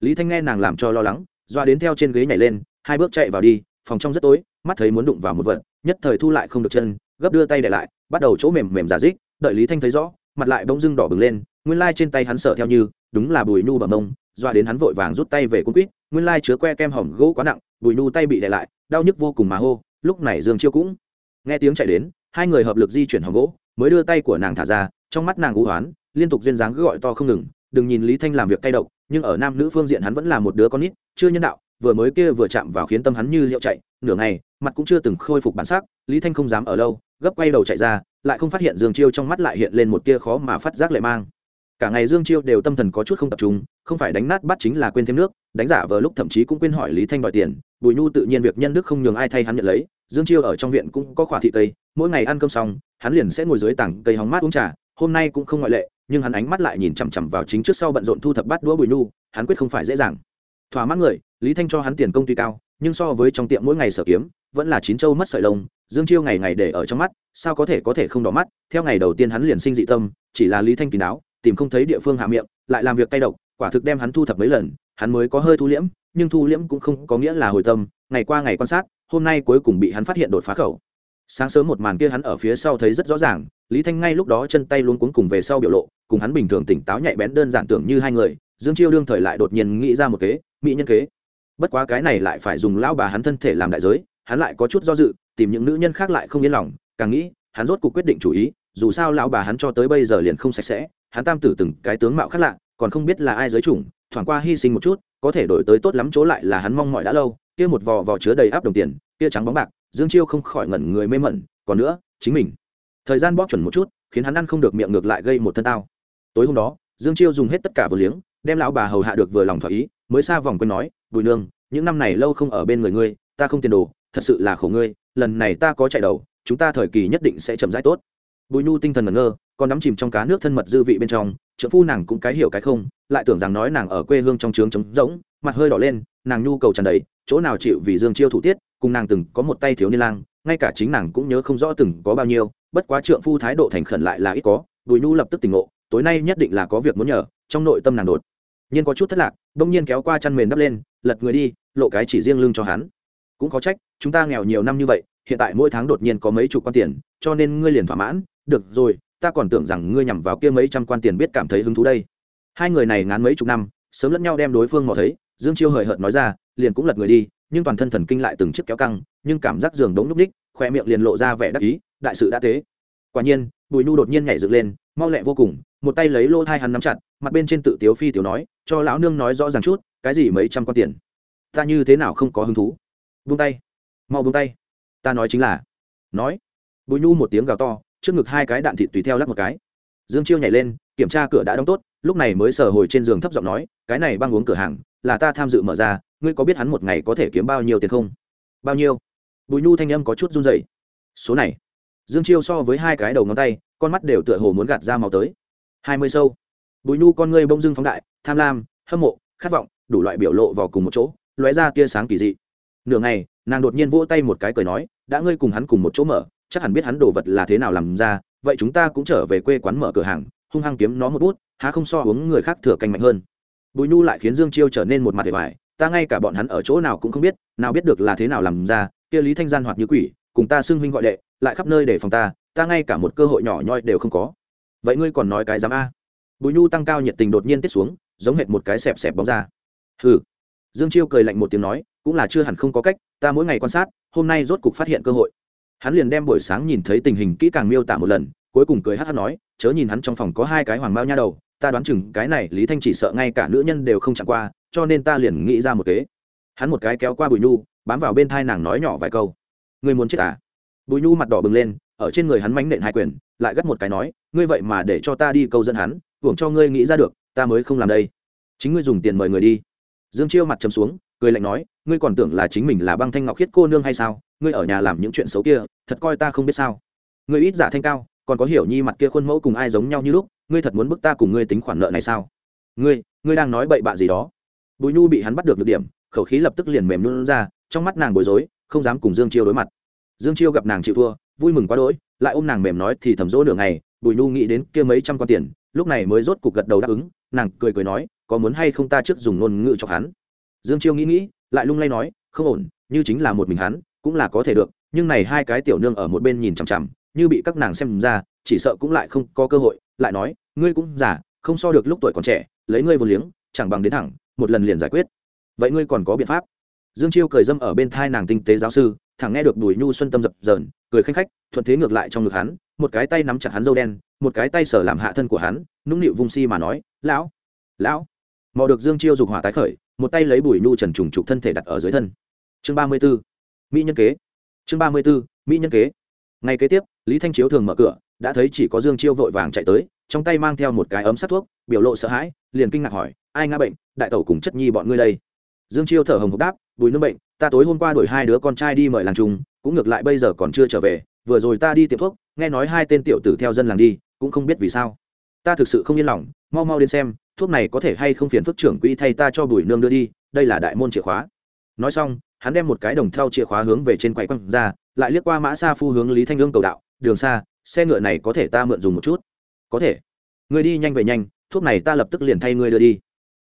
Lý thanh nghe nàng làm cho lo lắng, doa đến theo trên ghế nhảy lên, hai bước chạy vào đi, phòng trong rất tối, mắt thấy muốn đụng vào một vật, nhất thời thu lại không được chân, gấp đưa tay để lại, bắt đầu chỗ mềm mềm giả dích, đợi lý thanh thấy rõ, mặt lại bỗng dưng đỏ bừng lên nguyên lai trên tay hắn sợ theo như, đúng là bùi nhu bờ mông doa đến hắn vội vàng rút tay về cung quýt, nguyên lai chứa que kem hỏng gỗ quá nặng, bùi nhu tay bị đè lại, đau nhức vô cùng mà hô, lúc này dương chiêu cũng nghe tiếng chạy đến, hai người hợp lực di chuyển hỏng gỗ, mới đưa tay của nàng thả ra, trong mắt nàng hú hoán, liên tục duyên dáng cứ gọi to không ngừng, đừng nhìn lý thanh làm việc cay độc, nhưng ở nam nữ phương diện hắn vẫn là một đứa con nít, chưa nhân đạo, vừa mới kia vừa chạm vào khiến tâm hắn như liệu chạy, nửa ngày, mặt cũng chưa từng khôi phục bản sắc, lý thanh không dám ở lâu, gấp quay đầu chạy ra, lại không phát hiện dương chiêu trong mắt lại hiện lên một tia khó mà phát giác lệ mang cả ngày dương chiêu đều tâm thần có chút không tập trung, không phải đánh nát bắt chính là quên thêm nước, đánh giả vờ lúc thậm chí cũng quên hỏi lý thanh đòi tiền, bùi nhu tự nhiên việc nhân đức không nhường ai thay hắn nhận lấy, dương chiêu ở trong viện cũng có khỏa thị cây, mỗi ngày ăn cơm xong, hắn liền sẽ ngồi dưới tảng cây hóng mát uống trà, hôm nay cũng không ngoại lệ, nhưng hắn ánh mắt lại nhìn chằm chằm vào chính trước sau bận rộn thu thập bát đũa bùi nhu, hắn quyết không phải dễ dàng. Thỏa mãn người, lý thanh cho hắn tiền công tuy cao, nhưng so với trong tiệm mỗi ngày sở kiếm, vẫn là chín châu mất sợi lông, dương chiêu ngày ngày để ở trong mắt, sao có thể có thể không đỏ mắt, theo ngày đầu tiên hắn liền sinh dị tâm, chỉ là lý thanh kín đáo tìm không thấy địa phương hạ miệng, lại làm việc tay độc, quả thực đem hắn thu thập mấy lần, hắn mới có hơi thu liễm, nhưng thu liễm cũng không có nghĩa là hồi tâm, ngày qua ngày quan sát, hôm nay cuối cùng bị hắn phát hiện đột phá khẩu. Sáng sớm một màn kia hắn ở phía sau thấy rất rõ ràng, lý thanh ngay lúc đó chân tay luôn cuống cùng về sau biểu lộ, cùng hắn bình thường tỉnh táo nhạy bén đơn giản tưởng như hai người, dương chiêu đương thời lại đột nhiên nghĩ ra một kế, mỹ nhân kế. Bất quá cái này lại phải dùng lão bà hắn thân thể làm đại giới, hắn lại có chút do dự, tìm những nữ nhân khác lại không yên lòng, càng nghĩ, hắn rốt cuộc quyết định chủ ý, dù sao lão bà hắn cho tới bây giờ liền không sạch sẽ hắn tam tử từng cái tướng mạo khác lạ, còn không biết là ai giới chủng, thoảng qua hy sinh một chút, có thể đổi tới tốt lắm chỗ lại là hắn mong mỏi đã lâu, kia một vò vò chứa đầy áp đồng tiền, kia trắng bóng bạc, dương chiêu không khỏi ngẩn người mê mẩn, còn nữa, chính mình. Thời gian bóp chuẩn một chút, khiến hắn ăn không được miệng ngược lại gây một thân tao. Tối hôm đó, dương chiêu dùng hết tất cả vừa liếng, đem lão bà hầu hạ được vừa lòng thỏa ý, mới xa vòng quên nói, bùi nương, những năm này lâu không ở bên người ngươi, ta không tiền đồ, thật sự là khổ ngươi, lần này ta có chạy đầu, chúng ta thời kỳ nhất định sẽ chậm rãi tốt bùi nhu tinh thần ngẩn ngơ, còn đắm chìm trong cá nước thân mật dư vị bên trong trợ phu nàng cũng cái hiểu cái không, lại tưởng rằng nói nàng ở quê hương trong trướng trống rỗng, mặt hơi đỏ lên, nàng nhu cầu tràn đầy, chỗ nào chịu vì dương chiêu thủ tiết, cùng nàng từng có một tay thiếu niên lang, ngay cả chính nàng cũng nhớ không rõ từng có bao nhiêu, bất quá trượng phu thái độ thành khẩn lại là ít có, bùi nhu lập tức tỉnh ngộ, tối nay nhất định là có việc muốn nhờ, trong nội tâm nàng đột nhiên có chút thất lạc, bỗng nhiên kéo qua chăn mền đắp lên, lật người đi, lộ cái chỉ riêng lưng cho hắn. Cũng có trách, chúng ta nghèo nhiều năm như vậy, hiện tại mỗi tháng đột nhiên có mấy chục quan tiền, cho nên ngươi liền thỏa mãn được rồi, ta còn tưởng rằng ngươi nhằm vào kia mấy trăm quan tiền biết cảm thấy hứng thú đây. Hai người này ngán mấy chục năm, sớm lẫn nhau đem đối phương mò thấy, dương chiêu hời hợt nói ra, liền cũng lật người đi, nhưng toàn thân thần kinh lại từng chiếc kéo căng, nhưng cảm giác giường đống núp ních khoe miệng liền lộ ra vẻ đắc ý, đại sự đã thế. Quả nhiên, bùi nu đột nhiên nhảy dựng lên, mau lẹ vô cùng, một tay lấy lô thai hắn nắm chặt, mặt bên trên tự tiếu phi tiểu nói, cho lão nương nói rõ ràng chút, cái gì mấy trăm con tiền? Ta như thế nào không có hứng thú? Vung tay. Mau vung tay. Ta nói chính là. Nói. Bùi Nu một tiếng gào to trước ngực hai cái đạn thịt tùy theo lắc một cái. Dương chiêu nhảy lên, kiểm tra cửa đã đóng tốt, lúc này mới sờ hồi trên giường thấp giọng nói, cái này băng uống cửa hàng, là ta tham dự mở ra, ngươi có biết hắn một ngày có thể kiếm bao nhiêu tiền không? Bao nhiêu? Bùi nhu thanh âm có chút run dậy số này. Dương chiêu so với hai cái đầu ngón tay, con mắt đều tựa hồ muốn gạt ra màu tới. Hai mươi sâu. Bùi nhu con ngươi bông dưng phóng đại, tham lam, hâm mộ, khát vọng, đủ loại biểu lộ vào cùng một chỗ, lóe ra tia sáng kỳ dị. Nửa ngày, nàng đột nhiên vỗ tay một cái cười nói, đã ngươi cùng hắn cùng một chỗ mở chắc hẳn biết hắn đồ vật là thế nào làm ra, vậy chúng ta cũng trở về quê quán mở cửa hàng, hung hăng kiếm nó một bút, há không so uống người khác thừa canh mạnh hơn. Bùi nhu lại khiến dương chiêu trở nên một mặt để bài ta ngay cả bọn hắn ở chỗ nào cũng không biết, nào biết được là thế nào làm ra, kia lý thanh gian hoạt như quỷ, cùng ta xưng huynh gọi đệ, lại khắp nơi để phòng ta ta ngay cả một cơ hội nhỏ nhoi đều không có. Vậy ngươi còn nói cái dám a? Bùi nhu tăng cao nhiệt tình đột nhiên tiết xuống, giống hệt một cái xẹp xẹp bóng ra. Hừ. Dương chiêu cười lạnh một tiếng nói, cũng là chưa hẳn không có cách, ta mỗi ngày quan sát, hôm nay rốt cục phát hiện cơ hội hắn liền đem buổi sáng nhìn thấy tình hình kỹ càng miêu tả một lần, cuối cùng cười hát hát nói, chớ nhìn hắn trong phòng có hai cái hoàng bao nha đầu, ta đoán chừng cái này lý thanh chỉ sợ ngay cả nữ nhân đều không chẳng qua, cho nên ta liền nghĩ ra một kế. Hắn một cái kéo qua bùi nhu, bám vào bên thai nàng nói nhỏ vài câu. Ngươi muốn chết à? Bùi nhu mặt đỏ bừng lên, ở trên người hắn mánh nện hai quyền, lại gắt một cái nói, ngươi vậy mà để cho ta đi câu dẫn hắn, hưởng cho ngươi nghĩ ra được, ta mới không làm đây. Chính ngươi dùng tiền mời người đi. Dương chiêu mặt chấm xuống, cười lạnh nói, ngươi còn tưởng là chính mình là băng thanh ngọc khiết cô nương hay sao? Ngươi ở nhà làm những chuyện xấu kia, thật coi ta không biết sao. Ngươi ít giả thanh cao, còn có hiểu nhi mặt kia khuôn mẫu cùng ai giống nhau như lúc, ngươi thật muốn bức ta cùng ngươi tính khoản nợ này sao? Ngươi ngươi đang nói bậy bạ gì đó? Bùi nhu bị hắn bắt được được điểm, khẩu khí lập tức liền mềm luôn ra, trong mắt nàng bối rối, không dám cùng dương chiêu đối mặt. Dương chiêu gặp nàng chịu thua, vui mừng quá đỗi, lại ôm nàng mềm nói thì thầm rỗ nửa ngày, bùi nhu nghĩ đến kia mấy trăm con tiền, lúc này mới rốt cục gật đầu đáp ứng, nàng cười cười nói, có muốn hay không ta trước dùng ngôn ngữ cho hắn. Dương chiêu nghĩ nghĩ, lại lung lay nói, không ổn, như chính là một mình hắn cũng là có thể được, nhưng này hai cái tiểu nương ở một bên nhìn chằm chằm, như bị các nàng xem ra, chỉ sợ cũng lại không có cơ hội, lại nói, ngươi cũng già, không so được lúc tuổi còn trẻ, lấy ngươi vô liếng, chẳng bằng đến thẳng, một lần liền giải quyết. Vậy ngươi còn có biện pháp? Dương chiêu cười dâm ở bên thai nàng tinh tế giáo sư, thẳng nghe được bùi nhu xuân tâm dập dờn, cười khanh khách, thuận thế ngược lại trong ngực hắn, một cái tay nắm chặt hắn dâu đen, một cái tay sở làm hạ thân của hắn, nũng nịu vung si mà nói, lão lão. Mò được dương chiêu dục hỏa tái khởi, một tay lấy bùi nhu trần trùng trục thân thể đặt ở dưới thân. Chương ba mươi b ố mỹ nhân kế. Chương ba mươi b ố mỹ nhân kế. Ngày kế tiếp, lý thanh chiếu thường mở cửa, đã thấy chỉ có dương chiêu vội vàng chạy tới, trong tay mang theo một cái ấm sắt thuốc, biểu lộ sợ hãi, liền kinh ngạc hỏi, ai ngã bệnh, đại tẩu cùng chất nhi bọn ngươi đây? Dương chiêu thở hồng hộc đáp, bùi nương bệnh, ta tối hôm qua đuổi hai đứa con trai đi mời làng trùng cũng ngược lại bây giờ còn chưa trở về, vừa rồi ta đi tiệm thuốc, nghe nói hai tên tiểu tử theo dân làng đi, cũng không biết vì sao. Ta thực sự không yên lòng, mau mau đến xem, thuốc này có thể hay không phiền phức trưởng quỹ thay ta cho bùi nương đưa đi, đây là đại môn chìa khóa. Nói xong hắn đem một cái đồng theo chìa khóa hướng về trên quầy quăng ra, lại liếc qua mã xa phu hướng lý thanh ương cầu đạo, đường xa xe ngựa này có thể ta mượn dùng một chút? Có thể. Người đi nhanh về nhanh, thuốc này ta lập tức liền thay ngươi đưa đi.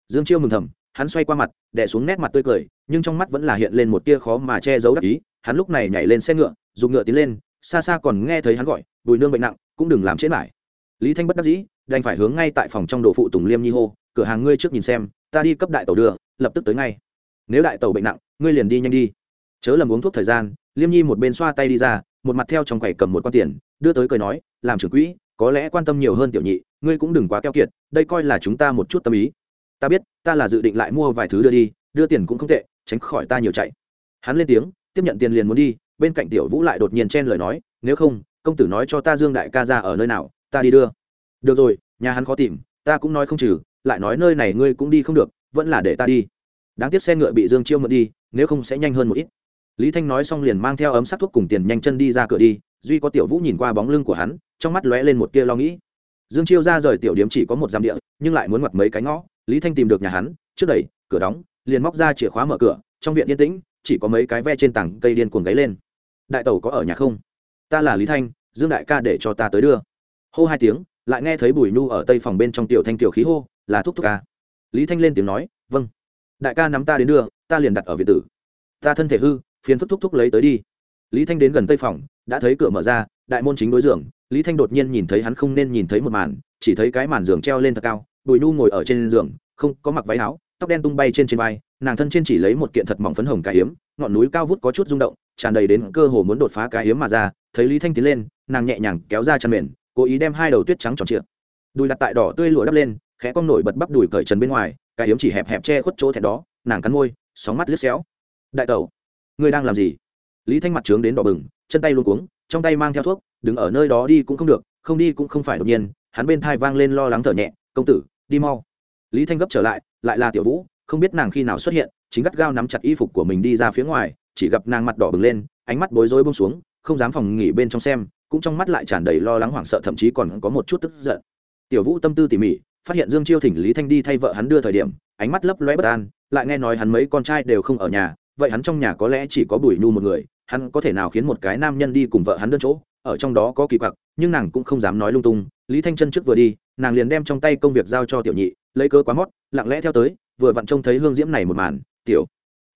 Dương chiêu mừng thầm, hắn xoay qua mặt đẻ xuống nét mặt tươi cười, nhưng trong mắt vẫn là hiện lên một tia khó mà che giấu đắc ý, hắn lúc này nhảy lên xe ngựa, dùng ngựa tiến lên, xa xa còn nghe thấy hắn gọi, bùi nương bệnh nặng, cũng đừng làm chết lại. Lý thanh bất đắc dĩ, đành phải hướng ngay tại phòng trong đồ phụ tùng liêm nhi hô, cửa hàng ngươi trước nhìn xem, ta đi cấp đại tàu đưa, lập tức tới ngay. Nếu đại tàu bệnh nặng ngươi liền đi nhanh đi. Chớ lầm uống thuốc thời gian, liêm nhi một bên xoa tay đi ra, một mặt theo trong quầy cầm một con tiền, đưa tới cười nói, làm trưởng quỹ, có lẽ quan tâm nhiều hơn tiểu nhị, ngươi cũng đừng quá keo kiệt, đây coi là chúng ta một chút tâm ý. Ta biết, ta là dự định lại mua vài thứ đưa đi, đưa tiền cũng không tệ, tránh khỏi ta nhiều chạy. Hắn lên tiếng, tiếp nhận tiền liền muốn đi, bên cạnh tiểu vũ lại đột nhiên chen lời nói, nếu không, công tử nói cho ta dương đại ca ra ở nơi nào, ta đi đưa. Được rồi, nhà hắn khó tìm, ta cũng nói không trừ, lại nói nơi này ngươi cũng đi không được, vẫn là để ta đi đáng tiếc xe ngựa bị dương chiêu mượn đi, nếu không sẽ nhanh hơn một ít. Lý thanh nói xong liền mang theo ấm sắc thuốc cùng tiền nhanh chân đi ra cửa đi, duy có tiểu vũ nhìn qua bóng lưng của hắn, trong mắt lóe lên một tia lo nghĩ. Dương chiêu ra rời tiểu điếm chỉ có một giam địa, nhưng lại muốn ngoặt mấy cái ngõ. Lý thanh tìm được nhà hắn, trước đẩy, cửa đóng, liền móc ra chìa khóa mở cửa, trong viện yên tĩnh, chỉ có mấy cái ve trên tảng cây điên cuồng gáy lên. Đại tẩu có ở nhà không? Ta là lý thanh, dương đại ca để cho ta tới đưa. Hô hai tiếng, lại nghe thấy bùi nhu ở tây phòng bên trong tiểu thanh tiểu khí hô, là thúc thúc ca. Lý thanh lên tiếng nói vâng đại ca nắm ta đến đưa, ta liền đặt ở việt tử. Ta thân thể hư, phiền phức thúc thúc lấy tới đi. Lý thanh đến gần tây phòng, đã thấy cửa mở ra, đại môn chính đối giường. Lý thanh đột nhiên nhìn thấy hắn không nên nhìn thấy một màn, chỉ thấy cái màn giường treo lên thật cao, bùi nu ngồi ở trên giường, không có mặc váy áo, tóc đen tung bay trên trên vai, nàng thân trên chỉ lấy một kiện thật mỏng phấn hồng cái hiếm ngọn núi cao vút có chút rung động, tràn đầy đến cơ hồ muốn đột phá cái hiếm mà ra. Thấy lý thanh tiến lên, nàng nhẹ nhàng kéo ra chăn mền, cố ý đem hai đầu tuyết trắng tròn trịa. Đùi đặt tại đỏ tươi lụa đắp lên khẽ cong nổi bật bắp đùi cởi trần bên ngoài, cái hiếm chỉ hẹp hẹp che khuất chỗ thẹn đó, nàng cắn môi, sóng mắt liếc xéo. Đại tẩu, ngươi đang làm gì? Lý thanh mặt trướng đến đỏ bừng, chân tay luôn cuống, trong tay mang theo thuốc, đứng ở nơi đó đi cũng không được, không đi cũng không phải đột nhiên, hắn bên thai vang lên lo lắng thở nhẹ, công tử, đi mau. Lý thanh gấp trở lại lại là tiểu vũ, không biết nàng khi nào xuất hiện, chính gắt gao nắm chặt y phục của mình đi ra phía ngoài, chỉ gặp nàng mặt đỏ bừng lên, ánh mắt bối rối bông xuống, không dám phòng nghỉ bên trong xem, cũng trong mắt lại tràn đầy lo lắng hoảng sợ, thậm chí còn có một chút tức giận. Tiểu vũ tâm tư tỉ mỉ phát hiện dương chiêu thỉnh lý thanh đi thay vợ hắn đưa thời điểm, ánh mắt lấp lóe bất an, lại nghe nói hắn mấy con trai đều không ở nhà, vậy hắn trong nhà có lẽ chỉ có bùi nhu một người, hắn có thể nào khiến một cái nam nhân đi cùng vợ hắn đơn chỗ, ở trong đó có kỳ quặc, nhưng nàng cũng không dám nói lung tung, lý thanh chân trước vừa đi, nàng liền đem trong tay công việc giao cho tiểu nhị, lấy cớ quá mót, lặng lẽ theo tới, vừa vặn trông thấy hương diễm này một màn, tiểu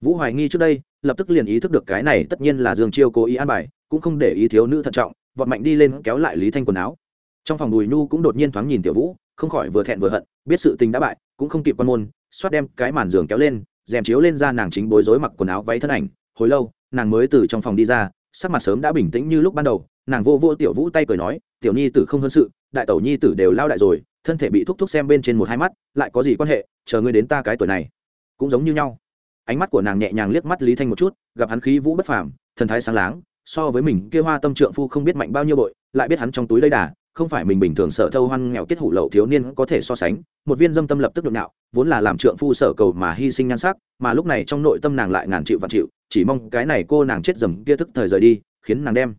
vũ hoài nghi trước đây, lập tức liền ý thức được cái này tất nhiên là dương chiêu cố ý an bài, cũng không để ý thiếu nữ thận trọng, vọt mạnh đi lên kéo lại lý thanh quần áo. Trong phòng bùi nhu cũng đột nhiên thoáng nhìn tiểu vũ không khỏi vừa thẹn vừa hận, biết sự tình đã bại, cũng không kịp quan môn, xoát đem cái màn giường kéo lên, rèm chiếu lên ra nàng chính bối rối mặc quần áo váy thân ảnh. Hồi lâu, nàng mới từ trong phòng đi ra, sắc mặt sớm đã bình tĩnh như lúc ban đầu, nàng vô vô tiểu vũ tay cười nói, tiểu nhi tử không hơn sự, đại tẩu nhi tử đều lao đại rồi, thân thể bị thúc thúc xem bên trên một hai mắt, lại có gì quan hệ, chờ ngươi đến ta cái tuổi này. Cũng giống như nhau. Ánh mắt của nàng nhẹ nhàng liếc mắt lý thanh một chút, gặp hắn khí vũ bất phàm, thần thái sáng láng, so với mình kia hoa tâm trượng phu không biết mạnh bao nhiêu bội, lại biết hắn trong túi lấy đà không phải mình bình thường sợ thâu hoan nghèo kết hủ lậu thiếu niên có thể so sánh, một viên dâm tâm lập tức nhộn nhạo, vốn là làm trượng phu sở cầu mà hy sinh nhan sắc, mà lúc này trong nội tâm nàng lại ngàn chịu vạn chịu, chỉ mong cái này cô nàng chết dầm kia thức thời rời đi, khiến nàng đem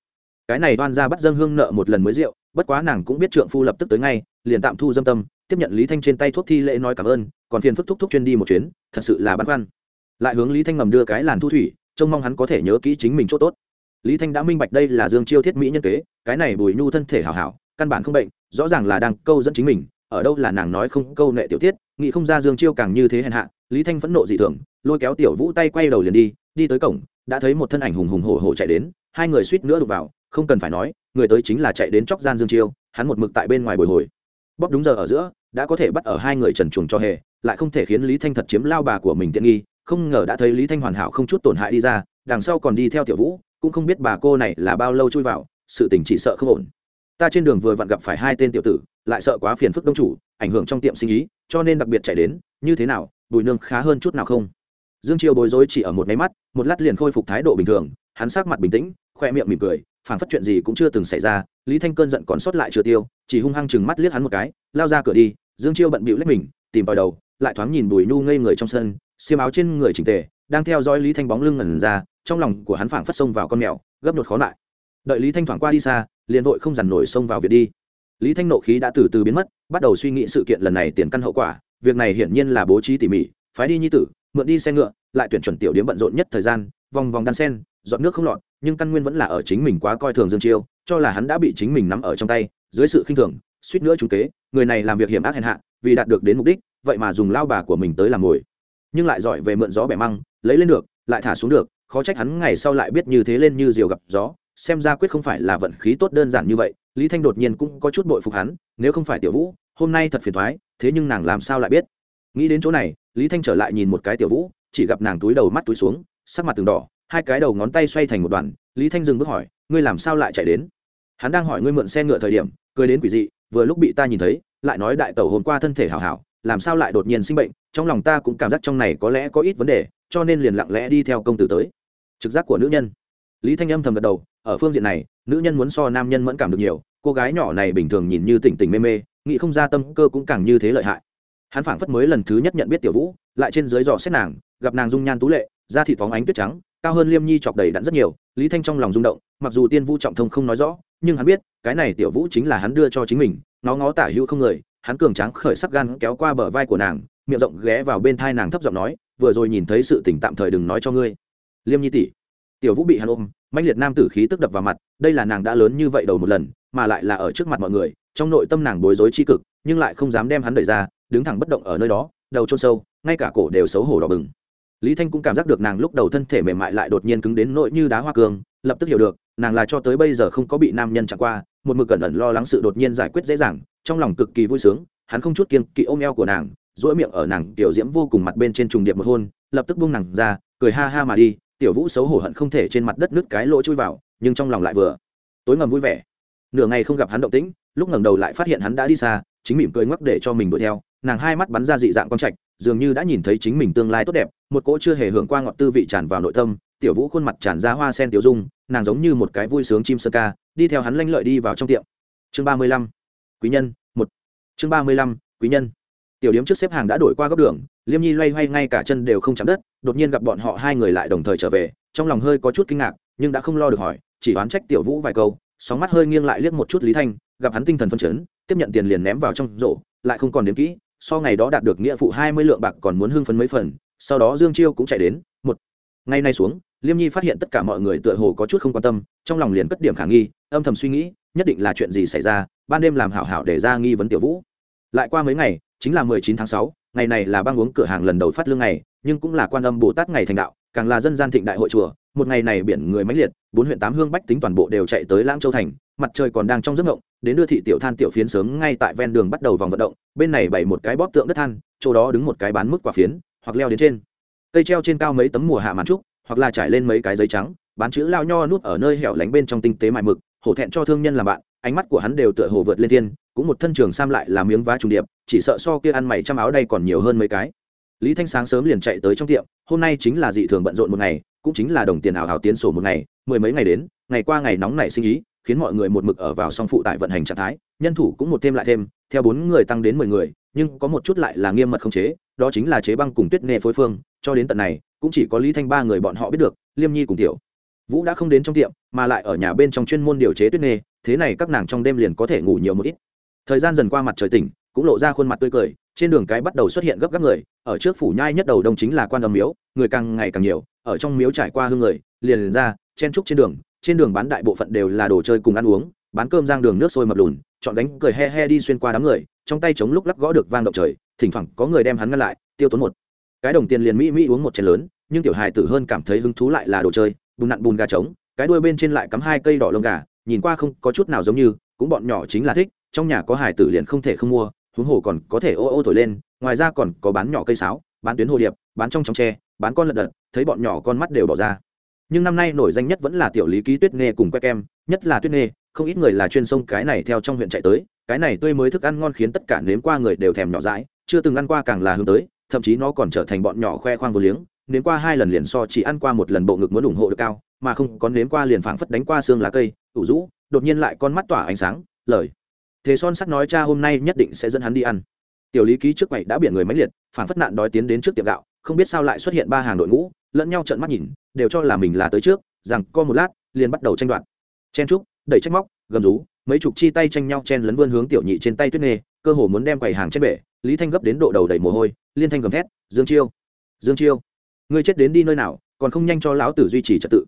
cái này đoan ra bắt dâng hương nợ một lần mới rượu, bất quá nàng cũng biết trượng phu lập tức tới ngay, liền tạm thu dâm tâm, tiếp nhận lý thanh trên tay thuốc thi lễ nói cảm ơn, còn phiền phức thúc thúc chuyên đi một chuyến, thật sự là băn khoăn. Lại hướng lý thanh ngầm đưa cái làn thu thủy, trông mong hắn có thể nhớ kỹ chính mình chỗ tốt. Lý thanh đã minh bạch đây là dương chiêu thiết mỹ nhân kế, cái này bùi nhu thân thể hảo hảo căn bản không bệnh, rõ ràng là đang câu dẫn chính mình, ở đâu là nàng nói không câu nệ tiểu tiết, nghĩ không ra dương chiêu càng như thế hèn hạ, lý thanh phẫn nộ dị thường, lôi kéo tiểu vũ tay quay đầu liền đi đi tới cổng, đã thấy một thân ảnh hùng hùng hổ hổ chạy đến, hai người suýt nữa đục vào, không cần phải nói, người tới chính là chạy đến chóc gian dương chiêu, hắn một mực tại bên ngoài bồi hồi. Bóp đúng giờ ở giữa, đã có thể bắt ở hai người trần trùng cho hề, lại không thể khiến lý thanh thật chiếm lao bà của mình tiện nghi, không ngờ đã thấy lý thanh hoàn hảo không chút tổn hại đi ra, đằng sau còn đi theo tiểu vũ, cũng không biết bà cô này là bao lâu chui vào, sự tình chỉ sợ không ổn ta trên đường vừa vặn gặp phải hai tên tiểu tử, lại sợ quá phiền phức đông chủ, ảnh hưởng trong tiệm sinh ý, cho nên đặc biệt chạy đến, như thế nào, bùi nương khá hơn chút nào không? Dương chiêu bối rối chỉ ở một máy mắt, một lát liền khôi phục thái độ bình thường, hắn sắc mặt bình tĩnh, khoe miệng mỉm cười, phảng phất chuyện gì cũng chưa từng xảy ra, lý thanh cơn giận còn sót lại chưa tiêu, chỉ hung hăng chừng mắt liếc hắn một cái, lao ra cửa đi, dương chiêu bận bịu lách mình, tìm vào đầu, lại thoáng nhìn bùi nhu ngây người trong sân, xiêm áo trên người chỉnh tề, đang theo dõi lý thanh bóng lưng ngẩn ra, trong lòng của hắn phảng phất xông vào con mèo, gấp nhột khó lại. Đợi lý thanh thoảng qua đi xa liền vội không dằn nổi xông vào việc đi. Lý thanh nộ khí đã từ từ biến mất, bắt đầu suy nghĩ sự kiện lần này tiền căn hậu quả. Việc này hiển nhiên là bố trí tỉ mỉ, phái đi nhi tử, mượn đi xe ngựa, lại tuyển chuẩn tiểu điếm bận rộn nhất thời gian, vòng vòng đan sen dọn nước không lọt, nhưng căn nguyên vẫn là ở chính mình quá coi thường dương chiêu, cho là hắn đã bị chính mình nắm ở trong tay, dưới sự khinh thường, suýt nữa trúng kế, người này làm việc hiểm ác hèn hạ, vì đạt được đến mục đích, vậy mà dùng lao bà của mình tới làm mồi. Nhưng lại giỏi về mượn gió bẻ măng, lấy lên được, lại thả xuống được, khó trách hắn ngày sau lại biết như thế lên như diều gặp gió xem ra quyết không phải là vận khí tốt đơn giản như vậy, lý thanh đột nhiên cũng có chút bội phục hắn, nếu không phải tiểu vũ, hôm nay thật phiền thoái, thế nhưng nàng làm sao lại biết? Nghĩ đến chỗ này, lý thanh trở lại nhìn một cái tiểu vũ, chỉ gặp nàng túi đầu mắt túi xuống, sắc mặt từng đỏ, hai cái đầu ngón tay xoay thành một đoàn, lý thanh dừng bước hỏi, ngươi làm sao lại chạy đến? Hắn đang hỏi ngươi mượn xe ngựa thời điểm, cười đến quỷ dị, vừa lúc bị ta nhìn thấy, lại nói đại tẩu hôm qua thân thể hảo hảo, làm sao lại đột nhiên sinh bệnh, trong lòng ta cũng cảm giác trong này có lẽ có ít vấn đề, cho nên liền lặng lẽ đi theo công tử tới. Trực giác của nữ nhân. Lý thanh âm thầm gật đầu ở phương diện này, nữ nhân muốn so nam nhân mẫn cảm được nhiều, cô gái nhỏ này bình thường nhìn như tỉnh tỉnh mê mê, nghĩ không ra tâm cơ cũng càng như thế lợi hại. Hắn phảng phất mới lần thứ nhất nhận biết tiểu vũ, lại trên dưới dò xét nàng, gặp nàng dung nhan tú lệ, da thịt phóng ánh tuyết trắng, cao hơn liêm nhi chọc đầy đặn rất nhiều, lý thanh trong lòng rung động, mặc dù tiên vũ trọng thông không nói rõ, nhưng hắn biết, cái này tiểu vũ chính là hắn đưa cho chính mình nó ngó tả hữu không người, hắn cường tráng khởi sắc gan kéo qua bờ vai của nàng, miệng rộng ghé vào bên thai nàng thấp giọng nói, vừa rồi nhìn thấy sự tỉnh tạm thời đừng nói cho ngươi. Liêm nhi tỷ tiểu vũ bị hắn ôm mạnh liệt nam tử khí tức đập vào mặt, đây là nàng đã lớn như vậy đầu một lần, mà lại là ở trước mặt mọi người, trong nội tâm nàng bối rối tri cực, nhưng lại không dám đem hắn đẩy ra, đứng thẳng bất động ở nơi đó, đầu trôn sâu, ngay cả cổ đều xấu hổ đỏ bừng. Lý thanh cũng cảm giác được nàng lúc đầu thân thể mềm mại lại đột nhiên cứng đến nỗi như đá hoa cương, lập tức hiểu được, nàng là cho tới bây giờ không có bị nam nhân chặn qua, một mực cẩn ẩn lo lắng sự đột nhiên giải quyết dễ dàng, trong lòng cực kỳ vui sướng, hắn không chút kiên kỵ ôm eo của nàng, duỗi miệng ở nàng tiểu diễm vô cùng mặt bên trên trùng điệp một hôn, lập tức buông nàng ra, cười ha ha mà đi tiểu vũ xấu hổ hận không thể trên mặt đất nứt cái lỗ chui vào, nhưng trong lòng lại vừa tối ngầm vui vẻ. Nửa ngày không gặp hắn động tĩnh, lúc ngẩng đầu lại phát hiện hắn đã đi xa, chính mỉm cười ngoắc để cho mình đuổi theo. Nàng hai mắt bắn ra dị dạng con trạch, dường như đã nhìn thấy chính mình tương lai tốt đẹp, một cỗ chưa hề hưởng qua ngọt tư vị tràn vào nội tâm, tiểu vũ khuôn mặt tràn ra hoa sen tiểu dung, nàng giống như một cái vui sướng chim sơ ca, đi theo hắn lanh lợi đi vào trong tiệm. Chương ba mươi lăm, quý nhân, một. Chương ba mươi lăm, quý nhân tiểu điếm trước xếp hàng đã đổi qua góc đường, liêm nhi loay hoay ngay cả chân đều không chạm đất, đột nhiên gặp bọn họ hai người lại đồng thời trở về, trong lòng hơi có chút kinh ngạc, nhưng đã không lo được hỏi, chỉ oán trách tiểu vũ vài câu, sóng mắt hơi nghiêng lại liếc một chút lý thanh, gặp hắn tinh thần phân chấn, tiếp nhận tiền liền ném vào trong rổ, lại không còn đếm kỹ so ngày đó đạt được nghĩa phụ hai mươi lượng bạc còn muốn hưng phấn mấy phần, sau đó dương chiêu cũng chạy đến, một ngày nay xuống, liêm nhi phát hiện tất cả mọi người tựa hồ có chút không quan tâm, trong lòng liền cất điểm khả nghi, âm thầm suy nghĩ, nhất định là chuyện gì xảy ra, ban đêm làm hảo hảo để ra nghi vấn tiểu vũ. Lại qua mấy ngày chính là mười chín tháng sáu, ngày này là băng uống cửa hàng lần đầu phát lương ngày, nhưng cũng là quan âm bồ tát ngày thành đạo, càng là dân gian thịnh đại hội chùa, một ngày này biển người mãnh liệt, bốn huyện tám hương bách tính toàn bộ đều chạy tới lãng châu thành, mặt trời còn đang trong giấc ngộng đến đưa thị tiểu than tiểu phiến sớm ngay tại ven đường bắt đầu vòng vận động, bên này bày một cái bóp tượng đất than, chỗ đó đứng một cái bán mức quả phiến, hoặc leo đến trên. Cây treo trên cao mấy tấm mùa hạ màn trúc, hoặc là trải lên mấy cái giấy trắng, bán chữ lao nho nút ở nơi hẻo lánh bên trong tinh tế mại mực, hổ thẹn cho thương nhân làm bạn, ánh mắt của hắn đều tựa hồ vượt lên thiên cũng một thân trường sam lại là miếng vá trùng điệp chỉ sợ so kia ăn mày trăm áo đây còn nhiều hơn mấy cái. Lý thanh sáng sớm liền chạy tới trong tiệm hôm nay chính là dị thường bận rộn một ngày cũng chính là đồng tiền ảo hào tiến sổ một ngày mười mấy ngày đến ngày qua ngày nóng nảy sinh ý khiến mọi người một mực ở vào song phụ tại vận hành trạng thái nhân thủ cũng một thêm lại thêm theo bốn người tăng đến mười người nhưng có một chút lại là nghiêm mật không chế đó chính là chế băng cùng tuyết nê phối phương cho đến tận này cũng chỉ có lý thanh ba người bọn họ biết được liêm nhi cùng tiểu vũ đã không đến trong tiệm mà lại ở nhà bên trong chuyên môn điều chế tuyết nê, thế này các nàng trong đêm liền có thể ngủ nhiều một ít thời gian dần qua mặt trời tỉnh cũng lộ ra khuôn mặt tươi cười trên đường cái bắt đầu xuất hiện gấp gáp người ở trước phủ nhai nhất đầu đông chính là quan âm miếu người càng ngày càng nhiều ở trong miếu trải qua hương người liền, liền ra chen trúc trên đường trên đường bán đại bộ phận đều là đồ chơi cùng ăn uống bán cơm giang đường nước sôi mập lùn chọn đánh cười he he đi xuyên qua đám người trong tay chống lúc lắc gõ được vang động trời thỉnh thoảng có người đem hắn ngăn lại tiêu tốn một cái đồng tiền liền mỹ mỹ uống một chén lớn nhưng tiểu hài tử hơn cảm thấy hứng thú lại là đồ chơi bùn nặn bùn gà trống cái đuôi bên trên lại cắm hai cây đỏ lông gà nhìn qua không có chút nào giống như cũng bọn nhỏ chính là thích trong nhà có hải tử liền không thể không mua, huống hồ còn có thể ô ô thổi lên, ngoài ra còn có bán nhỏ cây sáo, bán tuyến hồ điệp, bán trong trong tre, bán con lật đật thấy bọn nhỏ con mắt đều bỏ ra. Nhưng năm nay nổi danh nhất vẫn là tiểu lý ký tuyết nghê cùng que kem, nhất là tuyết nghê, không ít người là chuyên sông cái này theo trong huyện chạy tới, cái này tươi mới thức ăn ngon khiến tất cả nếm qua người đều thèm nhỏ dãi, chưa từng ăn qua càng là hướng tới, thậm chí nó còn trở thành bọn nhỏ khoe khoang vô liếng, nếm qua hai lần liền so chỉ ăn qua một lần bộ ngực muốn ủng hộ được cao, mà không có nếm qua liền phảng phất đánh qua xương lá cây, ủ rũ, đột nhiên lại con mắt tỏa ánh sáng, lời thế son sắc nói cha hôm nay nhất định sẽ dẫn hắn đi ăn. Tiểu lý ký trước quầy đã biển người máy liệt, phản phất nạn đói tiến đến trước tiệm gạo, không biết sao lại xuất hiện ba hàng đội ngũ, lẫn nhau trợn mắt nhìn, đều cho là mình là tới trước, rằng co một lát, liền bắt đầu tranh đoạt. Chen trúc, đẩy trách móc, gầm rú, mấy chục chi tay tranh nhau chen lấn vươn hướng tiểu nhị trên tay tuyết nghề cơ hồ muốn đem quầy hàng trên bể, lý thanh gấp đến độ đầu đầy mồ hôi, liên thanh gầm thét, dương chiêu! Dương chiêu! Ngươi chết đến đi nơi nào, còn không nhanh cho lão tử duy trì trật tự.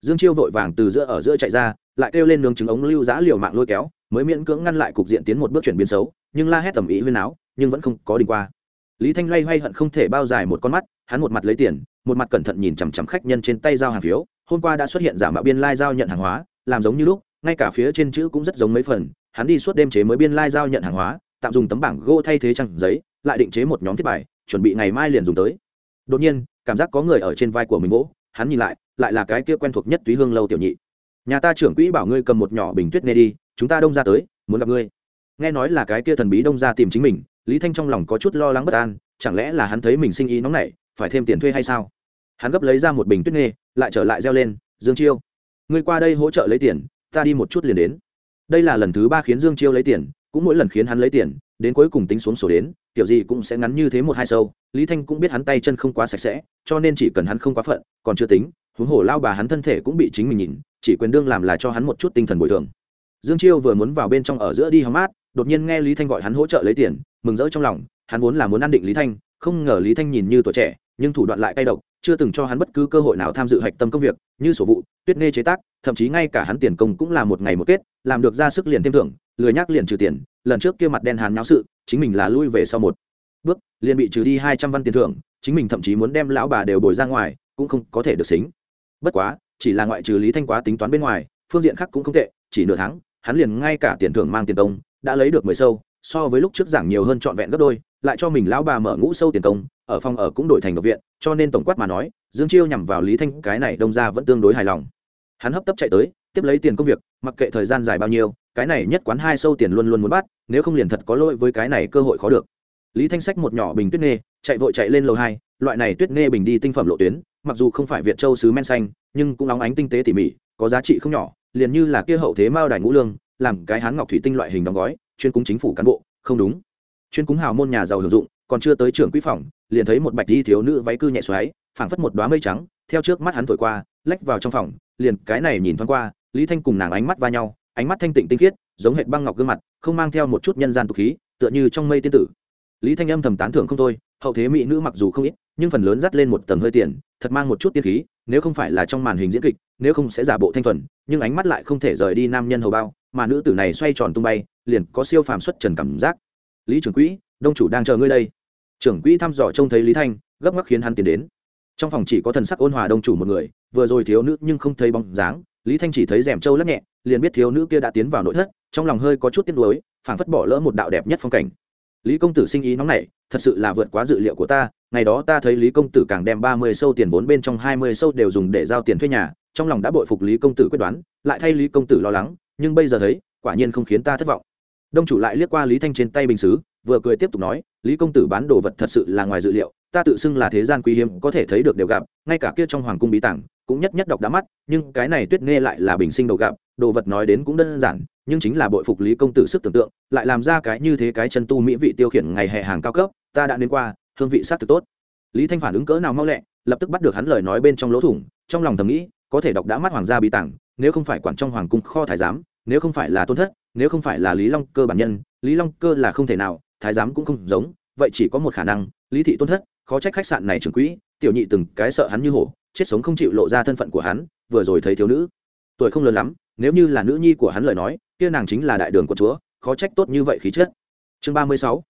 Dương chiêu vội vàng từ giữa ở giữa chạy ra, lại kêu lên nướng trứng ống lưu giã liều mạng lôi kéo mới miễn cưỡng ngăn lại cục diện tiến một bước chuyển biến xấu, nhưng la hét tầm ý huyên áo nhưng vẫn không có đi qua. Lý thanh loay hoay hận không thể bao dài một con mắt, hắn một mặt lấy tiền, một mặt cẩn thận nhìn chằm chằm khách nhân trên tay giao hàng phiếu, hôm qua đã xuất hiện giả mạo biên lai giao nhận hàng hóa, làm giống như lúc, ngay cả phía trên chữ cũng rất giống mấy phần, hắn đi suốt đêm chế mới biên lai giao nhận hàng hóa, tạm dùng tấm bảng gỗ thay thế trang giấy, lại định chế một nhóm thiết bài, chuẩn bị ngày mai liền dùng tới. Đột nhiên, cảm giác có người ở trên vai của mình vỗ, hắn nhìn lại lại là cái kia quen thuộc nhất túy hương lâu tiểu nhị. Nhà ta trưởng quỹ bảo ngươi cầm một nhỏ bình tuyết nghe đi chúng ta đông ra tới, muốn gặp ngươi. Nghe nói là cái kia thần bí đông ra tìm chính mình, lý thanh trong lòng có chút lo lắng bất an, chẳng lẽ là hắn thấy mình sinh ý nóng nảy, phải thêm tiền thuê hay sao? Hắn gấp lấy ra một bình tuyết nghê, lại trở lại reo lên, dương chiêu, ngươi qua đây hỗ trợ lấy tiền, ta đi một chút liền đến. Đây là lần thứ ba khiến dương chiêu lấy tiền, cũng mỗi lần khiến hắn lấy tiền, đến cuối cùng tính xuống sổ đến, kiểu gì cũng sẽ ngắn như thế một hai sâu. Lý thanh cũng biết hắn tay chân không quá sạch sẽ, cho nên chỉ cần hắn không quá phận, còn chưa tính, huống hồ lao bà hắn thân thể cũng bị chính mình nhìn, chỉ quyền đương làm là cho hắn một chút tinh thần bồi thường dương chiêu vừa muốn vào bên trong ở giữa đi hóng mát, đột nhiên nghe lý thanh gọi hắn hỗ trợ lấy tiền, mừng rỡ trong lòng, hắn vốn là muốn ăn định lý thanh, không ngờ lý thanh nhìn như tuổi trẻ, nhưng thủ đoạn lại cay độc, chưa từng cho hắn bất cứ cơ hội nào tham dự hạch tâm công việc, như sổ vụ, tuyết nghe chế tác, thậm chí ngay cả hắn tiền công cũng là một ngày một kết, làm được ra sức liền thêm thưởng, lười nhác liền trừ tiền, lần trước kia mặt đen hắn nháo sự, chính mình là lui về sau một bước, liền bị trừ đi hai trăm văn tiền thưởng, chính mình thậm chí muốn đem lão bà đều bồi ra ngoài, cũng không có thể được xính. Bất quá, chỉ là ngoại trừ lý thanh quá tính toán bên ngoài, phương diện khác cũng không tệ, chỉ nửa tháng hắn liền ngay cả tiền thưởng mang tiền công đã lấy được mười sâu so với lúc trước giảng nhiều hơn trọn vẹn gấp đôi lại cho mình lão bà mở ngũ sâu tiền công ở phòng ở cũng đổi thành độc viện cho nên tổng quát mà nói dương chiêu nhằm vào lý thanh cái này đông ra vẫn tương đối hài lòng. Hắn hấp tấp chạy tới tiếp lấy tiền công việc mặc kệ thời gian dài bao nhiêu cái này nhất quán hai sâu tiền luôn luôn muốn bắt nếu không liền thật có lỗi với cái này cơ hội khó được. Lý thanh sách một nhỏ bình tuyết nê, chạy vội chạy lên lầu hai loại này tuyết nê bình đi tinh phẩm lộ tuyến mặc dù không phải việt châu sứ men xanh nhưng cũng óng ánh tinh tế tỉ mỉ có giá trị không nhỏ liền như là kia hậu thế mao đài ngũ lương, làm cái hán ngọc thủy tinh loại hình đóng gói, chuyên cúng chính phủ cán bộ, không đúng. Chuyên cúng hào môn nhà giàu hưởng dụng, còn chưa tới trưởng quý phòng, liền thấy một bạch di thiếu nữ váy cư nhẹ xoáy, phảng phất một đoá mây trắng, theo trước mắt hắn thổi qua, lách vào trong phòng, liền cái này nhìn thoáng qua, lý thanh cùng nàng ánh mắt va nhau, ánh mắt thanh tịnh tinh khiết, giống hệt băng ngọc gương mặt, không mang theo một chút nhân gian tục khí, tựa như trong mây tiên tử. Lý thanh âm thầm tán thưởng không thôi, hậu thế mỹ nữ mặc dù không ít, nhưng phần lớn dắt lên một tầng hơi tiền, thật mang một chút tiên khí nếu không phải là trong màn hình diễn kịch, nếu không sẽ giả bộ thanh thuần, nhưng ánh mắt lại không thể rời đi nam nhân hầu bao, mà nữ tử này xoay tròn tung bay, liền có siêu phàm xuất trần cảm giác. Lý trưởng quỹ, đông chủ đang chờ ngươi đây. Trưởng quỹ thăm dò trông thấy lý thanh, gấp ngắc khiến hắn tiến đến. Trong phòng chỉ có thần sắc ôn hòa đông chủ một người, vừa rồi thiếu nữ nhưng không thấy bóng dáng, lý thanh chỉ thấy rèm trâu lắc nhẹ, liền biết thiếu nữ kia đã tiến vào nội thất, trong lòng hơi có chút tiếc nuối, phảng phất bỏ lỡ một đạo đẹp nhất phong cảnh. Lý công tử sinh ý nóng nảy thật sự là vượt quá dự liệu của ta, ngày đó ta thấy lý công tử càng đem ba mươi sâu tiền vốn bên trong hai mươi sâu đều dùng để giao tiền thuê nhà, trong lòng đã bội phục lý công tử quyết đoán, lại thay lý công tử lo lắng, nhưng bây giờ thấy, quả nhiên không khiến ta thất vọng. Đông chủ lại liếc qua lý thanh trên tay bình xứ, vừa cười tiếp tục nói, lý công tử bán đồ vật thật sự là ngoài dự liệu, ta tự xưng là thế gian quý hiếm có thể thấy được đều gặp, ngay cả kia trong hoàng cung bí tảng cũng nhất nhất đọc đã mắt, nhưng cái này tuyết nghe lại là bình sinh đầu gặp, đồ vật nói đến cũng đơn giản, nhưng chính là bội phục lý công tử sức tưởng tượng, lại làm ra cái như thế cái chân tu mỹ vị tiêu khiển ngày hè hàng cao cấp, ta đã đến qua, hương vị sát thực tốt. Lý thanh phản ứng cỡ nào mau lẹ, lập tức bắt được hắn lời nói bên trong lỗ thủng, trong lòng thầm nghĩ, có thể đọc đã mắt hoàng gia bí tảng nếu không phải quản trong hoàng cung kho thái giám, nếu không phải là tôn thất, nếu không phải là lý long cơ bản nhân, lý long cơ là không thể nào, thái giám cũng không giống, vậy chỉ có một khả năng, lý thị tôn thất, khó trách khách sạn này trưởng quỹ, tiểu nhị từng cái sợ hắn như hổ chết sống không chịu lộ ra thân phận của hắn, vừa rồi thấy thiếu nữ. Tuổi không lớn lắm, nếu như là nữ nhi của hắn lời nói, kia nàng chính là đại đường của chúa, khó trách tốt như vậy khí chất. Chương ba mươi sáu,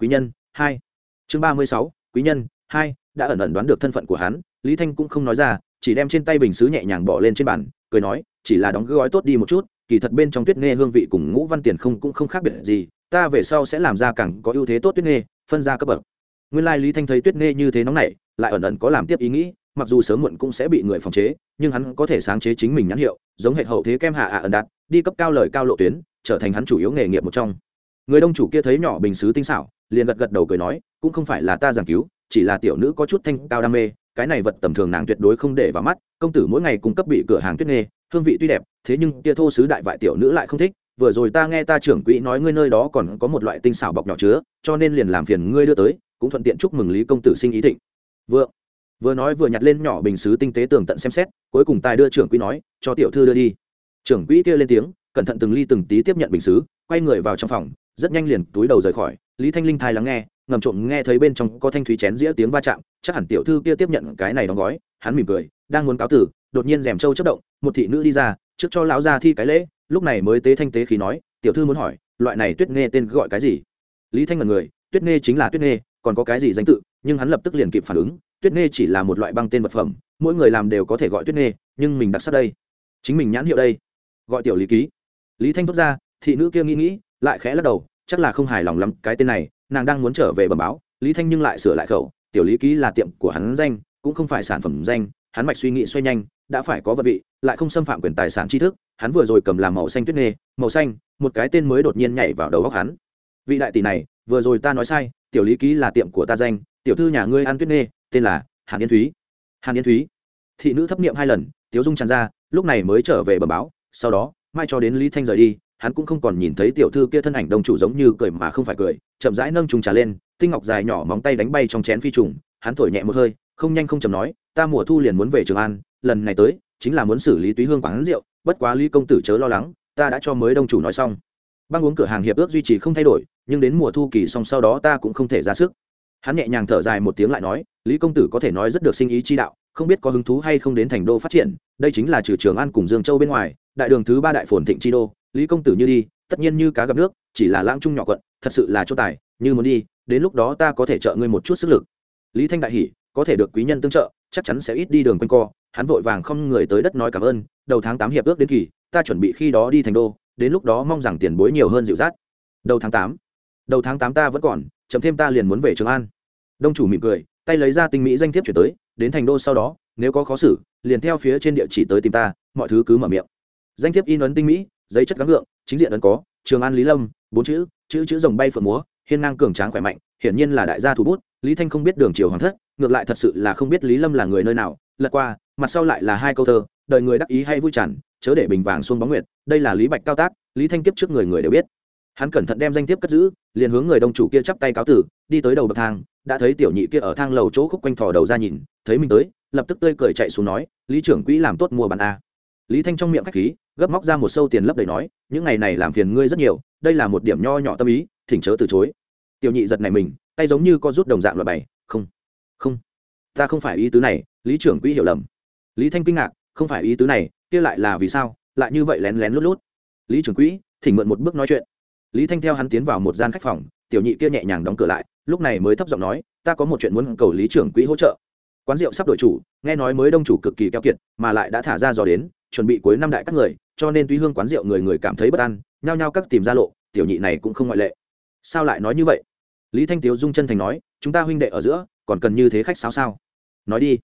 quý nhân, hai. Chương ba mươi sáu, quý nhân, hai, đã ẩn ẩn đoán được thân phận của hắn, lý thanh cũng không nói ra, chỉ đem trên tay bình xứ nhẹ nhàng bỏ lên trên bàn, cười nói, chỉ là đóng gói tốt đi một chút, kỳ thật bên trong tuyết nghe hương vị cùng ngũ văn tiền không cũng không khác biệt gì, ta về sau sẽ làm ra càng có ưu thế tốt tuyết nghe phân ra cấp bậc. Nguyên lai lý thanh thấy tuyết nghe như thế nóng nảy, lại ẩn ẩn có làm tiếp ý nghĩ mặc dù sớm muộn cũng sẽ bị người phòng chế, nhưng hắn có thể sáng chế chính mình nhãn hiệu, giống hệ hậu thế kem hạ ạ ẩn đạt, đi cấp cao lời cao lộ tuyến, trở thành hắn chủ yếu nghề nghiệp một trong người đông chủ kia thấy nhỏ bình xứ tinh xảo, liền gật gật đầu cười nói, cũng không phải là ta giảng cứu, chỉ là tiểu nữ có chút thanh cao đam mê, cái này vật tầm thường nàng tuyệt đối không để vào mắt, công tử mỗi ngày cung cấp bị cửa hàng tuyết nghề, hương vị tuy đẹp, thế nhưng kia thô sứ đại vại tiểu nữ lại không thích, vừa rồi ta nghe ta trưởng quỹ nói ngươi nơi đó còn có một loại tinh xảo bọc nhỏ chứa, cho nên liền làm phiền ngươi đưa tới, cũng thuận tiện chúc mừng lý công tử sinh ý thịnh vượng vừa nói vừa nhặt lên nhỏ bình xứ tinh tế tường tận xem xét, cuối cùng tài đưa trưởng quỹ nói, cho tiểu thư đưa đi. Trưởng quỹ kia lên tiếng, cẩn thận từng ly từng tí tiếp nhận bình xứ, quay người vào trong phòng, rất nhanh liền túi đầu rời khỏi. Lý thanh linh thai lắng nghe, ngầm trộm nghe thấy bên trong có thanh thúy chén dĩa tiếng va chạm, chắc hẳn tiểu thư kia tiếp nhận cái này đóng gói, hắn mỉm cười, đang muốn cáo tử, đột nhiên rèm trâu chất động, một thị nữ đi ra, trước cho lão ra thi cái lễ, lúc này mới tế thanh tế khí nói, tiểu thư muốn hỏi, loại này tuyết nghe tên gọi cái gì? Lý thanh là người, tuyết nghe chính là tuyết nghe còn có cái gì danh tự, nhưng hắn lập tức liền kịp phản ứng tuyết nghe chỉ là một loại băng tên vật phẩm mỗi người làm đều có thể gọi tuyết nghe nhưng mình đặc sắc đây. Chính mình nhãn hiệu đây. Gọi tiểu lý ký. Lý thanh thốt ra thị nữ kia nghĩ nghĩ lại khẽ lắc đầu chắc là không hài lòng lắm cái tên này nàng đang muốn trở về bẩm báo. Lý thanh nhưng lại sửa lại khẩu tiểu lý ký là tiệm của hắn danh cũng không phải sản phẩm danh hắn mạch suy nghĩ xoay nhanh đã phải có vật vị lại không xâm phạm quyền tài sản tri thức hắn vừa rồi cầm làm màu xanh tuyết Nê, màu xanh một cái tên mới đột nhiên nhảy vào đầu góc hắn. Vị đại tỷ này vừa rồi ta nói sai tiểu lý ký là tiệm của ta danh tiểu thư nhà ngươi ăn tuyết Nê, tên là hàn yên thúy. Hàn yên thúy. Thị nữ thấp niệm hai lần tiếu dung tràn ra lúc này mới trở về bờ báo sau đó mai cho đến lý thanh rời đi hắn cũng không còn nhìn thấy tiểu thư kia thân ảnh đồng chủ giống như cười mà không phải cười chậm rãi nâng trùng trà lên tinh ngọc dài nhỏ móng tay đánh bay trong chén phi trùng hắn thổi nhẹ một hơi không nhanh không chầm nói ta mùa thu liền muốn về trường an lần này tới chính là muốn xử lý túy hương quán rượu bất quá lý công tử chớ lo lắng ta đã cho mới đông chủ nói xong. Băng uống cửa hàng hiệp ước duy trì không thay đổi nhưng đến mùa thu kỳ xong sau đó ta cũng không thể ra sức hắn nhẹ nhàng thở dài một tiếng lại nói, lý công tử có thể nói rất được sinh ý chi đạo, không biết có hứng thú hay không đến thành đô phát triển, đây chính là trừ trường an cùng dương châu bên ngoài, đại đường thứ ba đại phồn thịnh chi đô, lý công tử như đi, tất nhiên như cá gặp nước, chỉ là lãng trung nhỏ quận, thật sự là chỗ tài, như muốn đi, đến lúc đó ta có thể trợ ngươi một chút sức lực. Lý thanh đại hỉ, có thể được quý nhân tương trợ, chắc chắn sẽ ít đi đường quanh co. Hắn vội vàng không người tới đất nói cảm ơn, đầu tháng tám hiệp ước đến kỳ, ta chuẩn bị khi đó đi thành đô, đến lúc đó mong rằng tiền bối nhiều hơn dịu dắt. Đầu tháng tám? Đầu tháng tám ta vẫn còn, chậm thêm ta liền muốn về trường an đông chủ mỉm cười tay lấy ra tinh mỹ danh thiếp chuyển tới đến thành đô sau đó nếu có khó xử liền theo phía trên địa chỉ tới tìm ta mọi thứ cứ mở miệng. Danh thiếp in ấn tinh mỹ giấy chất gắng gượng chính diện ấn có trường an lý lâm bốn chữ chữ chữ rồng bay phượng múa hiên ngang cường tráng khỏe mạnh hiển nhiên là đại gia thủ bút lý thanh không biết đường triều hoàng thất ngược lại thật sự là không biết lý lâm là người nơi nào lật qua mặt sau lại là hai câu thơ đời người đắc ý hay vui chản, chớ để bình vàng xuông bóng nguyệt đây là lý bạch cao tác lý thanh kiếp trước người người đều biết. Hắn cẩn thận đem danh thiếp cất giữ liền hướng người đông chủ kia chắp tay cáo tử đi tới đầu bậc thang đã thấy tiểu nhị kia ở thang lầu chỗ khúc quanh thò đầu ra nhìn, thấy mình tới, lập tức tươi cười chạy xuống nói, lý trưởng quỹ làm tốt mua bàn a. Lý thanh trong miệng khách khí, gấp móc ra một sâu tiền lấp đầy nói, những ngày này làm phiền ngươi rất nhiều, đây là một điểm nho nhỏ tâm ý, thỉnh chớ từ chối. Tiểu nhị giật này mình, tay giống như có rút đồng dạng loại bày, không không, ta không phải ý tứ này, lý trưởng quỹ hiểu lầm. Lý thanh kinh ngạc, không phải ý tứ này, kia lại là vì sao, lại như vậy lén lén lút lút? Lý trưởng quỹ, thỉnh mượn một bước nói chuyện. Lý thanh theo hắn tiến vào một gian khách phòng tiểu nhị kia nhẹ nhàng đóng cửa lại, lúc này mới thấp giọng nói, ta có một chuyện muốn cầu lý trưởng quỹ hỗ trợ. Quán rượu sắp đổi chủ, nghe nói mới đông chủ cực kỳ keo kiệt, mà lại đã thả ra dò đến, chuẩn bị cuối năm đại các người, cho nên tuy hương quán rượu người người cảm thấy bất an, nhao nhao các tìm ra lộ, tiểu nhị này cũng không ngoại lệ. Sao lại nói như vậy? Lý thanh tiếu dung chân thành nói, chúng ta huynh đệ ở giữa, còn cần như thế khách sao sao? Nói đi,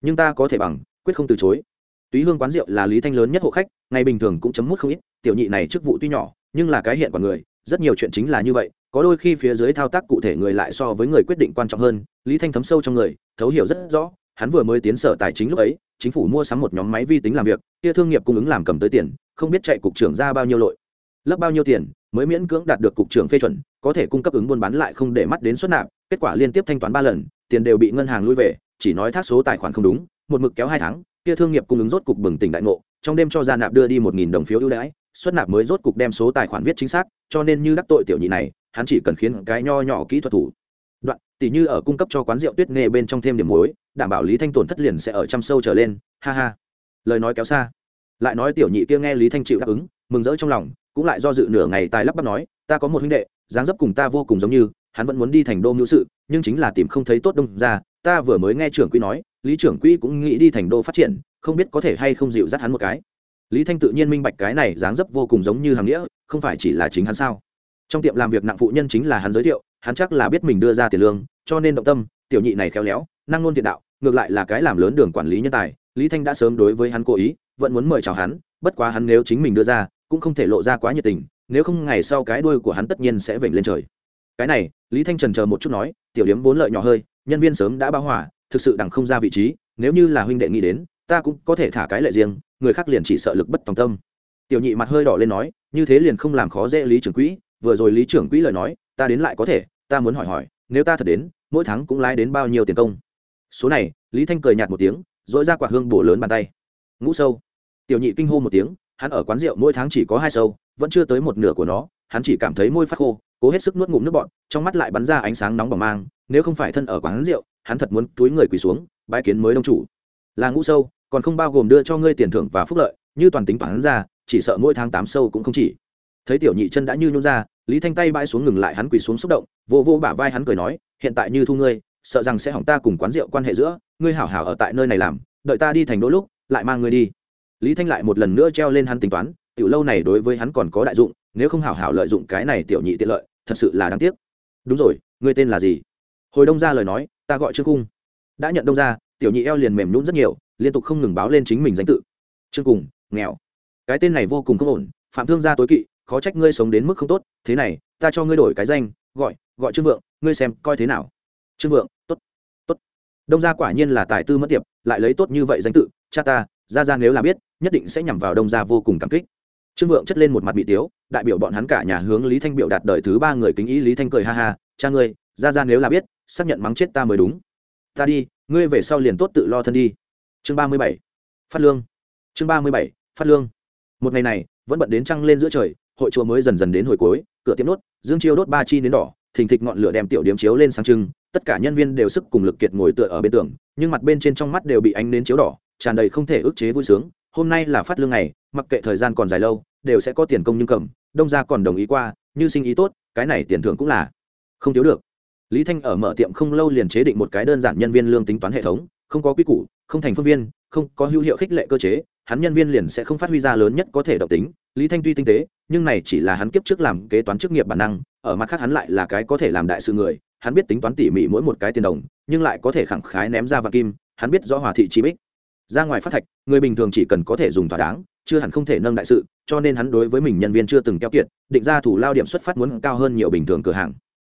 nhưng ta có thể bằng, quyết không từ chối. Túy hương quán rượu là lý thanh lớn nhất hộ khách, ngày bình thường cũng chấm mút không ít, tiểu nhị này chức vụ tuy nhỏ, nhưng là cái hiện của người, rất nhiều chuyện chính là như vậy có đôi khi phía dưới thao tác cụ thể người lại so với người quyết định quan trọng hơn, lý thanh thấm sâu trong người, thấu hiểu rất rõ, hắn vừa mới tiến sở tài chính lúc ấy, chính phủ mua sắm một nhóm máy vi tính làm việc, kia thương nghiệp cung ứng làm cầm tới tiền, không biết chạy cục trưởng ra bao nhiêu lội. Lấp bao nhiêu tiền, mới miễn cưỡng đạt được cục trưởng phê chuẩn, có thể cung cấp ứng buôn bán lại không để mắt đến xuất nạp, kết quả liên tiếp thanh toán ba lần, tiền đều bị ngân hàng lui về, chỉ nói thác số tài khoản không đúng, một mực kéo hai tháng, kia thương nghiệp cung ứng rốt cục bừng tỉnh đại ngộ trong đêm cho ra nạp đưa đi một nghìn đồng phiếu ưu đãi, xuất nạp mới rốt cục đem số tài khoản viết chính xác, cho nên như đắc tội tiểu nhị này, hắn chỉ cần khiến cái nho nhỏ kỹ thuật thủ. Đoạn, tỉ như ở cung cấp cho quán rượu tuyết nghề bên trong thêm điểm muối, đảm bảo lý thanh tổn thất liền sẽ ở trăm sâu trở lên, ha ha. Lời nói kéo xa. Lại nói tiểu nhị kia nghe lý thanh chịu đáp ứng, mừng rỡ trong lòng, cũng lại do dự nửa ngày tài lắp bắp nói, ta có một huynh đệ, dáng dấp cùng ta vô cùng giống như, hắn vẫn muốn đi thành đô mưu sự, nhưng chính là tìm không thấy tốt đông ra, ta vừa mới nghe trưởng quỹ nói, lý trưởng quỹ cũng nghĩ đi thành đô phát triển không biết có thể hay không dịu dắt hắn một cái. Lý thanh tự nhiên minh bạch cái này dáng dấp vô cùng giống như hàm nghĩa, không phải chỉ là chính hắn sao? Trong tiệm làm việc nặng phụ nhân chính là hắn giới thiệu, hắn chắc là biết mình đưa ra tiền lương, cho nên động tâm, tiểu nhị này khéo léo, năng ngôn thiện đạo, ngược lại là cái làm lớn đường quản lý nhân tài, lý thanh đã sớm đối với hắn cố ý, vẫn muốn mời chào hắn, bất quá hắn nếu chính mình đưa ra, cũng không thể lộ ra quá nhiệt tình, nếu không ngày sau cái đuôi của hắn tất nhiên sẽ vểnh lên trời. Cái này, lý thanh trần chờ một chút nói, tiểu điếm vốn lợi nhỏ hơi, nhân viên sớm đã bao hỏa thực sự đằng không ra vị trí, nếu như là huynh đệ nghĩ đến ta cũng có thể thả cái lệ riêng, người khác liền chỉ sợ lực bất tòng tâm. Tiểu nhị mặt hơi đỏ lên nói, như thế liền không làm khó dễ lý trưởng quỹ, vừa rồi lý trưởng quỹ lời nói, ta đến lại có thể, ta muốn hỏi hỏi, nếu ta thật đến, mỗi tháng cũng lái đến bao nhiêu tiền công? Số này, lý thanh cười nhạt một tiếng dội ra quả hương bổ lớn bàn tay. Ngũ sâu. Tiểu nhị kinh hô một tiếng, hắn ở quán rượu mỗi tháng chỉ có hai sâu, vẫn chưa tới một nửa của nó, hắn chỉ cảm thấy môi phát khô, cố hết sức nuốt ngụm nước bọn trong mắt lại bắn ra ánh sáng nóng bỏng mang, nếu không phải thân ở quán rượu, hắn thật muốn túi người quỳ xuống bãi kiến mới đông chủ. Là ngũ sâu còn không bao gồm đưa cho ngươi tiền thưởng và phúc lợi, như toàn tính toán ra, chỉ sợ mỗi tháng tám sâu cũng không chỉ. Thấy tiểu nhị chân đã như nhún ra, lý thanh tay bãi xuống ngừng lại hắn quỳ xuống xúc động, vô vô bả vai hắn cười nói, hiện tại như thu ngươi, sợ rằng sẽ hỏng ta cùng quán rượu quan hệ giữa, ngươi hảo hảo ở tại nơi này làm, đợi ta đi thành đôi lúc, lại mang ngươi đi. Lý thanh lại một lần nữa treo lên hắn tính toán, tiểu lâu này đối với hắn còn có đại dụng, nếu không hảo hảo lợi dụng cái này tiểu nhị tiện lợi, thật sự là đáng tiếc. Đúng rồi, ngươi tên là gì? Hồi đông ra lời nói, ta gọi trương cung. Đã nhận đông ra, tiểu nhị eo liền mềm nhún rất nhiều liên tục không ngừng báo lên chính mình danh tự. Chương cùng, nghèo. Cái tên này vô cùng không ổn, phạm thương gia tối kỵ, khó trách ngươi sống đến mức không tốt, thế này, ta cho ngươi đổi cái danh, gọi gọi trương vượng, ngươi xem, coi thế nào? Trương vượng t ố t t ố t đông gia quả nhiên là tài tư mất tiệp, lại lấy tốt như vậy danh tự, cha ta ra ra nếu là biết, nhất định sẽ nhằm vào đông gia vô cùng cảm kích. Trương vượng chất lên một mặt bị tiếu, đại biểu bọn hắn cả nhà hướng lý thanh biểu đạt đời thứ ba người kính ý lý thanh cười ha ha, cha ngươi ra ra nếu là biết, xác nhận mắng chết ta mới đúng. Ta đi, ngươi về sau liền tốt tự lo thân đi chương ba mươi bảy, phát lương. Chương ba mươi bảy, phát lương. Một ngày này, vẫn bận đến trăng lên giữa trời, hội chùa mới dần dần đến hồi cuối, cửa tiệm đốt dương chiêu đốt ba chi đến đỏ, thình thịch ngọn lửa đem tiểu điếm chiếu lên sáng trưng, tất cả nhân viên đều sức cùng lực kiệt ngồi tựa ở bên tường, nhưng mặt bên trên trong mắt đều bị ánh nến chiếu đỏ, tràn đầy không thể ức chế vui sướng. Hôm nay là phát lương ngày, mặc kệ thời gian còn dài lâu, đều sẽ có tiền công nhưng cầm, đông ra còn đồng ý qua, như sinh ý tốt, cái này tiền thưởng cũng là không thiếu được. Lý thanh ở mở tiệm không lâu liền chế định một cái đơn giản nhân viên lương tính toán hệ thống, không có quy củ không thành phương viên, không có hữu hiệu khích lệ cơ chế, hắn nhân viên liền sẽ không phát huy ra lớn nhất có thể độc tính. Lý thanh tuy tinh tế, nhưng này chỉ là hắn kiếp trước làm kế toán chức nghiệp bản năng, ở mặt khác hắn lại là cái có thể làm đại sự người, hắn biết tính toán tỉ mỉ mỗi một cái tiền đồng, nhưng lại có thể khẳng khái ném ra vàng kim, hắn biết rõ hòa thị chi bích. Ra ngoài phát thạch, người bình thường chỉ cần có thể dùng thỏa đáng, chưa hẳn không thể nâng đại sự, cho nên hắn đối với mình nhân viên chưa từng keo kiệt, định ra thủ lao điểm xuất phát muốn cao hơn nhiều bình thường cửa hàng.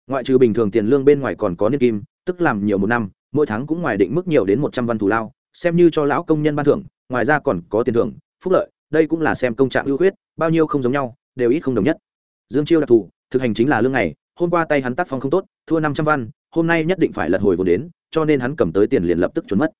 Ngoại trừ bình thường tiền lương bên ngoài còn có niên kim, tức làm nhiều một năm, mỗi tháng cũng ngoài định mức nhiều đến một trăm văn thủ lao xem như cho lão công nhân ban thưởng, ngoài ra còn có tiền thưởng, phúc lợi, đây cũng là xem công trạng ưu khuyết, bao nhiêu không giống nhau, đều ít không đồng nhất. Dương chiêu đặc thù, thực hành chính là lương này hôm qua tay hắn tác phong không tốt, thua năm trăm văn, hôm nay nhất định phải lật hồi vốn đến, cho nên hắn cầm tới tiền liền lập tức trốn mất.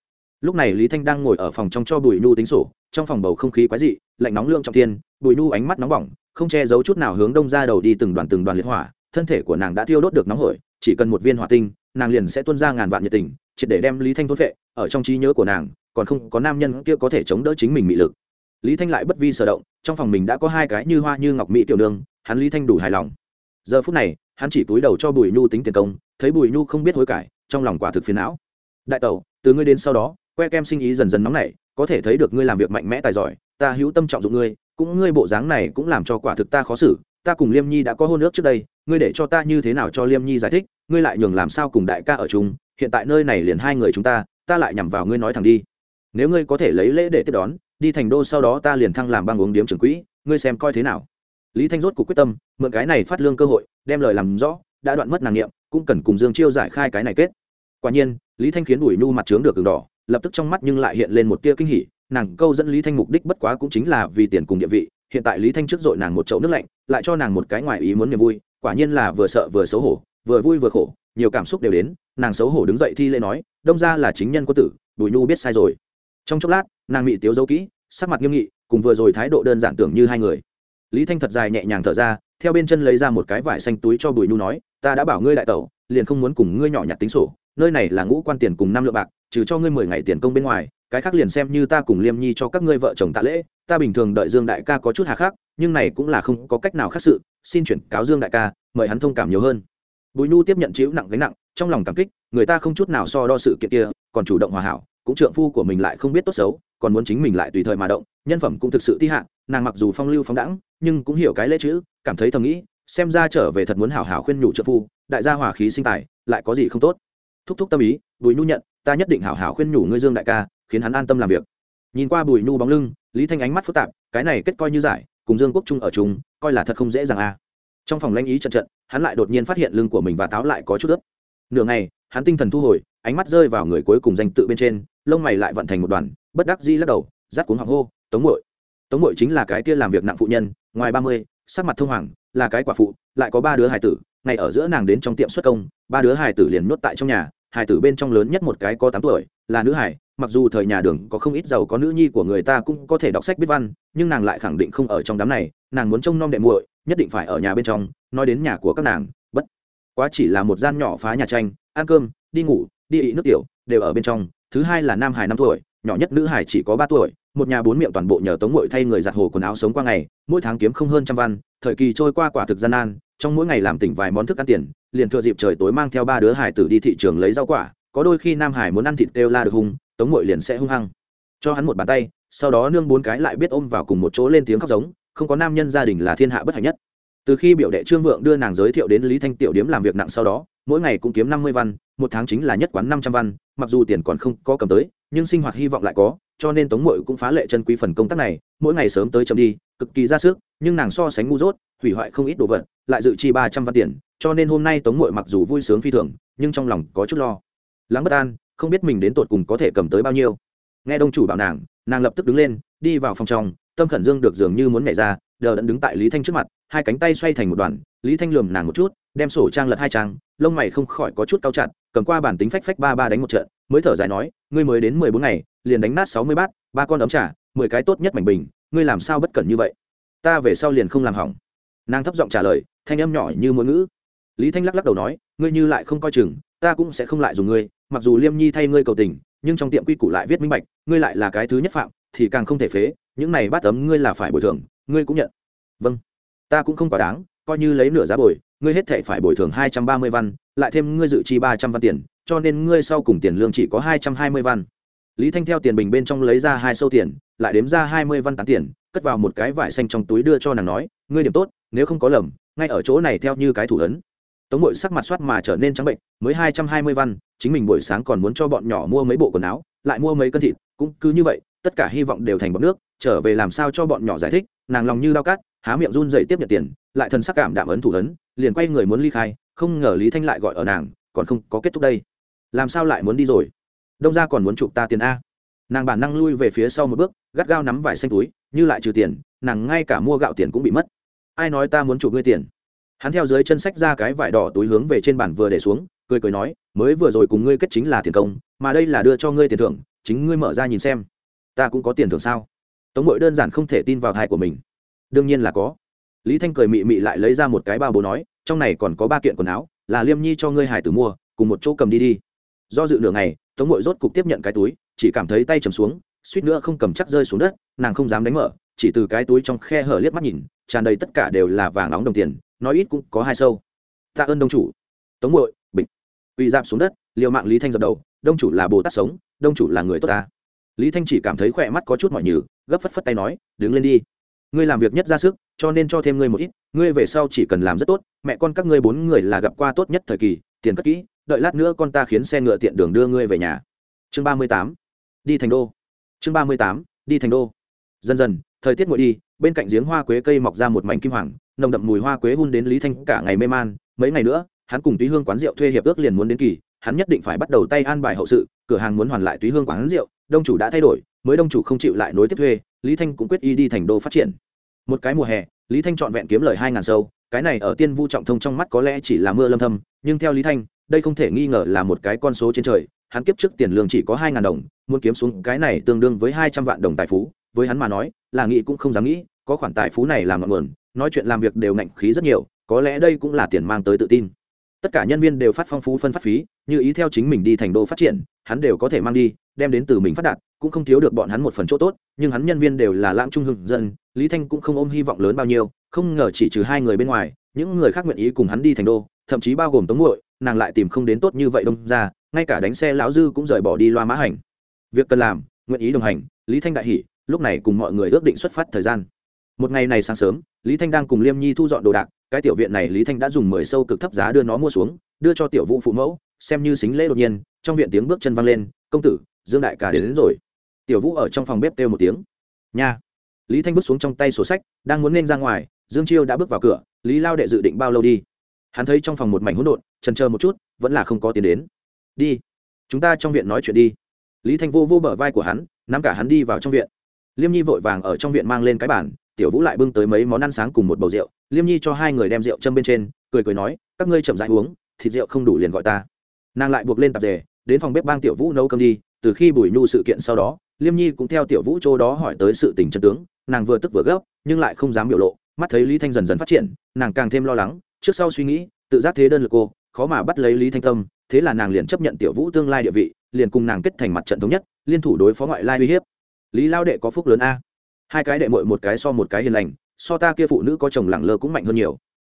Lúc này lý thanh đang ngồi ở phòng trong cho bùi nhu tính sổ, trong phòng bầu không khí quái dị, lạnh nóng lương trọng thiên, bùi nhu ánh mắt nóng bỏng, không che giấu chút nào hướng đông ra đầu đi từng đoàn từng đoàn liệt hỏa, thân thể của nàng đã thiêu đốt được nóng hổi, chỉ cần một viên hỏa tinh, nàng liền sẽ tuôn ra ngàn vạn nhiệt tình, triệt để đem lý thanh thốt vệ ở trong trí nhớ của nàng, còn không có nam nhân kia có thể chống đỡ chính mình mị lực. Lý thanh lại bất vi sở động, trong phòng mình đã có hai cái như hoa như ngọc mỹ tiểu nương, hắn lý thanh đủ hài lòng. Giờ phút này, hắn chỉ túi đầu cho bùi nhu tính tiền công, thấy bùi nhu không biết hối cải, trong lòng quả thực phiền não. Đại tẩu, từ ngươi đến sau đó, que kem sinh ý dần dần nóng nảy, có thể thấy được ngươi làm việc mạnh mẽ tài giỏi, ta hữu tâm trọng dụng ngươi, cũng ngươi bộ dáng này cũng làm cho quả thực ta khó xử, ta cùng liêm nhi đã có hôn ước trước đây, ngươi để cho ta như thế nào cho liêm nhi giải thích, ngươi lại nhường làm sao cùng đại ca ở chung, hiện tại nơi này liền hai người chúng ta ta lại nhằm vào ngươi nói thẳng đi. Nếu ngươi có thể lấy lễ để tiếp đón, đi thành đô sau đó ta liền thăng làm băng uống điếm trưởng quỹ, ngươi xem coi thế nào. Lý thanh rốt cuộc quyết tâm, mượn cái này phát lương cơ hội, đem lời làm rõ, đã đoạn mất nàng nghiệm cũng cần cùng dương chiêu giải khai cái này kết. Quả nhiên, lý thanh khiến bùi nhu mặt trướng được cường đỏ, lập tức trong mắt nhưng lại hiện lên một tia kinh hỉ, nàng câu dẫn lý thanh mục đích bất quá cũng chính là vì tiền cùng địa vị, hiện tại lý thanh trước dội nàng một chậu nước lạnh, lại cho nàng một cái ngoài ý muốn niềm vui, quả nhiên là vừa sợ vừa xấu hổ, vừa vui vừa khổ, nhiều cảm xúc đều đến, nàng xấu hổ đứng dậy thi lễ nói đông ra là chính nhân quân tử, bùi nhu biết sai rồi. Trong chốc lát, nàng bị tiếu dấu kỹ, sắc mặt nghiêm nghị, cùng vừa rồi thái độ đơn giản tưởng như hai người. Lý thanh thật dài nhẹ nhàng thở ra, theo bên chân lấy ra một cái vải xanh túi cho bùi nhu nói, ta đã bảo ngươi đại tẩu, liền không muốn cùng ngươi nhỏ nhặt tính sổ. Nơi này là ngũ quan tiền cùng năm lượng bạc, trừ cho ngươi mười ngày tiền công bên ngoài, cái khác liền xem như ta cùng liêm nhi cho các ngươi vợ chồng tạ lễ. Ta bình thường đợi dương đại ca có chút hà khác nhưng này cũng là không có cách nào khác sự. Xin chuyển cáo dương đại ca, mời hắn thông cảm nhiều hơn. Bùi nhu tiếp nhận chịu nặng gánh nặng, trong lòng cảm kích người ta không chút nào so đo sự kiện kia, còn chủ động hòa hảo, cũng trượng phu của mình lại không biết tốt xấu, còn muốn chính mình lại tùy thời mà động, nhân phẩm cũng thực sự thi hạ, nàng mặc dù phong lưu phóng đẳng nhưng cũng hiểu cái lễ chữ, cảm thấy thầm nghĩ, xem ra trở về thật muốn hảo hảo khuyên nhủ trượng phu, đại gia hòa khí sinh tài, lại có gì không tốt. Thúc thúc tâm ý, bùi nhu nhận, ta nhất định hảo hảo khuyên nhủ ngươi dương đại ca, khiến hắn an tâm làm việc. Nhìn qua bùi nhu bóng lưng, lý thanh ánh mắt phức tạp, cái này kết coi như giải, cùng dương quốc trung ở chung, coi là thật không dễ dàng a trong phòng lãnh ý trận trận, hắn lại đột nhiên phát hiện lưng của mình và táo lại có chút ướt. Nửa ngày hắn tinh thần thu hồi, ánh mắt rơi vào người cuối cùng danh tự bên trên, lông mày lại vận thành một đoàn, bất đắc dĩ lắc đầu, rát cuốn hoàng hô, tống mội tống mội chính là cái kia làm việc nặng phụ nhân, ngoài ba mươi, sắc mặt thông hoàng, là cái quả phụ, lại có ba đứa hài tử, ngày ở giữa nàng đến trong tiệm xuất công, ba đứa hài tử liền nuốt tại trong nhà, hài tử bên trong lớn nhất một cái có tám tuổi, là nữ hài, mặc dù thời nhà đường có không ít giàu có nữ nhi của người ta cũng có thể đọc sách biết văn, nhưng nàng lại khẳng định không ở trong đám này, nàng muốn trông nom đệ muội, nhất định phải ở nhà bên trong, nói đến nhà của các nàng, bất, quá chỉ là một gian nhỏ phá nhà tranh ăn cơm, đi ngủ, đi ị nước tiểu, đều ở bên trong. Thứ hai là nam hải năm tuổi, nhỏ nhất nữ hải chỉ có ba tuổi. Một nhà bốn miệng toàn bộ nhờ tống mội thay người giặt hồ quần áo sống qua ngày. Mỗi tháng kiếm không hơn trăm văn. Thời kỳ trôi qua quả thực gian nan. Trong mỗi ngày làm tỉnh vài món thức ăn tiền, liền thừa dịp trời tối mang theo ba đứa hải tử đi thị trường lấy rau quả. Có đôi khi nam hải muốn ăn thịt kêu la được hung, tống mội liền sẽ hung hăng. Cho hắn một bàn tay, sau đó nương bốn cái lại biết ôm vào cùng một chỗ lên tiếng khóc giống. Không có nam nhân gia đình là thiên hạ bất hạnh nhất. Từ khi biểu đệ trương vượng đưa nàng giới thiệu đến lý thanh tiểu điếm làm việc nặng sau đó mỗi ngày cũng kiếm năm mươi văn, một tháng chính là nhất quán năm trăm văn, mặc dù tiền còn không có cầm tới, nhưng sinh hoạt hy vọng lại có, cho nên tống mội cũng phá lệ chân quý phần công tác này, mỗi ngày sớm tới chậm đi, cực kỳ ra sức, nhưng nàng so sánh ngu dốt, hủy hoại không ít đồ vật, lại dự chi ba trăm văn tiền, cho nên hôm nay tống mội mặc dù vui sướng phi thường, nhưng trong lòng có chút lo. Lắng bất an, không biết mình đến tột cùng có thể cầm tới bao nhiêu. Nghe đông chủ bảo nàng nàng lập tức đứng lên, đi vào phòng trong, tâm khẩn dương được dường như muốn nhảy ra, đờ đẫn đứng tại lý thanh trước mặt, hai cánh tay xoay thành một đoàn lý thanh lườm nàng một chút đem sổ trang lật hai trang, lông mày không khỏi có chút cao chặt, cầm qua bản tính phách phách ba ba đánh một trận, mới thở dài nói, ngươi mới đến mười bốn ngày, liền đánh nát sáu mươi bát, ba con ấm trà, mười cái tốt nhất mảnh bình, ngươi làm sao bất cẩn như vậy? Ta về sau liền không làm hỏng. Nàng thấp giọng trả lời, thanh âm nhỏ như mỗi ngữ. Lý thanh lắc lắc đầu nói, ngươi như lại không coi chừng, ta cũng sẽ không lại dùng ngươi, mặc dù liêm nhi thay ngươi cầu tình, nhưng trong tiệm quy củ lại viết minh bạch, ngươi lại là cái thứ nhất phạm, thì càng không thể phế, những này bắt tấm ngươi là phải bồi thường, ngươi cũng nhận. Vâng ta cũng không quá đáng, coi như lấy nửa giá bồi ngươi hết thể phải bồi thường hai trăm ba mươi văn, lại thêm ngươi dự chi ba trăm văn tiền, cho nên ngươi sau cùng tiền lương chỉ có hai trăm hai mươi văn. Lý thanh theo tiền bình bên trong lấy ra hai sâu tiền, lại đếm ra hai mươi văn tán tiền, cất vào một cái vải xanh trong túi đưa cho nàng nói, ngươi điểm tốt, nếu không có lầm, ngay ở chỗ này theo như cái thủ ấn. Tống mội sắc mặt soát mà trở nên trắng bệnh, mới hai trăm hai mươi văn, chính mình buổi sáng còn muốn cho bọn nhỏ mua mấy bộ quần áo, lại mua mấy cân thịt, cũng cứ như vậy, tất cả hy vọng đều thành bọc nước, trở về làm sao cho bọn nhỏ giải thích, nàng lòng như đau cát há miệng run dậy tiếp nhận tiền, lại thần sắc cảm đạm ấn thủ ấn, liền quay người muốn ly khai, không ngờ lý thanh lại gọi ở nàng, còn không có kết thúc đây. Làm sao lại muốn đi rồi? Đông ra còn muốn chụp ta tiền a. Nàng bản năng lui về phía sau một bước, gắt gao nắm vải xanh túi, như lại trừ tiền, nàng ngay cả mua gạo tiền cũng bị mất. Ai nói ta muốn chụp ngươi tiền? Hắn theo dưới chân sách ra cái vải đỏ túi hướng về trên bàn vừa để xuống, cười cười nói, mới vừa rồi cùng ngươi kết chính là tiền công, mà đây là đưa cho ngươi tiền thưởng, chính ngươi mở ra nhìn xem. Ta cũng có tiền thưởng sao? Tống mội đơn giản không thể tin vào thai của mình đương nhiên là có. Lý thanh cười mị mị lại lấy ra một cái bao bố nói, trong này còn có ba kiện quần áo, là liêm nhi cho ngươi hải tử mua, cùng một chỗ cầm đi đi. Do dự nửa ngày, tống mội rốt cục tiếp nhận cái túi, chỉ cảm thấy tay chầm xuống, suýt nữa không cầm chắc rơi xuống đất, nàng không dám đánh mở, chỉ từ cái túi trong khe hở liếc mắt nhìn, tràn đầy tất cả đều là vàng nóng đồng tiền, nói ít cũng có hai sâu. Tạ ơn đông chủ. Tống mội, bịch. Uy dạp xuống đất, liều mạng lý thanh dập đầu, đông chủ là bồ tát sống, đông chủ là người tốt ta. Lý thanh chỉ cảm thấy khỏe mắt có chút mỏi nhừ, gấp phất phất tay nói, đứng lên đi ngươi làm việc nhất ra sức, cho nên cho thêm ngươi một ít, ngươi về sau chỉ cần làm rất tốt, mẹ con các ngươi bốn người là gặp qua tốt nhất thời kỳ, tiền cất kỹ, đợi lát nữa con ta khiến xe ngựa tiện đường đưa ngươi về nhà. Chương ba mươi tám, đi thành đô. Chương ba mươi tám, đi thành đô. Dần dần, thời tiết nguội đi, bên cạnh giếng hoa quế cây mọc ra một mảnh kim hoàng, nồng đậm mùi hoa quế hun đến lý thanh cả ngày mê man. Mấy ngày nữa, hắn cùng túy hương quán rượu thuê hiệp ước liền muốn đến kỳ, hắn nhất định phải bắt đầu tay an bài hậu sự, cửa hàng muốn hoàn lại túy hương quán rượu, đông chủ đã thay đổi, mới đông chủ không chịu lại nối tiếp thuê lý thanh cũng quyết ý đi thành đô phát triển. Một cái mùa hè, lý thanh trọn vẹn kiếm lời hai ngàn sâu, cái này ở tiên vu trọng thông trong mắt có lẽ chỉ là mưa lâm thâm, nhưng theo lý thanh, đây không thể nghi ngờ là một cái con số trên trời, hắn kiếp trước tiền lương chỉ có hai ngàn đồng, muốn kiếm xuống cái này tương đương với hai trăm vạn đồng tài phú, với hắn mà nói, là nghĩ cũng không dám nghĩ, có khoản tài phú này làm ngọn nguồn, nói chuyện làm việc đều ngạnh khí rất nhiều, có lẽ đây cũng là tiền mang tới tự tin. Tất cả nhân viên đều phát phong phú phân phát phí, như ý theo chính mình đi thành đô phát triển, hắn đều có thể mang đi, đem đến từ mình phát đạt cũng không thiếu được bọn hắn một phần chỗ tốt nhưng hắn nhân viên đều là lãng trung hưng dân lý thanh cũng không ôm hy vọng lớn bao nhiêu không ngờ chỉ trừ hai người bên ngoài những người khác nguyện ý cùng hắn đi thành đô thậm chí bao gồm tống muội nàng lại tìm không đến tốt như vậy đông ra ngay cả đánh xe lão dư cũng rời bỏ đi loa mã hành. Việc cần làm nguyện ý đồng hành lý thanh đại hỉ lúc này cùng mọi người ước định xuất phát thời gian. Một ngày này sáng sớm lý thanh đang cùng liêm nhi thu dọn đồ đạc cái tiểu viện này lý thanh đã dùng mười sâu cực thấp giá đưa nó mua xuống đưa cho tiểu vũ phụ mẫu xem như xính lễ đột nhiên trong viện tiếng bước chân văng lên công tử dương đại ca đến, đến rồi tiểu vũ ở trong phòng bếp kêu một tiếng. Nha. Lý thanh bước xuống trong tay sổ sách, đang muốn nên ra ngoài, dương chiêu đã bước vào cửa, lý lao đệ dự định bao lâu đi? Hắn thấy trong phòng một mảnh hỗn độn, trần chờ một chút, vẫn là không có tiền đến. Đi, chúng ta trong viện nói chuyện đi. Lý thanh vô vô bờ vai của hắn, nắm cả hắn đi vào trong viện. Liêm nhi vội vàng ở trong viện mang lên cái bản tiểu vũ lại bưng tới mấy món ăn sáng cùng một bầu rượu. Liêm nhi cho hai người đem rượu châm bên trên, cười cười nói, các ngươi chậm dãi uống, thịt rượu không đủ liền gọi ta. Nàng lại buộc lên tạp dề, đến phòng bếp bang tiểu vũ nấu cơm đi từ khi bùi nhu sự kiện sau đó, liêm nhi cũng theo tiểu vũ châu đó hỏi tới sự tình chân tướng, nàng vừa tức vừa gấp, nhưng lại không dám biểu lộ, mắt thấy lý thanh dần dần phát triển, nàng càng thêm lo lắng, trước sau suy nghĩ, tự giác thế đơn lực cô, khó mà bắt lấy lý thanh tâm, thế là nàng liền chấp nhận tiểu vũ tương lai địa vị, liền cùng nàng kết thành mặt trận thống nhất, liên thủ đối phó ngoại lai uy hiếp. Lý lao đệ có phúc lớn a. Hai cái đệ mội một cái so một cái hiền lành, so ta kia phụ nữ có chồng lẳng lơ cũng mạnh hơn nhiều.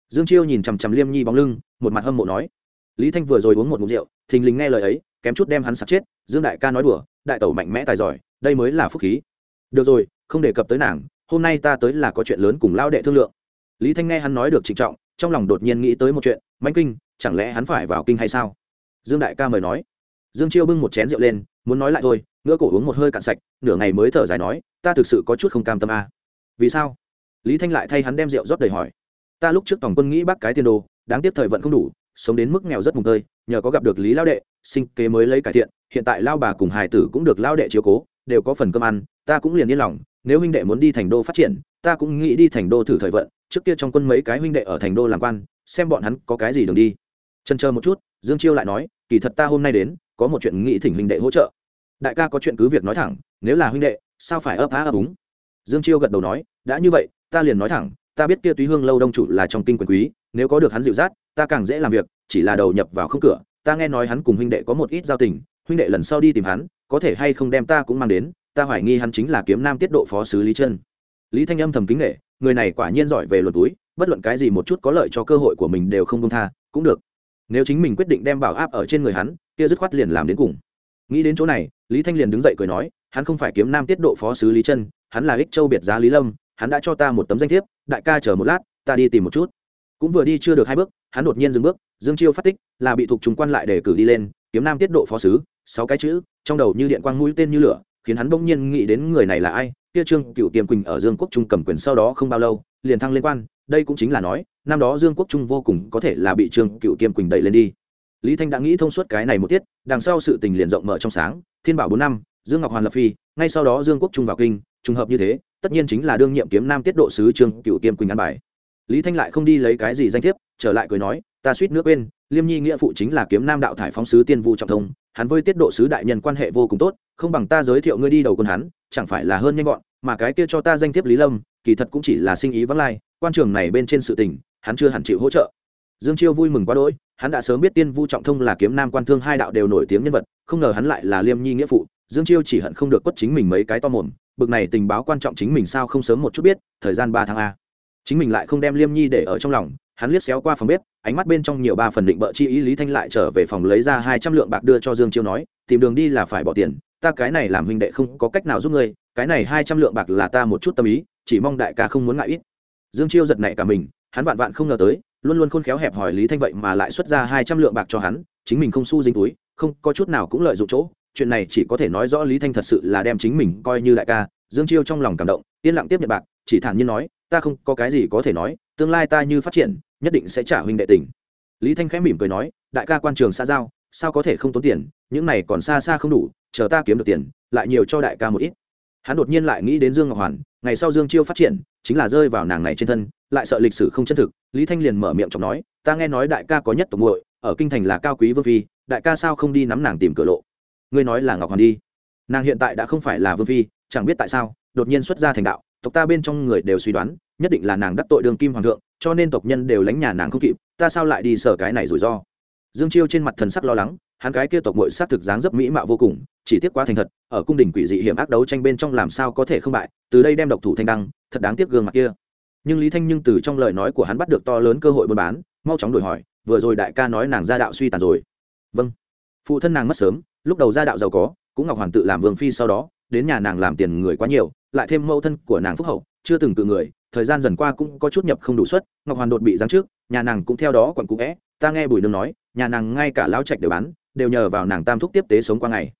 Dương chiêu nhìn chằm chằm liêm nhi bóng lưng, một mặt hâm mộ nói. Lý thanh vừa rồi uống một mục rượu, thình lình nghe lời ấy kém chút đem hắn sặc chết, dương đại ca nói đùa, đại tẩu mạnh mẽ tài giỏi, đây mới là phúc khí. Được rồi, không đề cập tới nàng, hôm nay ta tới là có chuyện lớn cùng lao đệ thương lượng. Lý thanh nghe hắn nói được trịnh trọng, trong lòng đột nhiên nghĩ tới một chuyện Mạnh kinh, chẳng lẽ hắn phải vào kinh hay sao? Dương đại ca mời nói. Dương chiêu bưng một chén rượu lên, muốn nói lại thôi ngỡ cổ uống một hơi cạn sạch, nửa ngày mới thở dài nói, ta thực sự có chút không cam tâm a. À. vì sao? Lý thanh lại thay hắn đem rượu rót đầy hỏi. Ta lúc trước tổng quân nghĩ bác cái tiền đồ, đáng tiếc thời vận không đủ, sống đến mức nghèo rất mùng tơi, nhờ có gặp được lý lao đệ sinh kế mới lấy cải thiện, hiện tại lao bà cùng hài tử cũng được lao đệ chiếu cố, đều có phần cơm ăn, ta cũng liền yên lòng, nếu huynh đệ muốn đi thành đô phát triển, ta cũng nghĩ đi thành đô thử thời vận, trước kia trong quân mấy cái huynh đệ ở thành đô làm quan, xem bọn hắn có cái gì đường đi. Chân chờ một chút, dương chiêu lại nói, kỳ thật ta hôm nay đến, có một chuyện nghĩ thỉnh huynh đệ hỗ trợ. Đại ca có chuyện cứ việc nói thẳng, nếu là huynh đệ, sao phải ấp á ấp úng? Dương chiêu gật đầu nói, đã như vậy, ta liền nói thẳng, ta biết kia túy hương lâu đông chủ là trong kinh quyền quý, nếu có được hắn dịu dắt, ta càng dễ làm việc, chỉ là đầu nhập vào không cửa ta nghe nói hắn cùng huynh đệ có một ít giao tình, huynh đệ lần sau đi tìm hắn, có thể hay không đem ta cũng mang đến, ta hoài nghi hắn chính là kiếm nam tiết độ phó sứ lý chân lý thanh âm thầm kính nghệ, người này quả nhiên giỏi về luật túi, bất luận cái gì một chút có lợi cho cơ hội của mình đều không công tha, cũng được. Nếu chính mình quyết định đem bảo áp ở trên người hắn, kia dứt khoát liền làm đến cùng. Nghĩ đến chỗ này, lý thanh liền đứng dậy cười nói, hắn không phải kiếm nam tiết độ phó sứ lý chân hắn là ích châu biệt giá lý lâm, hắn đã cho ta một tấm danh thiếp, đại ca chờ một lát, ta đi tìm một chút cũng vừa đi chưa được hai bước, hắn đột nhiên dừng bước, dương chiêu phát tích, là bị thuộc chúng quan lại để cử đi lên, kiếm nam tiết độ phó sứ, sáu cái chữ, trong đầu như điện quang mũi tên như lửa, khiến hắn bỗng nhiên nghĩ đến người này là ai, kia trương cựu kiềm quỳnh ở dương quốc trung cầm quyền sau đó không bao lâu, liền thăng lên quan, đây cũng chính là nói, năm đó dương quốc trung vô cùng có thể là bị trương cựu kiềm quỳnh đẩy lên đi. Lý thanh đã nghĩ thông suốt cái này một tiết, đằng sau sự tình liền rộng mở trong sáng, thiên bảo bốn năm, dương ngọc hoàn lập phi, ngay sau đó dương quốc trung vào kinh, trùng hợp như thế, tất nhiên chính là đương nhiệm kiếm nam tiết độ sứ trương cựu kiêm quỳnh an bài lý thanh lại không đi lấy cái gì danh thiếp, trở lại cười nói, ta suýt nước quên, liêm nhi nghĩa phụ chính là kiếm nam đạo thải phóng sứ tiên vu trọng thông, hắn với tiết độ sứ đại nhân quan hệ vô cùng tốt, không bằng ta giới thiệu ngươi đi đầu quân hắn, chẳng phải là hơn nhanh gọn, mà cái kia cho ta danh thiếp lý lâm, kỳ thật cũng chỉ là sinh ý vắng lai, quan trường này bên trên sự tình, hắn chưa hẳn chịu hỗ trợ. Dương chiêu vui mừng quá đỗi, hắn đã sớm biết tiên vu trọng thông là kiếm nam quan thương hai đạo đều nổi tiếng nhân vật, không ngờ hắn lại là liêm nhi nghĩa phụ, dương chiêu chỉ hận không được quất chính mình mấy cái to mồm, bực này tình báo quan trọng chính mình sao không sớm một chút biết, thời gian ba tháng a chính mình lại không đem liêm nhi để ở trong lòng hắn liếc xéo qua phòng bếp ánh mắt bên trong nhiều ba phần định bợ chi ý lý thanh lại trở về phòng lấy ra hai trăm lượng bạc đưa cho dương chiêu nói tìm đường đi là phải bỏ tiền ta cái này làm huynh đệ không có cách nào giúp ngươi cái này hai trăm lượng bạc là ta một chút tâm ý chỉ mong đại ca không muốn ngại ít dương chiêu giật nảy cả mình hắn vạn vạn không ngờ tới luôn luôn khôn khéo hẹp hỏi lý thanh vậy mà lại xuất ra hai trăm lượng bạc cho hắn chính mình không su dính túi không có chút nào cũng lợi dụng chỗ chuyện này chỉ có thể nói rõ lý thanh thật sự là đem chính mình coi như đại ca dương chiêu trong lòng cảm động yên lặng tiếp nhận bạc chỉ thản nhiên nói ta không có cái gì có thể nói, tương lai ta như phát triển, nhất định sẽ trả huynh đệ tình. Lý thanh khẽ mỉm cười nói, đại ca quan trường xa giao, sao có thể không tốn tiền, những này còn xa xa không đủ, chờ ta kiếm được tiền, lại nhiều cho đại ca một ít. Hắn đột nhiên lại nghĩ đến dương ngọc hoàn, ngày sau dương chiêu phát triển, chính là rơi vào nàng này trên thân, lại sợ lịch sử không chân thực, lý thanh liền mở miệng chọc nói, ta nghe nói đại ca có nhất tộc hội ở kinh thành là cao quý vương phi, đại ca sao không đi nắm nàng tìm cửa lộ? Ngươi nói là ngọc hoàn đi. Nàng hiện tại đã không phải là vương phi, chẳng biết tại sao, đột nhiên xuất ra thành đạo tộc ta bên trong người đều suy đoán, nhất định là nàng đắc tội đường kim hoàng thượng, cho nên tộc nhân đều lánh nhà nàng không kịp, ta sao lại đi sở cái này rủi ro? Dương chiêu trên mặt thần sắc lo lắng, hắn cái kia tộc mội sát thực dáng dấp mỹ mạo vô cùng, chỉ tiếc quá thành thật, ở cung đình quỷ dị hiểm ác đấu tranh bên trong làm sao có thể không bại, từ đây đem độc thủ thanh đăng, thật đáng tiếc gương mặt kia. Nhưng lý thanh nhưng từ trong lời nói của hắn bắt được to lớn cơ hội buôn bán, mau chóng đổi hỏi, vừa rồi đại ca nói nàng gia đạo suy tàn rồi. Vâng. Phụ thân nàng mất sớm, lúc đầu gia đạo giàu có, cũng ngọc hoàn tự làm vương phi sau đó đến nhà nàng làm tiền người quá nhiều, lại thêm mẫu thân của nàng phúc hậu, chưa từng cự người, thời gian dần qua cũng có chút nhập không đủ suất, ngọc hoàn đột bị giáng trước nhà nàng cũng theo đó quặn cũ vẽ ta nghe bùi nương nói, nhà nàng ngay cả lão trạch đều bán, đều nhờ vào nàng tam thúc tiếp tế sống qua ngày.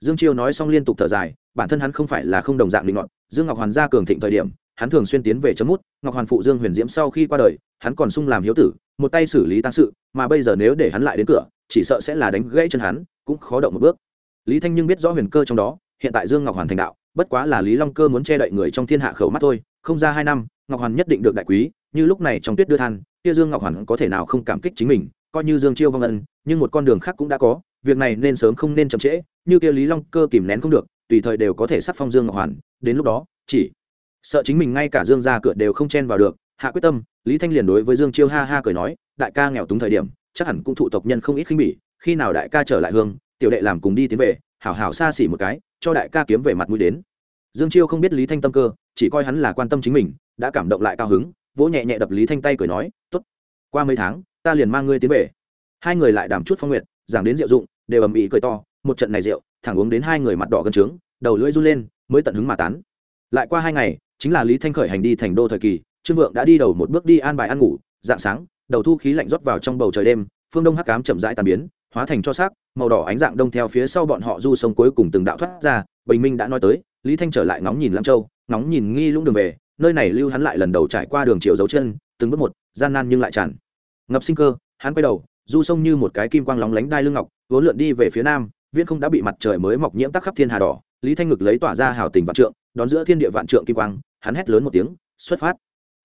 Dương chiêu nói xong liên tục thở dài, bản thân hắn không phải là không đồng dạng linh ngọn dương ngọc hoàn ra cường thịnh thời điểm, hắn thường xuyên tiến về chấm mút, ngọc hoàn phụ dương huyền diễm sau khi qua đời, hắn còn sung làm hiếu tử, một tay xử lý tăng sự, mà bây giờ nếu để hắn lại đến cửa, chỉ sợ sẽ là đánh gãy chân hắn, cũng khó động một bước. Lý thanh nhưng biết rõ huyền cơ trong đó hiện tại dương ngọc hoàn thành đạo, bất quá là lý long cơ muốn che đậy người trong thiên hạ khẩu mắt thôi, không ra hai năm, ngọc hoàn nhất định được đại quý, như lúc này trong tuyết đưa than, kia dương ngọc hoàn có thể nào không cảm kích chính mình, coi như dương chiêu vong ân, nhưng một con đường khác cũng đã có, việc này nên sớm không nên chậm trễ, như kia lý long cơ kìm nén không được, tùy thời đều có thể sắc phong dương ngọc hoàn, đến lúc đó, chỉ sợ chính mình ngay cả dương ra cửa đều không chen vào được, hạ quyết tâm, lý thanh liền đối với dương chiêu ha ha cười nói, đại ca nghèo túng thời điểm, chắc hẳn cũng thụ tộc nhân không ít khinh bỉ, khi nào đại ca trở lại hương, tiểu đệ làm cùng đi tiến về, hảo hảo xa xỉ một cái cho đại ca kiếm về mặt mũi đến. Dương chiêu không biết lý thanh tâm cơ, chỉ coi hắn là quan tâm chính mình, đã cảm động lại cao hứng, vỗ nhẹ nhẹ đập lý thanh tay cười nói, tốt, qua mấy tháng, ta liền mang ngươi tiến về. Hai người lại đàm chút phong nguyệt, giảng đến rượu dụng, đều ầm ĩ cười to, một trận này rượu, thẳng uống đến hai người mặt đỏ gần trướng, đầu lưỡi run lên, mới tận hứng mà tán. Lại qua hai ngày, chính là lý thanh khởi hành đi thành đô thời kỳ, trương vượng đã đi đầu một bước đi an bài ăn ngủ dạng sáng, đầu thu khí lạnh rót vào trong bầu trời đêm, phương đông hắc cám chậm rãi tàn biến hóa thành cho xác, màu đỏ ánh dạng đông theo phía sau bọn họ du sông cuối cùng từng đạo thoát ra, bình minh đã nói tới, lý thanh trở lại ngóng nhìn lam châu, ngóng nhìn nghi lũng đường về, nơi này lưu hắn lại lần đầu trải qua đường chiều dấu chân, từng bước một, gian nan nhưng lại tràn. Ngập sinh cơ, hắn quay đầu, du sông như một cái kim quang lóng lánh đai lưng ngọc, vốn lượn đi về phía nam, viễn không đã bị mặt trời mới mọc nhiễm tắc khắp thiên hà đỏ, lý thanh ngực lấy tỏa ra hào tình vạn trượng, đón giữa thiên địa vạn trượng kim quang, hắn hét lớn một tiếng, xuất phát.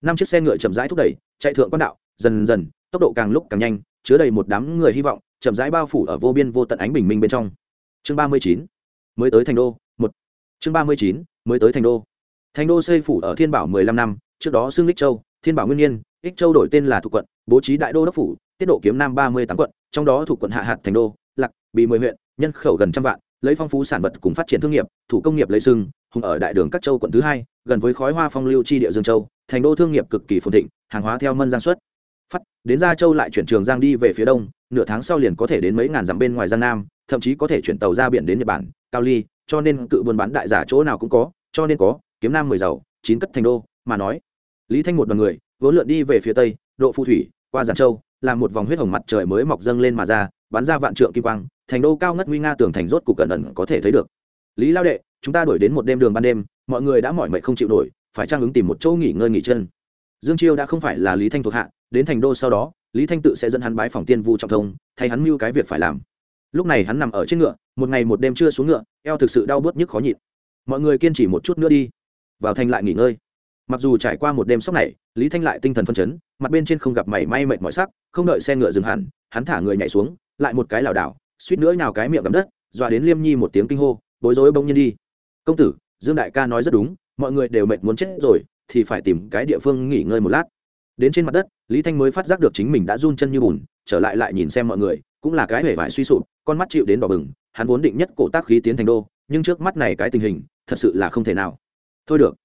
Năm chiếc xe ngựa chậm rãi thúc đẩy, chạy thượng quan đạo, dần dần, tốc độ càng lúc càng nhanh, chứa đầy một đám người hy vọng chậm rãi bao phủ ở vô biên vô tận ánh bình minh bên trong. Chương ba mươi chín, mới tới thành đô, một. Chương ba mươi chín, mới tới thành đô. Thành đô xây phủ ở thiên bảo mười lăm năm, trước đó xưng lích châu, thiên bảo nguyên nhiên ích châu đổi tên là thuộc quận, bố trí đại đô đốc phủ, tiết độ kiếm nam ba mươi tám quận, trong đó thuộc quận hạ hạt thành đô, lạc bị mười huyện, nhân khẩu gần trăm vạn, lấy phong phú sản vật cùng phát triển thương nghiệp, thủ công nghiệp lấy sưng hùng ở đại đường các châu quận thứ hai, gần với khói hoa phong lưu chi địa dương châu, thành đô thương nghiệp cực kỳ phồn thịnh, hàng hóa theo mân giang xuất phát đến gia châu lại chuyển trường giang đi về phía đông, nửa tháng sau liền có thể đến mấy ngàn dặm bên ngoài giang nam, thậm chí có thể chuyển tàu ra biển đến nhật bản, cao ly, cho nên cự buôn bán đại giả chỗ nào cũng có, cho nên có, kiếm nam mười giàu, chín cất thành đô, mà nói. Lý thanh một đoàn người vốn lượn đi về phía tây, độ phù thủy, qua giàn châu, làm một vòng huyết hồng mặt trời mới mọc dâng lên mà ra, bắn ra vạn trượng kim quang, thành đô cao ngất nguy nga tường thành rốt cục cẩn ẩn có thể thấy được. Lý lao đệ, chúng ta đuổi đến một đêm đường ban đêm, mọi người đã mỏi mệt không chịu nổi, phải trang ứng tìm một chỗ nghỉ ngơi nghỉ chân? Dương chiêu đã không phải là lý thanh thuộc hạ, đến thành đô sau đó, lý thanh tự sẽ dẫn hắn bái phòng tiên vu trọng thông, thay hắn mưu cái việc phải làm. Lúc này hắn nằm ở trên ngựa, một ngày một đêm chưa xuống ngựa, eo thực sự đau bớt nhức khó nhịn. Mọi người kiên trì một chút nữa đi. Vào thành lại nghỉ ngơi. Mặc dù trải qua một đêm sốc này, lý thanh lại tinh thần phân chấn, mặt bên trên không gặp mảy may mệt mỏi sắc, không đợi xe ngựa dừng hẳn, hắn thả người nhảy xuống, lại một cái lảo đảo, suýt nữa nào cái miệng gầm đất, dọa đến liêm nhi một tiếng kinh hô, bối rối bỗng nhiên đi. Công tử, dương đại ca nói rất đúng, mọi người đều mệt muốn chết rồi thì phải tìm cái địa phương nghỉ ngơi một lát. Đến trên mặt đất, lý thanh mới phát giác được chính mình đã run chân như bùn, trở lại lại nhìn xem mọi người, cũng là cái hể vải suy sụp, con mắt chịu đến đỏ bừng, hắn vốn định nhất cổ tác khí tiến thành đô, nhưng trước mắt này cái tình hình, thật sự là không thể nào. Thôi được.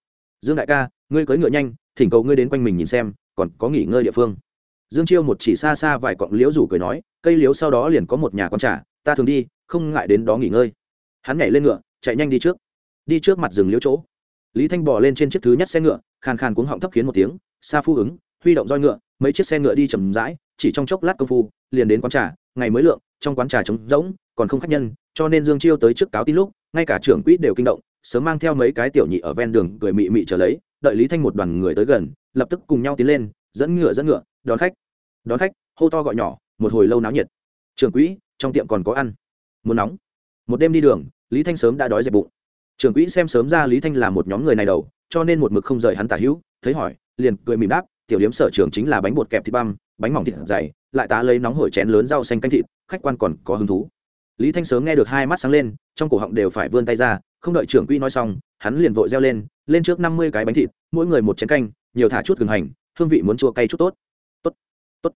Dương đại ca, ngươi cưỡi ngựa nhanh, thỉnh cầu ngươi đến quanh mình nhìn xem, còn có nghỉ ngơi địa phương. Dương chiêu một chỉ xa xa vài cọng liễu rủ cười nói, cây liễu sau đó liền có một nhà con trà, ta thường đi, không ngại đến đó nghỉ ngơi. Hắn nhảy lên ngựa, chạy nhanh đi trước. Đi trước mặt rừng liễu chỗ. Lý thanh bỏ lên trên chiếc thứ nhất xe ngựa khàn khàn cuống họng thấp khiến một tiếng xa phu ứng, huy động roi ngựa, mấy chiếc xe ngựa đi chầm rãi, chỉ trong chốc lát công phu, liền đến quán trà, ngày mới lượng, trong quán trà trống rỗng, còn không khách nhân, cho nên dương chiêu tới trước cáo tin lúc, ngay cả trưởng quỹ đều kinh động, sớm mang theo mấy cái tiểu nhị ở ven đường cười mị mị trở lấy, đợi lý thanh một đoàn người tới gần, lập tức cùng nhau tiến lên, dẫn ngựa dẫn ngựa, đón khách. Đón khách, hô to gọi nhỏ, một hồi lâu náo nhiệt. Trưởng quỹ, trong tiệm còn có ăn. Muốn nóng. Một đêm đi đường, lý thanh sớm đã đói dẹp bụng. Trưởng quỹ xem sớm ra lý thanh là một nhóm người này đầu cho nên một mực không rời hắn tả hữu, thấy hỏi, liền cười mỉm đáp, tiểu điếm sở trường chính là bánh bột kẹp thịt băm, bánh mỏng thịt dày, lại tá lấy nóng hổi chén lớn rau xanh canh thịt, khách quan còn có hứng thú. Lý thanh sớm nghe được hai mắt sáng lên, trong cổ họng đều phải vươn tay ra, không đợi trưởng quỹ nói xong, hắn liền vội reo lên lên trước năm mươi cái bánh thịt, mỗi người một chén canh, nhiều thả chút gừng hành, hương vị muốn chua cay chút tốt. Tốt tốt.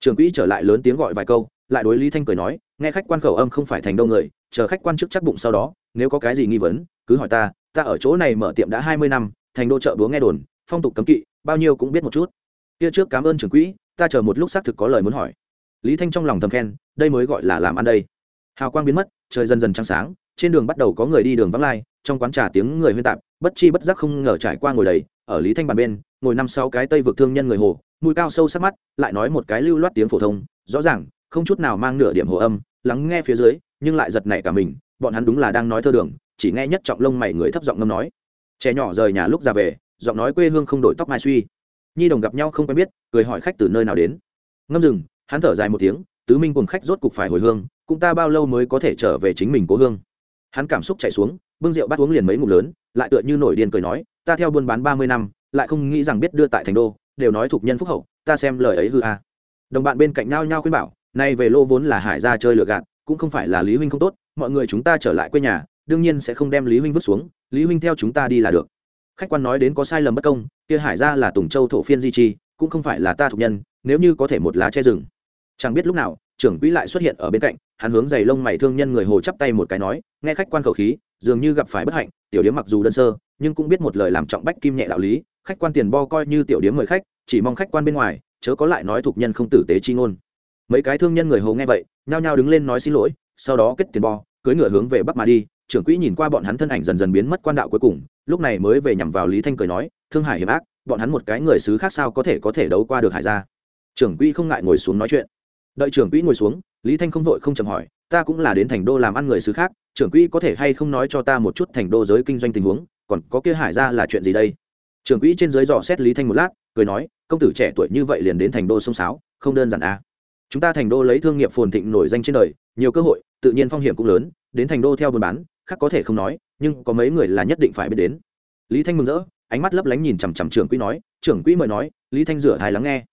Trưởng quỹ trở lại lớn tiếng gọi vài câu, lại đối lý thanh cười nói, nghe khách quan khẩu âm không phải thành đâu người, chờ khách quan trước chắc bụng sau đó, nếu có cái gì nghi vấn, cứ hỏi ta ta ở chỗ này mở tiệm đã hai mươi năm, thành đô chợ búa nghe đồn, phong tục cấm kỵ, bao nhiêu cũng biết một chút. Kia trước cảm ơn trưởng quỹ, ta chờ một lúc xác thực có lời muốn hỏi. Lý thanh trong lòng thầm khen, đây mới gọi là làm ăn đây. Hào quang biến mất, trời dần dần trăng sáng, trên đường bắt đầu có người đi đường vắng lai, trong quán trà tiếng người huyên tạp, bất chi bất giác không ngờ trải qua ngồi đầy, ở lý thanh bàn bên, ngồi năm sáu cái tây vực thương nhân người hồ, mũi cao sâu sắc mắt, lại nói một cái lưu loát tiếng phổ thông, rõ ràng, không chút nào mang nửa điểm hồ âm, lắng nghe phía dưới, nhưng lại giật nảy cả mình, bọn hắn đúng là đang nói thơ đường chỉ nghe nhất trọng lông mày người thấp giọng ngâm nói. Trẻ nhỏ rời nhà lúc ra về, giọng nói quê hương không đổi tóc mai suy. Nhi đồng gặp nhau không quen biết, cười hỏi khách từ nơi nào đến. Ngâm rừng hắn thở dài một tiếng, tứ minh cùng khách rốt cục phải hồi hương, cũng ta bao lâu mới có thể trở về chính mình cố hương? Hắn cảm xúc chạy xuống, bưng rượu bắt uống liền mấy ngụm lớn, lại tựa như nổi điên cười nói, ta theo buôn bán ba mươi năm, lại không nghĩ rằng biết đưa tại thành đô, đều nói thuộc nhân phúc hậu, ta xem lời ấy hư a. Đồng bạn bên cạnh nhau nhau khuyên bảo, nay về lô vốn là hải ra chơi lừa gạt, cũng không phải là lý huynh không tốt, mọi người chúng ta trở lại quê nhà đương nhiên sẽ không đem lý huynh vứt xuống, lý huynh theo chúng ta đi là được. Khách quan nói đến có sai lầm bất công, kia hải ra là tùng châu thổ phiên di chi cũng không phải là ta thuộc nhân, nếu như có thể một lá che rừng. Chẳng biết lúc nào, trưởng quỹ lại xuất hiện ở bên cạnh, hắn hướng giày lông mày thương nhân người hồ chắp tay một cái nói, nghe khách quan khẩu khí, dường như gặp phải bất hạnh, tiểu điếm mặc dù đơn sơ, nhưng cũng biết một lời làm trọng bách kim nhẹ đạo lý, khách quan tiền bo coi như tiểu điếm mời khách, chỉ mong khách quan bên ngoài, chớ có lại nói thuộc nhân không tử tế chi ngôn. Mấy cái thương nhân người hồ nghe vậy, nhao nhao đứng lên nói xin lỗi, sau đó kết tiền bo cưới ngựa hướng về bắc mà đi trưởng quỹ nhìn qua bọn hắn thân ảnh dần dần biến mất quan đạo cuối cùng, lúc này mới về nhằm vào lý thanh cười nói, thương hải hiểm ác, bọn hắn một cái người xứ khác sao có thể có thể đấu qua được hải gia? Trưởng quỹ không ngại ngồi xuống nói chuyện. Đợi trưởng quỹ ngồi xuống, lý thanh không vội không chậm hỏi, ta cũng là đến thành đô làm ăn người xứ khác, trưởng quỹ có thể hay không nói cho ta một chút thành đô giới kinh doanh tình huống, còn có kia hải ra là chuyện gì đây? Trưởng quỹ trên dưới dò xét lý thanh một lát, cười nói, công tử trẻ tuổi như vậy liền đến thành đô sông sáo, không đơn giản à. chúng ta thành đô lấy thương nghiệp phồn thịnh nổi danh trên đời, nhiều cơ hội, tự nhiên phong hiểm cũng lớn, đến thành đô theo buôn bán khác có thể không nói, nhưng có mấy người là nhất định phải biết đến. Lý thanh mừng rỡ, ánh mắt lấp lánh nhìn chằm chằm trưởng quỹ nói, trưởng quỹ mời nói, lý thanh rửa thai lắng nghe.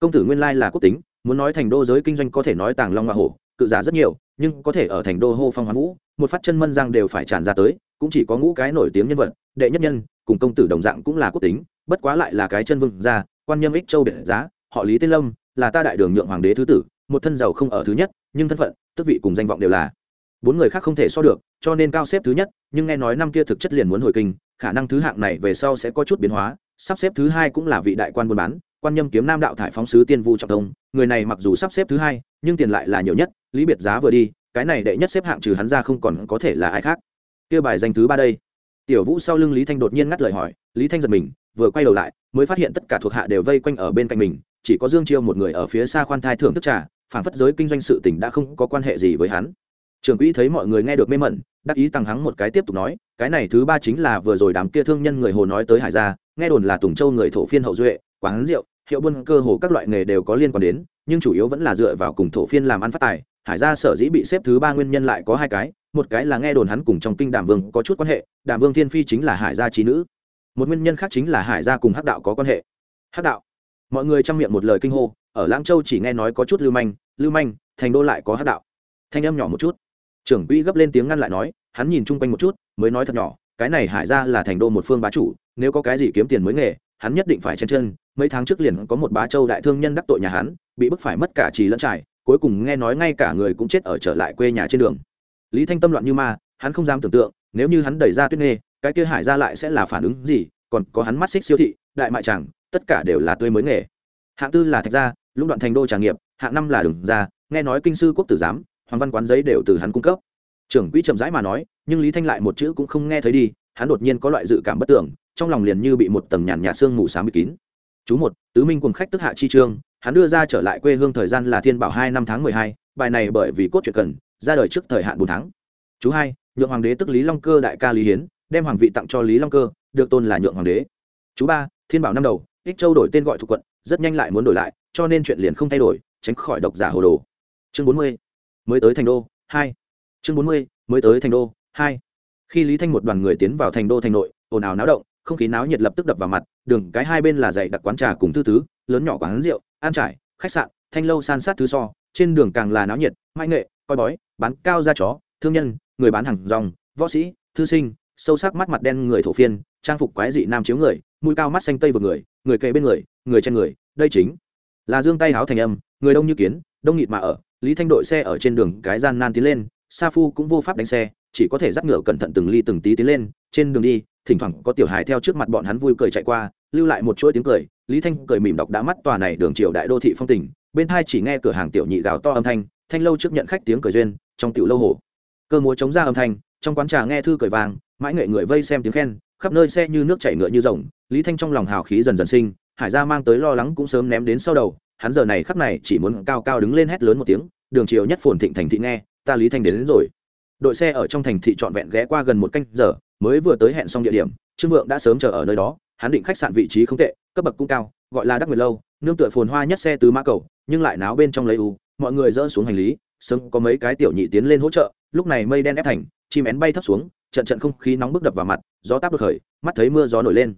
Công tử nguyên lai là quốc tính, muốn nói thành đô giới kinh doanh có thể nói tàng long hoa hổ, cự giả rất nhiều, nhưng có thể ở thành đô hô phong hoa vũ, một phát chân mân giang đều phải tràn ra tới, cũng chỉ có ngũ cái nổi tiếng nhân vật, đệ nhất nhân, cùng công tử đồng dạng cũng là quốc tính, bất quá lại là cái chân vương gia, quan nhâm ích châu biệt giá, họ lý tên lâm, là ta đại đường nhượng hoàng đế thứ tử, một thân giàu không ở thứ nhất, nhưng thân phận, tước vị cùng danh vọng đều là bốn người khác không thể so được, cho nên cao xếp thứ nhất, nhưng nghe nói năm kia thực chất liền muốn hồi kinh, khả năng thứ hạng này về sau sẽ có chút biến hóa, sắp xếp thứ hai cũng là vị đại quan buôn bán, quan nhâm kiếm nam đạo thải phóng sứ tiên vu trọng thông, người này mặc dù sắp xếp thứ hai, nhưng tiền lại là nhiều nhất, lý biệt giá vừa đi, cái này đệ nhất xếp hạng trừ hắn ra không còn có thể là ai khác. Kia bài danh thứ ba đây. Tiểu vũ sau lưng lý thanh đột nhiên ngắt lời hỏi, lý thanh giật mình, vừa quay đầu lại, mới phát hiện tất cả thuộc hạ đều vây quanh ở bên cạnh mình, chỉ có dương chiêu một người ở phía xa khoan thai thưởng thức trà phản phất giới kinh doanh sự tỉnh đã không có quan hệ gì với hắn trường quỹ thấy mọi người nghe được mê mẩn, đắc ý tăng hắng một cái tiếp tục nói, cái này thứ ba chính là vừa rồi đám kia thương nhân người hồ nói tới hải gia, nghe đồn là tùng châu người thổ phiên hậu duệ, quán rượu, hiệu buôn cơ hồ các loại nghề đều có liên quan đến, nhưng chủ yếu vẫn là dựa vào cùng thổ phiên làm ăn phát tài. Hải gia sở dĩ bị xếp thứ ba nguyên nhân lại có hai cái, một cái là nghe đồn hắn cùng trong kinh đàm vương có chút quan hệ đàm vương thiên phi chính là hải gia trí nữ. Một nguyên nhân khác chính là hải gia cùng hắc đạo có quan hệ. Hắc đạo, mọi người chăm miệng một lời kinh hô, ở lãng châu chỉ nghe nói có chút lưu manh lưu manh, thành đô lại có hắc đạo. Thanh âm nhỏ một chút trưởng quỹ gấp lên tiếng ngăn lại nói hắn nhìn chung quanh một chút mới nói thật nhỏ cái này hải ra là thành đô một phương bá chủ nếu có cái gì kiếm tiền mới nghề hắn nhất định phải chen chân mấy tháng trước liền có một bá châu đại thương nhân đắc tội nhà hắn bị bức phải mất cả trì lẫn trải cuối cùng nghe nói ngay cả người cũng chết ở trở lại quê nhà trên đường. Lý thanh tâm loạn như ma hắn không dám tưởng tượng nếu như hắn đẩy ra tuyết nghê cái kia hải ra lại sẽ là phản ứng gì còn có hắn mắt xích siêu thị đại mại chẳng tất cả đều là tươi mới nghề. Hạng tư là thạch gia lũng đoạn thành đô trà nghiệp hạng năm là đường gia, nghe nói kinh sư quốc tử giám hoàng văn quán giấy đều từ hắn cung cấp. Trưởng quỹ chậm rãi mà nói, nhưng lý thanh lại một chữ cũng không nghe thấy đi, hắn đột nhiên có loại dự cảm bất tưởng trong lòng liền như bị một tầng nhàn nhạt sương mù sáng bịt kín. Chú một, tứ minh cùng khách tức hạ chi trương, hắn đưa ra trở lại quê hương thời gian là thiên bảo hai năm tháng mười hai, bài này bởi vì cốt truyện cần, ra đời trước thời hạn bốn tháng. Chú hai, nhượng hoàng đế tức lý long cơ đại ca lý hiến, đem hoàng vị tặng cho lý long cơ, được tôn là nhượng hoàng đế. Chú ba, thiên bảo năm đầu, ích châu đổi tên gọi thuộc quận, rất nhanh lại muốn đổi lại, cho nên chuyện liền không thay đổi, tránh khỏi độc giả hồ đồ. Chương bốn mươi mới tới thành đô, hai. Chương bốn mươi, mới tới thành đô, hai. Khi lý thanh một đoàn người tiến vào thành đô thành nội, ồn ào náo động, không khí náo nhiệt lập tức đập vào mặt, đường cái hai bên là dạy đặc quán trà cùng thư tứ, lớn nhỏ quán rượu an trải, khách sạn, thanh lâu san sát thứ so, trên đường càng là náo nhiệt mai nghệ, coi bói, bán cao da chó, thương nhân, người bán hàng rong, võ sĩ, thư sinh, sâu sắc mắt mặt đen người thổ phiên, trang phục quái dị nam chiếu người, mũi cao mắt xanh tây vừa người người kề bên người người trên người, đây chính là dương tay háo thành âm, người đông như kiến, đông nghịt mà ở lý thanh đội xe ở trên đường cái gian nan tiến lên, sa phu cũng vô pháp đánh xe, chỉ có thể dắt ngựa cẩn thận từng ly từng tí tiến lên. Trên đường đi, thỉnh thoảng có tiểu hài theo trước mặt bọn hắn vui cười chạy qua, lưu lại một chuỗi tiếng cười. Lý thanh cười mỉm đọc đã mắt tòa này đường triều đại đô thị phong tình, bên thai chỉ nghe cửa hàng tiểu nhị gào to âm thanh thanh lâu trước nhận khách tiếng cười duyên, trong tiểu lâu hồ. Cơ múa chống ra âm thanh, trong quán trà nghe thư cười vàng, mãi nghệ người vây xem tiếng khen, khắp nơi xe như nước chảy ngựa như rồng. Lý thanh trong lòng hào khí dần dần sinh, hải gia mang tới lo lắng cũng sớm ném đến sau đầu hắn giờ này khắc này chỉ muốn cao cao đứng lên hét lớn một tiếng đường chiều nhất phồn thịnh thành thị nghe ta lý thanh đến, đến rồi. Đội xe ở trong thành thị trọn vẹn ghé qua gần một canh giờ mới vừa tới hẹn xong địa điểm trương vượng đã sớm chờ ở nơi đó hắn định khách sạn vị trí không tệ cấp bậc cũng cao gọi là đắc nguyệt lâu nương tựa phồn hoa nhất xe tứ mã cầu nhưng lại náo bên trong lấy u mọi người dỡ xuống hành lý sớm có mấy cái tiểu nhị tiến lên hỗ trợ lúc này mây đen ép thành chim én bay thấp xuống trận trận không khí nóng bức đập vào mặt gió táp đột khởi mắt thấy mưa gió nổi lên.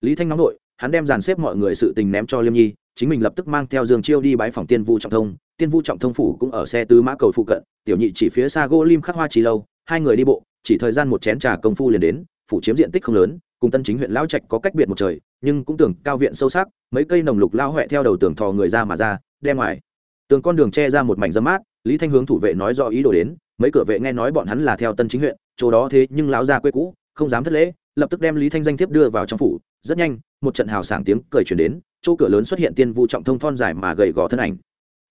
Lý thanh nóng nổi hắn đem dàn xếp mọi người sự tình ném cho liêm nhi chính mình lập tức mang theo dương chiêu đi bái phòng tiên vu trọng thông. Tiên vu trọng thông phủ cũng ở xe tứ mã cầu phụ cận, tiểu nhị chỉ phía xa gỗ lim khắc hoa trì lâu, hai người đi bộ, chỉ thời gian một chén trà công phu liền đến, phủ chiếm diện tích không lớn, cùng tân chính huyện lao trạch có cách biệt một trời, nhưng cũng tưởng cao viện sâu sắc, mấy cây nồng lục lao huệ theo đầu tường thò người ra mà ra, đem ngoài. Tường con đường che ra một mảnh dâm mát, lý thanh hướng thủ vệ nói do ý đồ đến, mấy cửa vệ nghe nói bọn hắn là theo tân chính huyện, chỗ đó thế nhưng lão ra quê cũ, không dám thất lễ, lập tức đem lý thanh danh thiếp đưa vào trong phủ. Rất nhanh, một trận hào sảng tiếng cười chuyển đến chỗ cửa lớn xuất hiện tiên vu trọng thông thon dài mà gầy gò thân ảnh.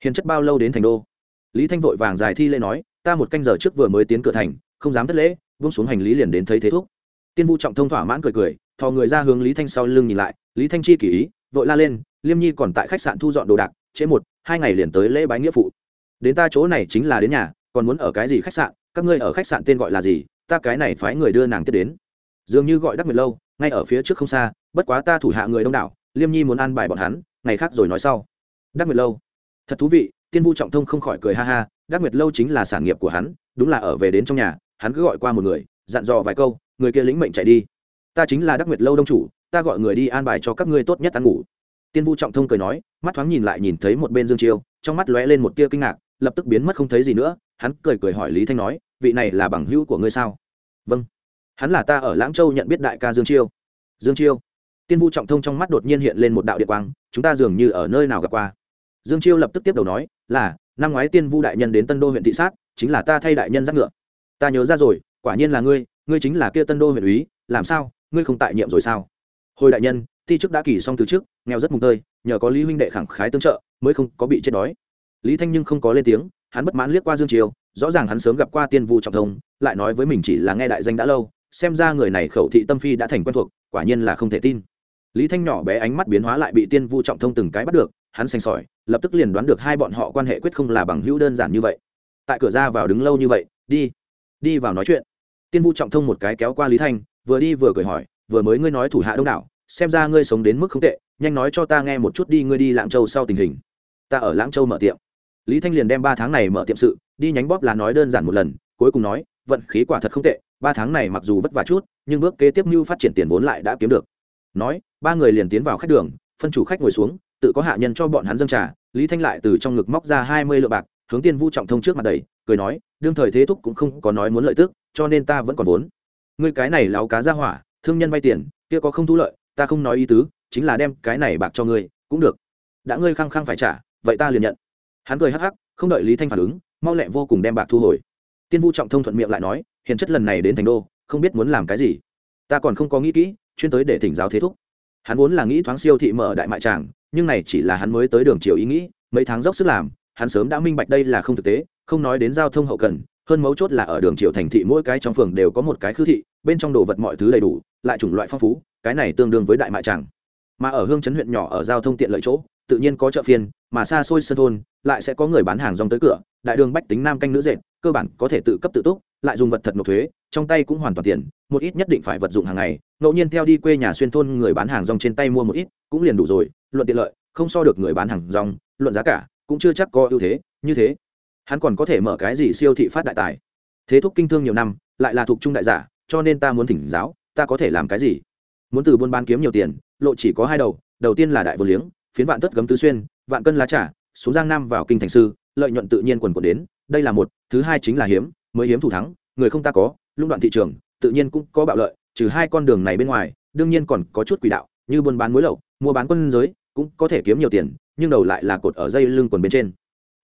Hiền chất bao lâu đến thành đô? Lý thanh vội vàng dài thi lễ nói, ta một canh giờ trước vừa mới tiến cửa thành, không dám thất lễ vung xuống hành lý liền đến thấy thế thuốc tiên vu trọng thông thỏa mãn cười cười, thò người ra hướng lý thanh sau lưng nhìn lại, lý thanh chi kỳ ý, vội la lên, liêm nhi còn tại khách sạn thu dọn đồ đạc, trễ một, hai ngày liền tới lễ bái nghĩa phụ. Đến ta chỗ này chính là đến nhà, còn muốn ở cái gì khách sạn, các ngươi ở khách sạn tên gọi là gì, ta cái này phái người đưa nàng tiếp đến. Dường như gọi đắc nguyệt lâu, ngay ở phía trước không xa, bất quá ta thủ hạ người đông đảo liêm nhi muốn ăn bài bọn hắn, ngày khác rồi nói sau. Đắc nguyệt lâu. Thật thú vị, tiên vu trọng thông không khỏi cười ha ha, đắc nguyệt lâu chính là sản nghiệp của hắn, đúng là ở về đến trong nhà, hắn cứ gọi qua một người, dặn dò vài câu, người kia lĩnh mệnh chạy đi. Ta chính là đắc nguyệt lâu đông chủ, ta gọi người đi an bài cho các ngươi tốt nhất ăn ngủ. Tiên vu trọng thông cười nói, mắt thoáng nhìn lại nhìn thấy một bên dương chiêu, trong mắt lóe lên một tia kinh ngạc, lập tức biến mất không thấy gì nữa, hắn cười cười hỏi lý thanh nói, vị này là bằng hữu của ngươi sao? Vâng. Hắn là ta ở lãng châu nhận biết đại ca dương chiêu. Dương chiêu tiên vu trọng thông trong mắt đột nhiên hiện lên một đạo điện quang chúng ta dường như ở nơi nào gặp qua? Dương chiêu lập tức tiếp đầu nói là năm ngoái tiên vu đại nhân đến tân đô huyện thị sát chính là ta thay đại nhân giác ngựa. Ta nhớ ra rồi quả nhiên là ngươi ngươi chính là kia tân đô huyện úy làm sao ngươi không tại nhiệm rồi sao? Hồi đại nhân ti chức đã kỳ xong từ trước nghèo rất mùng tơi nhờ có lý huynh đệ khẳng khái tương trợ mới không có bị chết đói. Lý thanh nhưng không có lên tiếng hắn bất mãn liếc qua dương Chiêu, rõ ràng hắn sớm gặp qua tiên vu trọng thông lại nói với mình chỉ là nghe đại danh đã lâu xem ra người này khẩu thị tâm phi đã thành quen thuộc quả nhiên là không thể tin lý thanh nhỏ bé ánh mắt biến hóa lại bị tiên vu trọng thông từng cái bắt được, hắn xanh sỏi, lập tức liền đoán được hai bọn họ quan hệ quyết không là bằng hữu đơn giản như vậy. Tại cửa ra vào đứng lâu như vậy, đi đi vào nói chuyện. Tiên vu trọng thông một cái kéo qua lý thanh, vừa đi vừa cười hỏi, vừa mới ngươi nói thủ hạ đông đảo, xem ra ngươi sống đến mức không tệ, nhanh nói cho ta nghe một chút đi ngươi đi lãng châu sau tình hình. Ta ở lãng châu mở tiệm. Lý thanh liền đem ba tháng này mở tiệm sự, đi nhánh bóp là nói đơn giản một lần, cuối cùng nói, vận khí quả thật không tệ, ba tháng này mặc dù vất vả chút, nhưng bước kế tiếp mưu phát triển tiền vốn lại đã kiếm được. Nói ba người liền tiến vào khách đường, phân chủ khách ngồi xuống, tự có hạ nhân cho bọn hắn dâng trà, lý thanh lại từ trong ngực móc ra hai mươi lượng bạc, hướng tiên vu trọng thông trước mặt đầy cười nói, đương thời thế thúc cũng không có nói muốn lợi tức, cho nên ta vẫn còn vốn. Ngươi cái này láo cá ra hỏa, thương nhân vay tiền, kia có không thu lợi, ta không nói ý tứ, chính là đem cái này bạc cho ngươi, cũng được. Đã ngươi khăng khăng phải trả, vậy ta liền nhận. Hắn cười hắc hắc, không đợi lý thanh phản ứng, mau lẹ vô cùng đem bạc thu hồi. Tiên vu trọng thông thuận miệng lại nói, hiền chất lần này đến thành đô, không biết muốn làm cái gì. Ta còn không có nghĩ kỹ, chuyên tới để thỉnh giáo thế thúc hắn vốn là nghĩ thoáng siêu thị mở đại mại tràng, nhưng này chỉ là hắn mới tới đường chiều ý nghĩ, mấy tháng dốc sức làm, hắn sớm đã minh bạch đây là không thực tế, không nói đến giao thông hậu cần, hơn mấu chốt là ở đường chiều thành thị mỗi cái trong phường đều có một cái khư thị, bên trong đồ vật mọi thứ đầy đủ, lại chủng loại phong phú, cái này tương đương với đại mại tràng. Mà ở hương chấn huyện nhỏ ở giao thông tiện lợi chỗ, tự nhiên có chợ phiên, mà xa xôi sân thôn, lại sẽ có người bán hàng rong tới cửa, đại đường bách tính nam canh nữ dệt, cơ bản có thể tự cấp tự túc, lại dùng vật thật nộp thuế, trong tay cũng hoàn toàn tiền một ít nhất định phải vật dụng hàng ngày ngẫu nhiên theo đi quê nhà xuyên thôn người bán hàng rong trên tay mua một ít, cũng liền đủ rồi, luận tiện lợi, không so được người bán hàng rong, luận giá cả, cũng chưa chắc có ưu thế, như thế. Hắn còn có thể mở cái gì siêu thị phát đại tài? Thế thúc kinh thương nhiều năm, lại là thuộc trung đại giả, cho nên ta muốn thỉnh giáo, ta có thể làm cái gì? Muốn từ buôn bán kiếm nhiều tiền, lộ chỉ có hai đầu đầu tiên là đại vô liếng, phiến vạn tất gấm tứ xuyên, vạn cân lá trà, xuống giang nam vào kinh thành sư, lợi nhuận tự nhiên quần quần đến, đây là một, thứ hai chính là hiếm, mới hiếm thủ thắng, người không ta có, lũng đoạn thị trường, tự nhiên cũng có bạo lợi trừ hai con đường này bên ngoài đương nhiên còn có chút quỷ đạo như buôn bán muối lậu mua bán quân giới cũng có thể kiếm nhiều tiền nhưng đầu lại là cột ở dây lưng quần bên trên.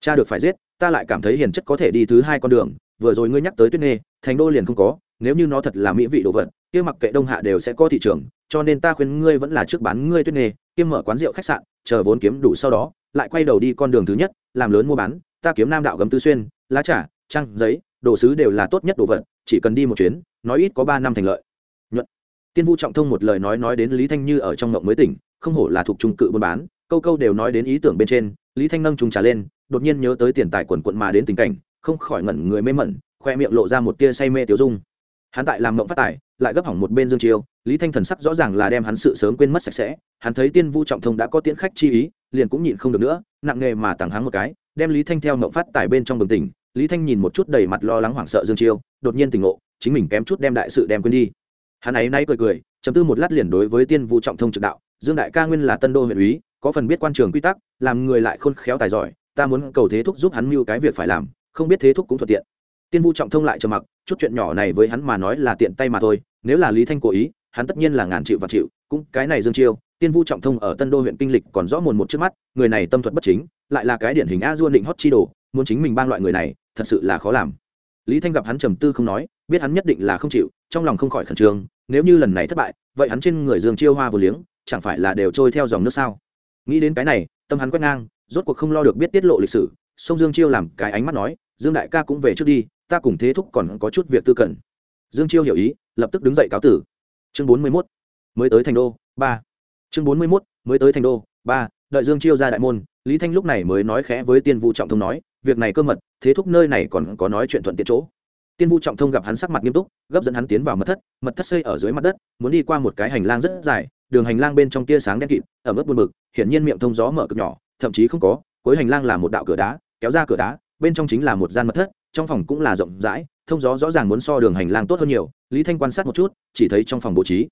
Cha được phải giết ta lại cảm thấy hiền chất có thể đi thứ hai con đường vừa rồi ngươi nhắc tới tuyết nghê thành đô liền không có nếu như nó thật là mỹ vị đồ vật kia mặc kệ đông hạ đều sẽ có thị trường cho nên ta khuyên ngươi vẫn là trước bán ngươi tuyết nê, kia mở quán rượu khách sạn chờ vốn kiếm đủ sau đó lại quay đầu đi con đường thứ nhất làm lớn mua bán ta kiếm nam đạo gấm tư xuyên lá trà trăng giấy đồ sứ đều là tốt nhất đồ vật chỉ cần đi một chuyến nói ít có ba năm thành lợi tiên vu trọng thông một lời nói nói đến lý thanh như ở trong ngộng mới tỉnh, không hổ là thuộc trung cự buôn bán, câu câu đều nói đến ý tưởng bên trên, lý thanh nâng trùng trà lên, đột nhiên nhớ tới tiền tài quần quận mà đến tình cảnh, không khỏi ngẩn người mê mẩn, khoe miệng lộ ra một tia say mê tiêu dung. Hắn tại làm mộng phát tài, lại gấp hỏng một bên dương chiêu lý thanh thần sắc rõ ràng là đem hắn sự sớm quên mất sạch sẽ, hắn thấy tiên vu trọng thông đã có tiễn khách chi ý, liền cũng nhịn không được nữa, nặng nghề mà tặng hắn một cái, đem lý thanh theo mộng phát tài bên trong bừng tỉnh, lý thanh nhìn một chút đầy mặt lo lắng hoảng sợ dương chiêu đột nhiên tỉnh ngộ, chính mình kém chút đem đại sự đem quên đi hắn ấy nay cười cười, chấm tư một lát liền đối với tiên vu trọng thông trực đạo, dương đại ca nguyên là tân đô huyện úy, có phần biết quan trường quy tắc, làm người lại khôn khéo tài giỏi, ta muốn cầu thế thúc giúp hắn mưu cái việc phải làm, không biết thế thúc cũng thuận tiện. Tiên vu trọng thông lại trầm mặc, chút chuyện nhỏ này với hắn mà nói là tiện tay mà thôi, nếu là lý thanh cố ý, hắn tất nhiên là ngàn chịu và chịu, cũng cái này dương chiêu, tiên vu trọng thông ở tân đô huyện kinh lịch còn rõ mồn một trước mắt, người này tâm thuật bất chính, lại là cái điển hình a duôn định hót chi đồ, muốn chính mình ban loại người này, thật sự là khó làm lý thanh gặp hắn trầm tư không nói, biết hắn nhất định là không chịu, trong lòng không khỏi khẩn trương, nếu như lần này thất bại, vậy hắn trên người dương chiêu hoa vừa liếng, chẳng phải là đều trôi theo dòng nước sao? Nghĩ đến cái này, tâm hắn quét ngang, rốt cuộc không lo được biết tiết lộ lịch sử, sông dương chiêu làm cái ánh mắt nói, dương đại ca cũng về trước đi, ta cùng thế thúc còn có chút việc tư cần dương chiêu hiểu ý, lập tức đứng dậy cáo tử. Chương bốn mươi mốt, mới tới thành đô, ba. Chương bốn mươi mốt, mới tới thành đô, ba. Đợi dương chiêu ra đại môn, lý thanh lúc này mới nói khẽ với tiên vu trọng thông nói việc này cơ mật, thế thúc nơi này còn có nói chuyện thuận tiện chỗ. Tiên vu trọng thông gặp hắn sắc mặt nghiêm túc, gấp dẫn hắn tiến vào mật thất mật thất xây ở dưới mặt đất, muốn đi qua một cái hành lang rất dài, đường hành lang bên trong tia sáng đen kịt ở mức buồn bực, hiển nhiên miệng thông gió mở cực nhỏ, thậm chí không có, cuối hành lang là một đạo cửa đá, kéo ra cửa đá, bên trong chính là một gian mật thất, trong phòng cũng là rộng rãi, thông gió rõ ràng muốn so đường hành lang tốt hơn nhiều, lý thanh quan sát một chút, chỉ thấy trong phòng bố trí.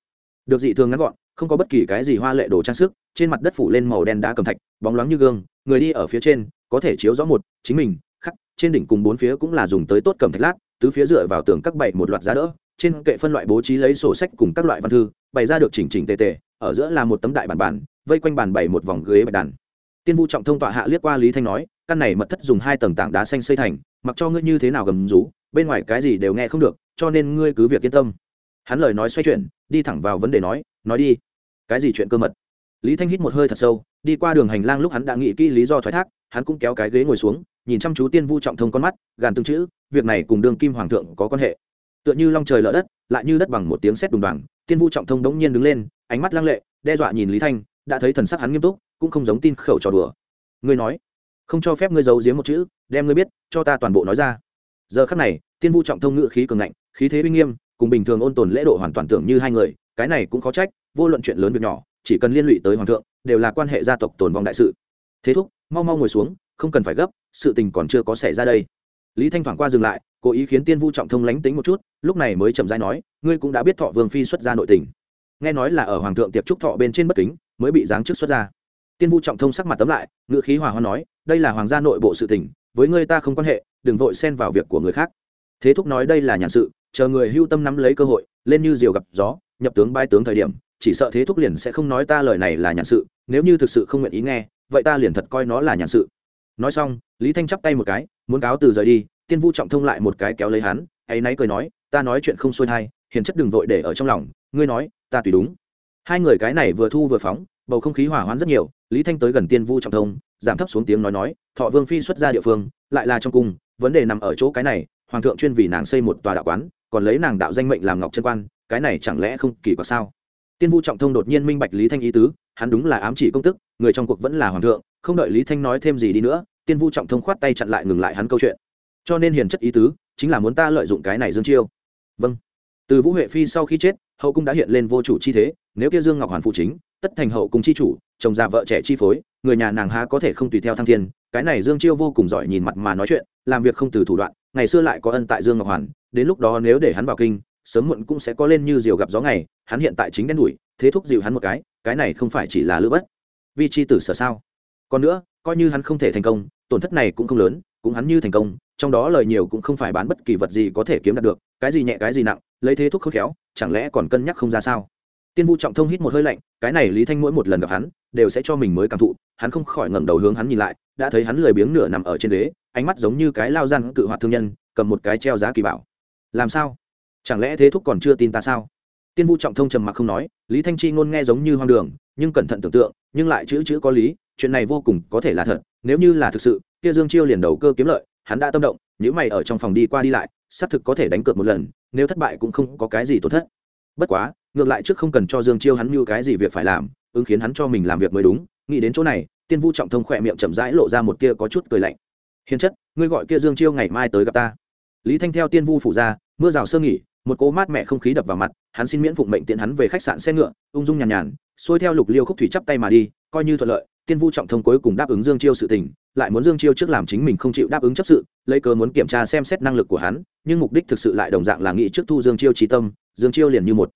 Được dị thường ngắn gọn, không có bất kỳ cái gì hoa lệ đồ trang sức, trên mặt đất phủ lên màu đen đá cầm thạch, bóng loáng như gương, người đi ở phía trên có thể chiếu rõ một, chính mình, khắc, trên đỉnh cùng bốn phía cũng là dùng tới tốt cầm thạch lát, tứ phía dựa vào tường các bảy một loạt giá đỡ, trên kệ phân loại bố trí lấy sổ sách cùng các loại văn thư, bày ra được chỉnh chỉnh tề tề, ở giữa là một tấm đại bàn bàn vây quanh bàn bày một vòng ghế bạch đàn. Tiên vu trọng thông tọa hạ liếc qua lý thanh nói, căn này mật thất dùng hai tầng tảng đá xanh xây thành, mặc cho ngươi như thế nào gầm rú, bên ngoài cái gì đều nghe không được, cho nên ngươi cứ việc yên tâm. Hắn lời nói xoay chuyển, đi thẳng vào vấn đề nói nói đi. Cái gì chuyện cơ mật? Lý thanh hít một hơi thật sâu, đi qua đường hành lang lúc hắn đã nghĩ kỹ lý do thoái thác hắn cũng kéo cái ghế ngồi xuống, nhìn chăm chú tiên vu trọng thông con mắt, gàn tương chữ, việc này cùng đường kim hoàng thượng có quan hệ. Tựa như long trời lỡ đất, lại như đất bằng một tiếng sét đùng đoàn tiên vu trọng thông đống nhiên đứng lên, ánh mắt lăng lệ, đe dọa nhìn lý thanh, đã thấy thần sắc hắn nghiêm túc, cũng không giống tin khẩu trò đùa. Ngươi nói, không cho phép ngươi giấu giếm một chữ, đem ngươi biết, cho ta toàn bộ nói ra. Giờ khắc này, tiên vu trọng thông ngự khí cường ngạnh, khí thế uy nghiêm, cùng bình thường ôn tồn lễ độ hoàn toàn tưởng như hai người, cái này cũng khó trách, vô luận chuyện lớn việc nhỏ, chỉ cần liên lụy tới hoàng thượng, đều là quan hệ gia tộc tồn vong đại sự thế thúc, mau mau ngồi xuống, không cần phải gấp, sự tình còn chưa có xảy ra đây. Lý thanh thoảng qua dừng lại, cố ý khiến tiên vu trọng thông lánh tính một chút, lúc này mới chậm dai nói, ngươi cũng đã biết thọ vương phi xuất ra nội tình. Nghe nói là ở hoàng thượng tiệp trúc thọ bên trên bất kính, mới bị giáng chức xuất ra. Tiên vu trọng thông sắc mặt tấm lại ngựa khí hòa hoa nói, đây là hoàng gia nội bộ sự tình, với ngươi ta không quan hệ, đừng vội xen vào việc của người khác. Thế thúc nói đây là nhàn sự, chờ người hưu tâm nắm lấy cơ hội, lên như diều gặp gió, nhập tướng bai tướng thời điểm chỉ sợ thế thúc liền sẽ không nói ta lời này là nhàn sự, nếu như thực sự không nguyện ý nghe, vậy ta liền thật coi nó là nhàn sự. Nói xong, lý thanh chắp tay một cái, muốn cáo từ rời đi, tiên vu trọng thông lại một cái kéo lấy hắn, ấy náy cười nói, ta nói chuyện không xuôi thai, hiền chất đừng vội để ở trong lòng, ngươi nói, ta tùy đúng. Hai người cái này vừa thu vừa phóng, bầu không khí hỏa hoãn rất nhiều, lý thanh tới gần tiên vu trọng thông, giảm thấp xuống tiếng nói nói, thọ vương phi xuất ra địa phương, lại là trong cung, vấn đề nằm ở chỗ cái này, hoàng thượng chuyên vì nàng xây một tòa đạo quán, còn lấy nàng đạo danh mệnh làm ngọc chân quan, cái này chẳng lẽ không kỳ quặc sao? Tiên vu trọng thông đột nhiên minh bạch lý thanh ý tứ, hắn đúng là ám chỉ công tức, người trong cuộc vẫn là hoàng thượng, không đợi lý thanh nói thêm gì đi nữa, tiên vu trọng thông khoát tay chặn lại ngừng lại hắn câu chuyện. Cho nên hiền chất ý tứ, chính là muốn ta lợi dụng cái này dương chiêu. Vâng. Từ vũ huệ phi sau khi chết, hậu cung đã hiện lên vô chủ chi thế, nếu kia dương ngọc hoàn phụ chính, tất thành hậu cung chi chủ, chồng già vợ trẻ chi phối, người nhà nàng há có thể không tùy theo thăng thiên, cái này dương chiêu vô cùng giỏi nhìn mặt mà nói chuyện, làm việc không từ thủ đoạn, ngày xưa lại có ân tại dương ngọc hoàn, đến lúc đó nếu để hắn vào kinh sớm muộn cũng sẽ có lên như diều gặp gió ngày, hắn hiện tại chính đen đủi, thế thúc dịu hắn một cái cái này không phải chỉ là lữ bất. Vi chi tử sở sao? Còn nữa, coi như hắn không thể thành công, tổn thất này cũng không lớn, cũng hắn như thành công, trong đó lời nhiều cũng không phải bán bất kỳ vật gì có thể kiếm đạt được, cái gì nhẹ cái gì nặng, lấy thế thúc khôn khéo, chẳng lẽ còn cân nhắc không ra sao? Tiên vu trọng thông hít một hơi lạnh, cái này lý thanh mỗi một lần gặp hắn, đều sẽ cho mình mới cảm thụ, hắn không khỏi ngẩng đầu hướng hắn nhìn lại, đã thấy hắn lười biếng nửa nằm ở trên ghế, ánh mắt giống như cái lao gian cự hoạt thương nhân, cầm một cái treo giá kỳ bảo. Làm sao? Chẳng lẽ thế thúc còn chưa tin ta sao? Tiên vu trọng thông trầm mặc không nói, lý thanh chi ngôn nghe giống như hoang đường, nhưng cẩn thận tưởng tượng, nhưng lại chữ chữ có lý, chuyện này vô cùng có thể là thật, nếu như là thực sự, kia dương chiêu liền đầu cơ kiếm lợi, hắn đã tâm động nếu mày ở trong phòng đi qua đi lại, xác thực có thể đánh cược một lần, nếu thất bại cũng không có cái gì tổn thất. Bất quá, ngược lại trước không cần cho dương chiêu hắn như cái gì việc phải làm, ứng khiến hắn cho mình làm việc mới đúng, nghĩ đến chỗ này, tiên vu trọng thông khỏe miệng chậm rãi lộ ra một tia có chút cười lạnh. Hiền chất, ngươi gọi kia dương chiêu ngày mai tới gặp ta. Lý thanh theo tiên vu phủ ra, mưa rào sơ nghỉ một cỗ mát mẹ không khí đập vào mặt, hắn xin miễn phụng mệnh tiện hắn về khách sạn xe ngựa, ung dung nhàn nhàn, xuôi theo lục liêu khúc thủy chắp tay mà đi, coi như thuận lợi, tiên vu trọng thông cuối cùng đáp ứng dương chiêu sự tình, lại muốn dương chiêu trước làm chính mình không chịu đáp ứng chấp sự, lấy cớ muốn kiểm tra xem xét năng lực của hắn, nhưng mục đích thực sự lại đồng dạng là nghĩ trước thu dương chiêu trí tâm, dương chiêu liền như một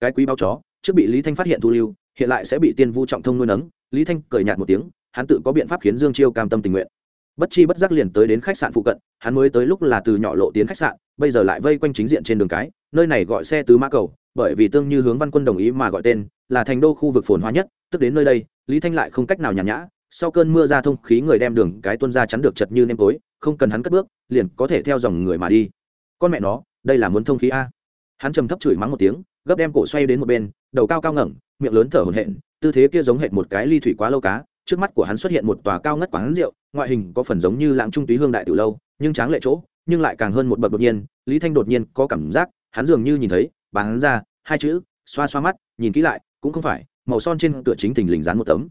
cái quý báo chó, trước bị lý thanh phát hiện thu lưu, hiện lại sẽ bị tiên vu trọng thông nuôi nấng, lý thanh cười nhạt một tiếng, hắn tự có biện pháp khiến dương chiêu cam tâm tình nguyện. Bất chi bất giác liền tới đến khách sạn phụ cận, hắn mới tới lúc là từ nhỏ lộ tiến khách sạn bây giờ lại vây quanh chính diện trên đường cái, nơi này gọi xe tứ mã cầu, bởi vì tương như hướng văn quân đồng ý mà gọi tên, là thành đô khu vực phồn hoa nhất, tức đến nơi đây, lý thanh lại không cách nào nhàn nhã, sau cơn mưa ra thông khí người đem đường cái tuân ra chắn được chật như nêm tối, không cần hắn cất bước, liền có thể theo dòng người mà đi. Con mẹ nó, đây là muốn thông khí a. Hắn trầm thấp chửi mắng một tiếng, gấp đem cổ xoay đến một bên, đầu cao cao ngẩng, miệng lớn thở hổn hển, tư thế kia giống hệt một cái ly thủy quá lâu cá, trước mắt của hắn xuất hiện một tòa cao ngất quán rượu, ngoại hình có phần giống như lãng trung túy hương đại tiểu lâu, nhưng tráng lệ chỗ nhưng lại càng hơn một bậc đột nhiên, lý thanh đột nhiên có cảm giác, hắn dường như nhìn thấy bán ra, hai chữ, xoa xoa mắt, nhìn kỹ lại, cũng không phải, màu son trên cửa chính thình lình dán một tấm.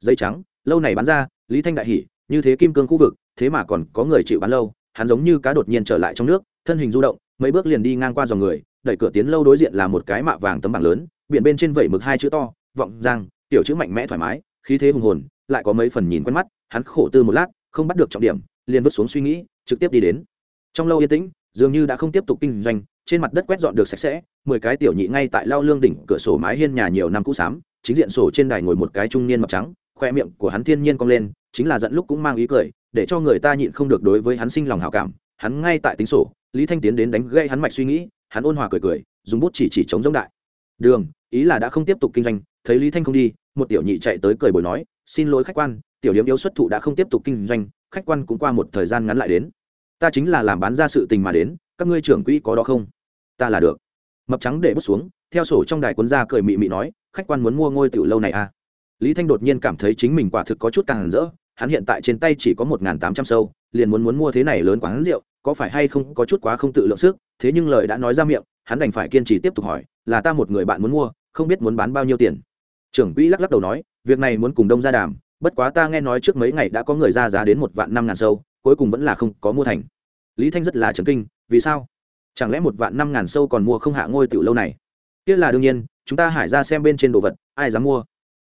Giấy trắng, lâu này bán ra, lý thanh đại hỉ, như thế kim cương khu vực, thế mà còn có người chịu bán lâu, hắn giống như cá đột nhiên trở lại trong nước, thân hình du động, mấy bước liền đi ngang qua dòng người, đẩy cửa tiến lâu đối diện là một cái mạ vàng tấm bảng lớn, biển bên trên vẩy mực hai chữ to, vọng giang, tiểu chữ mạnh mẽ thoải mái, khí thế hùng hồn, lại có mấy phần nhìn quen mắt, hắn khổ tư một lát, không bắt được trọng điểm, liền vứt xuống suy nghĩ, trực tiếp đi đến trong lâu yên tĩnh, dường như đã không tiếp tục kinh doanh, trên mặt đất quét dọn được sạch sẽ, mười cái tiểu nhị ngay tại lao lương đỉnh cửa sổ mái hiên nhà nhiều năm cũ xám, chính diện sổ trên đài ngồi một cái trung niên mặt trắng, khoe miệng của hắn thiên nhiên cong lên, chính là giận lúc cũng mang ý cười, để cho người ta nhịn không được đối với hắn sinh lòng hảo cảm. Hắn ngay tại tính sổ, lý thanh tiến đến đánh gây hắn mạch suy nghĩ, hắn ôn hòa cười cười, dùng bút chỉ chỉ chống giống đại. Đường, ý là đã không tiếp tục kinh doanh, thấy lý thanh không đi, một tiểu nhị chạy tới cười bồi nói, xin lỗi khách quan, tiểu điểm yếu xuất thụ đã không tiếp tục kinh doanh, khách quan cũng qua một thời gian ngắn lại đến ta chính là làm bán ra sự tình mà đến, các ngươi trưởng quỹ có đó không? Ta là được. Mập trắng để bút xuống, theo sổ trong đài cuốn ra cười mị mị nói, khách quan muốn mua ngôi tiểu lâu này à? Lý thanh đột nhiên cảm thấy chính mình quả thực có chút càng rỡ, hắn hiện tại trên tay chỉ có một tám trăm sâu, liền muốn muốn mua thế này lớn quán rượu, có phải hay không có chút quá không tự lượng sức? Thế nhưng lời đã nói ra miệng, hắn đành phải kiên trì tiếp tục hỏi, là ta một người bạn muốn mua, không biết muốn bán bao nhiêu tiền? Trưởng quỹ lắc lắc đầu nói, việc này muốn cùng đông ra đàm, bất quá ta nghe nói trước mấy ngày đã có người ra giá đến một vạn năm ngàn sâu cuối cùng vẫn là không có mua thành. Lý thanh rất là trấn kinh, vì sao? Chẳng lẽ một vạn năm ngàn sâu còn mua không hạ ngôi tiểu lâu này? Kia là đương nhiên, chúng ta hải ra xem bên trên đồ vật, ai dám mua?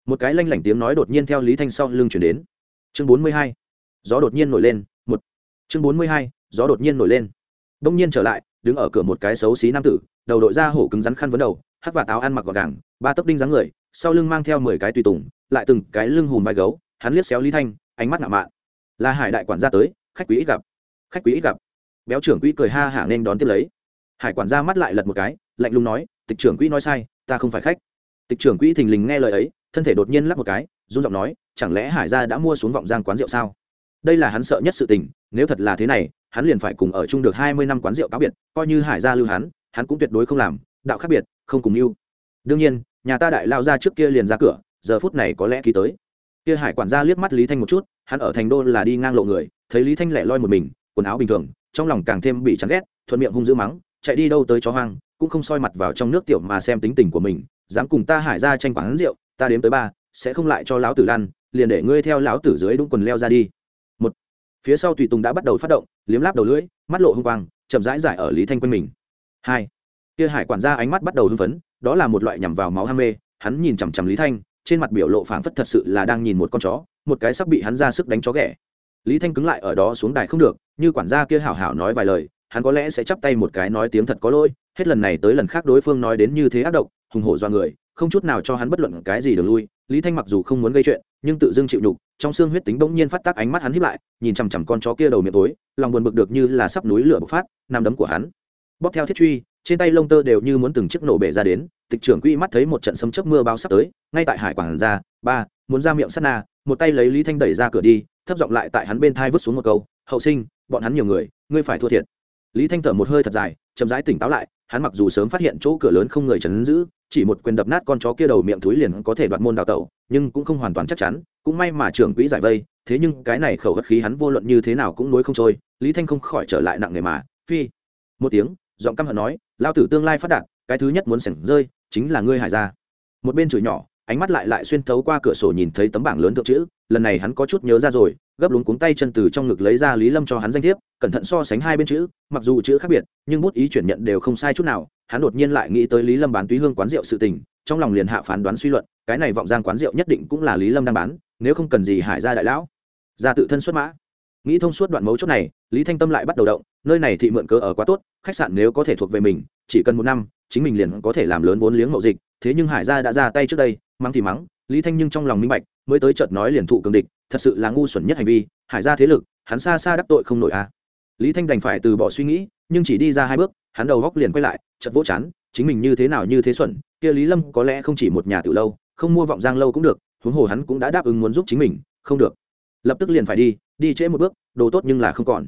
Một cái lanh lảnh tiếng nói đột nhiên theo lý thanh sau lưng chuyển đến. Chương bốn mươi hai, gió đột nhiên nổi lên, một. Chương bốn mươi hai, gió đột nhiên nổi lên. Đông nhiên trở lại, đứng ở cửa một cái xấu xí nam tử, đầu đội da hổ cứng rắn khăn vấn đầu, hắc và táo ăn mặc gọn gàng, ba tấc đinh dáng người, sau lưng mang theo mười cái tùy tùng, lại từng cái lưng hùm vai gấu, hắn liếc xéo lý thanh, ánh mắt ngạo mạn. Là hải đại quản gia tới khách quý ít gặp. Khách quý ít gặp. Béo trưởng quỹ cười ha hả nên đón tiếp lấy. Hải quản gia mắt lại lật một cái, lạnh lùng nói, tịch trưởng quỹ nói sai, ta không phải khách. Tịch trưởng quỹ thình lình nghe lời ấy, thân thể đột nhiên lắc một cái, run giọng nói, chẳng lẽ hải gia đã mua xuống vọng giang quán rượu sao? Đây là hắn sợ nhất sự tình, nếu thật là thế này, hắn liền phải cùng ở chung được hai mươi năm quán rượu cáo biệt, coi như hải gia lưu hắn hắn cũng tuyệt đối không làm, đạo khác biệt, không cùng mưu. Đương nhiên, nhà ta đại lao ra trước kia liền ra cửa, giờ phút này có lẽ ký tới kia hải quản gia liếc mắt lý thanh một chút, hắn ở thành đô là đi ngang lộ người, thấy lý thanh lẻ loi một mình, quần áo bình thường, trong lòng càng thêm bị chán ghét, thuận miệng hung dữ mắng, chạy đi đâu tới chó hoang, cũng không soi mặt vào trong nước tiểu mà xem tính tình của mình, dám cùng ta hải ra tranh quán rượu, ta đếm tới ba, sẽ không lại cho lão tử lăn, liền để ngươi theo lão tử dưới đúng quần leo ra đi. Một, phía sau tùy tùng đã bắt đầu phát động, liếm láp đầu lưỡi, mắt lộ hung quang, chậm rãi giải ở lý thanh quanh mình. Hai, kia hải quản gia ánh mắt bắt đầu hưng phấn, đó là một loại nhằm vào máu ham mê, hắn nhìn chằm chằm lý thanh trên mặt biểu lộ phảng phất thật sự là đang nhìn một con chó, một cái sắp bị hắn ra sức đánh chó ghẻ. Lý thanh cứng lại ở đó xuống đài không được, như quản gia kia hảo hảo nói vài lời, hắn có lẽ sẽ chắp tay một cái nói tiếng thật có lỗi, hết lần này tới lần khác đối phương nói đến như thế ác độc, hùng hổ do người, không chút nào cho hắn bất luận cái gì đường lui. Lý thanh mặc dù không muốn gây chuyện, nhưng tự dưng chịu nhục, trong xương huyết tính bỗng nhiên phát tác ánh mắt hắn hiếp lại, nhìn chằm chằm con chó kia đầu miệng tối, lòng buồn bực được như là sắp núi lửa bộc phát, nằm đấm của hắn. Bóp theo thiết truy trên tay lông tơ đều như muốn từng chiếc nổ bể ra đến, tịch trưởng quỹ mắt thấy một trận sấm chớp mưa bao sắp tới, ngay tại hải quảng ra, ba, muốn ra miệng sắt na. Một tay lấy lý thanh đẩy ra cửa đi, thấp giọng lại tại hắn bên thai vứt xuống một câu, hậu sinh, bọn hắn nhiều người, ngươi phải thua thiệt. Lý thanh thở một hơi thật dài, chậm rãi tỉnh táo lại, hắn mặc dù sớm phát hiện chỗ cửa lớn không người chấn giữ, chỉ một quyền đập nát con chó kia đầu miệng túi liền có thể đoạt môn đào tẩu, nhưng cũng không hoàn toàn chắc chắn, cũng may mà trưởng quỹ giải vây, thế nhưng cái này khẩu hất khí hắn vô luận như thế nào cũng nối không trôi, lý thanh không khỏi trở lại nặng nề mà, phi. Một tiếng, giọng căm hận nói lao tử tương lai phát đạt, cái thứ nhất muốn sảnh rơi chính là ngươi hải gia. Một bên chửi nhỏ, ánh mắt lại lại xuyên thấu qua cửa sổ nhìn thấy tấm bảng lớn thượng chữ, lần này hắn có chút nhớ ra rồi, gấp luống cuống tay chân từ trong ngực lấy ra lý lâm cho hắn danh thiếp, cẩn thận so sánh hai bên chữ, mặc dù chữ khác biệt, nhưng bút ý chuyển nhận đều không sai chút nào, hắn đột nhiên lại nghĩ tới lý lâm bán túy hương quán rượu sự tình, trong lòng liền hạ phán đoán suy luận, cái này vọng giang quán rượu nhất định cũng là lý lâm đang bán, nếu không cần gì hải gia đại lão, ra tự thân xuất mã nghĩ thông suốt đoạn mấu chốt này, lý thanh tâm lại bắt đầu động, nơi này thị mượn cớ ở quá tốt, khách sạn nếu có thể thuộc về mình, chỉ cần một năm, chính mình liền có thể làm lớn vốn liếng mậu dịch, thế nhưng hải gia đã ra tay trước đây, mắng thì mắng, lý thanh nhưng trong lòng minh bạch, mới tới chợt nói liền thụ cường địch, thật sự là ngu xuẩn nhất hành vi, hải gia thế lực, hắn xa xa đắc tội không nổi a à. lý thanh đành phải từ bỏ suy nghĩ, nhưng chỉ đi ra hai bước, hắn đầu góc liền quay lại, chợt vỗ chán, chính mình như thế nào như thế xuẩn, kia lý lâm có lẽ không chỉ một nhà tự lâu, không mua vọng giang lâu cũng được, huống hồ hắn cũng đã đáp ứng muốn giúp chính mình, không được lập tức liền phải đi đi trễ một bước, đồ tốt nhưng là không còn.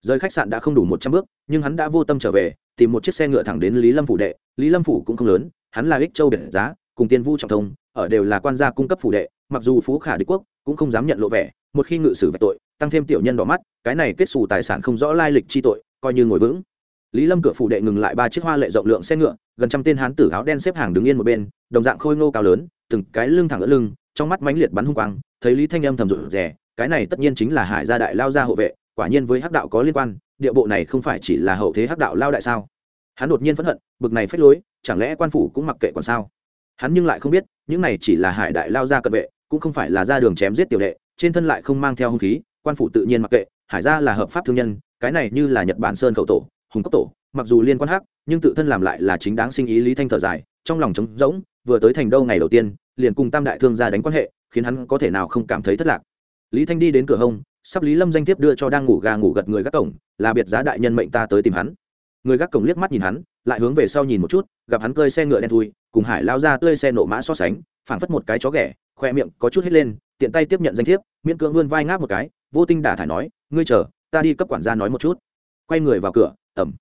Rời khách sạn đã không đủ một trăm bước, nhưng hắn đã vô tâm trở về, tìm một chiếc xe ngựa thẳng đến lý lâm phủ đệ. Lý lâm phủ cũng không lớn, hắn là ích châu biển giá, cùng tiên vu trọng thông, ở đều là quan gia cung cấp phủ đệ, mặc dù phú khả đế quốc, cũng không dám nhận lộ vẻ, một khi ngự sử về tội, tăng thêm tiểu nhân đỏ mắt, cái này kết xù tài sản không rõ lai lịch chi tội, coi như ngồi vững. Lý lâm cửa phủ đệ ngừng lại ba chiếc hoa lệ rộng lượng xe ngựa, gần trăm tên hán tử áo đen xếp hàng đứng yên một bên, đồng dạng khôi ngô cao lớn, từng cái lưng thẳng ở lưng, trong mắt mãnh liệt bắn hung quang, thấy lý thanh âm thầm rụt rè cái này tất nhiên chính là hải gia đại lao gia hộ vệ, quả nhiên với hắc đạo có liên quan, địa bộ này không phải chỉ là hậu thế hắc đạo lao đại sao? Hắn đột nhiên phẫn hận, bực này phách lối, chẳng lẽ quan phủ cũng mặc kệ còn sao? Hắn nhưng lại không biết, những này chỉ là hải đại lao gia cận vệ, cũng không phải là ra đường chém giết tiểu đệ, trên thân lại không mang theo hung khí, quan phủ tự nhiên mặc kệ, hải gia là hợp pháp thương nhân, cái này như là nhật bản sơn khẩu tổ, hùng cấp tổ, mặc dù liên quan hắc, nhưng tự thân làm lại là chính đáng sinh ý lý thanh thở dài, trong lòng trống rỗng, vừa tới thành đâu ngày đầu tiên, liền cùng tam đại thương gia đánh quan hệ, khiến hắn có thể nào không cảm thấy thất lạc lý thanh đi đến cửa hông, sắp lý lâm danh thiếp đưa cho đang ngủ gà ngủ gật người gác cổng, là biệt giá đại nhân mệnh ta tới tìm hắn. Người gác cổng liếc mắt nhìn hắn, lại hướng về sau nhìn một chút, gặp hắn cơi xe ngựa đen thui, cùng hải lao ra tươi xe nổ mã so sánh, phảng phất một cái chó ghẻ, khoe miệng có chút hết lên, tiện tay tiếp nhận danh thiếp, miễn cưỡng vươn vai ngáp một cái, vô tinh đả thải nói, ngươi chờ, ta đi cấp quản gia nói một chút. Quay người vào cửa ẩm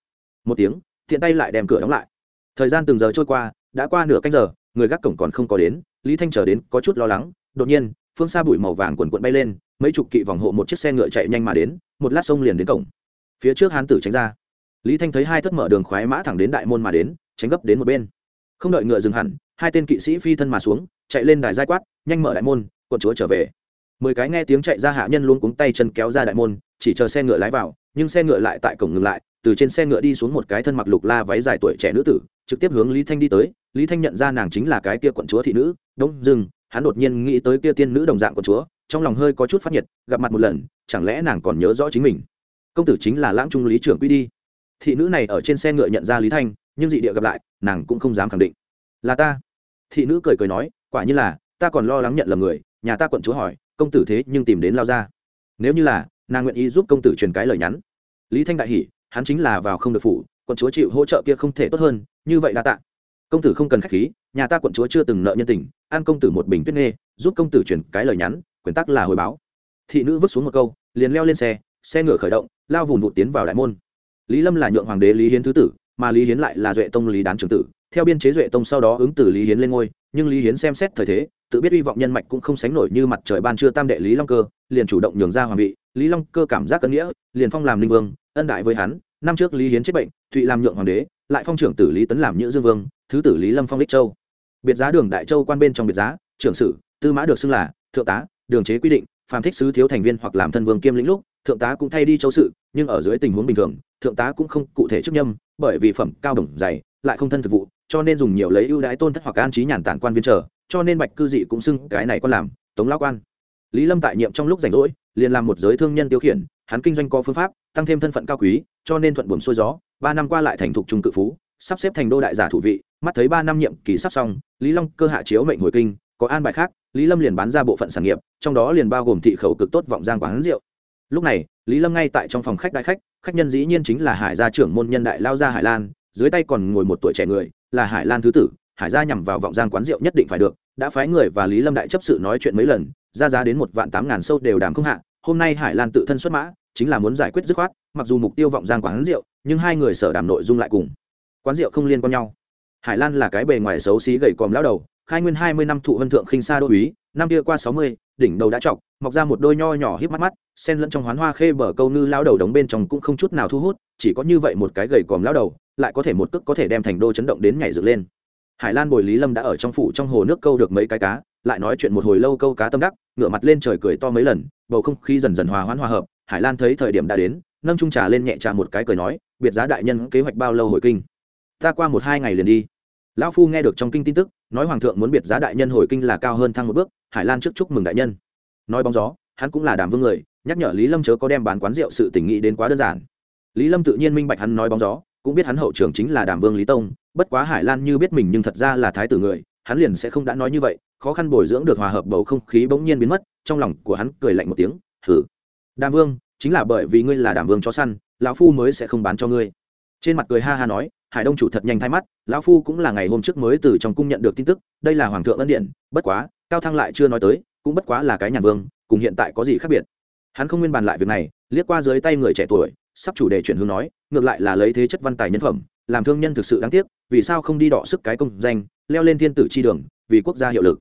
một tiếng, tiện tay lại đem cửa đóng lại. Thời gian từng giờ trôi qua, đã qua nửa canh giờ, người gác cổng còn không có đến, lý thanh chờ đến, có chút lo lắng, đột nhiên phương xa bụi màu vàng quần quận bay lên, mấy chục kỵ vòng hộ một chiếc xe ngựa chạy nhanh mà đến, một lát sông liền đến cổng. Phía trước hán tử tránh ra. Lý thanh thấy hai thất mở đường khoái mã thẳng đến đại môn mà đến, tránh gấp đến một bên. Không đợi ngựa dừng hẳn, hai tên kỵ sĩ phi thân mà xuống, chạy lên đài giai quát, nhanh mở đại môn, quận chúa trở về. Mười cái nghe tiếng chạy ra hạ nhân luôn cuống tay chân kéo ra đại môn, chỉ chờ xe ngựa lái vào, nhưng xe ngựa lại tại cổng ngừng lại, từ trên xe ngựa đi xuống một cái thân mặc lục la váy dài tuổi trẻ nữ tử, trực tiếp hướng lý thanh đi tới. Lý thanh nhận ra nàng chính là cái kia quận chúa thị nữ, đông dừng hắn đột nhiên nghĩ tới kia tiên nữ đồng dạng của chúa, trong lòng hơi có chút phát nhiệt, gặp mặt một lần, chẳng lẽ nàng còn nhớ rõ chính mình? Công tử chính là lãng trung lý trưởng quy đi. Thị nữ này ở trên xe ngựa nhận ra lý thanh, nhưng dị địa gặp lại, nàng cũng không dám khẳng định. Là ta. Thị nữ cười cười nói, quả như là, ta còn lo lắng nhận lầm người, nhà ta quận chúa hỏi, công tử thế nhưng tìm đến lao ra nếu như là, nàng nguyện ý giúp công tử truyền cái lời nhắn. Lý thanh đại hỉ, hắn chính là vào không được phủ, quận chúa chịu hỗ trợ kia không thể tốt hơn, như vậy đa tạ công tử không cần khách khí, nhà ta quận chúa chưa từng nợ nhân tình, an công tử một bình tuyết nghê giúp công tử chuyển cái lời nhắn, quyền tắc là hồi báo. Thị nữ vứt xuống một câu, liền leo lên xe xe ngựa khởi động, lao vùn vụt tiến vào đại môn. Lý lâm là nhượng hoàng đế lý hiến thứ tử, mà lý hiến lại là duệ tông lý đán trường tử. Theo biên chế duệ tông sau đó ứng từ lý hiến lên ngôi, nhưng lý hiến xem xét thời thế, tự biết hy vọng nhân mạch cũng không sánh nổi như mặt trời ban trưa tam đệ lý long cơ, liền chủ động nhường ra hoàng vị. Lý long cơ cảm giác cân nghĩa, liền phong làm linh vương, ân đại với hắn. Năm trước lý hiến chết bệnh, thụy làm nhượng hoàng đế, lại phong trưởng tử lý tấn làm nhữ dương vương thứ tử lý lâm phong lích châu. Biệt giá đường đại châu quan bên trong biệt giá, trưởng sử, tư mã được xưng là thượng tá, đường chế quy định, phàm thích sứ thiếu thành viên hoặc làm thân vương kiêm lĩnh lúc, thượng tá cũng thay đi châu sự, nhưng ở dưới tình huống bình thường, thượng tá cũng không cụ thể chức nhâm, bởi vì phẩm cao đồng dày, lại không thân thực vụ, cho nên dùng nhiều lấy ưu đãi tôn thất hoặc an trí nhàn tản quan viên trở cho nên bạch cư dị cũng xưng cái này con làm tống lão quan. Lý lâm tại nhiệm trong lúc rảnh rỗi, liền làm một giới thương nhân tiêu khiển, hắn kinh doanh có phương pháp, tăng thêm thân phận cao quý, cho nên thuận buồm xuôi gió, ba năm qua lại thành thục trung cự phú, sắp xếp thành đô đại giả thủ vị mắt thấy ba năm nhiệm kỳ sắp xong, lý long cơ hạ chiếu mệnh hồi kinh, có an bài khác, lý lâm liền bán ra bộ phận sản nghiệp, trong đó liền bao gồm thị khẩu cực tốt vọng giang quán rượu. Lúc này, lý lâm ngay tại trong phòng khách đại khách khách nhân dĩ nhiên chính là hải gia trưởng môn nhân đại lao gia hải lan, dưới tay còn ngồi một tuổi trẻ người, là hải lan thứ tử, hải gia nhằm vào vọng giang quán rượu nhất định phải được, đã phái người và lý lâm đại chấp sự nói chuyện mấy lần, ra giá đến một vạn tám ngàn sâu đều đàm không hạ, hôm nay hải lan tự thân xuất mã, chính là muốn giải quyết dứt khoát, mặc dù mục tiêu vọng giang quán rượu, nhưng hai người sở đàm nội dung lại cùng. Quán rượu không liên quan nhau hải lan là cái bề ngoài xấu xí gầy còm lão đầu, khai nguyên hai mươi năm thụ vân thượng khinh xa đô uý năm kia qua sáu mươi, đỉnh đầu đã trọc, mọc ra một đôi nho nhỏ híp mắt mắt, sen lẫn trong hoán hoa khê bờ câu ngư lão đầu đống bên trong cũng không chút nào thu hút, chỉ có như vậy một cái gầy còm lão đầu, lại có thể một cước có thể đem thành đô chấn động đến nhảy dựng lên. Hải lan bồi lý lâm đã ở trong phủ trong hồ nước câu được mấy cái cá, lại nói chuyện một hồi lâu câu cá tâm đắc, ngửa mặt lên trời cười to mấy lần, bầu không khí dần dần hòa hoãn hòa hợp, hải lan thấy thời điểm đã đến, nâng trung trà lên nhẹ trà một cái cười nói, biệt giá đại nhân kế hoạch bao lâu hồi kinh? Ta qua một hai ngày liền đi. Lão phu nghe được trong kinh tin tức, nói hoàng thượng muốn biệt giá đại nhân hồi kinh là cao hơn thăng một bước, hải lan trước chúc mừng đại nhân. Nói bóng gió, hắn cũng là đàm vương người, nhắc nhở lý lâm chớ có đem bán quán rượu sự tình nghĩ đến quá đơn giản. Lý lâm tự nhiên minh bạch hắn nói bóng gió, cũng biết hắn hậu trưởng chính là đàm vương lý tông, bất quá hải lan như biết mình nhưng thật ra là thái tử người, hắn liền sẽ không đã nói như vậy, khó khăn bồi dưỡng được hòa hợp bầu không khí bỗng nhiên biến mất, trong lòng của hắn cười lạnh một tiếng thử đàm vương, chính là bởi vì ngươi là đàm vương chó săn, lão phu mới sẽ không bán cho ngươi trên mặt cười ha ha nói, hải đông chủ thật nhanh thay mắt, lão phu cũng là ngày hôm trước mới từ trong cung nhận được tin tức, đây là hoàng thượng ân điện, bất quá, cao thăng lại chưa nói tới, cũng bất quá là cái nhàn vương, cùng hiện tại có gì khác biệt. Hắn không nguyên bàn lại việc này, liếc qua dưới tay người trẻ tuổi, sắp chủ đề chuyển hướng nói, ngược lại là lấy thế chất văn tài nhân phẩm, làm thương nhân thực sự đáng tiếc, vì sao không đi đọ sức cái công danh, leo lên thiên tử chi đường, vì quốc gia hiệu lực.